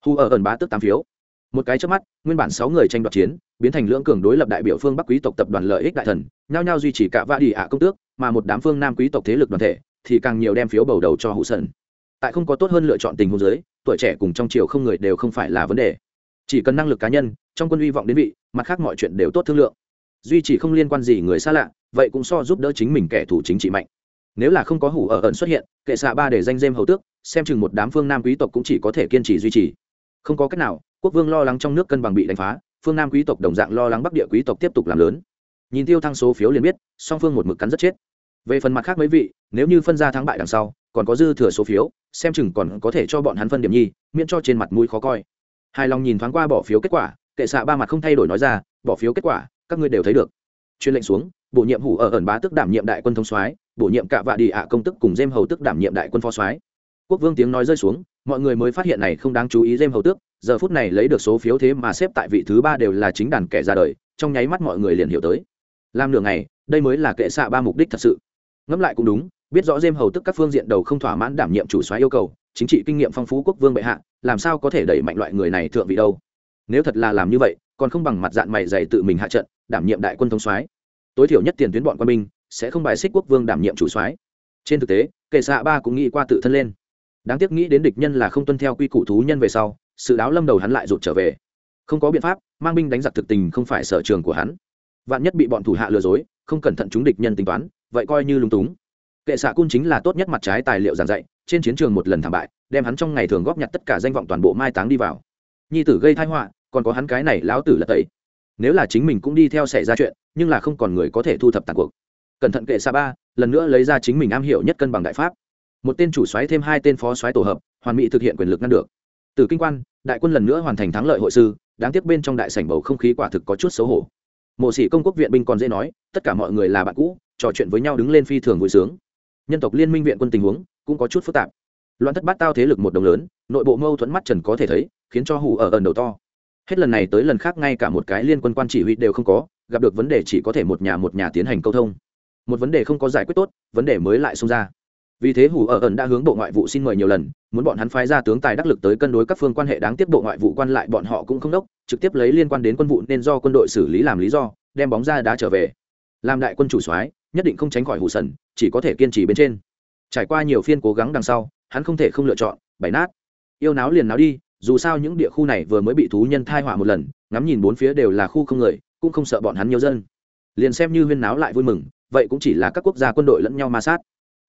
Hu ở ẩn bá tức tám phiếu. Một cái trước mắt, nguyên bản sáu người tranh đoạt chiến, biến thành lưỡng cường đối lập đại biểu phương bắc quý tộc tập đoàn lợi ích đại thần, nhao nhao duy trì cả vạ đi ạ công tước, mà một đám phương nam quý tộc thế lực đoàn thể thì càng nhiều đem phiếu bầu đầu cho hụ sần. Tại không có tốt hơn lựa chọn tình huống giới tuổi trẻ cùng trong triều không người đều không phải là vấn đề. Chỉ cần năng lực cá nhân, trong quân hy vọng đến vị, mặt khác mọi chuyện đều tốt thương lượng duy chỉ không liên quan gì người xa lạ, vậy cũng so giúp đỡ chính mình kẻ thù chính trị mạnh. Nếu là không có hủ ở ẩn xuất hiện, kệ xạ ba để danh dêm hầu tước, xem chừng một đám phương nam quý tộc cũng chỉ có thể kiên trì duy trì. Không có cách nào, quốc vương lo lắng trong nước cân bằng bị đánh phá, phương nam quý tộc đồng dạng lo lắng bắc địa quý tộc tiếp tục làm lớn. Nhìn tiêu thăng số phiếu liền biết, song phương một mực cắn rất chết. Về phần mặt khác mấy vị, nếu như phân ra thắng bại đằng sau, còn có dư thừa số phiếu, xem chừng còn có thể cho bọn hắn phân điểm nhi, miễn cho trên mặt mũi khó coi. Hài lòng nhìn thoáng qua bỏ phiếu kết quả, kệ xạ ba mặt không thay đổi nói ra, bỏ phiếu kết quả các ngươi đều thấy được. Chuyên lệnh xuống, bổ nhiệm hủ ở ẩn bá tức đảm nhiệm đại quân thông soái, bổ nhiệm cạ vạ đi ạ công tức cùng dêm hầu tức đảm nhiệm đại quân phó soái. Quốc vương tiếng nói rơi xuống, mọi người mới phát hiện này không đáng chú ý dêm hầu tước giờ phút này lấy được số phiếu thế mà xếp tại vị thứ ba đều là chính đàn kẻ ra đời, trong nháy mắt mọi người liền hiểu tới. Làm nửa ngày, đây mới là kệ xạ ba mục đích thật sự. Ngẫm lại cũng đúng, biết rõ dêm hầu tức các phương diện đầu không thỏa mãn đảm nhiệm chủ soái yêu cầu, chính trị kinh nghiệm phong phú quốc vương bệ hạ, làm sao có thể đẩy mạnh loại người này thượng vị đâu? Nếu thật là làm như vậy, còn không bằng mặt dạng mày dày tự mình hạ trận đảm nhiệm đại quân thống soái. Tối thiểu nhất tiền tuyến bọn quân binh sẽ không bài xích quốc vương đảm nhiệm chủ soái. Trên thực tế, kệ xạ ba cũng nghĩ qua tự thân lên. Đáng tiếc nghĩ đến địch nhân là không tuân theo quy củ thú nhân về sau, sự đáo lâm đầu hắn lại rụt trở về. Không có biện pháp, mang binh đánh giặc thực tình không phải sở trường của hắn. Vạn nhất bị bọn thủ hạ lừa dối, không cẩn thận chúng địch nhân tính toán, vậy coi như lung túng. Kệ xạ cung chính là tốt nhất mặt trái tài liệu giảng dạy, trên chiến trường một lần thảm bại, đem hắn trong ngày thường góp nhặt tất cả danh vọng toàn bộ mai táng đi vào. Nhi tử gây thai họa, còn có hắn cái này lão tử là tẩy nếu là chính mình cũng đi theo xảy ra chuyện, nhưng là không còn người có thể thu thập tàn cuộc. Cẩn thận kệ xa ba, lần nữa lấy ra chính mình am hiểu nhất cân bằng đại pháp. Một tên chủ xoáy thêm hai tên phó xoáy tổ hợp, hoàn mỹ thực hiện quyền lực ngăn được. Từ kinh quan, đại quân lần nữa hoàn thành thắng lợi hội sư, đáng tiếc bên trong đại sảnh bầu không khí quả thực có chút xấu hổ. Mộ sĩ công quốc viện binh còn dễ nói, tất cả mọi người là bạn cũ, trò chuyện với nhau đứng lên phi thường vui sướng. Nhân tộc liên minh viện quân tình huống cũng có chút phức tạp. Loạn thất bát tao thế lực một đồng lớn, nội bộ mâu thuẫn mắt trần có thể thấy, khiến cho hủ ở ẩn đầu to hết lần này tới lần khác ngay cả một cái liên quân quan chỉ huy đều không có, gặp được vấn đề chỉ có thể một nhà một nhà tiến hành câu thông. Một vấn đề không có giải quyết tốt, vấn đề mới lại xông ra. Vì thế hủ ở ẩn đã hướng bộ ngoại vụ xin mời nhiều lần, muốn bọn hắn phái ra tướng tài đắc lực tới cân đối các phương quan hệ đáng tiếc bộ ngoại vụ quan lại bọn họ cũng không đốc, trực tiếp lấy liên quan đến quân vụ nên do quân đội xử lý làm lý do, đem bóng ra đá trở về. Làm đại quân chủ soái, nhất định không tránh khỏi hủ sần, chỉ có thể kiên trì bên trên. Trải qua nhiều phiên cố gắng đằng sau, hắn không thể không lựa chọn, bày nát. Yêu náo liền náo đi dù sao những địa khu này vừa mới bị thú nhân thai họa một lần, ngắm nhìn bốn phía đều là khu không người, cũng không sợ bọn hắn nhiều dân. Liền xem như huyên náo lại vui mừng, vậy cũng chỉ là các quốc gia quân đội lẫn nhau ma sát.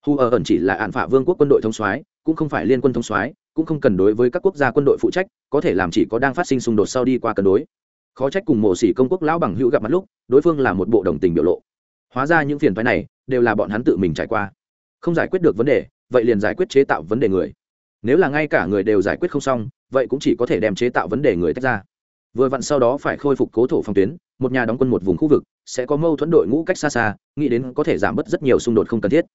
Hu ở ẩn chỉ là ạn phả vương quốc quân đội thống soái, cũng không phải liên quân thống soái, cũng không cần đối với các quốc gia quân đội phụ trách, có thể làm chỉ có đang phát sinh xung đột sau đi qua cân đối. Khó trách cùng mổ xỉ công quốc lão bằng hữu gặp mặt lúc, đối phương là một bộ đồng tình biểu lộ. Hóa ra những phiền phái này, đều là bọn hắn tự mình trải qua. Không giải quyết được vấn đề, vậy liền giải quyết chế tạo vấn đề người. Nếu là ngay cả người đều giải quyết không xong vậy cũng chỉ có thể đem chế tạo vấn đề người tách ra. Vừa vặn sau đó phải khôi phục cố thổ phòng tuyến, một nhà đóng quân một vùng khu vực, sẽ có mâu thuẫn đội ngũ cách xa xa, nghĩ đến có thể giảm bớt rất nhiều xung đột không cần thiết.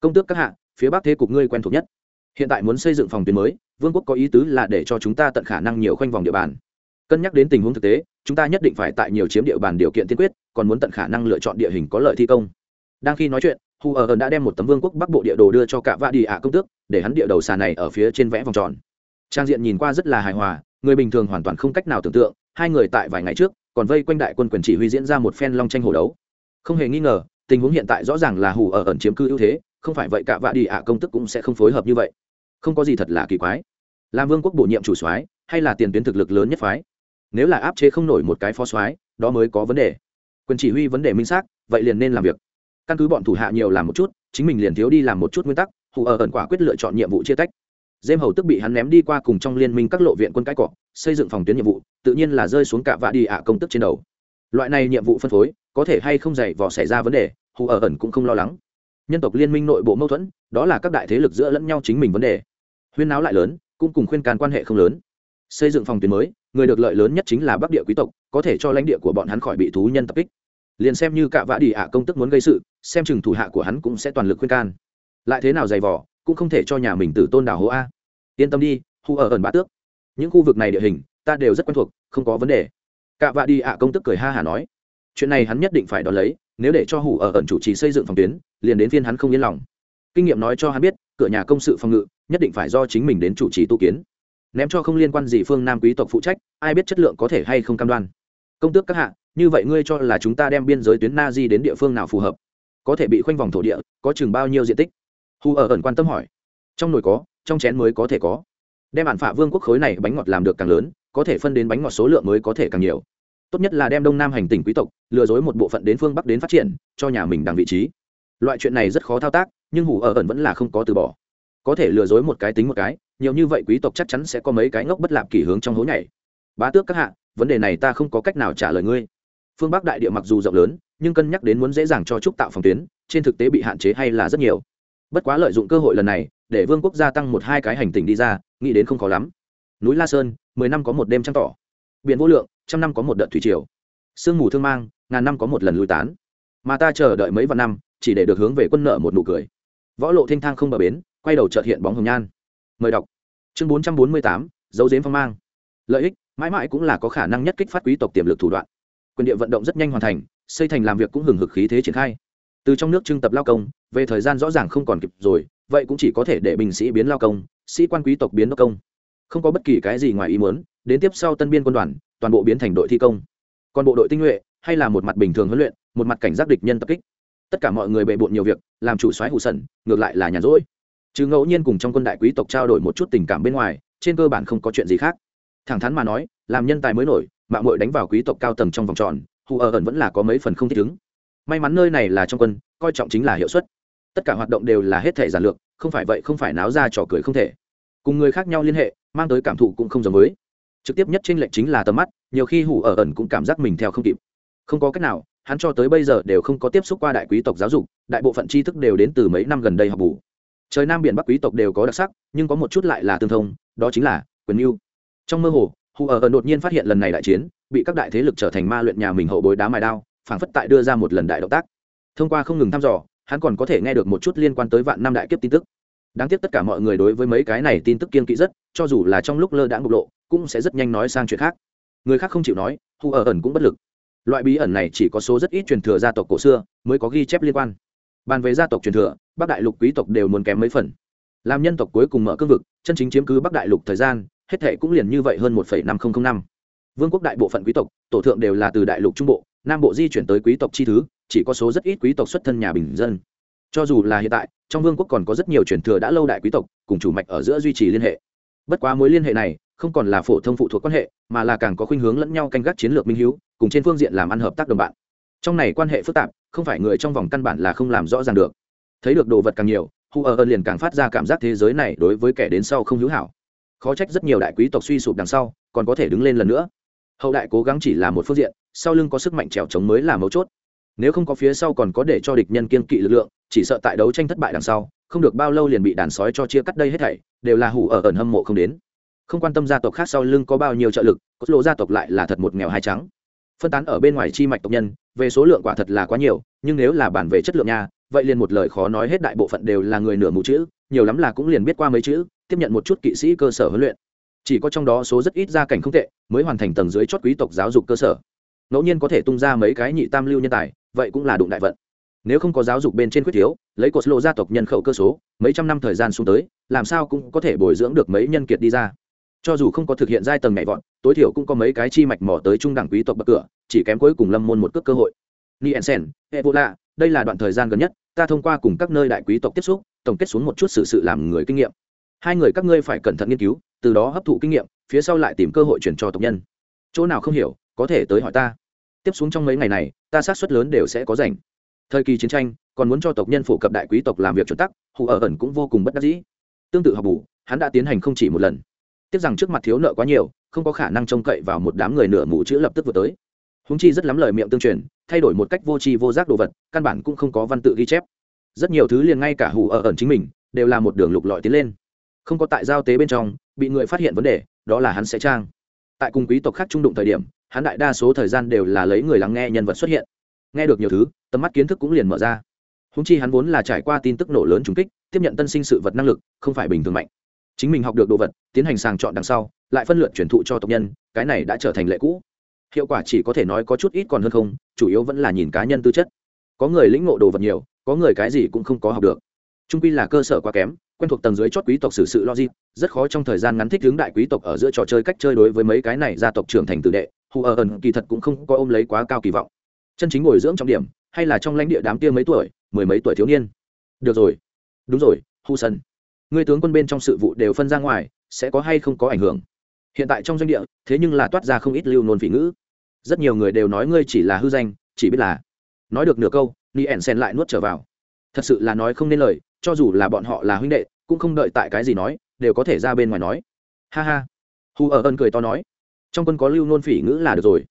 Công tước các hạ, phía bắc thế cục ngươi quen thuộc nhất. Hiện tại muốn xây dựng phòng tuyến mới, vương quốc có ý tứ là để cho chúng ta tận khả năng nhiều khoanh vòng địa bàn. Cân nhắc đến tình huống thực tế, chúng ta nhất định phải tại nhiều chiếm địa bàn điều kiện tiên quyết, còn muốn tận khả năng lựa chọn địa hình có lợi thi công. Đang khi nói chuyện, hu ở đã đem một tấm vương quốc bắc bộ địa đồ đưa cho cả vạ đi ạ công tước, để hắn địa đầu xà này ở phía trên vẽ vòng tròn trang diện nhìn qua rất là hài hòa, người bình thường hoàn toàn không cách nào tưởng tượng, hai người tại vài ngày trước, còn vây quanh đại quân quyền chỉ huy diễn ra một phen long tranh hổ đấu. Không hề nghi ngờ, tình huống hiện tại rõ ràng là hù ở ẩn chiếm cư ưu thế, không phải vậy cả vạ đi ạ công tức cũng sẽ không phối hợp như vậy. Không có gì thật là kỳ quái. Làm vương quốc bổ nhiệm chủ soái, hay là tiền tuyến thực lực lớn nhất phái? Nếu là áp chế không nổi một cái phó soái, đó mới có vấn đề. Quyền chỉ huy vấn đề minh xác, vậy liền nên làm việc. Căn cứ bọn thủ hạ nhiều làm một chút, chính mình liền thiếu đi làm một chút nguyên tắc, hù ở ẩn quả quyết lựa chọn nhiệm vụ chia tách dêm hầu tức bị hắn ném đi qua cùng trong liên minh các lộ viện quân cãi cọ, xây dựng phòng tuyến nhiệm vụ, tự nhiên là rơi xuống cả vạ đi ạ công tức trên đầu. Loại này nhiệm vụ phân phối, có thể hay không dày vò xảy ra vấn đề, hù ở ẩn cũng không lo lắng. Nhân tộc liên minh nội bộ mâu thuẫn, đó là các đại thế lực giữa lẫn nhau chính mình vấn đề. Huyên náo lại lớn, cũng cùng khuyên can quan hệ không lớn. Xây dựng phòng tuyến mới, người được lợi lớn nhất chính là bắc địa quý tộc, có thể cho lãnh địa của bọn hắn khỏi bị thú nhân tập kích. Liền xem như cả vạ đi ạ công tức muốn gây sự, xem chừng thủ hạ của hắn cũng sẽ toàn lực khuyên can. Lại thế nào dày vò cũng không thể cho nhà mình tử tôn đảo hố a. Yên tâm đi hù ở ẩn bá tước. Những khu vực này địa hình, ta đều rất quen thuộc, không có vấn đề. Cả vạ đi ạ công tức cười ha hả nói. Chuyện này hắn nhất định phải đón lấy, nếu để cho hủ ở ẩn chủ trì xây dựng phòng tuyến, liền đến phiên hắn không yên lòng. Kinh nghiệm nói cho hắn biết, cửa nhà công sự phòng ngự, nhất định phải do chính mình đến chủ trì tu kiến. Ném cho không liên quan gì phương nam quý tộc phụ trách, ai biết chất lượng có thể hay không cam đoan. Công tước các hạ, như vậy ngươi cho là chúng ta đem biên giới tuyến na di đến địa phương nào phù hợp? Có thể bị khoanh vòng thổ địa, có chừng bao nhiêu diện tích? Hù ở ẩn quan tâm hỏi. Trong nồi có, trong chén mới có thể có. Đem bản phạ vương quốc khối này bánh ngọt làm được càng lớn, có thể phân đến bánh ngọt số lượng mới có thể càng nhiều. Tốt nhất là đem đông nam hành tỉnh quý tộc, lừa dối một bộ phận đến phương bắc đến phát triển, cho nhà mình đằng vị trí. Loại chuyện này rất khó thao tác, nhưng hủ ở ẩn vẫn là không có từ bỏ. Có thể lừa dối một cái tính một cái, nhiều như vậy quý tộc chắc chắn sẽ có mấy cái ngốc bất lạc kỷ hướng trong hố nhảy. Bá tước các hạ, vấn đề này ta không có cách nào trả lời ngươi. Phương bắc đại địa mặc dù rộng lớn, nhưng cân nhắc đến muốn dễ dàng cho trúc tạo phòng tuyến, trên thực tế bị hạn chế hay là rất nhiều bất quá lợi dụng cơ hội lần này, để vương quốc gia tăng một hai cái hành tình đi ra, nghĩ đến không khó lắm. Núi la sơn, mười năm có một đêm trăng tỏ. Biển vô lượng, trăm năm có một đợt thủy triều. Sương mù thương mang, ngàn năm có một lần lùi tán. Mà ta chờ đợi mấy vạn năm, chỉ để được hướng về quân nợ một nụ cười. Võ lộ thanh thang không bờ bến, quay đầu trợt hiện bóng hồng nhan. Mời đọc. Chương bốn trăm bốn mươi tám, dấu dếm phong mang. Lợi ích, mãi mãi cũng là có khả năng nhất kích phát quý tộc tiềm lực thủ đoạn. Quyền địa vận động rất nhanh hoàn thành, xây thành làm việc cũng hừng hực khí thế triển khai từ trong nước trưng tập lao công, về thời gian rõ ràng không còn kịp rồi, vậy cũng chỉ có thể để binh sĩ biến lao công, sĩ quan quý tộc biến đốc công. Không có bất kỳ cái gì ngoài ý muốn, đến tiếp sau tân biên quân đoàn, toàn bộ biến thành đội thi công. Còn bộ đội tinh nhuệ, hay là một mặt bình thường huấn luyện, một mặt cảnh giác địch nhân tập kích. Tất cả mọi người bề bộn nhiều việc, làm chủ soái hụ sẩn ngược lại là nhàn rỗi. Chứ ngẫu nhiên cùng trong quân đại quý tộc trao đổi một chút tình cảm bên ngoài, trên cơ bản không có chuyện gì khác. Thẳng thắn mà nói, làm nhân tài mới nổi mạng mội đánh vào quý tộc cao tầng trong vòng tròn, hù ở ẩn vẫn là có mấy phần không thích ứng may mắn nơi này là trong quân, coi trọng chính là hiệu suất. Tất cả hoạt động đều là hết thể giản lược, không phải vậy không phải náo ra trò cười không thể. Cùng người khác nhau liên hệ, mang tới cảm thụ cũng không giống với. Trực tiếp nhất trên lệnh chính là tầm mắt, nhiều khi hủ ở ẩn cũng cảm giác mình theo không kịp. Không có cách nào, hắn cho tới bây giờ đều không có tiếp xúc qua đại quý tộc giáo dục, đại bộ phận tri thức đều đến từ mấy năm gần đây học bù. Trời nam biển bắc quý tộc đều có đặc sắc, nhưng có một chút lại là tương thông, đó chính là quyền mưu. Trong mơ hồ hù ở ẩn đột nhiên phát hiện lần này đại chiến, bị các đại thế lực trở thành ma luyện nhà mình hậu bối đá mài đao phảng phất tại đưa ra một lần đại động tác. Thông qua không ngừng thăm dò, hắn còn có thể nghe được một chút liên quan tới vạn năm đại kiếp tin tức. Đáng tiếc tất cả mọi người đối với mấy cái này tin tức kiên kỵ rất, cho dù là trong lúc lơ đãng bộc lộ, cũng sẽ rất nhanh nói sang chuyện khác. Người khác không chịu nói hù ở ẩn cũng bất lực. Loại bí ẩn này chỉ có số rất ít truyền thừa gia tộc cổ xưa mới có ghi chép liên quan. Bàn về gia tộc truyền thừa, bắc đại lục quý tộc đều muốn kém mấy phần. Làm nhân tộc cuối cùng mở cương vực, chân chính chiếm cứ bắc đại lục thời gian, hết thệ cũng liền như vậy hơn một năm nghìn năm. Vương quốc đại bộ phận quý tộc, tổ thượng đều là từ đại lục trung bộ nam bộ di chuyển tới quý tộc chi thứ, chỉ có số rất ít quý tộc xuất thân nhà bình dân. Cho dù là hiện tại, trong vương quốc còn có rất nhiều truyền thừa đã lâu đại quý tộc, cùng chủ mạch ở giữa duy trì liên hệ. Bất quá mối liên hệ này, không còn là phổ thông phụ thuộc quan hệ, mà là càng có khuynh hướng lẫn nhau canh gác chiến lược minh hữu cùng trên phương diện làm ăn hợp tác đồng bạn. Trong này quan hệ phức tạp, không phải người trong vòng căn bản là không làm rõ ràng được. Thấy được đồ vật càng nhiều, hu ở ơn liền càng phát ra cảm giác thế giới này đối với kẻ đến sau không hữu hảo. Khó trách rất nhiều đại quý tộc suy sụp đằng sau, còn có thể đứng lên lần nữa hậu đại cố gắng chỉ là một phương diện, sau lưng có sức mạnh trèo chống mới là mấu chốt. Nếu không có phía sau còn có để cho địch nhân kiên kỵ lực lượng, chỉ sợ tại đấu tranh thất bại đằng sau, không được bao lâu liền bị đàn sói cho chia cắt đây hết thảy, đều là hủ ở ẩn hâm mộ không đến. Không quan tâm gia tộc khác sau lưng có bao nhiêu trợ lực, có lộ gia tộc lại là thật một nghèo hai trắng. Phân tán ở bên ngoài chi mạch tộc nhân, về số lượng quả thật là quá nhiều, nhưng nếu là bản về chất lượng nha, vậy liền một lời khó nói hết đại bộ phận đều là người nửa mù chữ, nhiều lắm là cũng liền biết qua mấy chữ, tiếp nhận một chút kỵ sĩ cơ sở huấn luyện chỉ có trong đó số rất ít gia cảnh không tệ, mới hoàn thành tầng dưới chót quý tộc giáo dục cơ sở. Ngẫu nhiên có thể tung ra mấy cái nhị tam lưu nhân tài, vậy cũng là đụng đại vận. Nếu không có giáo dục bên trên quyết thiếu, lấy cột lộ gia tộc nhân khẩu cơ số, mấy trăm năm thời gian xuống tới, làm sao cũng có thể bồi dưỡng được mấy nhân kiệt đi ra. Cho dù không có thực hiện giai tầng nhảy vọt, tối thiểu cũng có mấy cái chi mạch mỏ tới trung đẳng quý tộc bậc cửa, chỉ kém cuối cùng lâm môn một cước cơ hội. Nielsen, ebola, đây là đoạn thời gian gần nhất, ta thông qua cùng các nơi đại quý tộc tiếp xúc, tổng kết xuống một chút sự sự làm người kinh nghiệm. Hai người các ngươi phải cẩn thận nghiên cứu từ đó hấp thụ kinh nghiệm, phía sau lại tìm cơ hội chuyển cho tộc nhân. Chỗ nào không hiểu, có thể tới hỏi ta. Tiếp xuống trong mấy ngày này, ta sát suất lớn đều sẽ có rảnh. Thời kỳ chiến tranh, còn muốn cho tộc nhân phổ cập đại quý tộc làm việc chuẩn tắc, hù ở ẩn cũng vô cùng bất đắc dĩ. Tương tự học bù, hắn đã tiến hành không chỉ một lần. Tiếc rằng trước mặt thiếu nợ quá nhiều, không có khả năng trông cậy vào một đám người nửa mù chữ lập tức vừa tới. Húng chi rất lắm lời miệng tương truyền, thay đổi một cách vô tri vô giác đồ vật, căn bản cũng không có văn tự ghi chép. Rất nhiều thứ liền ngay cả hù ở ẩn chính mình, đều là một đường lục lọi tiến lên. Không có tại giao tế bên trong bị người phát hiện vấn đề, đó là hắn sẽ trang. Tại cùng quý tộc khác trung đụng thời điểm, hắn đại đa số thời gian đều là lấy người lắng nghe nhân vật xuất hiện. Nghe được nhiều thứ, tầm mắt kiến thức cũng liền mở ra. Húng chi hắn vốn là trải qua tin tức nổ lớn trùng kích, tiếp nhận tân sinh sự vật năng lực, không phải bình thường mạnh. Chính mình học được đồ vật, tiến hành sàng chọn đằng sau, lại phân lượt truyền thụ cho tộc nhân, cái này đã trở thành lệ cũ. Hiệu quả chỉ có thể nói có chút ít còn hơn không, chủ yếu vẫn là nhìn cá nhân tư chất. Có người lĩnh ngộ đồ vật nhiều, có người cái gì cũng không có học được. Trung pi là cơ sở quá kém quen thuộc tầng dưới chót quý tộc xử sự logic, rất khó trong thời gian ngắn thích hướng đại quý tộc ở giữa trò chơi cách chơi đối với mấy cái này gia tộc trưởng thành tử đệ, hù ở ẩn kỳ thật cũng không có ôm lấy quá cao kỳ vọng. Chân chính ngồi dưỡng trọng điểm, hay là trong lãnh địa đám kia mấy tuổi, mười mấy tuổi thiếu niên. Được rồi. Đúng rồi, hu sân. Người tướng quân bên trong sự vụ đều phân ra ngoài, sẽ có hay không có ảnh hưởng? Hiện tại trong doanh địa, thế nhưng là toát ra không ít lưu nôn phỉ ngữ. Rất nhiều người đều nói ngươi chỉ là hư danh, chỉ biết là nói được nửa câu ni ẻn sen lại nuốt trở vào thật sự là nói không nên lời, cho dù là bọn họ là huynh đệ, cũng không đợi tại cái gì nói, đều có thể ra bên ngoài nói. Ha ha. Hù ở ơn cười to nói. Trong quân có lưu nôn phỉ ngữ là được rồi.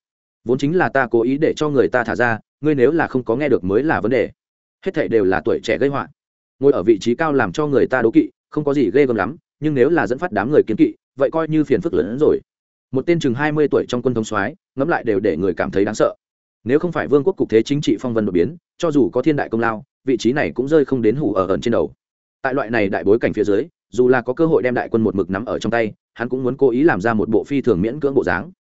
Vốn chính là ta cố ý để cho người ta thả ra, ngươi nếu là không có nghe được mới là vấn đề. Hết thảy đều là tuổi trẻ gây họa. Ngồi ở vị trí cao làm cho người ta đố kỵ, không có gì ghê gớm lắm, nhưng nếu là dẫn phát đám người kiến kỵ, vậy coi như phiền phức lớn hơn rồi. Một tên chừng hai mươi tuổi trong quân thống soái, ngẫm lại đều để người cảm thấy đáng sợ. Nếu không phải vương quốc cục thế chính trị phong vân đột biến, cho dù có thiên đại công lao vị trí này cũng rơi không đến hủ ở ẩn trên đầu. Tại loại này đại bối cảnh phía dưới, dù là có cơ hội đem đại quân một mực nắm ở trong tay, hắn cũng muốn cố ý làm ra một bộ phi thường miễn cưỡng bộ dáng.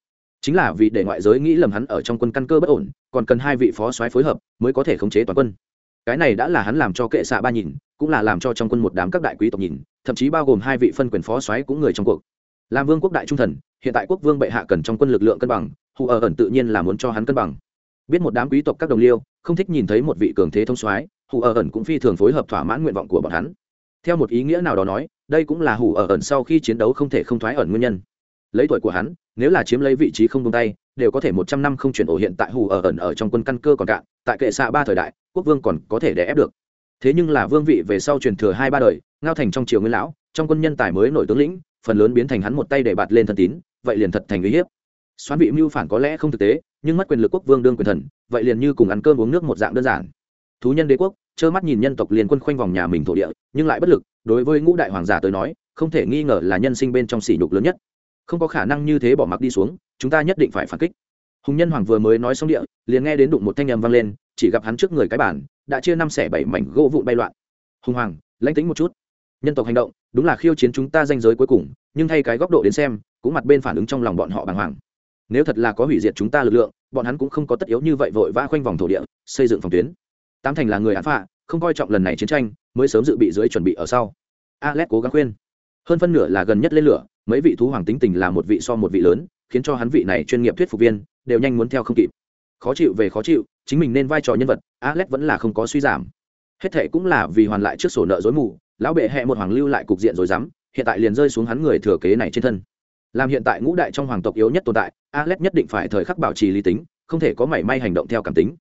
Chính là vì để ngoại giới nghĩ lầm hắn ở trong quân căn cơ bất ổn, còn cần hai vị phó soái phối hợp mới có thể khống chế toàn quân. Cái này đã là hắn làm cho kệ xạ ba nhìn, cũng là làm cho trong quân một đám các đại quý tộc nhìn, thậm chí bao gồm hai vị phân quyền phó soái cũng người trong cuộc. Làm vương quốc đại trung thần, hiện tại quốc vương bệ hạ cần trong quân lực lượng cân bằng hù ở ẩn tự nhiên là muốn cho hắn cân bằng. Biết một đám quý tộc các đồng liêu, không thích nhìn thấy một vị cường thế thông soái Hủ ở ẩn cũng phi thường phối hợp thỏa mãn nguyện vọng của bọn hắn. Theo một ý nghĩa nào đó nói, đây cũng là Hủ ở ẩn sau khi chiến đấu không thể không thoái ẩn nguyên nhân. Lấy tuổi của hắn, nếu là chiếm lấy vị trí không tung tay, đều có thể một trăm năm không chuyển ổ hiện tại Hủ ở ẩn ở trong quân căn cơ còn cạn, tại kệ xạ ba thời đại, quốc vương còn có thể đè ép được. Thế nhưng là vương vị về sau truyền thừa hai ba đời, ngao thành trong triều nguyên lão, trong quân nhân tài mới nổi tướng lĩnh, phần lớn biến thành hắn một tay để bạt lên thân tín, vậy liền thật thành uy hiếp. Xoán vị mưu phản có lẽ không thực tế, nhưng mất quyền lực quốc vương đương quyền thần, vậy liền như cùng ăn cơm uống nước một dạng đơn giản thú nhân đế quốc, trơ mắt nhìn nhân tộc liên quân khoanh vòng nhà mình thổ địa, nhưng lại bất lực, đối với ngũ đại hoàng giả tới nói, không thể nghi ngờ là nhân sinh bên trong sỉ nhục lớn nhất. Không có khả năng như thế bỏ mặc đi xuống, chúng ta nhất định phải phản kích. Hùng nhân hoàng vừa mới nói xong địa, liền nghe đến đụng một thanh âm vang lên, chỉ gặp hắn trước người cái bản đã chia năm xẻ bảy mảnh gỗ vụn bay loạn. Hùng hoàng, lãnh tính một chút. Nhân tộc hành động, đúng là khiêu chiến chúng ta danh giới cuối cùng, nhưng thay cái góc độ đến xem, cũng mặt bên phản ứng trong lòng bọn họ bàng hoàng. Nếu thật là có hủy diệt chúng ta lực lượng, bọn hắn cũng không có tất yếu như vậy vội vã khoanh vòng thổ địa, xây dựng phòng tuyến tám thành là người án phạ không coi trọng lần này chiến tranh, mới sớm dự bị dưới chuẩn bị ở sau. Alex cố gắng khuyên. Hơn phân nửa là gần nhất lên lửa, mấy vị thú hoàng tính tình là một vị so một vị lớn, khiến cho hắn vị này chuyên nghiệp thuyết phục viên đều nhanh muốn theo không kịp. Khó chịu về khó chịu, chính mình nên vai trò nhân vật, alex vẫn là không có suy giảm. Hết thệ cũng là vì hoàn lại trước sổ nợ dối mù, lão bệ hẹ một hoàng lưu lại cục diện rồi dám, hiện tại liền rơi xuống hắn người thừa kế này trên thân. Làm hiện tại ngũ đại trong hoàng tộc yếu nhất tồn tại, alex nhất định phải thời khắc bảo trì lý tính, không thể có mảy may hành động theo cảm tính.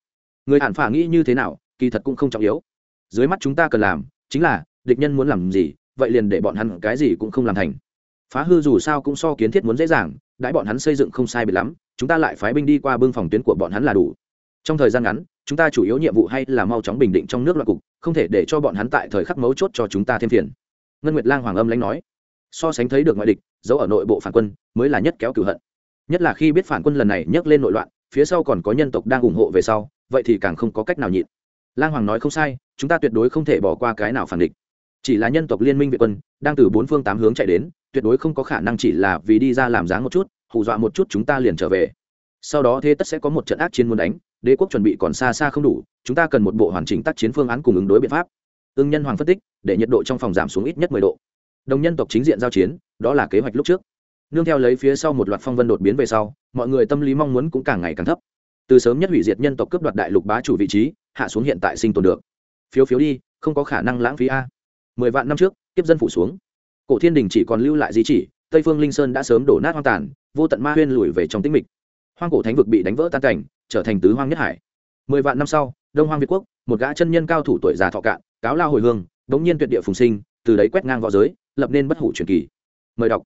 Người hạn phả nghĩ như thế nào kỳ thật cũng không trọng yếu. Dưới mắt chúng ta cần làm chính là, địch nhân muốn làm gì, vậy liền để bọn hắn cái gì cũng không làm thành. Phá hư dù sao cũng so kiến thiết muốn dễ dàng, đãi bọn hắn xây dựng không sai biệt lắm, chúng ta lại phái binh đi qua bưng phòng tuyến của bọn hắn là đủ. Trong thời gian ngắn, chúng ta chủ yếu nhiệm vụ hay là mau chóng bình định trong nước loạn cục, không thể để cho bọn hắn tại thời khắc mấu chốt cho chúng ta thêm phiền. Ngân nguyệt lang hoàng âm lãnh nói. So sánh thấy được ngoại địch giấu ở nội bộ phản quân, mới là nhất kéo cửu hận. Nhất là khi biết phản quân lần này nhấc lên nội loạn, phía sau còn có nhân tộc đang ủng hộ về sau, vậy thì càng không có cách nào nhịn lang hoàng nói không sai, chúng ta tuyệt đối không thể bỏ qua cái nào phản địch. Chỉ là nhân tộc liên minh việt quân, đang từ bốn phương tám hướng chạy đến, tuyệt đối không có khả năng chỉ là vì đi ra làm dáng một chút, hù dọa một chút chúng ta liền trở về. Sau đó thế tất sẽ có một trận ác chiến muốn đánh, đế quốc chuẩn bị còn xa xa không đủ, chúng ta cần một bộ hoàn chỉnh tác chiến phương án cùng ứng đối biện pháp. Ưng nhân hoàng phân tích, để nhiệt độ trong phòng giảm xuống ít nhất mười độ. Đồng nhân tộc chính diện giao chiến, đó là kế hoạch lúc trước. Nương theo lấy phía sau một loạt phong vân đột biến về sau, mọi người tâm lý mong muốn cũng càng ngày càng thấp. Từ sớm nhất hủy diệt nhân tộc cướp đoạt đại lục bá chủ vị trí hạ xuống hiện tại sinh tồn được. Phiếu phiếu đi, không có khả năng lãng phí a. Mười vạn năm trước tiếp dân phủ xuống. Cổ thiên đình chỉ còn lưu lại di chỉ, tây phương linh sơn đã sớm đổ nát hoang tàn, vô tận ma huyên lùi về trong tĩnh mịch. Hoang cổ thánh vực bị đánh vỡ tan cảnh, trở thành tứ hoang nhất hải. Mười vạn năm sau, đông hoang việt quốc, một gã chân nhân cao thủ tuổi già thọ cạn, cáo lao hồi hương, đống nhiên tuyệt địa phùng sinh, từ đấy quét ngang v õ giới, lập nên bất hủ truyền kỳ. Mời đọc.